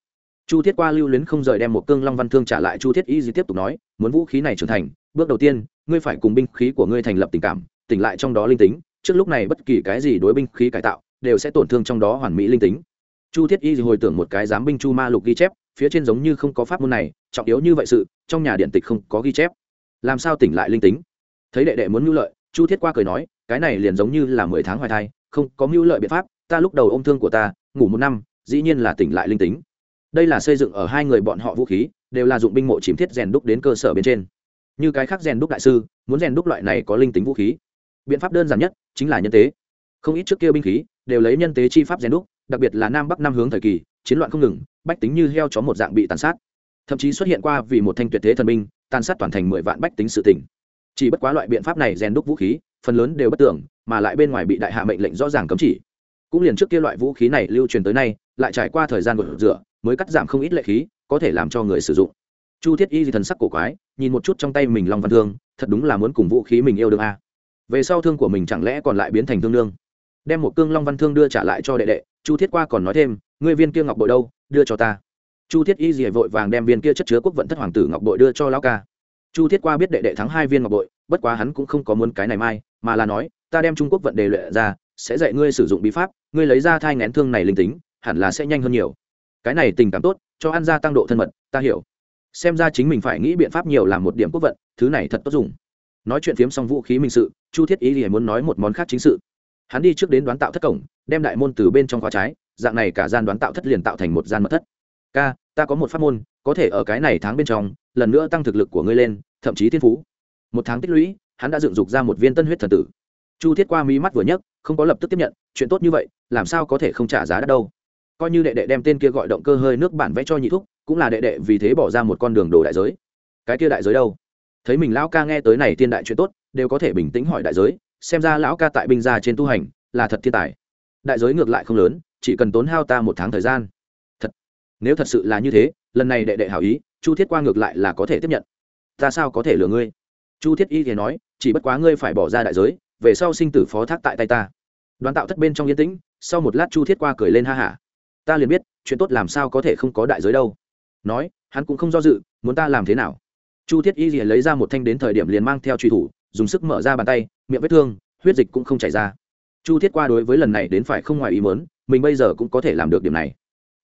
Chu thiết qua lưu luyến không rời đem một cương long văn thương trả lại chu thiết y di tiếp tục nói muốn vũ khí này trưởng thành, bước đầu tiên, ngươi phải cùng binh khí của ngươi thành lập tình cảm, tỉnh lại trong đó linh tính, trước lúc này bất kỳ cái gì đối binh khí cải tạo, đều sẽ tổn thương trong đó hoàn mỹ linh tính. Chu thiết y hồi tưởng một cái giám binh chu ma lục ghi chép, phía trên giống như không có pháp môn này, trọng yếu như vậy sự, trong nhà điện tịch không có ghi chép. Làm sao tỉnh lại linh tính? Thấy đệ đệ muốn mưu lợi, chu thiết qua cười nói, cái này liền giống như là mười tháng hoài thai, không có mưu lợi biện pháp, ta lúc đầu ôm thương của ta, ngủ một năm, dĩ nhiên là tỉnh lại linh tính. Đây là xây dựng ở hai người bọn họ vũ khí đều là dụng binh mộ chìm thiết rèn đúc đến cơ sở bên trên. Như cái khác rèn đúc đại sư, muốn rèn đúc loại này có linh tính vũ khí, biện pháp đơn giản nhất chính là nhân tế. Không ít trước kia binh khí đều lấy nhân tế chi pháp rèn đúc, đặc biệt là nam bắc năm hướng thời kỳ, chiến loạn không ngừng, bách tính như heo chó một dạng bị tàn sát. Thậm chí xuất hiện qua vì một thanh tuyệt thế thần binh, tàn sát toàn thành mười vạn bách tính sự tỉnh chỉ bất quá loại biện pháp này rèn đúc vũ khí, phần lớn đều bất tưởng mà lại bên ngoài bị đại hạ mệnh lệnh rõ ràng cấm chỉ. Cũng liền trước kia loại vũ khí này lưu truyền tới nay, lại trải qua thời gian gột rửa mới cắt giảm không ít lệ khí, có thể làm cho người sử dụng. Chu thiết y thì thần sắc cổ quái, nhìn một chút trong tay mình long văn thương, thật đúng là muốn cùng vũ khí mình yêu đương a. Về sau thương của mình chẳng lẽ còn lại biến thành thương lương đem một cương long văn thương đưa trả lại cho đệ đệ, chu thiết qua còn nói thêm, ngươi viên kia ngọc bội đâu, đưa cho ta. Chu thiết y dì vội vàng đem viên kia chất chứa quốc vận thất hoàng tử ngọc bội đưa cho lão ca. Chu thiết qua biết đệ đệ thắng hai viên ngọc bội, bất quá hắn cũng không có muốn cái này mai, mà là nói, ta đem trung quốc vận đề luyện ra, sẽ dạy ngươi sử dụng bí pháp, ngươi lấy ra thai ngén thương này linh tính, hẳn là sẽ nhanh hơn nhiều cái này tình cảm tốt, cho ăn gia tăng độ thân mật, ta hiểu. Xem ra chính mình phải nghĩ biện pháp nhiều làm một điểm quốc vận, thứ này thật tốt dùng. Nói chuyện phiếm xong vũ khí minh sự, chu thiết ý thì muốn nói một món khác chính sự. Hắn đi trước đến đoán tạo thất cổng, đem đại môn từ bên trong khóa trái, dạng này cả gian đoán tạo thất liền tạo thành một gian mật thất. Ca, ta có một pháp môn, có thể ở cái này tháng bên trong, lần nữa tăng thực lực của ngươi lên, thậm chí thiên phú. Một tháng tích lũy, hắn đã dựng dục ra một viên tân huyết thần tử. Chu thiết qua mí mắt vừa nhấc, không có lập tức tiếp nhận, chuyện tốt như vậy, làm sao có thể không trả giá đắt đâu? Coi như đệ đệ đem tên kia gọi động cơ hơi nước bản vẽ cho nhị thúc, cũng là đệ đệ vì thế bỏ ra một con đường đồ đại giới. Cái kia đại giới đâu? Thấy mình lão ca nghe tới này thiên đại chuyện tốt, đều có thể bình tĩnh hỏi đại giới, xem ra lão ca tại binh gia trên tu hành, là thật thiên tài. Đại giới ngược lại không lớn, chỉ cần tốn hao ta một tháng thời gian. Thật. Nếu thật sự là như thế, lần này đệ đệ hảo ý, chu thiết qua ngược lại là có thể tiếp nhận. Ta sao có thể lừa ngươi? Chu thiết y thì nói, chỉ bất quá ngươi phải bỏ ra đại giới, về sau sinh tử phó thác tại tay ta. Đoàn tạo thất bên trong yên tĩnh, sau một lát chu thiết qua cười lên ha hả ta liền biết, chuyện tốt làm sao có thể không có đại giới đâu. Nói, hắn cũng không do dự, muốn ta làm thế nào? Chu thiết y rìa lấy ra một thanh đến thời điểm liền mang theo truy thủ, dùng sức mở ra bàn tay, miệng vết thương, huyết dịch cũng không chảy ra. Chu thiết qua đối với lần này đến phải không ngoài ý mớn mình bây giờ cũng có thể làm được điểm này.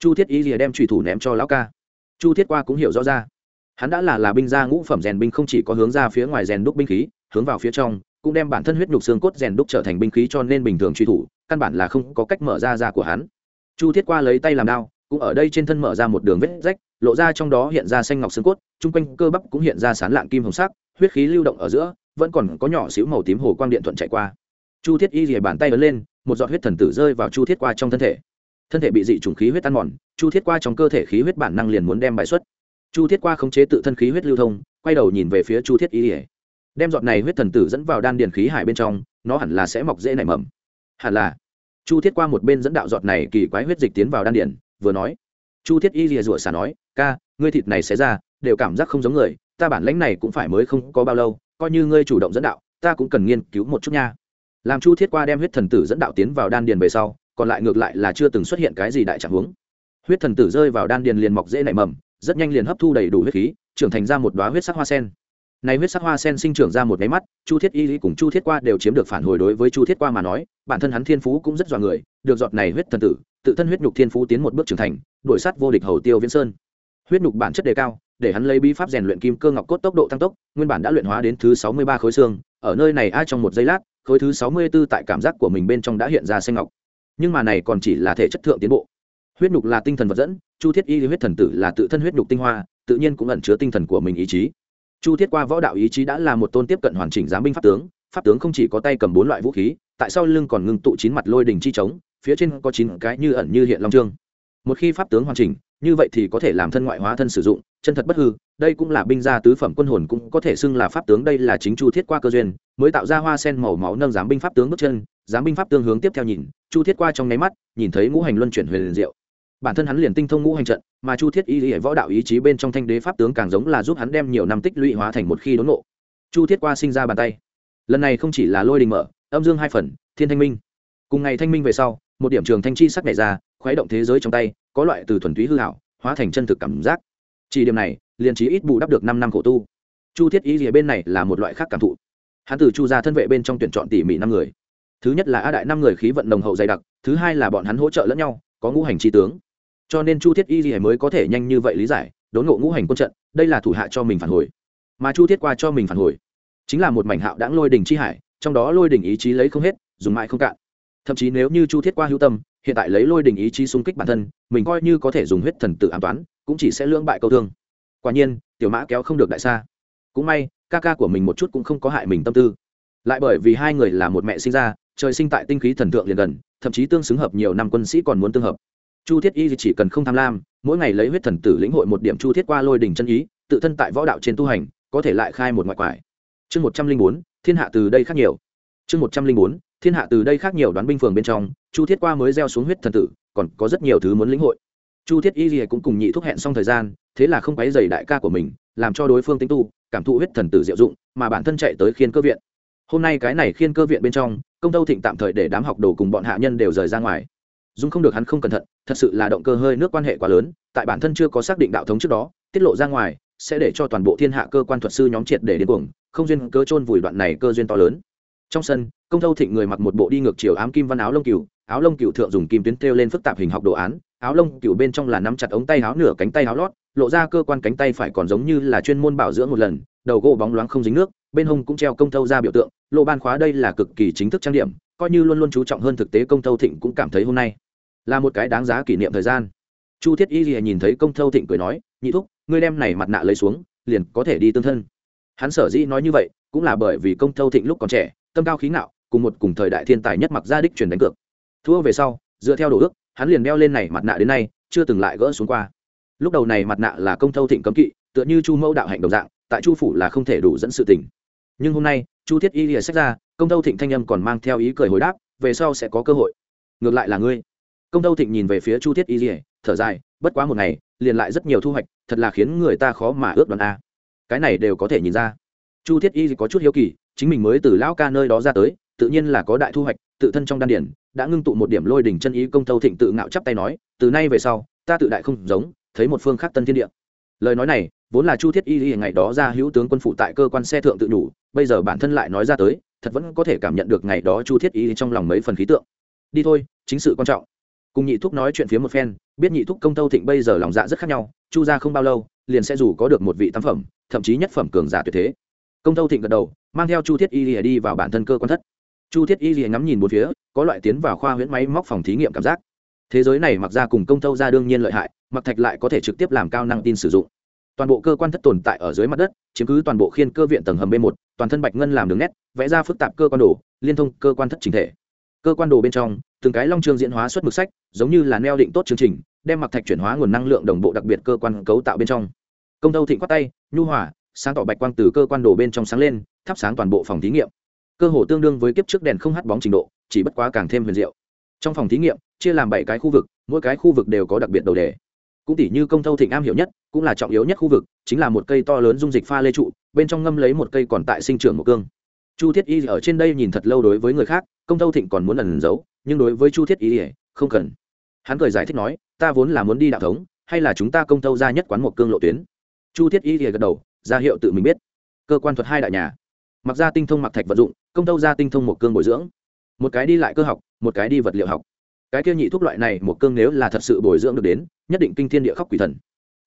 Chu thiết y rìa đem truy thủ ném cho lão ca. Chu thiết qua cũng hiểu rõ ra. Hắn đã là là binh gia ngũ phẩm rèn binh không chỉ có hướng ra phía ngoài rèn đúc binh khí, hướng vào phía trong, cũng đem bản thân huyết nhục xương cốt rèn đúc trở thành binh khí cho nên bình thường truy thủ, căn bản là không có cách mở ra ra của hắn chu thiết qua lấy tay làm đao, cũng ở đây trên thân mở ra một đường vết rách, lộ ra trong đó hiện ra xanh ngọc xương cốt, chung quanh cơ bắp cũng hiện ra sán lạng kim hồng sắc, huyết khí lưu động ở giữa, vẫn còn có nhỏ xíu màu tím hồ quang điện thuận chạy qua. Chu thiết y rìa bàn tay ấn lên, một giọt huyết thần tử rơi vào chu thiết qua trong thân thể. Thân thể bị dị trùng khí huyết tan mòn, chu thiết qua trong cơ thể khí huyết bản năng liền muốn đem bài xuất. Chu thiết qua khống chế tự thân khí huyết lưu thông, quay đầu nhìn về phía chu thiết y rìa đem giọt này huyết thần tử dẫn vào đan điền khí hải bên trong, nó hẳn là sẽ mọc dễ nảy mầm. Hẳn là chu thiết qua một bên dẫn đạo giọt này kỳ quái huyết dịch tiến vào đan điền, vừa nói, chu thiết y rìa rủa xả nói, ca, ngươi thịt này sẽ ra, đều cảm giác không giống người, ta bản lãnh này cũng phải mới không có bao lâu, coi như ngươi chủ động dẫn đạo, ta cũng cần nghiên cứu một chút nha. Làm chu thiết qua đem huyết thần tử dẫn đạo tiến vào đan điền về sau, còn lại ngược lại là chưa từng xuất hiện cái gì đại trạng huống. Huyết thần tử rơi vào đan điền liền mọc dễ nảy mầm, rất nhanh liền hấp thu đầy đủ huyết khí, trưởng thành ra một đoá huyết sắc hoa sen này huyết sắc hoa sen sinh trưởng ra một cái mắt, chu thiết y cùng chu thiết qua đều chiếm được phản hồi đối với chu thiết qua mà nói, bản thân hắn thiên phú cũng rất dọa người, được giọt này huyết thần tử, tự thân huyết nhục thiên phú tiến một bước trưởng thành, đuổi sát vô địch hầu tiêu viễn sơn. Huyết nhục bản chất đề cao, để hắn lấy bí pháp rèn luyện kim cơ ngọc cốt tốc độ tăng tốc, nguyên bản đã luyện hóa đến thứ sáu mươi ba khối xương, ở nơi này ai trong một giây lát, khối thứ sáu mươi b tại cảm giác của mình bên trong đã hiện ra xanh ngọc. Nhưng mà này còn chỉ là thể chất thượng tiến bộ. Huyết nhục là tinh thần vật dẫn, chu thiết y huyết thần tử là tự thân huyết nhục tinh hoa, tự nhiên cũng ẩn chứa tinh thần của mình ý chí chu thiết qua võ đạo ý chí đã là một tôn tiếp cận hoàn chỉnh giám binh pháp tướng pháp tướng không chỉ có tay cầm bốn loại vũ khí, tại sau lưng còn ngưng tụ chín mặt lôi đình chi trống, phía trên có chín cái như ẩn như hiện long trương. Một khi pháp tướng hoàn chỉnh, như vậy thì có thể làm thân ngoại hóa thân sử dụng, chân thật bất hư, đây cũng là binh gia tứ phẩm quân hồn cũng có thể xưng là pháp tướng, đây là chính chu thiết qua cơ duyên, mới tạo ra hoa sen màu máu nâng giám binh pháp tướng bước chân giám binh pháp tướng hướng tiếp theo nhìn, chu thiết qua trong nháy mắt, nhìn thấy ngũ hành luân chuyển huyền liền diệu bản thân hắn liền tinh thông ngũ hành trận, mà chu thiết y lý võ đạo ý chí bên trong thanh đế pháp tướng càng giống là giúp hắn đem nhiều năm tích lũy hóa thành một khi đốn ngộ. Chu thiết qua sinh ra bàn tay. Lần này không chỉ là lôi đình mở, âm dương hai phần, thiên thanh minh. Cùng ngày thanh minh về sau, một điểm trường thanh chi sắc nhảy ra, khuấy động thế giới trong tay, có loại từ thuần túy hư hảo, hóa thành chân thực cảm giác. Chỉ điểm này, liền trí ít bù đắp được năm năm khổ tu. Chu thiết y rìa bên này là một loại khác cảm thụ. Hắn từ chu ra thân vệ bên trong tuyển chọn tỉ mỉ năm người. Thứ nhất là a đại năm người khí vận nồng hậu dày đặc, thứ hai là bọn hắn hỗ trợ lẫn nhau, có ngũ hành tri tướng cho nên chu thiết y gì mới có thể nhanh như vậy lý giải, đốn ngộ ngũ hành quân trận, đây là thủ hạ cho mình phản hồi. Mà chu thiết qua cho mình phản hồi, chính là một mảnh hạo đáng lôi đình chi hải, trong đó lôi đình ý chí lấy không hết, dùng mãi không cạn. Thậm chí nếu như chu thiết qua hữu tâm, hiện tại lấy lôi đình ý chí xung kích bản thân, mình coi như có thể dùng huyết thần tự an toán, cũng chỉ sẽ lưỡng bại câu thương. Quả nhiên, tiểu mã kéo không được đại xa. Cũng may, ca ca của mình một chút cũng không có hại mình tâm tư. Lại bởi vì hai người là một mẹ sinh ra, trời sinh tại tinh khí thần thượng liền gần, thậm chí tương xứng hợp nhiều năm quân sĩ còn muốn tương hợp chu thiết y chỉ cần không tham lam, mỗi ngày lấy huyết thần tử lĩnh hội một điểm chu thiết qua lôi đình chân ý, tự thân tại võ đạo trên tu hành, có thể lại khai một ngoại quải. Chương một trăm linh bốn, thiên hạ từ đây khác nhiều. Chương một trăm linh bốn, thiên hạ từ đây khác nhiều đoán binh phường bên trong, chu thiết qua mới gieo xuống huyết thần tử, còn có rất nhiều thứ muốn lĩnh hội. Chu thiết y gì cũng cùng nhị thúc hẹn xong thời gian, thế là không quấy dày đại ca của mình, làm cho đối phương tính tu, cảm thụ huyết thần tử diệu dụng, mà bản thân chạy tới khiên cơ viện. Hôm nay cái này khiên cơ viện bên trong, công tâu thịnh tạm thời để đám học đồ cùng bọn hạ nhân đều rời ra ngoài dung không được hắn không cẩn thận, thật sự là động cơ hơi nước quan hệ quá lớn, tại bản thân chưa có xác định đạo thống trước đó, tiết lộ ra ngoài, sẽ để cho toàn bộ thiên hạ cơ quan thuật sư nhóm triệt để điên cuồng, không duyên cơ chôn vùi đoạn này cơ duyên to lớn. Trong sân, công thâu thịnh người mặc một bộ đi ngược chiều ám kim văn áo lông cừu, áo lông cừu thượng dùng kim tuyến thêu lên phức tạp hình học đồ án, áo lông cừu bên trong là nắm chặt ống tay áo nửa cánh tay áo lót, lộ ra cơ quan cánh tay phải còn giống như là chuyên môn bảo dưỡng một lần, đầu gỗ bóng loáng không dính nước, bên hông cũng treo công thâu ra biểu tượng, lộ ban khóa đây là cực kỳ chính thức trang điểm, coi như luôn luôn chú trọng hơn thực tế công thâu thịnh cũng cảm thấy hôm nay là một cái đáng giá kỷ niệm thời gian. Chu thiết y lìa nhìn thấy công thâu thịnh cười nói, nhị thúc, ngươi đem này mặt nạ lấy xuống, liền có thể đi tương thân. Hắn sở dĩ nói như vậy, cũng là bởi vì công thâu thịnh lúc còn trẻ, tâm cao khí ngạo, cùng một cùng thời đại thiên tài nhất mặc gia đích truyền đánh cược. Thua về sau, dựa theo đồ ước, hắn liền đeo lên này mặt nạ đến nay, chưa từng lại gỡ xuống qua. Lúc đầu này mặt nạ là công thâu thịnh cấm kỵ, tựa như chu mẫu đạo hạnh đồng dạng, tại chu phủ là không thể đủ dẫn sự tình. Nhưng hôm nay, chu thiết y lìa sách ra, công thâu thịnh thanh âm còn mang theo ý cười hồi đáp, về sau sẽ có cơ hội. Ngược lại là ngươi công thâu thịnh nhìn về phía chu thiết y dỉa thở dài bất quá một ngày liền lại rất nhiều thu hoạch thật là khiến người ta khó mà ước đoán a. Cái này đều có thể nhìn ra. Chu thiết y có chút hiếu kỳ chính mình mới từ lão ca nơi đó ra tới tự nhiên là có đại thu hoạch tự thân trong đan điển đã ngưng tụ một điểm lôi đỉnh chân ý công thâu thịnh tự ngạo chắp tay nói từ nay về sau ta tự đại không giống thấy một phương khác tân thiên địa. Lời nói này vốn là chu thiết y y ngày đó ra hữu tướng quân phụ tại cơ quan xe thượng tự đủ, bây giờ bản thân lại nói ra tới thật vẫn có thể cảm nhận được ngày đó chu thiết y trong lòng mấy phần khí tượng. Đi thôi chính sự quan trọng cùng nhị thúc nói chuyện phía một phen, biết nhị thúc công tâu thịnh bây giờ lòng dạ rất khác nhau, chu ra không bao lâu, liền sẽ dù có được một vị tam phẩm, thậm chí nhất phẩm cường giả tuyệt thế. Công tâu thịnh gật đầu, mang theo chu thiết y lìa đi vào bản thân cơ quan thất. Chu thiết y lìa ngắm nhìn một phía, có loại tiến vào khoa huyễn máy móc phòng thí nghiệm cảm giác. Thế giới này mặc ra cùng công tâu ra đương nhiên lợi hại, mặc thạch lại có thể trực tiếp làm cao năng tin sử dụng. Toàn bộ cơ quan thất tồn tại ở dưới mặt đất, chiếm cứ toàn bộ khiên cơ viện tầng hầm b một, toàn thân bạch ngân làm đường nét, vẽ ra phức tạp cơ quan đồ, liên thông cơ quan thất chính thể. Cơ quan đồ bên trong từng cái long chương diễn hóa xuất mực sách, giống như là neo định tốt chương trình, đem mặc thạch chuyển hóa nguồn năng lượng đồng bộ đặc biệt cơ quan cấu tạo bên trong. Công tâu thịnh quát tay, nhu hỏa sáng tỏ bạch quang từ cơ quan đồ bên trong sáng lên, thắp sáng toàn bộ phòng thí nghiệm. Cơ hồ tương đương với kiếp trước đèn không hắt bóng trình độ, chỉ bất quá càng thêm huyền diệu. Trong phòng thí nghiệm, chia làm bảy cái khu vực, mỗi cái khu vực đều có đặc biệt đầu đề. Cũng tỷ như công thâu thịnh am hiểu nhất, cũng là trọng yếu nhất khu vực, chính là một cây to lớn dung dịch pha lê trụ, bên trong ngâm lấy một cây còn tại sinh trưởng một cương. Chu thiết y ở trên đây nhìn thật lâu đối với người khác, công thâu thịnh còn muốn ẩn giấu nhưng đối với chu thiết y không cần. Hắn cười giải thích nói, ta vốn là muốn đi đạo thống, hay là chúng ta công thâu ra nhất quán một cương lộ tuyến? Chu thiết y gật đầu, ra hiệu tự mình biết. Cơ quan thuật hai đại nhà. Mặc ra tinh thông mặc thạch vật dụng, công thâu ra tinh thông một cương bồi dưỡng. Một cái đi lại cơ học, một cái đi vật liệu học. Cái kia nhị thuốc loại này một cương nếu là thật sự bồi dưỡng được đến, nhất định kinh thiên địa khóc quỷ thần.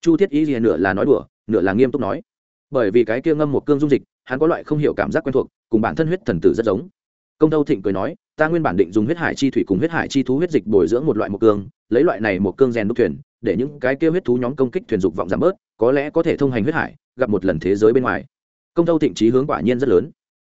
Chu thiết y ỉa nửa là nói đùa, nửa là nghiêm túc nói. Bởi vì cái kia ngâm một cương dung dịch, hắn có loại không hiểu cảm giác quen thuộc, cùng bản thân huyết thần tử rất giống. Công tâu thịnh cười nói ta nguyên bản định dùng huyết hải chi thủy cùng huyết hải chi thú huyết dịch bồi dưỡng một loại một cương, lấy loại này một cương rèn đúc thuyền, để những cái kia huyết thú nhóm công kích thuyền dục vọng giảm bớt, có lẽ có thể thông hành huyết hải, gặp một lần thế giới bên ngoài. Công tâu thịnh trí hướng quả nhiên rất lớn.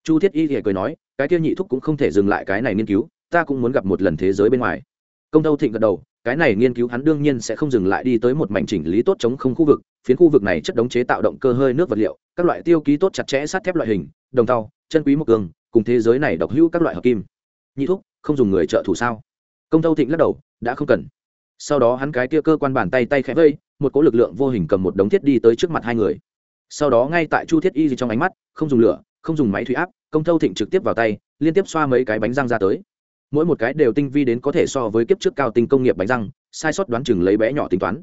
Chu thiết y thì cười nói, cái kia nhị thúc cũng không thể dừng lại cái này nghiên cứu, ta cũng muốn gặp một lần thế giới bên ngoài. Công tâu thịnh gật đầu, cái này nghiên cứu hắn đương nhiên sẽ không dừng lại đi tới một mảnh chỉnh lý tốt chống không khu vực, phiến khu vực này chất đống chế tạo động cơ hơi nước vật liệu, các loại tiêu ký tốt chặt chẽ sắt thép loại hình, đồng tàu chân quý một cường cùng thế giới này độc hữu các loại hợp kim nhị thúc, không dùng người trợ thủ sao? Công tâu thịnh lắc đầu, đã không cần. Sau đó hắn cái tia cơ quan bàn tay tay khẽ vây, một cỗ lực lượng vô hình cầm một đống thiết đi tới trước mặt hai người. Sau đó ngay tại chu thiết y gì trong ánh mắt, không dùng lửa, không dùng máy thủy áp, công tâu thịnh trực tiếp vào tay, liên tiếp xoa mấy cái bánh răng ra tới. Mỗi một cái đều tinh vi đến có thể so với kiếp trước cao tinh công nghiệp bánh răng, sai sót đoán chừng lấy bé nhỏ tính toán.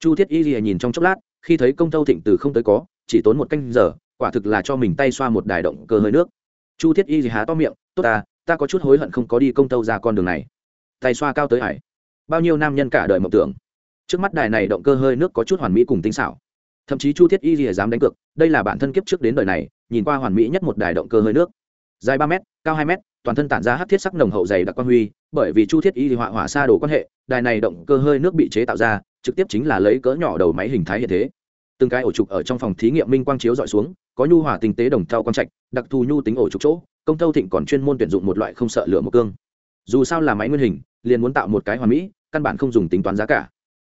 Chu thiết y gì nhìn trong chốc lát, khi thấy công tâu thịnh từ không tới có, chỉ tốn một canh giờ, quả thực là cho mình tay xoa một đài động cơ hơi nước. Chu thiết y gì há to miệng, tốt à? Ta có chút hối hận không có đi công tâu ra con đường này. Tay xoa cao tới hải. Bao nhiêu nam nhân cả đời mộng tưởng. Trước mắt đài này động cơ hơi nước có chút hoàn mỹ cùng tinh xảo. Thậm chí chu thiết y gì dám đánh cược, đây là bản thân kiếp trước đến đời này, nhìn qua hoàn mỹ nhất một đài động cơ hơi nước. Dài ba m cao hai m toàn thân tản ra hát thiết sắc nồng hậu dày đặc quan huy, bởi vì chu thiết y thì họa hỏa xa đồ quan hệ, đài này động cơ hơi nước bị chế tạo ra, trực tiếp chính là lấy cỡ nhỏ đầu máy hình thái hiện thế. Từng cái ổ trục ở trong phòng thí nghiệm minh quang chiếu dọi xuống, có nhu hỏa tinh tế đồng thao quang trạch, đặc thù nhu tính ổ trục chỗ công tâu thịnh còn chuyên môn tuyển dụng một loại không sợ lửa một cương. Dù sao là máy nguyên hình, liền muốn tạo một cái hoàn mỹ, căn bản không dùng tính toán giá cả.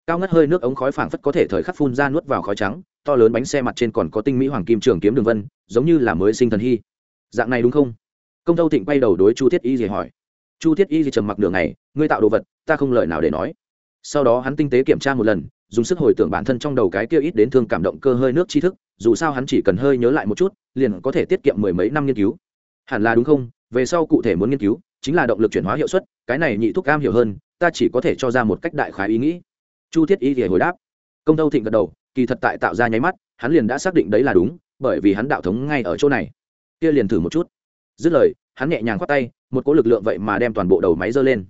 Cao ngất hơi nước ống khói phảng phất có thể thời khắc phun ra nuốt vào khói trắng, to lớn bánh xe mặt trên còn có tinh mỹ hoàng kim trường kiếm đường vân, giống như là mới sinh thần hy. Dạng này đúng không? Công tâu thịnh quay đầu đối chu thiết y gì hỏi. Chu thiết y gì trầm mặc đường này ngươi tạo đồ vật, ta không lời nào để nói. Sau đó hắn tinh tế kiểm tra một lần, dùng sức hồi tưởng bản thân trong đầu cái kia ít đến thương cảm động cơ hơi nước tri thức, dù sao hắn chỉ cần hơi nhớ lại một chút, liền có thể tiết kiệm mười mấy năm nghiên cứu hẳn là đúng không? Về sau cụ thể muốn nghiên cứu, chính là động lực chuyển hóa hiệu suất, cái này nhị thuốc cam hiểu hơn, ta chỉ có thể cho ra một cách đại khái ý nghĩ. Chu thiết y thì hồi đáp. Công tâu thịnh gật đầu, kỳ thật tại tạo ra nháy mắt, hắn liền đã xác định đấy là đúng, bởi vì hắn đạo thống ngay ở chỗ này. Kia liền thử một chút. Dứt lời, hắn nhẹ nhàng khoát tay, một cỗ lực lượng vậy mà đem toàn bộ đầu máy dơ lên.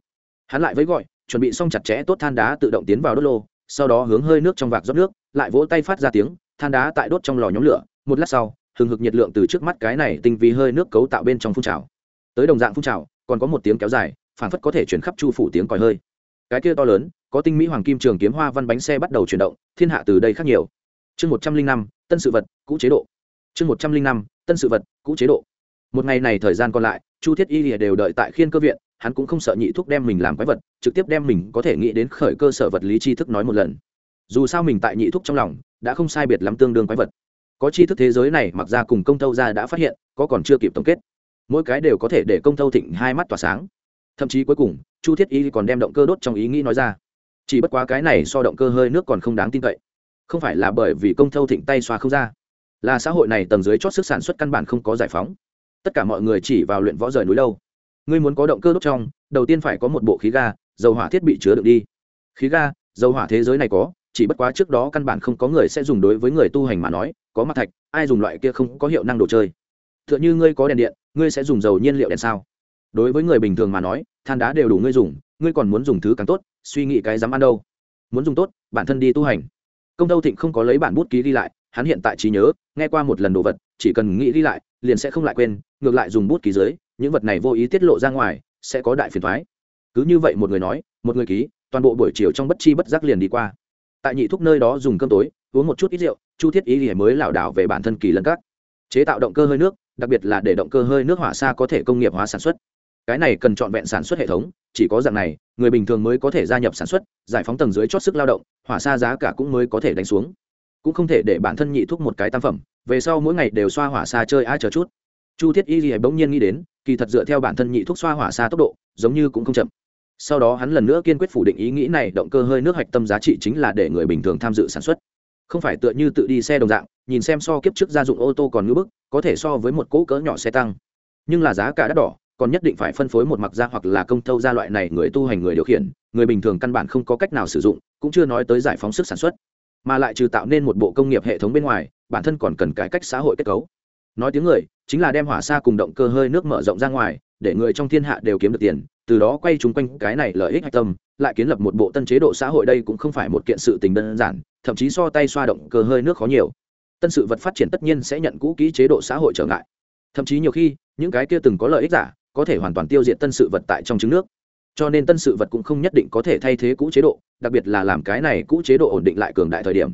Hắn lại với gọi, chuẩn bị xong chặt chẽ tốt than đá tự động tiến vào đốt lô, sau đó hướng hơi nước trong vạc rót nước, lại vỗ tay phát ra tiếng, than đá tại đốt trong lò nhóm lửa, một lát sau hừng hực nhiệt lượng từ trước mắt cái này tinh vi hơi nước cấu tạo bên trong phun trào. Tới đồng dạng phun trào, còn có một tiếng kéo dài, phản phất có thể chuyển khắp chu phủ tiếng còi hơi. Cái kia to lớn, có tinh mỹ hoàng kim trường kiếm hoa văn bánh xe bắt đầu chuyển động, thiên hạ từ đây khác nhiều. Chương một trăm linh năm, tân sự vật, cũ chế độ. Chương một trăm linh năm, tân sự vật, cũ chế độ. Một ngày này thời gian còn lại, chu thiết y đều đợi tại khiên cơ viện, hắn cũng không sợ nhị thuốc đem mình làm quái vật, trực tiếp đem mình có thể nghĩ đến khởi cơ sở vật lý tri thức nói một lần. Dù sao mình tại nhị thuốc trong lòng, đã không sai biệt lắm tương đương quái vật có tri thức thế giới này mặc ra cùng công tâu ra đã phát hiện, có còn chưa kịp tổng kết. Mỗi cái đều có thể để công tâu thịnh hai mắt tỏa sáng. Thậm chí cuối cùng, chu thiết y còn đem động cơ đốt trong ý nghĩ nói ra. Chỉ bất quá cái này so động cơ hơi nước còn không đáng tin cậy. Không phải là bởi vì công thâu thịnh tay xoa không ra. Là xã hội này tầng dưới chót sức sản xuất căn bản không có giải phóng. Tất cả mọi người chỉ vào luyện võ rời núi đâu. Ngươi muốn có động cơ đốt trong, đầu tiên phải có một bộ khí ga, dầu hỏa thiết bị chứa được đi. Khí ga, dầu hỏa thế giới này có, chỉ bất quá trước đó căn bản không có người sẽ dùng đối với người tu hành mà nói có mặt thạch, ai dùng loại kia không có hiệu năng đồ chơi? T h ư ợ n h ư ngươi có đèn điện, ngươi sẽ dùng dầu nhiên liệu đèn sao? Đối với người bình thường mà nói, than đá đều đủ ngươi dùng, ngươi còn muốn dùng thứ càng tốt, suy nghĩ cái dám ăn đâu. Muốn dùng tốt, bản thân đi tu hành. Công tâu thịnh không có lấy bản bút ký đi lại, hắn hiện tại trí nhớ, nghe qua một lần đồ vật, chỉ cần nghĩ đi lại, liền sẽ không lại quên, ngược lại dùng bút ký dưới, những vật này vô ý tiết lộ ra ngoài, sẽ có đại phiền thoái cứ như vậy một người nói, một người ký, toàn bộ buổi chiều trong bất chi bất giác liền đi qua. Tại nhị thúc nơi đó dùng cơm tối, uống một chút ít rượu chu thiết ý thì mới lảo đảo về bản thân kỳ lân các. Chế tạo động cơ hơi nước, đặc biệt là để động cơ hơi nước hỏa xa có thể công nghiệp hóa sản xuất. Cái này cần trọn vẹn sản xuất hệ thống, chỉ có dạng này, người bình thường mới có thể gia nhập sản xuất, giải phóng tầng dưới chót sức lao động, hỏa xa giá cả cũng mới có thể đánh xuống. Cũng không thể để bản thân nhị thúc một cái tam phẩm, về sau mỗi ngày đều xoa hỏa xa chơi ai chờ chút. Chu thiết y gì bỗng nhiên nghĩ đến, kỳ thật dựa theo bản thân nhị thúc xoa hỏa xa tốc độ, giống như cũng không chậm. Sau đó hắn lần nữa kiên quyết phủ định ý nghĩ này, động cơ hơi nước hạch tâm giá trị chính là để người bình thường tham dự sản xuất không phải tựa như tự đi xe đồng dạng, nhìn xem so kiếp trước gia dụng ô tô còn ngưỡng bức, có thể so với một cỗ cỡ nhỏ xe tăng. Nhưng là giá cả đắt đỏ, còn nhất định phải phân phối một mặc ra hoặc là công thâu ra loại này người tu hành người điều khiển, người bình thường căn bản không có cách nào sử dụng, cũng chưa nói tới giải phóng sức sản xuất. Mà lại trừ tạo nên một bộ công nghiệp hệ thống bên ngoài, bản thân còn cần cải cách xã hội kết cấu. Nói tiếng người, chính là đem hỏa xa cùng động cơ hơi nước mở rộng ra ngoài, để người trong thiên hạ đều kiếm được tiền từ đó quay chung quanh cái này lợi ích hạch tâm, lại kiến lập một bộ tân chế độ xã hội đây cũng không phải một kiện sự tình đơn giản, thậm chí so tay xoa động cơ hơi nước khó nhiều. Tân sự vật phát triển tất nhiên sẽ nhận cũ kỹ chế độ xã hội trở ngại. Thậm chí nhiều khi, những cái kia từng có lợi ích giả, có thể hoàn toàn tiêu diệt tân sự vật tại trong trứng nước. Cho nên tân sự vật cũng không nhất định có thể thay thế cũ chế độ, đặc biệt là làm cái này cũ chế độ ổn định lại cường đại thời điểm.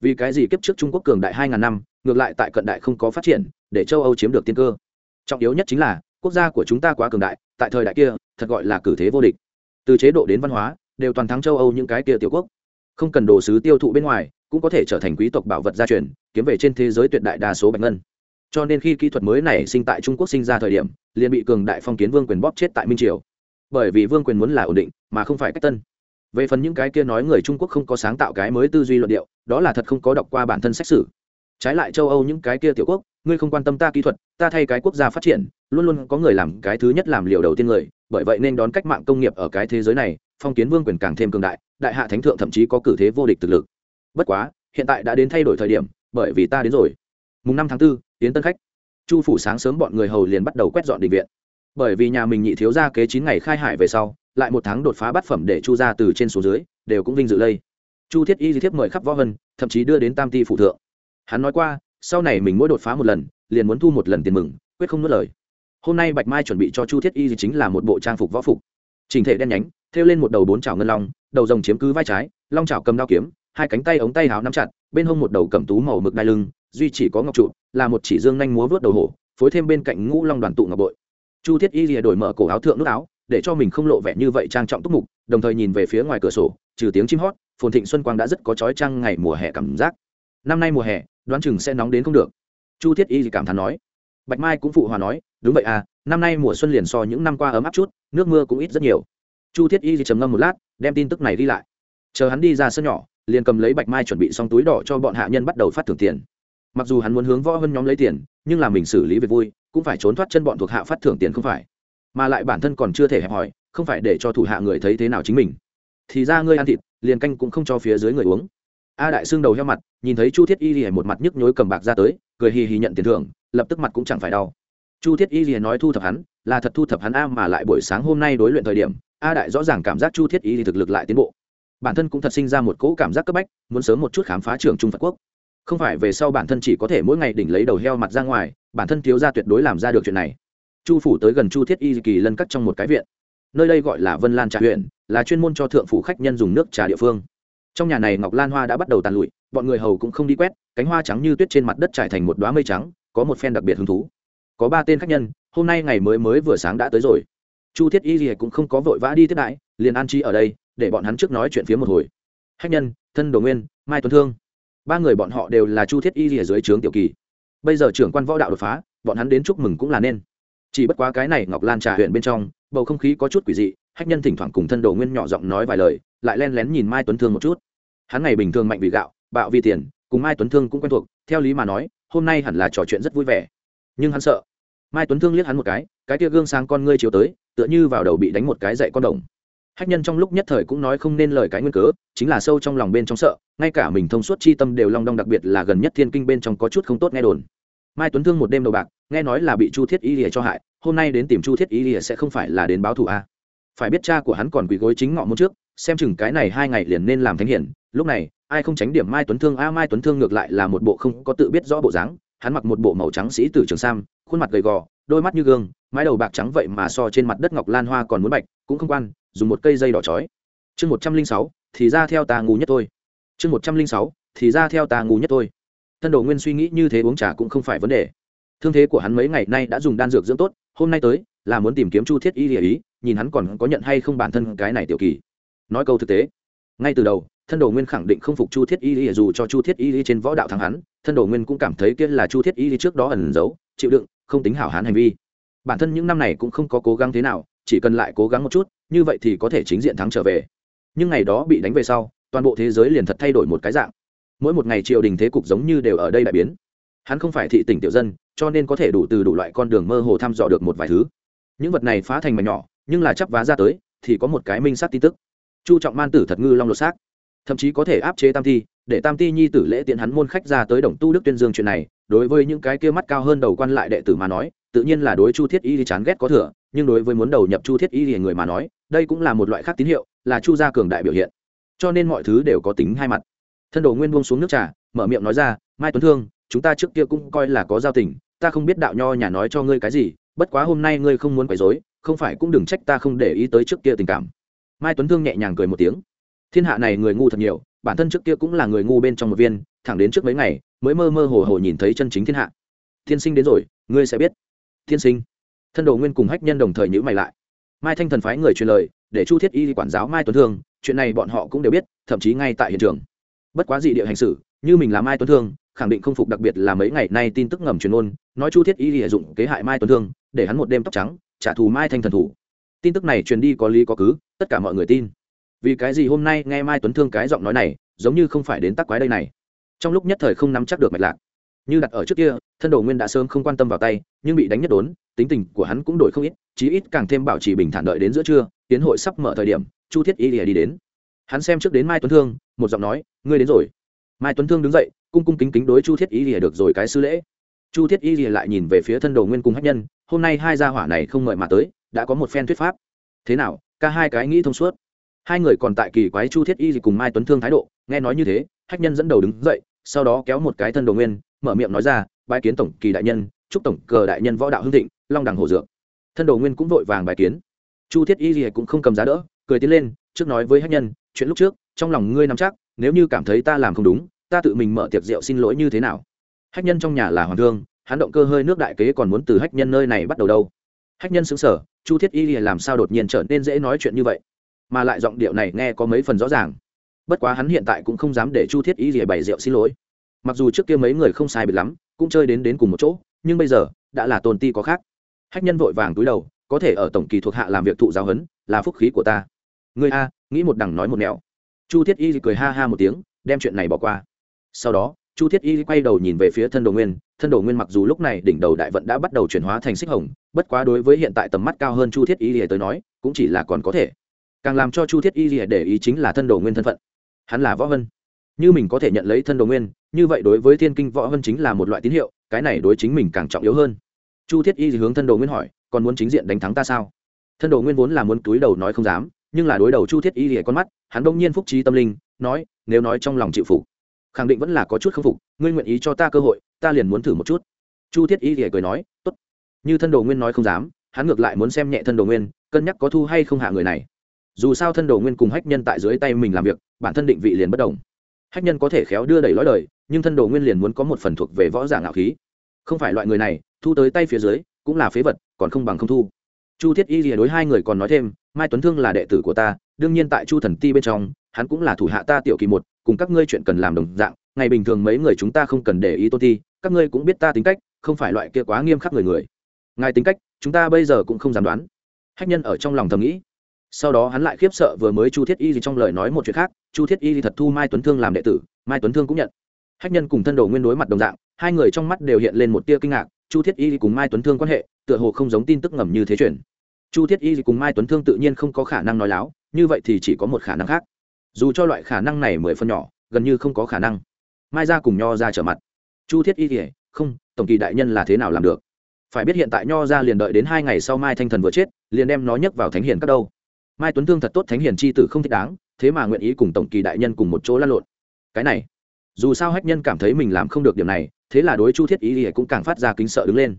Vì cái gì kiếp trước trung quốc cường đại hai ngàn năm, ngược lại tại cận đại không có phát triển, để châu âu chiếm được tiên cơ. Trọng yếu nhất chính là, quốc gia của chúng ta quá cường đại, tại thời đại kia thật gọi là cử thế vô địch. Từ chế độ đến văn hóa, đều toàn thắng châu âu những cái kia tiểu quốc. Không cần đồ sứ tiêu thụ bên ngoài, cũng có thể trở thành quý tộc bảo vật gia truyền, kiếm về trên thế giới tuyệt đại đa số bạch ngân. Cho nên khi kỹ thuật mới này sinh tại trung quốc sinh ra thời điểm, liền bị cường đại phong kiến vương quyền bóp chết tại minh triều. Bởi vì vương quyền muốn là ổn định, mà không phải cách tân. Về phần những cái kia nói người trung quốc không có sáng tạo cái mới tư duy luận điệu, đó là thật không có đọc qua bản thân xét xử trái lại châu âu những cái kia tiểu quốc ngươi không quan tâm ta kỹ thuật ta thay cái quốc gia phát triển luôn luôn có người làm cái thứ nhất làm liều đầu tiên người bởi vậy nên đón cách mạng công nghiệp ở cái thế giới này phong kiến vương quyền càng thêm cường đại đại hạ thánh thượng thậm chí có cử thế vô địch thực lực. Bất quá hiện tại đã đến thay đổi thời điểm bởi vì ta đến rồi. Mùng năm tháng 4, tiến tân khách. Chu phủ sáng sớm bọn người hầu liền bắt đầu quét dọn định viện. Bởi vì nhà mình nhị thiếu gia kế chín ngày khai hải về sau lại một tháng đột phá bát phẩm để chu ra từ trên xuống dưới đều cũng vinh dự lây chu thiết y di thiếp mời khắp võ hân, thậm chí đưa đến tam ti phụ thượng. Hắn nói qua sau này mình mỗi đột phá một lần, liền muốn thu một lần tiền mừng, quyết không nuốt lời. Hôm nay bạch mai chuẩn bị cho chu thiết y chính là một bộ trang phục võ phục. Trình thể đen nhánh, thêu lên một đầu bốn chảo ngân long, đầu rồng chiếm cứ vai trái, long chảo cầm đao kiếm, hai cánh tay ống tay háo nắm chặt, bên hông một đầu cầm tú màu mực đai lưng, duy chỉ có ngọc trụ, là một chỉ dương nhanh múa vớt đầu hổ, phối thêm bên cạnh ngũ long đoàn tụ ngọc bội. Chu thiết y lìa đổi mở cổ áo thượng nước áo, để cho mình không lộ vẻ như vậy trang trọng túc mục, đồng thời nhìn về phía ngoài cửa sổ, trừ tiếng chim hót, phồn thịnh xuân quang đã rất có trói trăng ngày mùa hè cảm giác. Năm nay mùa hè đoán chừng sẽ nóng đến không được. Chu thiết y cảm thán nói. Bạch mai cũng phụ hòa nói, đúng vậy à năm nay mùa xuân liền so những năm qua ấm áp chút, nước mưa cũng ít rất nhiều. Chu thiết y trầm ngâm một lát, đem tin tức này đi lại. Chờ hắn đi ra sân nhỏ, liền cầm lấy bạch mai chuẩn bị xong túi đỏ cho bọn hạ nhân bắt đầu phát thưởng tiền. Mặc dù hắn muốn hướng võ hơn nhóm lấy tiền, nhưng là mình xử lý việc vui, cũng phải trốn thoát chân bọn thuộc hạ phát thưởng tiền không phải. Mà lại bản thân còn chưa thể hẹp hỏi không phải để cho thủ hạ người thấy thế nào chính mình. Thì ra ngươi ăn thịt, liền canh cũng không cho phía dưới người uống a đại xương đầu heo mặt, nhìn thấy chu thiết y lìa một mặt nhức nhối cầm bạc ra tới, cười hì hì nhận tiền thưởng, lập tức mặt cũng chẳng phải đau. Chu thiết y lìa nói thu thập hắn, là thật thu thập hắn a mà lại buổi sáng hôm nay đối luyện thời điểm, a đại rõ ràng cảm giác chu thiết y thì thực lực lại tiến bộ. Bản thân cũng thật sinh ra một cỗ cảm giác cấp bách, muốn sớm một chút khám phá trường trung phật quốc. Không phải về sau bản thân chỉ có thể mỗi ngày đỉnh lấy đầu heo mặt ra ngoài, bản thân thiếu ra tuyệt đối làm ra được chuyện này. Chu phủ tới gần chu thiết y kỳ lân cắt trong một cái viện. Nơi đây gọi là vân lan trà huyện, là chuyên môn cho thượng phủ khách nhân dùng nước trà địa phương trong nhà này ngọc lan hoa đã bắt đầu tàn lụi, bọn người hầu cũng không đi quét, cánh hoa trắng như tuyết trên mặt đất trải thành một đoá mây trắng, có một phen đặc biệt hứng thú. Có ba tên khách nhân, hôm nay ngày mới mới vừa sáng đã tới rồi. Chu thiết y gì cũng không có vội vã đi tiếp đãi, liền an chi ở đây, để bọn hắn trước nói chuyện phía một hồi. Khách nhân, thân đồ nguyên, mai tuấn thương. Ba người bọn họ đều là chu thiết y gì dưới trướng tiểu kỳ. Bây giờ trưởng quan võ đạo đột phá, bọn hắn đến chúc mừng cũng là nên. Chỉ bất quá cái này ngọc lan trà huyện bên trong, bầu không khí có chút quỷ dị Hách nhân thỉnh thoảng cùng thân đồ nguyên nhỏ giọng nói vài lời, lại len lén nhìn mai tuấn thương một chút. Hắn ngày bình thường mạnh vì gạo, bạo vì tiền, cùng mai tuấn thương cũng quen thuộc, theo lý mà nói, hôm nay hẳn là trò chuyện rất vui vẻ. Nhưng hắn sợ. Mai tuấn thương liếc hắn một cái cái tia gương sáng con ngươi chiếu tới, tựa như vào đầu bị đánh một cái dậy con đồng. Hách nhân trong lúc nhất thời cũng nói không nên lời cái nguyên cớ, chính là sâu trong lòng bên trong sợ, ngay cả mình thông suốt chi tâm đều long đong đặc biệt là gần nhất thiên kinh bên trong có chút không tốt nghe đồn. Mai tuấn thương một đêm đầu bạc, nghe nói là bị chu thiết y lìa cho hại, hôm nay đến tìm chu thiết y lìa sẽ không phải là đến báo thù a à phải biết cha của hắn còn quỳ gối chính ngọ môn trước, xem chừng cái này hai ngày liền nên làm thánh hiển. Lúc này, ai không tránh điểm mai tuấn thương? A, mai tuấn thương ngược lại là một bộ không có tự biết rõ bộ dáng. Hắn mặc một bộ màu trắng sĩ tử trường sam, khuôn mặt gầy gò, đôi mắt như gương, mái đầu bạc trắng vậy mà so trên mặt đất ngọc lan hoa còn muốn bạch, cũng không quan, dùng một cây dây đỏ chói. Chương một trăm linh sáu, thì ra theo ta ngu nhất thôi. Chương một trăm linh sáu, thì ra theo ta ngu nhất thôi. Thân đồ nguyên suy nghĩ như thế uống trà cũng không phải vấn đề. Thương thế của hắn mấy ngày nay đã dùng đan dược dưỡng tốt, hôm nay tới là muốn tìm kiếm chu thiết y ý nhìn hắn còn có nhận hay không bản thân cái này tiểu kỳ. Nói câu thực tế, ngay từ đầu, thân đồ nguyên khẳng định không phục chu thiết y lý dù cho chu thiết y lý trên võ đạo thắng hắn, thân đồ nguyên cũng cảm thấy kia là chu thiết y lý trước đó ẩn giấu, chịu đựng, không tính hảo hán hành vi. Bản thân những năm này cũng không có cố gắng thế nào, chỉ cần lại cố gắng một chút, như vậy thì có thể chính diện thắng trở về. Nhưng ngày đó bị đánh về sau, toàn bộ thế giới liền thật thay đổi một cái dạng. Mỗi một ngày triều đình thế cục giống như đều ở đây đại biến. Hắn không phải thị tỉnh tiểu dân, cho nên có thể đủ từ đủ loại con đường mơ hồ thăm dò được một vài thứ. Những vật này phá thành mảnh nhỏ nhưng là chắp vá ra tới, thì có một cái minh sát tin tức. Chu trọng man tử thật ngư long lột xác. Thậm chí có thể áp chế tam thi để tam ti nhi tử lễ tiện hắn môn khách ra tới đồng tu đức tuyên dương chuyện này. Đối với những cái kia mắt cao hơn đầu quan lại đệ tử mà nói, tự nhiên là đối chu thiết y thì chán ghét có thừa, nhưng đối với muốn đầu nhập chu thiết y thì người mà nói, đây cũng là một loại khác tín hiệu, là chu gia cường đại biểu hiện. Cho nên mọi thứ đều có tính hai mặt. Thân đồ nguyên buông xuống nước trà, mở miệng nói ra, mai tuấn thương, chúng ta trước kia cũng coi là có giao tình, ta không biết đạo nho nhà nói cho ngươi cái gì, bất quá hôm nay ngươi không muốn quấy rối không phải cũng đừng trách ta không để ý tới trước kia tình cảm. Mai tuấn thương nhẹ nhàng cười một tiếng. Thiên hạ này người ngu thật nhiều, bản thân trước kia cũng là người ngu bên trong một viên, thẳng đến trước mấy ngày, mới mơ mơ hồ hồ nhìn thấy chân chính thiên hạ. Thiên sinh đến rồi, ngươi sẽ biết. Thiên sinh. Thân đồ nguyên cùng hách nhân đồng thời nhữ mày lại. Mai thanh thần phái người truyền lời, để chu thiết y quản giáo mai tuấn thương, chuyện này bọn họ cũng đều biết, thậm chí ngay tại hiện trường. Bất quá dị địa hành xử, như mình là mai tuấn thương, khẳng định không phục đặc biệt là mấy ngày nay tin tức ngầm truyền ôn, nói chu thiết y lợi dụng kế hại mai tuấn thương, để hắn một đêm tóc trắng trả thù mai thanh thần thủ. Tin tức này truyền đi có lý có cứ, tất cả mọi người tin. Vì cái gì hôm nay nghe mai tuấn thương cái giọng nói này, giống như không phải đến tắc quái đây này. Trong lúc nhất thời không nắm chắc được mạch lạc. Như đặt ở trước kia, thân đồ nguyên đã sớm không quan tâm vào tay, nhưng bị đánh nhất đốn, tính tình của hắn cũng đổi không ít, chí ít càng thêm bảo trì bình thản đợi đến giữa trưa, tiến hội sắp mở thời điểm, chu thiết y lìa đi đến. Hắn xem trước đến mai tuấn thương, một giọng nói, ngươi đến rồi. Mai tuấn thương đứng dậy, cung cung kính kính đối chu thiết y lìa được rồi cái sư lễ chu thiết y lìa lại nhìn về phía thân đồ nguyên cùng Hách nhân, hôm nay hai gia hỏa này không mời mà tới, đã có một phen thuyết pháp. Thế nào, ca hai cái nghĩ thông suốt. Hai người còn tại kỳ quái chu thiết y cùng mai tuấn thương thái độ, nghe nói như thế, hách nhân dẫn đầu đứng dậy, sau đó kéo một cái thân đồ nguyên, mở miệng nói ra, bái kiến tổng kỳ đại nhân, chúc tổng cờ đại nhân võ đạo hưng thịnh, long đẳng hổ dược. Thân đồ nguyên cũng vội vàng bài kiến. Chu thiết y gì cũng không cầm giá đỡ, cười tiến lên, trước nói với hách nhân, chuyện lúc trước, trong lòng ngươi nắm chắc, nếu như cảm thấy ta làm không đúng, ta tự mình mở tiệc rượu xin lỗi như thế nào? Hách nhân trong nhà là hoàng thương, hắn động cơ hơi nước đại kế còn muốn từ hách nhân nơi này bắt đầu đâu. Hách nhân xứng sở chu thiết y làm sao đột nhiên trở nên dễ nói chuyện như vậy? Mà lại giọng điệu này nghe có mấy phần rõ ràng. Bất quá hắn hiện tại cũng không dám để chu thiết y lì bày rượu xin lỗi. Mặc dù trước kia mấy người không sai biệt lắm, cũng chơi đến đến cùng một chỗ, nhưng bây giờ, đã là tồn ti có khác. Hách nhân vội vàng túi đầu, có thể ở tổng kỳ thuộc hạ làm việc thụ giáo huấn, là phúc khí của ta. Người a, nghĩ một đằng nói một nẻo. Chu thiết y cười ha ha một tiếng, đem chuyện này bỏ qua. Sau đó chu thiết y quay đầu nhìn về phía thân đồ nguyên. Thân đồ nguyên mặc dù lúc này đỉnh đầu đại vận đã bắt đầu chuyển hóa thành xích hồng, bất quá đối với hiện tại tầm mắt cao hơn chu thiết y tới nói, cũng chỉ là còn có thể. Càng làm cho chu thiết y lìa để ý chính là thân đồ nguyên thân phận. Hắn là võ vân. Như mình có thể nhận lấy thân đồ nguyên, như vậy đối với thiên kinh võ vân chính là một loại tín hiệu, cái này đối chính mình càng trọng yếu hơn. Chu thiết y hướng thân đồ nguyên hỏi, còn muốn chính diện đánh thắng ta sao? Thân đồ nguyên vốn là muốn túi đầu nói không dám, nhưng là đối đầu chu thiết y lìa con mắt, hắn đông nhiên phúc trí tâm linh, nói, nếu nói trong lòng chịu phục khẳng định vẫn là có chút k phục, ngươi nguyện ý cho ta cơ hội, ta liền muốn thử một chút. Chu thiết y thì cười nói, tốt. Như thân đồ nguyên nói không dám, hắn ngược lại muốn xem nhẹ thân đồ nguyên, cân nhắc có thu hay không hạ người này. Dù sao thân đồ nguyên cùng hách nhân tại dưới tay mình làm việc, bản thân định vị liền bất đồng. Hách nhân có thể khéo đưa đẩy lõi đời, nhưng thân đồ nguyên liền muốn có một phần thuộc về võ giả ngạo khí. Không phải loại người này, thu tới tay phía dưới, cũng là phế vật, còn không bằng không thu. Chu thiết y lìa đối hai người còn nói thêm, mai tuấn thương là đệ tử của ta, đương nhiên tại chu thần ti bên trong, hắn cũng là thủ hạ ta tiểu kỳ một cùng các ngươi chuyện cần làm đồng dạng ngày bình thường mấy người chúng ta không cần để ý tôn thi, các ngươi cũng biết ta tính cách không phải loại kia quá nghiêm khắc người người. Ngài tính cách chúng ta bây giờ cũng không dám đoán. Hách nhân ở trong lòng thầm nghĩ. Sau đó hắn lại khiếp sợ vừa mới chu thiết y gì trong lời nói một chuyện khác chu thiết y thật thu mai tuấn thương làm đệ tử mai tuấn thương cũng nhận. Hách nhân cùng thân đồ nguyên đối mặt đồng dạng hai người trong mắt đều hiện lên một tia kinh ngạc chu thiết y cùng mai tuấn thương quan hệ tựa hồ không giống tin tức ngầm như thế chuyển. Chu thiết y cùng mai tuấn thương tự nhiên không có khả năng nói láo như vậy thì chỉ có một khả năng khác dù cho loại khả năng này mười phần nhỏ, gần như không có khả năng. Mai ra cùng nho ra trở mặt. Chu thiết y kỉa không, tổng kỳ đại nhân là thế nào làm được? Phải biết hiện tại nho ra liền đợi đến hai ngày sau mai thanh thần vừa chết, liền đem nó nhấc vào thánh hiền các đâu. Mai tuấn thương thật tốt, thánh hiền c h i tử không thích đáng, thế mà nguyện ý cùng tổng kỳ đại nhân cùng một chỗ lăn lộn. Cái này, dù sao hách nhân cảm thấy mình làm không được điểm này, thế là đối chu thiết y thì cũng càng phát ra kính sợ đứng lên.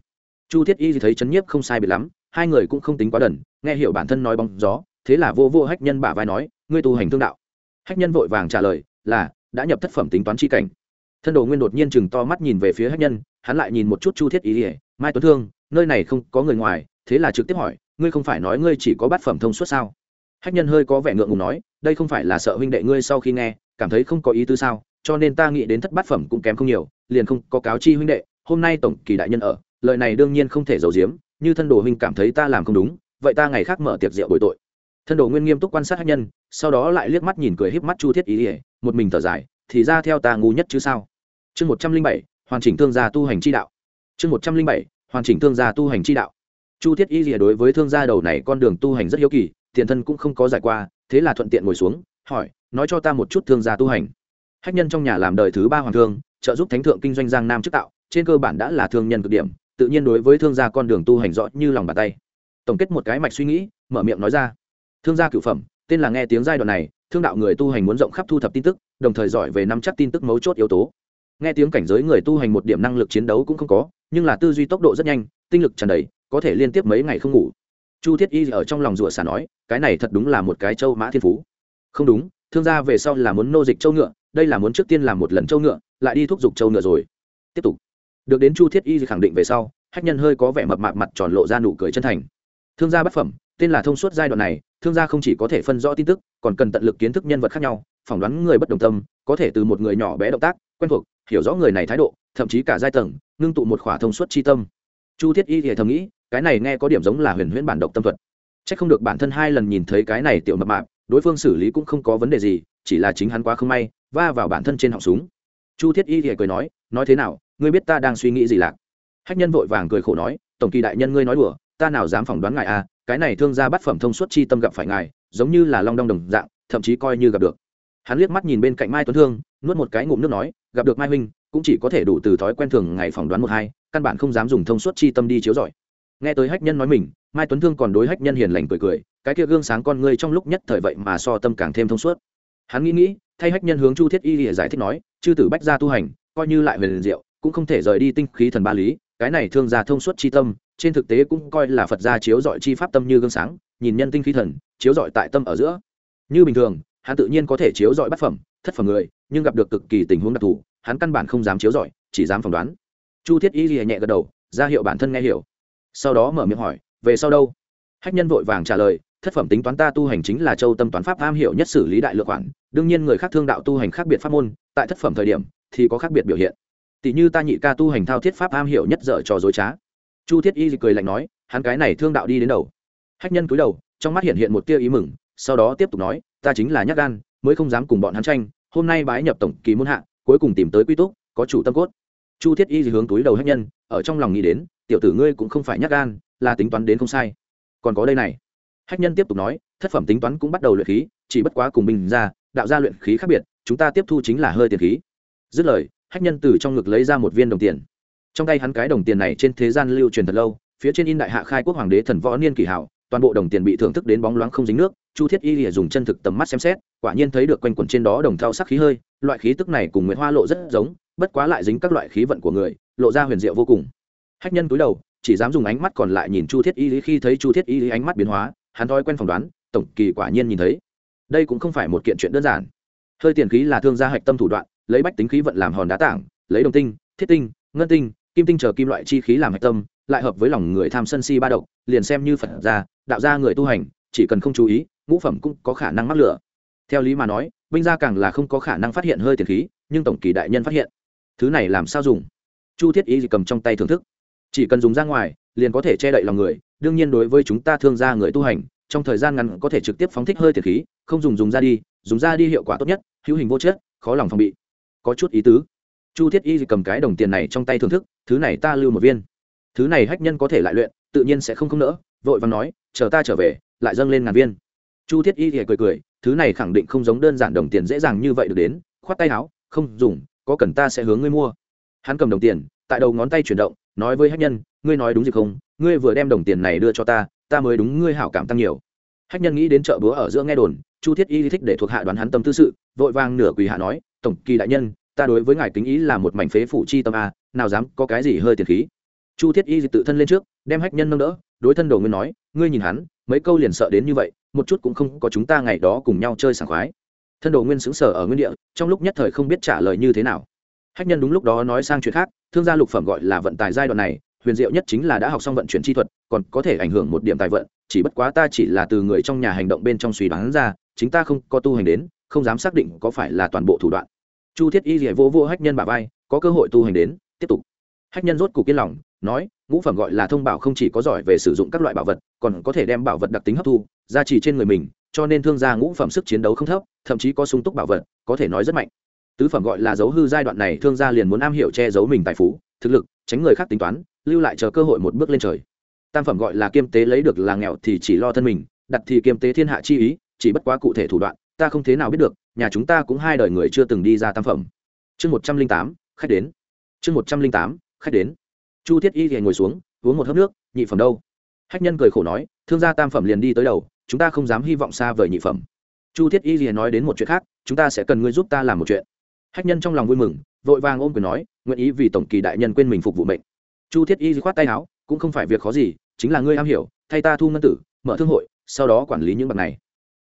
Chu thiết y thì thấy chấn nhiếp không sai biệt lắm, hai người cũng không tính quá đần, nghe hiểu bản thân nói bóng gió, thế là vô vô hách nhân bả vai nói, ngươi tu hành thương đạo hách nhân vội vàng trả lời, là, đã nhập thất phẩm tính toán c cảnh. Thân đồ nguyên đột nhiên chừng to mắt nhìn về phía hách nhân, hắn lại nhìn một chút chu thiết ý ỉa mai tuấn thương, nơi này không có người ngoài, thế là trực tiếp hỏi, ngươi không phải nói ngươi chỉ có bát phẩm thông suốt sao? Hách nhân hơi có vẻ ngượng ngùng nói, đây không phải là sợ huynh đệ ngươi sau khi nghe, cảm thấy không có ý tứ sao, cho nên ta nghĩ đến thất bát phẩm cũng kém không nhiều, liền không có cáo chi huynh đệ, hôm nay tổng kỳ đại nhân ở, lời này đương nhiên không thể giấu giếm, như thân đồ huynh cảm thấy ta làm không đúng, vậy ta ngày khác mở tiệc rượu bồi tội. Thân đồ nguyên nghiêm túc quan sát hách nhân sau đó lại liếc mắt nhìn cười híp mắt chu thiết ý ỉa một mình thở dài, thì ra theo ta ngu nhất chứ sao? Chương một trăm linh bảy, hoàn chỉnh thương gia tu hành chi đạo. Chương một trăm linh bảy, hoàn chỉnh thương gia tu hành chi đạo. Chu thiết y rìa đối với thương gia đầu này con đường tu hành rất hiếu kỳ, tiền thân cũng không có giải qua, thế là thuận tiện ngồi xuống, hỏi, nói cho ta một chút thương gia tu hành. Hách nhân trong nhà làm đời thứ ba hoàng thương, trợ giúp thánh thượng kinh doanh giang nam chức tạo, trên cơ bản đã là thương nhân cực điểm, tự nhiên đối với thương gia con đường tu hành rõ như lòng bàn tay. Tổng kết một cái mạch suy nghĩ, mở miệng nói ra. Thương gia cựu phẩm tên là nghe tiếng giai đoạn này, thương đạo người tu hành muốn rộng khắp thu thập tin tức, đồng thời giỏi về nắm chắc tin tức mấu chốt yếu tố. Nghe tiếng cảnh giới người tu hành một điểm năng lực chiến đấu cũng không có, nhưng là tư duy tốc độ rất nhanh, tinh lực tràn đầy, có thể liên tiếp mấy ngày không ngủ. Chu thiết y ở trong lòng rủa xả nói, cái này thật đúng là một cái châu mã thiên phú. Không đúng, thương gia về sau là muốn nô dịch châu ngựa, đây là muốn trước tiên làm một lần châu ngựa, lại đi thúc giục châu ngựa rồi. Tiếp tục. Được đến chu thiết y khẳng định về sau, hách nhân hơi có vẻ mập mạp mặt tròn lộ ra nụ cười chân thành. Thương gia bất phẩm tên là thông suốt giai đoạn này, thương gia không chỉ có thể phân rõ tin tức, còn cần tận lực kiến thức nhân vật khác nhau, phỏng đoán người bất đồng tâm, có thể từ một người nhỏ bé động tác, quen thuộc, hiểu rõ người này thái độ, thậm chí cả giai tầng, ngưng tụ một khỏa thông suốt chi tâm. Chu thiết y thì thầm nghĩ, cái này nghe có điểm giống là huyền huyễn bản độc tâm thuật. C h ắ c không được bản thân hai lần nhìn thấy cái này tiểu mập mạp, đối phương xử lý cũng không có vấn đề gì, chỉ là chính hắn quá không may, va vào bản thân trên họng súng. Chu thiết y thì cười nói nói thế nào, ngươi biết ta đang suy nghĩ gì lạc? Hách nhân vội vàng cười khổ nói, tổng kỳ đại nhân ngươi nói đùa ta nào dám phỏng đoán ngài à cái này thương gia bắt phẩm thông suốt chi tâm gặp phải ngài, giống như là long đong đồng dạng, thậm chí coi như gặp được. Hắn liếc mắt nhìn bên cạnh mai tuấn thương, nuốt một cái ngụm nước nói, gặp được mai huynh, cũng chỉ có thể đủ từ thói quen thường ngày phỏng đoán một hai, căn bản không dám dùng thông suốt chi tâm đi chiếu giỏi. Nghe tới hách nhân nói mình, mai tuấn thương còn đối hách nhân hiền lành cười cười, cái kia gương sáng con ngươi trong lúc nhất thời vậy mà so tâm càng thêm thông suốt. Hắn nghĩ nghĩ, thay hách nhân hướng chu thiết y giải thích nói, chư tử bách gia tu hành, coi như lại về liền diệu, cũng không thể rời đi tinh khí thần ba lý cái này thương gia thông suốt chi tâm, trên thực tế cũng coi là phật gia chiếu dọi chi pháp tâm như gương sáng, nhìn nhân tinh khí thần, chiếu dọi tại tâm ở giữa. Như bình thường, hắn tự nhiên có thể chiếu dọi bát phẩm, thất phẩm người, nhưng gặp được cực kỳ tình huống đặc thù, hắn căn bản không dám chiếu dọi, chỉ dám phỏng đoán. Chu thiết y lìa nhẹ gật đầu, ra hiệu bản thân nghe hiểu. Sau đó mở miệng hỏi, về sau đâu? Hách nhân vội vàng trả lời, thất phẩm tính toán ta tu hành chính là châu tâm toán pháp am hiểu nhất xử lý đại lượng khoản, đương nhiên người khác thương đạo tu hành khác biệt pháp môn, tại thất phẩm thời điểm thì có khác biệt biểu hiện tỷ như ta nhị ca tu hành thao thiết pháp am hiểu nhất dở trò dối trá. Chu thiết y cười lạnh nói, hắn cái này thương đạo đi đến đầu. Hách nhân cúi đầu, trong mắt hiện hiện một tia ý mừng, sau đó tiếp tục nói, ta chính là nhắc gan, mới không dám cùng bọn hắn tranh, hôm nay bái nhập tổng kỳ muôn hạ, cuối cùng tìm tới quy túc, có chủ tâm cốt. Chu thiết y hướng túi đầu hách nhân, ở trong lòng nghĩ đến, tiểu tử ngươi cũng không phải nhắc gan, là tính toán đến không sai. Còn có đây này. Hách nhân tiếp tục nói, thất phẩm tính toán cũng bắt đầu luyện khí, chỉ bất quá cùng mình ra, đạo ra luyện khí khác biệt, chúng ta tiếp thu chính là hơi tiền khí. Dứt lời hách nhân từ trong ngực lấy ra một viên đồng tiền. Trong tay hắn cái đồng tiền này trên thế gian lưu truyền thật lâu, phía trên in đại hạ khai quốc hoàng đế thần võ niên kỷ hảo, toàn bộ đồng tiền bị thưởng thức đến bóng loáng không dính nước, chu thiết y lìa dùng chân thực tầm mắt xem xét, quả nhiên thấy được quanh quẩn trên đó đồng thau sắc khí hơi, loại khí tức này cùng nguyễn hoa lộ rất giống, bất quá lại dính các loại khí vận của người, lộ ra huyền diệu vô cùng. Hách nhân túi đầu, chỉ dám dùng ánh mắt còn lại nhìn chu thiết y lý khi thấy chu thiết y lý ánh mắt biến hóa, hắn thói quen phỏng đoán, tổng kỳ quả nhiên nhìn thấy. Đây cũng không phải một kiện chuyện đơn giản. Hơi tiền khí là thương gia hạch tâm thủ đoạn lấy bách tính khí vận làm hòn đá tảng, lấy đồng tinh, thiết tinh, ngân tinh, kim tinh chờ kim loại chi khí làm hạch tâm, lại hợp với lòng người tham sân si ba độc, liền xem như phật gia, đạo gia người tu hành, chỉ cần không chú ý, ngũ phẩm cũng có khả năng mắc lửa. Theo lý mà nói, binh gia càng là không có khả năng phát hiện hơi tiền khí, nhưng tổng kỳ đại nhân phát hiện. Thứ này làm sao dùng? Chu thiết ý gì cầm trong tay thưởng thức. Chỉ cần dùng ra ngoài, liền có thể che đậy lòng người, đương nhiên đối với chúng ta thương gia người tu hành, trong thời gian ngắn có thể trực tiếp phóng thích hơi tiền khí, không dùng dùng ra đi, dùng ra đi hiệu quả tốt nhất, hữu hình vô chất, khó lòng phòng bị có chút ý tứ. Chu thiết y cầm cái đồng tiền này trong tay thưởng thức, thứ này ta lưu một viên. Thứ này hách nhân có thể lại luyện, tự nhiên sẽ không không nỡ. Vội vàng nói, chờ ta trở về, lại dâng lên ngàn viên. Chu thiết y thì cười cười, thứ này khẳng định không giống đơn giản đồng tiền dễ dàng như vậy được đến. Khoát tay áo, không dùng, có cần ta sẽ hướng ngươi mua. Hắn cầm đồng tiền, tại đầu ngón tay chuyển động, nói với hách nhân, ngươi nói đúng gì không? Ngươi vừa đem đồng tiền này đưa cho ta ta mới đúng ngươi hảo cảm tăng nhiều. Hách nhân nghĩ đến chợ búa ở giữa nghe đồn, chu thiết y thích để thuộc hạ đoán hắn tâm tư sự, vội vàng nửa quỳ hạ nói tổng kỳ đại nhân, ta đối với ngài kính ý là một mảnh phế phủ chi tâm a, nào dám có cái gì hơi tiền khí. Chu thiết y tự thân lên trước, đem hách nhân nâng đỡ, đối thân đồ nguyên nói, ngươi nhìn hắn, mấy câu liền sợ đến như vậy, một chút cũng không có chúng ta ngày đó cùng nhau chơi sảng khoái. Thân đồ nguyên xứng sở ở nguyên địa, trong lúc nhất thời không biết trả lời như thế nào. Hách nhân đúng lúc đó nói sang chuyện khác, thương gia lục phẩm gọi là vận tài giai đoạn này, huyền diệu nhất chính là đã học xong vận chuyển chi thuật, còn có thể ảnh hưởng một điểm tài vận, chỉ bất quá ta chỉ là từ người trong nhà hành động bên trong suy đoán ra, chính ta không có tu hành đến, không dám xác định có phải là toàn bộ thủ đoạn chu thiết y rỉa vô vô hách nhân bà vai, có cơ hội tu hành đến, tiếp tục. Hách nhân rốt cục yên lòng, nói, ngũ phẩm gọi là thông bảo không chỉ có giỏi về sử dụng các loại bảo vật, còn có thể đem bảo vật đặc tính hấp thu, gia trì trên người mình, cho nên thương gia ngũ phẩm sức chiến đấu không thấp, thậm chí có sung túc bảo vật, có thể nói rất mạnh. Tứ phẩm gọi là dấu hư giai đoạn này thương gia liền muốn am hiểu che giấu mình tài phú, thực lực, tránh người khác tính toán, lưu lại chờ cơ hội một bước lên trời. Tam phẩm gọi là kiêm tế lấy được là nghèo thì chỉ lo thân mình, đặt thì kiêm tế thiên hạ chi ý, chỉ bất quá cụ thể thủ đoạn, ta không thế nào biết được nhà chúng ta cũng hai đời người chưa từng đi ra tam phẩm. Chương một trăm linh tám, khách đến. Chương một trăm linh tám, khách đến. Chu thiết y thì ngồi xuống, uống một hớp nước, nhị phẩm đâu? Hách nhân cười khổ nói, thương gia tam phẩm liền đi tới đầu, chúng ta không dám hy vọng xa vời nhị phẩm. Chu thiết y thì nói đến một chuyện khác, chúng ta sẽ cần ngươi giúp ta làm một chuyện. Hách nhân trong lòng vui mừng, vội vàng ôm quyền nói, nguyện ý vì tổng kỳ đại nhân quên mình phục vụ mệnh. Chu thiết y khoát tay áo, cũng không phải việc khó gì, chính là ngươi am hiểu, thay ta thu ngân tử, mở thương hội, sau đó quản lý những bậc này.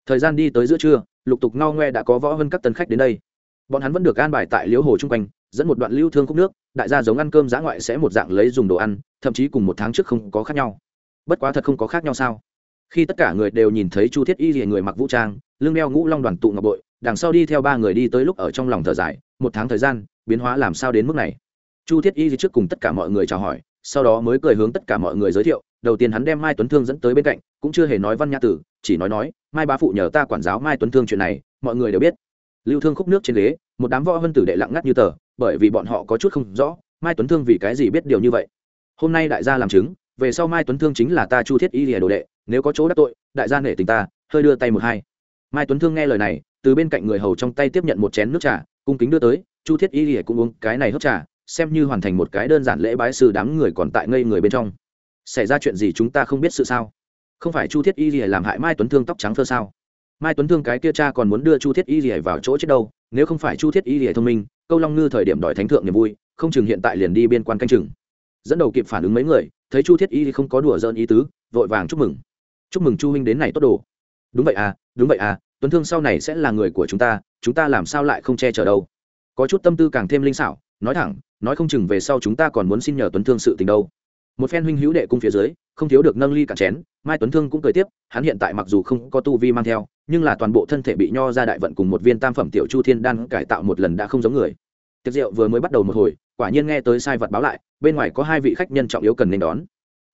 Thời gian đi tới giữa trưa lục tục ngao ngoe đã có võ hơn các tân khách đến đây. Bọn hắn vẫn được an bài tại liễu hồ chung quanh, dẫn một đoạn lưu thương khúc nước, đại gia giống ăn cơm giã ngoại sẽ một dạng lấy dùng đồ ăn, thậm chí cùng một tháng trước không có khác nhau. Bất quá thật không có khác nhau sao? Khi tất cả người đều nhìn thấy chu thiết y rìa người mặc vũ trang, lưng đeo ngũ long đoàn tụ ngọc bội, đằng sau đi theo ba người đi tới lúc ở trong lòng thở dài, một tháng thời gian, biến hóa làm sao đến mức này? Chu thiết y trước cùng tất cả mọi người chào hỏi, sau đó mới cười hướng tất cả mọi người giới thiệu, đầu tiên hắn đem mai tuấn thương dẫn tới bên cạnh, cũng chưa hề nói văn nhã tử chỉ nói nói, mai bá phụ nhờ ta quản giáo mai tuấn thương chuyện này, mọi người đều biết. Lưu thương khúc nước trên ghế, một đám võ vân tử đệ lặng ngắt như tờ, bởi vì bọn họ có chút không rõ, mai tuấn thương vì cái gì biết điều như vậy. Hôm nay đại gia làm chứng, về sau mai tuấn thương chính là ta chu thiết y lìa đồ đệ, nếu có chỗ đắc tội, đại gia nể tình ta, hơi đưa tay một hai. Mai tuấn thương nghe lời này, từ bên cạnh người hầu trong tay tiếp nhận một chén nước trà, cung kính đưa tới, chu thiết y lìa cũng uống cái này hớp trà, xem như hoàn thành một cái đơn giản lễ bái sư đám người còn tại ngây người bên trong. Xảy ra chuyện gì chúng ta không biết sự sao? Không phải chu thiết y lìa làm hại mai tuấn thương tóc trắng thơ sao? Mai tuấn thương cái kia cha còn muốn đưa chu thiết y lìa vào chỗ chết đâu, nếu không phải chu thiết y lìa thông minh, câu long ngư thời điểm đòi thánh thượng niềm vui, không chừng hiện tại liền đi biên quan canh chừng. Dẫn đầu kịp phản ứng mấy người, thấy chu thiết y không có đùa dơn ý tứ, vội vàng chúc mừng. Chúc mừng chu huynh đến này tốt đồ. Đúng vậy à đúng vậy à tuấn thương sau này sẽ là người của chúng ta chúng ta làm sao lại không che chở đâu? Có chút tâm tư càng thêm linh xảo, nói thẳng, nói không chừng về sau chúng ta còn muốn xin nhờ tuấn thương sự tình đâu một phen huynh hữu đệ cung phía dưới, không thiếu được nâng ly cạn chén, mai tuấn thương cũng cười tiếp, hắn hiện tại mặc dù không có tu vi mang theo, nhưng là toàn bộ thân thể bị nho ra đại vận cùng một viên tam phẩm tiểu chu thiên đan cải tạo một lần đã không giống người. Tiệc rượu vừa mới bắt đầu một hồi, quả nhiên nghe tới sai vật báo lại, bên ngoài có hai vị khách nhân trọng yếu cần nên đón.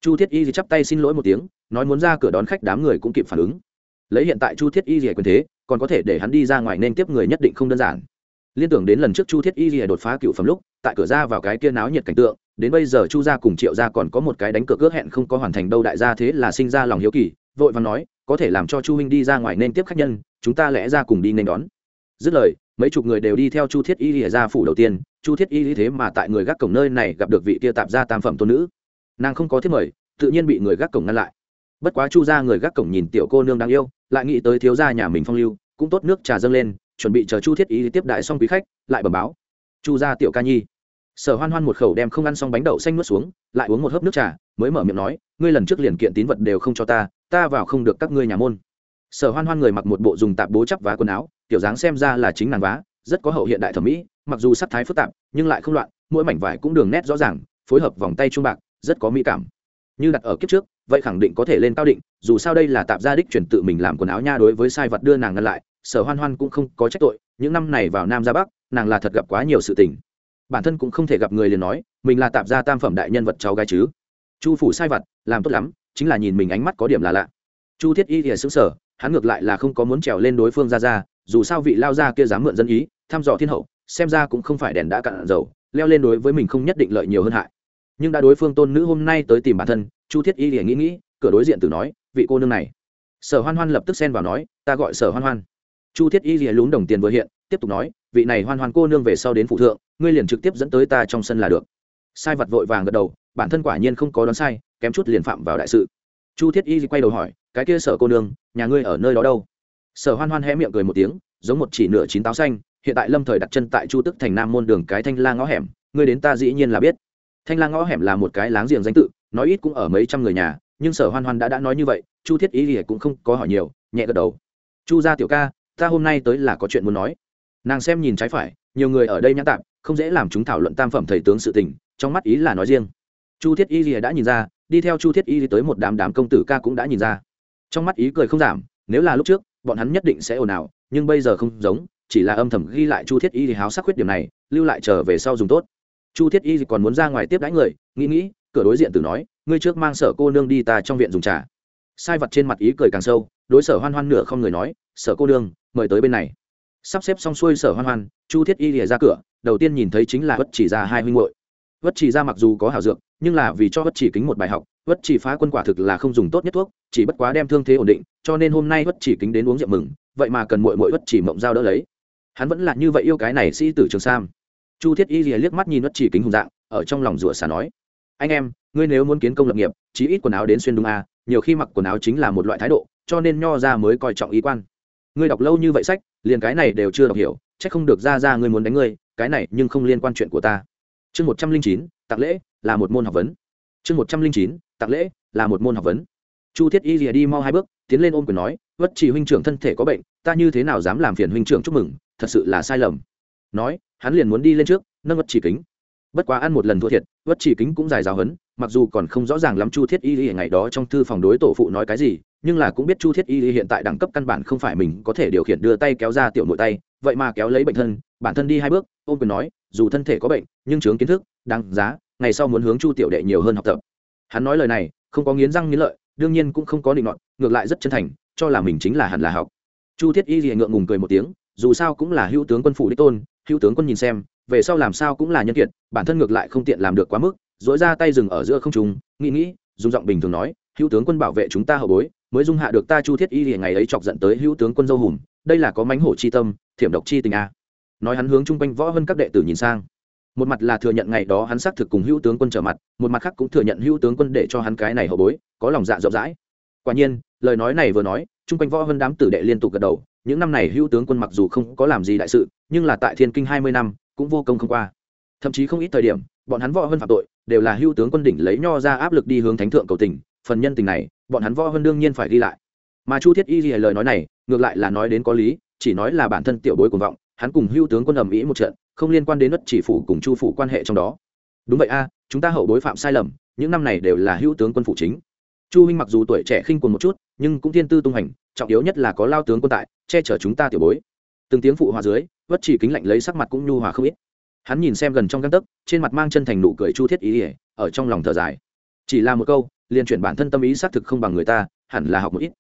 Chu thiết y thì chắp tay xin lỗi một tiếng, nói muốn ra cửa đón khách đám người cũng kịp phản ứng. Lấy hiện tại chu thiết y rỉa quyền thế, còn có thể để hắn đi ra ngoài nên tiếp người nhất định không đơn giản. Liên tưởng đến lần trước chu thiết y rỉa đột phá cựu phẩm lúc, tại cửa ra vào cái kia náo nhiệt cảnh tượng đến bây giờ chu gia cùng triệu gia còn có một cái đánh cược ước hẹn không có hoàn thành đâu đại gia thế là sinh ra lòng hiếu kỳ, vội vàng nói, có thể làm cho chu huynh đi ra ngoài nên tiếp khách nhân, chúng ta lẽ ra cùng đi nên đón. Dứt lời, mấy chục người đều đi theo chu thiết y lìa ra phủ đầu tiên, chu thiết y lý thế mà tại người gác cổng nơi này gặp được vị kia tạp gia tam phẩm tôn nữ. Nàng không có thiết mời, tự nhiên bị người gác cổng ngăn lại. Bất quá chu ra người gác cổng nhìn tiểu cô nương đáng yêu, lại nghĩ tới thiếu gia nhà mình phong lưu, cũng tốt nước trà dâng lên, chuẩn bị chờ chu thiết y tiếp đại xong quý khách, lại bẩm báo, chu ra tiểu ca nhi sở hoan hoan một khẩu đem không ăn xong bánh đậu xanh nuốt xuống, lại uống một hớp nước trà, mới mở miệng nói, ngươi lần trước liền kiện tín vật đều không cho ta ta vào không được các ngươi nhà môn. Sở hoan hoan người mặc một bộ dùng tạp bố chắp vá quần áo kiểu dáng xem ra là chính nàng vá, rất có hậu hiện đại thẩm mỹ, mặc dù sắc thái phức tạp, nhưng lại không loạn, mỗi mảnh vải cũng đường nét rõ ràng, phối hợp vòng tay trung bạc, rất có mỹ cảm. Như đặt ở kiếp trước, vậy khẳng định có thể lên cao định, dù sao đây là tạp gia đích chuyển tự mình làm quần áo nha đối với sai vật đưa nàng ngăn lại, sở hoan hoan cũng không có trách tội, những năm này vào nam ra bắc, nàng là thật gặp quá nhiều sự tình bản thân cũng không thể gặp người liền nói, mình là tạp gia tam phẩm đại nhân vật cháu gái chứ. Chu phủ sai vật làm tốt lắm, chính là nhìn mình ánh mắt có điểm là lạ. Chu thiết y thì xứng sở hắn ngược lại là không có muốn trèo lên đối phương ra ra, dù sao vị lao ra kia dám mượn dân ý, thăm dò thiên hậu, xem ra cũng không phải đèn đã cạn dầu, leo lên đối với mình không nhất định lợi nhiều hơn hại. Nhưng đã đối phương tôn nữ hôm nay tới tìm bản thân, chu thiết y thì nghĩ nghĩ, cửa đối diện từ nói, vị cô nương này. Sở hoan hoan lập tức xen vào nói, ta gọi sở hoan hoan. Chu thiết y lìa lún đồng tiền vừa hiện, tiếp tục nói, vị này hoan hoan cô nương về sau đến phụ thượng ngươi liền trực tiếp dẫn tới ta trong sân là được. Sai vật vội vàng gật đầu, bản thân quả nhiên không có đoán sai, kém chút liền phạm vào đại sự. Chu thiết y quay đầu hỏi, cái kia sở cô nương, nhà ngươi ở nơi đó đâu? Sở hoan hoan hé miệng cười một tiếng, giống một chỉ nửa chín táo xanh, hiện tại lâm thời đặt chân tại chu tức thành nam môn đường cái thanh la ngõ hẻm, ngươi đến ta dĩ nhiên là biết. Thanh la ngõ hẻm là một cái láng giềng danh tự, nói ít cũng ở mấy trăm người nhà, nhưng sở hoan hoan đã đã nói như vậy, chu thiết y thì cũng không có hỏi nhiều, nhẹ gật đầu. Chu gia tiểu ca, ta hôm nay tới là có chuyện muốn nói. Nàng xem nhìn trái phải, nhiều người ở đây nhã tạm không dễ làm chúng thảo luận tam phẩm thầy tướng sự tình, trong mắt ý là nói riêng. Chu thiết y thì đã nhìn ra, đi theo chu thiết y tới một đám đám công tử ca cũng đã nhìn ra. Trong mắt ý cười không giảm, nếu là lúc trước, bọn hắn nhất định sẽ ồn ào, nhưng bây giờ không giống, chỉ là âm thầm ghi lại chu thiết y thì háo sắc khuyết điểm này, lưu lại trở về sau dùng tốt. Chu thiết y còn muốn ra ngoài tiếp đãi người, nghĩ nghĩ, cửa đối diện từ nói, ngươi trước mang sở cô nương đi ta trong viện dùng trà. Sai vật trên mặt ý cười càng sâu, đối sở hoan hoan nửa không người nói, sở cô nương, mời tới bên này. Sắp xếp xong xuôi sở hoan hoan, chu thiết y lìa ra cửa đầu tiên nhìn thấy chính là bất chỉ ra hai huynh hội vất chỉ ra mặc dù có hảo dược nhưng là vì cho vất chỉ kính một bài học vất chỉ phá quân quả thực là không dùng tốt nhất thuốc chỉ bất quá đem thương thế ổn định cho nên hôm nay vất chỉ kính đến uống rượu mừng vậy mà cần mội mội vất chỉ mộng dao đỡ lấy. Hắn vẫn là như vậy yêu cái này sĩ tử trường sam. Chu thiết y liếc mắt nhìn vất chỉ kính hùng dạng ở trong lòng rủa xả nói anh em ngươi nếu muốn kiến công lập nghiệp chí ít quần áo đến xuyên đúng a à, nhiều khi mặc quần áo chính là một loại thái độ cho nên nho ra mới coi trọng ý quan. Ngươi đọc lâu như vậy sách liền cái này đều chưa đọc hiểu chắc không được ra ra ngươi muốn đánh ngươi cái này nhưng không liên quan chuyện của ta. Chương một trăm linh chín tạc lễ, là một môn học vấn. Chương một trăm linh chín tạc lễ, là một môn học vấn. Chu thiết y rìa đi mau hai bước, tiến lên ôm quyền nói vất chỉ huynh trưởng thân thể có bệnh, ta như thế nào dám làm phiền huynh trưởng chúc mừng, thật sự là sai lầm. Nói, hắn liền muốn đi lên trước, nâng vất chỉ kính. Bất quá ăn một lần thua thiệt vất chỉ kính cũng dài giáo hấn mặc dù còn không rõ ràng lắm chu thiết y y ngày đó trong thư phòng đối tổ phụ nói cái gì, nhưng là cũng biết chu thiết y y hiện tại đẳng cấp căn bản không phải mình có thể điều khiển đưa tay kéo ra tiểu nội tay vậy mà kéo lấy bệnh thân, bản thân đi hai bước, ôm quyền nói, dù thân thể có bệnh, nhưng chướng kiến thức, đáng giá, ngày sau muốn hướng chu tiểu đệ nhiều hơn học tập. Hắn nói lời này, không có nghiến răng nghiến lợi, đương nhiên cũng không có định luận ngược lại rất chân thành, cho là mình chính là hẳn là học. Chu thiết y y ngượng ngùng cười một tiếng, dù sao cũng là hữu tướng quân phủ đích tôn, hữu tướng quân nhìn xem, về sau làm sao cũng là nhân kiệt, bản thân ngược lại không tiện làm được quá mức dỗi ra tay dừng ở giữa không trung, nghĩ nghĩ, dùng giọng bình thường nói, hữu tướng quân bảo vệ chúng ta hậu bối, mới dung hạ được ta chu thiết y thì ngày ấy chọc giận tới hữu tướng quân dâu hùm, đây là có mánh hổ chi tâm thiểm độc chi tình a. Nói hắn hướng chung quanh võ hơn các đệ tử nhìn sang. Một mặt là thừa nhận ngày đó hắn xác thực cùng hữu tướng quân trở mặt, một mặt khác cũng thừa nhận hữu tướng quân để cho hắn cái này hậu bối, có lòng dạ rộng rãi. Quả nhiên, lời nói này vừa nói, chung quanh võ hơn đám tử đệ liên tục gật đầu, những năm này hữu tướng quân mặc dù không có làm gì đại sự, nhưng là tại thiên kinh hai mươi năm, cũng vô công không qua. Thậm chí không ít thời điểm, bọn hắn võ hơn phạm tội, đều là hưu tướng quân đỉnh lấy nho ra áp lực đi hướng thánh thượng cầu tình, phần nhân tình này, bọn hắn võ hơn đương nhiên phải ghi lại. Mà chu thiết y ghi lời nói này, ngược lại là nói đến có lý chỉ nói là bản thân tiểu bối cuồng vọng, hắn cùng hưu tướng quân ầm ĩ một trận, không liên quan đến đất chỉ phủ cùng chu phủ quan hệ trong đó. Đúng vậy a, chúng ta hậu bối phạm sai lầm, những năm này đều là hưu tướng quân phủ chính. Chu huynh mặc dù tuổi trẻ khinh quần một chút, nhưng cũng thiên tư tung hành, trọng yếu nhất là có lao tướng quân tại, che chở chúng ta tiểu bối. Từng tiếng phụ hòa dưới vất chỉ kính lạnh lấy sắc mặt cũng nhu hòa không ít. Hắn nhìn xem gần trong găng tấc, trên mặt mang chân thành nụ cười chu thiết ý ỉa ở trong lòng thở dài. Chỉ là một câu, liền chuyển bản thân tâm ý xác thực không bằng người ta, hẳn là học một ít.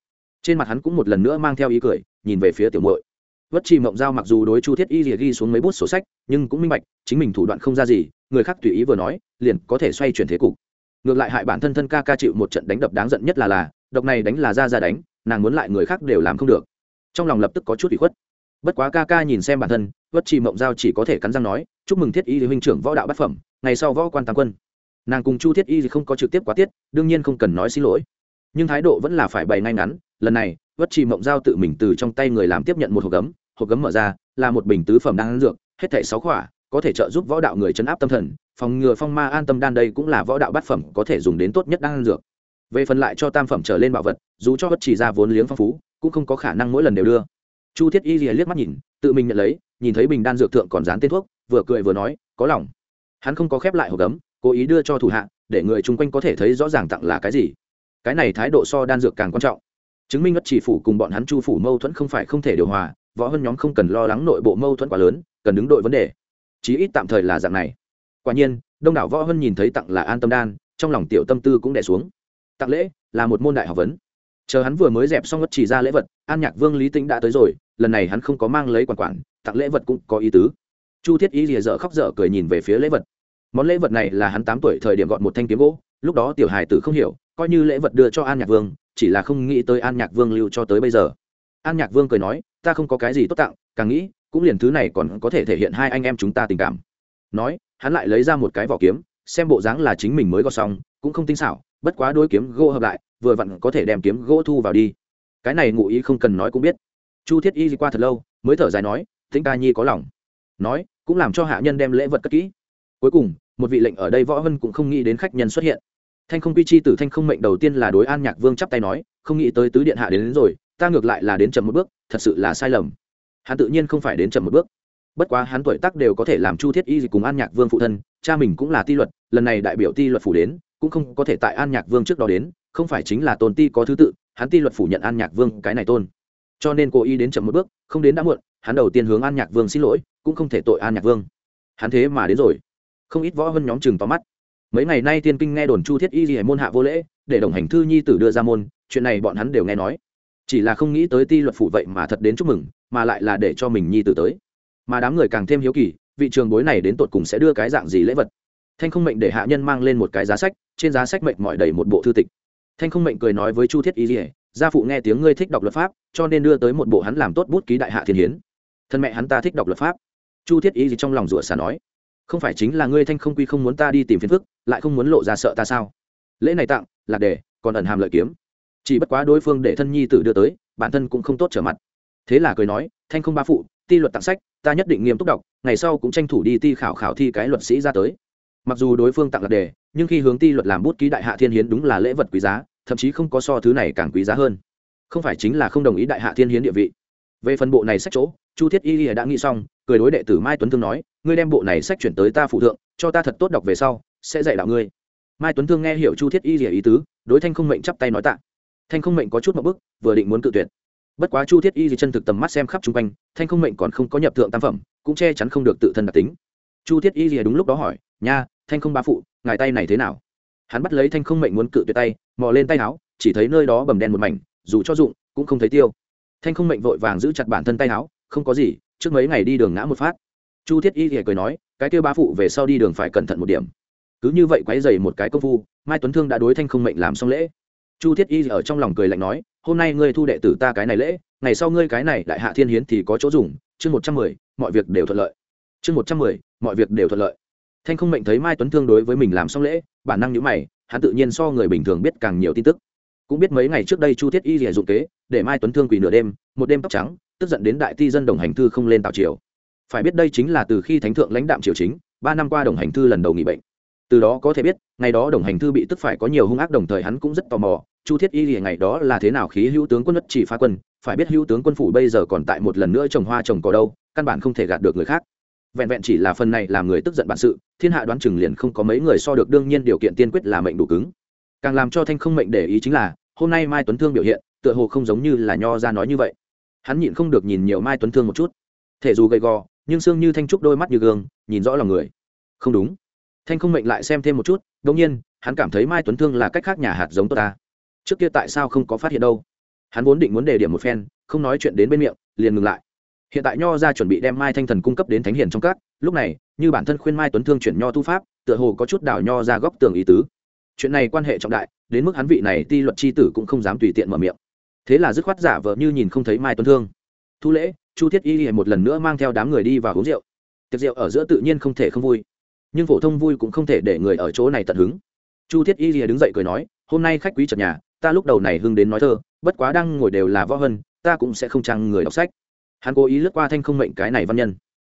Trên mặt hắn cũng một lần nữa mang theo ý cười, nhìn về phía tiểu muội vất chi mộng giao mặc dù đối chu thiết y rìa ghi xuống mấy bút sổ sách, nhưng cũng minh bạch, chính mình thủ đoạn không ra gì, người khác tùy ý vừa nói, liền có thể xoay chuyển thế cục. Ngược lại hại bản thân thân ca ca chịu một trận đánh đập đáng giận nhất là là, độc này đánh là ra ra đánh, nàng muốn lại người khác đều làm không được. Trong lòng lập tức có chút bị khuất. Bất quá ca ca nhìn xem bản thân, vất chi mộng giao chỉ có thể cắn răng nói, chúc mừng thiết y huynh trưởng võ đạo bát phẩm, ngày sau võ quan tam quân. Nàng cùng chu thiết y thì không có trực tiếp quá tiết, đương nhiên không cần nói xin lỗi nhưng thái độ vẫn là phải bày ngay ngắn, lần này, vất chỉ mộng giao tự mình từ trong tay người làm tiếp nhận một hộp gấm hộp gấm mở ra, là một bình tứ phẩm đan dược, hết thảy sáu khỏa, có thể trợ giúp võ đạo người chấn áp tâm thần, phòng ngừa phong ma an tâm đan đây cũng là võ đạo bát phẩm có thể dùng đến tốt nhất đan dược. Về phần lại cho tam phẩm trở lên bảo vật, dù cho bất chỉ ra vốn liếng phong phú, cũng không có khả năng mỗi lần đều đưa. Chu thiết y rìa liếc mắt nhìn, tự mình nhận lấy, nhìn thấy bình đan dược thượng còn dán tên thuốc, vừa cười vừa nói, có lòng. Hắn không có khép lại hộp gấm, cố ý đưa cho thủ hạ, để người chung quanh có thể thấy rõ ràng tặng là cái gì cái này thái độ so đan dược càng quan trọng. Chứng minh ngất chỉ phủ cùng bọn hắn chu phủ mâu thuẫn không phải không thể điều hòa, võ hơn nhóm không cần lo lắng nội bộ mâu thuẫn quá lớn, cần đứng đội vấn đề. Chí ít tạm thời là dạng này. Quả nhiên, đông đảo võ hơn nhìn thấy tặng là an tâm đan, trong lòng tiểu tâm tư cũng đẻ xuống. Tặng lễ là một môn đại học vấn. Chờ hắn vừa mới dẹp xong ngất chỉ ra lễ vật, an nhạc vương lý tĩnh đã tới rồi, lần này hắn không có mang lấy quản quản, tặng lễ vật cũng có ý tứ. Chu thiết ý lìa dở khóc dở cười nhìn về phía lễ vật. Món lễ vật này là hắn tám tuổi thời điểm gọn một thanh kiếm gỗ, lúc đó tiểu hài tử không hiểu coi như lễ vật đưa cho an nhạc vương, chỉ là không nghĩ tới an nhạc vương lưu cho tới bây giờ. An nhạc vương cười nói, ta không có cái gì tốt tặng, càng nghĩ, cũng liền thứ này còn có thể thể hiện hai anh em chúng ta tình cảm. Nói, hắn lại lấy ra một cái vỏ kiếm, xem bộ dáng là chính mình mới gọt xong, cũng không tinh xảo, bất quá đôi kiếm gỗ hợp lại, vừa vặn có thể đem kiếm gỗ thu vào đi. Cái này ngụ ý không cần nói cũng biết. Chu thiết y qua thật lâu, mới thở dài nói tĩnh ca nhi có lòng. Nói, cũng làm cho hạ nhân đem lễ vật cất kỹ. Cuối cùng, một vị lệnh ở đây võ vân cũng không nghĩ đến khách nhân xuất hiện thanh không quy chi tử thanh không mệnh đầu tiên là đối an nhạc vương chắp tay nói không nghĩ tới tứ điện hạ đến, đến rồi ta ngược lại là đến chậm một bước thật sự là sai lầm. Hắn tự nhiên không phải đến chậm một bước. Bất quá hắn tuổi tác đều có thể làm chu thiết y cùng an nhạc vương phụ thân cha mình cũng là ti luật lần này đại biểu ti luật phủ đến cũng không có thể tại an nhạc vương trước đó đến không phải chính là tôn ti có thứ tự hắn ti luật phủ nhận an nhạc vương cái này tôn. Cho nên cô y đến chậm một bước không đến đã muộn hắn đầu tiên hướng an nhạc vương xin lỗi cũng không thể tội an nhạc vương. Hắn thế mà đến rồi. Không ít võ hơn nhóm chừng tóm mắt mấy ngày nay tiên kinh nghe đồn chu thiết y gì môn hạ vô lễ, để đồng hành thư nhi tử đưa ra môn, chuyện này bọn hắn đều nghe nói. Chỉ là không nghĩ tới ti luật phủ vậy mà thật đến chúc mừng, mà lại là để cho mình nhi tử tới. Mà đám người càng thêm hiếu kỳ, vị trường bối này đến tột cùng sẽ đưa cái dạng gì lễ vật. Thanh không mệnh để hạ nhân mang lên một cái giá sách, trên giá sách mệnh mọi đầy một bộ thư tịch. Thanh không mệnh cười nói với chu thiết y dỉa gia phụ nghe tiếng ngươi thích đọc luật pháp, cho nên đưa tới một bộ hắn làm tốt bút ký đại hạ thiên hiến. Thân mẹ hắn ta thích đọc luật pháp. Chu thiết y gì trong lòng rủa xả nói không phải chính là ngươi thanh không quy không muốn ta đi tìm phiền phức, lại không muốn lộ ra sợ ta sao? Lễ này tặng, là để, còn ẩn hàm lợi kiếm. Chỉ bất quá đối phương để thân nhi tử đưa tới, bản thân cũng không tốt trở mặt. Thế là cười nói, thanh không ba phụ, ti luật tặng sách, ta nhất định nghiêm túc đọc, ngày sau cũng tranh thủ đi ti khảo khảo thi cái luật sĩ ra tới. Mặc dù đối phương tặng lạc đề nhưng khi hướng ti luật làm bút ký đại hạ thiên hiến đúng là lễ vật quý giá, thậm chí không có so thứ này càng quý giá hơn. Không phải chính là không đồng ý đại hạ thiên hiến địa vị. Về phần bộ này sách chỗ, chu thiết y đã nghĩ xong cười đối đệ tử mai tuấn thương nói, ngươi đem bộ này sách chuyển tới ta phụ thượng, cho ta thật tốt đọc về sau, sẽ dạy đạo ngươi. Mai tuấn thương nghe hiểu chu thiết y rỉa ý tứ, đối thanh không mệnh chắp tay nói tạ. Thanh không mệnh có chút một bức, vừa định muốn cự tuyệt. Bất quá chu thiết y chân thực tầm mắt xem khắp chung quanh, thanh không mệnh còn không có nhập thượng tam phẩm, cũng che chắn không được tự thân đặc tính. Chu thiết y đúng lúc đó hỏi, nha, thanh không ba phụ, ngài tay này thế nào? Hắn bắt lấy thanh không mệnh muốn cự tuyệt tay, mò lên tay áo, chỉ thấy nơi đó bầm đen một mảnh, dù cho dụng, cũng không thấy tiêu. Thanh không mệnh vội vàng giữ chặt bản thân tay áo, không có gì trước mấy ngày đi đường ngã một phát. Chu thiết y thì cười nói, cái kêu ba phụ về sau đi đường phải cẩn thận một điểm. Cứ như vậy quấy dày một cái công phu, mai tuấn thương đã đối thanh không mệnh làm xong lễ. Chu thiết y ở trong lòng cười lạnh nói, hôm nay ngươi thu đệ tử ta cái này lễ, ngày sau ngươi cái này đại hạ thiên hiến thì có chỗ dùng, chương một trăm mười, mọi việc đều thuận lợi. Chương một trăm mười, mọi việc đều thuận lợi. Thanh không mệnh thấy mai tuấn thương đối với mình làm xong lễ, bản năng nhữ mày, hắn tự nhiên so người bình thường biết càng nhiều tin tức. Cũng biết mấy ngày trước đây chu thiết y rỉa dụng kế, để mai tuấn thương quỳ nửa đêm, một đêm tóc trắng tức giận đến đại ti dân đồng hành thư không lên tào triều. Phải biết đây chính là từ khi thánh thượng lãnh đạm triều chính, ba năm qua đồng hành thư lần đầu nghỉ bệnh. Từ đó có thể biết, ngày đó đồng hành thư bị tức phải có nhiều hung ác đồng thời hắn cũng rất tò mò, chu thiết y lìa ngày đó là thế nào khí hữu tướng quân đất chỉ phá quân, phải biết hữu tướng quân phủ bây giờ còn tại một lần nữa trồng hoa trồng cỏ đâu, căn bản không thể gạt được người khác. Vẹn vẹn chỉ là phần này làm người tức giận bản sự, thiên hạ đoán chừng liền không có mấy người so được, đương nhiên điều kiện tiên quyết là mệnh đủ cứng. Càng làm cho thanh không mệnh để ý chính là, hôm nay mai tuấn thương biểu hiện, tựa hồ không giống như là nho ra nói như vậy hắn nhịn không được nhìn nhiều mai tuấn thương một chút. Thể dù gầy gò, nhưng xương như thanh trúc đôi mắt như gương, nhìn rõ lòng người. Không đúng. Thanh không mệnh lại xem thêm một chút đ ỗ n g nhiên, hắn cảm thấy mai tuấn thương là cách khác nhà hạt giống tốt ta. Trước kia tại sao không có phát hiện đâu? Hắn vốn định muốn đề điểm một phen, không nói chuyện đến bên miệng, liền ngừng lại. Hiện tại nho ra chuẩn bị đem mai thanh thần cung cấp đến thánh hiền trong các, lúc này, như bản thân khuyên mai tuấn thương chuyển nho tu pháp, tựa hồ có chút đảo nho ra góc tường ý tứ. Chuyện này quan hệ trọng đại, đến mức hắn vị này ti luật c h i tử cũng không dám tùy tiện mở miệng thế là dứt khoát giả vờ như nhìn không thấy mai tuấn thương. Thu lễ, chu thiết y một lần nữa mang theo đám người đi vào uống rượu. Tiệc rượu ở giữa tự nhiên không thể không vui, nhưng phổ thông vui cũng không thể để người ở chỗ này tận hứng. Chu thiết y đứng dậy cười nói, hôm nay khách quý trật nhà, ta lúc đầu này hưng đến nói thơ, bất quá đang ngồi đều là võ hân, ta cũng sẽ không trang người đọc sách. Hắn cố ý lướt qua thanh không mệnh cái này văn nhân.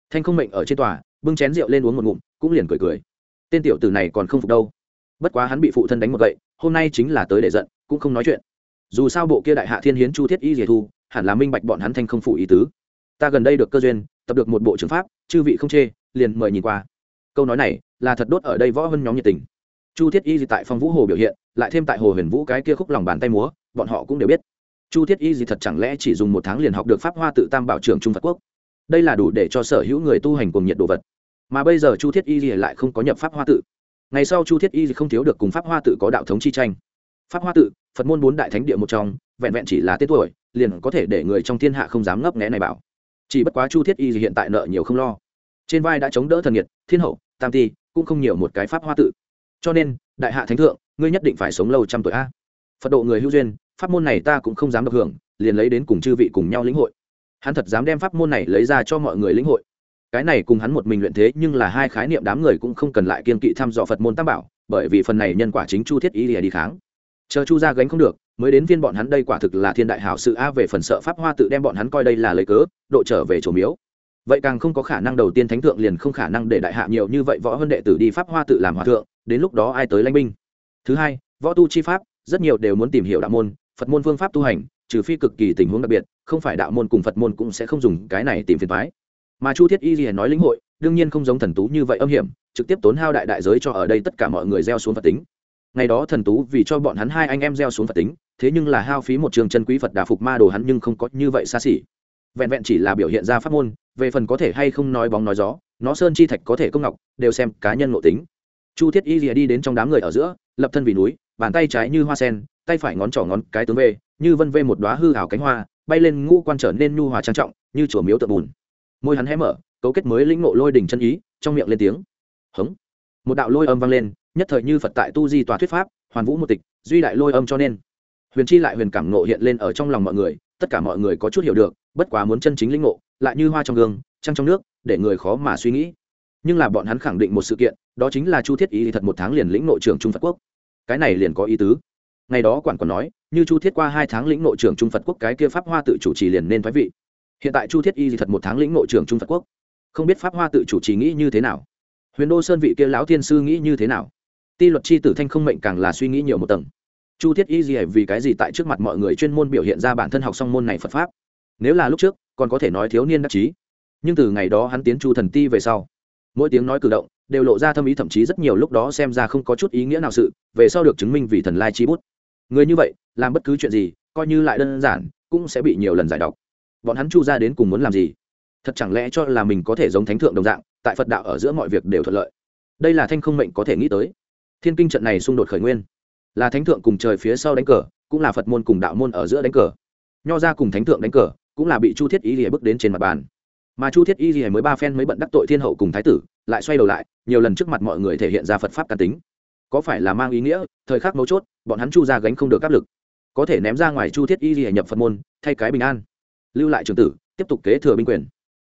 Thanh không mệnh ở trên tòa, bưng chén rượu lên uống một ngụm, cũng liền cười cười. Tên tiểu tử này còn không phục đâu. Bất quá hắn bị phụ thân đánh một gậy, hôm nay chính là tới để giận, cũng không nói chuyện dù sao bộ kia đại hạ thiên hiến chu thiết y dìa thu, hẳn là minh bạch bọn hắn thanh không phụ ý tứ. Ta gần đây được cơ duyên, tập được một bộ trường pháp, chư vị không chê, liền mời nhìn qua. Câu nói này là thật đốt ở đây võ hơn nhóm nhiệt tình. Chu thiết y tại phong vũ hồ biểu hiện, lại thêm tại hồ huyền vũ cái kia khúc lòng bàn tay múa, bọn họ cũng đều biết. Chu thiết y gì thật chẳng lẽ chỉ dùng một tháng liền học được pháp hoa tự tam bảo trường trung phật quốc? Đây là đủ để cho sở hữu người tu hành cùng nhiệt đồ vật. Mà bây giờ chu thiết y gì lại không có nhập pháp hoa tự. Ngày sau chu thiết y gì không thiếu được cùng pháp hoa tự có đạo thống chi tranh pháp hoa tự, phật môn bốn đại thánh địa một trong, vẹn vẹn chỉ là tên tuổi, liền có thể để người trong thiên hạ không dám ngấp nghé này bảo. Chỉ bất quá chu thiết y hiện tại nợ nhiều không lo. Trên vai đã chống đỡ thần nhiệt thiên hậu, tam ti, cũng không nhiều một cái pháp hoa tự. Cho nên, đại hạ thánh thượng, ngươi nhất định phải sống lâu trăm tuổi a. Phật độ người hữu duyên, pháp môn này ta cũng không dám được hưởng, liền lấy đến cùng chư vị cùng nhau lĩnh hội. Hắn thật dám đem pháp môn này lấy ra cho mọi người lĩnh hội. Cái này cùng hắn một mình luyện thế nhưng là hai khái niệm đám người cũng không cần lại kiên kỵ thăm dò phật môn tam bảo, bởi vì phần này nhân quả chính chu thiết Y lìa đi kháng chờ chu ra gánh không được, mới đến viên bọn hắn đây quả thực là thiên đại hảo sự a, về phần sợ pháp hoa tự đem bọn hắn coi đây là lấy cớ, độ trở về chỗ miếu. Vậy càng không có khả năng đầu tiên thánh thượng liền không khả năng để đại hạ nhiều như vậy võ hơn đệ tử đi pháp hoa tự làm hòa thượng, đến lúc đó ai tới lãnh binh? Thứ hai, võ tu chi pháp, rất nhiều đều muốn tìm hiểu đạo môn, phật môn phương pháp tu hành, trừ phi cực kỳ tình huống đặc biệt, không phải đạo môn cùng phật môn cũng sẽ không dùng cái này tìm phiền thoái mà chu thiết y gì nói lĩnh hội, đương nhiên không giống thần tú như vậy âm hiểm, trực tiếp tốn hao đại đại giới cho ở đây tất cả mọi người gieo xuống phật tính ngày đó thần tú vì cho bọn hắn hai anh em gieo xuống phật tính, thế nhưng là hao phí một trường chân quý phật đà phục ma đồ hắn nhưng không có như vậy xa xỉ. Vẹn vẹn chỉ là biểu hiện ra pháp môn, về phần có thể hay không nói bóng nói gió, nó sơn chi thạch có thể công ngọc, đều xem cá nhân ngộ tính. Chu thiết y rìa đi đến trong đám người ở giữa, lập thân vì núi, bàn tay trái như hoa sen, tay phải ngón trỏ ngón cái tướng về như vân vê một đoá hư hào cánh hoa, bay lên ngũ quan trở nên nhu hòa trang trọng, như chùa miếu tự bùn. Môi hắn hé mở, cấu kết mới lĩnh ngộ lôi đỉnh chân ý, trong miệng lên tiếng. Hống. Một đạo lôi âm vang lên nhất thời như phật tại tu di tòa thuyết pháp, hoàn vũ một tịch, duy đại lôi âm cho nên. Huyền chi lại huyền cảm nộ hiện lên ở trong lòng mọi người, tất cả mọi người có chút hiểu được, bất quá muốn chân chính lĩnh ngộ, lại như hoa trong gương, trăng trong nước, để người khó mà suy nghĩ. Nhưng là bọn hắn khẳng định một sự kiện, đó chính là chu thiết ý thật một tháng liền lĩnh nội trưởng trung phật quốc. Cái này liền có ý tứ. Ngày đó quản còn nói, như chu thiết qua hai tháng lĩnh nội trưởng trung phật quốc, cái kia pháp hoa tự chủ trì liền nên thoái vị. Hiện tại chu thiết y thật một tháng lĩnh nội trưởng trung phật quốc. Không biết pháp hoa tự chủ trì nghĩ như thế nào. Huyền đô sơn vị kia lão thiên sư nghĩ như thế nào? Ti luật chi tử thanh không mệnh càng là suy nghĩ nhiều một tầng. Chu thiết y gì vì cái gì tại trước mặt mọi người chuyên môn biểu hiện ra bản thân học xong môn này phật pháp? Nếu là lúc trước, còn có thể nói thiếu niên đắc chí. Nhưng từ ngày đó hắn tiến chu thần ti về sau, mỗi tiếng nói cử động đều lộ ra thâm ý thậm chí rất nhiều lúc đó xem ra không có chút ý nghĩa nào sự, về sau được chứng minh vì thần lai chi bút. Người như vậy, làm bất cứ chuyện gì, coi như lại đơn giản, cũng sẽ bị nhiều lần giải đọc bọn hắn chu ra đến cùng muốn làm gì? Thật chẳng lẽ cho là mình có thể giống thánh thượng đồng dạng, tại phật đạo ở giữa mọi việc đều thuận lợi? Đây là thanh không mệnh có thể nghĩ tới thiên kinh trận này xung đột khởi nguyên. Là thánh thượng cùng trời phía sau đánh cờ, cũng là phật môn cùng đạo môn ở giữa đánh cờ. Nho ra cùng thánh thượng đánh cờ, cũng là bị chu thiết Y lìa bước đến trên mặt bàn. Mà chu thiết y rìa mới ba phen mới bận đắc tội thiên hậu cùng thái tử, lại xoay đầu lại, nhiều lần trước mặt mọi người thể hiện ra phật pháp cá tính. Có phải là mang ý nghĩa, thời khắc mấu chốt, bọn hắn chu ra gánh không được áp lực. Có thể ném ra ngoài chu thiết y rìa nhập phật môn, thay cái bình an. Lưu lại trường tử, tiếp tục kế thừa binh quyền.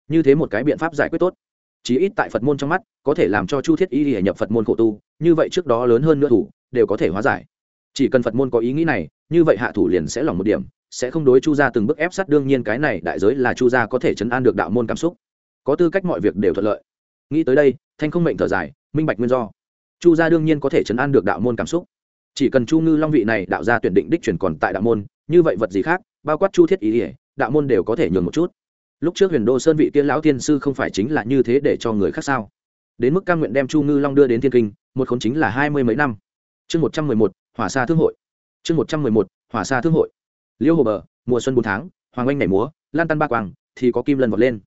Như thế một cái biện pháp giải quyết tốt. Chí ít tại phật môn trong mắt, có thể làm cho chu thiết y rìa nhập phật môn khổ tu như vậy trước đó lớn hơn nữa thủ, đều có thể hóa giải. Chỉ cần phật môn có ý nghĩ này, như vậy hạ thủ liền sẽ lỏng một điểm, sẽ không đối chu gia từng bước ép sát. Đương nhiên cái này đại giới là chu gia có thể chấn an được đạo môn cảm xúc. Có tư cách mọi việc đều thuận lợi. Nghĩ tới đây, thanh không mệnh thở dài, minh bạch nguyên do. Chu gia đương nhiên có thể chấn an được đạo môn cảm xúc. Chỉ cần chu ngư long vị này đạo gia tuyển định đích chuyển còn tại đạo môn, như vậy vật gì khác, bao quát chu thiết ý ỉa đạo môn đều có thể nhường một chút. Lúc trước huyền đô sơn vị tiên lão tiên sư không phải chính là như thế để cho người khác sao? Đến mức cam nguyện đem chu ngư long đưa đến thiên kinh, một khốn chính là hai mươi mấy năm. Chương một trăm mười một, hỏa xa thương hội. Chương một trăm mười một, hỏa xa thương hội. Liêu hồ bờ, mùa xuân bốn tháng, hoàng anh nhảy múa, lan tan ba quang, thì có kim lần vọt lên.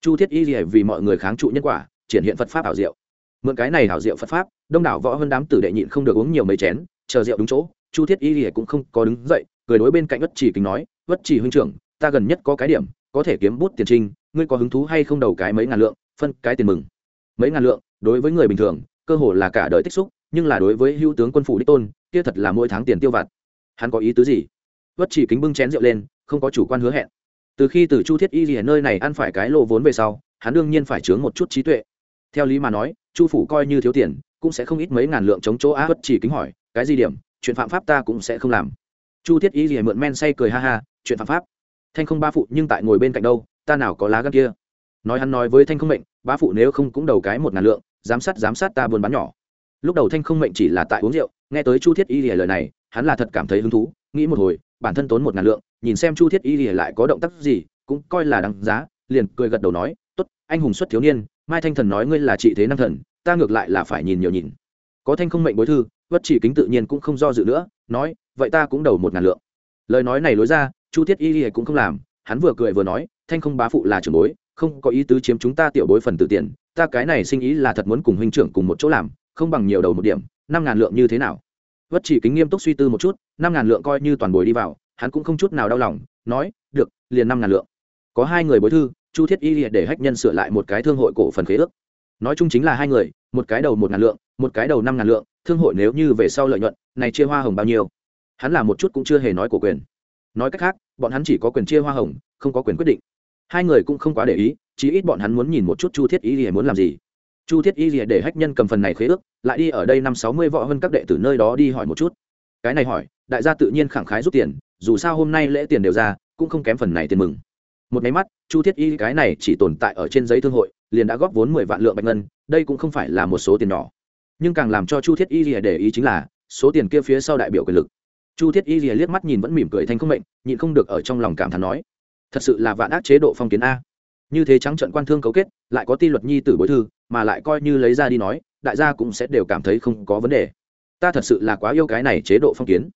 Chu thiết y gì vì mọi người kháng trụ nhân quả, triển hiện phật pháp ảo diệu. Mượn cái này ảo diệu phật pháp, đông đảo võ hơn đám tử đệ nhịn không được uống nhiều mấy chén, chờ rượu đúng chỗ, chu thiết y gì cũng không có đứng dậy, cười đối bên cạnh vất chỉ kính nói vất chỉ huynh trưởng, ta gần nhất có cái điểm, có thể kiếm bút tiền trinh ngươi có hứng thú hay không đầu cái mấy ngàn lượng, phân cái tiền mừng mấy ngàn lượng, đối với người bình thường, cơ hồ là cả đời tích xúc, nhưng là đối với hữu tướng quân phủ đích tôn, kia thật là mỗi tháng tiền tiêu vặt. Hắn có ý tứ gì? Vất chỉ kính bưng chén rượu lên, không có chủ quan hứa hẹn. Từ khi từ chu thiết y gì ở nơi này ăn phải cái lộ vốn về sau, hắn đương nhiên phải chướng một chút trí tuệ. Theo lý mà nói, chu phủ coi như thiếu tiền, cũng sẽ không ít mấy ngàn lượng chống chỗ á vất chỉ kính hỏi, cái gì điểm? Chuyện phạm pháp ta cũng sẽ không làm. Chu thiết y gì mượn men say cười ha ha, chuyện phạm pháp. Thanh không ba phụ nhưng tại ngồi bên cạnh đâu, ta nào có lá gan kia? Nói hắn nói với thanh không mệnh ba phụ nếu không cũng đầu cái một ngàn lượng, giám sát giám sát ta buôn bán nhỏ. Lúc đầu thanh không mệnh chỉ là tại uống rượu, nghe tới chu thiết y lìa lời này, hắn là thật cảm thấy hứng thú, nghĩ một hồi, bản thân tốn một ngàn lượng, nhìn xem chu thiết y lìa lại có động tác gì, cũng coi là đáng giá, liền cười gật đầu nói, tốt, anh hùng xuất thiếu niên, mai thanh thần nói ngươi là trị thế năng thần, ta ngược lại là phải nhìn nhiều nhìn. Có thanh không mệnh bối thư vất chỉ kính tự nhiên cũng không do dự nữa, nói, vậy ta cũng đầu một ngàn lượng. Lời nói này lối ra, chu thiết y lìa cũng không làm, hắn vừa cười vừa nói thanh không bá phụ là trưởng bối, không có ý tứ chiếm chúng ta tiểu bối phần tự tiền, ta cái này sinh ý là thật muốn cùng huynh trưởng cùng một chỗ làm, không bằng nhiều đầu một điểm, năm ngàn lượng như thế nào? Vất chỉ kính nghiêm túc suy tư một chút, năm ngàn lượng coi như toàn bồi đi vào, hắn cũng không chút nào đau lòng, nói, được, liền năm ngàn lượng. Có hai người bối thư, chu thiết y để hách nhân sửa lại một cái thương hội cổ phần khế ước. Nói chung chính là hai người, một cái đầu một ngàn lượng, một cái đầu năm ngàn lượng, thương hội nếu như về sau lợi nhuận, này chia hoa hồng bao nhiêu? Hắn là một chút cũng chưa hề nói của quyền. Nói cách khác, bọn hắn chỉ có quyền chia hoa hồng, không có quyền quyết định hai người cũng không quá để ý chỉ ít bọn hắn muốn nhìn một chút chu thiết y lìa muốn làm gì. Chu thiết y lìa để hách nhân cầm phần này khế ước, lại đi ở đây năm sáu mươi võ hơn các đệ tử nơi đó đi hỏi một chút. Cái này hỏi, đại gia tự nhiên khẳng khái rút tiền, dù sao hôm nay lễ tiền đều ra, cũng không kém phần này tiền mừng. Một máy mắt, chu thiết y cái này chỉ tồn tại ở trên giấy thương hội, liền đã góp vốn mười vạn lượng bạch ngân, đây cũng không phải là một số tiền nhỏ. Nhưng càng làm cho chu thiết y để ý chính là, số tiền kia phía sau đại biểu quyền lực. Chu thiết y liếc mắt nhìn vẫn mỉm cười thành không mệnh, nhịn không được ở trong lòng cảm thán nói thật sự là vạn ác chế độ phong kiến a. Như thế trắng trận quan thương cấu kết, lại có ti luật nhi tử bối thư, mà lại coi như lấy ra đi nói, đại gia cũng sẽ đều cảm thấy không có vấn đề. Ta thật sự là quá yêu cái này chế độ phong kiến.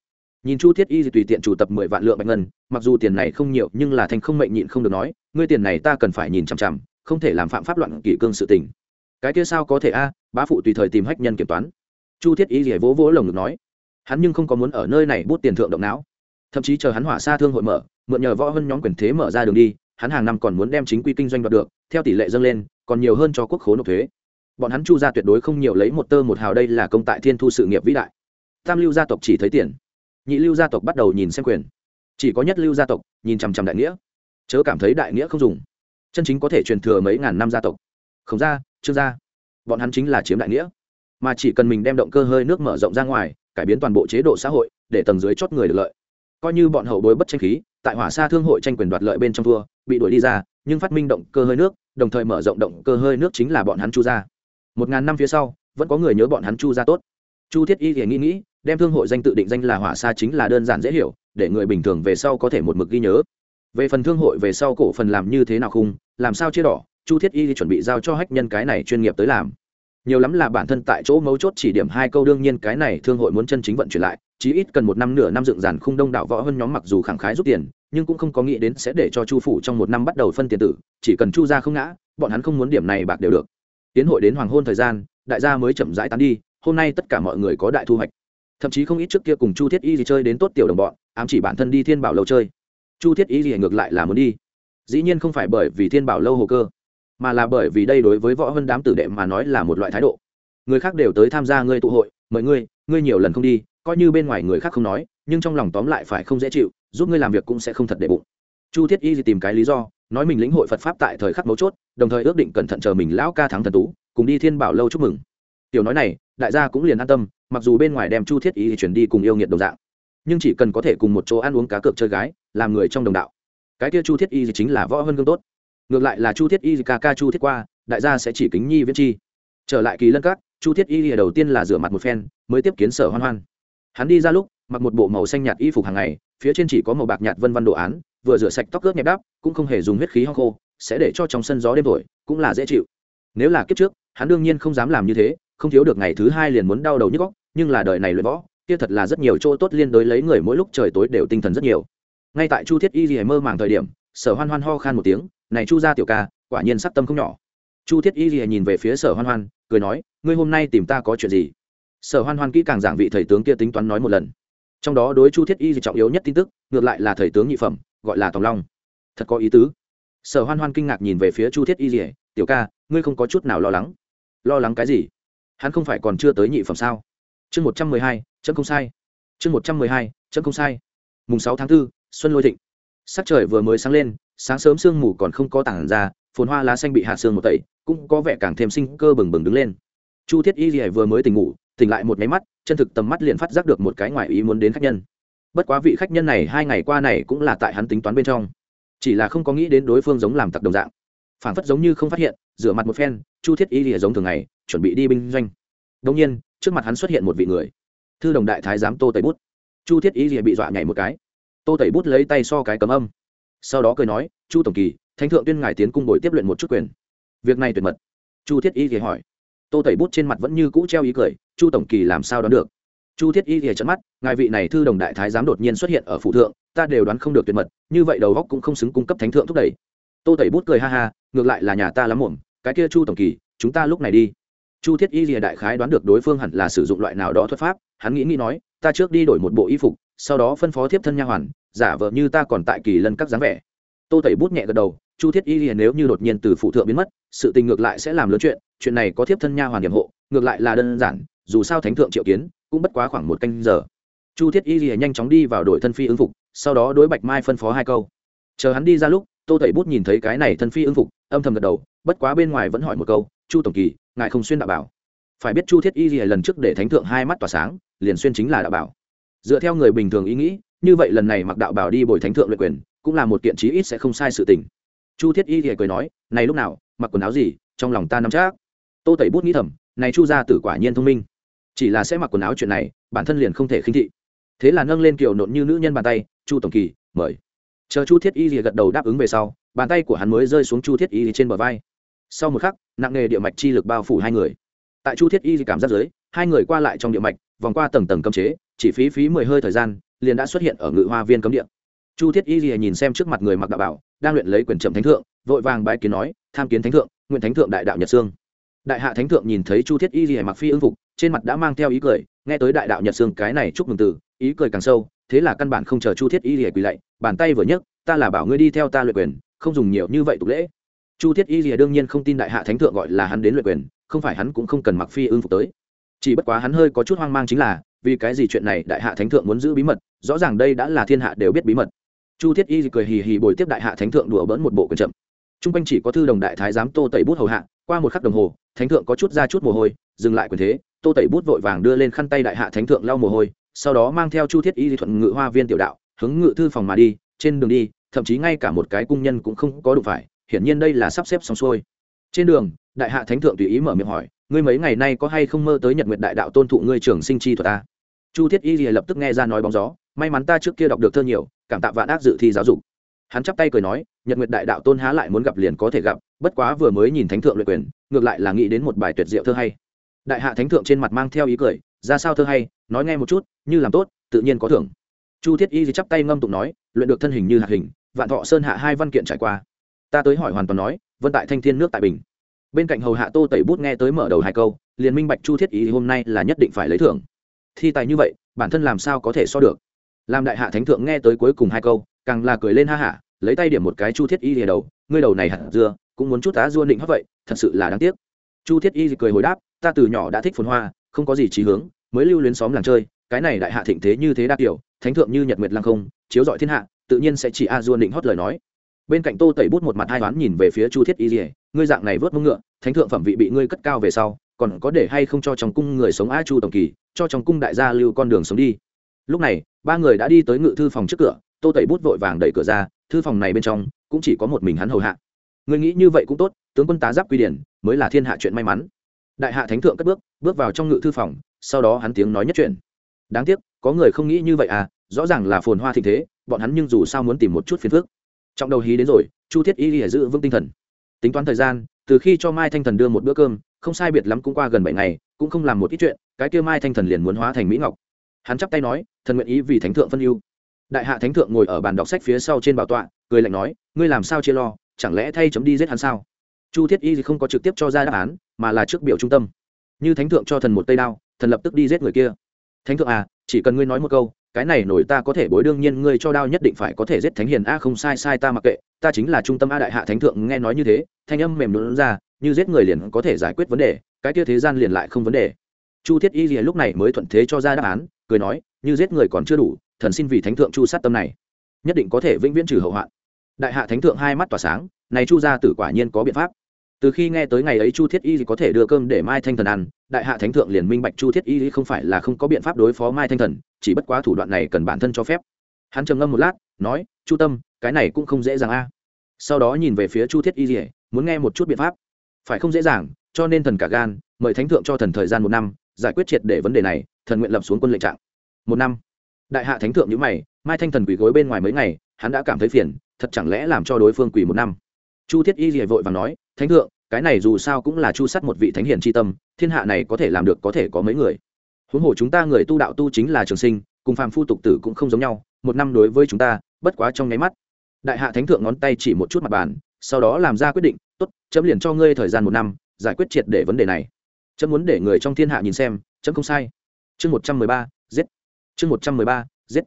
Nhìn chu thiết y tùy tiện chủ tập mười vạn lượng bạch ngân, mặc dù tiền này không nhiều, nhưng là thành không mệnh nhịn không được nói, ngươi tiền này ta cần phải nhìn chằm chằm, không thể làm phạm pháp loạn kỷ cương sự tình. Cái kia sao có thể a, bá phụ tùy thời tìm hách nhân kiểm toán. Chu thiết y rỉa vỗ vỗ lồng ngực nói. Hắn nhưng không có muốn ở nơi này bút tiền thượng động não thậm chí chờ hắn hỏa xa thương hội mở mượn nhờ võ hơn nhóm quyền thế mở ra đường đi hắn hàng năm còn muốn đem chính quy kinh doanh đoạt được theo tỷ lệ dâng lên còn nhiều hơn cho quốc khố nộp thuế. Bọn hắn chu gia tuyệt đối không nhiều lấy một tơ một hào đây là công tại thiên thu sự nghiệp vĩ đại. Tam lưu gia tộc chỉ thấy tiền. Nhị lưu gia tộc bắt đầu nhìn xem quyền. Chỉ có nhất lưu gia tộc nhìn chằm chằm đại nghĩa. Chớ cảm thấy đại nghĩa không dùng. Chân chính có thể truyền thừa mấy ngàn năm gia tộc. Không gia, trương gia bọn hắn chính là chiếm đại nghĩa. Mà chỉ cần mình đem động cơ hơi nước mở rộng ra ngoài cải biến toàn bộ chế độ xã hội để tầng dưới chót người được lợi coi như bọn hậu bối bất tranh khí, tại hỏa xa thương hội tranh quyền đoạt lợi bên trong thua, bị đuổi đi ra, nhưng phát minh động cơ hơi nước, đồng thời mở rộng động cơ hơi nước chính là bọn hắn chu gia. Một ngàn năm phía sau, vẫn có người nhớ bọn hắn chu gia tốt. Chu thiết y thì nghĩ nghĩ, đem thương hội danh tự định danh là hỏa xa chính là đơn giản dễ hiểu, để người bình thường về sau có thể một mực ghi nhớ. Về phần thương hội về sau cổ phần làm như thế nào khung làm sao chia đỏ, chu thiết y thì chuẩn bị giao cho hách nhân cái này chuyên nghiệp tới làm nhiều lắm là bản thân tại chỗ mấu chốt chỉ điểm hai câu đương nhiên cái này thương hội muốn chân chính vận chuyển lại, chí ít cần một năm nửa năm dựng dàn khung đông đảo võ hơn nhóm mặc dù khẳng khái rút tiền, nhưng cũng không có nghĩ đến sẽ để cho chu phủ trong một năm bắt đầu phân tiền tử, chỉ cần chu ra không ngã, bọn hắn không muốn điểm này bạc đều được. Tiến hội đến hoàng hôn thời gian, đại gia mới chậm rãi tán đi, hôm nay tất cả mọi người có đại thu hoạch. Thậm chí không ít trước kia cùng chu thiết y gì chơi đến tốt tiểu đồng bọn, ám chỉ bản thân đi thiên bảo lâu chơi. Chu thiết y gì ngược lại là muốn đi. Dĩ nhiên không phải bởi vì thiên bảo lâu hồ cơ mà là bởi vì đây đối với võ hơn đám tử đệ mà nói là một loại thái độ. Người khác đều tới tham gia ngươi tụ hội, mời ngươi ngươi nhiều lần không đi, coi như bên ngoài người khác không nói, nhưng trong lòng tóm lại phải không dễ chịu, giúp ngươi làm việc cũng sẽ không thật để bụng. Chu thiết y tìm cái lý do, nói mình lĩnh hội phật pháp tại thời khắc mấu chốt, đồng thời ước định cẩn thận chờ mình lão ca thắng thần tú, cùng đi thiên bảo lâu chúc mừng. Tiểu nói này, đại gia cũng liền an tâm, mặc dù bên ngoài đem chu thiết y chuyển đi cùng yêu nghiệt đồng dạng, nhưng chỉ cần có thể cùng một chỗ ăn uống cá cược chơi gái, làm người trong đồng đạo. Cái kia chu thiết y chính là võ hơn gương tốt ngược lại là chu thiết y ca ca chu thiết qua, đại gia sẽ chỉ kính nhi viễn chi. Trở lại kỳ lân các, chu thiết y đầu tiên là rửa mặt một phen, mới tiếp kiến sở hoan hoan. Hắn đi ra lúc, mặc một bộ màu xanh nhạt y phục hàng ngày, phía trên chỉ có màu bạc nhạt vân văn đồ án, vừa rửa sạch tóc ướt nhẹp đáp cũng không hề dùng huyết khí ho khô, sẽ để cho trong sân gió đêm thổi, cũng là dễ chịu. Nếu là kiếp trước, hắn đương nhiên không dám làm như thế, không thiếu được ngày thứ hai liền muốn đau đầu nhức góc nhưng là đời này luyện võ, kia thật là rất nhiều chỗ tốt liên đối lấy người mỗi lúc trời tối đều tinh thần rất nhiều. Ngay tại chu thiết y gì mơ màng thời điểm, sở hoan hoan ho khan một tiếng này chu gia tiểu ca, quả nhiên sắc tâm không nhỏ. Chu thiết y lìa nhìn về phía sở hoan hoan, cười nói, ngươi hôm nay tìm ta có chuyện gì? Sở hoan hoan kỹ càng giảng vị thầy tướng kia tính toán nói một lần. Trong đó đối chu thiết y trọng yếu nhất tin tức, ngược lại là thầy tướng nhị phẩm, gọi là tòng long. Thật có ý tứ. Sở hoan hoan kinh ngạc nhìn về phía chu thiết y lìa, tiểu ca, ngươi không có chút nào lo lắng. Lo lắng cái gì? Hắn không phải còn chưa tới nhị phẩm sao? Chương một trăm mười hai, chấm không sai. Chương một trăm mười hai, chấm không sai. Mùng sáu tháng b ố xuân lôi thịnh. Sắc trời vừa mới sáng lên sáng sớm sương mù còn không có tảng ra, phồn hoa lá xanh bị hạ sương một tẩy, cũng có vẻ càng thêm sinh cơ bừng bừng đứng lên. Chu thiết y gì vừa mới tỉnh ngủ, tỉnh lại một máy mắt, chân thực tầm mắt liền phát giác được một cái ngoại ý muốn đến khách nhân. Bất quá vị khách nhân này hai ngày qua này cũng là tại hắn tính toán bên trong. Chỉ là không có nghĩ đến đối phương giống làm tặc đồng dạng. Phản phất giống như không phát hiện, rửa mặt một phen, chu thiết y lìa giống thường ngày, chuẩn bị đi binh doanh. Đông nhiên, trước mặt hắn xuất hiện một vị người. Thư đồng đại thái giám tô tẩy bút. Chu thiết y lìa bị dọa nhảy một cái. Tô tẩy bút lấy tay so cái cấm âm sau đó cười nói, chu tổng kỳ, thánh thượng tuyên ngài tiến cung bồi tiếp luyện một chút quyền. Việc này tuyệt mật. Chu thiết y thì hỏi. Tô tẩy bút trên mặt vẫn như cũ treo ý cười, chu tổng kỳ làm sao đoán được? Chu thiết y thì trận mắt, ngài vị này thư đồng đại thái giám đột nhiên xuất hiện ở phụ thượng, ta đều đoán không được tuyệt mật, như vậy đầu góc cũng không xứng cung cấp thánh thượng thúc đẩy. Tô tẩy bút cười ha ha, ngược lại là nhà ta lắm muộn, cái kia chu tổng kỳ, chúng ta lúc này đi. Chu thiết y rìa đại khái đoán được đối phương hẳn là sử dụng loại nào đó thuật pháp, hắn nghĩ nghĩ nói, ta trước đi đổi một bộ y phục, sau đó phân phó thiếp thân nha hoàn giả vờ như ta còn tại kỳ lân các dáng vẻ. Tô tẩy bút nhẹ gật đầu, chu thiết y rìa nếu như đột nhiên từ phụ thượng biến mất, sự tình ngược lại sẽ làm lớn chuyện chuyện này có thiếp thân nha hoàn điểm hộ, ngược lại là đơn giản, dù sao thánh thượng triệu kiến, cũng bất quá khoảng một canh giờ. Chu thiết y lìa nhanh chóng đi vào đội thân phi ứng phục, sau đó đối bạch mai phân phó hai câu. Chờ hắn đi ra lúc, tô tẩy bút nhìn thấy cái này thân phi ứng phục, âm thầm gật đầu, bất quá bên ngoài vẫn hỏi một câu, chu tổng kỳ, ngài không xuyên đạo bảo? Phải biết chu thiết y lìa lần trước để thánh thượng hai mắt tỏa sáng, liền xuyên chính là đạo bảo. Dựa theo người bình thường ý nghĩ như vậy lần này mặc đạo bảo đi bồi thánh thượng luyện quyền, cũng là một kiện chí ít sẽ không sai sự tình. Chu thiết y thì cười nói, này lúc nào, mặc quần áo gì, trong lòng ta nắm chắc. Tô tẩy bút nghĩ thầm, này chu gia tử quả nhiên thông minh. Chỉ là sẽ mặc quần áo chuyện này, bản thân liền không thể khinh thị. Thế là nâng lên kiểu nộn như nữ nhân bàn tay, chu tổng kỳ, mời. Chờ chu thiết y thì gật đầu đáp ứng về sau, bàn tay của hắn mới rơi xuống chu thiết y trên bờ vai. Sau một khắc, nặng nề địa mạch chi lực bao phủ hai người. Tại chu thiết y cảm giác giới hai người qua lại trong địa mạch, vòng qua tầng tầng cấm chế, chỉ phí phí mười hơi thời gian liền đã xuất hiện ở ngự hoa viên cấm địa. Chu thiết y lìa nhìn xem trước mặt người mặc đạo bảo, đang luyện lấy quyền trầm thánh thượng, vội vàng bái kiến nói, tham kiến thánh thượng, nguyện thánh thượng đại đạo nhật sương. Đại hạ thánh thượng nhìn thấy chu thiết y lìa mặc phi ứng phục, trên mặt đã mang theo ý cười, nghe tới đại đạo nhật sương cái này chúc mừng từ, ý cười càng sâu, thế là căn bản không chờ chu thiết y lìa quỳ lạy, bàn tay vừa nhấc, ta là bảo ngươi đi theo ta luyện quyền, không dùng nhiều như vậy tục lễ. Chu thiết y lìa đương nhiên không tin đại hạ thánh thượng gọi là hắn đến luyện quyền, không phải hắn cũng không cần mặc phi ưng phục tới. Chỉ bất quá hắn hơi có chút hoang mang chính là vì cái gì chuyện này đại hạ thánh thượng muốn giữ bí mật, rõ ràng đây đã là thiên hạ đều biết bí mật. Chu thiết y cười hì hì bồi tiếp đại hạ thánh thượng đùa bỡn một bộ quần chậm t r u n g quanh chỉ có thư đồng đại thái giám tô tẩy bút hầu hạ, qua một khắc đồng hồ, thánh thượng có chút ra chút mồ hôi, dừng lại quyền thế, tô tẩy bút vội vàng đưa lên khăn tay đại hạ thánh thượng lau mồ hôi, sau đó mang theo chu thiết y thuận ngự hoa viên tiểu đạo, hướng ngự thư phòng mà đi, trên đường đi, thậm chí ngay cả một cái cung nhân cũng không có đụng phải, hiển nhiên đây là sắp xếp xong xuôi. Trên đường, đại hạ thánh thượng tùy ý mở miệng hỏi, ngươi mấy ngày nay có hay không mơ tới nhật nguyệt đại đạo tôn thụ ngươi trường sinh chi thuật ta chu thiết y lập tức nghe ra nói bóng gió, may mắn ta trước kia đọc được thơ nhiều, cảm tạ vạn ác dự thi giáo dục. Hắn chắp tay cười nói, nhật nguyệt đại đạo tôn há lại muốn gặp liền có thể gặp, bất quá vừa mới nhìn thánh thượng luyện quyền, ngược lại là nghĩ đến một bài tuyệt diệu thơ hay. Đại hạ thánh thượng trên mặt mang theo ý cười, ra sao thơ hay, nói nghe một chút, như làm tốt, tự nhiên có thưởng. Chu thiết y chắp tay ngâm tụng nói, luyện được thân hình như hạt hình, vạn thọ sơn hạ hai văn kiện trải qua. Ta tới hỏi hoàn toàn nói, vân tại thanh thiên nước tại bình. Bên cạnh hầu hạ tô tẩy bút nghe tới mở đầu hai câu, liền minh bạch chu thiết y hôm nay là nhất định phải lấy thưởng thi tài như vậy, bản thân làm sao có thể so được? Làm đại hạ thánh thượng nghe tới cuối cùng hai câu, càng là cười lên ha hả, lấy tay điểm một cái chu thiết y lìa đầu, ngươi đầu này hạt dưa, cũng muốn chút tá dua định hấp vậy, thật sự là đáng tiếc. Chu thiết y cười hồi đáp, ta từ nhỏ đã thích phồn hoa, không có gì trí hướng, mới lưu luyến xóm làng chơi, cái này đại hạ thịnh thế như thế đa kiểu, thánh thượng như nhật nguyệt lăng không, chiếu dọi thiên hạ, tự nhiên sẽ chỉ a dua định hót lời nói. Bên cạnh tô tẩy bút một mặt hai toán nhìn về phía chu thiết y lìa, ngươi dạng này vớt mông ngựa, thánh thượng phẩm vị bị ngươi cất cao về sau còn có để hay không cho trong cung người sống a chu tổng kỳ, cho trong cung đại gia lưu con đường sống đi. Lúc này, ba người đã đi tới ngự thư phòng trước cửa, tô tẩy bút vội vàng đẩy cửa ra, thư phòng này bên trong cũng chỉ có một mình hắn hầu hạ. Người nghĩ như vậy cũng tốt, tướng quân tá giáp quy điển, mới là thiên hạ chuyện may mắn. Đại hạ thánh thượng cất bước bước vào trong ngự thư phòng, sau đó hắn tiếng nói nhất chuyện. Đáng tiếc, có người không nghĩ như vậy à rõ ràng là phồn hoa thịnh thế, bọn hắn nhưng dù sao muốn tìm một chút phiền phức. Trong đầu hí đến rồi, chu thiết y lìa giữ vững tinh thần. Tính toán thời gian, từ khi cho mai thanh thần đưa một bữa cơm không sai biệt lắm cũng qua gần bảy ngày, cũng không làm một ít chuyện, cái kia mai thanh thần liền muốn hóa thành mỹ ngọc. Hắn chắp tay nói, thần nguyện ý vì thánh thượng phân ưu. Đại hạ thánh thượng ngồi ở bàn đọc sách phía sau trên bảo tọa, cười lạnh nói, ngươi làm sao chia lo, chẳng lẽ thay chấm đi giết hắn sao? Chu thiết y không có trực tiếp cho ra đáp án, mà là trước biểu trung tâm. Như thánh thượng cho thần một tay đao, thần lập tức đi giết người kia. Thánh thượng à chỉ cần ngươi nói một câu, cái này nổi ta có thể bối đương nhiên ngươi cho đao nhất định phải có thể giết thánh hiền a, không sai sai ta mặc kệ, ta chính là trung tâm a đại hạ thánh thượng, nghe nói như thế, thanh âm mềm lún ra như giết người liền có thể giải quyết vấn đề, cái kia thế gian liền lại không vấn đề. Chu thiết y lúc này mới thuận thế cho ra đáp án, cười nói, như giết người còn chưa đủ, thần xin vì thánh thượng chu sát tâm này. Nhất định có thể vĩnh viễn trừ hậu hoạn. Đại hạ thánh thượng hai mắt tỏa sáng, này chu gia tử quả nhiên có biện pháp. Từ khi nghe tới ngày ấy chu thiết y có thể đưa cơm để mai thanh thần ăn, đại hạ thánh thượng liền minh bạch chu thiết y không phải là không có biện pháp đối phó mai thanh thần, chỉ bất quá thủ đoạn này cần bản thân cho phép. Hắn trầm ngâm một lát, nói, chu tâm, cái này cũng không dễ dàng a. Sau đó nhìn về phía chu thiết y muốn nghe một chút biện pháp phải không dễ dàng, cho nên thần cả gan, mời thánh thượng cho thần thời gian một năm, giải quyết triệt để vấn đề này, thần nguyện lập xuống quân lệnh trạng. Một năm. Đại hạ thánh thượng nhữ mày, mai thanh thần quỳ gối bên ngoài mấy ngày, hắn đã cảm thấy phiền, thật chẳng lẽ làm cho đối phương quỳ một năm? Chu thiết y lìa vội và nói, thánh thượng, cái này dù sao cũng là chu sắt một vị thánh hiền tri tâm, thiên hạ này có thể làm được có thể có mấy người. Huống hồ chúng ta người tu đạo tu chính là trường sinh, cùng phàm phu tục tử cũng không giống nhau, một năm đối với chúng ta, bất quá trong nháy mắt. Đại hạ thánh thượng ngón tay chỉ một chút mặt bàn sau đó làm ra quyết định, tốt, chấm liền cho ngươi thời gian một năm, giải quyết triệt để vấn đề này. Chấm muốn để người trong thiên hạ nhìn xem, chấm không sai. Chương một trăm mười ba, giết. Chương một trăm mười ba, giết.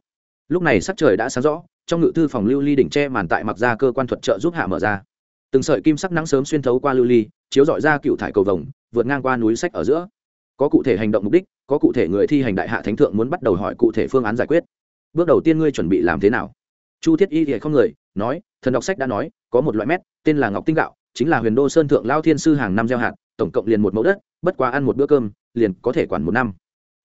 Lúc này sắc trời đã sáng rõ, trong ngự thư phòng lưu ly đỉnh tre màn tại mặc ra cơ quan thuật trợ giúp hạ mở ra. Từng sợi kim sắc nắng sớm xuyên thấu qua lưu ly, chiếu dọi ra cựu thải cầu vồng, vượt ngang qua núi sách ở giữa. Có cụ thể hành động mục đích, có cụ thể người thi hành đại hạ thánh thượng muốn bắt đầu hỏi cụ thể phương án giải quyết. Bước đầu tiên ngươi chuẩn bị làm thế nào? Chu thiết y thì không người, nói, thần đọc sách đã nói, có một loại mét, tên là ngọc tinh gạo, chính là huyền đô sơn thượng lao thiên sư hàng năm gieo hạt, tổng cộng liền một mẫu đất, bất quá ăn một bữa cơm, liền có thể quản một năm.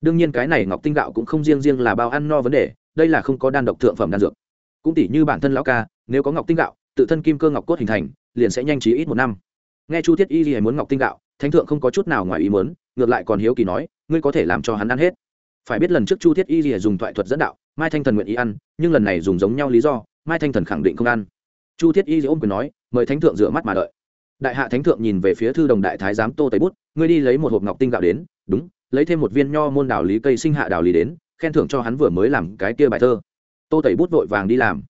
Đương nhiên cái này ngọc tinh gạo cũng không riêng riêng là bao ăn no vấn đề, đây là không có đan độc thượng phẩm đan dược. Cũng tỷ như bản thân lão ca, nếu có ngọc tinh gạo, tự thân kim cơ ngọc cốt hình thành, liền sẽ nhanh trí ít một năm. Nghe chu thiết y gì muốn ngọc tinh gạo, thánh thượng không có chút nào ngoài ý muốn, ngược lại còn hiếu kỳ nói, ngươi có thể làm cho hắn ăn hết. Phải biết lần trước chu thiết y gì dùng thoại thuật dẫn đạo mai thanh thần nguyện ý ăn, nhưng lần này dùng giống nhau lý do, mai thanh thần khẳng định không ăn. Chu thiết y ôm quyền nói, mời thánh thượng rửa mắt mà đợi. Đại hạ thánh thượng nhìn về phía thư đồng đại thái giám tô tây bút, ngươi đi lấy một hộp ngọc tinh gạo đến, đúng, lấy thêm một viên nho môn đào lý cây sinh hạ đào lý đến, khen thưởng cho hắn vừa mới làm cái kia bài thơ. Tô tẩy bút vội vàng đi làm.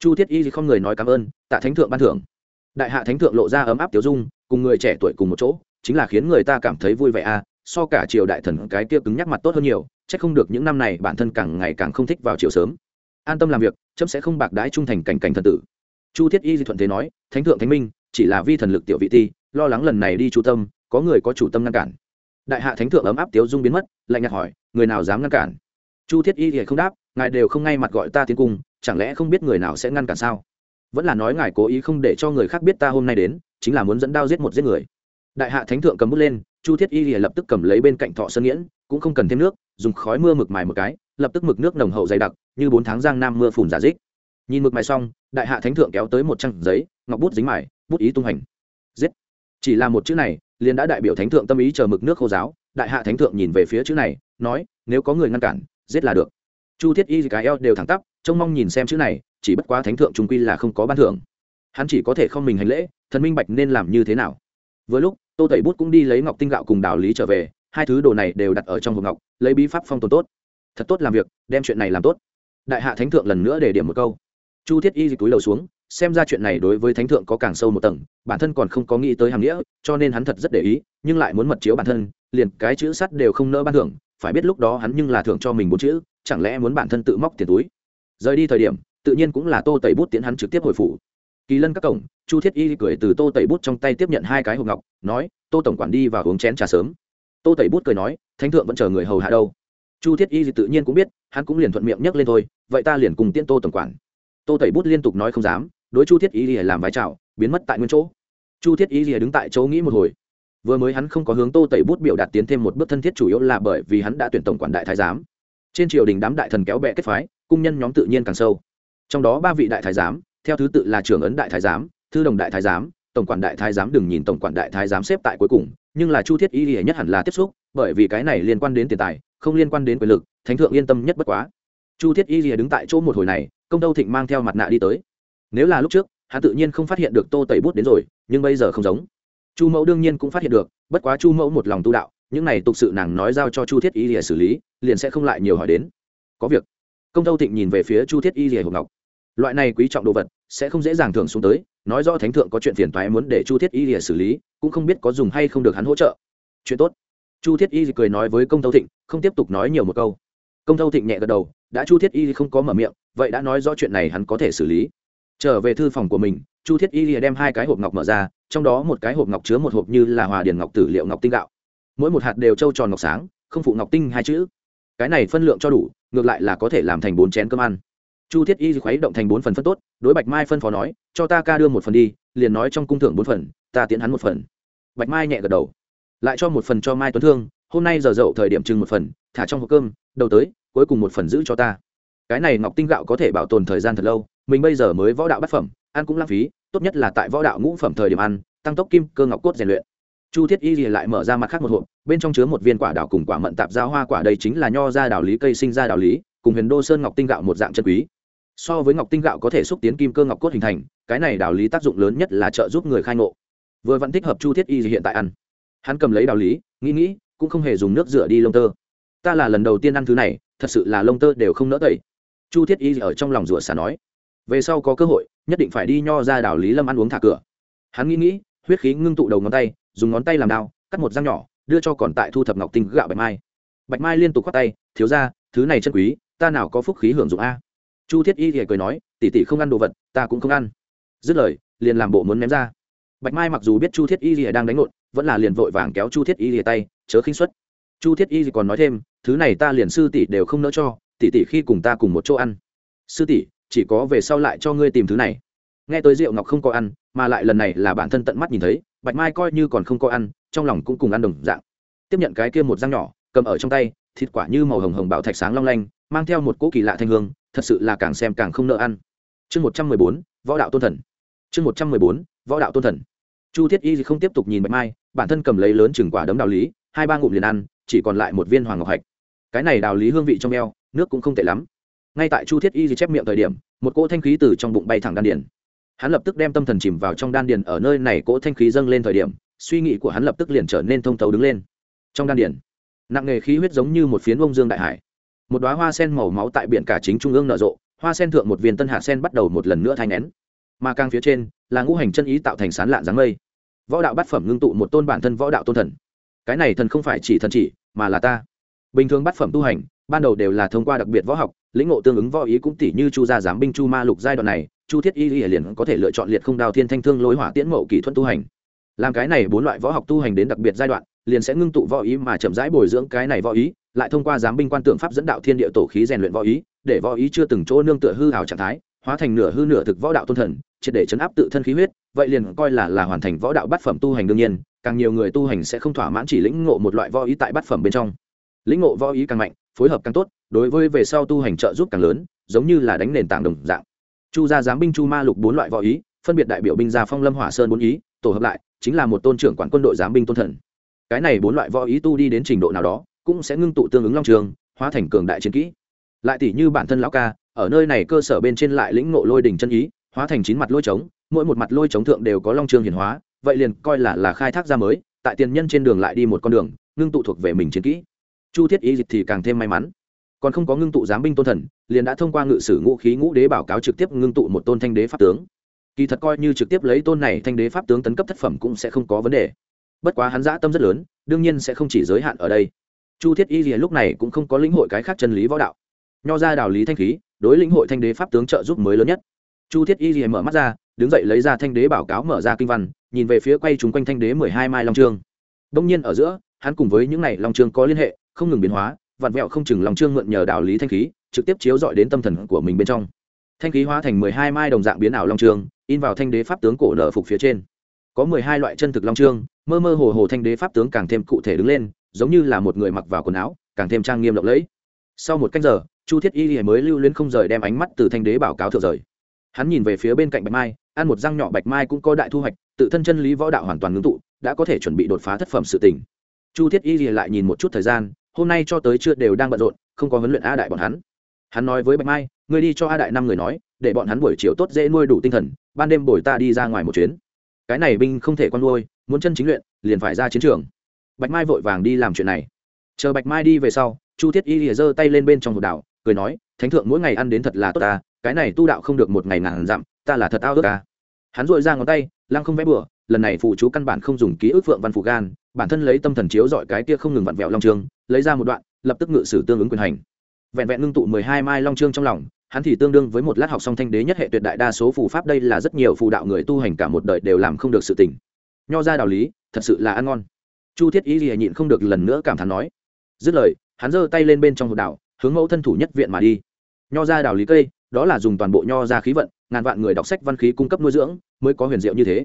Chu thiết y không người nói cảm ơn, tạ thánh thượng ban thưởng. Đại hạ thánh thượng lộ ra ấm áp tiểu dung, cùng người trẻ tuổi cùng một chỗ, chính là khiến người ta cảm thấy vui vẻ à so cả triều đại thần cái kia cứng nhắc mặt tốt hơn nhiều, chắc không được những năm này bản thân càng ngày càng không thích vào chiều sớm. An tâm làm việc, chấm sẽ không bạc đái trung thành cảnh cảnh thần tử. Chu thiết y di thuận thế nói, thánh thượng thánh minh, chỉ là vi thần lực tiểu vị ti, lo lắng lần này đi chu tâm, có người có chủ tâm ngăn cản. Đại hạ thánh thượng ấm áp tiếu dung biến mất, lạnh nhạt hỏi, người nào dám ngăn cản? Chu thiết y thì không đáp, ngài đều không ngay mặt gọi ta tiến cung, chẳng lẽ không biết người nào sẽ ngăn cản sao? Vẫn là nói ngài cố ý không để cho người khác biết ta hôm nay đến, chính là muốn dẫn đao giết một giết người. Đại hạ thánh thượng cầm bút lên chu thiết y lập tức cầm lấy bên cạnh thọ sơn nghiễn, cũng không cần thêm nước, dùng khói mưa mực mài một cái, lập tức mực nước nồng hậu dày đặc, như bốn tháng giang nam mưa phùn giả dích. Nhìn mực mài xong, đại hạ thánh thượng kéo tới một trang giấy, ngọc bút dính mài, bút ý tung hành. Giết. Chỉ là một chữ này, liền đã đại biểu thánh thượng tâm ý chờ mực nước khô giáo. Đại hạ thánh thượng nhìn về phía chữ này, nói, nếu có người ngăn cản, giết là được. Chu thiết y cái eo đều thẳng tắp, trông mong nhìn xem chữ này, chỉ bất quá thánh thượng trung quy là không có ban thưởng. Hắn chỉ có thể không mình hành lễ, thần minh bạch nên làm như thế nào. Vừa lúc tô tẩy bút cũng đi lấy ngọc tinh gạo cùng đào lý trở về, hai thứ đồ này đều đặt ở trong hộp ngọc, lấy bí pháp phong tồn tốt. Thật tốt làm việc, đem chuyện này làm tốt. Đại hạ thánh thượng lần nữa để điểm một câu. Chu thiết y túi đầu xuống, xem ra chuyện này đối với thánh thượng có càng sâu một tầng, bản thân còn không có nghĩ tới hàm nghĩa, cho nên hắn thật rất để ý, nhưng lại muốn mật chiếu bản thân, liền cái chữ sắt đều không nỡ ban thưởng, phải biết lúc đó hắn nhưng là thưởng cho mình bốn chữ, chẳng lẽ muốn bản thân tự móc tiền túi. Rời đi thời điểm, tự nhiên cũng là tô tẩy bút tiến hắn trực tiếp hồi phủ kỳ lân các cổng, chu thiết y cười từ tô tẩy bút trong tay tiếp nhận hai cái hộp ngọc, nói, tô tổng quản đi và uống chén trà sớm. Tô tẩy bút cười nói, thánh thượng vẫn chờ người hầu hạ đâu. Chu thiết y tự nhiên cũng biết, hắn cũng liền thuận miệng nhấc lên thôi, vậy ta liền cùng tiễn tô tổng quản. Tô tẩy bút liên tục nói không dám, đối chu thiết y lìa làm vái chào, biến mất tại nguyên chỗ. Chu thiết y lìa đứng tại chỗ nghĩ một hồi. Vừa mới hắn không có hướng tô tẩy bút biểu đạt tiến thêm một bước thân thiết chủ yếu là bởi vì hắn đã tuyển tổng quản đại thái giám. Trên triều đình đám đại thần kéo bẹ kết phái, cung nhân nhóm tự nhiên càng sâu. Trong đó ba vị đại thái giám theo thứ tự là trưởng ấn đại thái giám, thư đồng đại thái giám, tổng quản đại thái giám đừng nhìn tổng quản đại thái giám xếp tại cuối cùng, nhưng là chu thiết y lìa nhất hẳn là tiếp xúc, bởi vì cái này liên quan đến tiền tài, không liên quan đến quyền lực, thánh thượng yên tâm nhất bất quá. Chu thiết y lìa đứng tại chỗ một hồi này, công tâu thịnh mang theo mặt nạ đi tới. Nếu là lúc trước, hắn tự nhiên không phát hiện được tô tẩy bút đến rồi, nhưng bây giờ không giống. Chu mẫu đương nhiên cũng phát hiện được, bất quá chu mẫu một lòng tu đạo, những này tục sự nàng nói giao cho chu thiết y lìa xử lý, liền sẽ không lại nhiều hỏi đến. Có việc. Công tâu thịnh nhìn về phía chu thiết y lìa hồng ngọc loại này quý trọng đồ vật sẽ không dễ dàng thường xuống tới. Nói rõ thánh thượng có chuyện phiền toái muốn để chu thiết y lìa xử lý, cũng không biết có dùng hay không được hắn hỗ trợ. Chuyện tốt. Chu thiết y cười nói với công tâu thịnh, không tiếp tục nói nhiều một câu. Công tâu thịnh nhẹ gật đầu, đã chu thiết y không có mở miệng, vậy đã nói rõ chuyện này hắn có thể xử lý. Trở về thư phòng của mình, chu thiết y lìa đem hai cái hộp ngọc mở ra, trong đó một cái hộp ngọc chứa một hộp như là hòa điền ngọc tử liệu ngọc tinh gạo. Mỗi một hạt đều trâu tròn ngọc sáng, không phụ ngọc tinh hai chữ. Cái này phân lượng cho đủ, ngược lại là có thể làm thành bốn chén cơm ăn chu thiết y khuấy động thành bốn phần phân tốt, đối bạch mai phân phó nói, cho ta ca đưa một phần đi, liền nói trong cung thưởng bốn phần, ta tiến hắn một phần. Bạch mai nhẹ gật đầu. Lại cho một phần cho mai tuấn thương, hôm nay giờ dậu thời điểm chừng một phần, thả trong hộp cơm, đầu tới, cuối cùng một phần giữ cho ta. Cái này ngọc tinh gạo có thể bảo tồn thời gian thật lâu, mình bây giờ mới võ đạo bát phẩm, ăn cũng lãng phí, tốt nhất là tại võ đạo ngũ phẩm thời điểm ăn, tăng tốc kim, cơ ngọc cốt rèn luyện. Chu thiết y lại mở ra mặt khác một hộp, bên trong chứa một viên quả đào cùng quả mận tạp giao hoa quả đây chính là nho ra đào lý, cây sinh ra đào lý, cùng huyền đô sơn ngọc tinh gạo một dạng chân quý so với ngọc tinh gạo có thể xúc tiến kim cơ ngọc cốt hình thành, cái này đạo lý tác dụng lớn nhất là trợ giúp người khai ngộ. Vừa vẫn thích hợp chu thiết y hiện tại ăn. Hắn cầm lấy đạo lý, nghĩ nghĩ, cũng không hề dùng nước rửa đi lông tơ. Ta là lần đầu tiên ăn thứ này, thật sự là lông tơ đều không nỡ tẩy. Chu thiết y ở trong lòng rửa xả nói. Về sau có cơ hội, nhất định phải đi nho ra đảo lý lâm ăn uống thả cửa. Hắn nghĩ nghĩ, huyết khí ngưng tụ đầu ngón tay, dùng ngón tay làm đao, cắt một răng nhỏ, đưa cho còn tại thu thập ngọc tinh gạo bạch mai. Bạch mai liên tục khoác tay, thiếu ra thứ này chân quý, ta nào có phúc khí hưởng dụng a? Chu thiết y thì cười nói tỉ tỉ không ăn đồ vật, ta cũng không ăn. Dứt lời, liền làm bộ muốn ném ra. Bạch mai mặc dù biết chu thiết y thì đang đánh lộn, vẫn là liền vội vàng kéo chu thiết y thì tay, chớ khinh xuất chu thiết y còn nói thêm, thứ này ta liền sư tỷ đều không nỡ cho, tỷ tỷ khi cùng ta cùng một chỗ ăn. Sư tỷ, chỉ có về sau lại cho ngươi tìm thứ này. Nghe tới rượu ngọc không có ăn, mà lại lần này là bản thân tận mắt nhìn thấy, bạch mai coi như còn không có ăn, trong lòng cũng cùng ăn đồng dạng. Tiếp nhận cái kia một răng nhỏ, cầm ở trong tay, thịt quả như màu hồng hồng bảo thạch sáng long lanh, mang theo một cỗ kỳ lạ thanh hương thật sự là càng xem càng không nợ ăn. Chương một trăm mười bốn, võ đạo tôn thần. Chương một trăm mười bốn, võ đạo tôn thần. Chu thiết y không tiếp tục nhìn bạch mai, bản thân cầm lấy lớn chừng quả đấm đạo lý, hai ba ngụm liền ăn, chỉ còn lại một viên hoàng ngọc hạch. Cái này đào lý hương vị trong eo, nước cũng không tệ lắm. Ngay tại chu thiết y chép miệng thời điểm, một cỗ thanh khí từ trong bụng bay thẳng đan điền. Hắn lập tức đem tâm thần chìm vào trong đan điền ở nơi này cỗ thanh khí dâng lên thời điểm, suy nghĩ của hắn lập tức liền trở nên thông thấu đứng lên. Trong đan điền, nặng nghề khí huyết giống như một phiến bông dương đại hải một đoá hoa sen màu máu tại biển cả chính trung ương nở rộ, hoa sen thượng một viên tân hạ sen bắt đầu một lần nữa thay nén. Mà càng phía trên, là ngũ hành chân ý tạo thành sán lạn dáng mây. Võ đạo bát phẩm ngưng tụ một tôn bản thân võ đạo tôn thần. Cái này thần không phải chỉ thần chỉ, mà là ta. Bình thường bát phẩm tu hành, ban đầu đều là thông qua đặc biệt võ học, lĩnh ngộ tương ứng võ ý cũng tỷ như chu gia giám binh chu ma lục giai đoạn này, chu thiết y liền có thể lựa chọn liệt không đào thiên thanh thương lối hỏa tiễn mậu kỹ thuật tu hành. Làm cái này bốn loại võ học tu hành đến đặc biệt giai đoạn liền sẽ ngưng tụ võ ý mà chậm rãi bồi dưỡng cái này võ ý, lại thông qua giám binh quan tượng pháp dẫn đạo thiên địa tổ khí rèn luyện võ ý, để võ ý chưa từng chỗ nương tựa hư hào trạng thái, hóa thành nửa hư nửa thực võ đạo tôn thần, triệt để chấn áp tự thân khí huyết, vậy liền coi là là hoàn thành võ đạo bát phẩm tu hành đương nhiên, càng nhiều người tu hành sẽ không thỏa mãn chỉ lĩnh ngộ một loại võ ý tại bát phẩm bên trong. Lĩnh ngộ võ ý càng mạnh, phối hợp càng tốt, đối với về sau tu hành trợ giúp càng lớn, giống như là đánh nền tảng đồng dạng. Chu gia giám binh chu ma lục bốn loại võ ý, phân biệt đại biểu binh gia phong lâm hỏa sơn bốn ý, tổ hợp lại, chính là một tôn trưởng quản quân đội giám binh tôn thần cái này bốn loại võ ý tu đi đến trình độ nào đó, cũng sẽ ngưng tụ tương ứng long trường, hóa thành cường đại chiến kỹ. Lại tỷ như bản thân lão ca, ở nơi này cơ sở bên trên lại lĩnh ngộ lôi đỉnh chân ý, hóa thành chín mặt lôi trống, mỗi một mặt lôi trống thượng đều có long trường hiển hóa, vậy liền coi là là khai thác ra mới, tại tiền nhân trên đường lại đi một con đường, ngưng tụ thuộc về mình chiến kỹ. Chu thiết ý dịch thì càng thêm may mắn. Còn không có ngưng tụ giám binh tôn thần, liền đã thông qua ngự sử ngũ khí ngũ đế báo cáo trực tiếp ngưng tụ một tôn thanh đế pháp tướng. Kỳ thật coi như trực tiếp lấy tôn này thanh đế pháp tướng tấn cấp thất phẩm cũng sẽ không có vấn đề bất quá hắn dã tâm rất lớn, đương nhiên sẽ không chỉ giới hạn ở đây. Chu thiết y gì lúc này cũng không có lĩnh hội cái khác chân lý võ đạo. Nho ra đào lý thanh khí, đối lĩnh hội thanh đế pháp tướng trợ giúp mới lớn nhất. Chu thiết y gì mở mắt ra, đứng dậy lấy ra thanh đế báo cáo mở ra kinh văn, nhìn về phía quay chúng quanh thanh đế mười hai mai long trương. Đông nhiên ở giữa, hắn cùng với những này long trương có liên hệ, không ngừng biến hóa, vặn vẹo không chừng long trương mượn nhờ đạo lý thanh khí, trực tiếp chiếu dọi đến tâm thần của mình bên trong. Thanh khí hóa thành mười hai mai đồng dạng biến ảo long trương, in vào thanh đế pháp tướng cổ nở phục phía trên có mười hai loại chân thực long trương, mơ mơ hồ hồ thanh đế pháp tướng càng thêm cụ thể đứng lên, giống như là một người mặc vào quần áo, càng thêm trang nghiêm lộng lẫy. Sau một cách giờ, chu thiết y mới lưu luyến không rời đem ánh mắt từ thanh đế báo cáo thượng rời. Hắn nhìn về phía bên cạnh bạch mai, ăn một răng nhỏ bạch mai cũng có đại thu hoạch, tự thân chân lý võ đạo hoàn toàn ngưng tụ, đã có thể chuẩn bị đột phá thất phẩm sự tỉnh chu thiết y lại nhìn một chút thời gian, hôm nay cho tới chưa đều đang bận rộn, không có huấn luyện a đại bọn hắn. Hắn nói với bạch mai, ngươi đi cho a đại năm người nói, để bọn hắn buổi chiều tốt dễ nuôi đủ tinh thần, ban đêm buổi ta đi ra ngoài một chuyến cái này binh không thể con nuôi, muốn chân chính luyện, liền phải ra chiến trường. Bạch mai vội vàng đi làm chuyện này. Chờ bạch mai đi về sau, chu thiết y lìa giơ tay lên bên trong hộp đảo, cười nói, thánh thượng, mỗi ngày ăn đến thật là tốt ta, cái này tu đạo không được một ngày ngàn dặm, ta là thật ao ước ta. Hắn dội ra ngón tay, lăng không vẽ bừa, lần này phụ chú căn bản không dùng ký ức phượng văn phụ gan, bản thân lấy tâm thần chiếu dọi cái kia không ngừng vặn vẹo long trương, lấy ra một đoạn, lập tức ngự sử tương ứng quyền hành. Vẹn vẹn ngưng tụ mười hai mai long trương trong lòng hắn thì tương đương với một lát học song thanh đế nhất hệ tuyệt đại đa số phù pháp đây là rất nhiều phù đạo người tu hành cả một đời đều làm không được sự tỉnh nho ra đạo lý, thật sự là ăn ngon. Chu thiết ý gì nhịn không được lần nữa cảm thán nói. Dứt lời, hắn giơ tay lên bên trong hộp đạo, hướng mẫu thân thủ nhất viện mà đi. Nho ra đạo lý cây, đó là dùng toàn bộ nho ra khí vận, ngàn vạn người đọc sách văn khí cung cấp nuôi dưỡng, mới có huyền diệu như thế.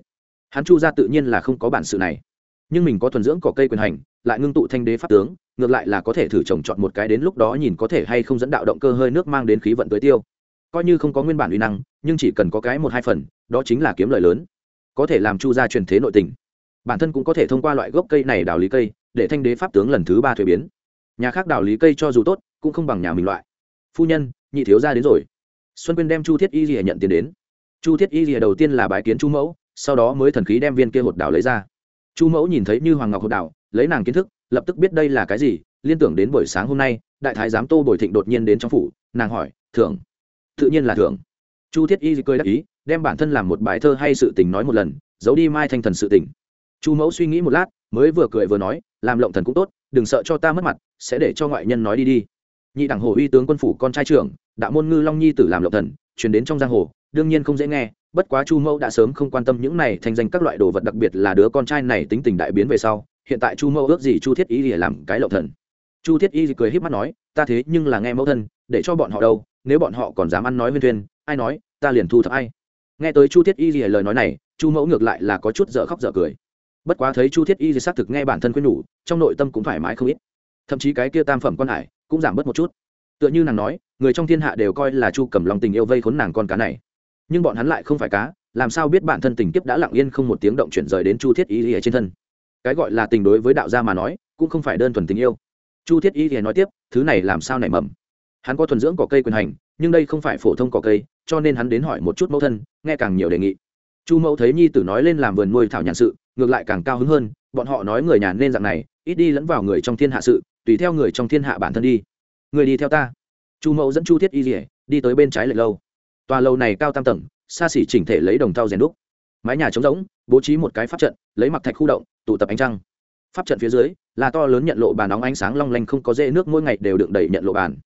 Hắn chu ra tự nhiên là không có bản sự này. Nhưng mình có thuần dưỡng cỏ cây quyền hành, lại ngưng tụ thanh đế pháp tướng ngược lại là có thể thử trồng chọn một cái đến lúc đó nhìn có thể hay không dẫn đạo động cơ hơi nước mang đến khí vận tới tiêu. Coi như không có nguyên bản uy năng, nhưng chỉ cần có cái một hai phần, đó chính là kiếm lời lớn. Có thể làm chu gia truyền thế nội tình. Bản thân cũng có thể thông qua loại gốc cây này đào lý cây, để thanh đế pháp tướng lần thứ ba thuế biến. Nhà khác đào lý cây cho dù tốt, cũng không bằng nhà mình loại. Phu nhân, nhị thiếu gia đến rồi. Xuân quyên đem chu thiết y rìa nhận tiền đến. Chu thiết y rìa đầu tiên là bài kiến chu mẫu, sau đó mới thần khí đem viên kia hột đào lấy ra. Chu mẫu nhìn thấy như hoàng ngọc hột đào, lấy nàng kiến thức lập tức biết đây là cái gì, liên tưởng đến buổi sáng hôm nay, đại thái giám tô bồi thịnh đột nhiên đến trong phủ, nàng hỏi thưởng tự nhiên là thưởng chu thiết y cười đắc ý, đem bản thân làm một bài thơ hay sự tình nói một lần, giấu đi mai thanh thần sự tình. Chu mẫu suy nghĩ một lát, mới vừa cười vừa nói, làm lộng thần cũng tốt, đừng sợ cho ta mất mặt, sẽ để cho ngoại nhân nói đi đi. Nhị đảng hồ uy tướng quân phủ con trai trưởng, đạo môn ngư long nhi tử làm lộng thần chuyển đến trong giang hồ, đương nhiên không dễ nghe, bất quá chu mẫu đã sớm không quan tâm những này thành danh các loại đồ vật, đặc biệt là đứa con trai này tính tình đại biến về sau hiện tại chu mẫu ước gì chu thiết y lìa làm cái lậu thần? Chu thiết y cười h í p mắt nói, ta thế nhưng là nghe mẫu thân, để cho bọn họ đâu, nếu bọn họ còn dám ăn nói huyên thuyên ai nói, ta liền thu thập ai. Nghe tới chu thiết y lời nói này, chu mẫu ngược lại là có chút dở khóc dở cười. Bất quá thấy chu thiết y xác thực nghe bản thân khuyên nhủ, trong nội tâm cũng thoải mái không ít. Thậm chí cái kia tam phẩm quan hải cũng giảm bớt một chút. Tựa như nàng nói, người trong thiên hạ đều coi là chu cầm lòng tình yêu vây khốn nàng con cá này. Nhưng bọn hắn lại không phải cá, làm sao biết bản thân tình kiếp đã lặng yên không một tiếng động chuyển rời đến chu thiết y lìa trên thân? Cái gọi là tình đối với đạo gia mà nói, cũng không phải đơn thuần tình yêu. Chu thiết y thì nói tiếp, thứ này làm sao nảy mầm? Hắn có thuần dưỡng cỏ cây quyền hành, nhưng đây không phải phổ thông cỏ cây, cho nên hắn đến hỏi một chút mẫu thân, nghe càng nhiều đề nghị. Chu mẫu thấy nhi tử nói lên làm vườn nuôi thảo nhàn sự, ngược lại càng cao hứng hơn, bọn họ nói người nhà nên dạng này, ít đi lẫn vào người trong thiên hạ sự, tùy theo người trong thiên hạ bản thân đi. Người đi theo ta. Chu mẫu dẫn chu thiết y rỉa đi tới bên trái lệch lâu. Tòa lâu này cao tam tầng, xa xỉ chỉnh thể lấy đồng thau rèn đúc. Mái nhà trống rỗng, bố trí một cái pháp trận, lấy mặc thạch khu động tụ tập ánh trăng. Pháp trận phía dưới, là to lớn nhận lộ bàn nóng ánh sáng long lanh không có dễ nước mỗi ngày đều đựng đầy nhận lộ bàn.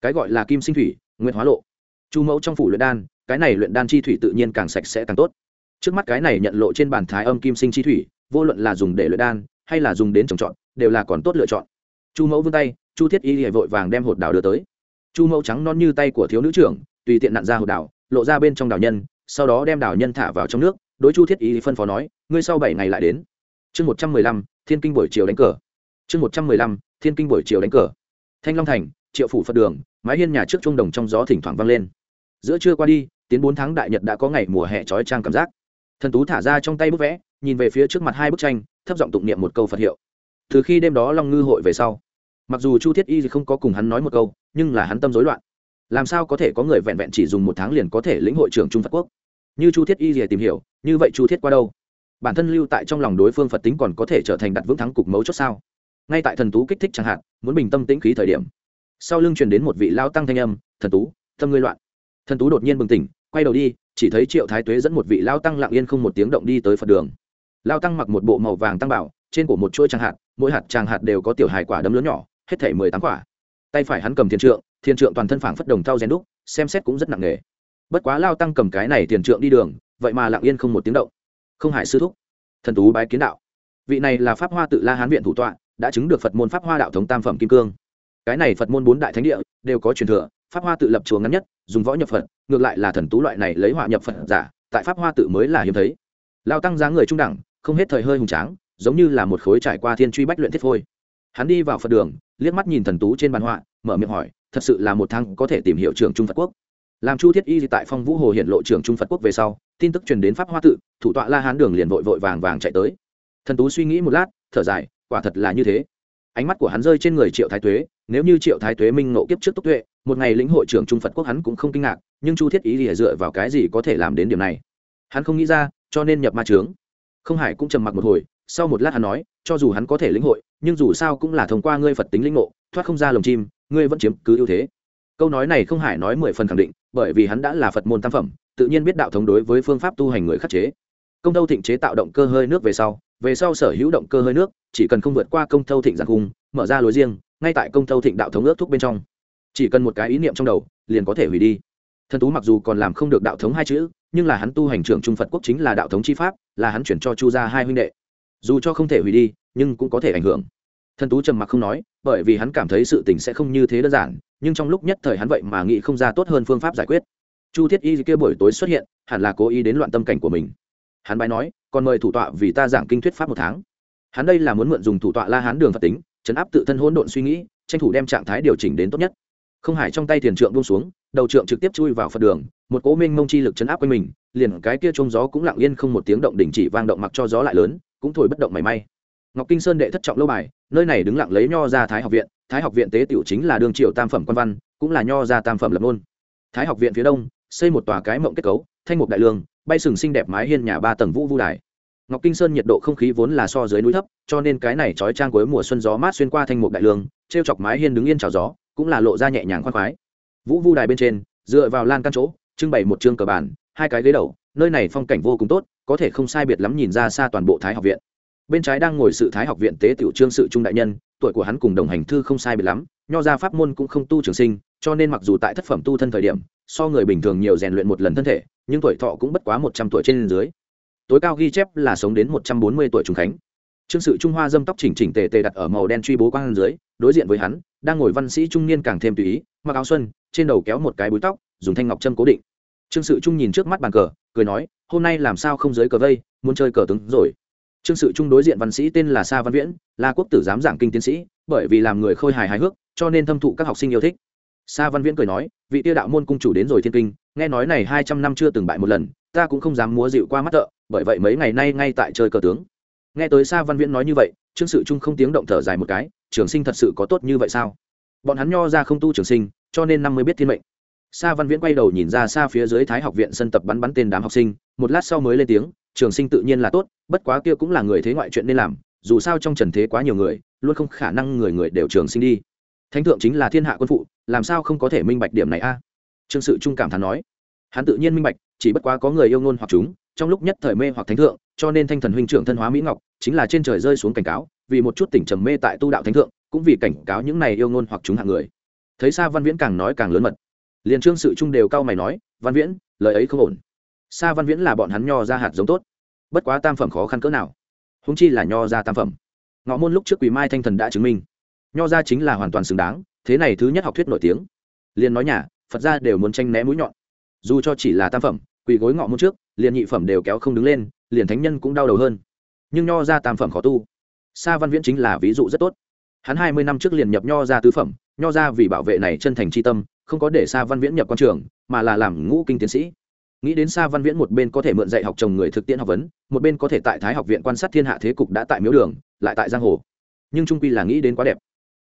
Cái gọi là kim sinh thủy nguyên hóa lộ. Chu mẫu trong phủ luyện đan, cái này luyện đan chi thủy tự nhiên càng sạch sẽ càng tốt. Trước mắt cái này nhận lộ trên bàn thái âm kim sinh chi thủy, vô luận là dùng để luyện đan, hay là dùng đến trồng trọt, đều là còn tốt lựa chọn. Chu mẫu vươn tay, chu thiết y hệ vội vàng đem hột đào đưa tới. Chu mẫu trắng non như tay của thiếu nữ trưởng, tùy tiện nặn ra hột đào lộ ra bên trong đào nhân, sau đó đem đào nhân thả vào trong nước. Đối chu thiết y phân phó nói, ngươi sau bảy ngày lại đến chương một trăm mười lăm, thiên kinh buổi chiều đánh cờ. Chương một trăm mười lăm, thiên kinh buổi chiều đánh cờ. Thanh long thành, triệu phủ phật đường, mái hiên nhà trước trung đồng trong gió thỉnh thoảng vang lên. Giữa trưa qua đi, tiến bốn tháng đại nhật đã có ngày mùa hè trói trang cảm giác. Thần tú thả ra trong tay bức vẽ, nhìn về phía trước mặt hai bức tranh, thấp giọng tụng niệm một câu phật hiệu. Từ khi đêm đó long ngư hội về sau, mặc dù chu thiết y không có cùng hắn nói một câu, nhưng là hắn tâm rối loạn. Làm sao có thể có người vẹn vẹn chỉ dùng một tháng liền có thể lĩnh hội trưởng trung phật quốc? Như chu thiết y thì tìm hiểu, như vậy chu thiết qua đâu? Bản thân lưu tại trong lòng đối phương phật tính còn có thể trở thành đặt vững thắng cục mấu chốt sao? Ngay tại thần tú kích thích chẳng hạn, muốn bình tâm tĩnh khí thời điểm, sau lưng truyền đến một vị lao tăng thanh âm, thần tú, tâm ngươi loạn. Thần tú đột nhiên bừng tỉnh, quay đầu đi, chỉ thấy triệu thái tuế dẫn một vị lao tăng lặng yên không một tiếng động đi tới phật đường. Lao tăng mặc một bộ màu vàng tăng bảo, trên cổ một chuỗi tràng hạt, mỗi hạt tràng hạt đều có tiểu hài quả đấm lớn nhỏ, hết thể mười tám quả. Tay phải hắn cầm thiên trượng thiên trượng toàn thân phảng phất đồng thau rèn đúc, xem xét cũng rất nặng nề. Bất quá lao tăng cầm cái này thiền trượng đi đường, vậy mà lặng yên không một tiếng động không hải sư thúc. Thần tú bái kiến đạo. Vị này là pháp hoa tự la hán viện thủ tọa đã chứng được phật môn pháp hoa đạo thống tam phẩm kim cương. Cái này phật môn bốn đại thánh địa đều có truyền thừa pháp hoa tự lập chùa ngắn nhất dùng võ nhập phật ngược lại là thần tú loại này lấy họa nhập phật giả tại pháp hoa tự mới là hiếm thấy. Lao tăng dáng người trung đẳng không hết thời hơi hùng tráng giống như là một khối trải qua thiên truy bách luyện thiết phôi. Hắn đi vào phật đường liếc mắt nhìn thần tú trên bàn họa mở miệng hỏi thật sự là một thăng, có thể tìm hiểu trường trung phật quốc? Làm chu thiết y tại phong vũ hồ hiện lộ trưởng trung phật quốc về sau, tin tức truyền đến pháp hoa tự, thủ tọa la hán đường liền vội vội vàng vàng chạy tới. Thần tú suy nghĩ một lát, thở dài, quả thật là như thế. Ánh mắt của hắn rơi trên người triệu thái tuế, nếu như triệu thái tuế minh ngộ kiếp trước tốc tuệ, một ngày lĩnh hội trưởng trung phật quốc hắn cũng không kinh ngạc, nhưng chu thiết ý thì dựa vào cái gì có thể làm đến điểm này? Hắn không nghĩ ra, cho nên nhập ma trướng. Không hải cũng trầm mặc một hồi, sau một lát hắn nói, cho dù hắn có thể lĩnh hội, nhưng dù sao cũng là thông qua ngươi phật tính lĩnh ngộ, thoát không ra lồng chim, ngươi vẫn chiếm cứ ưu thế. Câu nói này không hải nói mười phần khẳng định bởi vì hắn đã là phật môn tam phẩm, tự nhiên biết đạo thống đối với phương pháp tu hành người khắc chế. Công tâu thịnh chế tạo động cơ hơi nước về sau về sau sở hữu động cơ hơi nước, chỉ cần không vượt qua công tâu thịnh giặc cung, mở ra lối riêng, ngay tại công tâu thịnh đạo thống ước thúc bên trong. Chỉ cần một cái ý niệm trong đầu, liền có thể hủy đi. Thần tú mặc dù còn làm không được đạo thống hai chữ, nhưng là hắn tu hành trưởng trung phật quốc chính là đạo thống chi pháp, là hắn chuyển cho chu gia hai huynh đệ. Dù cho không thể hủy đi, nhưng cũng có thể ảnh hưởng thần tú trầm mặc không nói, bởi vì hắn cảm thấy sự tình sẽ không như thế đơn giản, nhưng trong lúc nhất thời hắn vậy mà nghĩ không ra tốt hơn phương pháp giải quyết. Chu thiết y kia buổi tối xuất hiện, hẳn là cố ý đến loạn tâm cảnh của mình. Hắn bài nói còn mời thủ tọa vì ta giảng kinh thuyết pháp một tháng. Hắn đây là muốn mượn dùng thủ tọa la hán đường phật tính, chấn áp tự thân hỗn độn suy nghĩ, tranh thủ đem trạng thái điều chỉnh đến tốt nhất. Không hải trong tay tiền trượng buông xuống, đầu trượng trực tiếp chui vào phật đường, một cố minh mông chi lực chấn áp quanh mình, liền cái kia trông gió cũng lặng yên không một tiếng động đình chỉ vang động mặc cho gió lại lớn, cũng thổi bất động mảy may. Ngọc kinh sơn đệ thất trọng lâu bài nơi này đứng lặng lấy nho ra thái học viện thái học viện tế tiểu chính là đường triệu tam phẩm quan văn cũng là nho ra tam phẩm lập môn. Thái học viện phía đông xây một tòa cái mộng kết cấu thanh mục đại lương bay sừng xinh đẹp mái hiên nhà ba tầng vũ vu đài. Ngọc kinh sơn nhiệt độ không khí vốn là so dưới núi thấp cho nên cái này trói trang cuối mùa xuân gió mát xuyên qua thanh mục đại lương t chọc mái hiên đứng yên trào gió cũng là lộ ra nhẹ nhàng khoan khoái. Vũ vu đài bên trên dựa vào lan căn chỗ trưng bày một chương cờ bản, hai cái ghế đầu nơi này phong cảnh vô cùng tốt có thể không sai biệt lắm nhìn ra xa toàn bộ thái học viện bên trái đang ngồi sự thái học viện tế tiểu trương sự trung đại nhân, tuổi của hắn cùng đồng hành thư không sai biệt lắm, nho ra pháp môn cũng không tu trường sinh, cho nên mặc dù tại thất phẩm tu thân thời điểm, so người bình thường nhiều rèn luyện một lần thân thể, nhưng tuổi thọ cũng bất quá một trăm tuổi trên dưới. Tối cao ghi chép là sống đến một trăm bốn mươi tuổi trùng khánh. Trương sự trung hoa dâm tóc chỉnh chỉnh tề tề đặt ở màu đen truy bố quang dưới, đối diện với hắn, đang ngồi văn sĩ trung niên càng thêm tùy ý, mặc áo xuân, trên đầu kéo một cái búi tóc, dùng thanh ngọc châm cố định. Trương sự trung nhìn trước mắt bàn cờ, cười nói, hôm nay làm sao không dưới cờ vây, muốn chơi cờ tướng rồi trương sự trung đối diện văn sĩ tên là sa văn viễn là quốc tử giám giảng kinh tiến sĩ, bởi vì làm người khôi hài hài hước, cho nên thâm thụ các học sinh yêu thích. Sa văn viễn cười nói, vị tiêu đạo môn cung chủ đến rồi thiên kinh, nghe nói này hai trăm năm chưa từng bại một lần, ta cũng không dám múa dịu qua mắt thợ, bởi vậy mấy ngày nay ngay tại chơi cờ tướng. Nghe tới sa văn viễn nói như vậy, trương sự trung không tiếng động thở dài một cái, trường sinh thật sự có tốt như vậy sao? Bọn hắn nho ra không tu trường sinh, cho nên năm mới biết thiên mệnh. Sa văn viễn quay đầu nhìn ra xa phía dưới thái học viện sân tập bắn bắn tên đám học sinh, một lát sau mới lên tiếng trường sinh tự nhiên là tốt, bất quá kia cũng là người thế ngoại chuyện nên làm, dù sao trong trần thế quá nhiều người, luôn không khả năng người người đều trường sinh đi. Thánh thượng chính là thiên hạ quân phụ, làm sao không có thể minh bạch điểm này a? Trương sự trung cảm thán nói. Hắn tự nhiên minh bạch, chỉ bất quá có người yêu ngôn hoặc chúng, trong lúc nhất thời mê hoặc thánh thượng, cho nên thanh thần huynh trưởng thân hóa mỹ ngọc, chính là trên trời rơi xuống cảnh cáo, vì một chút tỉnh trầm mê tại tu đạo thánh thượng, cũng vì cảnh cáo những này yêu ngôn hoặc chúng hạng người. Thấy sa văn viễn càng nói càng lớn mật. Liền trương sự trung đều cao mày nói, văn viễn, lời ấy không ổn sa văn viễn là bọn hắn nho ra hạt giống tốt. Bất quá tam phẩm khó khăn cỡ nào? Húng chi là nho ra tam phẩm. Ngọ môn lúc trước quỳ mai thanh thần đã chứng minh. Nho ra chính là hoàn toàn xứng đáng, thế này thứ nhất học thuyết nổi tiếng. Liền nói nhà, phật ra đều muốn tranh né mũi nhọn. Dù cho chỉ là tam phẩm, quỳ gối ngọ môn trước, liền nhị phẩm đều kéo không đứng lên, liền thánh nhân cũng đau đầu hơn. Nhưng nho ra tam phẩm khó tu. Sa văn viễn chính là ví dụ rất tốt. Hắn hai mươi năm trước liền nhập nho ra tứ phẩm, nho ra vì bảo vệ này chân thành c h i tâm, không có để sa văn viễn nhập quan trường, mà là làm ngũ kinh tiến sĩ nghĩ đến sa văn viễn một bên có thể mượn dạy học chồng người thực tiễn học vấn, một bên có thể tại thái học viện quan sát thiên hạ thế cục đã tại miếu đường, lại tại giang hồ. Nhưng trung quy là nghĩ đến quá đẹp.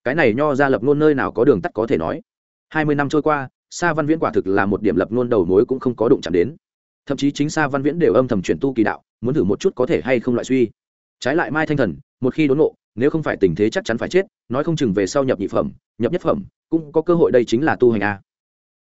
Cái này nho ra lập ngôn nơi nào có đường tắt có thể nói. Hai mươi năm trôi qua, sa văn viễn quả thực là một điểm lập ngôn đầu mối cũng không có đụng chạm đến. Thậm chí chính sa văn viễn đều âm thầm chuyển tu kỳ đạo, muốn thử một chút có thể hay không loại suy. Trái lại mai thanh thần, một khi đốn nộ nếu không phải tình thế chắc chắn phải chết, nói không chừng về sau nhập nhị phẩm, nhập nhất phẩm, cũng có cơ hội đây chính là tu hành a.